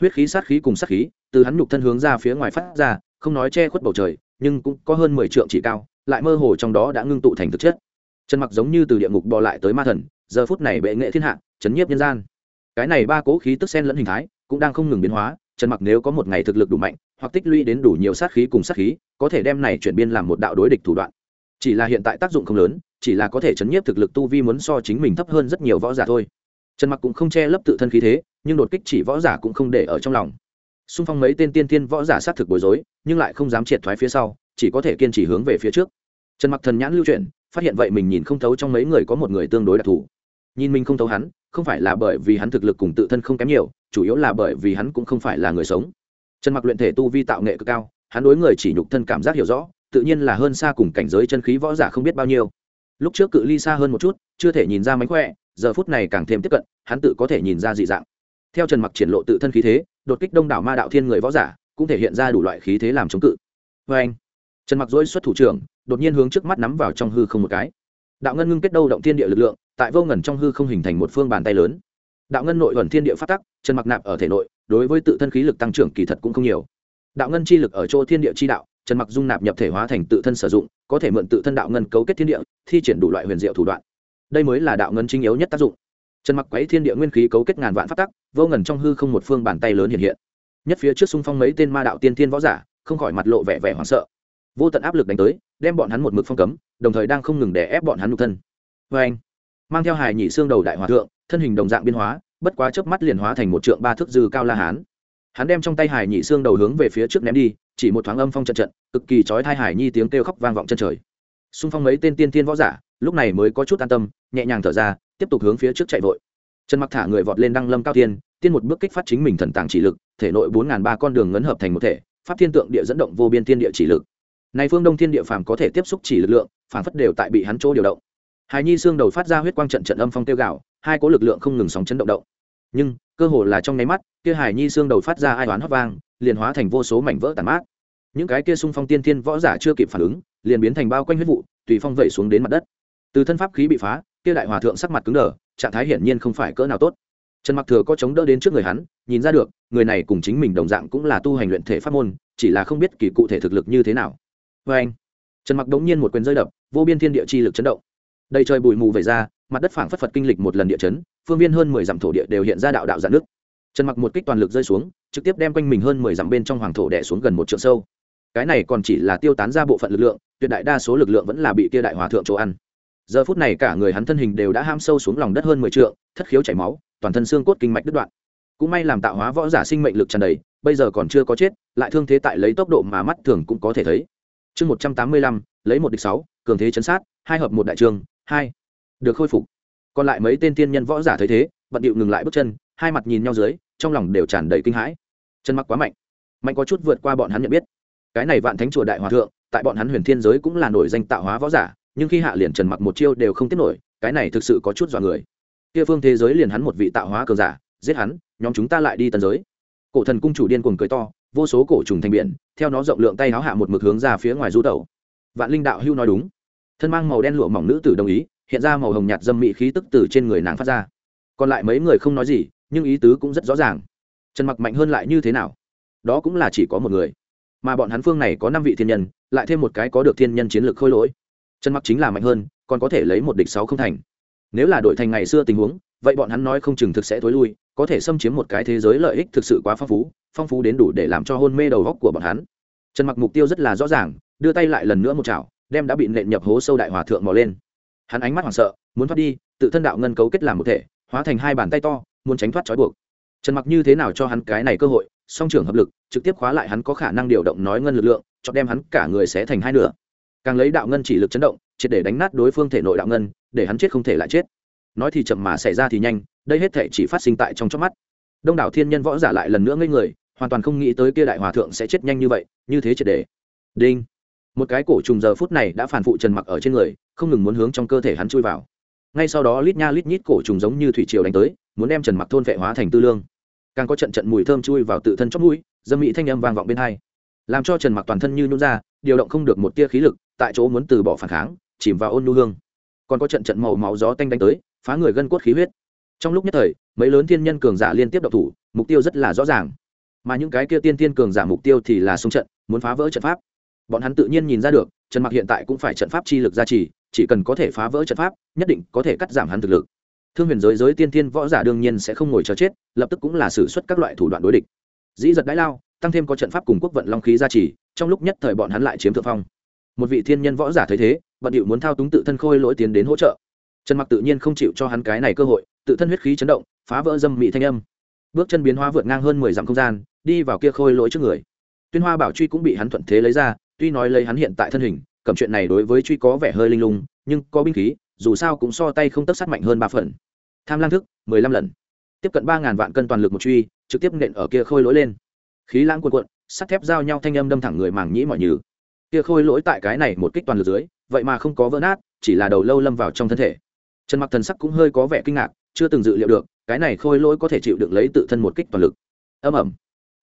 Huyết khí sát khí cùng sát khí, từ hắn nhục thân hướng ra phía ngoài phát ra, không nói che khuất bầu trời, nhưng cũng có hơn mười trượng chỉ cao lại mơ hồ trong đó đã ngưng tụ thành thực chất. Trần mặc giống như từ địa ngục bò lại tới ma thần, giờ phút này bệ nghệ thiên hạ, chấn nhiếp nhân gian. Cái này ba cố khí tức sen lẫn hình thái, cũng đang không ngừng biến hóa, trần mặc nếu có một ngày thực lực đủ mạnh, hoặc tích lũy đến đủ nhiều sát khí cùng sát khí, có thể đem này chuyển biên làm một đạo đối địch thủ đoạn. Chỉ là hiện tại tác dụng không lớn, chỉ là có thể chấn nhiếp thực lực tu vi muốn so chính mình thấp hơn rất nhiều võ giả thôi. Trần mặc cũng không che lấp tự thân khí thế, nhưng đột kích chỉ võ giả cũng không để ở trong lòng. Xung phong mấy tên tiên tiên võ giả sát thực bối rối, nhưng lại không dám triệt thoái phía sau, chỉ có thể kiên trì hướng về phía trước trần mặc thần nhãn lưu chuyển, phát hiện vậy mình nhìn không thấu trong mấy người có một người tương đối đặc thù. Nhìn mình không thấu hắn, không phải là bởi vì hắn thực lực cùng tự thân không kém nhiều, chủ yếu là bởi vì hắn cũng không phải là người sống. Trần mặc luyện thể tu vi tạo nghệ cực cao, hắn đối người chỉ nhục thân cảm giác hiểu rõ, tự nhiên là hơn xa cùng cảnh giới chân khí võ giả không biết bao nhiêu. Lúc trước cự ly xa hơn một chút, chưa thể nhìn ra mánh khỏe, giờ phút này càng thêm tiếp cận, hắn tự có thể nhìn ra dị dạng. Theo trần mặc triển lộ tự thân khí thế, đột kích đông đảo ma đạo thiên người võ giả, cũng thể hiện ra đủ loại khí thế làm chống cự. Vê anh. Trần mặc dỗi xuất thủ trưởng đột nhiên hướng trước mắt nắm vào trong hư không một cái. Đạo ngân ngưng kết đâu động thiên địa lực lượng, tại vô ngần trong hư không hình thành một phương bàn tay lớn. Đạo ngân nội ẩn thiên địa phát tắc, chân mặc nạp ở thể nội, đối với tự thân khí lực tăng trưởng kỳ thật cũng không nhiều. Đạo ngân chi lực ở chỗ thiên địa chi đạo trần mặc dung nạp nhập thể hóa thành tự thân sử dụng, có thể mượn tự thân đạo ngân cấu kết thiên địa, thi triển đủ loại huyền diệu thủ đoạn. Đây mới là đạo ngân chính yếu nhất tác dụng. Trần mặc quấy thiên địa nguyên khí cấu kết ngàn vạn phát tắc, vô ngần trong hư không một phương bàn tay lớn hiện hiện. Nhất phía trước xung phong mấy tên ma đạo tiên thiên võ giả, không khỏi mặt lộ vẻ vẻ hoảng sợ vô tận áp lực đánh tới, đem bọn hắn một mực phong cấm, đồng thời đang không ngừng đè ép bọn hắn nhục thân. Vê anh, mang theo hài nhị xương đầu đại hòa thượng, thân hình đồng dạng biên hóa, bất quá chớp mắt liền hóa thành một trượng ba thước dư cao la hán. Hắn đem trong tay hải nhị xương đầu hướng về phía trước ném đi, chỉ một thoáng âm phong trận trận, cực kỳ chói thai hải nhi tiếng kêu khóc vang vọng chân trời. Xung phong mấy tên tiên tiên võ giả, lúc này mới có chút an tâm, nhẹ nhàng thở ra, tiếp tục hướng phía trước chạy vội. Trần mặc thả người vọt lên đăng lâm cao tiên tiên một bước kích phát chính mình thần tàng chỉ lực, thể nội bốn ngàn ba con đường ngấn hợp thành một thể, pháp thiên tượng địa dẫn động vô biên tiên địa chỉ lực này phương đông thiên địa phàm có thể tiếp xúc chỉ lực lượng, phản phất đều tại bị hắn chỗ điều động. Hài nhi xương đầu phát ra huyết quang trận trận âm phong tiêu gạo hai có lực lượng không ngừng sóng chấn động động. Nhưng, cơ hồ là trong nháy mắt, kia hài nhi xương đầu phát ra ai oán hót vang, liền hóa thành vô số mảnh vỡ tàn mát. Những cái kia xung phong tiên thiên võ giả chưa kịp phản ứng, liền biến thành bao quanh huyết vụ, tùy phong vẩy xuống đến mặt đất. Từ thân pháp khí bị phá, kia đại hòa thượng sắc mặt cứng đờ, trạng thái hiển nhiên không phải cỡ nào tốt. Trần mặc thừa có chống đỡ đến trước người hắn, nhìn ra được, người này cùng chính mình đồng dạng cũng là tu hành luyện thể pháp môn, chỉ là không biết kỳ cụ thể thực lực như thế nào vê anh, trần mặc đống nhiên một quyền rơi đập, vô biên thiên địa chi lực chấn động. Đầy trời bụi mù về ra, mặt đất phảng phất phật kinh lịch một lần địa chấn, phương viên hơn mười dặm thổ địa đều hiện ra đạo đạo dạn nước. Trần mặc một kích toàn lực rơi xuống, trực tiếp đem quanh mình hơn mười dặm bên trong hoàng thổ đẻ xuống gần một trượng sâu. Cái này còn chỉ là tiêu tán ra bộ phận lực lượng, tuyệt đại đa số lực lượng vẫn là bị kia đại hòa thượng chỗ ăn. Giờ phút này cả người hắn thân hình đều đã ham sâu xuống lòng đất hơn mười trượng, thất khiếu chảy máu, toàn thân xương cốt kinh mạch đứt đoạn. Cũng may làm tạo hóa võ giả sinh mệnh lực tràn đầy, bây giờ còn chưa có chết, lại thương thế tại lấy tốc độ mà mắt thường cũng có thể thấy chương một trăm tám mươi lăm, lấy một địch sáu, cường thế chấn sát, hai hợp một đại trường, hai. Được khôi phục. Còn lại mấy tên tiên nhân võ giả thấy thế, bận điệu ngừng lại bước chân, hai mặt nhìn nhau dưới, trong lòng đều tràn đầy kinh hãi. Chân mặc quá mạnh. Mạnh có chút vượt qua bọn hắn nhận biết. Cái này vạn thánh chùa đại hòa thượng, tại bọn hắn huyền thiên giới cũng là nổi danh tạo hóa võ giả, nhưng khi hạ liền trần mặc một chiêu đều không tiếp nổi, cái này thực sự có chút dọa người. Kia phương thế giới liền hắn một vị tạo hóa cường giả, giết hắn, nhóm chúng ta lại đi tần giới. Cổ thần cung chủ điên cuồng cười to vô số cổ trùng thành biển, theo nó rộng lượng tay háo hạ một mực hướng ra phía ngoài du tẩu. Vạn linh đạo hưu nói đúng. Thân mang màu đen lụa mỏng nữ tử đồng ý, hiện ra màu hồng nhạt dâm mị khí tức từ trên người nàng phát ra. Còn lại mấy người không nói gì, nhưng ý tứ cũng rất rõ ràng. Trần mặc mạnh hơn lại như thế nào? Đó cũng là chỉ có một người. Mà bọn hắn phương này có năm vị thiên nhân, lại thêm một cái có được thiên nhân chiến lược khôi lỗi. Trần mặc chính là mạnh hơn, còn có thể lấy một địch sáu không thành. Nếu là đội thành ngày xưa tình huống, vậy bọn hắn nói không chừng thực sẽ thối lui, có thể xâm chiếm một cái thế giới lợi ích thực sự quá phong phú phong phú đến đủ để làm cho hôn mê đầu góc của bọn hắn. Trần mặc mục tiêu rất là rõ ràng, đưa tay lại lần nữa một chảo, đem đã bị nện nhập hố sâu đại hòa thượng mò lên. Hắn ánh mắt hoảng sợ, muốn thoát đi, tự thân đạo ngân cấu kết làm một thể, hóa thành hai bàn tay to, muốn tránh thoát trói buộc. Trần mặc như thế nào cho hắn cái này cơ hội, song trưởng hợp lực, trực tiếp khóa lại hắn có khả năng điều động nói ngân lực lượng cho đem hắn cả người sẽ thành hai nửa. Càng lấy đạo ngân chỉ lực chấn động, triệt để đánh nát đối phương thể nội đạo ngân, để hắn chết không thể lại chết. Nói thì chậm mà xảy ra thì nhanh, đây hết thể chỉ phát sinh tại trong chớp mắt. Đông đảo thiên nhân võ giả lại lần nữa ngây người hoàn toàn không nghĩ tới kia đại hòa thượng sẽ chết nhanh như vậy, như thế triệt để đinh. Một cái cổ trùng giờ phút này đã phản phụ trần mặc ở trên người, không ngừng muốn hướng trong cơ thể hắn chui vào. Ngay sau đó lít nha lít nhít cổ trùng giống như thủy triều đánh tới, muốn đem trần mặc thôn vệ hóa thành tư lương. Càng có trận trận mùi thơm chui vào tự thân chót mũi, dâm mỹ thanh âm vang vọng bên hai. Làm cho trần mặc toàn thân như nhún ra, điều động không được một tia khí lực, tại chỗ muốn từ bỏ phản kháng, chìm vào ôn nu hương. Còn có trận trận màu máu gió tanh đánh tới, phá người gân cốt khí huyết. Trong lúc nhất thời, mấy lớn thiên nhân cường giả liên tiếp độc thủ, mục tiêu rất là rõ ràng mà những cái kia tiên tiên cường giả mục tiêu thì là xung trận, muốn phá vỡ trận pháp. Bọn hắn tự nhiên nhìn ra được, trần mặc hiện tại cũng phải trận pháp chi lực gia trì, chỉ cần có thể phá vỡ trận pháp, nhất định có thể cắt giảm hắn thực lực. Thương huyền giới giới tiên tiên võ giả đương nhiên sẽ không ngồi chờ chết, lập tức cũng là xử suất các loại thủ đoạn đối địch. Dĩ giật đãi lao, tăng thêm có trận pháp cùng quốc vận long khí gia trì, trong lúc nhất thời bọn hắn lại chiếm thượng phong. Một vị thiên nhân võ giả thấy thế, bận điệu muốn thao túng tự thân khôi lỗi tiến đến hỗ trợ. Trần mặc tự nhiên không chịu cho hắn cái này cơ hội, tự thân huyết khí chấn động, phá vỡ dâm mị thanh âm bước chân biến hóa vượt ngang hơn mười dặm không gian, đi vào kia khôi lỗi trước người. Tuyên hoa bảo truy cũng bị hắn thuận thế lấy ra, tuy nói lấy hắn hiện tại thân hình, cầm chuyện này đối với truy có vẻ hơi linh lung, nhưng có binh khí, dù sao cũng so tay không tất sát mạnh hơn ba phần. Tham lang thức, mười lăm lần. Tiếp cận ba ngàn vạn cân toàn lực một truy, trực tiếp nện ở kia khôi lỗi lên. Khí lãng cuộn cuộn, sắt thép giao nhau thanh âm đâm thẳng người màng nhĩ mọi nhừ. Kia khôi lỗi tại cái này một kích toàn lực dưới, vậy mà không có vỡ nát, chỉ là đầu lâu lâm vào trong thân thể. Trần mặc thần sắc cũng hơi có vẻ kinh ngạc, chưa từng dự liệu được cái này khôi lỗi có thể chịu đựng lấy tự thân một kích toàn lực. Âm ẩm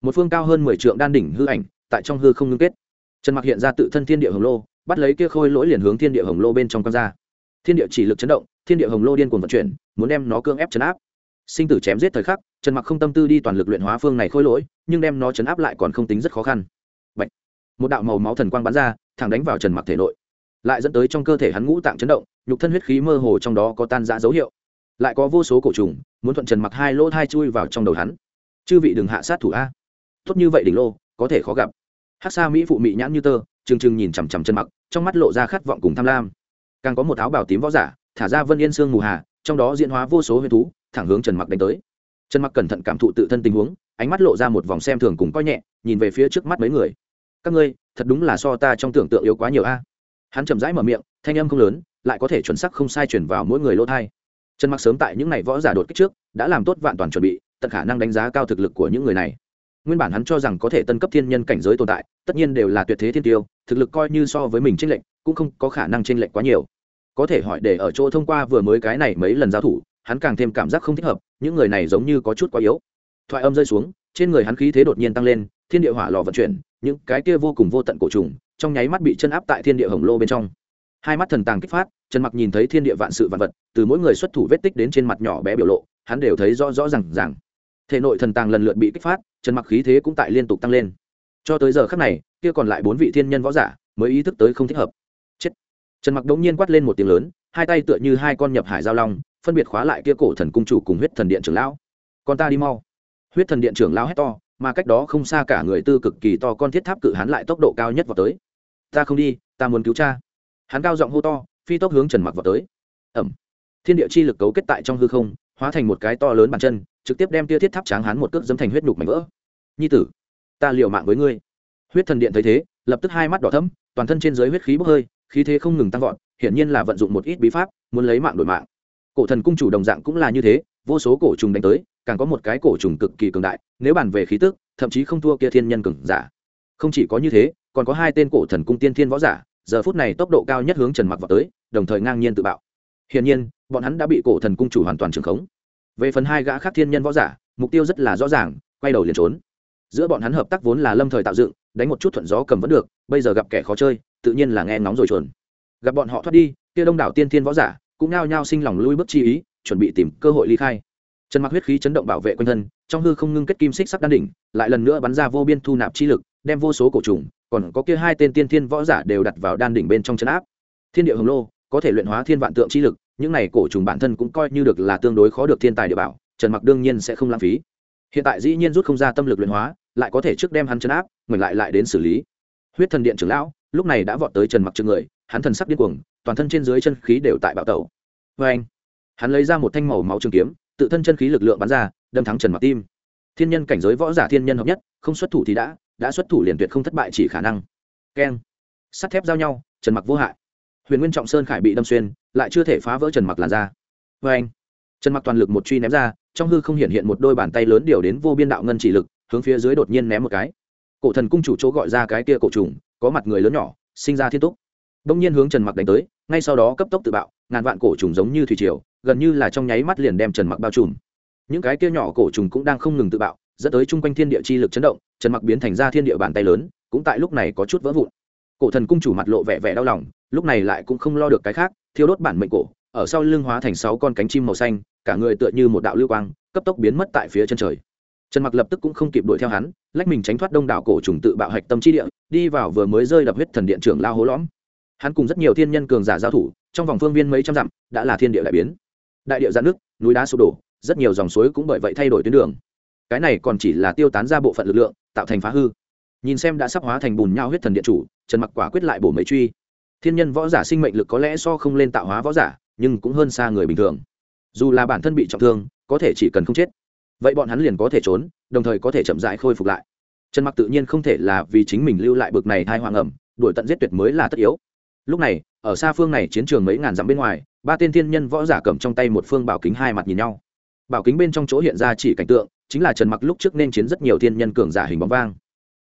một phương cao hơn mười trượng đan đỉnh hư ảnh, tại trong hư không ngưng kết. Trần mặc hiện ra tự thân thiên địa hồng lô, bắt lấy kia khôi lỗi liền hướng thiên địa hồng lô bên trong quăng ra. Thiên địa chỉ lực chấn động, thiên địa hồng lô điên cuồng vận chuyển, muốn đem nó cương ép chấn áp. Sinh tử chém giết thời khắc, trần mặc không tâm tư đi toàn lực luyện hóa phương này khôi lỗi, nhưng đem nó chấn áp lại còn không tính rất khó khăn. Bạch. một đạo màu máu thần quang bắn ra, thẳng đánh vào trần mặc thể nội. Lại dẫn tới trong cơ thể hắn ngũ tạng chấn động, nhục thân huyết khí mơ hồ trong đó có tan rã dấu hiệu. Lại có vô số cổ trùng muốn thuận trần mặc hai lỗ thai chui vào trong đầu hắn. Chư vị đừng hạ sát thủ a. Tốt như vậy đỉnh lô, có thể khó gặp. Hát xa mỹ phụ mị nhãn như tơ, trừng trừng nhìn chằm chằm chân mặc, trong mắt lộ ra khát vọng cùng tham lam. Càng có một áo bào tím võ giả, thả ra vân yên sương mù hà, trong đó diễn hóa vô số huyền thú, thẳng hướng trần mặc đánh tới. Trần mặc cẩn thận cảm thụ tự thân tình huống, ánh mắt lộ ra một vòng xem thường cùng coi nhẹ, nhìn về phía trước mắt mấy người. Các ngươi, thật đúng là so ta trong tưởng tượng yếu quá nhiều a. Hắn chậm rãi mở miệng, thanh âm không lớn, lại có thể chuẩn sắc không sai chuyển vào mỗi người lỗ thai trần mặc sớm tại những ngày võ giả đột kích trước, đã làm tốt vạn toàn chuẩn bị, tận khả năng đánh giá cao thực lực của những người này. Nguyên bản hắn cho rằng có thể tân cấp thiên nhân cảnh giới tồn tại, tất nhiên đều là tuyệt thế thiên tiêu, thực lực coi như so với mình tranh lệch, cũng không có khả năng tranh lệch quá nhiều. Có thể hỏi để ở chỗ thông qua vừa mới cái này mấy lần giao thủ, hắn càng thêm cảm giác không thích hợp, những người này giống như có chút quá yếu. Thoại âm rơi xuống, trên người hắn khí thế đột nhiên tăng lên, thiên địa hỏa lò vận chuyển, những cái kia vô cùng vô tận cổ trùng, trong nháy mắt bị chân áp tại thiên địa hồng lô bên trong hai mắt thần tàng kích phát, trần mặc nhìn thấy thiên địa vạn sự vạn vật, từ mỗi người xuất thủ vết tích đến trên mặt nhỏ bé biểu lộ, hắn đều thấy rõ rõ r à n g rằng thể nội thần tàng lần lượt bị kích phát, trần mặc khí thế cũng tại liên tục tăng lên. Cho tới giờ khắc này, kia còn lại bốn vị thiên nhân võ giả mới ý thức tới không thích hợp. Chết. Trần mặc đống nhiên quát lên một tiếng lớn, hai tay tựa như hai con nhập hải giao long, phân biệt khóa lại kia cổ thần cung chủ cùng huyết thần điện trưởng lão. Con ta đi mau. Huyết thần điện trưởng lão hét to, mà cách đó không xa cả người tư cực kỳ to con thiết tháp cự hắn lại tốc độ cao nhất vào tới. Ta không đi, ta muốn cứu cha hắn cao giọng hô to, phi tốc hướng trần mặc vào tới. Ẩm. Thiên địa chi lực cấu kết tại trong hư không, hóa thành một cái to lớn bàn chân, trực tiếp đem tia thiết tháp tráng hắn một cước dấm thành huyết nhục mảnh vỡ. Nhi tử, ta liều mạng với ngươi. Huyết thần điện thấy thế, lập tức hai mắt đỏ thẫm, toàn thân trên dưới huyết khí bốc hơi, khí thế không ngừng tăng vọt, hiển nhiên là vận dụng một ít bí pháp, muốn lấy mạng đổi mạng. Cổ thần cung chủ đồng dạng cũng là như thế, vô số cổ trùng đánh tới, càng có một cái cổ trùng cực kỳ cường đại, nếu bàn về khí tức, thậm chí không thua kia thiên nhân cường giả. Không chỉ có như thế, còn có hai tên cổ thần cung tiên thiên võ giả giờ phút này tốc độ cao nhất hướng trần mặc vào tới, đồng thời ngang nhiên tự bạo. Hiển nhiên, bọn hắn đã bị cổ thần cung chủ hoàn toàn trường khống. Về phần hai gã khác thiên nhân võ giả, mục tiêu rất là rõ ràng, quay đầu liền trốn. Giữa bọn hắn hợp tác vốn là lâm thời tạo dựng, đánh một chút thuận gió cầm vẫn được, bây giờ gặp kẻ khó chơi, tự nhiên là nghe ngóng rồi chuồn gặp bọn họ thoát đi, kia đông đảo tiên thiên võ giả cũng nao nhao sinh lòng lui bước chi ý, chuẩn bị tìm cơ hội ly khai. Trần mặc huyết khí chấn động bảo vệ quanh thân, trong hư không ngưng kết kim xích sắc đan đỉnh, lại lần nữa bắn ra vô biên thu nạp chi lực, đem vô số cổ trùng còn có kia hai tên tiên thiên võ giả đều đặt vào đan đỉnh bên trong chân áp. Thiên địa hồng lô, có thể luyện hóa thiên vạn tượng chi lực, những này cổ trùng bản thân cũng coi như được là tương đối khó được thiên tài địa bảo, trần mặc đương nhiên sẽ không lãng phí. Hiện tại dĩ nhiên rút không ra tâm lực luyện hóa, lại có thể trước đem hắn chấn áp mình lại lại đến xử lý. Huyết thần điện trưởng lão, lúc này đã vọt tới trần mặc trước người, hắn thần sắc điên cuồng, toàn thân trên dưới chân khí đều tại bạo tẩu. Vê anh hắn lấy ra một thanh màu máu trường kiếm, tự thân chân khí lực lượng bắn ra, đâm thắng trần mặc tim. Thiên nhân cảnh giới võ giả thiên nhân hợp nhất, không xuất thủ thì đã đã xuất thủ liền tuyệt không thất bại chỉ khả năng. Keng. Sắt thép giao nhau, trần mặc vô hại. Huyền nguyên trọng sơn khải bị đâm xuyên, lại chưa thể phá vỡ trần mặc làn ra vê anh trần mặc toàn lực một truy ném ra, trong hư không hiện hiện một đôi bàn tay lớn điều đến vô biên đạo ngân chỉ lực, hướng phía dưới đột nhiên ném một cái. Cổ thần cung chủ chỗ gọi ra cái kia cổ trùng, có mặt người lớn nhỏ, sinh ra thiên túc. Đông nhiên hướng trần mặc đánh tới, ngay sau đó cấp tốc tự bạo, ngàn vạn cổ trùng giống như thủy triều, gần như là trong nháy mắt liền đem trần mặc bao trùm. Những cái kia nhỏ cổ trùng cũng đang không ngừng tự bạo, dẫn tới chung quanh thiên địa chi lực chấn động trần mặc biến thành ra thiên địa bàn tay lớn, cũng tại lúc này có chút vỡ vụn. Cổ thần cung chủ mặt lộ vẻ vẻ đau lòng, lúc này lại cũng không lo được cái khác, thiêu đốt bản mệnh cổ, ở sau lưng hóa thành sáu con cánh chim màu xanh, cả người tựa như một đạo lưu quang, cấp tốc biến mất tại phía chân trời. Trần mặc lập tức cũng không kịp đuổi theo hắn, lách mình tránh thoát đông đảo cổ trùng tự bạo hạch tâm chi địa, đi vào vừa mới rơi đập huyết thần điện trưởng lao hố lõm. Hắn cùng rất nhiều thiên nhân cường giả giao thủ, trong vòng phương viên mấy trăm dặm, đã là thiên địa đại biến. Đại địa giãn nước núi đá sụp đổ, rất nhiều dòng suối cũng bởi vậy thay đổi tuyến đường cái này còn chỉ là tiêu tán ra bộ phận lực lượng, tạo thành phá hư. Nhìn xem đã sắp hóa thành bùn nhau huyết thần điện chủ, trần mặc quả quyết lại bổ mấy truy. Thiên nhân võ giả sinh mệnh lực có lẽ so không lên tạo hóa võ giả, nhưng cũng hơn xa người bình thường. Dù là bản thân bị trọng thương, có thể chỉ cần không chết. Vậy bọn hắn liền có thể trốn, đồng thời có thể chậm rãi khôi phục lại. Trần mặc tự nhiên không thể là vì chính mình lưu lại bực này thai hoàng ẩm đuổi tận giết tuyệt mới là tất yếu. Lúc này, ở xa phương này chiến trường mấy ngàn dặm bên ngoài, ba tên thiên nhân võ giả cầm trong tay một phương bảo kính hai mặt nhìn nhau. Bảo kính bên trong chỗ hiện ra chỉ cảnh tượng chính là trần mặc lúc trước nên chiến rất nhiều thiên nhân cường giả hình bóng vang.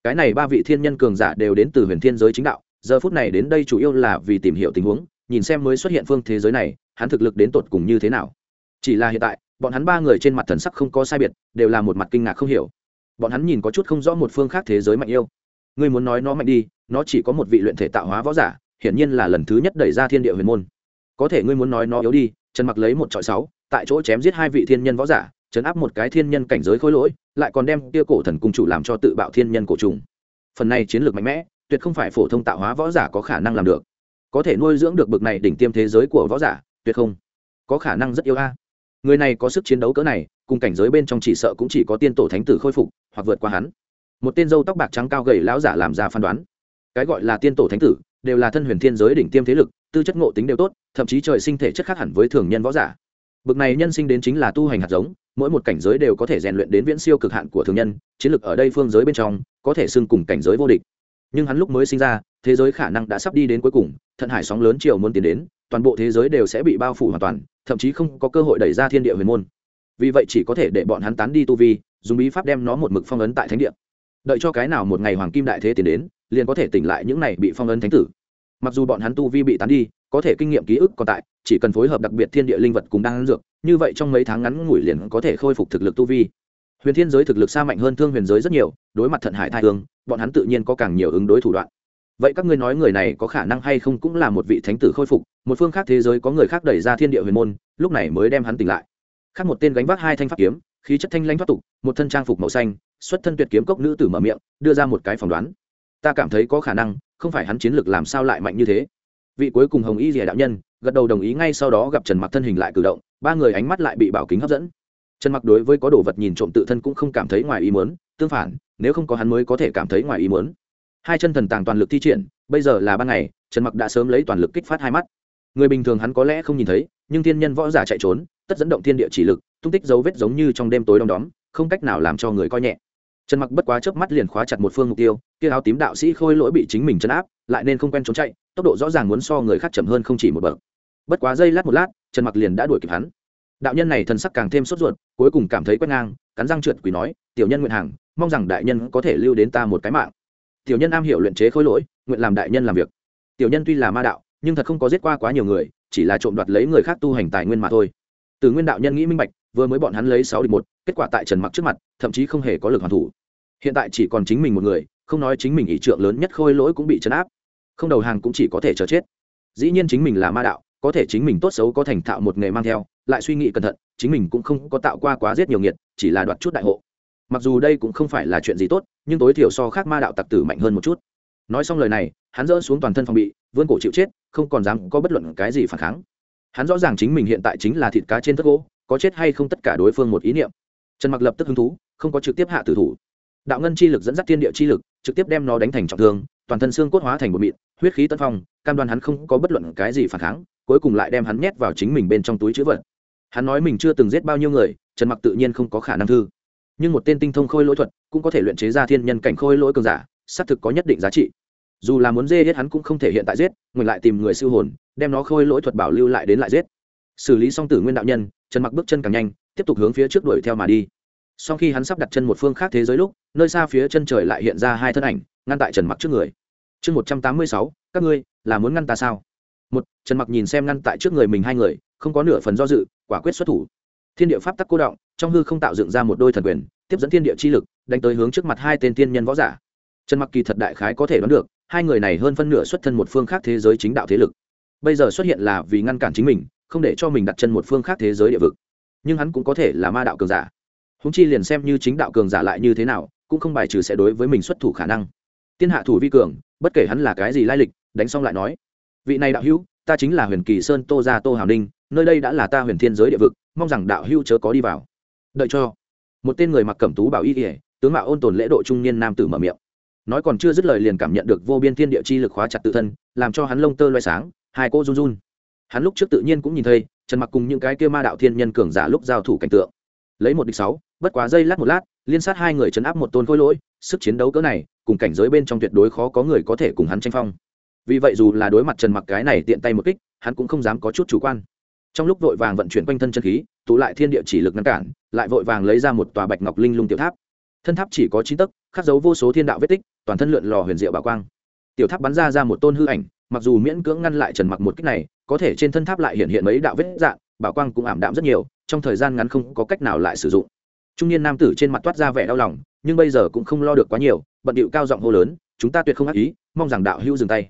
Cái này ba vị thiên nhân cường giả đều đến từ huyền thiên giới chính đạo, giờ phút này đến đây chủ yếu là vì tìm hiểu tình huống, nhìn xem mới xuất hiện phương thế giới này, hắn thực lực đến tột cùng như thế nào. Chỉ là hiện tại, bọn hắn ba người trên mặt thần sắc không có sai biệt, đều là một mặt kinh ngạc không hiểu. Bọn hắn nhìn có chút không rõ một phương khác thế giới mạnh yêu. Ngươi muốn nói nó mạnh đi, nó chỉ có một vị luyện thể tạo hóa võ giả, hiển nhiên là lần thứ nhất đẩy ra thiên địa huyền môn. Có thể ngươi muốn nói nó yếu đi, trần mặc lấy một trọi sáu, tại chỗ chém giết hai vị thiên nhân võ giả chấn áp một cái thiên nhân cảnh giới khối lỗi, lại còn đem kia cổ thần cung chủ làm cho tự bạo thiên nhân cổ trùng. Phần này chiến lược mạnh mẽ, tuyệt không phải phổ thông tạo hóa võ giả có khả năng làm được. Có thể nuôi dưỡng được bực này đỉnh tiêm thế giới của võ giả, tuyệt không. Có khả năng rất yêu a. Người này có sức chiến đấu cỡ này, cùng cảnh giới bên trong chỉ sợ cũng chỉ có tiên tổ thánh tử khôi phục, hoặc vượt qua hắn. Một tên dâu tóc bạc trắng cao gầy lão giả làm ra phán đoán. Cái gọi là tiên tổ thánh tử, đều là thân huyền thiên giới đỉnh tiêm thế lực, tư chất ngộ tính đều tốt, thậm chí trời sinh thể chất khác hẳn với thường nhân võ giả bực này nhân sinh đến chính là tu hành hạt giống, mỗi một cảnh giới đều có thể rèn luyện đến viễn siêu cực hạn của thường nhân, chiến lược ở đây phương giới bên trong, có thể xưng cùng cảnh giới vô địch. Nhưng hắn lúc mới sinh ra, thế giới khả năng đã sắp đi đến cuối cùng, thận hải sóng lớn chiều muốn tiến đến, toàn bộ thế giới đều sẽ bị bao phủ hoàn toàn, thậm chí không có cơ hội đẩy ra thiên địa huyền môn. Vì vậy chỉ có thể để bọn hắn tán đi tu vi, dùng bí pháp đem nó một mực phong ấn tại thánh địa. Đợi cho cái nào một ngày hoàng kim đại thế tiến đến, liền có thể tỉnh lại những này bị phong ấn thánh tử. Mặc dù bọn hắn tu vi bị tán đi có thể kinh nghiệm ký ức còn tại, chỉ cần phối hợp đặc biệt thiên địa linh vật cùng đang dược, như vậy trong mấy tháng ngắn ngủi liền có thể khôi phục thực lực tu vi. Huyền thiên giới thực lực xa mạnh hơn thương huyền giới rất nhiều, đối mặt thận hải thai thương bọn hắn tự nhiên có càng nhiều ứng đối thủ đoạn. Vậy các ngươi nói người này có khả năng hay không cũng là một vị thánh tử khôi phục, một phương khác thế giới có người khác đẩy ra thiên địa huyền môn, lúc này mới đem hắn tỉnh lại. Khác một tên gánh vác hai thanh pháp kiếm, khí chất thanh lãnh thoát tục, một thân trang phục màu xanh, xuất thân tuyệt kiếm cốc nữ tử mở miệng, đưa ra một cái phỏng đoán. Ta cảm thấy có khả năng, không phải hắn chiến lược làm sao lại mạnh như thế vị cuối cùng hồng y rìa đạo nhân, gật đầu đồng ý ngay sau đó gặp trần mặc thân hình lại cử động, ba người ánh mắt lại bị bảo kính hấp dẫn. Trần mặc đối với có đồ vật nhìn trộm tự thân cũng không cảm thấy ngoài ý muốn, tương phản, nếu không có hắn mới có thể cảm thấy ngoài ý muốn. Hai chân thần tàng toàn lực thi triển, bây giờ là ban ngày, trần mặc đã sớm lấy toàn lực kích phát hai mắt. Người bình thường hắn có lẽ không nhìn thấy, nhưng thiên nhân võ giả chạy trốn, tất dẫn động thiên địa chỉ lực, tung tích dấu vết giống như trong đêm tối đông đóm, không cách nào làm cho người coi nhẹ. Trần mặc bất quá chớp mắt liền khóa chặt một phương mục tiêu, kia áo tím đạo sĩ khôi lỗi bị chính mình chấn áp lại nên không quen trốn chạy, tốc độ rõ ràng muốn so người khác chậm hơn không chỉ một bậc. Bất quá giây lát một lát, trần mặc liền đã đuổi kịp hắn. Đạo nhân này thần sắc càng thêm sốt ruột, cuối cùng cảm thấy quét ngang, cắn răng trượt quỷ nói, tiểu nhân nguyện hàng, mong rằng đại nhân có thể lưu đến ta một cái mạng. Tiểu nhân am hiểu luyện chế khối lỗi, nguyện làm đại nhân làm việc. Tiểu nhân tuy là ma đạo, nhưng thật không có giết qua quá nhiều người, chỉ là trộm đoạt lấy người khác tu hành tài nguyên mà thôi. Từ nguyên đạo nhân nghĩ minh bạch, vừa mới bọn hắn lấy sáu địch một, kết quả tại trần mặc trước mặt, thậm chí không hề có lực hoàn thủ. Hiện tại chỉ còn chính mình một người, không nói chính mình ý trượng lớn nhất khôi lỗi cũng bị chấn áp không đầu hàng cũng chỉ có thể chờ chết. Dĩ nhiên chính mình là ma đạo, có thể chính mình tốt xấu có thành thạo một nghề mang theo, lại suy nghĩ cẩn thận, chính mình cũng không có tạo qua quá giết nhiều nghiệt, chỉ là đoạt chút đại hộ. Mặc dù đây cũng không phải là chuyện gì tốt, nhưng tối thiểu so khác ma đạo tặc tử mạnh hơn một chút. Nói xong lời này, hắn dỡ xuống toàn thân phòng bị, vươn cổ chịu chết, không còn dám có bất luận cái gì phản kháng. Hắn rõ ràng chính mình hiện tại chính là thịt cá trên thức gỗ, có chết hay không tất cả đối phương một ý niệm. Trần mặc lập tức hứng thú, không có trực tiếp hạ tử thủ. Đạo ngân chi lực dẫn dắt thiên địa chi lực, trực tiếp đem nó đánh thành trọng thương toàn thân xương cốt hóa thành một mịn, huyết khí tân phong, cam đoan hắn không có bất luận cái gì phản kháng, cuối cùng lại đem hắn nhét vào chính mình bên trong túi chữ vật. Hắn nói mình chưa từng giết bao nhiêu người, trần mặc tự nhiên không có khả năng thư. Nhưng một tên tinh thông khôi lỗi thuật, cũng có thể luyện chế ra thiên nhân cảnh khôi lỗi cường giả, xác thực có nhất định giá trị. Dù là muốn dê hết hắn cũng không thể hiện tại giết ngừng lại tìm người siêu hồn, đem nó khôi lỗi thuật bảo lưu lại đến lại giết. Xử lý xong tử nguyên đạo nhân, trần mặc bước chân càng nhanh, tiếp tục hướng phía trước đuổi theo mà đi. Sau khi hắn sắp đặt chân một phương khác thế giới lúc, nơi xa phía chân trời lại hiện ra hai thân ảnh, ngăn tại trần mặc trước người chương một trăm tám mươi sáu, các ngươi, là muốn ngăn ta sao? Một, trần mặc nhìn xem ngăn tại trước người mình hai người, không có nửa phần do dự, quả quyết xuất thủ. Thiên địa pháp tắc cô động, trong hư không tạo dựng ra một đôi thần quyền, tiếp dẫn thiên địa chi lực, đánh tới hướng trước mặt hai tên tiên nhân võ giả. Trần mặc kỳ thật đại khái có thể đoán được, hai người này hơn phân nửa xuất thân một phương khác thế giới chính đạo thế lực. Bây giờ xuất hiện là vì ngăn cản chính mình, không để cho mình đặt chân một phương khác thế giới địa vực. Nhưng hắn cũng có thể là ma đạo cường giả. Húng chi liền xem như chính đạo cường giả lại như thế nào, cũng không bài trừ sẽ đối với mình xuất thủ khả năng tiên hạ thủ vi cường, bất kể hắn là cái gì lai lịch, đánh xong lại nói, vị này đạo hữu, ta chính là huyền kỳ sơn tô gia tô hào ninh, nơi đây đã là ta huyền thiên giới địa vực, mong rằng đạo hữu chớ có đi vào. Đợi cho, một tên người mặc cẩm tú bảo y kỉa tướng mạo ôn tồn lễ độ trung niên nam tử mở miệng. Nói còn chưa dứt lời liền cảm nhận được vô biên thiên địa chi lực khóa chặt tự thân, làm cho hắn lông tơ loay sáng, hai cô run run. Hắn lúc trước tự nhiên cũng nhìn thấy, trần mặc cùng những cái kia ma đạo thiên nhân cường giả lúc giao thủ cảnh tượng. Lấy một địch sáu, bất quá dây lát một lát, liên sát hai người chấn áp một tôn khôi lỗi, sức chiến đấu cỡ này cùng cảnh giới bên trong tuyệt đối khó có người có thể cùng hắn tranh phong. Vì vậy dù là đối mặt trần mặc cái này tiện tay một kích, hắn cũng không dám có chút chủ quan. Trong lúc vội vàng vận chuyển quanh thân chân khí, tụ lại thiên địa chỉ lực ngăn cản, lại vội vàng lấy ra một tòa bạch ngọc linh lung tiểu tháp. Thân tháp chỉ có chín tấc, khắc dấu vô số thiên đạo vết tích, toàn thân lượn lò huyền diệu bảo quang. Tiểu tháp bắn ra ra một tôn hư ảnh, mặc dù miễn cưỡng ngăn lại trần mặc một kích này, có thể trên thân tháp lại hiện hiện mấy đạo vết dạng, bảo quang cũng ảm đạm rất nhiều, trong thời gian ngắn không có cách nào lại sử dụng. Trung niên nam tử trên mặt toát ra vẻ đau lòng, nhưng bây giờ cũng không lo được quá nhiều bận điệu cao giọng hô lớn, chúng ta tuyệt không ác ý, mong rằng đạo hữu dừng tay.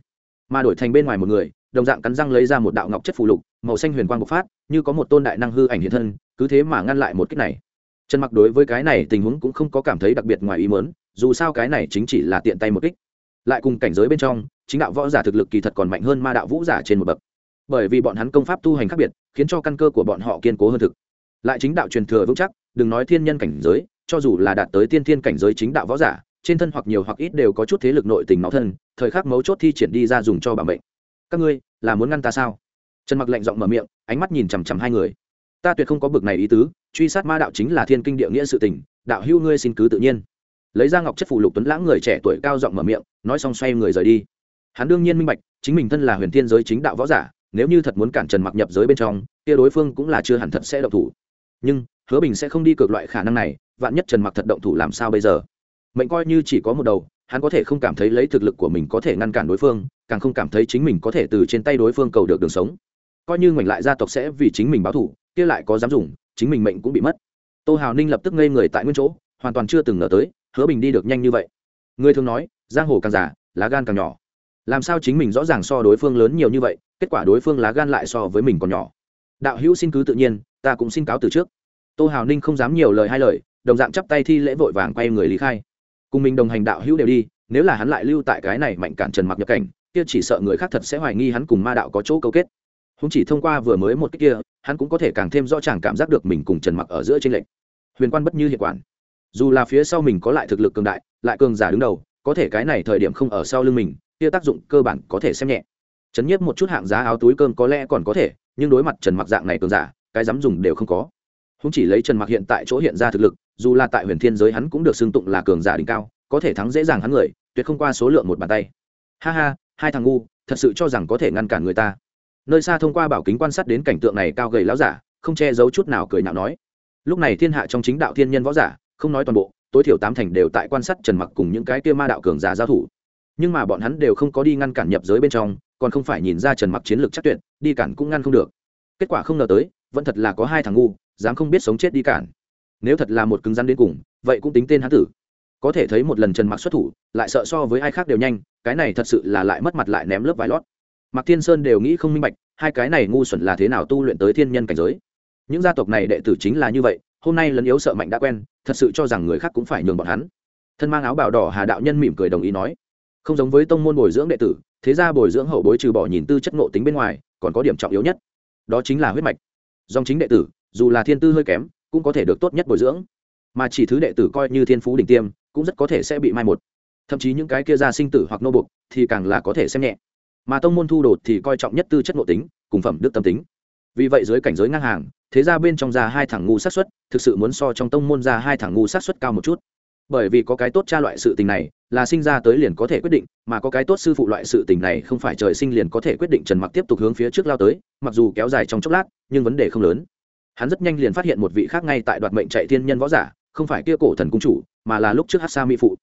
Mà đổi thành bên ngoài một người, đồng dạng cắn răng lấy ra một đạo ngọc chất phù lục, màu xanh huyền quang bộc phát, như có một tôn đại năng hư ảnh hiện thân, cứ thế mà ngăn lại một cách này. Trần mặc đối với cái này tình huống cũng không có cảm thấy đặc biệt ngoài ý mớn dù sao cái này chính chỉ là tiện tay một kích. Lại cùng cảnh giới bên trong, chính đạo võ giả thực lực kỳ thật còn mạnh hơn ma đạo vũ giả trên một bậc. Bởi vì bọn hắn công pháp tu hành khác biệt, khiến cho căn cơ của bọn họ kiên cố hơn thực. Lại chính đạo truyền thừa vững chắc, đừng nói thiên nhân cảnh giới, cho dù là đạt tới tiên thiên cảnh giới chính đạo võ giả trên thân hoặc nhiều hoặc ít đều có chút thế lực nội tình máu thân, thời khắc mấu chốt thi triển đi ra dùng cho bảo mệnh. Các ngươi, là muốn ngăn ta sao? Trần mặc lạnh giọng mở miệng, ánh mắt nhìn chằm chằm hai người. Ta tuyệt không có bực này ý tứ, truy sát ma đạo chính là thiên kinh địa nghĩa sự tình, đạo hữu ngươi xin cứ tự nhiên. Lấy ra ngọc chất phụ lục tuấn lãng người trẻ tuổi cao giọng mở miệng, nói xong xoay người rời đi. Hắn đương nhiên minh bạch, chính mình thân là huyền thiên giới chính đạo võ giả, nếu như thật muốn cản trần mặc nhập giới bên trong, kia đối phương cũng là chưa hẳn thật sẽ động thủ. Nhưng, hứa bình sẽ không đi cược loại khả năng này, vạn nhất trần mặc thật động thủ làm sao bây giờ? Mệnh coi như chỉ có một đầu, hắn có thể không cảm thấy lấy thực lực của mình có thể ngăn cản đối phương, càng không cảm thấy chính mình có thể từ trên tay đối phương cầu được đường sống. Coi như ngoảnh lại gia tộc sẽ vì chính mình báo thủ kia lại có dám dùng, chính mình mệnh cũng bị mất. Tô hào ninh lập tức ngây người tại nguyên chỗ, hoàn toàn chưa từng ngờ tới, hứa bình đi được nhanh như vậy. Người thường nói, giang hồ càng già, lá gan càng nhỏ. Làm sao chính mình rõ ràng so đối phương lớn nhiều như vậy, kết quả đối phương lá gan lại so với mình còn nhỏ. Đạo hữu xin cứ tự nhiên, ta cũng xin cáo từ trước. Tô hào ninh không dám nhiều lời hai lời, đồng dạng chắp tay thi lễ vội vàng quay người lý khai cùng mình đồng hành đạo hữu đều đi, nếu là hắn lại lưu tại cái này mạnh cản trần mặc nhập cảnh, kia chỉ sợ người khác thật sẽ hoài nghi hắn cùng ma đạo có chỗ cấu kết. Không chỉ thông qua vừa mới một cái kia, hắn cũng có thể càng thêm rõ ràng cảm giác được mình cùng trần mặc ở giữa trên lệnh huyền quan bất như hiệu quản. Dù là phía sau mình có lại thực lực cường đại, lại cường giả đứng đầu, có thể cái này thời điểm không ở sau lưng mình, kia tác dụng cơ bản có thể xem nhẹ. Chấn nhiếp một chút hạng giá áo túi cơm có lẽ còn có thể, nhưng đối mặt trần mặc dạng này cường giả, cái dám dùng đều không có. Không chỉ lấy trần mặc hiện tại chỗ hiện ra thực lực dù là tại huyền thiên giới hắn cũng được xưng tụng là cường giả đỉnh cao, có thể thắng dễ dàng hắn người, tuyệt không qua số lượng một bàn tay. Ha ha, hai thằng ngu, thật sự cho rằng có thể ngăn cản người ta. Nơi xa thông qua bảo kính quan sát đến cảnh tượng này cao gầy láo giả, không che giấu chút nào cười nhạo nói. Lúc này thiên hạ trong chính đạo thiên nhân võ giả, không nói toàn bộ, tối thiểu tám thành đều tại quan sát trần mặc cùng những cái kia ma đạo cường giả giao thủ. Nhưng mà bọn hắn đều không có đi ngăn cản nhập giới bên trong, còn không phải nhìn ra trần mặc chiến lược chắc tuyệt, đi cản cũng ngăn không được. Kết quả không ngờ tới, vẫn thật là có hai thằng ngu, dám không biết sống chết đi cản nếu thật là một cứng rắn đến cùng, vậy cũng tính tên hán tử. Có thể thấy một lần trần mặc xuất thủ, lại sợ so với ai khác đều nhanh, cái này thật sự là lại mất mặt lại ném lớp vải lót. Mặc thiên sơn đều nghĩ không minh bạch, hai cái này ngu xuẩn là thế nào tu luyện tới thiên nhân cảnh giới. Những gia tộc này đệ tử chính là như vậy, hôm nay lấn yếu sợ mạnh đã quen, thật sự cho rằng người khác cũng phải nhường bọn hắn. Thân mang áo bào đỏ hà đạo nhân mỉm cười đồng ý nói, không giống với tông môn bồi dưỡng đệ tử, thế ra bồi dưỡng hậu bối trừ bỏ nhìn tư chất ngộ tính bên ngoài, còn có điểm trọng yếu nhất, đó chính là huyết mạch. Dòng chính đệ tử, dù là thiên tư hơi kém cũng có thể được tốt nhất bồi dưỡng. Mà chỉ thứ đệ tử coi như thiên phú đỉnh tiêm, cũng rất có thể sẽ bị mai một. Thậm chí những cái kia ra sinh tử hoặc nô bục thì càng là có thể xem nhẹ. Mà tông môn thu đột thì coi trọng nhất tư chất nội tính, cùng phẩm đức tâm tính. Vì vậy dưới cảnh giới ngang hàng, thế ra bên trong ra hai thằng ngu sát xuất thực sự muốn so trong tông môn ra hai thằng ngu sát xuất cao một chút. Bởi vì có cái tốt cha loại sự tình này, là sinh ra tới liền có thể quyết định, mà có cái tốt sư phụ loại sự tình này không phải trời sinh liền có thể quyết định trần mặc tiếp tục hướng phía trước lao tới, mặc dù kéo dài trong chốc lát, nhưng vấn đề không lớn hắn rất nhanh liền phát hiện một vị khác ngay tại đoạt mệnh chạy thiên nhân võ giả, không phải kia cổ thần cung chủ, mà là lúc trước hát sa mỹ phụ.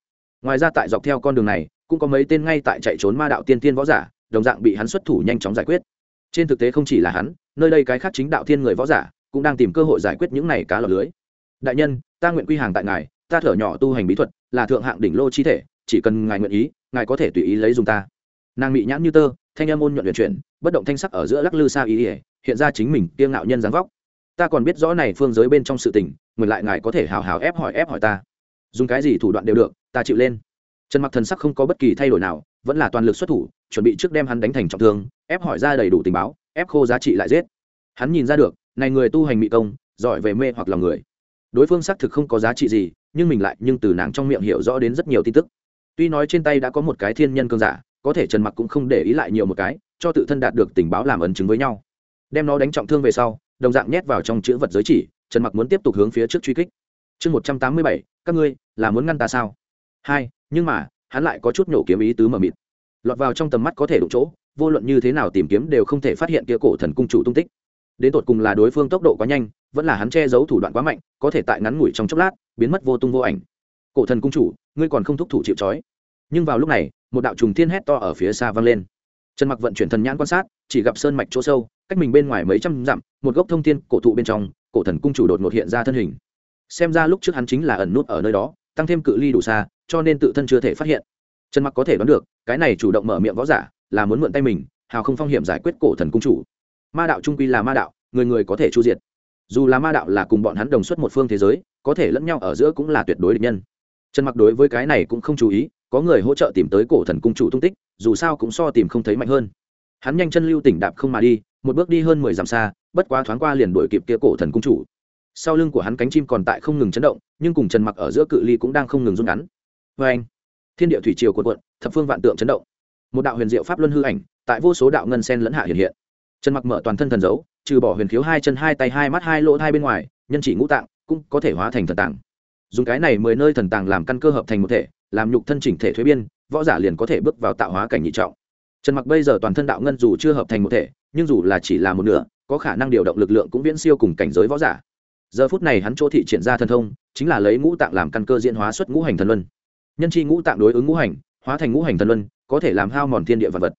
Ngoài ra tại dọc theo con đường này, cũng có mấy tên ngay tại chạy trốn ma đạo tiên tiên võ giả, đồng dạng bị hắn xuất thủ nhanh chóng giải quyết. Trên thực tế không chỉ là hắn, nơi đây cái khác chính đạo thiên người võ giả cũng đang tìm cơ hội giải quyết những này cá lọc lưới. Đại nhân, ta nguyện quy hàng tại ngài, ta thở nhỏ tu hành bí thuật, là thượng hạng đỉnh lô chi thể, chỉ cần ngài nguyện ý, ngài có thể tùy ý lấy dùng ta. Nàng bị nhãn như tơ, thanh em ôn nhuận luyện chuyển, bất động thanh sắc ở giữa lắc lư xa ý ỉa, hiện ra chính mình kiêng ngạo nhân dáng vóc ta còn biết rõ này phương giới bên trong sự tình, ngược lại ngài có thể hào hào ép hỏi ép hỏi ta. Dùng cái gì thủ đoạn đều được, ta chịu lên. Trần mặc thần sắc không có bất kỳ thay đổi nào, vẫn là toàn lực xuất thủ, chuẩn bị trước đem hắn đánh thành trọng thương, ép hỏi ra đầy đủ tình báo, ép khô giá trị lại giết. Hắn nhìn ra được, này người tu hành mỹ công, giỏi về mê hoặc lòng người. Đối phương xác thực không có giá trị gì, nhưng mình lại nhưng từ nàng trong miệng hiểu rõ đến rất nhiều tin tức. Tuy nói trên tay đã có một cái thiên nhân cương giả, có thể trần mặc cũng không để ý lại nhiều một cái, cho tự thân đạt được tình báo làm ấn chứng với nhau. Đem nó đánh trọng thương về sau đồng dạng nhét vào trong chữ vật giới chỉ, trần mặc muốn tiếp tục hướng phía trước truy kích. Chương một trăm tám mươi bảy, các ngươi là muốn ngăn ta sao? Hai, nhưng mà, hắn lại có chút nhổ kiếm ý tứ mờ mịt. Lọt vào trong tầm mắt có thể đụng chỗ, vô luận như thế nào tìm kiếm đều không thể phát hiện kia cổ thần cung chủ tung tích. Đến tột cùng là đối phương tốc độ quá nhanh, vẫn là hắn che giấu thủ đoạn quá mạnh, có thể tại ngắn ngủi trong chốc lát, biến mất vô tung vô ảnh. Cổ thần cung chủ, ngươi còn không thúc thủ chịu trói. Nhưng vào lúc này, một đạo trùng thiên hét to ở phía xa vang lên. Trần mặc vận chuyển thần nhãn quan sát, chỉ gặp sơn mạch chỗ sâu cách mình bên ngoài mấy trăm dặm, một gốc thông thiên cổ thụ bên trong, cổ thần cung chủ đột ngột hiện ra thân hình. Xem ra lúc trước hắn chính là ẩn nút ở nơi đó, tăng thêm cự ly đủ xa, cho nên tự thân chưa thể phát hiện. Trần mặc có thể đoán được, cái này chủ động mở miệng võ giả, là muốn mượn tay mình, hào không phong hiểm giải quyết cổ thần cung chủ. Ma đạo trung quy là ma đạo, người người có thể chu diệt. Dù là ma đạo là cùng bọn hắn đồng xuất một phương thế giới, có thể lẫn nhau ở giữa cũng là tuyệt đối địch nhân. Trần mặc đối với cái này cũng không chú ý, có người hỗ trợ tìm tới cổ thần cung chủ tung tích, dù sao cũng so tìm không thấy mạnh hơn hắn nhanh chân lưu tỉnh đạp không mà đi, một bước đi hơn mười dặm xa, bất quá thoáng qua liền đuổi kịp kia cổ thần cung chủ. Sau lưng của hắn cánh chim còn tại không ngừng chấn động, nhưng cùng trần mặc ở giữa cự ly cũng đang không ngừng rút ngắn. Vê anh. Thiên địa thủy triều cuộn cuộn, thập phương vạn tượng chấn động. Một đạo huyền diệu pháp luân hư ảnh, tại vô số đạo ngân sen lẫn hạ hiện hiện. Trần mặc mở toàn thân thần dấu, trừ bỏ huyền khiếu hai chân hai tay hai mắt hai lỗ hai bên ngoài, nhân chỉ ngũ tạng, cũng có thể hóa thành thần tàng dùng cái này mười nơi thần tàng làm căn cơ hợp thành một thể, làm nhục thân chỉnh thể thuế biên, võ giả liền có thể bước vào tạo hóa cảnh nhị trọng trần mặc bây giờ toàn thân đạo ngân dù chưa hợp thành một thể, nhưng dù là chỉ là một nửa, có khả năng điều động lực lượng cũng viễn siêu cùng cảnh giới võ giả. Giờ phút này hắn chỗ thị triển ra thần thông, chính là lấy ngũ tạng làm căn cơ diễn hóa xuất ngũ hành thần luân. Nhân chi ngũ tạng đối ứng ngũ hành, hóa thành ngũ hành thần luân, có thể làm hao mòn thiên địa vật vật.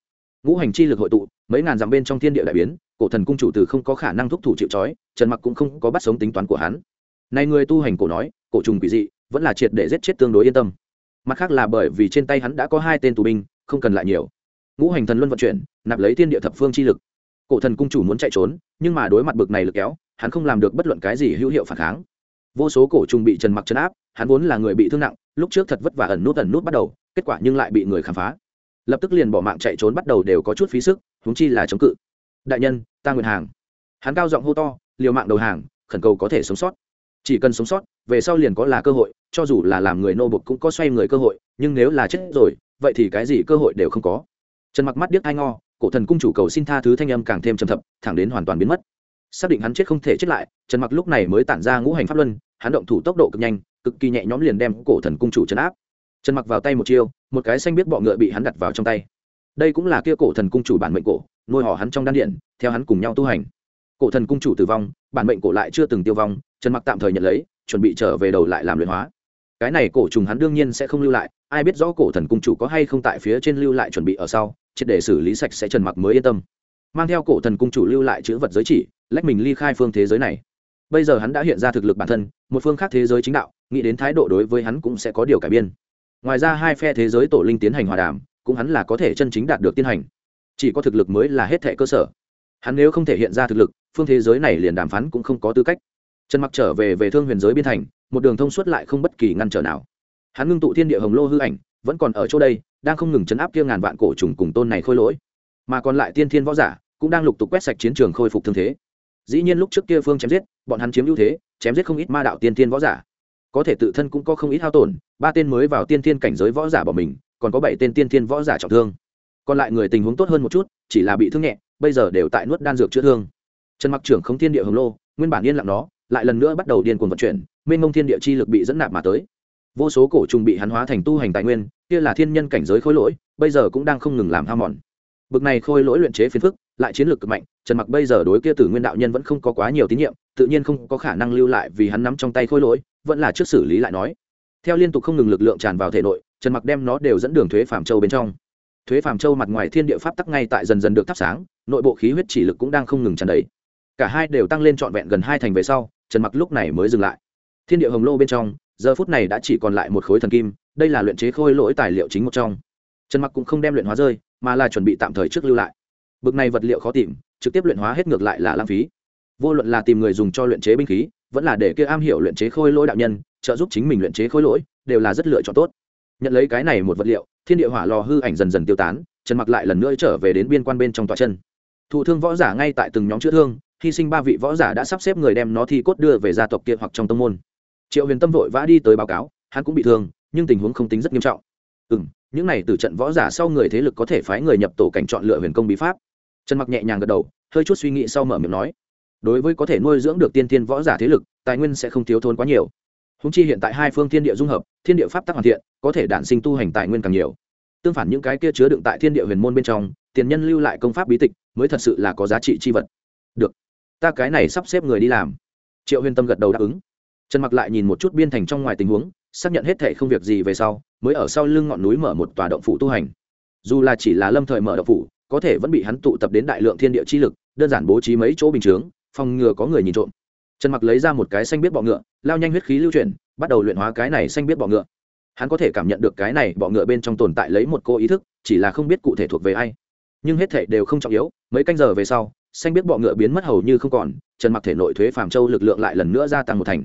Ngũ hành chi lực hội tụ, mấy ngàn dặm bên trong thiên địa đại biến, cổ thần cung chủ từ không có khả năng thúc thủ chịu trói, trần mặc cũng không có bắt sống tính toán của hắn. Này người tu hành cổ nói, cổ trùng quỷ dị, vẫn là triệt để giết chết tương đối yên tâm. Mặt khác là bởi vì trên tay hắn đã có hai tên tù binh, không cần lại nhiều ngũ hành thần luân vận chuyển, nạp lấy thiên địa thập phương chi lực. Cổ thần cung chủ muốn chạy trốn, nhưng mà đối mặt bực này lực kéo, hắn không làm được bất luận cái gì hữu hiệu phản kháng. Vô số cổ trùng bị trần mặc chấn áp, hắn vốn là người bị thương nặng, lúc trước thật vất vả ẩn nút ẩn nút bắt đầu, kết quả nhưng lại bị người khám phá. Lập tức liền bỏ mạng chạy trốn bắt đầu đều có chút phí sức, huống chi là chống cự. Đại nhân, ta nguyện hàng. Hắn cao giọng hô to, liều mạng đầu hàng, khẩn cầu có thể sống sót. Chỉ cần sống sót, về sau liền có là cơ hội, cho dù là làm người nô bục cũng có xoay người cơ hội, nhưng nếu là chết rồi, vậy thì cái gì cơ hội đều không có trần mặc mắt điếc hai ngo cổ thần cung chủ cầu xin tha thứ thanh âm càng thêm trầm thập, thẳng đến hoàn toàn biến mất. Xác định hắn chết không thể chết lại, trần mặc lúc này mới tản ra ngũ hành pháp luân, hắn động thủ tốc độ cực nhanh, cực kỳ nhẹ nhõm liền đem cổ thần cung chủ trấn áp. Trần mặc vào tay một chiêu, một cái xanh biết bọ ngựa bị hắn đặt vào trong tay. Đây cũng là kia cổ thần cung chủ bản mệnh cổ, nuôi họ hắn trong đan điện, theo hắn cùng nhau tu hành. Cổ thần cung chủ tử vong, bản mệnh cổ lại chưa từng tiêu vong, trần mặc tạm thời nhận lấy, chuẩn bị trở về đầu lại làm luyện hóa cái này cổ trùng hắn đương nhiên sẽ không lưu lại, ai biết rõ cổ thần cung chủ có hay không tại phía trên lưu lại chuẩn bị ở sau, triệt để xử lý sạch sẽ trần mặc mới yên tâm. Mang theo cổ thần cung chủ lưu lại chữ vật giới chỉ, lách mình ly khai phương thế giới này. Bây giờ hắn đã hiện ra thực lực bản thân, một phương khác thế giới chính đạo, nghĩ đến thái độ đối với hắn cũng sẽ có điều cải biên. Ngoài ra hai phe thế giới tổ linh tiến hành hòa đàm, cũng hắn là có thể chân chính đạt được tiến hành. Chỉ có thực lực mới là hết thệ cơ sở. Hắn nếu không thể hiện ra thực lực, phương thế giới này liền đàm phán cũng không có tư cách. Trần mặc trở về về thương huyền giới biên thành một đường thông suốt lại không bất kỳ ngăn trở nào. Hắn ngưng tụ thiên địa hồng lô hư ảnh, vẫn còn ở chỗ đây, đang không ngừng chấn áp kia ngàn vạn cổ trùng cùng tôn này khôi lỗi. Mà còn lại tiên thiên võ giả, cũng đang lục tục quét sạch chiến trường khôi phục thương thế. Dĩ nhiên lúc trước kia phương chém giết, bọn hắn chiếm ưu thế, chém giết không ít ma đạo tiên thiên võ giả. Có thể tự thân cũng có không ít hao tổn, ba tên mới vào tiên thiên cảnh giới võ giả bỏ mình, còn có bảy tên tiên thiên võ giả trọng thương. Còn lại người tình huống tốt hơn một chút, chỉ là bị thương nhẹ, bây giờ đều tại nuốt đan dược chữa thương. Trần mặc trưởng không thiên địa hồng lô, nguyên bản yên lặng nó lại lần nữa bắt đầu điên cuồng vận chuyển mênh mông thiên địa chi lực bị dẫn nạp mà tới. Vô số cổ trùng bị hắn hóa thành tu hành tài nguyên, kia là thiên nhân cảnh giới khối lỗi, bây giờ cũng đang không ngừng làm hao mòn. Bực này khôi lỗi luyện chế phiến phức, lại chiến lược cực mạnh, trần mặc bây giờ đối kia tử nguyên đạo nhân vẫn không có quá nhiều tín nhiệm, tự nhiên không có khả năng lưu lại vì hắn nắm trong tay khôi lỗi, vẫn là trước xử lý lại nói. Theo liên tục không ngừng lực lượng tràn vào thể nội, trần mặc đem nó đều dẫn đường thuế phàm châu bên trong. Thuế phàm châu mặt ngoài thiên địa pháp tắc ngay tại dần dần được thắp sáng, nội bộ khí huyết chỉ lực cũng đang không ngừng tràn đầy. Cả hai đều tăng lên trọn vẹn gần hai thành về sau, trần mặc lúc này mới dừng lại thiên địa hồng lô bên trong, giờ phút này đã chỉ còn lại một khối thần kim, đây là luyện chế khôi lỗi tài liệu chính một trong. Trần mặc cũng không đem luyện hóa rơi, mà là chuẩn bị tạm thời trước lưu lại. Bực này vật liệu khó tìm, trực tiếp luyện hóa hết ngược lại là lãng phí. Vô luận là tìm người dùng cho luyện chế binh khí, vẫn là để kia am hiểu luyện chế khôi lỗi đạo nhân, trợ giúp chính mình luyện chế khôi lỗi, đều là rất lựa chọn tốt. Nhận lấy cái này một vật liệu, thiên địa hỏa lò hư ảnh dần dần tiêu tán, trần mặc lại lần nữa trở về đến biên quan bên trong tòa chân. Thụ thương võ giả ngay tại từng nhóm chữa thương, hy sinh ba vị võ giả đã sắp xếp người đem nó thi cốt đưa về gia tộc kia hoặc trong tông môn triệu huyền tâm vội vã đi tới báo cáo, hắn cũng bị thương, nhưng tình huống không tính rất nghiêm trọng. Ừ m những này từ trận võ giả sau người thế lực có thể phái người nhập tổ cảnh chọn lựa huyền công bí pháp. Trần mặc nhẹ nhàng gật đầu, hơi chút suy nghĩ sau mở miệng nói, đối với có thể nuôi dưỡng được tiên thiên võ giả thế lực, tài nguyên sẽ không thiếu thốn quá nhiều. Húng chi hiện tại hai phương thiên địa dung hợp, thiên địa pháp tắc hoàn thiện, có thể đản sinh tu hành tài nguyên càng nhiều. Tương phản những cái kia chứa đựng tại thiên địa huyền môn bên trong, tiền nhân lưu lại công pháp bí tịch, mới thật sự là có giá trị chi vật. Được, ta cái này sắp xếp người đi làm. Triệu huyền tâm gật đầu đáp ứng trần mặc lại nhìn một chút biên thành trong ngoài tình huống, xác nhận hết thể không việc gì về sau, mới ở sau lưng ngọn núi mở một tòa động phủ tu hành. Dù là chỉ là lâm thời mở động phủ, có thể vẫn bị hắn tụ tập đến đại lượng thiên địa chi lực, đơn giản bố trí mấy chỗ bình chướng, phòng ngừa có người nhìn trộm. Trần mặc lấy ra một cái xanh biết bọ ngựa, lao nhanh huyết khí lưu chuyển, bắt đầu luyện hóa cái này xanh biết bọ ngựa. Hắn có thể cảm nhận được cái này bọ ngựa bên trong tồn tại lấy một cô ý thức, chỉ là không biết cụ thể thuộc về ai. Nhưng hết thể đều không trọng yếu, mấy canh giờ về sau, xanh biết bọ ngựa biến mất hầu như không còn, trần mặc thể nội thuế phàm châu lực lượng lại lần nữa gia tăng một thành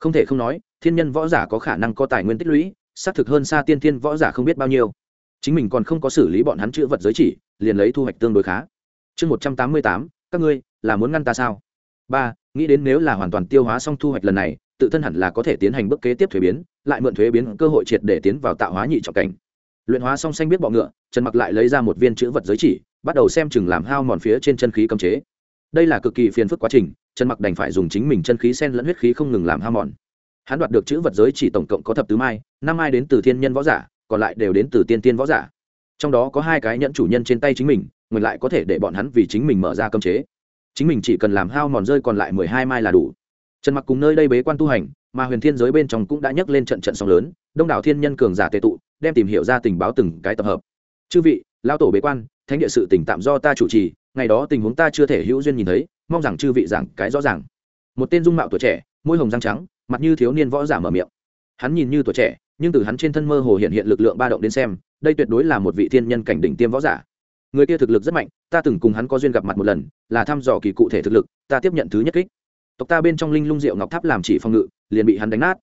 không thể không nói, thiên nhân võ giả có khả năng có tài nguyên tích lũy, xác thực hơn xa tiên thiên võ giả không biết bao nhiêu. Chính mình còn không có xử lý bọn hắn chữ vật giới chỉ, liền lấy thu hoạch tương đối khá. Chương một trăm tám mươi tám, các ngươi, là muốn ngăn ta sao? Ba, nghĩ đến nếu là hoàn toàn tiêu hóa xong thu hoạch lần này, tự thân hẳn là có thể tiến hành bước kế tiếp thuế biến, lại mượn thuế biến cơ hội triệt để tiến vào tạo hóa nhị trọng cảnh. Luyện hóa xong xanh biết bọ ngựa, trần mặc lại lấy ra một viên chữ vật giới chỉ, bắt đầu xem chừng làm hao mòn phía trên chân khí cấm chế đây là cực kỳ phiền phức quá trình, trần mặc đành phải dùng chính mình chân khí sen lẫn huyết khí không ngừng làm hao mòn. Hắn đoạt được chữ vật giới chỉ tổng cộng có thập tứ mai, năm mai đến từ thiên nhân võ giả, còn lại đều đến từ tiên tiên võ giả. Trong đó có hai cái nhẫn chủ nhân trên tay chính mình ngược lại có thể để bọn hắn vì chính mình mở ra cấm chế. Chính mình chỉ cần làm hao mòn rơi còn lại mười hai mai là đủ. Trần mặc cùng nơi đây bế quan tu hành, mà huyền thiên giới bên trong cũng đã nhấc lên trận trận sóng lớn, đông đảo thiên nhân cường giả tệ tụ, đem tìm hiểu ra tình báo từng cái tập hợp. Chư vị lao tổ bế quan, thánh địa sự tỉnh tạm do ta chủ trì ngày đó tình huống ta chưa thể hữu duyên nhìn thấy, mong rằng chư vị giảng cái rõ ràng. Một tên dung mạo tuổi trẻ, môi hồng răng trắng, mặt như thiếu niên võ giả mở miệng. Hắn nhìn như tuổi trẻ, nhưng từ hắn trên thân mơ hồ hiện hiện lực lượng ba động đến xem, đây tuyệt đối là một vị thiên nhân cảnh đỉnh tiêm võ giả. Người kia thực lực rất mạnh, ta từng cùng hắn có duyên gặp mặt một lần, là thăm dò kỳ cụ thể thực lực, ta tiếp nhận thứ nhất kích. Tộc ta bên trong linh lung diệu ngọc tháp làm chỉ phòng ngự, liền bị hắn đánh nát.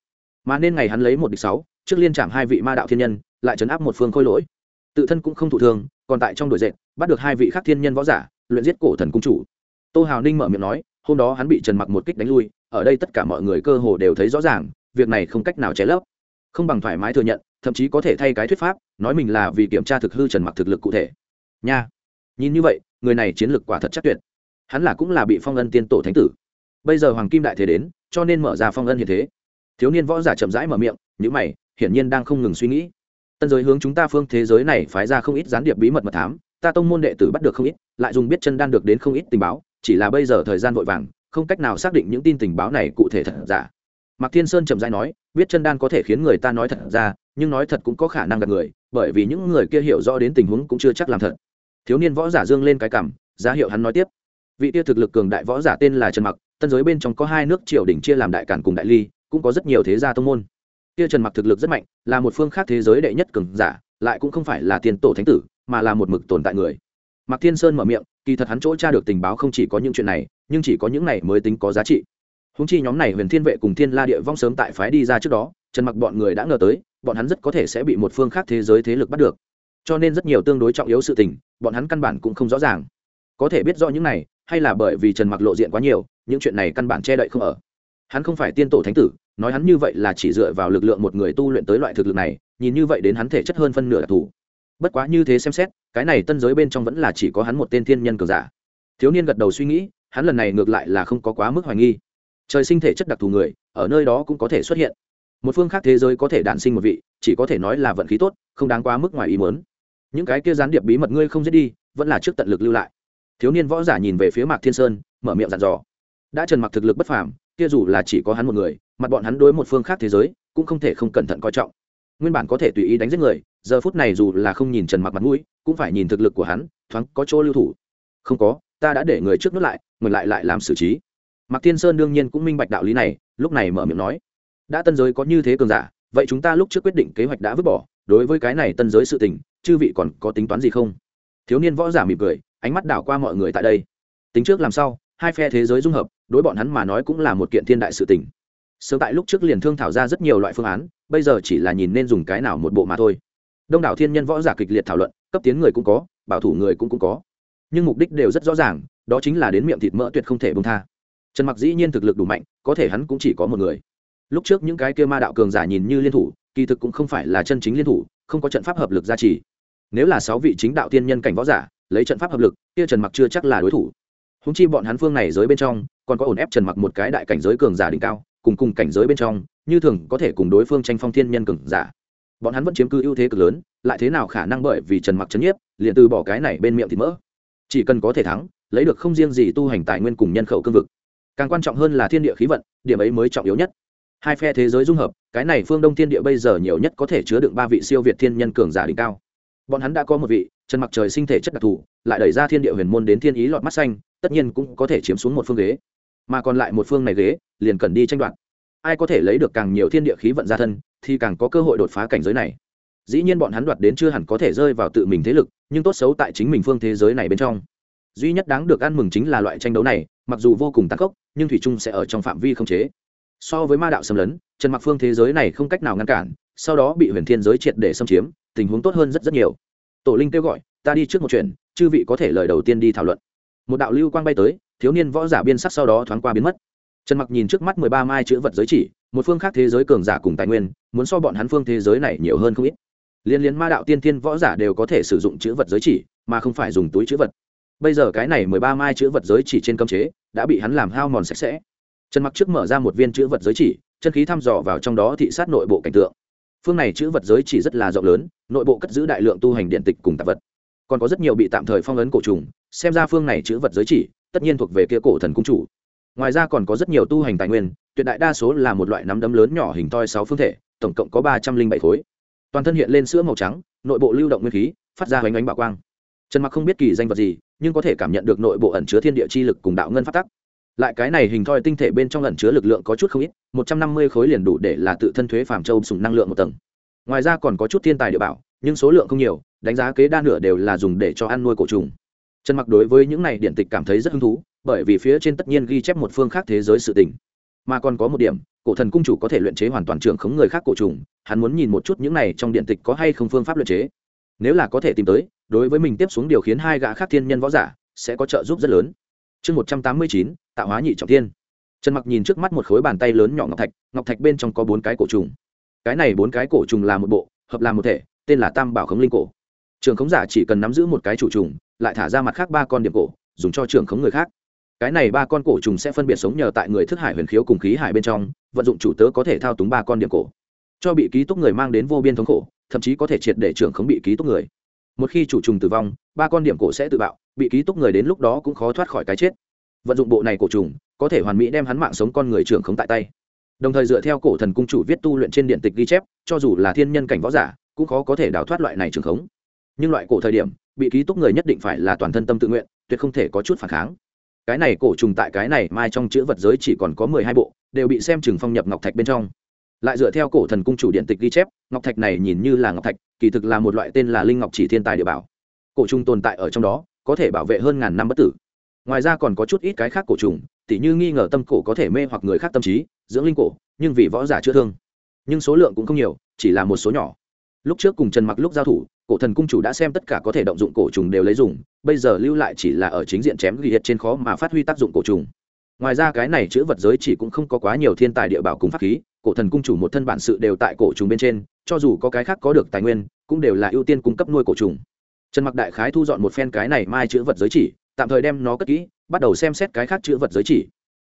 Mà nên ngày hắn lấy một địch sáu, trước liên trạm hai vị ma đạo thiên nhân, lại chấn áp một phương khôi lỗi. Tự thân cũng không thụ thương, còn tại trong đội dệt bắt được hai vị khác thiên nhân võ giả luyện giết cổ thần cung chủ. Tô hào ninh mở miệng nói, hôm đó hắn bị trần mặc một kích đánh lui, ở đây tất cả mọi người cơ hồ đều thấy rõ ràng, việc này không cách nào che lấp. Không bằng thoải mái thừa nhận, thậm chí có thể thay cái thuyết pháp, nói mình là vì kiểm tra thực hư trần mặc thực lực cụ thể. Nha. Nhìn như vậy, người này chiến lược quả thật chắc tuyệt. Hắn là cũng là bị phong ân tiên tổ thánh tử. Bây giờ hoàng kim đại thế đến, cho nên mở ra phong ân hiện thế. Thiếu niên võ giả chậm rãi mở miệng những mày, hiển nhiên đang không ngừng suy nghĩ. Tân giới hướng chúng ta phương thế giới này phái ra không ít gián điệp bí mật mật thám ta tông môn đệ tử bắt được không ít, lại dùng biết chân đan được đến không ít tình báo, chỉ là bây giờ thời gian vội vàng, không cách nào xác định những tin tình báo này cụ thể thật giả. Mạc thiên sơn chậm rãi nói, biết chân đan có thể khiến người ta nói thật ra, nhưng nói thật cũng có khả năng gặp người, bởi vì những người kia hiểu rõ đến tình huống cũng chưa chắc làm thật. Thiếu niên võ giả dương lên cái cảm giá hiệu hắn nói tiếp. Vị tia thực lực cường đại võ giả tên là trần mặc, tân giới bên trong có hai nước triều đỉnh chia làm đại cản cùng đại ly, cũng có rất nhiều thế gia tông môn. Tia trần mặc thực lực rất mạnh, là một phương khác thế giới đệ nhất cường giả, lại cũng không phải là tiền tổ thánh tử mà là một mực tồn tại người. Mạc thiên sơn mở miệng, kỳ thật hắn chỗ tra được tình báo không chỉ có những chuyện này, nhưng chỉ có những này mới tính có giá trị. Húng chi nhóm này huyền thiên vệ cùng thiên la địa vong sớm tại phái đi ra trước đó, trần mặc bọn người đã ngờ tới, bọn hắn rất có thể sẽ bị một phương khác thế giới thế lực bắt được. Cho nên rất nhiều tương đối trọng yếu sự tình, bọn hắn căn bản cũng không rõ ràng. Có thể biết rõ những này, hay là bởi vì trần mặc lộ diện quá nhiều, những chuyện này căn bản che đậy không ở. Hắn không phải tiên tổ thánh tử, nói hắn như vậy là chỉ dựa vào lực lượng một người tu luyện tới loại thực lực này, nhìn như vậy đến hắn thể chất hơn phân nửa đặc thù bất quá như thế xem xét, cái này tân giới bên trong vẫn là chỉ có hắn một tên thiên nhân cường giả. Thiếu niên gật đầu suy nghĩ, hắn lần này ngược lại là không có quá mức hoài nghi. Trời sinh thể chất đặc thù người, ở nơi đó cũng có thể xuất hiện. Một phương khác thế giới có thể đản sinh một vị, chỉ có thể nói là vận khí tốt, không đáng quá mức ngoài ý muốn. Những cái kia gián điệp bí mật ngươi không giết đi, vẫn là trước tận lực lưu lại. Thiếu niên võ giả nhìn về phía mạc thiên sơn, mở miệng dặn dò. Đã trần mặc thực lực bất phàm, kia dù là chỉ có hắn một người, mặt bọn hắn đối một phương khác thế giới, cũng không thể không cẩn thận coi trọng. Nguyên bản có thể tùy ý đánh giết người giờ phút này dù là không nhìn trần mặc mặt mũi, cũng phải nhìn thực lực của hắn, thoáng có chỗ lưu thủ. Không có, ta đã để người trước nước lại, người lại lại làm xử trí. Mạc thiên sơn đương nhiên cũng minh bạch đạo lý này, lúc này mở miệng nói, đã tân giới có như thế cường giả, vậy chúng ta lúc trước quyết định kế hoạch đã vứt bỏ, đối với cái này tân giới sự tình, chư vị còn có tính toán gì không? Thiếu niên võ giả mỉm cười, ánh mắt đảo qua mọi người tại đây. Tính trước làm sao, hai phe thế giới dung hợp, đối bọn hắn mà nói cũng là một kiện thiên đại sự tình. Sớm tại lúc trước liền thương thảo ra rất nhiều loại phương án, bây giờ chỉ là nhìn nên dùng cái nào một bộ mà thôi đông đảo thiên nhân võ giả kịch liệt thảo luận, cấp tiến người cũng có, bảo thủ người cũng cũng có. Nhưng mục đích đều rất rõ ràng, đó chính là đến miệng thịt mỡ tuyệt không thể bông tha. Trần mặc dĩ nhiên thực lực đủ mạnh, có thể hắn cũng chỉ có một người. Lúc trước những cái kia ma đạo cường giả nhìn như liên thủ, kỳ thực cũng không phải là chân chính liên thủ, không có trận pháp hợp lực gia trì. Nếu là sáu vị chính đạo tiên nhân cảnh võ giả, lấy trận pháp hợp lực, kia trần mặc chưa chắc là đối thủ. Húng chi bọn hắn phương này giới bên trong, còn có ổn ép trần mặc một cái đại cảnh giới cường giả đỉnh cao, cùng cùng cảnh giới bên trong, như thường có thể cùng đối phương tranh phong thiên nhân cường giả bọn hắn vẫn chiếm cứ ưu thế cực lớn, lại thế nào khả năng bởi vì trần mặc trấn nhiếp, liền từ bỏ cái này bên miệng thì mỡ? Chỉ cần có thể thắng, lấy được không riêng gì tu hành tài nguyên cùng nhân khẩu cương vực. Càng quan trọng hơn là thiên địa khí vận, điểm ấy mới trọng yếu nhất. Hai phe thế giới dung hợp, cái này phương đông thiên địa bây giờ nhiều nhất có thể chứa đựng ba vị siêu việt thiên nhân cường giả đỉnh cao. Bọn hắn đã có một vị, trần mặc trời sinh thể chất đặc thù, lại đẩy ra thiên địa huyền môn đến thiên ý lọt mắt xanh, tất nhiên cũng có thể chiếm xuống một phương ghế. Mà còn lại một phương này ghế, liền cần đi tranh đoạt. Ai có thể lấy được càng nhiều thiên địa khí vận ra thân thì càng có cơ hội đột phá cảnh giới này. Dĩ nhiên bọn hắn đoạt đến chưa hẳn có thể rơi vào tự mình thế lực, nhưng tốt xấu tại chính mình phương thế giới này bên trong. Duy nhất đáng được ăn mừng chính là loại tranh đấu này, mặc dù vô cùng tăng cốc nhưng thủy trung sẽ ở trong phạm vi không chế. So với ma đạo xâm lấn, trần mặc phương thế giới này không cách nào ngăn cản, sau đó bị huyền thiên giới triệt để xâm chiếm, tình huống tốt hơn rất rất nhiều. Tổ linh kêu gọi, ta đi trước một chuyện, chư vị có thể lời đầu tiên đi thảo luận. Một đạo lưu quang bay tới, thiếu niên võ giả biên sắc sau đó thoáng qua biến mất. Trần mặc nhìn trước mắt mười ba mai chữ vật giới chỉ một phương khác thế giới cường giả cùng tài nguyên, muốn so bọn hắn phương thế giới này nhiều hơn không ít. Liên liên ma đạo tiên thiên võ giả đều có thể sử dụng chữ vật giới chỉ, mà không phải dùng túi chữ vật. Bây giờ cái này mười ba mai chữ vật giới chỉ trên cơm chế, đã bị hắn làm hao mòn sạch sẽ. Trần mặc trước mở ra một viên chữ vật giới chỉ, chân khí thăm dò vào trong đó thị sát nội bộ cảnh tượng. Phương này chữ vật giới chỉ rất là rộng lớn, nội bộ cất giữ đại lượng tu hành điện tịch cùng tạp vật. Còn có rất nhiều bị tạm thời phong ấn cổ trùng, xem ra phương này chữ vật giới chỉ, tất nhiên thuộc về kia cổ thần cung chủ. Ngoài ra còn có rất nhiều tu hành tài nguyên tuyệt đại đa số là một loại nắm đấm lớn nhỏ hình toi sáu phương thể, tổng cộng có ba trăm linh bảy khối. Toàn thân hiện lên sữa màu trắng, nội bộ lưu động nguyên khí, phát ra hoành ánh bạo quang. Trần mặc không biết kỳ danh vật gì, nhưng có thể cảm nhận được nội bộ ẩn chứa thiên địa chi lực cùng đạo ngân phát tắc. Lại cái này hình thoi tinh thể bên trong ẩn chứa lực lượng có chút không ít, một trăm năm mươi khối liền đủ để là tự thân thuế phàm châu sùng năng lượng một tầng. Ngoài ra còn có chút thiên tài địa bảo, nhưng số lượng không nhiều, đánh giá kế đa nửa đều là dùng để cho ăn nuôi cổ trùng. Trần mặc đối với những này điện tịch cảm thấy rất hứng thú, bởi vì phía trên tất nhiên ghi chép một phương khác thế giới sự tình mà còn có một điểm, cổ thần cung chủ có thể luyện chế hoàn toàn trường khống người khác cổ trùng, hắn muốn nhìn một chút những này trong điện tịch có hay không phương pháp luyện chế. Nếu là có thể tìm tới, đối với mình tiếp xuống điều khiến hai gã khác thiên nhân võ giả sẽ có trợ giúp rất lớn. Chương một trăm tám mươi chín, tạo hóa nhị trọng thiên. Trần mặc nhìn trước mắt một khối bàn tay lớn nhỏ ngọc thạch ngọc thạch bên trong có bốn cái cổ trùng. Cái này bốn cái cổ trùng là một bộ, hợp làm một thể, tên là tam bảo khống linh cổ. Trường khống giả chỉ cần nắm giữ một cái chủ trùng, lại thả ra mặt khác ba con điểm cổ, dùng cho trường khống người khác cái này ba con cổ trùng sẽ phân biệt sống nhờ tại người thức hải huyền khiếu cùng khí hải bên trong, vận dụng chủ tớ có thể thao túng ba con điểm cổ. Cho bị ký túc người mang đến vô biên thống khổ, thậm chí có thể triệt để trưởng khống bị ký túc người. Một khi chủ trùng tử vong, ba con điểm cổ sẽ tự bạo, bị ký túc người đến lúc đó cũng khó thoát khỏi cái chết. Vận dụng bộ này cổ trùng, có thể hoàn mỹ đem hắn mạng sống con người trưởng khống tại tay. Đồng thời dựa theo cổ thần cung chủ viết tu luyện trên điện tịch ghi chép, cho dù là thiên nhân cảnh võ giả, cũng khó có thể đào thoát loại này trưởng khống. Nhưng loại cổ thời điểm, bị ký túc người nhất định phải là toàn thân tâm tự nguyện, tuyệt không thể có chút phản kháng cái này cổ trùng tại cái này mai trong chữ vật giới chỉ còn có mười hai bộ, đều bị xem chừng phong nhập ngọc thạch bên trong. Lại dựa theo cổ thần cung chủ điện tịch ghi chép, ngọc thạch này nhìn như là ngọc thạch, kỳ thực là một loại tên là linh ngọc chỉ thiên tài địa bảo. Cổ trùng tồn tại ở trong đó, có thể bảo vệ hơn ngàn năm bất tử. Ngoài ra còn có chút ít cái khác cổ trùng, tỉ như nghi ngờ tâm cổ có thể mê hoặc người khác tâm trí, dưỡng linh cổ, nhưng vì võ giả chữa thương. Nhưng số lượng cũng không nhiều, chỉ là một số nhỏ lúc trước cùng trần mặc lúc giao thủ, cổ thần cung chủ đã xem tất cả có thể động dụng cổ trùng đều lấy dùng, bây giờ lưu lại chỉ là ở chính diện chém ghi hiệt trên khó mà phát huy tác dụng cổ trùng. Ngoài ra cái này chữ vật giới chỉ cũng không có quá nhiều thiên tài địa bảo cùng pháp khí, cổ thần cung chủ một thân bản sự đều tại cổ trùng bên trên, cho dù có cái khác có được tài nguyên, cũng đều là ưu tiên cung cấp nuôi cổ trùng. Trần mặc đại khái thu dọn một phen cái này mai chữ vật giới chỉ, tạm thời đem nó cất kỹ, bắt đầu xem xét cái khác chữ vật giới chỉ.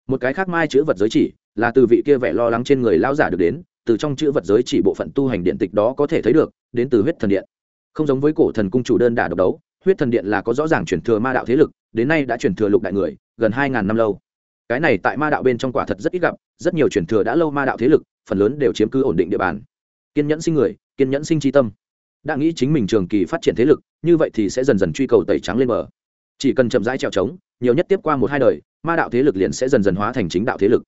Một cái khác mai chữ vật giới chỉ là từ vị kia vẻ lo lắng trên người lao giả được đến từ trong chữ vật giới chỉ bộ phận tu hành điện tịch đó có thể thấy được, đến từ huyết thần điện. Không giống với cổ thần cung chủ đơn đả độc đấu, huyết thần điện là có rõ ràng chuyển thừa ma đạo thế lực, đến nay đã chuyển thừa lục đại người, gần hai ngàn năm lâu. Cái này tại ma đạo bên trong quả thật rất ít gặp, rất nhiều chuyển thừa đã lâu ma đạo thế lực, phần lớn đều chiếm cứ ổn định địa bàn. Kiên nhẫn sinh người, kiên nhẫn sinh tri tâm. Đã nghĩ chính mình trường kỳ phát triển thế lực, như vậy thì sẽ dần dần truy cầu tẩy trắng lên bờ. Chỉ cần chậm rãi trèo trống, nhiều nhất tiếp qua một hai đời, ma đạo thế lực liền sẽ dần dần hóa thành chính đạo thế lực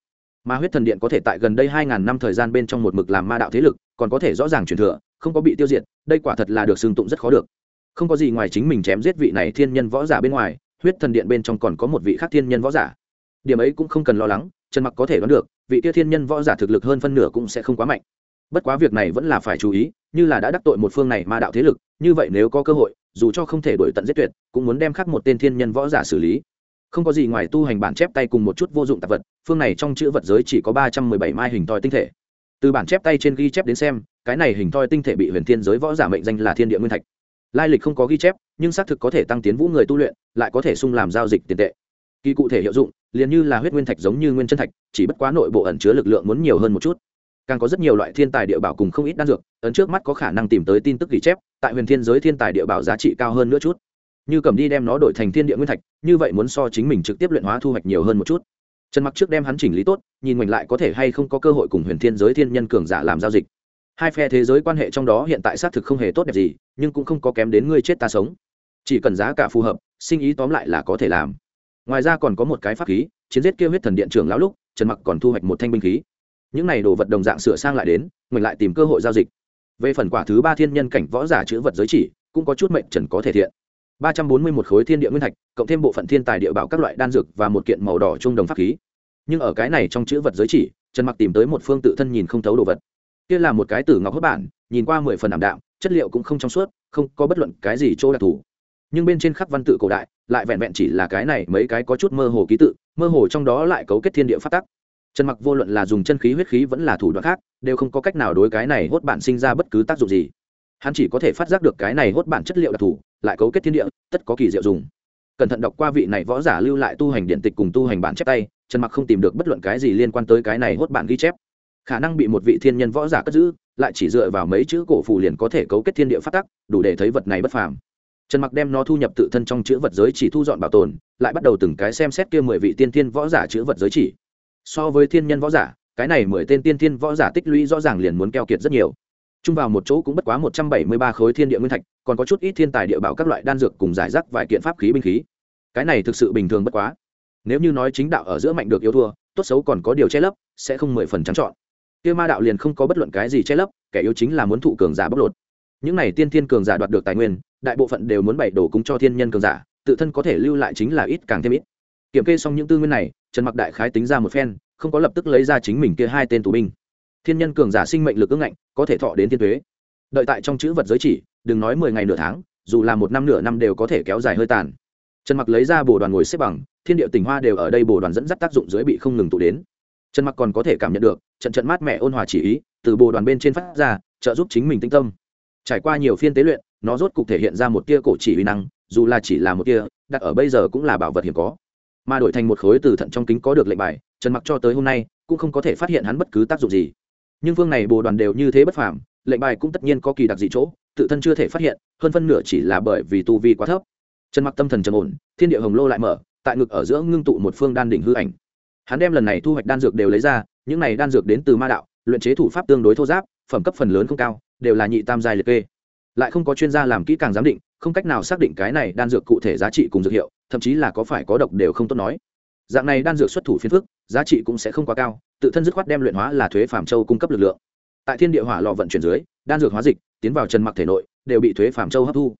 ma huyết thần điện có thể tại gần đây hai ngàn năm thời gian bên trong một mực làm ma đạo thế lực, còn có thể rõ ràng truyền thừa, không có bị tiêu diệt, đây quả thật là được xưng tụng rất khó được. Không có gì ngoài chính mình chém giết vị này thiên nhân võ giả bên ngoài, huyết thần điện bên trong còn có một vị khác thiên nhân võ giả. Điểm ấy cũng không cần lo lắng, trần mặc có thể đoán được, vị kia thiên nhân võ giả thực lực hơn phân nửa cũng sẽ không quá mạnh. Bất quá việc này vẫn là phải chú ý, như là đã đắc tội một phương này ma đạo thế lực, như vậy nếu có cơ hội, dù cho không thể đổi tận giết tuyệt, cũng muốn đem khắc một tên thiên nhân võ giả xử lý không có gì ngoài tu hành bản chép tay cùng một chút vô dụng tạp vật, phương này trong chữ vật giới chỉ có ba trăm mười bảy mai hình thoi tinh thể. Từ bản chép tay trên ghi chép đến xem, cái này hình thoi tinh thể bị huyền thiên giới võ giả mệnh danh là thiên địa nguyên thạch. Lai lịch không có ghi chép, nhưng xác thực có thể tăng tiến vũ người tu luyện, lại có thể sung làm giao dịch tiền tệ. Kỳ cụ thể hiệu dụng, liền như là huyết nguyên thạch giống như nguyên chân thạch, chỉ bất quá nội bộ ẩn chứa lực lượng muốn nhiều hơn một chút. Càng có rất nhiều loại thiên tài địa bảo cùng không ít đan dược, ấn trước mắt có khả năng tìm tới tin tức ghi chép, tại huyền thiên giới thiên tài địa bảo giá trị cao hơn nữa chút như cầm đi đem nó đổi thành thiên địa nguyên thạch, như vậy muốn so chính mình trực tiếp luyện hóa thu hoạch nhiều hơn một chút. Trần mặc trước đem hắn chỉnh lý tốt, nhìn mình lại có thể hay không có cơ hội cùng huyền thiên giới thiên nhân cường giả làm giao dịch. Hai phe thế giới quan hệ trong đó hiện tại xác thực không hề tốt đẹp gì, nhưng cũng không có kém đến ngươi chết ta sống. Chỉ cần giá cả phù hợp, sinh ý tóm lại là có thể làm. Ngoài ra còn có một cái pháp khí, chiến giết kêu huyết thần điện trưởng lão lúc, trần mặc còn thu hoạch một thanh binh khí. Những này đồ vật đồng dạng sửa sang lại đến mình lại tìm cơ hội giao dịch. Về phần quả thứ ba thiên nhân cảnh võ giả chữ vật giới chỉ, cũng có chút mệnh trần có thể thiện ba trăm bốn mươi một khối thiên địa nguyên thạch, cộng thêm bộ phận thiên tài địa bảo các loại đan dược và một kiện màu đỏ trung đồng pháp khí. Nhưng ở cái này trong chữ vật giới chỉ, trần mặc tìm tới một phương tự thân nhìn không thấu đồ vật. Kia là một cái tử ngọc hốt bản, nhìn qua mười phần ảm đạm, chất liệu cũng không trong suốt, không có bất luận cái gì chỗ đặc thù. Nhưng bên trên khắc văn tự cổ đại, lại vẹn vẹn chỉ là cái này mấy cái có chút mơ hồ ký tự, mơ hồ trong đó lại cấu kết thiên địa phát tắc. Trần mặc vô luận là dùng chân khí huyết khí vẫn là thủ đoạn khác, đều không có cách nào đối cái này hốt bản sinh ra bất cứ tác dụng gì. Hắn chỉ có thể phát giác được cái này hốt bản chất liệu đặc thù lại cấu kết thiên địa, tất có kỳ diệu dùng. Cẩn thận đọc qua vị này võ giả lưu lại tu hành điện tịch cùng tu hành bản chép tay, trần mặc không tìm được bất luận cái gì liên quan tới cái này hốt bản ghi chép. Khả năng bị một vị thiên nhân võ giả cất giữ, lại chỉ dựa vào mấy chữ cổ phù liền có thể cấu kết thiên địa phát tắc, đủ để thấy vật này bất phàm. Trần mặc đem nó thu nhập tự thân trong chữ vật giới chỉ thu dọn bảo tồn, lại bắt đầu từng cái xem xét kia mười vị tiên thiên võ giả chữ vật giới chỉ. So với thiên nhân võ giả, cái này mười tên tiên thiên võ giả tích lũy rõ ràng liền muốn keo kiệt rất nhiều chung vào một chỗ cũng bất quá một trăm bảy mươi ba khối thiên địa nguyên thạch, còn có chút ít thiên tài địa bảo các loại đan dược cùng giải rác vài kiện pháp khí binh khí. Cái này thực sự bình thường bất quá. Nếu như nói chính đạo ở giữa mạnh được yêu thua, tốt xấu còn có điều che lấp, sẽ không mười phần trắng chọn kia ma đạo liền không có bất luận cái gì che lấp, kẻ yếu chính là muốn thụ cường giả bóc lột. Những này tiên thiên cường giả đoạt được tài nguyên, đại bộ phận đều muốn bày đổ cúng cho thiên nhân cường giả, tự thân có thể lưu lại chính là ít càng thêm ít. Kiểm kê xong những tư nguyên này, trần mặc đại khái tính ra một phen, không có lập tức lấy ra chính mình kia hai tên tù binh thiên nhân cường giả sinh mệnh lực ưng ngạnh, có thể thọ đến thiên thuế đợi tại trong chữ vật giới chỉ, đừng nói mười ngày nửa tháng, dù là một năm nửa năm đều có thể kéo dài hơi tàn. Trần mặc lấy ra bồ đoàn ngồi xếp bằng, thiên địa tình hoa đều ở đây bồ đoàn dẫn dắt tác dụng dưới bị không ngừng tụ đến. Trần mặc còn có thể cảm nhận được, trận trận mát mẻ ôn hòa chỉ ý, từ bồ đoàn bên trên phát ra, trợ giúp chính mình tinh tâm. Trải qua nhiều phiên tế luyện, nó rốt cục thể hiện ra một tia cổ chỉ uy năng, dù là chỉ là một tia, đặt ở bây giờ cũng là bảo vật hiếm có. Mà đổi thành một khối từ thận trong kính có được lệnh bài, trần mặc cho tới hôm nay, cũng không có thể phát hiện hắn bất cứ tác dụng gì nhưng phương này bồ đoàn đều như thế bất phàm, lệnh bài cũng tất nhiên có kỳ đặc dị chỗ, tự thân chưa thể phát hiện, hơn phân nửa chỉ là bởi vì tu vi quá thấp. Trần mặc tâm thần trầm ổn, thiên địa hồng lô lại mở, tại ngực ở giữa ngưng tụ một phương đan đỉnh hư ảnh. Hắn đem lần này thu hoạch đan dược đều lấy ra, những này đan dược đến từ ma đạo, luyện chế thủ pháp tương đối thô giáp, phẩm cấp phần lớn không cao, đều là nhị tam giai liệt kê. Lại không có chuyên gia làm kỹ càng giám định, không cách nào xác định cái này đan dược cụ thể giá trị cùng dược hiệu, thậm chí là có phải có độc đều không tốt nói. Dạng này đan dược xuất thủ phiên phức, giá trị cũng sẽ không quá cao tự thân dứt khoát đem luyện hóa là thuế phạm châu cung cấp lực lượng. Tại thiên địa hỏa lò vận chuyển dưới, đan dược hóa dịch, tiến vào trần mặc thể nội, đều bị thuế phạm châu hấp thu.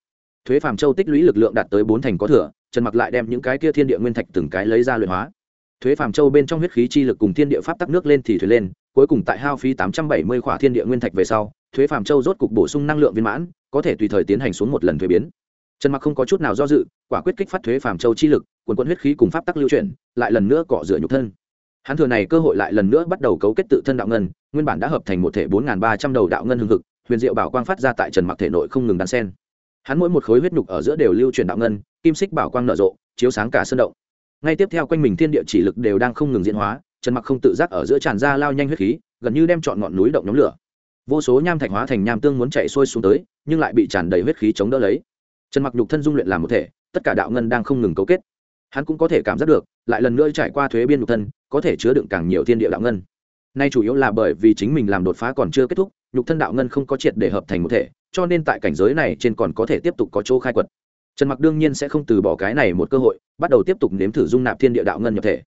Thuế phạm châu tích lũy lực lượng đạt tới bốn thành có thừa, trần mặc lại đem những cái kia thiên địa nguyên thạch từng cái lấy ra luyện hóa. Thuế phạm châu bên trong huyết khí chi lực cùng thiên địa pháp tắc nước lên thì thuyền lên, cuối cùng tại hao phí tám trăm bảy mươi khỏa thiên địa nguyên thạch về sau, thuế phạm châu rốt cục bổ sung năng lượng viên mãn, có thể tùy thời tiến hành xuống một lần thuế biến. Trần mặc không có chút nào do dự, quả quyết kích phát thuế phạm châu chi lực, quần quân huyết khí cùng pháp tắc lưu chuyển, lại lần nữa cọ rửa nhục thân hắn thừa này cơ hội lại lần nữa bắt đầu cấu kết tự thân đạo ngân, nguyên bản đã hợp thành một thể bốn ba trăm đầu đạo ngân hương thực huyền diệu bảo quang phát ra tại trần mặc thể nội không ngừng đan sen. Hắn mỗi một khối huyết nhục ở giữa đều lưu truyền đạo ngân, kim xích bảo quang nở rộ, chiếu sáng cả sân động. Ngay tiếp theo quanh mình thiên địa chỉ lực đều đang không ngừng diễn hóa, trần mặc không tự giác ở giữa tràn ra lao nhanh huyết khí, gần như đem chọn ngọn núi động nhóm lửa. Vô số nham thạch hóa thành nham tương muốn chạy xuôi xuống tới, nhưng lại bị tràn đầy huyết khí chống đỡ lấy. Trần mặc nhục thân dung luyện làm một thể, tất cả đạo ngân đang không ngừng cấu kết hắn cũng có thể cảm giác được, lại lần nữa trải qua thuế biên nhục thân, có thể chứa đựng càng nhiều thiên địa đạo ngân. Nay chủ yếu là bởi vì chính mình làm đột phá còn chưa kết thúc, nhục thân đạo ngân không có triệt để hợp thành một thể, cho nên tại cảnh giới này trên còn có thể tiếp tục có chỗ khai quật. Trần mặc đương nhiên sẽ không từ bỏ cái này một cơ hội, bắt đầu tiếp tục nếm thử dung nạp thiên địa đạo ngân nhập thể.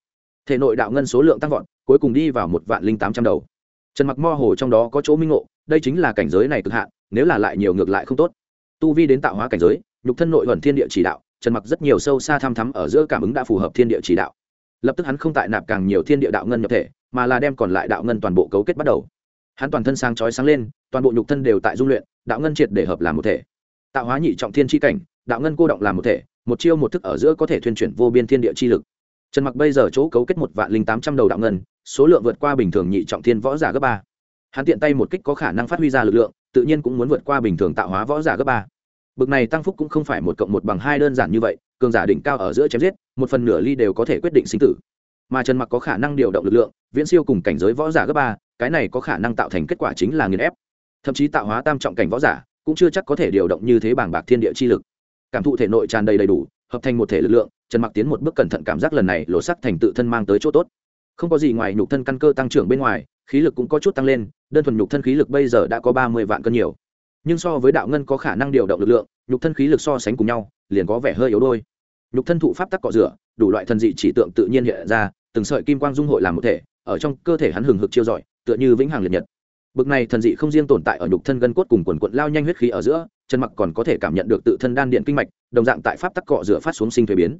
Thể nội đạo ngân số lượng tăng vọt, cuối cùng đi vào một vạn linh tám trăm đầu. Trần mặc mo hồ trong đó có chỗ minh ngộ, đây chính là cảnh giới này cực hạn, nếu là lại nhiều ngược lại không tốt. Tu vi đến tạo hóa cảnh giới, nhục thân nội thuần thiên địa chỉ đạo trần mặc rất nhiều sâu xa tham thắm ở giữa cảm ứng đã phù hợp thiên địa chỉ đạo. Lập tức hắn không tại nạp càng nhiều thiên địa đạo ngân nhập thể, mà là đem còn lại đạo ngân toàn bộ cấu kết bắt đầu. Hắn toàn thân sáng chói sáng lên, toàn bộ nhục thân đều tại dung luyện, đạo ngân triệt để hợp làm một thể. Tạo hóa nhị trọng thiên chi cảnh, đạo ngân cô động làm một thể, một chiêu một thức ở giữa có thể thuyên chuyển vô biên thiên địa chi lực. Trần mặc bây giờ chỗ cấu kết một vạn linh tám trăm đầu đạo ngân, số lượng vượt qua bình thường nhị trọng thiên võ giả gấp ba. Hắn tiện tay một kích có khả năng phát huy ra lực lượng, tự nhiên cũng muốn vượt qua bình thường tạo hóa võ giả gấp ba bực này tăng phúc cũng không phải một cộng một bằng hai đơn giản như vậy, cường giả đỉnh cao ở giữa chém giết, một phần nửa ly đều có thể quyết định sinh tử. Mà trần mặc có khả năng điều động lực lượng, viễn siêu cùng cảnh giới võ giả gấp ba, cái này có khả năng tạo thành kết quả chính là nghiền ép. Thậm chí tạo hóa tam trọng cảnh võ giả, cũng chưa chắc có thể điều động như thế bảng bạc thiên địa chi lực. Cảm thụ thể nội tràn đầy đầy đủ, hợp thành một thể lực lượng, trần mặc tiến một bước cẩn thận cảm giác lần này lộ sắc thành tự thân mang tới chỗ tốt. Không có gì ngoài nhục thân căn cơ tăng trưởng bên ngoài, khí lực cũng có chút tăng lên, đơn thuần nhục thân khí lực bây giờ đã có ba mươi vạn cân nhiều nhưng so với đạo ngân có khả năng điều động lực lượng nhục thân khí lực so sánh cùng nhau liền có vẻ hơi yếu đôi. Nhục thân thụ pháp tắc cọ rửa đủ loại thần dị chỉ tượng tự nhiên hiện ra từng sợi kim quang dung hội làm một thể ở trong cơ thể hắn hừng hực chiêu giỏi, tựa như vĩnh hằng liệt nhật. Bực này thần dị không riêng tồn tại ở nhục thân gân cốt cùng quần quận lao nhanh huyết khí ở giữa chân mặc còn có thể cảm nhận được tự thân đan điện kinh mạch đồng dạng tại pháp tắc cọ rửa phát xuống sinh thuế biến.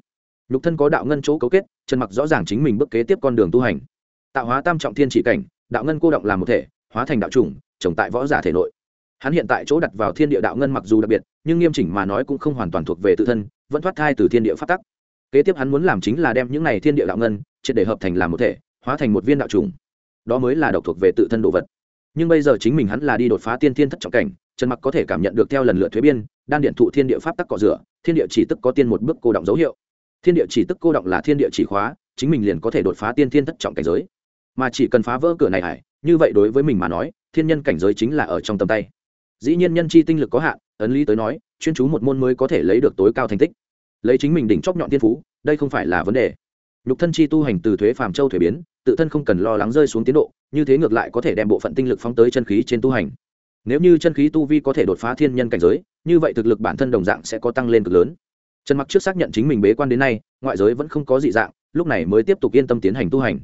Nhục thân có đạo ngân chỗ cấu kết chân mặc rõ ràng chính mình bước kế tiếp con đường tu hành. Tạo hóa tam trọng thiên chỉ cảnh đạo ngân cô động làm một thể hóa thành đạo chủng trồng tại võ giả thể nội hắn hiện tại chỗ đặt vào thiên địa đạo ngân mặc dù đặc biệt, nhưng nghiêm chỉnh mà nói cũng không hoàn toàn thuộc về tự thân, vẫn thoát thai từ thiên địa phát tắc. Kế tiếp hắn muốn làm chính là đem những này thiên địa đạo ngân triệt để hợp thành làm một thể, hóa thành một viên đạo trùng. Đó mới là độc thuộc về tự thân đồ vật. Nhưng bây giờ chính mình hắn là đi đột phá tiên thiên thất trọng cảnh, trần mặc có thể cảm nhận được theo lần lượt thuế biên đan điện thụ thiên địa pháp tắc cọ rửa, thiên địa chỉ tức có tiên một bước cô động dấu hiệu. Thiên địa chỉ tức cô động là thiên địa chỉ khóa, chính mình liền có thể đột phá tiên thiên thất trọng cảnh giới. Mà chỉ cần phá vỡ cửa này hải, như vậy đối với mình mà nói, thiên nhân cảnh giới chính là ở trong tầm tay dĩ nhiên nhân chi tinh lực có hạn, ấn lý tới nói, chuyên chú một môn mới có thể lấy được tối cao thành tích. Lấy chính mình đỉnh chóp nhọn tiên phú, đây không phải là vấn đề. Nhục thân chi tu hành từ thuế phàm châu thuế biến, tự thân không cần lo lắng rơi xuống tiến độ, như thế ngược lại có thể đem bộ phận tinh lực phóng tới chân khí trên tu hành. Nếu như chân khí tu vi có thể đột phá thiên nhân cảnh giới, như vậy thực lực bản thân đồng dạng sẽ có tăng lên cực lớn. Trần mặc trước xác nhận chính mình bế quan đến nay, ngoại giới vẫn không có dị dạng, lúc này mới tiếp tục yên tâm tiến hành tu hành.